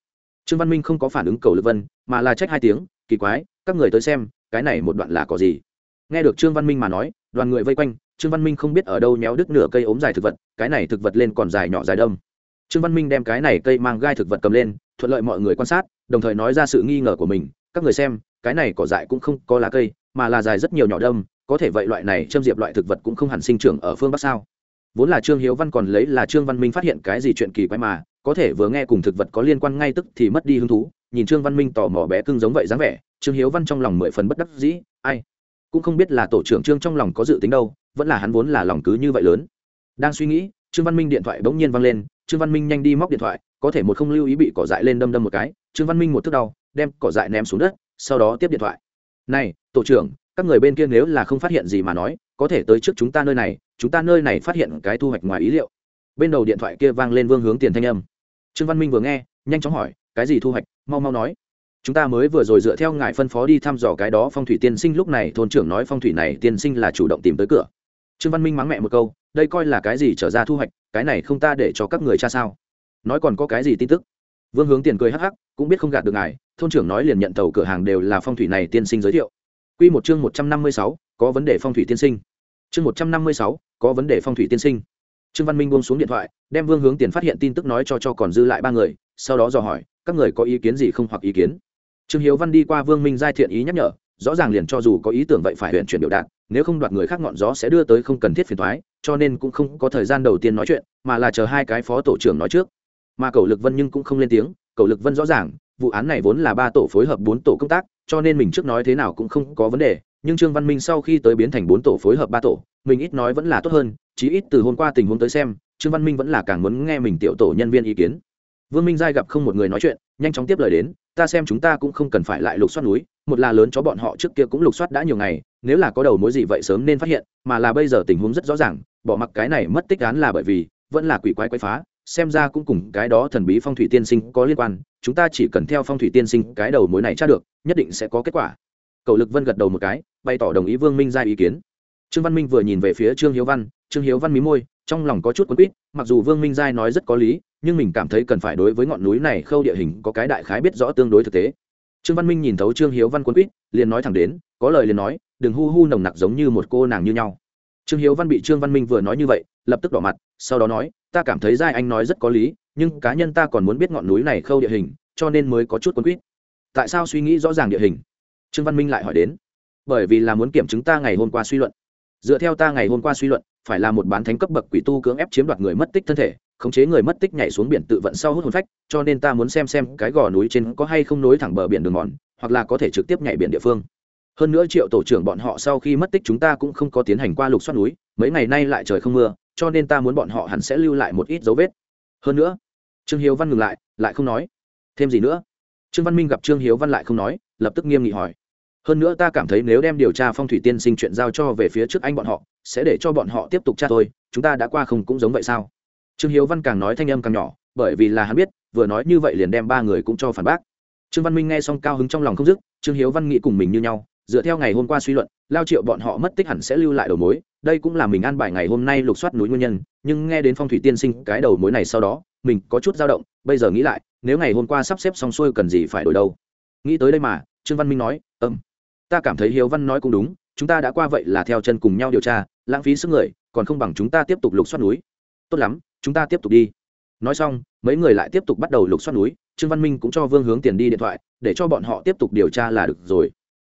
Trương văn minh không có phản ứng cầu lực vân, mà là trách hai tiếng, kỳ quái, các người tới xem, cái này một đoạn là có gì? Nghe được trương văn minh mà nói, đoàn người vây quanh, trương văn minh không biết ở đâu méo đứt nửa cây ốm dài thực vật, cái này thực vật lên còn dài nhỏ dài đông trương văn minh đem cái này cây mang gai thực vật cầm lên, thuận lợi mọi người quan sát, đồng thời nói ra sự nghi ngờ của mình, các người xem, cái này cỏ dại cũng không có lá cây, mà là dài rất nhiều nhỏ đâm, có thể vậy loại này châm diệp loại thực vật cũng không hẳn sinh trưởng ở phương bắc sao? Vốn là trương hiếu văn còn lấy là trương văn minh phát hiện cái gì chuyện kỳ quái mà, có thể vừa nghe cùng thực vật có liên quan ngay tức thì mất đi hứng thú, nhìn trương văn minh tò mò bé cưng giống vậy dáng vẻ, trương hiếu văn trong lòng mười phần bất đắc dĩ, ai? Cũng không biết là tổ trưởng trương trong lòng có dự tính đâu, vẫn là hắn vốn là lòng cứ như vậy lớn. Đang suy nghĩ, trương văn minh điện thoại bỗng nhiên văng lên trương văn minh nhanh đi móc điện thoại, có thể một không lưu ý bị cỏ dại lên đâm đâm một cái. Trương văn minh một thức đau, đem cỏ dại ném xuống đất, sau đó tiếp điện thoại. Này, tổ trưởng, các người bên kia nếu là không phát hiện gì mà nói, có thể tới trước chúng ta nơi này, chúng ta nơi này phát hiện cái thu hoạch ngoài ý liệu. Bên đầu điện thoại kia vang lên vương hướng tiền thanh âm. Trương văn minh vừa nghe, nhanh chóng hỏi, cái gì thu hoạch? Mau mau nói. Chúng ta mới vừa rồi dựa theo ngài phân phó đi thăm dò cái đó phong thủy tiên sinh, lúc này thôn trưởng nói phong thủy này tiên sinh là chủ động tìm tới cửa trương văn minh mắng mẹ một câu, đây coi là cái gì trở ra thu hoạch, cái này không ta để cho các người cha sao? Nói còn có cái gì tin tức? Vương hướng tiền cười hắc hắc, cũng biết không gạt được ngài, thôn trưởng nói liền nhận tàu cửa hàng đều là phong thủy này tiên sinh giới thiệu. Quy một chương một trăm năm mươi sáu, có vấn đề phong thủy tiên sinh. Chương một trăm năm mươi sáu, có vấn đề phong thủy tiên sinh. Trương văn minh buông xuống điện thoại, đem vương hướng tiền phát hiện tin tức nói cho cho còn dư lại ba người, sau đó dò hỏi, các người có ý kiến gì không hoặc ý kiến? Trương hiếu văn đi qua vương minh giai thiện ý nhắc nhở, rõ ràng liền cho dù có ý tưởng vậy phải huyện chuyển biểu đạt nếu không đoạt người khác ngọn gió sẽ đưa tới không cần thiết phiền thoái, cho nên cũng không có thời gian đầu tiên nói chuyện, mà là chờ hai cái phó tổ trưởng nói trước. Mà cầu lực vân nhưng cũng không lên tiếng, cầu lực vân rõ ràng, vụ án này vốn là ba tổ phối hợp bốn tổ công tác, cho nên mình trước nói thế nào cũng không có vấn đề, nhưng trương văn minh sau khi tới biến thành bốn tổ phối hợp ba tổ, mình ít nói vẫn là tốt hơn, chí ít từ hôm qua tình huống tới xem, trương văn minh vẫn là càng muốn nghe mình tiểu tổ nhân viên ý kiến. Vương minh giai gặp không một người nói chuyện, nhanh chóng tiếp lời đến ta xem chúng ta cũng không cần phải lại lục soát núi, một là lớn cho bọn họ trước kia cũng lục soát đã nhiều ngày, nếu là có đầu mối gì vậy sớm nên phát hiện, mà là bây giờ tình huống rất rõ ràng, bỏ mặc cái này mất tích án là bởi vì, vẫn là quỷ quái quái phá, xem ra cũng cùng cái đó thần bí phong thủy tiên sinh có liên quan, chúng ta chỉ cần theo phong thủy tiên sinh cái đầu mối này tra được, nhất định sẽ có kết quả. Cầu lực vân gật đầu một cái, bày tỏ đồng ý vương minh ra ý kiến. Trương văn minh vừa nhìn về phía trương hiếu văn, trương hiếu văn mí môi, trong lòng có chút quấn quýt, mặc dù vương minh giai nói rất có lý nhưng mình cảm thấy cần phải đối với ngọn núi này khâu địa hình có cái đại khái biết rõ tương đối thực tế. Trương văn minh nhìn thấu trương hiếu văn quân quýt, liền nói thẳng đến, có lời liền nói, đừng hu hu nồng nặc giống như một cô nàng như nhau. Trương hiếu văn bị trương văn minh vừa nói như vậy, lập tức đỏ mặt, sau đó nói, ta cảm thấy giai anh nói rất có lý, nhưng cá nhân ta còn muốn biết ngọn núi này khâu địa hình, cho nên mới có chút quân quýt. Tại sao suy nghĩ rõ ràng địa hình? Trương văn minh lại hỏi đến. Bởi vì là muốn kiểm chứng ta ngày hôm qua suy luận. Dựa theo ta ngày hôm qua suy luận, phải là một bán thánh cấp bậc quỷ tu cưỡng ép chiếm đoạt người mất tích thân thể khống chế người mất tích nhảy xuống biển tự vận sau hút hồn phách, cho nên ta muốn xem xem cái gò núi trên có hay không nối thẳng bờ biển đường mòn, hoặc là có thể trực tiếp nhảy biển địa phương. Hơn nữa triệu tổ trưởng bọn họ sau khi mất tích chúng ta cũng không có tiến hành qua lục soát núi, mấy ngày nay lại trời không mưa, cho nên ta muốn bọn họ hẳn sẽ lưu lại một ít dấu vết. Hơn nữa, trương hiếu văn ngừng lại lại không nói. Thêm gì nữa? Trương văn minh gặp trương hiếu văn lại không nói, lập tức nghiêm nghị hỏi. Hơn nữa ta cảm thấy nếu đem điều tra phong thủy tiên sinh chuyện giao cho về phía trước anh bọn họ, sẽ để cho bọn họ tiếp tục tra thôi, chúng ta đã qua không cũng giống vậy sao? Trương hiếu văn càng nói thanh âm càng nhỏ, bởi vì là hắn biết, vừa nói như vậy liền đem ba người cũng cho phản bác. Trương văn minh nghe xong cao hứng trong lòng không dứt, trương hiếu văn nghĩ cùng mình như nhau, dựa theo ngày hôm qua suy luận, lao triệu bọn họ mất tích hẳn sẽ lưu lại đầu mối, đây cũng là mình an bài ngày hôm nay lục soát núi nguyên nhân, nhưng nghe đến phong thủy tiên sinh cái đầu mối này sau đó, mình có chút dao động, bây giờ nghĩ lại, nếu ngày hôm qua sắp xếp xong xuôi cần gì phải đổi đâu. Nghĩ tới đây mà, trương văn minh nói, ừm, ta cảm thấy hiếu văn nói cũng đúng, chúng ta đã qua vậy là theo chân cùng nhau điều tra, lãng phí sức người, còn không bằng chúng ta tiếp tục lục soát núi. Tốt lắm chúng ta tiếp tục đi. Nói xong, mấy người lại tiếp tục bắt đầu lục xoát núi, trương văn minh cũng cho vương hướng tiền đi điện thoại, để cho bọn họ tiếp tục điều tra là được rồi.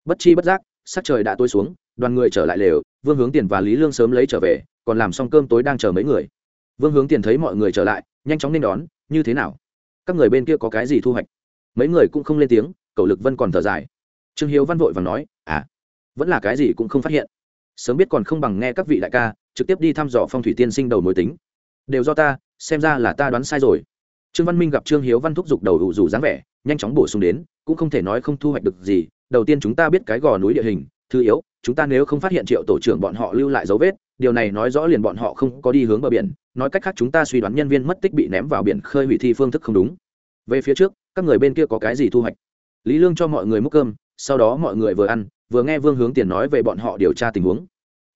Bất chi bất giác, sắc trời đã tối xuống, đoàn người trở lại lều, vương hướng tiền và lý lương sớm lấy trở về, còn làm xong cơm tối đang chờ mấy người. Vương hướng tiền thấy mọi người trở lại, nhanh chóng nên đón, như thế nào? Các người bên kia có cái gì thu hoạch? Mấy người cũng không lên tiếng, cậu lực vân còn thở dài. Trương hiếu văn vội và nói à vẫn là cái gì cũng không phát hiện. Sớm biết còn không bằng nghe các vị đại ca, trực tiếp đi thăm dò phong thủy tiên sinh đầu mối tính đều do ta, xem ra là ta đoán sai rồi. Trương văn minh gặp trương hiếu văn thúc giục đầu đủ rủ dáng vẻ, nhanh chóng bổ sung đến, cũng không thể nói không thu hoạch được gì, đầu tiên chúng ta biết cái gò núi địa hình, thứ yếu, chúng ta nếu không phát hiện triệu tổ trưởng bọn họ lưu lại dấu vết, điều này nói rõ liền bọn họ không có đi hướng bờ biển, nói cách khác chúng ta suy đoán nhân viên mất tích bị ném vào biển khơi hủy thi phương thức không đúng. Về phía trước, các người bên kia có cái gì thu hoạch? Lý lương cho mọi người múc cơm, sau đó mọi người vừa ăn, vừa nghe vương hướng tiền nói về bọn họ điều tra tình huống.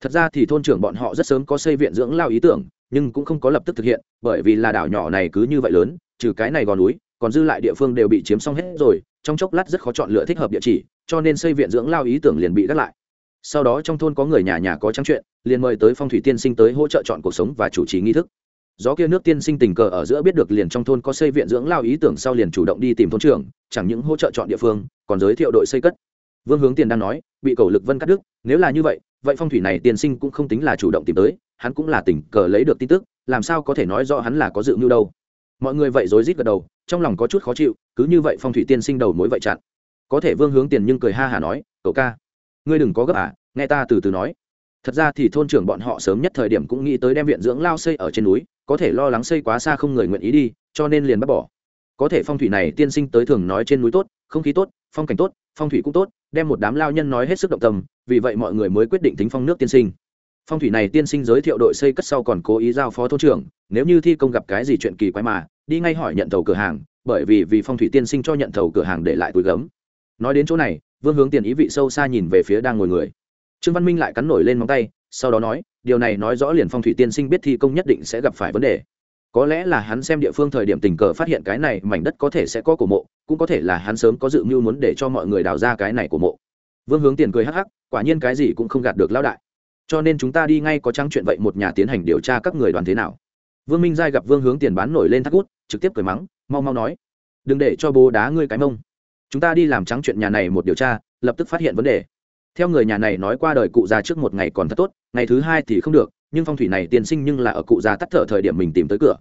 Thật ra thì thôn trưởng bọn họ rất sớm có xây viện dưỡng lao ý tưởng nhưng cũng không có lập tức thực hiện, bởi vì là đảo nhỏ này cứ như vậy lớn, trừ cái này gò núi, còn dư lại địa phương đều bị chiếm xong hết rồi, trong chốc lát rất khó chọn lựa thích hợp địa chỉ, cho nên xây viện dưỡng lao ý tưởng liền bị gác lại. Sau đó trong thôn có người nhà nhà có trắng chuyện, liền mời tới phong thủy tiên sinh tới hỗ trợ chọn cuộc sống và chủ trì nghi thức. Gió kia nước tiên sinh tình cờ ở giữa biết được liền trong thôn có xây viện dưỡng lao ý tưởng sau liền chủ động đi tìm thôn trưởng, chẳng những hỗ trợ chọn địa phương, còn giới thiệu đội xây cất. Vương hướng tiền đang nói, bị cầu lực vân cắt đứt, nếu là như vậy vậy phong thủy này tiên sinh cũng không tính là chủ động tìm tới hắn cũng là tình cờ lấy được tin tức, làm sao có thể nói rõ hắn là có dự mưu đâu. Mọi người vậy rối rít gật đầu, trong lòng có chút khó chịu, cứ như vậy phong thủy tiên sinh đầu mối vậy chặn. Có thể vương hướng tiền nhưng cười ha hả nói, cậu ca, ngươi đừng có gấp à nghe ta từ từ nói. Thật ra thì thôn trưởng bọn họ sớm nhất thời điểm cũng nghĩ tới đem viện dưỡng lao xây ở trên núi, có thể lo lắng xây quá xa không người nguyện ý đi, cho nên liền bắt bỏ. Có thể phong thủy này tiên sinh tới thường nói trên núi tốt, không khí tốt, phong cảnh tốt, phong thủy cũng tốt, đem một đám lao nhân nói hết sức động tâm, vì vậy mọi người mới quyết định tính phong nước tiên sinh phong thủy này tiên sinh giới thiệu đội xây cất sau còn cố ý giao phó thôn trưởng, nếu như thi công gặp cái gì chuyện kỳ quái mà, đi ngay hỏi nhận thầu cửa hàng, bởi vì vì phong thủy tiên sinh cho nhận thầu cửa hàng để lại túi gấm. Nói đến chỗ này, vương hướng tiền ý vị sâu xa nhìn về phía đang ngồi người. Trương văn minh lại cắn nổi lên móng tay, sau đó nói, điều này nói rõ liền phong thủy tiên sinh biết thi công nhất định sẽ gặp phải vấn đề. Có lẽ là hắn xem địa phương thời điểm tình cờ phát hiện cái này mảnh đất có thể sẽ có cổ mộ, cũng có thể là hắn sớm có dự mưu muốn để cho mọi người đào ra cái này cổ mộ. Vương hướng tiền cười hắc hắc, quả nhiên cái gì cũng không gạt được lão đại cho nên chúng ta đi ngay có trắng chuyện vậy một nhà tiến hành điều tra các người đoàn thế nào. Vương minh giai gặp vương hướng tiền bán nổi lên thắt út trực tiếp cười mắng, mau mau nói. Đừng để cho bố đá ngươi cái mông. Chúng ta đi làm trắng chuyện nhà này một điều tra, lập tức phát hiện vấn đề. Theo người nhà này nói qua đời cụ già trước một ngày còn thật tốt, ngày thứ hai thì không được, nhưng phong thủy này tiền sinh nhưng là ở cụ già tắt thở thời điểm mình tìm tới cửa.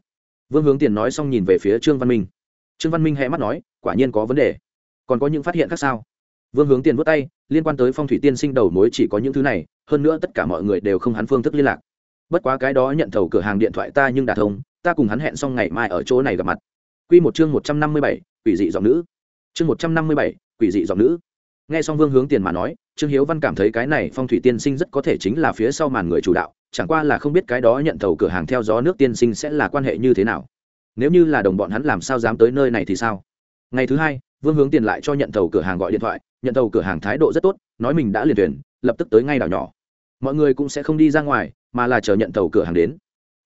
Vương hướng tiền nói xong nhìn về phía trương văn minh. Trương văn minh hẹ mắt nói, quả nhiên có vấn đề. Còn có những phát hiện khác sao? Vương hướng tiền vút tay, liên quan tới phong thủy tiên sinh đầu mối chỉ có những thứ này, hơn nữa tất cả mọi người đều không hắn phương thức liên lạc. Bất quá cái đó nhận thầu cửa hàng điện thoại ta nhưng đã thông, ta cùng hắn hẹn xong ngày mai ở chỗ này gặp mặt. Q một chương một trăm năm mươi bảy, quỷ dị giọng nữ. Chương một trăm năm mươi bảy, quỷ dị giọng nữ. Nghe xong vương hướng tiền mà nói, trương hiếu văn cảm thấy cái này phong thủy tiên sinh rất có thể chính là phía sau màn người chủ đạo, chẳng qua là không biết cái đó nhận thầu cửa hàng theo gió nước tiên sinh sẽ là quan hệ như thế nào. Nếu như là đồng bọn hắn làm sao dám tới nơi này thì sao? Ngày thứ hai, vương hướng tiền lại cho nhận thầu cửa hàng gọi điện thoại nhận tàu cửa hàng thái độ rất tốt, nói mình đã liền tuyển lập tức tới ngay đảo nhỏ. Mọi người cũng sẽ không đi ra ngoài, mà là chờ nhận tàu cửa hàng đến.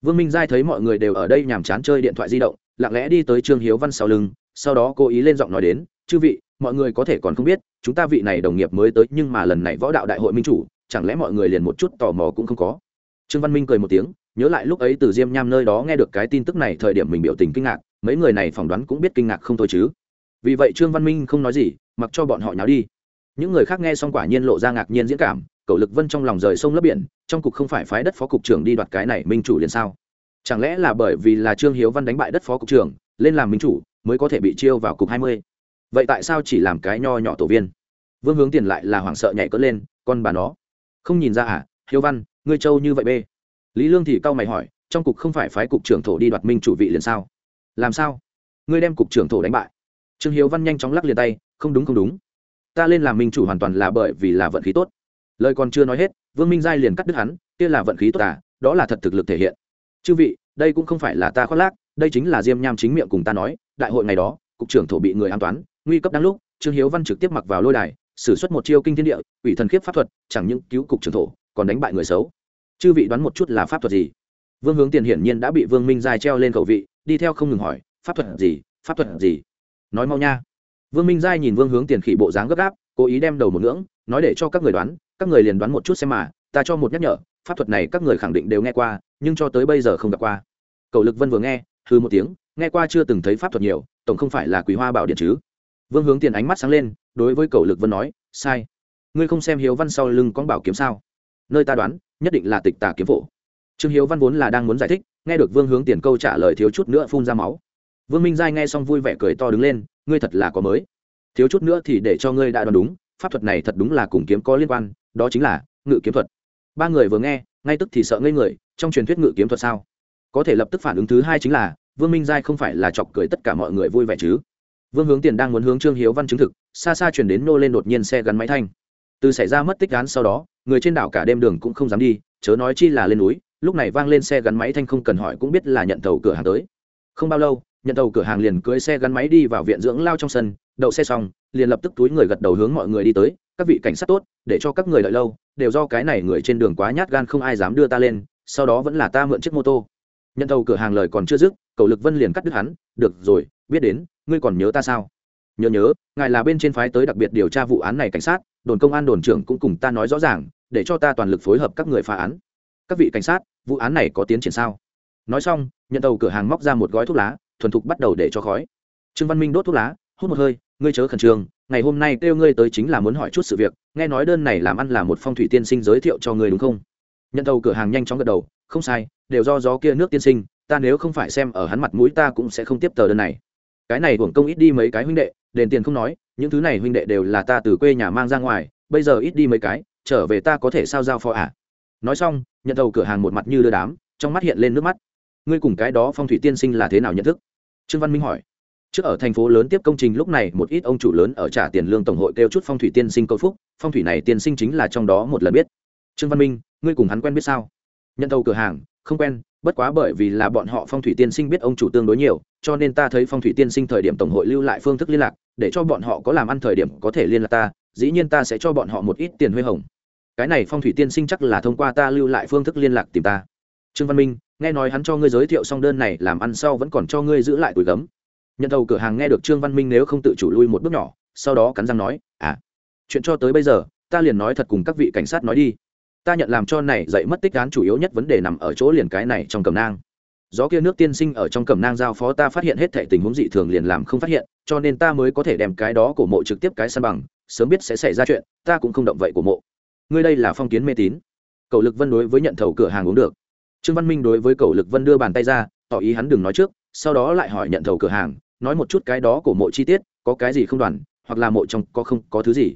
Vương minh giai thấy mọi người đều ở đây nhàm chán chơi điện thoại di động, lặng lẽ đi tới trương hiếu văn sau lưng, sau đó cố ý lên giọng nói đến, chư vị, mọi người có thể còn không biết, chúng ta vị này đồng nghiệp mới tới, nhưng mà lần này võ đạo đại hội minh chủ, chẳng lẽ mọi người liền một chút tò mò cũng không có? Trương văn minh cười một tiếng, nhớ lại lúc ấy từ diêm nham nơi đó nghe được cái tin tức này, thời điểm mình biểu tình kinh ngạc, mấy người này phỏng đoán cũng biết kinh ngạc không thôi chứ vì vậy trương văn minh không nói gì, mặc cho bọn họ nháo đi. Những người khác nghe xong quả nhiên lộ ra ngạc nhiên diễn cảm, cậu lực vân trong lòng rời sông lấp biển, trong cục không phải phái đất phó cục trưởng đi đoạt cái này minh chủ liền sao? Chẳng lẽ là bởi vì là trương hiếu văn đánh bại đất phó cục trưởng, lên làm minh chủ, mới có thể bị chiêu vào cục hai mươi? Vậy tại sao chỉ làm cái nho nhỏ tổ viên? Vương hướng tiền lại là hoảng sợ nhảy cỡ lên, con bà nó, không nhìn ra à? Hiếu văn, ngươi châu như vậy bê. Lý lương thì cau mày hỏi, trong cục không phải phái cục trưởng thổ đi đoạt minh chủ vị liền sao? Làm sao? Ngươi đem cục trưởng thổ đánh bại trương hiếu văn nhanh chóng lắc liền tay, không đúng không đúng. Ta lên làm minh chủ hoàn toàn là bởi vì là vận khí tốt. Lời còn chưa nói hết, vương minh giai liền cắt đứt hắn, kia là vận khí tốt à đó là thật thực lực thể hiện. Chư vị, đây cũng không phải là ta khoác lác, đây chính là diêm nham chính miệng cùng ta nói, đại hội ngày đó, cục trưởng thổ bị người an toán, nguy cấp đáng lúc. Trương hiếu văn trực tiếp mặc vào lôi đài xử suất một chiêu kinh thiên địa, ủy thần khiếp pháp thuật, chẳng những cứu cục trưởng thổ, còn đánh bại người xấu. Chư vị đoán một chút là pháp thuật gì? Vương hướng tiền hiển nhiên đã bị vương minh giai treo lên khẩu vị, đi theo không ngừng hỏi, pháp thuật gì? Pháp thuật gì? Nói mau nha. Vương minh giai nhìn vương hướng tiền khỉ bộ dáng gấp gáp, cố ý đem đầu một ngưỡng, nói để cho các người đoán, các người liền đoán một chút xem mà, ta cho một nhắc nhở, pháp thuật này các người khẳng định đều nghe qua, nhưng cho tới bây giờ không gặp qua. Cầu lực vân vừa nghe hư một tiếng, nghe qua chưa từng thấy pháp thuật nhiều, tổng không phải là quý hoa bảo điện chứ? Vương hướng tiền ánh mắt sáng lên, đối với cầu lực vân nói, sai. Ngươi không xem hiếu văn sau lưng con bảo kiếm sao? Nơi ta đoán, nhất định là tịch tà kiếm phổ. Trương hiếu văn vốn là đang muốn giải thích, nghe được vương hướng tiền câu trả lời thiếu chút nữa phun ra máu vương minh giai nghe xong vui vẻ cười to đứng lên, ngươi thật là có mới. Thiếu chút nữa thì để cho ngươi đã đoán đúng, pháp thuật này thật đúng là cùng kiếm có liên quan, đó chính là ngự kiếm thuật. Ba người vừa nghe, ngay tức thì sợ ngây người, trong truyền thuyết ngự kiếm thuật sao? Có thể lập tức phản ứng thứ hai chính là, vương minh giai không phải là chọc cười tất cả mọi người vui vẻ chứ? Vương hướng tiền đang muốn hướng trương hiếu văn chứng thực, xa xa chuyển đến nô lên đột nhiên xe gắn máy thanh. Từ xảy ra mất tích án sau đó, người trên đảo cả đêm đường cũng không dám đi, chớ nói chi là lên núi, lúc này vang lên xe gắn máy thanh không cần hỏi cũng biết là nhận tàu cửa hàng tới. Không bao lâu nhận tàu cửa hàng liền cưới xe gắn máy đi vào viện dưỡng lao trong sân, đậu xe xong, liền lập tức túi người gật đầu hướng mọi người đi tới, các vị cảnh sát tốt, để cho các người đợi lâu, đều do cái này người trên đường quá nhát gan không ai dám đưa ta lên, sau đó vẫn là ta mượn chiếc mô tô. Nhận tàu cửa hàng lời còn chưa dứt, cầu lực vân liền cắt đứt hắn, được rồi, biết đến, ngươi còn nhớ ta sao? Nhớ nhớ, ngài là bên trên phái tới đặc biệt điều tra vụ án này cảnh sát, đồn công an đồn trưởng cũng cùng ta nói rõ ràng, để cho ta toàn lực phối hợp các người phá án. Các vị cảnh sát, vụ án này có tiến triển sao? Nói xong, nhận tàu cửa hàng móc ra một gói thuốc lá thuần thục bắt đầu để cho khói. Trương văn minh đốt thuốc lá, hút một hơi, ngươi chớ khẩn trương, ngày hôm nay kêu ngươi tới chính là muốn hỏi chút sự việc, nghe nói đơn này làm ăn là một phong thủy tiên sinh giới thiệu cho ngươi đúng không? Nhận tàu cửa hàng nhanh chóng gật đầu, không sai, đều do gió kia nước tiên sinh, ta nếu không phải xem ở hắn mặt mũi ta cũng sẽ không tiếp tờ đơn này. Cái này hưởng công ít đi mấy cái huynh đệ, đền tiền không nói, những thứ này huynh đệ đều là ta từ quê nhà mang ra ngoài, bây giờ ít đi mấy cái, trở về ta có thể sao giao phó à? Nói xong, nhận tàu cửa hàng một mặt như đưa đám, trong mắt hiện lên nước mắt. Ngươi cùng cái đó phong thủy tiên sinh là thế nào nhận thức? Trương văn minh hỏi. Trước ở thành phố lớn tiếp công trình lúc này, một ít ông chủ lớn ở trả tiền lương tổng hội kêu chút phong thủy tiên sinh câu phúc, phong thủy này tiên sinh chính là trong đó một lần biết. Trương văn minh, ngươi cùng hắn quen biết sao? Nhận đầu cửa hàng, không quen, bất quá bởi vì là bọn họ phong thủy tiên sinh biết ông chủ tương đối nhiều, cho nên ta thấy phong thủy tiên sinh thời điểm tổng hội lưu lại phương thức liên lạc, để cho bọn họ có làm ăn thời điểm có thể liên lạc ta, dĩ nhiên ta sẽ cho bọn họ một ít tiền huê hồng. Cái này phong thủy tiên sinh chắc là thông qua ta lưu lại phương thức liên lạc tìm ta trương văn minh, nghe nói hắn cho ngươi giới thiệu xong đơn này, làm ăn sau vẫn còn cho ngươi giữ lại tuổi gấm. Nhận thầu cửa hàng nghe được trương văn minh nếu không tự chủ lui một bước nhỏ, sau đó cắn răng nói à chuyện cho tới bây giờ, ta liền nói thật cùng các vị cảnh sát nói đi. Ta nhận làm cho này dậy mất tích án chủ yếu nhất vấn đề nằm ở chỗ liền cái này trong cầm nang. Gió kia nước tiên sinh ở trong cầm nang giao phó ta phát hiện hết thệ tình huống dị thường liền làm không phát hiện, cho nên ta mới có thể đem cái đó của mộ trực tiếp cái săn bằng, sớm biết sẽ xảy ra chuyện, ta cũng không động vậy của mộ. Ngươi đây là phong kiến mê tín. Cầu lực vân đối với nhận thầu cửa hàng uống được trương văn minh đối với cầu lực vân đưa bàn tay ra, tỏ ý hắn đừng nói trước, sau đó lại hỏi nhận thầu cửa hàng, nói một chút cái đó của mộ chi tiết, có cái gì không đoàn, hoặc là mộ trong có không, có thứ gì.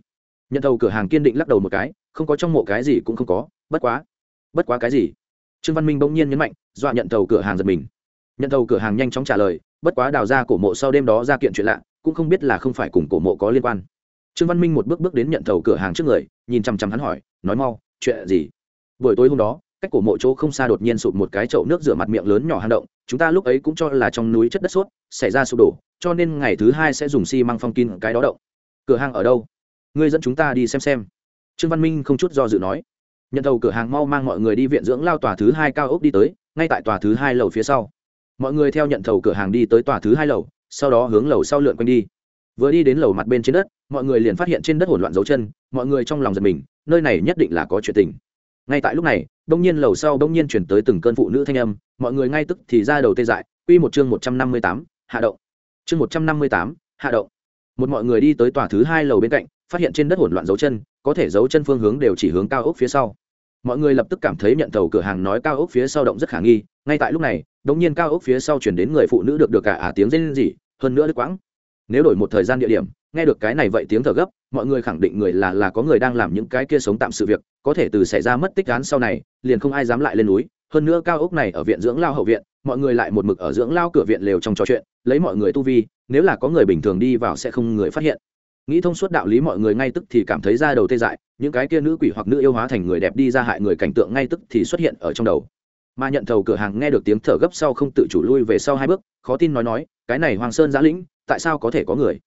Nhận thầu cửa hàng kiên định lắc đầu một cái, không có trong mộ cái gì cũng không có, bất quá bất quá cái gì? Trương văn minh bỗng nhiên nhấn mạnh, dọa nhận thầu cửa hàng giật mình. Nhận thầu cửa hàng nhanh chóng trả lời, bất quá đào ra cổ mộ sau đêm đó ra kiện chuyện lạ, cũng không biết là không phải cùng cổ mộ có liên quan. Trương văn minh một bước bước đến nhận thầu cửa hàng trước người, nhìn chằm chằm hắn hỏi, nói mau, chuyện gì? Buổi tối hôm đó cách cổ mộ chỗ không xa đột nhiên sụp một cái chậu nước rửa mặt miệng lớn nhỏ hang động chúng ta lúc ấy cũng cho là trong núi chất đất suốt, xảy ra sụp đổ cho nên ngày thứ hai sẽ dùng xi măng phong kín cái đó động. Cửa hàng ở đâu? Ngươi dẫn chúng ta đi xem xem. Trương văn minh không chút do dự nói. Nhận thầu cửa hàng mau mang mọi người đi viện dưỡng lao tòa thứ hai cao ốc đi tới ngay tại tòa thứ hai lầu phía sau. Mọi người theo nhận thầu cửa hàng đi tới tòa thứ hai lầu sau đó hướng lầu sau lượn quanh đi. Vừa đi đến lầu mặt bên trên đất mọi người liền phát hiện trên đất hỗn loạn dấu chân mọi người trong lòng giật mình nơi này nhất định là có chuyện tình ngay tại lúc này đông nhiên lầu sau đông nhiên chuyển tới từng cơn phụ nữ thanh âm, mọi người ngay tức thì ra đầu tê dại, quy một chương một trăm năm mươi tám, hạ động. Chương một trăm năm mươi tám, hạ động. Một mọi người đi tới tòa thứ hai lầu bên cạnh, phát hiện trên đất hỗn loạn dấu chân, có thể dấu chân phương hướng đều chỉ hướng cao ốc phía sau. Mọi người lập tức cảm thấy nhận thầu cửa hàng nói cao ốc phía sau động rất khả nghi, ngay tại lúc này đông nhiên cao ốc phía sau chuyển đến người phụ nữ được được cả ả tiếng rên rỉ, hơn nữa đứt quãng. Nếu đổi một thời gian địa điểm nghe được cái này vậy tiếng thở gấp, mọi người khẳng định người là là có người đang làm những cái kia sống tạm sự việc, có thể từ xảy ra mất tích án sau này, liền không ai dám lại lên núi. Hơn nữa cao ốc này ở viện dưỡng lao hậu viện, mọi người lại một mực ở dưỡng lao cửa viện lều trong trò chuyện, lấy mọi người tu vi, nếu là có người bình thường đi vào sẽ không người phát hiện. Nghĩ thông suốt đạo lý mọi người ngay tức thì cảm thấy ra đầu tê dại, những cái kia nữ quỷ hoặc nữ yêu hóa thành người đẹp đi ra hại người cảnh tượng ngay tức thì xuất hiện ở trong đầu. Mà nhận thầu cửa hàng nghe được tiếng thở gấp sau không tự chủ lui về sau hai bước, khó tin nói nói, cái này hoàng sơn giã lĩnh, tại sao có thể có người?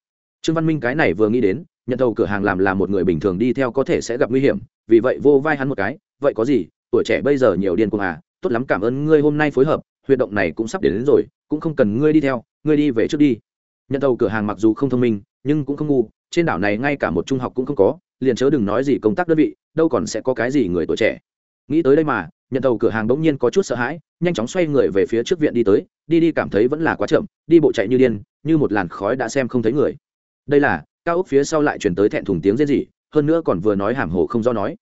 Trương văn minh cái này vừa nghĩ đến nhận thầu cửa hàng làm là một người bình thường đi theo có thể sẽ gặp nguy hiểm vì vậy vô vai hắn một cái vậy có gì? Tuổi trẻ bây giờ nhiều điên cuồng à tốt lắm cảm ơn ngươi hôm nay phối hợp huyệt động này cũng sắp đến, đến rồi cũng không cần ngươi đi theo ngươi đi về trước đi. Nhận thầu cửa hàng mặc dù không thông minh nhưng cũng không ngu trên đảo này ngay cả một trung học cũng không có liền chớ đừng nói gì công tác đơn vị đâu còn sẽ có cái gì người tuổi trẻ. Nghĩ tới đây mà nhận thầu cửa hàng bỗng nhiên có chút sợ hãi nhanh chóng xoay người về phía trước viện đi tới đi đi cảm thấy vẫn là quá chậm đi bộ chạy như điên như một làn khói đã xem không thấy người đây là, cao ốc phía sau lại chuyển tới thẹn thùng tiếng rên rỉ, hơn nữa còn vừa nói hàm hồ không do nói.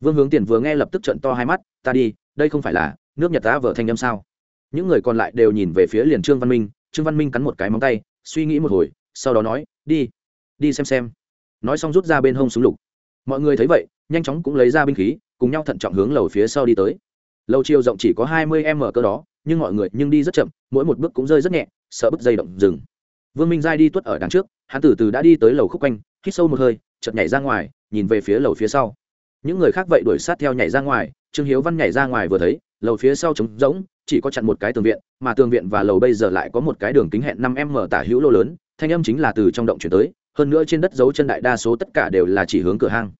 Vương hướng tiền vừa nghe lập tức trận to hai mắt, ta đi, đây không phải là nước nhật ta vợ thanh âm sao? Những người còn lại đều nhìn về phía liền trương văn minh, trương văn minh cắn một cái móng tay, suy nghĩ một hồi, sau đó nói, đi đi xem xem. Nói xong rút ra bên hông súng lục. Mọi người thấy vậy, nhanh chóng cũng lấy ra binh khí, cùng nhau thận trọng hướng lầu phía sau đi tới. Lầu chiều rộng chỉ có hai mươi m cơ đó, nhưng mọi người nhưng đi rất chậm, mỗi một bước cũng rơi rất nhẹ, sợ bứt dây động dừng vương minh giai đi tuất ở đằng trước, hắn từ từ đã đi tới lầu khúc quanh, hít sâu một hơi, chợt nhảy ra ngoài, nhìn về phía lầu phía sau. Những người khác vậy đuổi sát theo nhảy ra ngoài, trương hiếu văn nhảy ra ngoài vừa thấy, lầu phía sau trống rỗng, chỉ có chặn một cái tường viện, mà tường viện và lầu bây giờ lại có một cái đường kính hẹn năm m tả hữu lô lớn, thanh âm chính là từ trong động chuyển tới, hơn nữa trên đất dấu chân đại đa số tất cả đều là chỉ hướng cửa hang.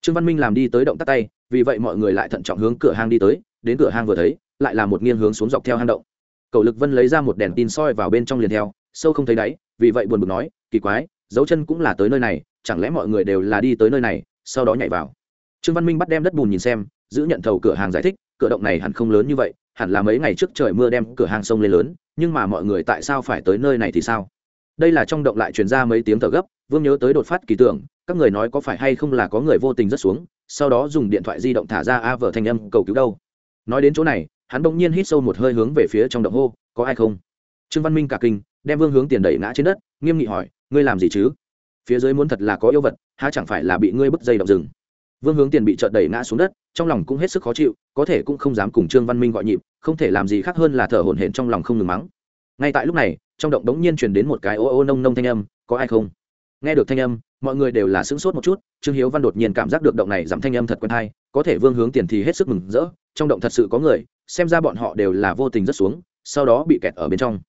Trương văn minh làm đi tới động tắt tay, vì vậy mọi người lại thận trọng hướng cửa hang đi tới, đến cửa hang vừa thấy, lại là một nghiêng hướng xuống dọc theo hang động. Cầu lực vân lấy ra một đèn tin soi vào bên trong liền theo sâu không thấy đáy, vì vậy buồn bực nói, kỳ quái, dấu chân cũng là tới nơi này, chẳng lẽ mọi người đều là đi tới nơi này, sau đó nhảy vào. Trương văn minh bắt đem đất bùn nhìn xem, giữ nhận thầu cửa hàng giải thích, cửa động này hẳn không lớn như vậy, hẳn là mấy ngày trước trời mưa đem cửa hàng sông lên lớn, nhưng mà mọi người tại sao phải tới nơi này thì sao? Đây là trong động lại truyền ra mấy tiếng thở gấp, vương nhớ tới đột phát kỳ tưởng, các người nói có phải hay không là có người vô tình rất xuống, sau đó dùng điện thoại di động thả ra a vợ thanh âm cầu cứu đâu. Nói đến chỗ này, hắn bỗng nhiên hít sâu một hơi hướng về phía trong động hô, có ai không? Trương văn minh cả kinh đem vương hướng tiền đẩy ngã trên đất, nghiêm nghị hỏi, ngươi làm gì chứ? Phía dưới muốn thật là có yêu vật, há chẳng phải là bị ngươi bứt dây động rừng? Vương hướng tiền bị trợt đẩy ngã xuống đất, trong lòng cũng hết sức khó chịu, có thể cũng không dám cùng trương văn minh gọi nhịp, không thể làm gì khác hơn là thở hổn hển trong lòng không ngừng mắng. Ngay tại lúc này, trong động đống nhiên truyền đến một cái ô ô nông nông thanh âm, có ai không? Nghe được thanh âm, mọi người đều là sững sốt một chút, trương hiếu văn đột nhiên cảm giác được động này giảm thanh âm thật quen thai có thể vương hướng tiền thì hết sức mừng rỡ, trong động thật sự có người, xem ra bọn họ đều là vô tình rất xuống, sau đó bị kẹt ở bên trong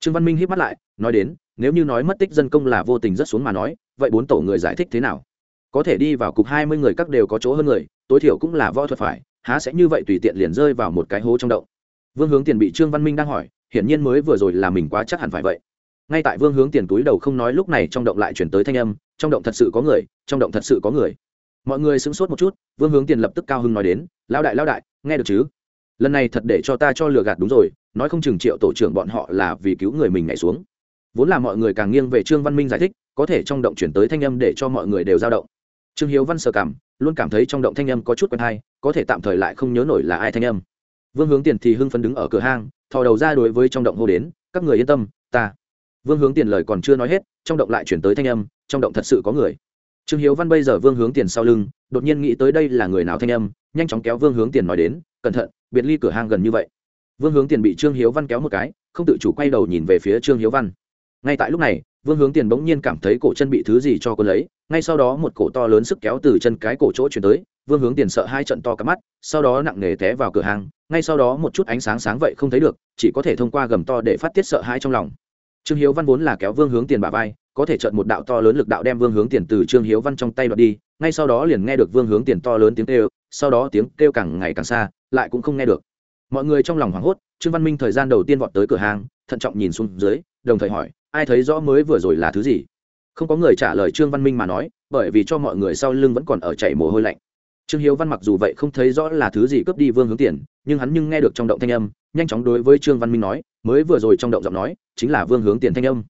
trương văn minh hít mắt lại, nói đến, nếu như nói mất tích dân công là vô tình rất xuống mà nói, vậy bốn tổ người giải thích thế nào? Có thể đi vào cục hai mươi người các đều có chỗ hơn người, tối thiểu cũng là võ thuật phải, há sẽ như vậy tùy tiện liền rơi vào một cái hố trong động. Vương hướng tiền bị trương văn minh đang hỏi, hiển nhiên mới vừa rồi là mình quá chắc hẳn phải vậy. Ngay tại vương hướng tiền túi đầu không nói lúc này trong động lại chuyển tới thanh âm, trong động thật sự có người, trong động thật sự có người. Mọi người sững sốt một chút, vương hướng tiền lập tức cao hưng nói đến lao đại lao đại, nghe được chứ? Lần này thật để cho ta cho lừa gạt đúng rồi, nói không chừng triệu tổ trưởng bọn họ là vì cứu người mình nhảy xuống. Vốn là mọi người càng nghiêng về trương văn minh giải thích, có thể trong động chuyển tới thanh âm để cho mọi người đều dao động. Trương hiếu văn sờ cảm, luôn cảm thấy trong động thanh âm có chút quen hay, có thể tạm thời lại không nhớ nổi là ai thanh âm. Vương hướng tiền thì hưng phấn đứng ở cửa hang, thò đầu ra đối với trong động hô đến, các người yên tâm, ta. Vương hướng tiền lời còn chưa nói hết, trong động lại chuyển tới thanh âm, trong động thật sự có người trương hiếu văn bây giờ vương hướng tiền sau lưng, đột nhiên nghĩ tới đây là người nào thanh âm, nhanh chóng kéo vương hướng tiền nói đến, cẩn thận, biệt ly cửa hàng gần như vậy. Vương hướng tiền bị trương hiếu văn kéo một cái, không tự chủ quay đầu nhìn về phía trương hiếu văn. Ngay tại lúc này, vương hướng tiền bỗng nhiên cảm thấy cổ chân bị thứ gì cho cô lấy, ngay sau đó một cổ to lớn sức kéo từ chân cái cổ chỗ chuyển tới, vương hướng tiền sợ hai trận to cắm mắt, sau đó nặng nề té vào cửa hàng ngay sau đó một chút ánh sáng sáng vậy không thấy được, chỉ có thể thông qua gầm to để phát tiết sợ hãi trong lòng. Trương hiếu văn vốn là kéo vương hướng tiền bà vai có thể trận một đạo to lớn lực đạo đem vương hướng tiền từ trương hiếu văn trong tay đoạt đi, ngay sau đó liền nghe được vương hướng tiền to lớn tiếng kêu, sau đó tiếng kêu càng ngày càng xa, lại cũng không nghe được. Mọi người trong lòng hoảng hốt, trương văn minh thời gian đầu tiên vọt tới cửa hàng, thận trọng nhìn xuống dưới, đồng thời hỏi, ai thấy rõ mới vừa rồi là thứ gì? Không có người trả lời trương văn minh mà nói, bởi vì cho mọi người sau lưng vẫn còn ở chảy mồ hôi lạnh. Trương hiếu văn mặc dù vậy không thấy rõ là thứ gì cướp đi vương hướng tiền, nhưng hắn nhưng nghe được trong động thanh âm, nhanh chóng đối với trương văn minh nói, mới vừa rồi trong động giọng nói, chính là vương hướng tiền thanh âm.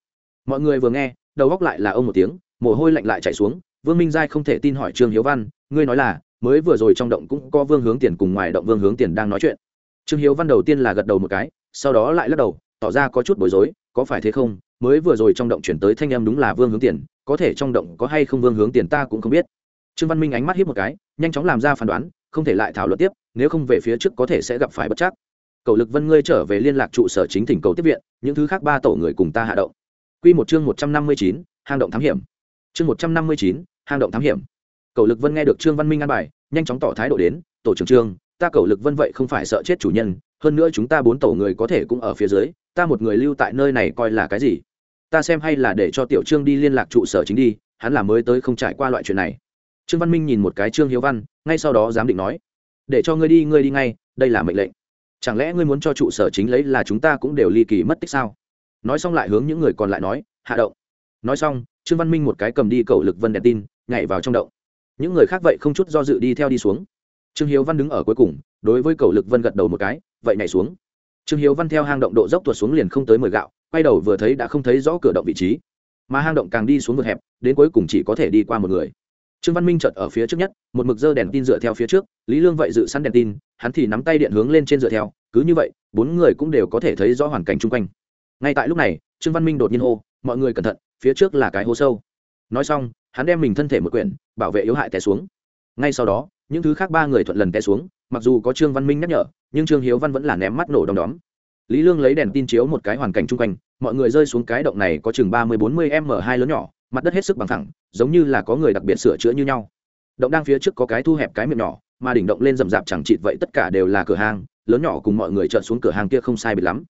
Mọi người vừa nghe đầu góc lại là ông một tiếng, mồ hôi lạnh lại chạy xuống, vương minh giai không thể tin hỏi trương hiếu văn, ngươi nói là, mới vừa rồi trong động cũng có vương hướng tiền cùng ngoài động vương hướng tiền đang nói chuyện. Trương hiếu văn đầu tiên là gật đầu một cái, sau đó lại lắc đầu, tỏ ra có chút bối rối, có phải thế không? Mới vừa rồi trong động chuyển tới thanh em đúng là vương hướng tiền, có thể trong động có hay không vương hướng tiền ta cũng không biết. Trương văn minh ánh mắt hiếp một cái, nhanh chóng làm ra phán đoán, không thể lại thảo luận tiếp, nếu không về phía trước có thể sẽ gặp phải bất chắc. Cầu lực vân ngươi trở về liên lạc trụ sở chính thỉnh cầu tiếp viện, những thứ khác ba tổ người cùng ta hạ động. Quy một chương một trăm năm mươi chín, hang động thám hiểm. Chương một trăm năm mươi chín, hang động thám hiểm. Cầu lực vân nghe được trương văn minh an bài, nhanh chóng tỏ thái độ đến, tổ trưởng trương, ta cầu lực vân vậy không phải sợ chết chủ nhân, hơn nữa chúng ta bốn tổ người có thể cũng ở phía dưới, ta một người lưu tại nơi này coi là cái gì? Ta xem hay là để cho tiểu trương đi liên lạc trụ sở chính đi, hắn là mới tới không trải qua loại chuyện này. Trương văn minh nhìn một cái trương hiếu văn, ngay sau đó dám định nói, để cho ngươi đi ngươi đi ngay, đây là mệnh lệnh. Chẳng lẽ ngươi muốn cho trụ sở chính lấy là chúng ta cũng đều ly kỳ mất tích sao? Nói xong lại hướng những người còn lại nói, hạ động. Nói xong, trương văn minh một cái cầm đi cầu lực vân đèn tin, nhảy vào trong động. Những người khác vậy không chút do dự đi theo đi xuống. Trương hiếu văn đứng ở cuối cùng, đối với cầu lực vân gật đầu một cái, vậy nhảy xuống. Trương hiếu văn theo hang động độ dốc tuột xuống liền không tới mười gạo, quay đầu vừa thấy đã không thấy rõ cửa động vị trí. Mà hang động càng đi xuống vượt hẹp, đến cuối cùng chỉ có thể đi qua một người. Trương văn minh chợt ở phía trước nhất, một mực dơ đèn tin dựa theo phía trước, lý lương vậy dự sẵn đèn tin, hắn thì nắm tay điện hướng lên trên dựa theo, cứ như vậy, bốn người cũng đều có thể thấy rõ hoàn cảnh chung quanh ngay tại lúc này, trương văn minh đột nhiên hô, mọi người cẩn thận, phía trước là cái hố sâu. Nói xong, hắn đem mình thân thể một quyển, bảo vệ yếu hại té xuống. Ngay sau đó, những thứ khác ba người thuận lần té xuống, mặc dù có trương văn minh nhắc nhở, nhưng trương hiếu văn vẫn là ném mắt nổ đom đóm. Lý lương lấy đèn tin chiếu một cái hoàn cảnh chung quanh, mọi người rơi xuống cái động này có chừng ba mươi bốn mươi m hai lớn nhỏ, mặt đất hết sức bằng thẳng giống như là có người đặc biệt sửa chữa như nhau. Động đang phía trước có cái thu hẹp cái miệng nhỏ, mà đỉnh động lên rậm rạp chẳng chịt vậy tất cả đều là cửa hàng, lớn nhỏ cùng mọi người trợn xuống cửa hàng kia không sai biệt lắm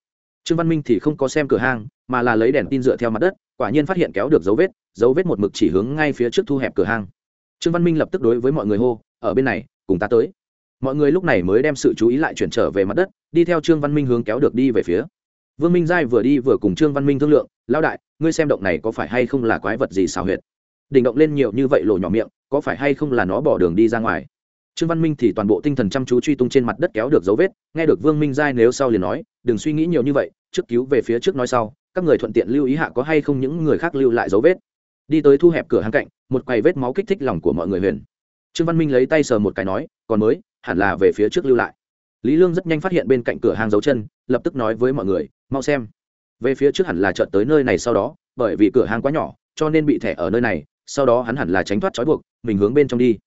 trương văn minh thì không có xem cửa hàng mà là lấy đèn tin dựa theo mặt đất, quả nhiên phát hiện kéo được dấu vết dấu vết một mực chỉ hướng ngay phía trước thu hẹp cửa hàng trương văn minh lập tức đối với mọi người hô, ở bên này, cùng ta tới. Mọi người lúc này mới đem sự chú ý lại chuyển trở về mặt đất, đi theo trương văn minh hướng kéo được đi về phía. Vương minh giai vừa đi vừa cùng trương văn minh thương lượng lao đại, ngươi xem động này có phải hay không là quái vật gì xào huyệt? Đỉnh động lên nhiều như vậy lộ nhỏ miệng, có phải hay không là nó bỏ đường đi ra ngoài? Trương văn minh thì toàn bộ tinh thần chăm chú truy tung trên mặt đất kéo được dấu vết, nghe được vương minh giai nếu sau liền nói, đừng suy nghĩ nhiều như vậy trước cứu về phía trước nói sau, các người thuận tiện lưu ý hạ có hay không những người khác lưu lại dấu vết. Đi tới thu hẹp cửa hàng cạnh, một quầy vết máu kích thích lòng của mọi người huyền. Trương văn minh lấy tay sờ một cái nói, còn mới, hẳn là về phía trước lưu lại. Lý lương rất nhanh phát hiện bên cạnh cửa hàng dấu chân, lập tức nói với mọi người, mau xem. Về phía trước hẳn là chợt tới nơi này sau đó, bởi vì cửa hàng quá nhỏ, cho nên bị thẻ ở nơi này, sau đó hắn hẳn là tránh thoát trói buộc, mình hướng bên trong đi.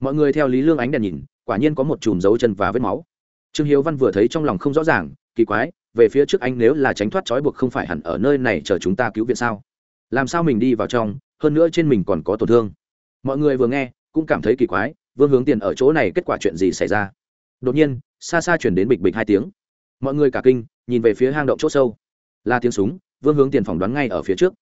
Mọi người theo lý lương ánh đèn nhìn, quả nhiên có một chùm dấu chân và vết máu. Trương hiếu văn vừa thấy trong lòng không rõ ràng, kỳ quái về phía trước anh nếu là tránh thoát trói buộc không phải hẳn ở nơi này chờ chúng ta cứu viện sao? Làm sao mình đi vào trong, hơn nữa trên mình còn có tổn thương. Mọi người vừa nghe, cũng cảm thấy kỳ quái, vương hướng tiền ở chỗ này kết quả chuyện gì xảy ra? Đột nhiên, xa xa chuyển đến bịch bịch hai tiếng. Mọi người cả kinh, nhìn về phía hang động c h ỗ sâu. Là tiếng súng, vương hướng tiền phỏng đoán ngay ở phía trước.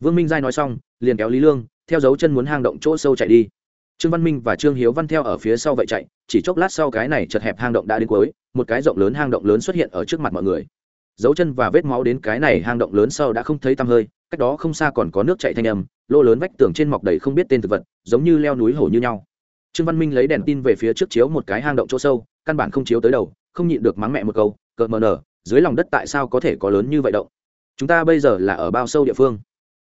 Vương minh giai nói xong, liền kéo lý lương, theo dấu chân muốn hang động chỗ sâu chạy đi trương văn minh và trương hiếu văn theo ở phía sau vậy chạy, chỉ chốc lát sau cái này chật hẹp hang động đã đến cuối, một cái rộng lớn hang động lớn xuất hiện ở trước mặt mọi người. Dấu chân và vết máu đến cái này hang động lớn sau đã không thấy tăm hơi, cách đó không xa còn có nước chạy thanh âm, lô lớn vách tường trên mọc đầy không biết tên thực vật, giống như leo núi hổ như nhau. Trương văn minh lấy đèn tin về phía trước chiếu một cái hang động chỗ sâu, căn bản không chiếu tới đầu, không nhịn được mắng mẹ một câu, cợt mờ nở, dưới lòng đất tại sao có thể có lớn như vậy động? Chúng ta bây giờ là ở bao sâu địa phương?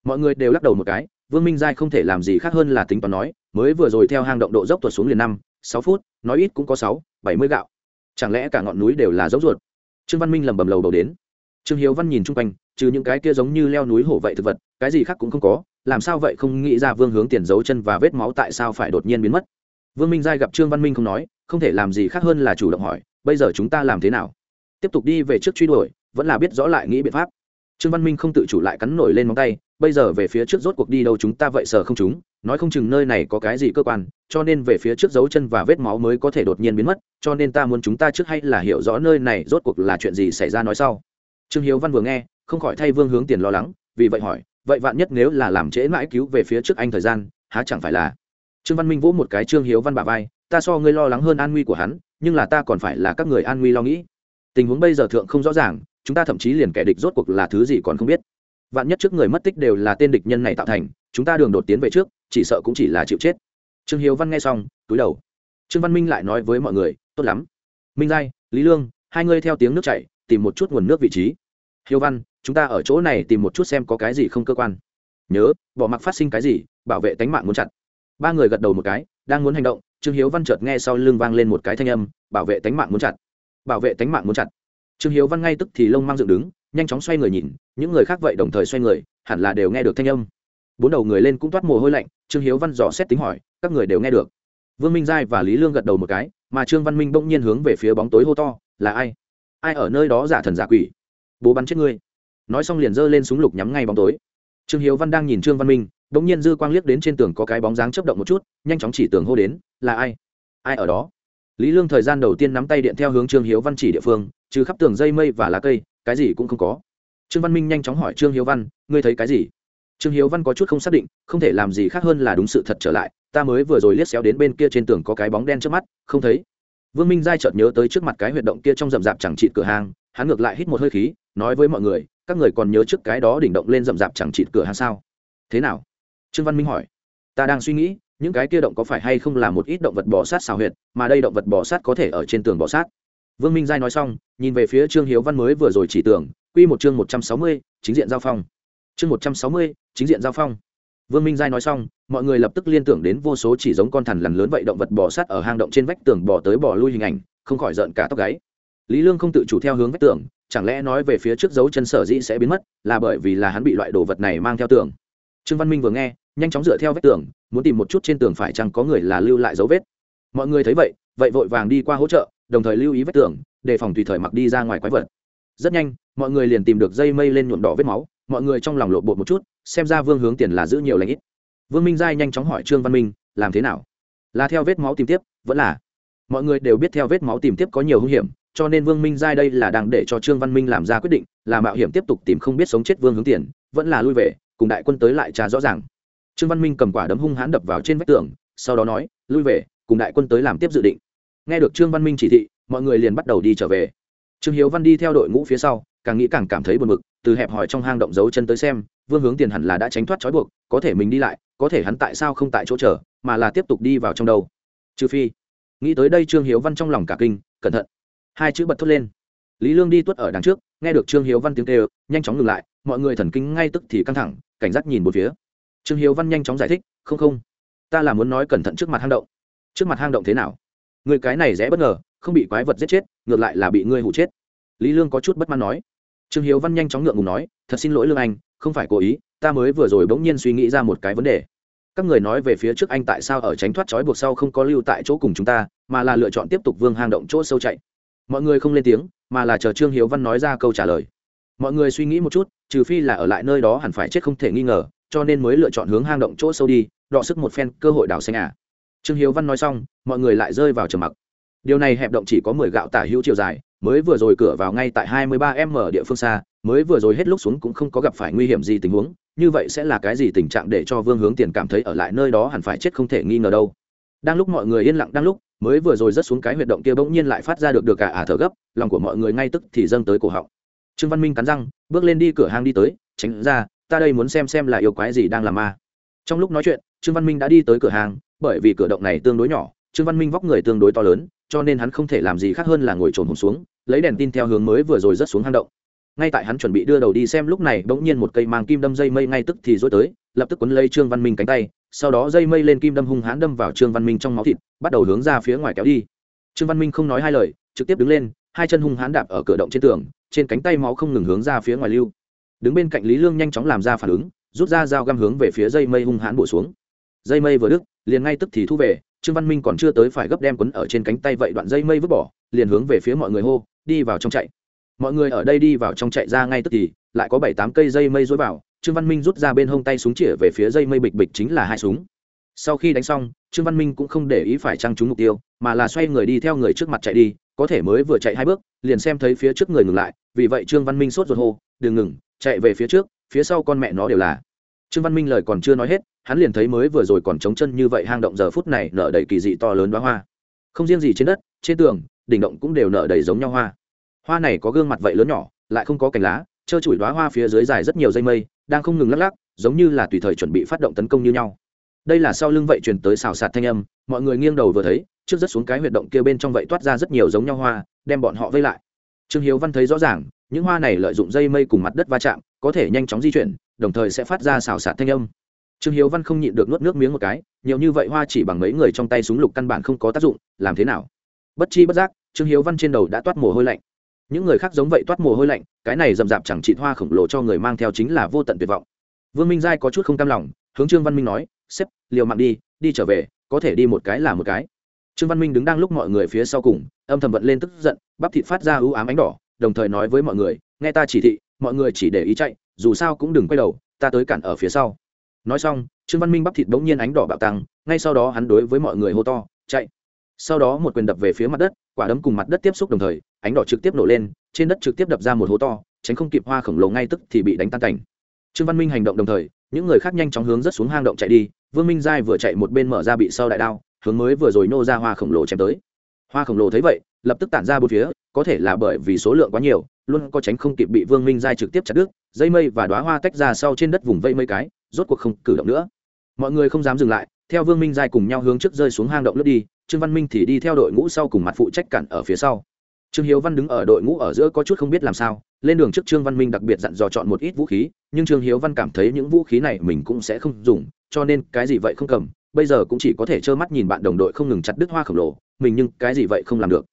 Mọi người đều lắc đầu một cái, vương minh giai không thể làm gì khác hơn là tính toán nói mới vừa rồi theo hang động độ dốc tuột xuống liền năm, sáu phút, nói ít cũng có sáu, bảy mươi gạo. Chẳng lẽ cả ngọn núi đều là dốc ruột? Trương văn minh lầm bầm lầu đầu đến. Trương hiếu văn nhìn chung quanh, trừ những cái kia giống như leo núi hổ vậy thực vật, cái gì khác cũng không có, làm sao vậy không nghĩ ra vương hướng tiền dấu chân và vết máu tại sao phải đột nhiên biến mất? Vương minh giai gặp trương văn minh không nói, không thể làm gì khác hơn là chủ động hỏi, bây giờ chúng ta làm thế nào? Tiếp tục đi về trước truy đuổi, vẫn là biết rõ lại nghĩ biện pháp. Trương văn minh không tự chủ lại cắn nổi lên móng tay, bây giờ về phía trước rốt cuộc đi đâu chúng ta vậy sờ không chúng? Nói không chừng nơi này có cái gì cơ quan, cho nên về phía trước dấu chân và vết máu mới có thể đột nhiên biến mất, cho nên ta muốn chúng ta trước hay là hiểu rõ nơi này rốt cuộc là chuyện gì xảy ra nói sau. Trương hiếu văn vừa nghe, không khỏi thay vương hướng tiền lo lắng, vì vậy hỏi, vậy vạn nhất nếu là làm trễ mãi cứu về phía trước anh thời gian, há chẳng phải là? Trương văn minh vỗ một cái trương hiếu văn bà vai, ta so ngươi lo lắng hơn an nguy của hắn, nhưng là ta còn phải là các người an nguy lo nghĩ. Tình huống bây giờ thượng không rõ ràng, chúng ta thậm chí liền kẻ địch rốt cuộc là thứ gì còn không biết. Vạn nhất trước người mất tích đều là tên địch nhân này tạo thành chúng ta đường đột tiến về trước, chỉ sợ cũng chỉ là chịu chết. Trương hiếu văn nghe xong, túi đầu. Trương văn minh lại nói với mọi người, tốt lắm. Minh giai, lý lương, hai ngươi theo tiếng nước chảy, tìm một chút nguồn nước vị trí. Hiếu văn, chúng ta ở chỗ này tìm một chút xem có cái gì không cơ quan. Nhớ, bỏ mặc phát sinh cái gì, bảo vệ tánh mạng muốn chặt. Ba người gật đầu một cái, đang muốn hành động, trương hiếu văn chợt nghe sau lưng vang lên một cái thanh âm, bảo vệ tánh mạng muốn chặt. Bảo vệ tánh mạng muốn chặt. Trương hiếu văn ngay tức thì lông mang dựng đứng, nhanh chóng xoay người nhìn, những người khác vậy đồng thời xoay người, hẳn là đều nghe được thanh âm bốn đầu người lên cũng toát mồ hôi lạnh, trương hiếu văn dò xét tính hỏi, các người đều nghe được. Vương minh giai và lý lương gật đầu một cái, mà trương văn minh bỗng nhiên hướng về phía bóng tối hô to, là ai? Ai ở nơi đó giả thần giả quỷ? Bố bắn chết ngươi. Nói xong liền giơ lên súng lục nhắm ngay bóng tối. Trương hiếu văn đang nhìn trương văn minh, bỗng nhiên dư quang liếc đến trên tường có cái bóng dáng chấp động một chút, nhanh chóng chỉ tường hô đến, là ai? Ai ở đó? Lý lương thời gian đầu tiên nắm tay điện theo hướng trương hiếu văn chỉ địa phương, trừ khắp tường dây mây và lá cây, cái gì cũng không có. Trương văn minh nhanh chóng hỏi trương hiếu văn, ngươi thấy cái gì? Trương hiếu văn có chút không xác định, không thể làm gì khác hơn là đúng sự thật trở lại, ta mới vừa rồi liếc xéo đến bên kia trên tường có cái bóng đen trước mắt, không thấy. Vương minh giai chợt nhớ tới trước mặt cái huyệt động kia trong rậm rạp chẳng trị cửa hàng hắn ngược lại hít một hơi khí, nói với mọi người, các người còn nhớ trước cái đó đỉnh động lên rậm rạp chẳng trị cửa hàng sao? Thế nào? Trương văn minh hỏi. Ta đang suy nghĩ, những cái kia động có phải hay không là một ít động vật bò sát xào huyệt, mà đây động vật bò sát có thể ở trên tường bò sát. Vương minh giai nói xong, nhìn về phía trương hiếu văn mới vừa rồi chỉ tưởng quy một chương một trăm sáu mươi, chính diện giao phong chương một trăm sáu mươi, chính diện giao phong. Vương minh giai nói xong, mọi người lập tức liên tưởng đến vô số chỉ giống con thằn lằn lớn vậy động vật bò sát ở hang động trên vách tường bò tới bò lui hình ảnh, không khỏi rợn cả tóc gáy. Lý lương không tự chủ theo hướng vách tường, chẳng lẽ nói về phía trước dấu chân sở dĩ sẽ biến mất, là bởi vì là hắn bị loại đồ vật này mang theo tường. Trương văn minh vừa nghe, nhanh chóng dựa theo vách tường, muốn tìm một chút trên tường phải chăng có người là lưu lại dấu vết. Mọi người thấy vậy vậy vội vàng đi qua hỗ trợ, đồng thời lưu ý vách tường đề phòng tùy thời mặc đi ra ngoài quái vật. Rất nhanh, mọi người liền tìm được dây mây lên nhuộm đỏ vết máu mọi người trong lòng lộ bột một chút, xem ra vương hướng tiền là giữ nhiều lãnh ít. Vương minh giai nhanh chóng hỏi trương văn minh, làm thế nào? Là theo vết máu tìm tiếp, vẫn là? Mọi người đều biết theo vết máu tìm tiếp có nhiều hung hiểm, cho nên vương minh giai đây là đang để cho trương văn minh làm ra quyết định, là mạo hiểm tiếp tục tìm không biết sống chết vương hướng tiền, vẫn là lui về, cùng đại quân tới lại trà rõ ràng. Trương văn minh cầm quả đấm hung hãn đập vào trên vách tường, sau đó nói, lui về, cùng đại quân tới làm tiếp dự định. Nghe được trương văn minh chỉ thị, mọi người liền bắt đầu đi trở về. Trương hiếu văn đi theo đội ngũ phía sau càng nghĩ càng cảm thấy buồn bực từ hẹp hỏi trong hang động dấu chân tới xem, vương hướng tiền hẳn là đã tránh thoát trói buộc, có thể mình đi lại, có thể hắn tại sao không tại chỗ chờ, mà là tiếp tục đi vào trong đầu trừ phi, nghĩ tới đây trương hiếu văn trong lòng cả kinh, cẩn thận. Hai chữ bật thốt lên. Lý lương đi tuất ở đằng trước, nghe được trương hiếu văn tiếng kêu, nhanh chóng ngừng lại, mọi người thần kinh ngay tức thì căng thẳng, cảnh giác nhìn một phía. Trương hiếu văn nhanh chóng giải thích, không không, ta là muốn nói cẩn thận trước mặt hang động. Trước mặt hang động thế nào? Người cái này dễ bất ngờ, không bị quái vật giết chết, ngược lại là bị ngươi hụ chết lý lương có chút bất mãn nói. Trương hiếu văn nhanh chóng ngượng ngùng nói, thật xin lỗi lương anh, không phải cố ý, ta mới vừa rồi bỗng nhiên suy nghĩ ra một cái vấn đề. Các người nói về phía trước anh tại sao ở tránh thoát trói buộc sau không có lưu tại chỗ cùng chúng ta, mà là lựa chọn tiếp tục vương hang động chỗ sâu chạy. Mọi người không lên tiếng, mà là chờ trương hiếu văn nói ra câu trả lời. Mọi người suy nghĩ một chút, trừ phi là ở lại nơi đó hẳn phải chết không thể nghi ngờ, cho nên mới lựa chọn hướng hang động chỗ sâu đi, đọ sức một phen, cơ hội đào xanh à. trương hiếu văn nói xong, mọi người lại rơi vào trầm mặc. Điều này hẹp động chỉ có mười gạo tả hữu chiều dài mới vừa rồi cửa vào ngay tại hai mươi ba m địa phương xa, mới vừa rồi hết lúc xuống cũng không có gặp phải nguy hiểm gì tình huống, như vậy sẽ là cái gì tình trạng để cho vương hướng tiền cảm thấy ở lại nơi đó hẳn phải chết không thể nghi ngờ đâu. Đang lúc mọi người yên lặng, đang lúc, mới vừa rồi rất xuống cái huyệt động kia bỗng nhiên lại phát ra được được cả ả thở gấp, lòng của mọi người ngay tức thì dâng tới cổ họng. Trương văn minh cắn răng, bước lên đi cửa hang đi tới, tránh ra, ta đây muốn xem xem là yêu quái gì đang làm ma. Trong lúc nói chuyện, trương văn minh đã đi tới cửa hàng bởi vì cửa động này tương đối nhỏ, trương văn minh vóc người tương đối to lớn cho nên hắn không thể làm gì khác hơn là ngồi trồn hồn xuống, lấy đèn tin theo hướng mới vừa rồi rớt xuống hang động. Ngay tại hắn chuẩn bị đưa đầu đi xem, lúc này bỗng nhiên một cây mang kim đâm dây mây ngay tức thì dối tới, lập tức quấn lấy trương văn minh cánh tay, sau đó dây mây lên kim đâm hung hãn đâm vào trương văn minh trong máu thịt, bắt đầu hướng ra phía ngoài kéo đi. Trương văn minh không nói hai lời, trực tiếp đứng lên, hai chân hung hãn đạp ở cửa động trên tường, trên cánh tay máu không ngừng hướng ra phía ngoài lưu. Đứng bên cạnh lý lương nhanh chóng làm ra phản ứng, rút ra dao găm hướng về phía dây mây hung hãn bổ xuống. Dây mây vừa đứt, liền ngay tức thì thu về trương văn minh còn chưa tới phải gấp đem quấn ở trên cánh tay vậy đoạn dây mây vứt bỏ, liền hướng về phía mọi người hô, đi vào trong chạy. Mọi người ở đây đi vào trong chạy ra ngay tức thì, lại có bảy tám cây dây mây dối vào, trương văn minh rút ra bên hông tay súng chĩa về phía dây mây bịch bịch chính là hai súng. Sau khi đánh xong, trương văn minh cũng không để ý phải trăng trúng mục tiêu, mà là xoay người đi theo người trước mặt chạy đi, có thể mới vừa chạy hai bước, liền xem thấy phía trước người ngừng lại, vì vậy trương văn minh sốt ruột hô, đừng ngừng, chạy về phía trước, phía sau con mẹ nó đều là trương văn minh lời còn chưa nói hết, hắn liền thấy mới vừa rồi còn trống chân như vậy hang động giờ phút này nở đầy kỳ dị to lớn đoá hoa. Không riêng gì trên đất, trên tường, đỉnh động cũng đều nở đầy giống nhau hoa. Hoa này có gương mặt vậy lớn nhỏ, lại không có cành lá, trơ trụi đoá hoa phía dưới dài rất nhiều dây mây, đang không ngừng lắc lắc, giống như là tùy thời chuẩn bị phát động tấn công như nhau. Đây là sau lưng vậy truyền tới xào sạt thanh âm, mọi người nghiêng đầu vừa thấy, trước rất xuống cái huyệt động kia bên trong vậy toát ra rất nhiều giống nhau hoa, đem bọn họ vây lại. Trương hiếu văn thấy rõ ràng những hoa này lợi dụng dây mây cùng mặt đất va chạm, có thể nhanh chóng di chuyển, đồng thời sẽ phát ra xào xạc thanh âm. Trương hiếu văn không nhịn được nuốt nước miếng một cái, nhiều như vậy hoa chỉ bằng mấy người trong tay súng lục căn bản không có tác dụng, làm thế nào? Bất chi bất giác, trương hiếu văn trên đầu đã toát mồ hôi lạnh. Những người khác giống vậy toát mồ hôi lạnh, cái này rậm rạp chẳng trị hoa khổng lồ cho người mang theo chính là vô tận tuyệt vọng. Vương minh giai có chút không cam lòng, hướng trương văn minh nói, sếp, liều mạng đi đi trở về, có thể đi một cái là một cái. Trương văn minh đứng đang lúc mọi người phía sau cùng, âm thầm vận lên tức giận, bắp thịt phát ra ưu ám ánh đỏ đồng thời nói với mọi người, nghe ta chỉ thị, mọi người chỉ để ý chạy, dù sao cũng đừng quay đầu, ta tới cản ở phía sau. Nói xong, trương văn minh bắp thịt bỗng nhiên ánh đỏ bạo tăng, ngay sau đó hắn đối với mọi người hô to, chạy! Sau đó một quyền đập về phía mặt đất, quả đấm cùng mặt đất tiếp xúc đồng thời, ánh đỏ trực tiếp nổ lên, trên đất trực tiếp đập ra một hố to, tránh không kịp hoa khổng lồ ngay tức thì bị đánh tan cảnh. Trương văn minh hành động đồng thời, những người khác nhanh chóng hướng rất xuống hang động chạy đi, vương minh giai vừa chạy một bên mở ra bị sau đại đao, hướng mới vừa rồi nô ra hoa khổng lồ chém tới hoa khổng lồ thấy vậy, lập tức tản ra bốn phía, có thể là bởi vì số lượng quá nhiều, luôn có tránh không kịp bị vương minh giai trực tiếp chặt đứt, dây mây và đoá hoa tách ra sau trên đất vùng vây mấy cái, rốt cuộc không cử động nữa. Mọi người không dám dừng lại, theo vương minh giai cùng nhau hướng trước rơi xuống hang động lướt đi, trương văn minh thì đi theo đội ngũ sau cùng mặt phụ trách cản ở phía sau. Trương hiếu văn đứng ở đội ngũ ở giữa có chút không biết làm sao, lên đường trước trương văn minh đặc biệt dặn dò chọn một ít vũ khí, nhưng trương hiếu văn cảm thấy những vũ khí này mình cũng sẽ không dùng, cho nên cái gì vậy không cầm, bây giờ cũng chỉ có thể trơ mắt nhìn bạn đồng đội không ngừng chặt đứt hoa khổng lồ mình nhưng cái gì vậy không làm được.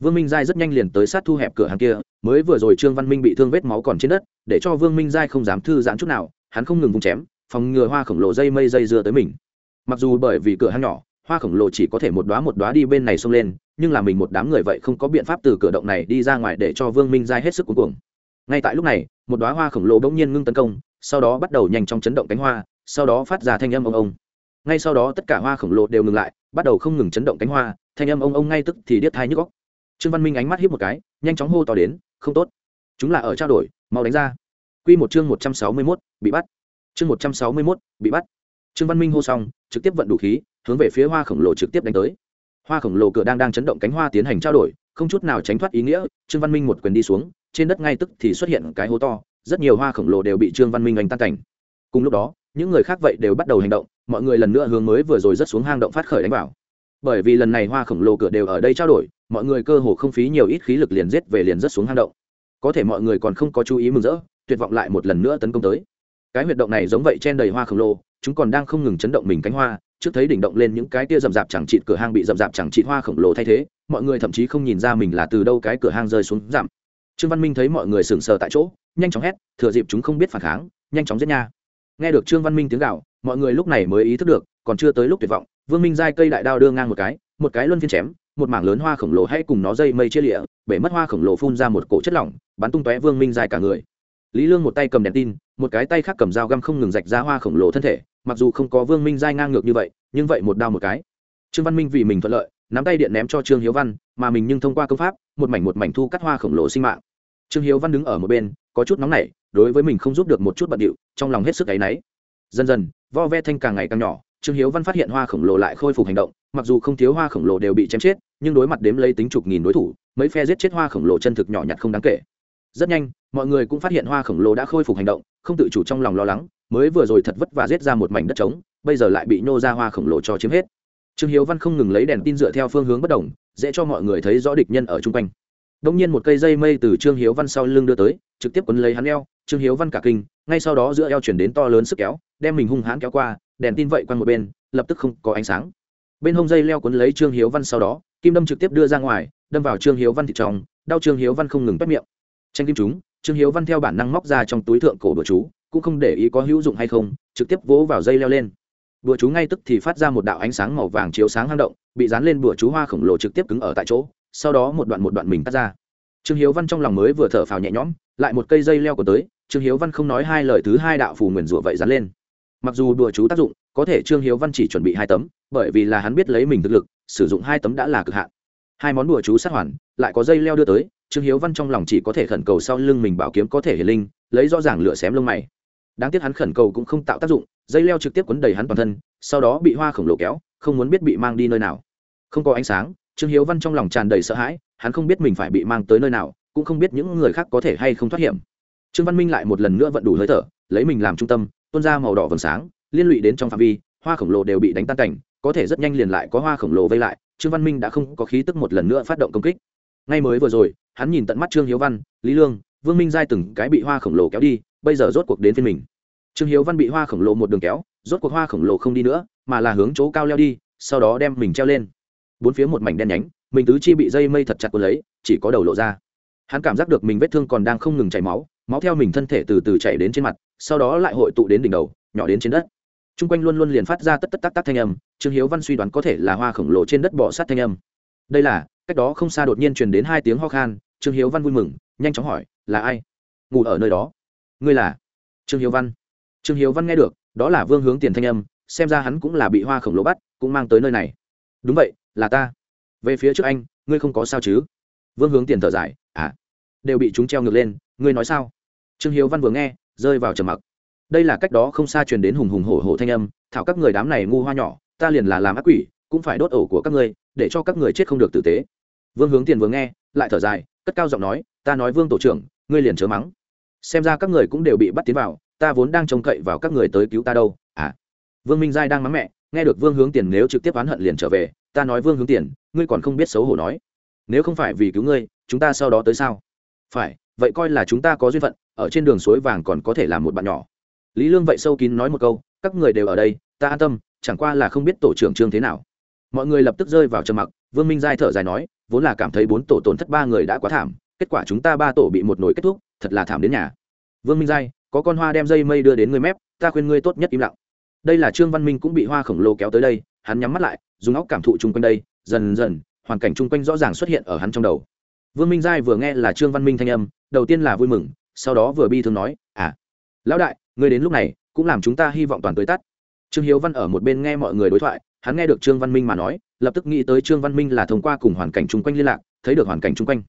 Vương minh giai rất nhanh liền tới sát thu hẹp cửa hàng kia, mới vừa rồi trương văn minh bị thương vết máu còn trên đất, để cho vương minh giai không dám thư giãn chút nào, hắn không ngừng vùng chém, phòng ngừa hoa khổng lồ dây mây dây dưa tới mình. Mặc dù bởi vì cửa hàng nhỏ, hoa khổng lồ chỉ có thể một đoá một đoá đi bên này xông lên, nhưng là mình một đám người vậy không có biện pháp từ cửa động này đi ra ngoài để cho vương minh giai hết sức cuống cuồng. Ngay tại lúc này, một đoá hoa khổng lồ bỗng nhiên ngưng tấn công, sau đó bắt đầu nhanh chóng chấn động cánh hoa, sau đó phát ra thanh âm ông ông. Ngay sau đó tất cả hoa khổng lồ đều ngừng lại bắt đầu không ngừng chấn động cánh hoa, thanh âm ông ông ngay tức thì điếc thai nhức góc trương văn minh ánh mắt hiếp một cái, nhanh chóng hô to đến, không tốt. Chúng là ở trao đổi, mau đánh ra. Q một chương một trăm sáu mươi mốt, bị bắt. Chương một trăm sáu mươi mốt, bị bắt. Trương văn minh hô xong, trực tiếp vận đủ khí, hướng về phía hoa khổng lồ trực tiếp đánh tới. Hoa khổng lồ cửa đang đang chấn động cánh hoa tiến hành trao đổi, không chút nào tránh thoát ý nghĩa, trương văn minh một quyền đi xuống, trên đất ngay tức thì xuất hiện cái hố to, rất nhiều hoa khổng lồ đều bị trương văn minh đánh tan cảnh. Cùng lúc đó những người khác vậy đều bắt đầu hành động, mọi người lần nữa hướng mới vừa rồi rất xuống hang động phát khởi đánh vào. Bởi vì lần này hoa khổng lồ cửa đều ở đây trao đổi, mọi người cơ hồ không phí nhiều ít khí lực liền giết về liền rất xuống hang động. Có thể mọi người còn không có chú ý mừng rỡ, tuyệt vọng lại một lần nữa tấn công tới. Cái huyệt động này giống vậy chen đầy hoa khổng lồ, chúng còn đang không ngừng chấn động mình cánh hoa, trước thấy đỉnh động lên những cái tia rậm rạp chẳng chịt cửa hang bị rậm rạp chẳng chịt hoa khổng lồ thay thế, mọi người thậm chí không nhìn ra mình là từ đâu cái cửa hang rơi xuống giảm. Trương văn minh thấy mọi người sừng sờ tại chỗ, nhanh chóng hét, thừa dịp chúng không biết phản kháng, nhanh chóng giết nha nghe được trương văn minh tiếng gạo mọi người lúc này mới ý thức được, còn chưa tới lúc tuyệt vọng, vương minh giai cây đại đao đưa ngang một cái một cái luân phiên chém, một mảng lớn hoa khổng lồ hay cùng nó dây mây chia lịa, bể mất hoa khổng lồ phun ra một cổ chất lỏng, bắn tung tóe vương minh giai cả người. Lý lương một tay cầm đèn tin, một cái tay khác cầm dao găm không ngừng rạch ra hoa khổng lồ thân thể, mặc dù không có vương minh giai ngang ngược như vậy, nhưng vậy một đao một cái. Trương văn minh vì mình thuận lợi, nắm tay điện ném cho trương hiếu văn, mà mình nhưng thông qua công pháp, một mảnh một mảnh thu cắt hoa khổng lồ sinh mạng. Trương hiếu văn đứng ở một bên có chút nóng nảy, đối với mình không giúp được một chút bận điệu, trong lòng hết sức áy náy. Dần dần, vo ve thanh càng ngày càng nhỏ, trương hiếu văn phát hiện hoa khổng lồ lại khôi phục hành động, mặc dù không thiếu hoa khổng lồ đều bị chém chết, nhưng đối mặt đếm lấy tính chục nghìn đối thủ, mấy phe giết chết hoa khổng lồ chân thực nhỏ nhặt không đáng kể. Rất nhanh, mọi người cũng phát hiện hoa khổng lồ đã khôi phục hành động, không tự chủ trong lòng lo lắng, mới vừa rồi thật vất và giết ra một mảnh đất trống, bây giờ lại bị nhô ra hoa khổng lồ cho chiếm hết. Trương hiếu văn không ngừng lấy đèn tin dựa theo phương hướng bất đồng, dễ cho mọi người thấy rõ địch nhân ở chung quanh đông nhiên một cây dây mây từ trương hiếu văn sau lưng đưa tới, trực tiếp quấn lấy hắn eo, trương hiếu văn cả kinh, ngay sau đó giữa eo chuyển đến to lớn sức kéo, đem mình hung hãn kéo qua, đèn tin vậy quanh một bên, lập tức không có ánh sáng. Bên hông dây leo quấn lấy trương hiếu văn sau đó, kim đâm trực tiếp đưa ra ngoài, đâm vào trương hiếu văn thị trong đau trương hiếu văn không ngừng toét miệng. Tranh kim chúng, trương hiếu văn theo bản năng móc ra trong túi thượng cổ đồ chú, cũng không để ý có hữu dụng hay không, trực tiếp vỗ vào dây leo lên. Bữa chú ngay tức thì phát ra một đạo ánh sáng màu vàng chiếu sáng hang động, bị dán lên bùa chú hoa khổng lồ trực tiếp cứng ở tại chỗ sau đó một đoạn một đoạn mình cắt ra. Trương hiếu văn trong lòng mới vừa thở phào nhẹ nhõm, lại một cây dây leo của tới, trương hiếu văn không nói hai lời thứ hai đạo phù nguyền rủa vậy dán lên. Mặc dù đùa chú tác dụng, có thể trương hiếu văn chỉ chuẩn bị hai tấm, bởi vì là hắn biết lấy mình thực lực, sử dụng hai tấm đã là cực hạn. Hai món đùa chú sát hoàn, lại có dây leo đưa tới, trương hiếu văn trong lòng chỉ có thể khẩn cầu sau lưng mình bảo kiếm có thể hiển linh, lấy rõ ràng lửa xém lông mày. Đáng tiếc hắn khẩn cầu cũng không tạo tác dụng, dây leo trực tiếp quấn đầy hắn toàn thân, sau đó bị hoa khổng lồ kéo, không muốn biết bị mang đi nơi nào. Không có ánh sáng trương hiếu văn trong lòng tràn đầy sợ hãi, hắn không biết mình phải bị mang tới nơi nào, cũng không biết những người khác có thể hay không thoát hiểm. Trương văn minh lại một lần nữa vận đủ hơi thở, lấy mình làm trung tâm, tuôn ra màu đỏ vầng sáng, liên lụy đến trong phạm vi, hoa khổng lồ đều bị đánh tan cảnh, có thể rất nhanh liền lại có hoa khổng lồ vây lại, trương văn minh đã không có khí tức một lần nữa phát động công kích. Ngay mới vừa rồi, hắn nhìn tận mắt trương hiếu văn, lý lương, vương minh giai từng cái bị hoa khổng lồ kéo đi, bây giờ rốt cuộc đến phiên mình. Trương hiếu văn bị hoa khổng lồ một đường kéo, rốt cuộc hoa khổng lồ không đi nữa, mà là hướng chỗ cao leo đi, sau đó đem mình treo lên bốn phía một mảnh đen nhánh, mình tứ chi bị dây mây thật chặt cuốn lấy, chỉ có đầu lộ ra. Hắn cảm giác được mình vết thương còn đang không ngừng chảy máu máu theo mình thân thể từ từ chảy đến trên mặt, sau đó lại hội tụ đến đỉnh đầu, nhỏ đến trên đất. T r u n g quanh luôn luôn liền phát ra tất tất tắc tắc thanh âm, trương hiếu văn suy đoán có thể là hoa khổng lồ trên đất bỏ sát thanh âm. Đây là, cách đó không xa đột nhiên truyền đến hai tiếng ho khan, trương hiếu văn vui mừng, nhanh chóng hỏi, là ai? Ngủ ở nơi đó? Ngươi là? Trương hiếu văn. Trương hiếu văn nghe được, đó là vương hướng tiền thanh âm, xem ra hắn cũng là bị hoa khổng lồ bắt, cũng mang tới nơi này đúng vậy, là ta. Về phía trước anh, ngươi không có sao chứ? Vương hướng tiền thở dài à đều bị chúng treo ngược lên, ngươi nói sao? Trương hiếu văn vừa nghe, rơi vào trầm mặc. Đây là cách đó không xa truyền đến hùng hùng hổ hổ thanh âm, thảo các người đám này ngu hoa nhỏ, ta liền là làm ác quỷ, cũng phải đốt ổ của các ngươi, để cho các người chết không được tử tế. Vương hướng tiền vừa nghe, lại thở dài, cất cao giọng nói, ta nói vương tổ trưởng, ngươi liền chớ mắng. Xem ra các người cũng đều bị bắt tiến vào, ta vốn đang trông cậy vào các người tới cứu ta đâu à. Vương minh giai đang mắng mẹ nghe được vương hướng tiền nếu trực tiếp oán hận liền trở về, ta nói vương hướng tiền, ngươi còn không biết xấu hổ nói. Nếu không phải vì cứu ngươi, chúng ta sau đó tới sao? Phải, vậy coi là chúng ta có duyên phận, ở trên đường suối vàng còn có thể làm một bạn nhỏ. Lý lương vậy sâu kín nói một câu, các người đều ở đây, ta an tâm, chẳng qua là không biết tổ trưởng trương thế nào. Mọi người lập tức rơi vào trầm mặc, vương minh giai thở dài nói, vốn là cảm thấy bốn tổ tổn thất ba người đã quá thảm, kết quả chúng ta ba tổ bị một nồi kết thúc, thật là thảm đến nhà. Vương minh giai, có con hoa đem dây mây đưa đến người mép, ta khuyên ngươi tốt nhất im lặng đây là trương văn minh cũng bị hoa khổng lồ kéo tới đây, hắn nhắm mắt lại, dùng óc cảm thụ chung quanh đây, dần dần, hoàn cảnh chung quanh rõ ràng xuất hiện ở hắn trong đầu. Vương minh giai vừa nghe là trương văn minh thanh âm, đầu tiên là vui mừng, sau đó vừa bi thương nói à lão đại người đến lúc này, cũng làm chúng ta hy vọng toàn tới tắt. Trương hiếu văn ở một bên nghe mọi người đối thoại, hắn nghe được trương văn minh mà nói, lập tức nghĩ tới trương văn minh là thông qua cùng hoàn cảnh chung quanh liên lạc, thấy được hoàn cảnh chung quanh.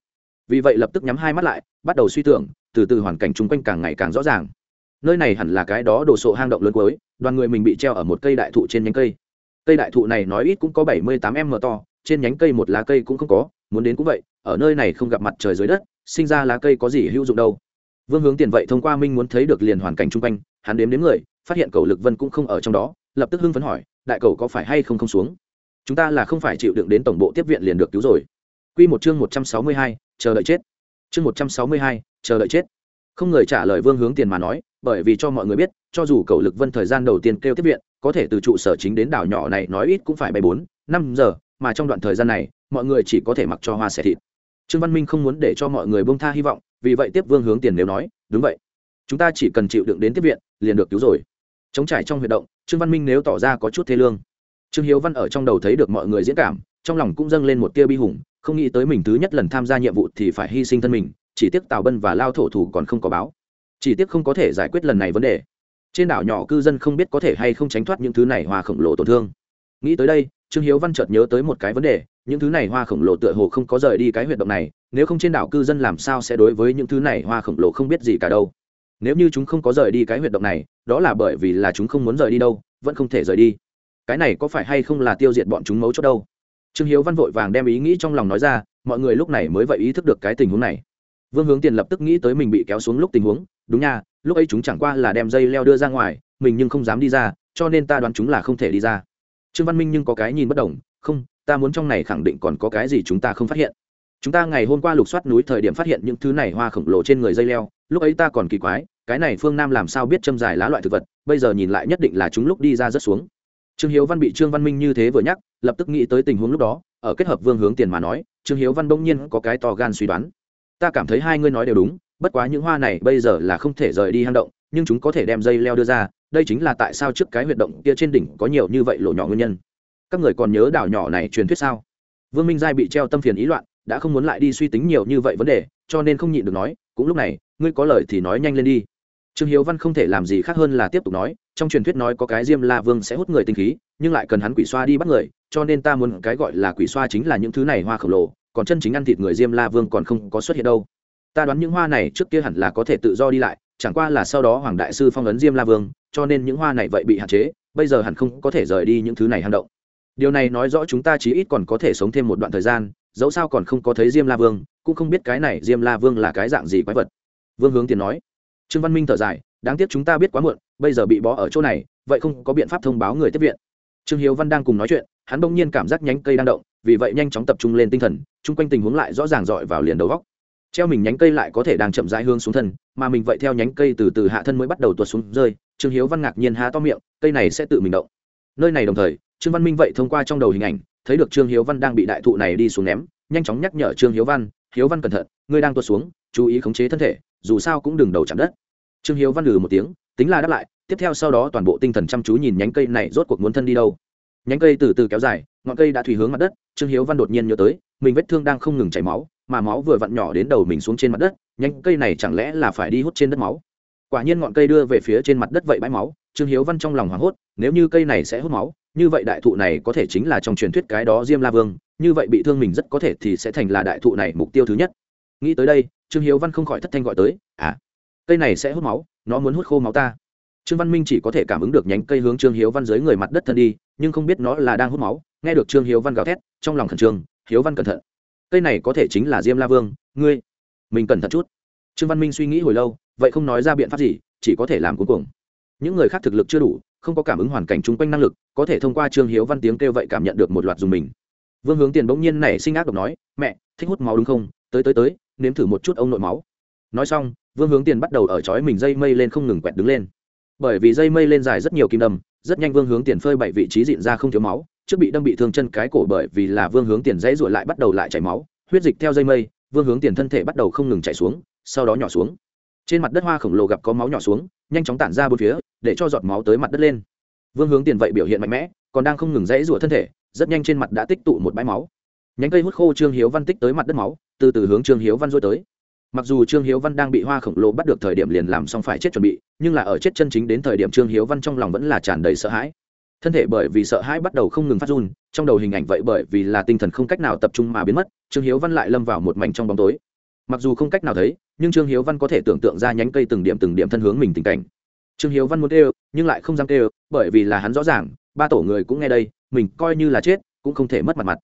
Vì vậy lập tức nhắm hai mắt lại, bắt đầu suy tưởng, từ từ hoàn cảnh chung quanh càng ngày càng rõ ràng. Nơi này hẳn là cái đó đồ sộ hang động lớn cuối đoàn người mình bị treo ở một cây đại thụ trên nhánh cây. Cây đại thụ này nói ít cũng có bảy mươi tám m to, trên nhánh cây một lá cây cũng không có, muốn đến cũng vậy, ở nơi này không gặp mặt trời dưới đất, sinh ra lá cây có gì hữu dụng đâu. Vương hướng tiền vậy thông qua minh muốn thấy được liền hoàn cảnh chung quanh, hắn đếm đến người, phát hiện cầu lực vân cũng không ở trong đó, lập tức hưng phấn hỏi, đại cầu có phải hay không không xuống? Chúng ta là không phải chịu đựng đến tổng bộ tiếp viện liền được cứu rồi. Q một chương một trăm sáu mươi hai, chờ đợi chết. Chương một trăm sáu mươi hai, chờ đợi chết. Không người trả lời vương hướng tiền mà nói, bởi vì cho mọi người biết cho dù cầu lực vân thời gian đầu tiên kêu tiếp viện, có thể từ trụ sở chính đến đảo nhỏ này nói ít cũng phải bay bốn, năm giờ, mà trong đoạn thời gian này, mọi người chỉ có thể mặc cho hoa xẻ thịt. Trương văn minh không muốn để cho mọi người bông tha hy vọng, vì vậy tiếp vương hướng tiền nếu nói, đúng vậy, chúng ta chỉ cần chịu đựng đến tiếp viện, liền được cứu rồi. Chống trải trong huy động, trương văn minh nếu tỏ ra có chút thế lương. Trương hiếu văn ở trong đầu thấy được mọi người diễn cảm, trong lòng cũng dâng lên một tia bi hùng, không nghĩ tới mình thứ nhất lần tham gia nhiệm vụ thì phải hy sinh thân mình, chỉ tiếc tào bân và lao thổ thủ còn không có báo. Chỉ tiếc không có thể giải quyết lần này vấn đề trên đảo nhỏ cư dân không biết có thể hay không tránh thoát những thứ này hoa khổng lồ tổn thương. Nghĩ tới đây, trương hiếu văn chợt nhớ tới một cái vấn đề, những thứ này hoa khổng lồ tựa hồ không có rời đi cái huyệt động này, nếu không trên đảo cư dân làm sao sẽ đối với những thứ này hoa khổng lồ không biết gì cả đâu. Nếu như chúng không có rời đi cái huyệt động này, đó là bởi vì là chúng không muốn rời đi đâu, vẫn không thể rời đi. Cái này có phải hay không là tiêu diệt bọn chúng mấu chốt đâu? Trương hiếu văn vội vàng đem ý nghĩ trong lòng nói ra, mọi người lúc này mới vậy ý thức được cái tình huống này. Vương hướng tiền lập tức nghĩ tới mình bị kéo xuống lúc tình huống, đúng nha lúc ấy chúng chẳng qua là đem dây leo đưa ra ngoài, mình nhưng không dám đi ra, cho nên ta đoán chúng là không thể đi ra. Trương văn minh nhưng có cái nhìn bất đồng, không, ta muốn trong này khẳng định còn có cái gì chúng ta không phát hiện. Chúng ta ngày hôm qua lục soát núi thời điểm phát hiện những thứ này hoa khổng lồ trên người dây leo, lúc ấy ta còn kỳ quái, cái này phương nam làm sao biết châm dài lá loại thực vật, bây giờ nhìn lại nhất định là chúng lúc đi ra rất xuống. Trương hiếu văn bị trương văn minh như thế vừa nhắc, lập tức nghĩ tới tình huống lúc đó, ở kết hợp vương hướng tiền mà nói, trương hiếu văn bỗng nhiên có cái to gan suy đoán. Ta cảm thấy hai ngươi nói đều đúng bất quá những hoa này bây giờ là không thể rời đi hang động, nhưng chúng có thể đem dây leo đưa ra, đây chính là tại sao trước cái huyệt động kia trên đỉnh có nhiều như vậy lộ nhỏ nguyên nhân. Các người còn nhớ đảo nhỏ này truyền thuyết sao? Vương minh giai bị treo tâm phiền ý loạn, đã không muốn lại đi suy tính nhiều như vậy vấn đề, cho nên không nhịn được nói, cũng lúc này, ngươi có lời thì nói nhanh lên đi. Trương hiếu văn không thể làm gì khác hơn là tiếp tục nói, trong truyền thuyết nói có cái diêm la vương sẽ hút người tinh khí, nhưng lại cần hắn quỷ xoa đi bắt người, cho nên ta muốn cái gọi là quỷ xoa chính là những thứ này hoa khổng lồ, còn chân chính ăn thịt người diêm la vương còn không có xuất hiện đâu ta đoán những hoa này trước kia hẳn là có thể tự do đi lại, chẳng qua là sau đó hoàng đại sư phong ấn diêm la vương, cho nên những hoa này vậy bị hạn chế, bây giờ hẳn không có thể rời đi những thứ này hang động. Điều này nói rõ chúng ta chí ít còn có thể sống thêm một đoạn thời gian, dẫu sao còn không có thấy diêm la vương, cũng không biết cái này diêm la vương là cái dạng gì quái vật. Vương hướng tiền nói. Trương văn minh thở dài, đáng tiếc chúng ta biết quá muộn, bây giờ bị bó ở chỗ này, vậy không có biện pháp thông báo người tiếp viện. Trương hiếu văn đang cùng nói chuyện, hắn bỗng nhiên cảm giác nhánh cây đang động, vì vậy nhanh chóng tập trung lên tinh thần, chung quanh tình huống lại rõ ràng dọi vào liền đầu góc treo mình nhánh cây lại có thể đang chậm rãi hướng xuống thân, mà mình vậy theo nhánh cây từ từ hạ thân mới bắt đầu tuột xuống rơi. Trương hiếu văn ngạc nhiên há to miệng, cây này sẽ tự mình động. Nơi này đồng thời, trương văn minh vậy thông qua trong đầu hình ảnh, thấy được trương hiếu văn đang bị đại thụ này đi xuống ném, nhanh chóng nhắc nhở trương hiếu văn hiếu văn cẩn thận, ngươi đang tuột xuống, chú ý khống chế thân thể, dù sao cũng đừng đầu chạm đất. Trương hiếu văn lừ một tiếng, tính là đáp lại, tiếp theo sau đó toàn bộ tinh thần chăm chú nhìn nhánh cây này rốt cuộc muốn thân đi đâu. Nhánh cây từ từ kéo dài, ngọn cây đã thủy hướng mặt đất, trương hiếu văn đột nhiên nhớ tới, mình vết thương đang không ngừng chảy máu mà máu vừa vặn nhỏ đến đầu mình xuống trên mặt đất, nhánh cây này chẳng lẽ là phải đi hút trên đất máu? Quả nhiên ngọn cây đưa về phía trên mặt đất vậy bãi máu, trương hiếu văn trong lòng hoảng hốt, nếu như cây này sẽ hút máu, như vậy đại thụ này có thể chính là trong truyền thuyết cái đó diêm la vương, như vậy bị thương mình rất có thể thì sẽ thành là đại thụ này mục tiêu thứ nhất. Nghĩ tới đây, trương hiếu văn không khỏi thất thanh gọi tới à cây này sẽ hút máu, nó muốn hút khô máu ta. Trương văn minh chỉ có thể cảm ứng được nhánh cây hướng trương hiếu văn dưới người mặt đất thân đi, nhưng không biết nó là đang hút máu. Nghe được trương hiếu văn gào thét, trong lòng khẩn trương, hiếu văn cẩn thận cây này có thể chính là diêm la vương, ngươi. Mình cẩn thận chút. Trương văn minh suy nghĩ hồi lâu, vậy không nói ra biện pháp gì, chỉ có thể làm cuối cùng. Những người khác thực lực chưa đủ, không có cảm ứng hoàn cảnh chung quanh năng lực, có thể thông qua trương hiếu văn tiếng kêu vậy cảm nhận được một loạt dùng mình. Vương hướng tiền bỗng nhiên nảy sinh ác độc nói, mẹ, thích hút máu đúng không? Tới tới tới, nếm thử một chút ông nội máu. Nói xong, vương hướng tiền bắt đầu ở chói mình dây mây lên không ngừng quẹt đứng lên. Bởi vì dây mây lên dài rất nhiều kim đâm rất nhanh vương hướng tiền phơi bảy vị trí dịn ra không thiếu máu, trước bị đâm bị thương chân cái cổ bởi vì là vương hướng tiền dãy ruột lại bắt đầu lại chảy máu, huyết dịch theo dây mây, vương hướng tiền thân thể bắt đầu không ngừng chảy xuống, sau đó nhỏ xuống. Trên mặt đất hoa khổng lồ gặp có máu nhỏ xuống, nhanh chóng tản ra bốn phía, để cho giọt máu tới mặt đất lên. Vương hướng tiền vậy biểu hiện mạnh mẽ, còn đang không ngừng dãy ruột thân thể, rất nhanh trên mặt đã tích tụ một bãi máu. Nhánh cây hút khô trương hiếu văn tích tới mặt đất máu, từ từ hướng trương hiếu văn dối tới mặc dù trương hiếu văn đang bị hoa khổng lồ bắt được thời điểm liền làm xong phải chết chuẩn bị, nhưng là ở chết chân chính đến thời điểm trương hiếu văn trong lòng vẫn là tràn đầy sợ hãi. Thân thể bởi vì sợ hãi bắt đầu không ngừng phát run, trong đầu hình ảnh vậy bởi vì là tinh thần không cách nào tập trung mà biến mất, trương hiếu văn lại lâm vào một mảnh trong bóng tối. Mặc dù không cách nào thấy, nhưng trương hiếu văn có thể tưởng tượng ra nhánh cây từng điểm từng điểm thân hướng mình tình cảnh. Trương hiếu văn muốn kêu, nhưng lại không dám kêu, bởi vì là hắn rõ ràng, ba tổ người cũng nghe đây, mình coi như là chết, cũng không thể mất mặt mặt.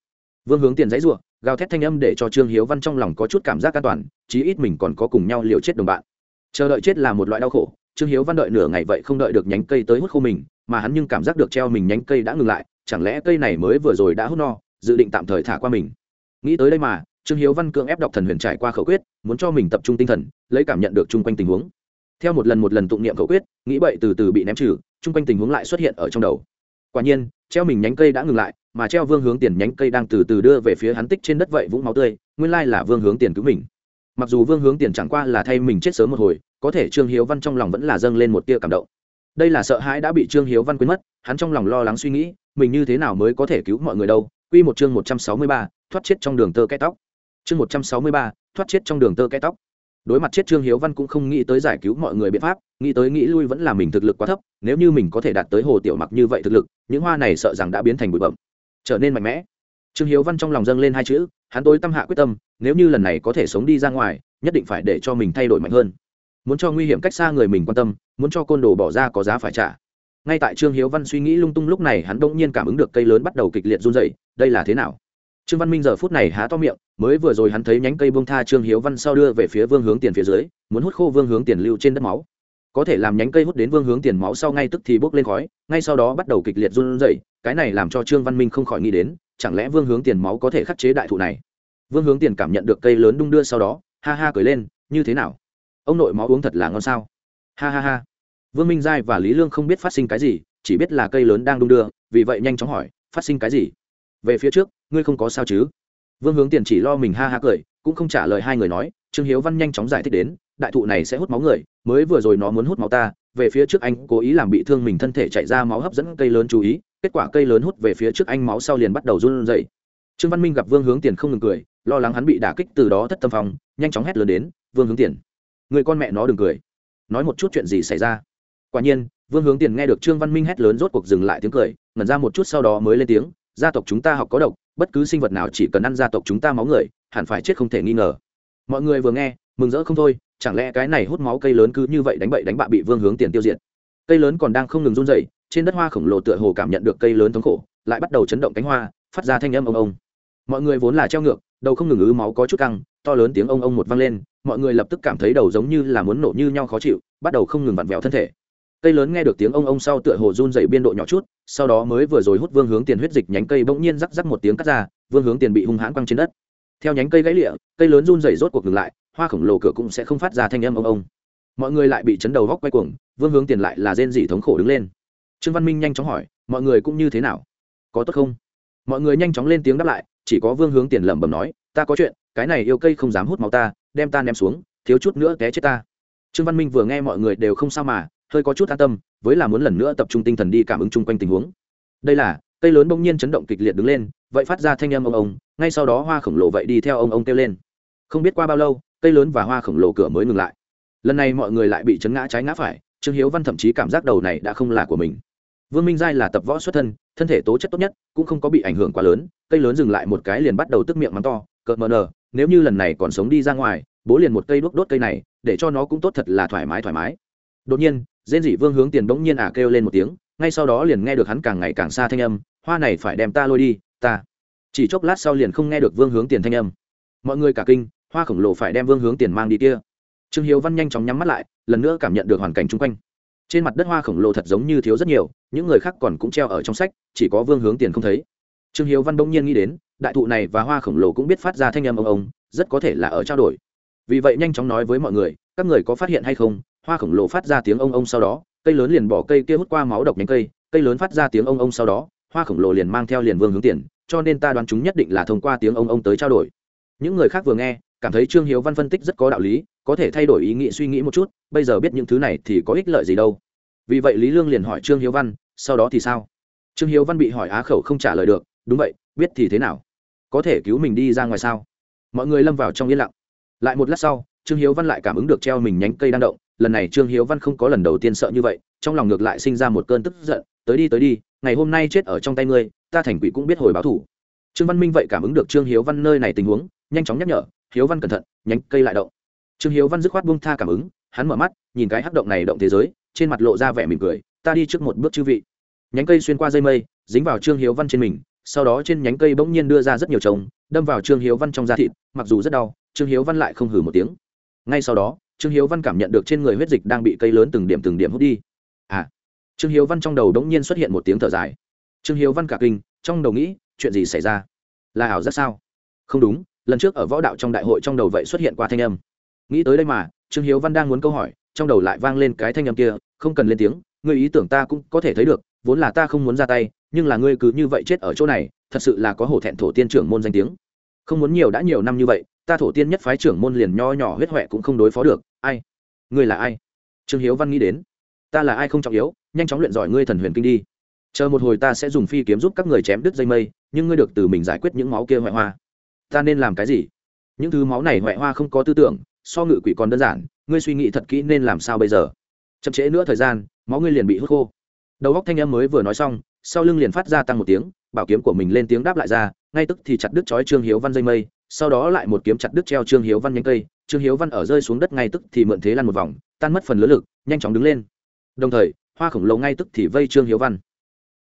Vương hướng tiền giấy ruộng gào thét thanh âm để cho trương hiếu văn trong lòng có chút cảm giác an toàn, chí ít mình còn có cùng nhau liều chết đồng bạn. Chờ đợi chết là một loại đau khổ, trương hiếu văn đợi nửa ngày vậy không đợi được nhánh cây tới hút khô mình, mà hắn nhưng cảm giác được treo mình nhánh cây đã ngừng lại, chẳng lẽ cây này mới vừa rồi đã hút no, dự định tạm thời thả qua mình. Nghĩ tới đây mà, trương hiếu văn cưỡng ép đọc thần huyền trải qua khẩu quyết, muốn cho mình tập trung tinh thần, lấy cảm nhận được chung quanh tình huống. Theo một lần một lần tụng niệm khẩu quyết, nghĩ bậy từ từ bị ném trừ, chung quanh tình huống lại xuất hiện ở trong đầu. Quả nhiên, treo mình nhánh cây đã ngừng lại mà treo vương hướng tiền nhánh cây đang từ từ đưa về phía hắn tích trên đất vậy vũng máu tươi nguyên lai là vương hướng tiền cứu mình mặc dù vương hướng tiền chẳng qua là thay mình chết sớm một hồi có thể trương hiếu văn trong lòng vẫn là dâng lên một tia cảm động đây là sợ hãi đã bị trương hiếu văn quên mất hắn trong lòng lo lắng suy nghĩ mình như thế nào mới có thể cứu mọi người đâu Quy một chương một trăm sáu mươi ba, thoát chết trong đường tơ cái tóc. Chương một trăm sáu mươi ba, thoát chết trong đường tơ cái tóc. Đối mặt chết Trương Hiếu Văn cũng không nghĩ tới giải cứu mọi người biện pháp, nghĩ tới nghĩ lui vẫn là mình thực lực quá thấp, nếu như mình có thể đạt tới Hồ Tiểu Mặc như vậy thực lực, những hoa này sợ rằng đã biến thành bụi bậm trở nên mạnh mẽ. Trương Hiếu Văn trong lòng dâng lên hai chữ, hắn tối tâm hạ quyết tâm, nếu như lần này có thể sống đi ra ngoài, nhất định phải để cho mình thay đổi mạnh hơn. Muốn cho nguy hiểm cách xa người mình quan tâm muốn cho côn đồ bỏ ra có giá phải trả. Ngay tại trương hiếu văn suy nghĩ lung tung lúc này hắn đông nhiên cảm ứng được cây lớn bắt đầu kịch liệt run dày đây là thế nào? Trương văn minh giờ phút này há to miệng mới vừa rồi hắn thấy nhánh cây bông tha trương hiếu văn sau đưa về phía vương hướng tiền phía dưới muốn hút khô vương hướng tiền lưu trên đất máu có thể làm nhánh cây hút đến vương hướng tiền máu sau ngay tức thì bốc lên khói ngay sau đó bắt đầu kịch liệt run rẩy, cái này làm cho trương văn minh không khỏi nghĩ đến chẳng lẽ vương hướng tiền máu có thể khắc chế đại thụ này? Vương hướng tiền cảm nhận được cây lớn đung đưa sau đó ha ha cười lên như thế nào? Ông nội máu uống thật là ngon sao? Ha ha ha. Vương minh giai và lý lương không biết phát sinh cái gì chỉ biết là cây lớn đang đung đưa vì vậy nhanh chóng hỏi phát sinh cái gì? Về phía trước ngươi không có sao chứ? Vương hướng tiền chỉ lo mình ha ha cười cũng không trả lời hai người nói trương hiếu văn nhanh chóng giải thích đến đại thụ này sẽ hút máu người, mới vừa rồi nó muốn hút máu ta, về phía trước anh cố ý làm bị thương mình thân thể chạy ra máu hấp dẫn cây lớn chú ý, kết quả cây lớn hút về phía trước anh máu sau liền bắt đầu run dậy trương văn minh gặp vương hướng tiền không ngừng cười, lo lắng hắn bị đả kích từ đó thất tâm phòng, nhanh chóng hét lớn đến, vương hướng tiền, người con mẹ nó đừng cười. Nói một chút chuyện gì xảy ra. Quả nhiên, vương hướng tiền nghe được trương văn minh hét lớn rốt cuộc dừng lại tiếng cười, ngẩn ra một chút sau đó mới lên tiếng, gia tộc chúng ta học có độc, bất cứ sinh vật nào chỉ cần ăn gia tộc chúng ta máu người, hẳn phải chết không thể nghi ngờ. Mọi người vừa nghe, mừng rỡ không thôi chẳng lẽ cái này hút máu cây lớn cứ như vậy đánh bậy đánh bạ bị vương hướng tiền tiêu diệt? Cây lớn còn đang không ngừng run dày trên đất hoa khổng lồ tựa hồ cảm nhận được cây lớn thống khổ, lại bắt đầu chấn động cánh hoa, phát ra thanh âm ông ông. Mọi người vốn là treo ngược, đầu không ngừng ứ máu có chút căng, to lớn tiếng ông ông một vang lên, mọi người lập tức cảm thấy đầu giống như là muốn nổ như nhau khó chịu, bắt đầu không ngừng vặn vẹo thân thể. Cây lớn nghe được tiếng ông ông sau tựa hồ run dày biên độ nhỏ chút, sau đó mới vừa rồi hút vương hướng tiền huyết dịch nhánh cây bỗng nhiên rắc rắc một tiếng cắt ra, vương hướng tiền bị hung hãn quăng trên đất. Theo nhánh cây gãy lịa, cây lớn run dày rốt cuộc ngừng lại hoa khổng lồ cửa cũng sẽ không phát ra thanh âm ông ông. Mọi người lại bị chấn đầu góc quay cuồng, vương hướng tiền lại là rên dỉ thống khổ đứng lên. Trương văn minh nhanh chóng hỏi, mọi người cũng như thế nào? Có tốt không? Mọi người nhanh chóng lên tiếng đáp lại, chỉ có vương hướng tiền lẩm bẩm nói, ta có chuyện, cái này yêu cây không dám hút máu ta, đem ta ném xuống, thiếu chút nữa té chết ta. Trương văn minh vừa nghe mọi người đều không sao mà, hơi có chút an tâm, với là muốn lần nữa tập trung tinh thần đi cảm ứng chung quanh tình huống. Đây là, cây lớn bỗng nhiên chấn động kịch liệt đứng lên, vậy phát ra thanh âm ông ông, ngay sau đó hoa khổng lồ vậy đi theo ông ông kêu lên. Không biết qua bao lâu cây lớn và hoa khổng lồ cửa mới ngừng lại. Lần này mọi người lại bị chấn ngã trái ngã phải, trương hiếu văn thậm chí cảm giác đầu này đã không là của mình. Vương minh giai là tập võ xuất thân thân thể tố chất tốt nhất, cũng không có bị ảnh hưởng quá lớn, cây lớn dừng lại một cái liền bắt đầu tức miệng mắng to, cợt mờ nờ, nếu như lần này còn sống đi ra ngoài, bố liền một cây đuốc đốt cây này, để cho nó cũng tốt thật là thoải mái thoải mái. Đột nhiên rên dị vương hướng tiền bỗng nhiên ả à kêu lên một tiếng, ngay sau đó liền nghe được hắn càng ngày càng xa thanh âm, hoa này phải đem ta lôi đi, ta. Chỉ chốc lát sau liền không nghe được vương hướng tiền thanh âm. Mọi người cả kinh hoa khổng lồ phải đem vương hướng tiền mang đi kia. Trương hiếu văn nhanh chóng nhắm mắt lại, lần nữa cảm nhận được hoàn cảnh chung quanh. Trên mặt đất hoa khổng lồ thật giống như thiếu rất nhiều, những người khác còn cũng treo ở trong sách, chỉ có vương hướng tiền không thấy. Trương hiếu văn bỗng nhiên nghĩ đến, đại thụ này và hoa khổng lồ cũng biết phát ra thanh âm ông ông, rất có thể là ở trao đổi. Vì vậy nhanh chóng nói với mọi người, các người có phát hiện hay không, hoa khổng lồ phát ra tiếng ông ông sau đó, cây lớn liền bỏ cây kia hút qua máu độc nhánh cây cây lớn phát ra tiếng ông ông sau đó, hoa khổng lồ liền mang theo liền vương hướng tiền, cho nên ta đoán chúng nhất định là thông qua tiếng ông ông tới trao đổi. Những người khác vừa nghe cảm thấy trương hiếu văn phân tích rất có đạo lý, có thể thay đổi ý nghĩ suy nghĩ một chút, bây giờ biết những thứ này thì có ích lợi gì đâu. Vì vậy lý lương liền hỏi trương hiếu văn, sau đó thì sao? Trương hiếu văn bị hỏi á khẩu không trả lời được, đúng vậy, biết thì thế nào? Có thể cứu mình đi ra ngoài sao? Mọi người lâm vào trong yên lặng. Lại một lát sau, trương hiếu văn lại cảm ứng được treo mình nhánh cây đang động, lần này trương hiếu văn không có lần đầu tiên sợ như vậy, trong lòng ngược lại sinh ra một cơn tức giận, tới đi tới đi, ngày hôm nay chết ở trong tay ngươi, ta thành quỷ cũng biết hồi báo thủ. Trương văn minh vậy cảm ứng được trương hiếu văn nơi này tình huống, nhanh chóng nhắc nhở hiếu văn cẩn thận, nhánh cây lại động. Trương hiếu văn dứt khoát buông tha cảm ứng, hắn mở mắt, nhìn cái hắc động này động thế giới, trên mặt lộ ra vẻ mỉm cười, ta đi trước một bước chư vị. Nhánh cây xuyên qua dây mây, dính vào trương hiếu văn trên mình, sau đó trên nhánh cây bỗng nhiên đưa ra rất nhiều trống, đâm vào trương hiếu văn trong da thịt, mặc dù rất đau, trương hiếu văn lại không hử một tiếng. Ngay sau đó, trương hiếu văn cảm nhận được trên người huyết dịch đang bị cây lớn từng điểm từng điểm hút đi. À trương hiếu văn trong đầu đống nhiên xuất hiện một tiếng thở dài. Trương hiếu văn cả kinh, trong đầu nghĩ, chuyện gì xảy ra? Là ảo rất sao? Không đúng lần trước ở võ đạo trong đại hội trong đầu vậy xuất hiện qua thanh âm. Nghĩ tới đây mà, trương hiếu văn đang muốn câu hỏi, trong đầu lại vang lên cái thanh âm kia, không cần lên tiếng, ngươi ý tưởng ta cũng có thể thấy được, vốn là ta không muốn ra tay, nhưng là ngươi cứ như vậy chết ở chỗ này, thật sự là có hổ thẹn thổ tiên trưởng môn danh tiếng. Không muốn nhiều đã nhiều năm như vậy, ta thổ tiên nhất phái trưởng môn liền nho nhỏ huyết huệ cũng không đối phó được, ai? Ngươi là ai? Trương hiếu văn nghĩ đến. Ta là ai không trọng yếu, nhanh chóng luyện giỏi ngươi thần huyền kinh đi. Chờ một hồi ta sẽ dùng phi kiếm giúp các người chém đứt dây mây, nhưng ngươi được từ mình giải quyết những máu kia hoại hoa ta nên làm cái gì? Những thứ máu này ngoại hoa không có tư tưởng, so ngự quỷ còn đơn giản, ngươi suy nghĩ thật kỹ nên làm sao bây giờ? Chậm trễ nữa thời gian, máu ngươi liền bị hút khô. Đầu góc thanh em mới vừa nói xong, sau lưng liền phát ra tăng một tiếng, bảo kiếm của mình lên tiếng đáp lại ra, ngay tức thì chặt đứt chói trương hiếu văn dây mây, sau đó lại một kiếm chặt đứt treo trương hiếu văn nhánh cây. Trương hiếu văn ở rơi xuống đất ngay tức thì mượn thế lăn một vòng, tan mất phần lứa lực, nhanh chóng đứng lên. Đồng thời, hoa khổng lồ ngay tức thì vây trương hiếu văn.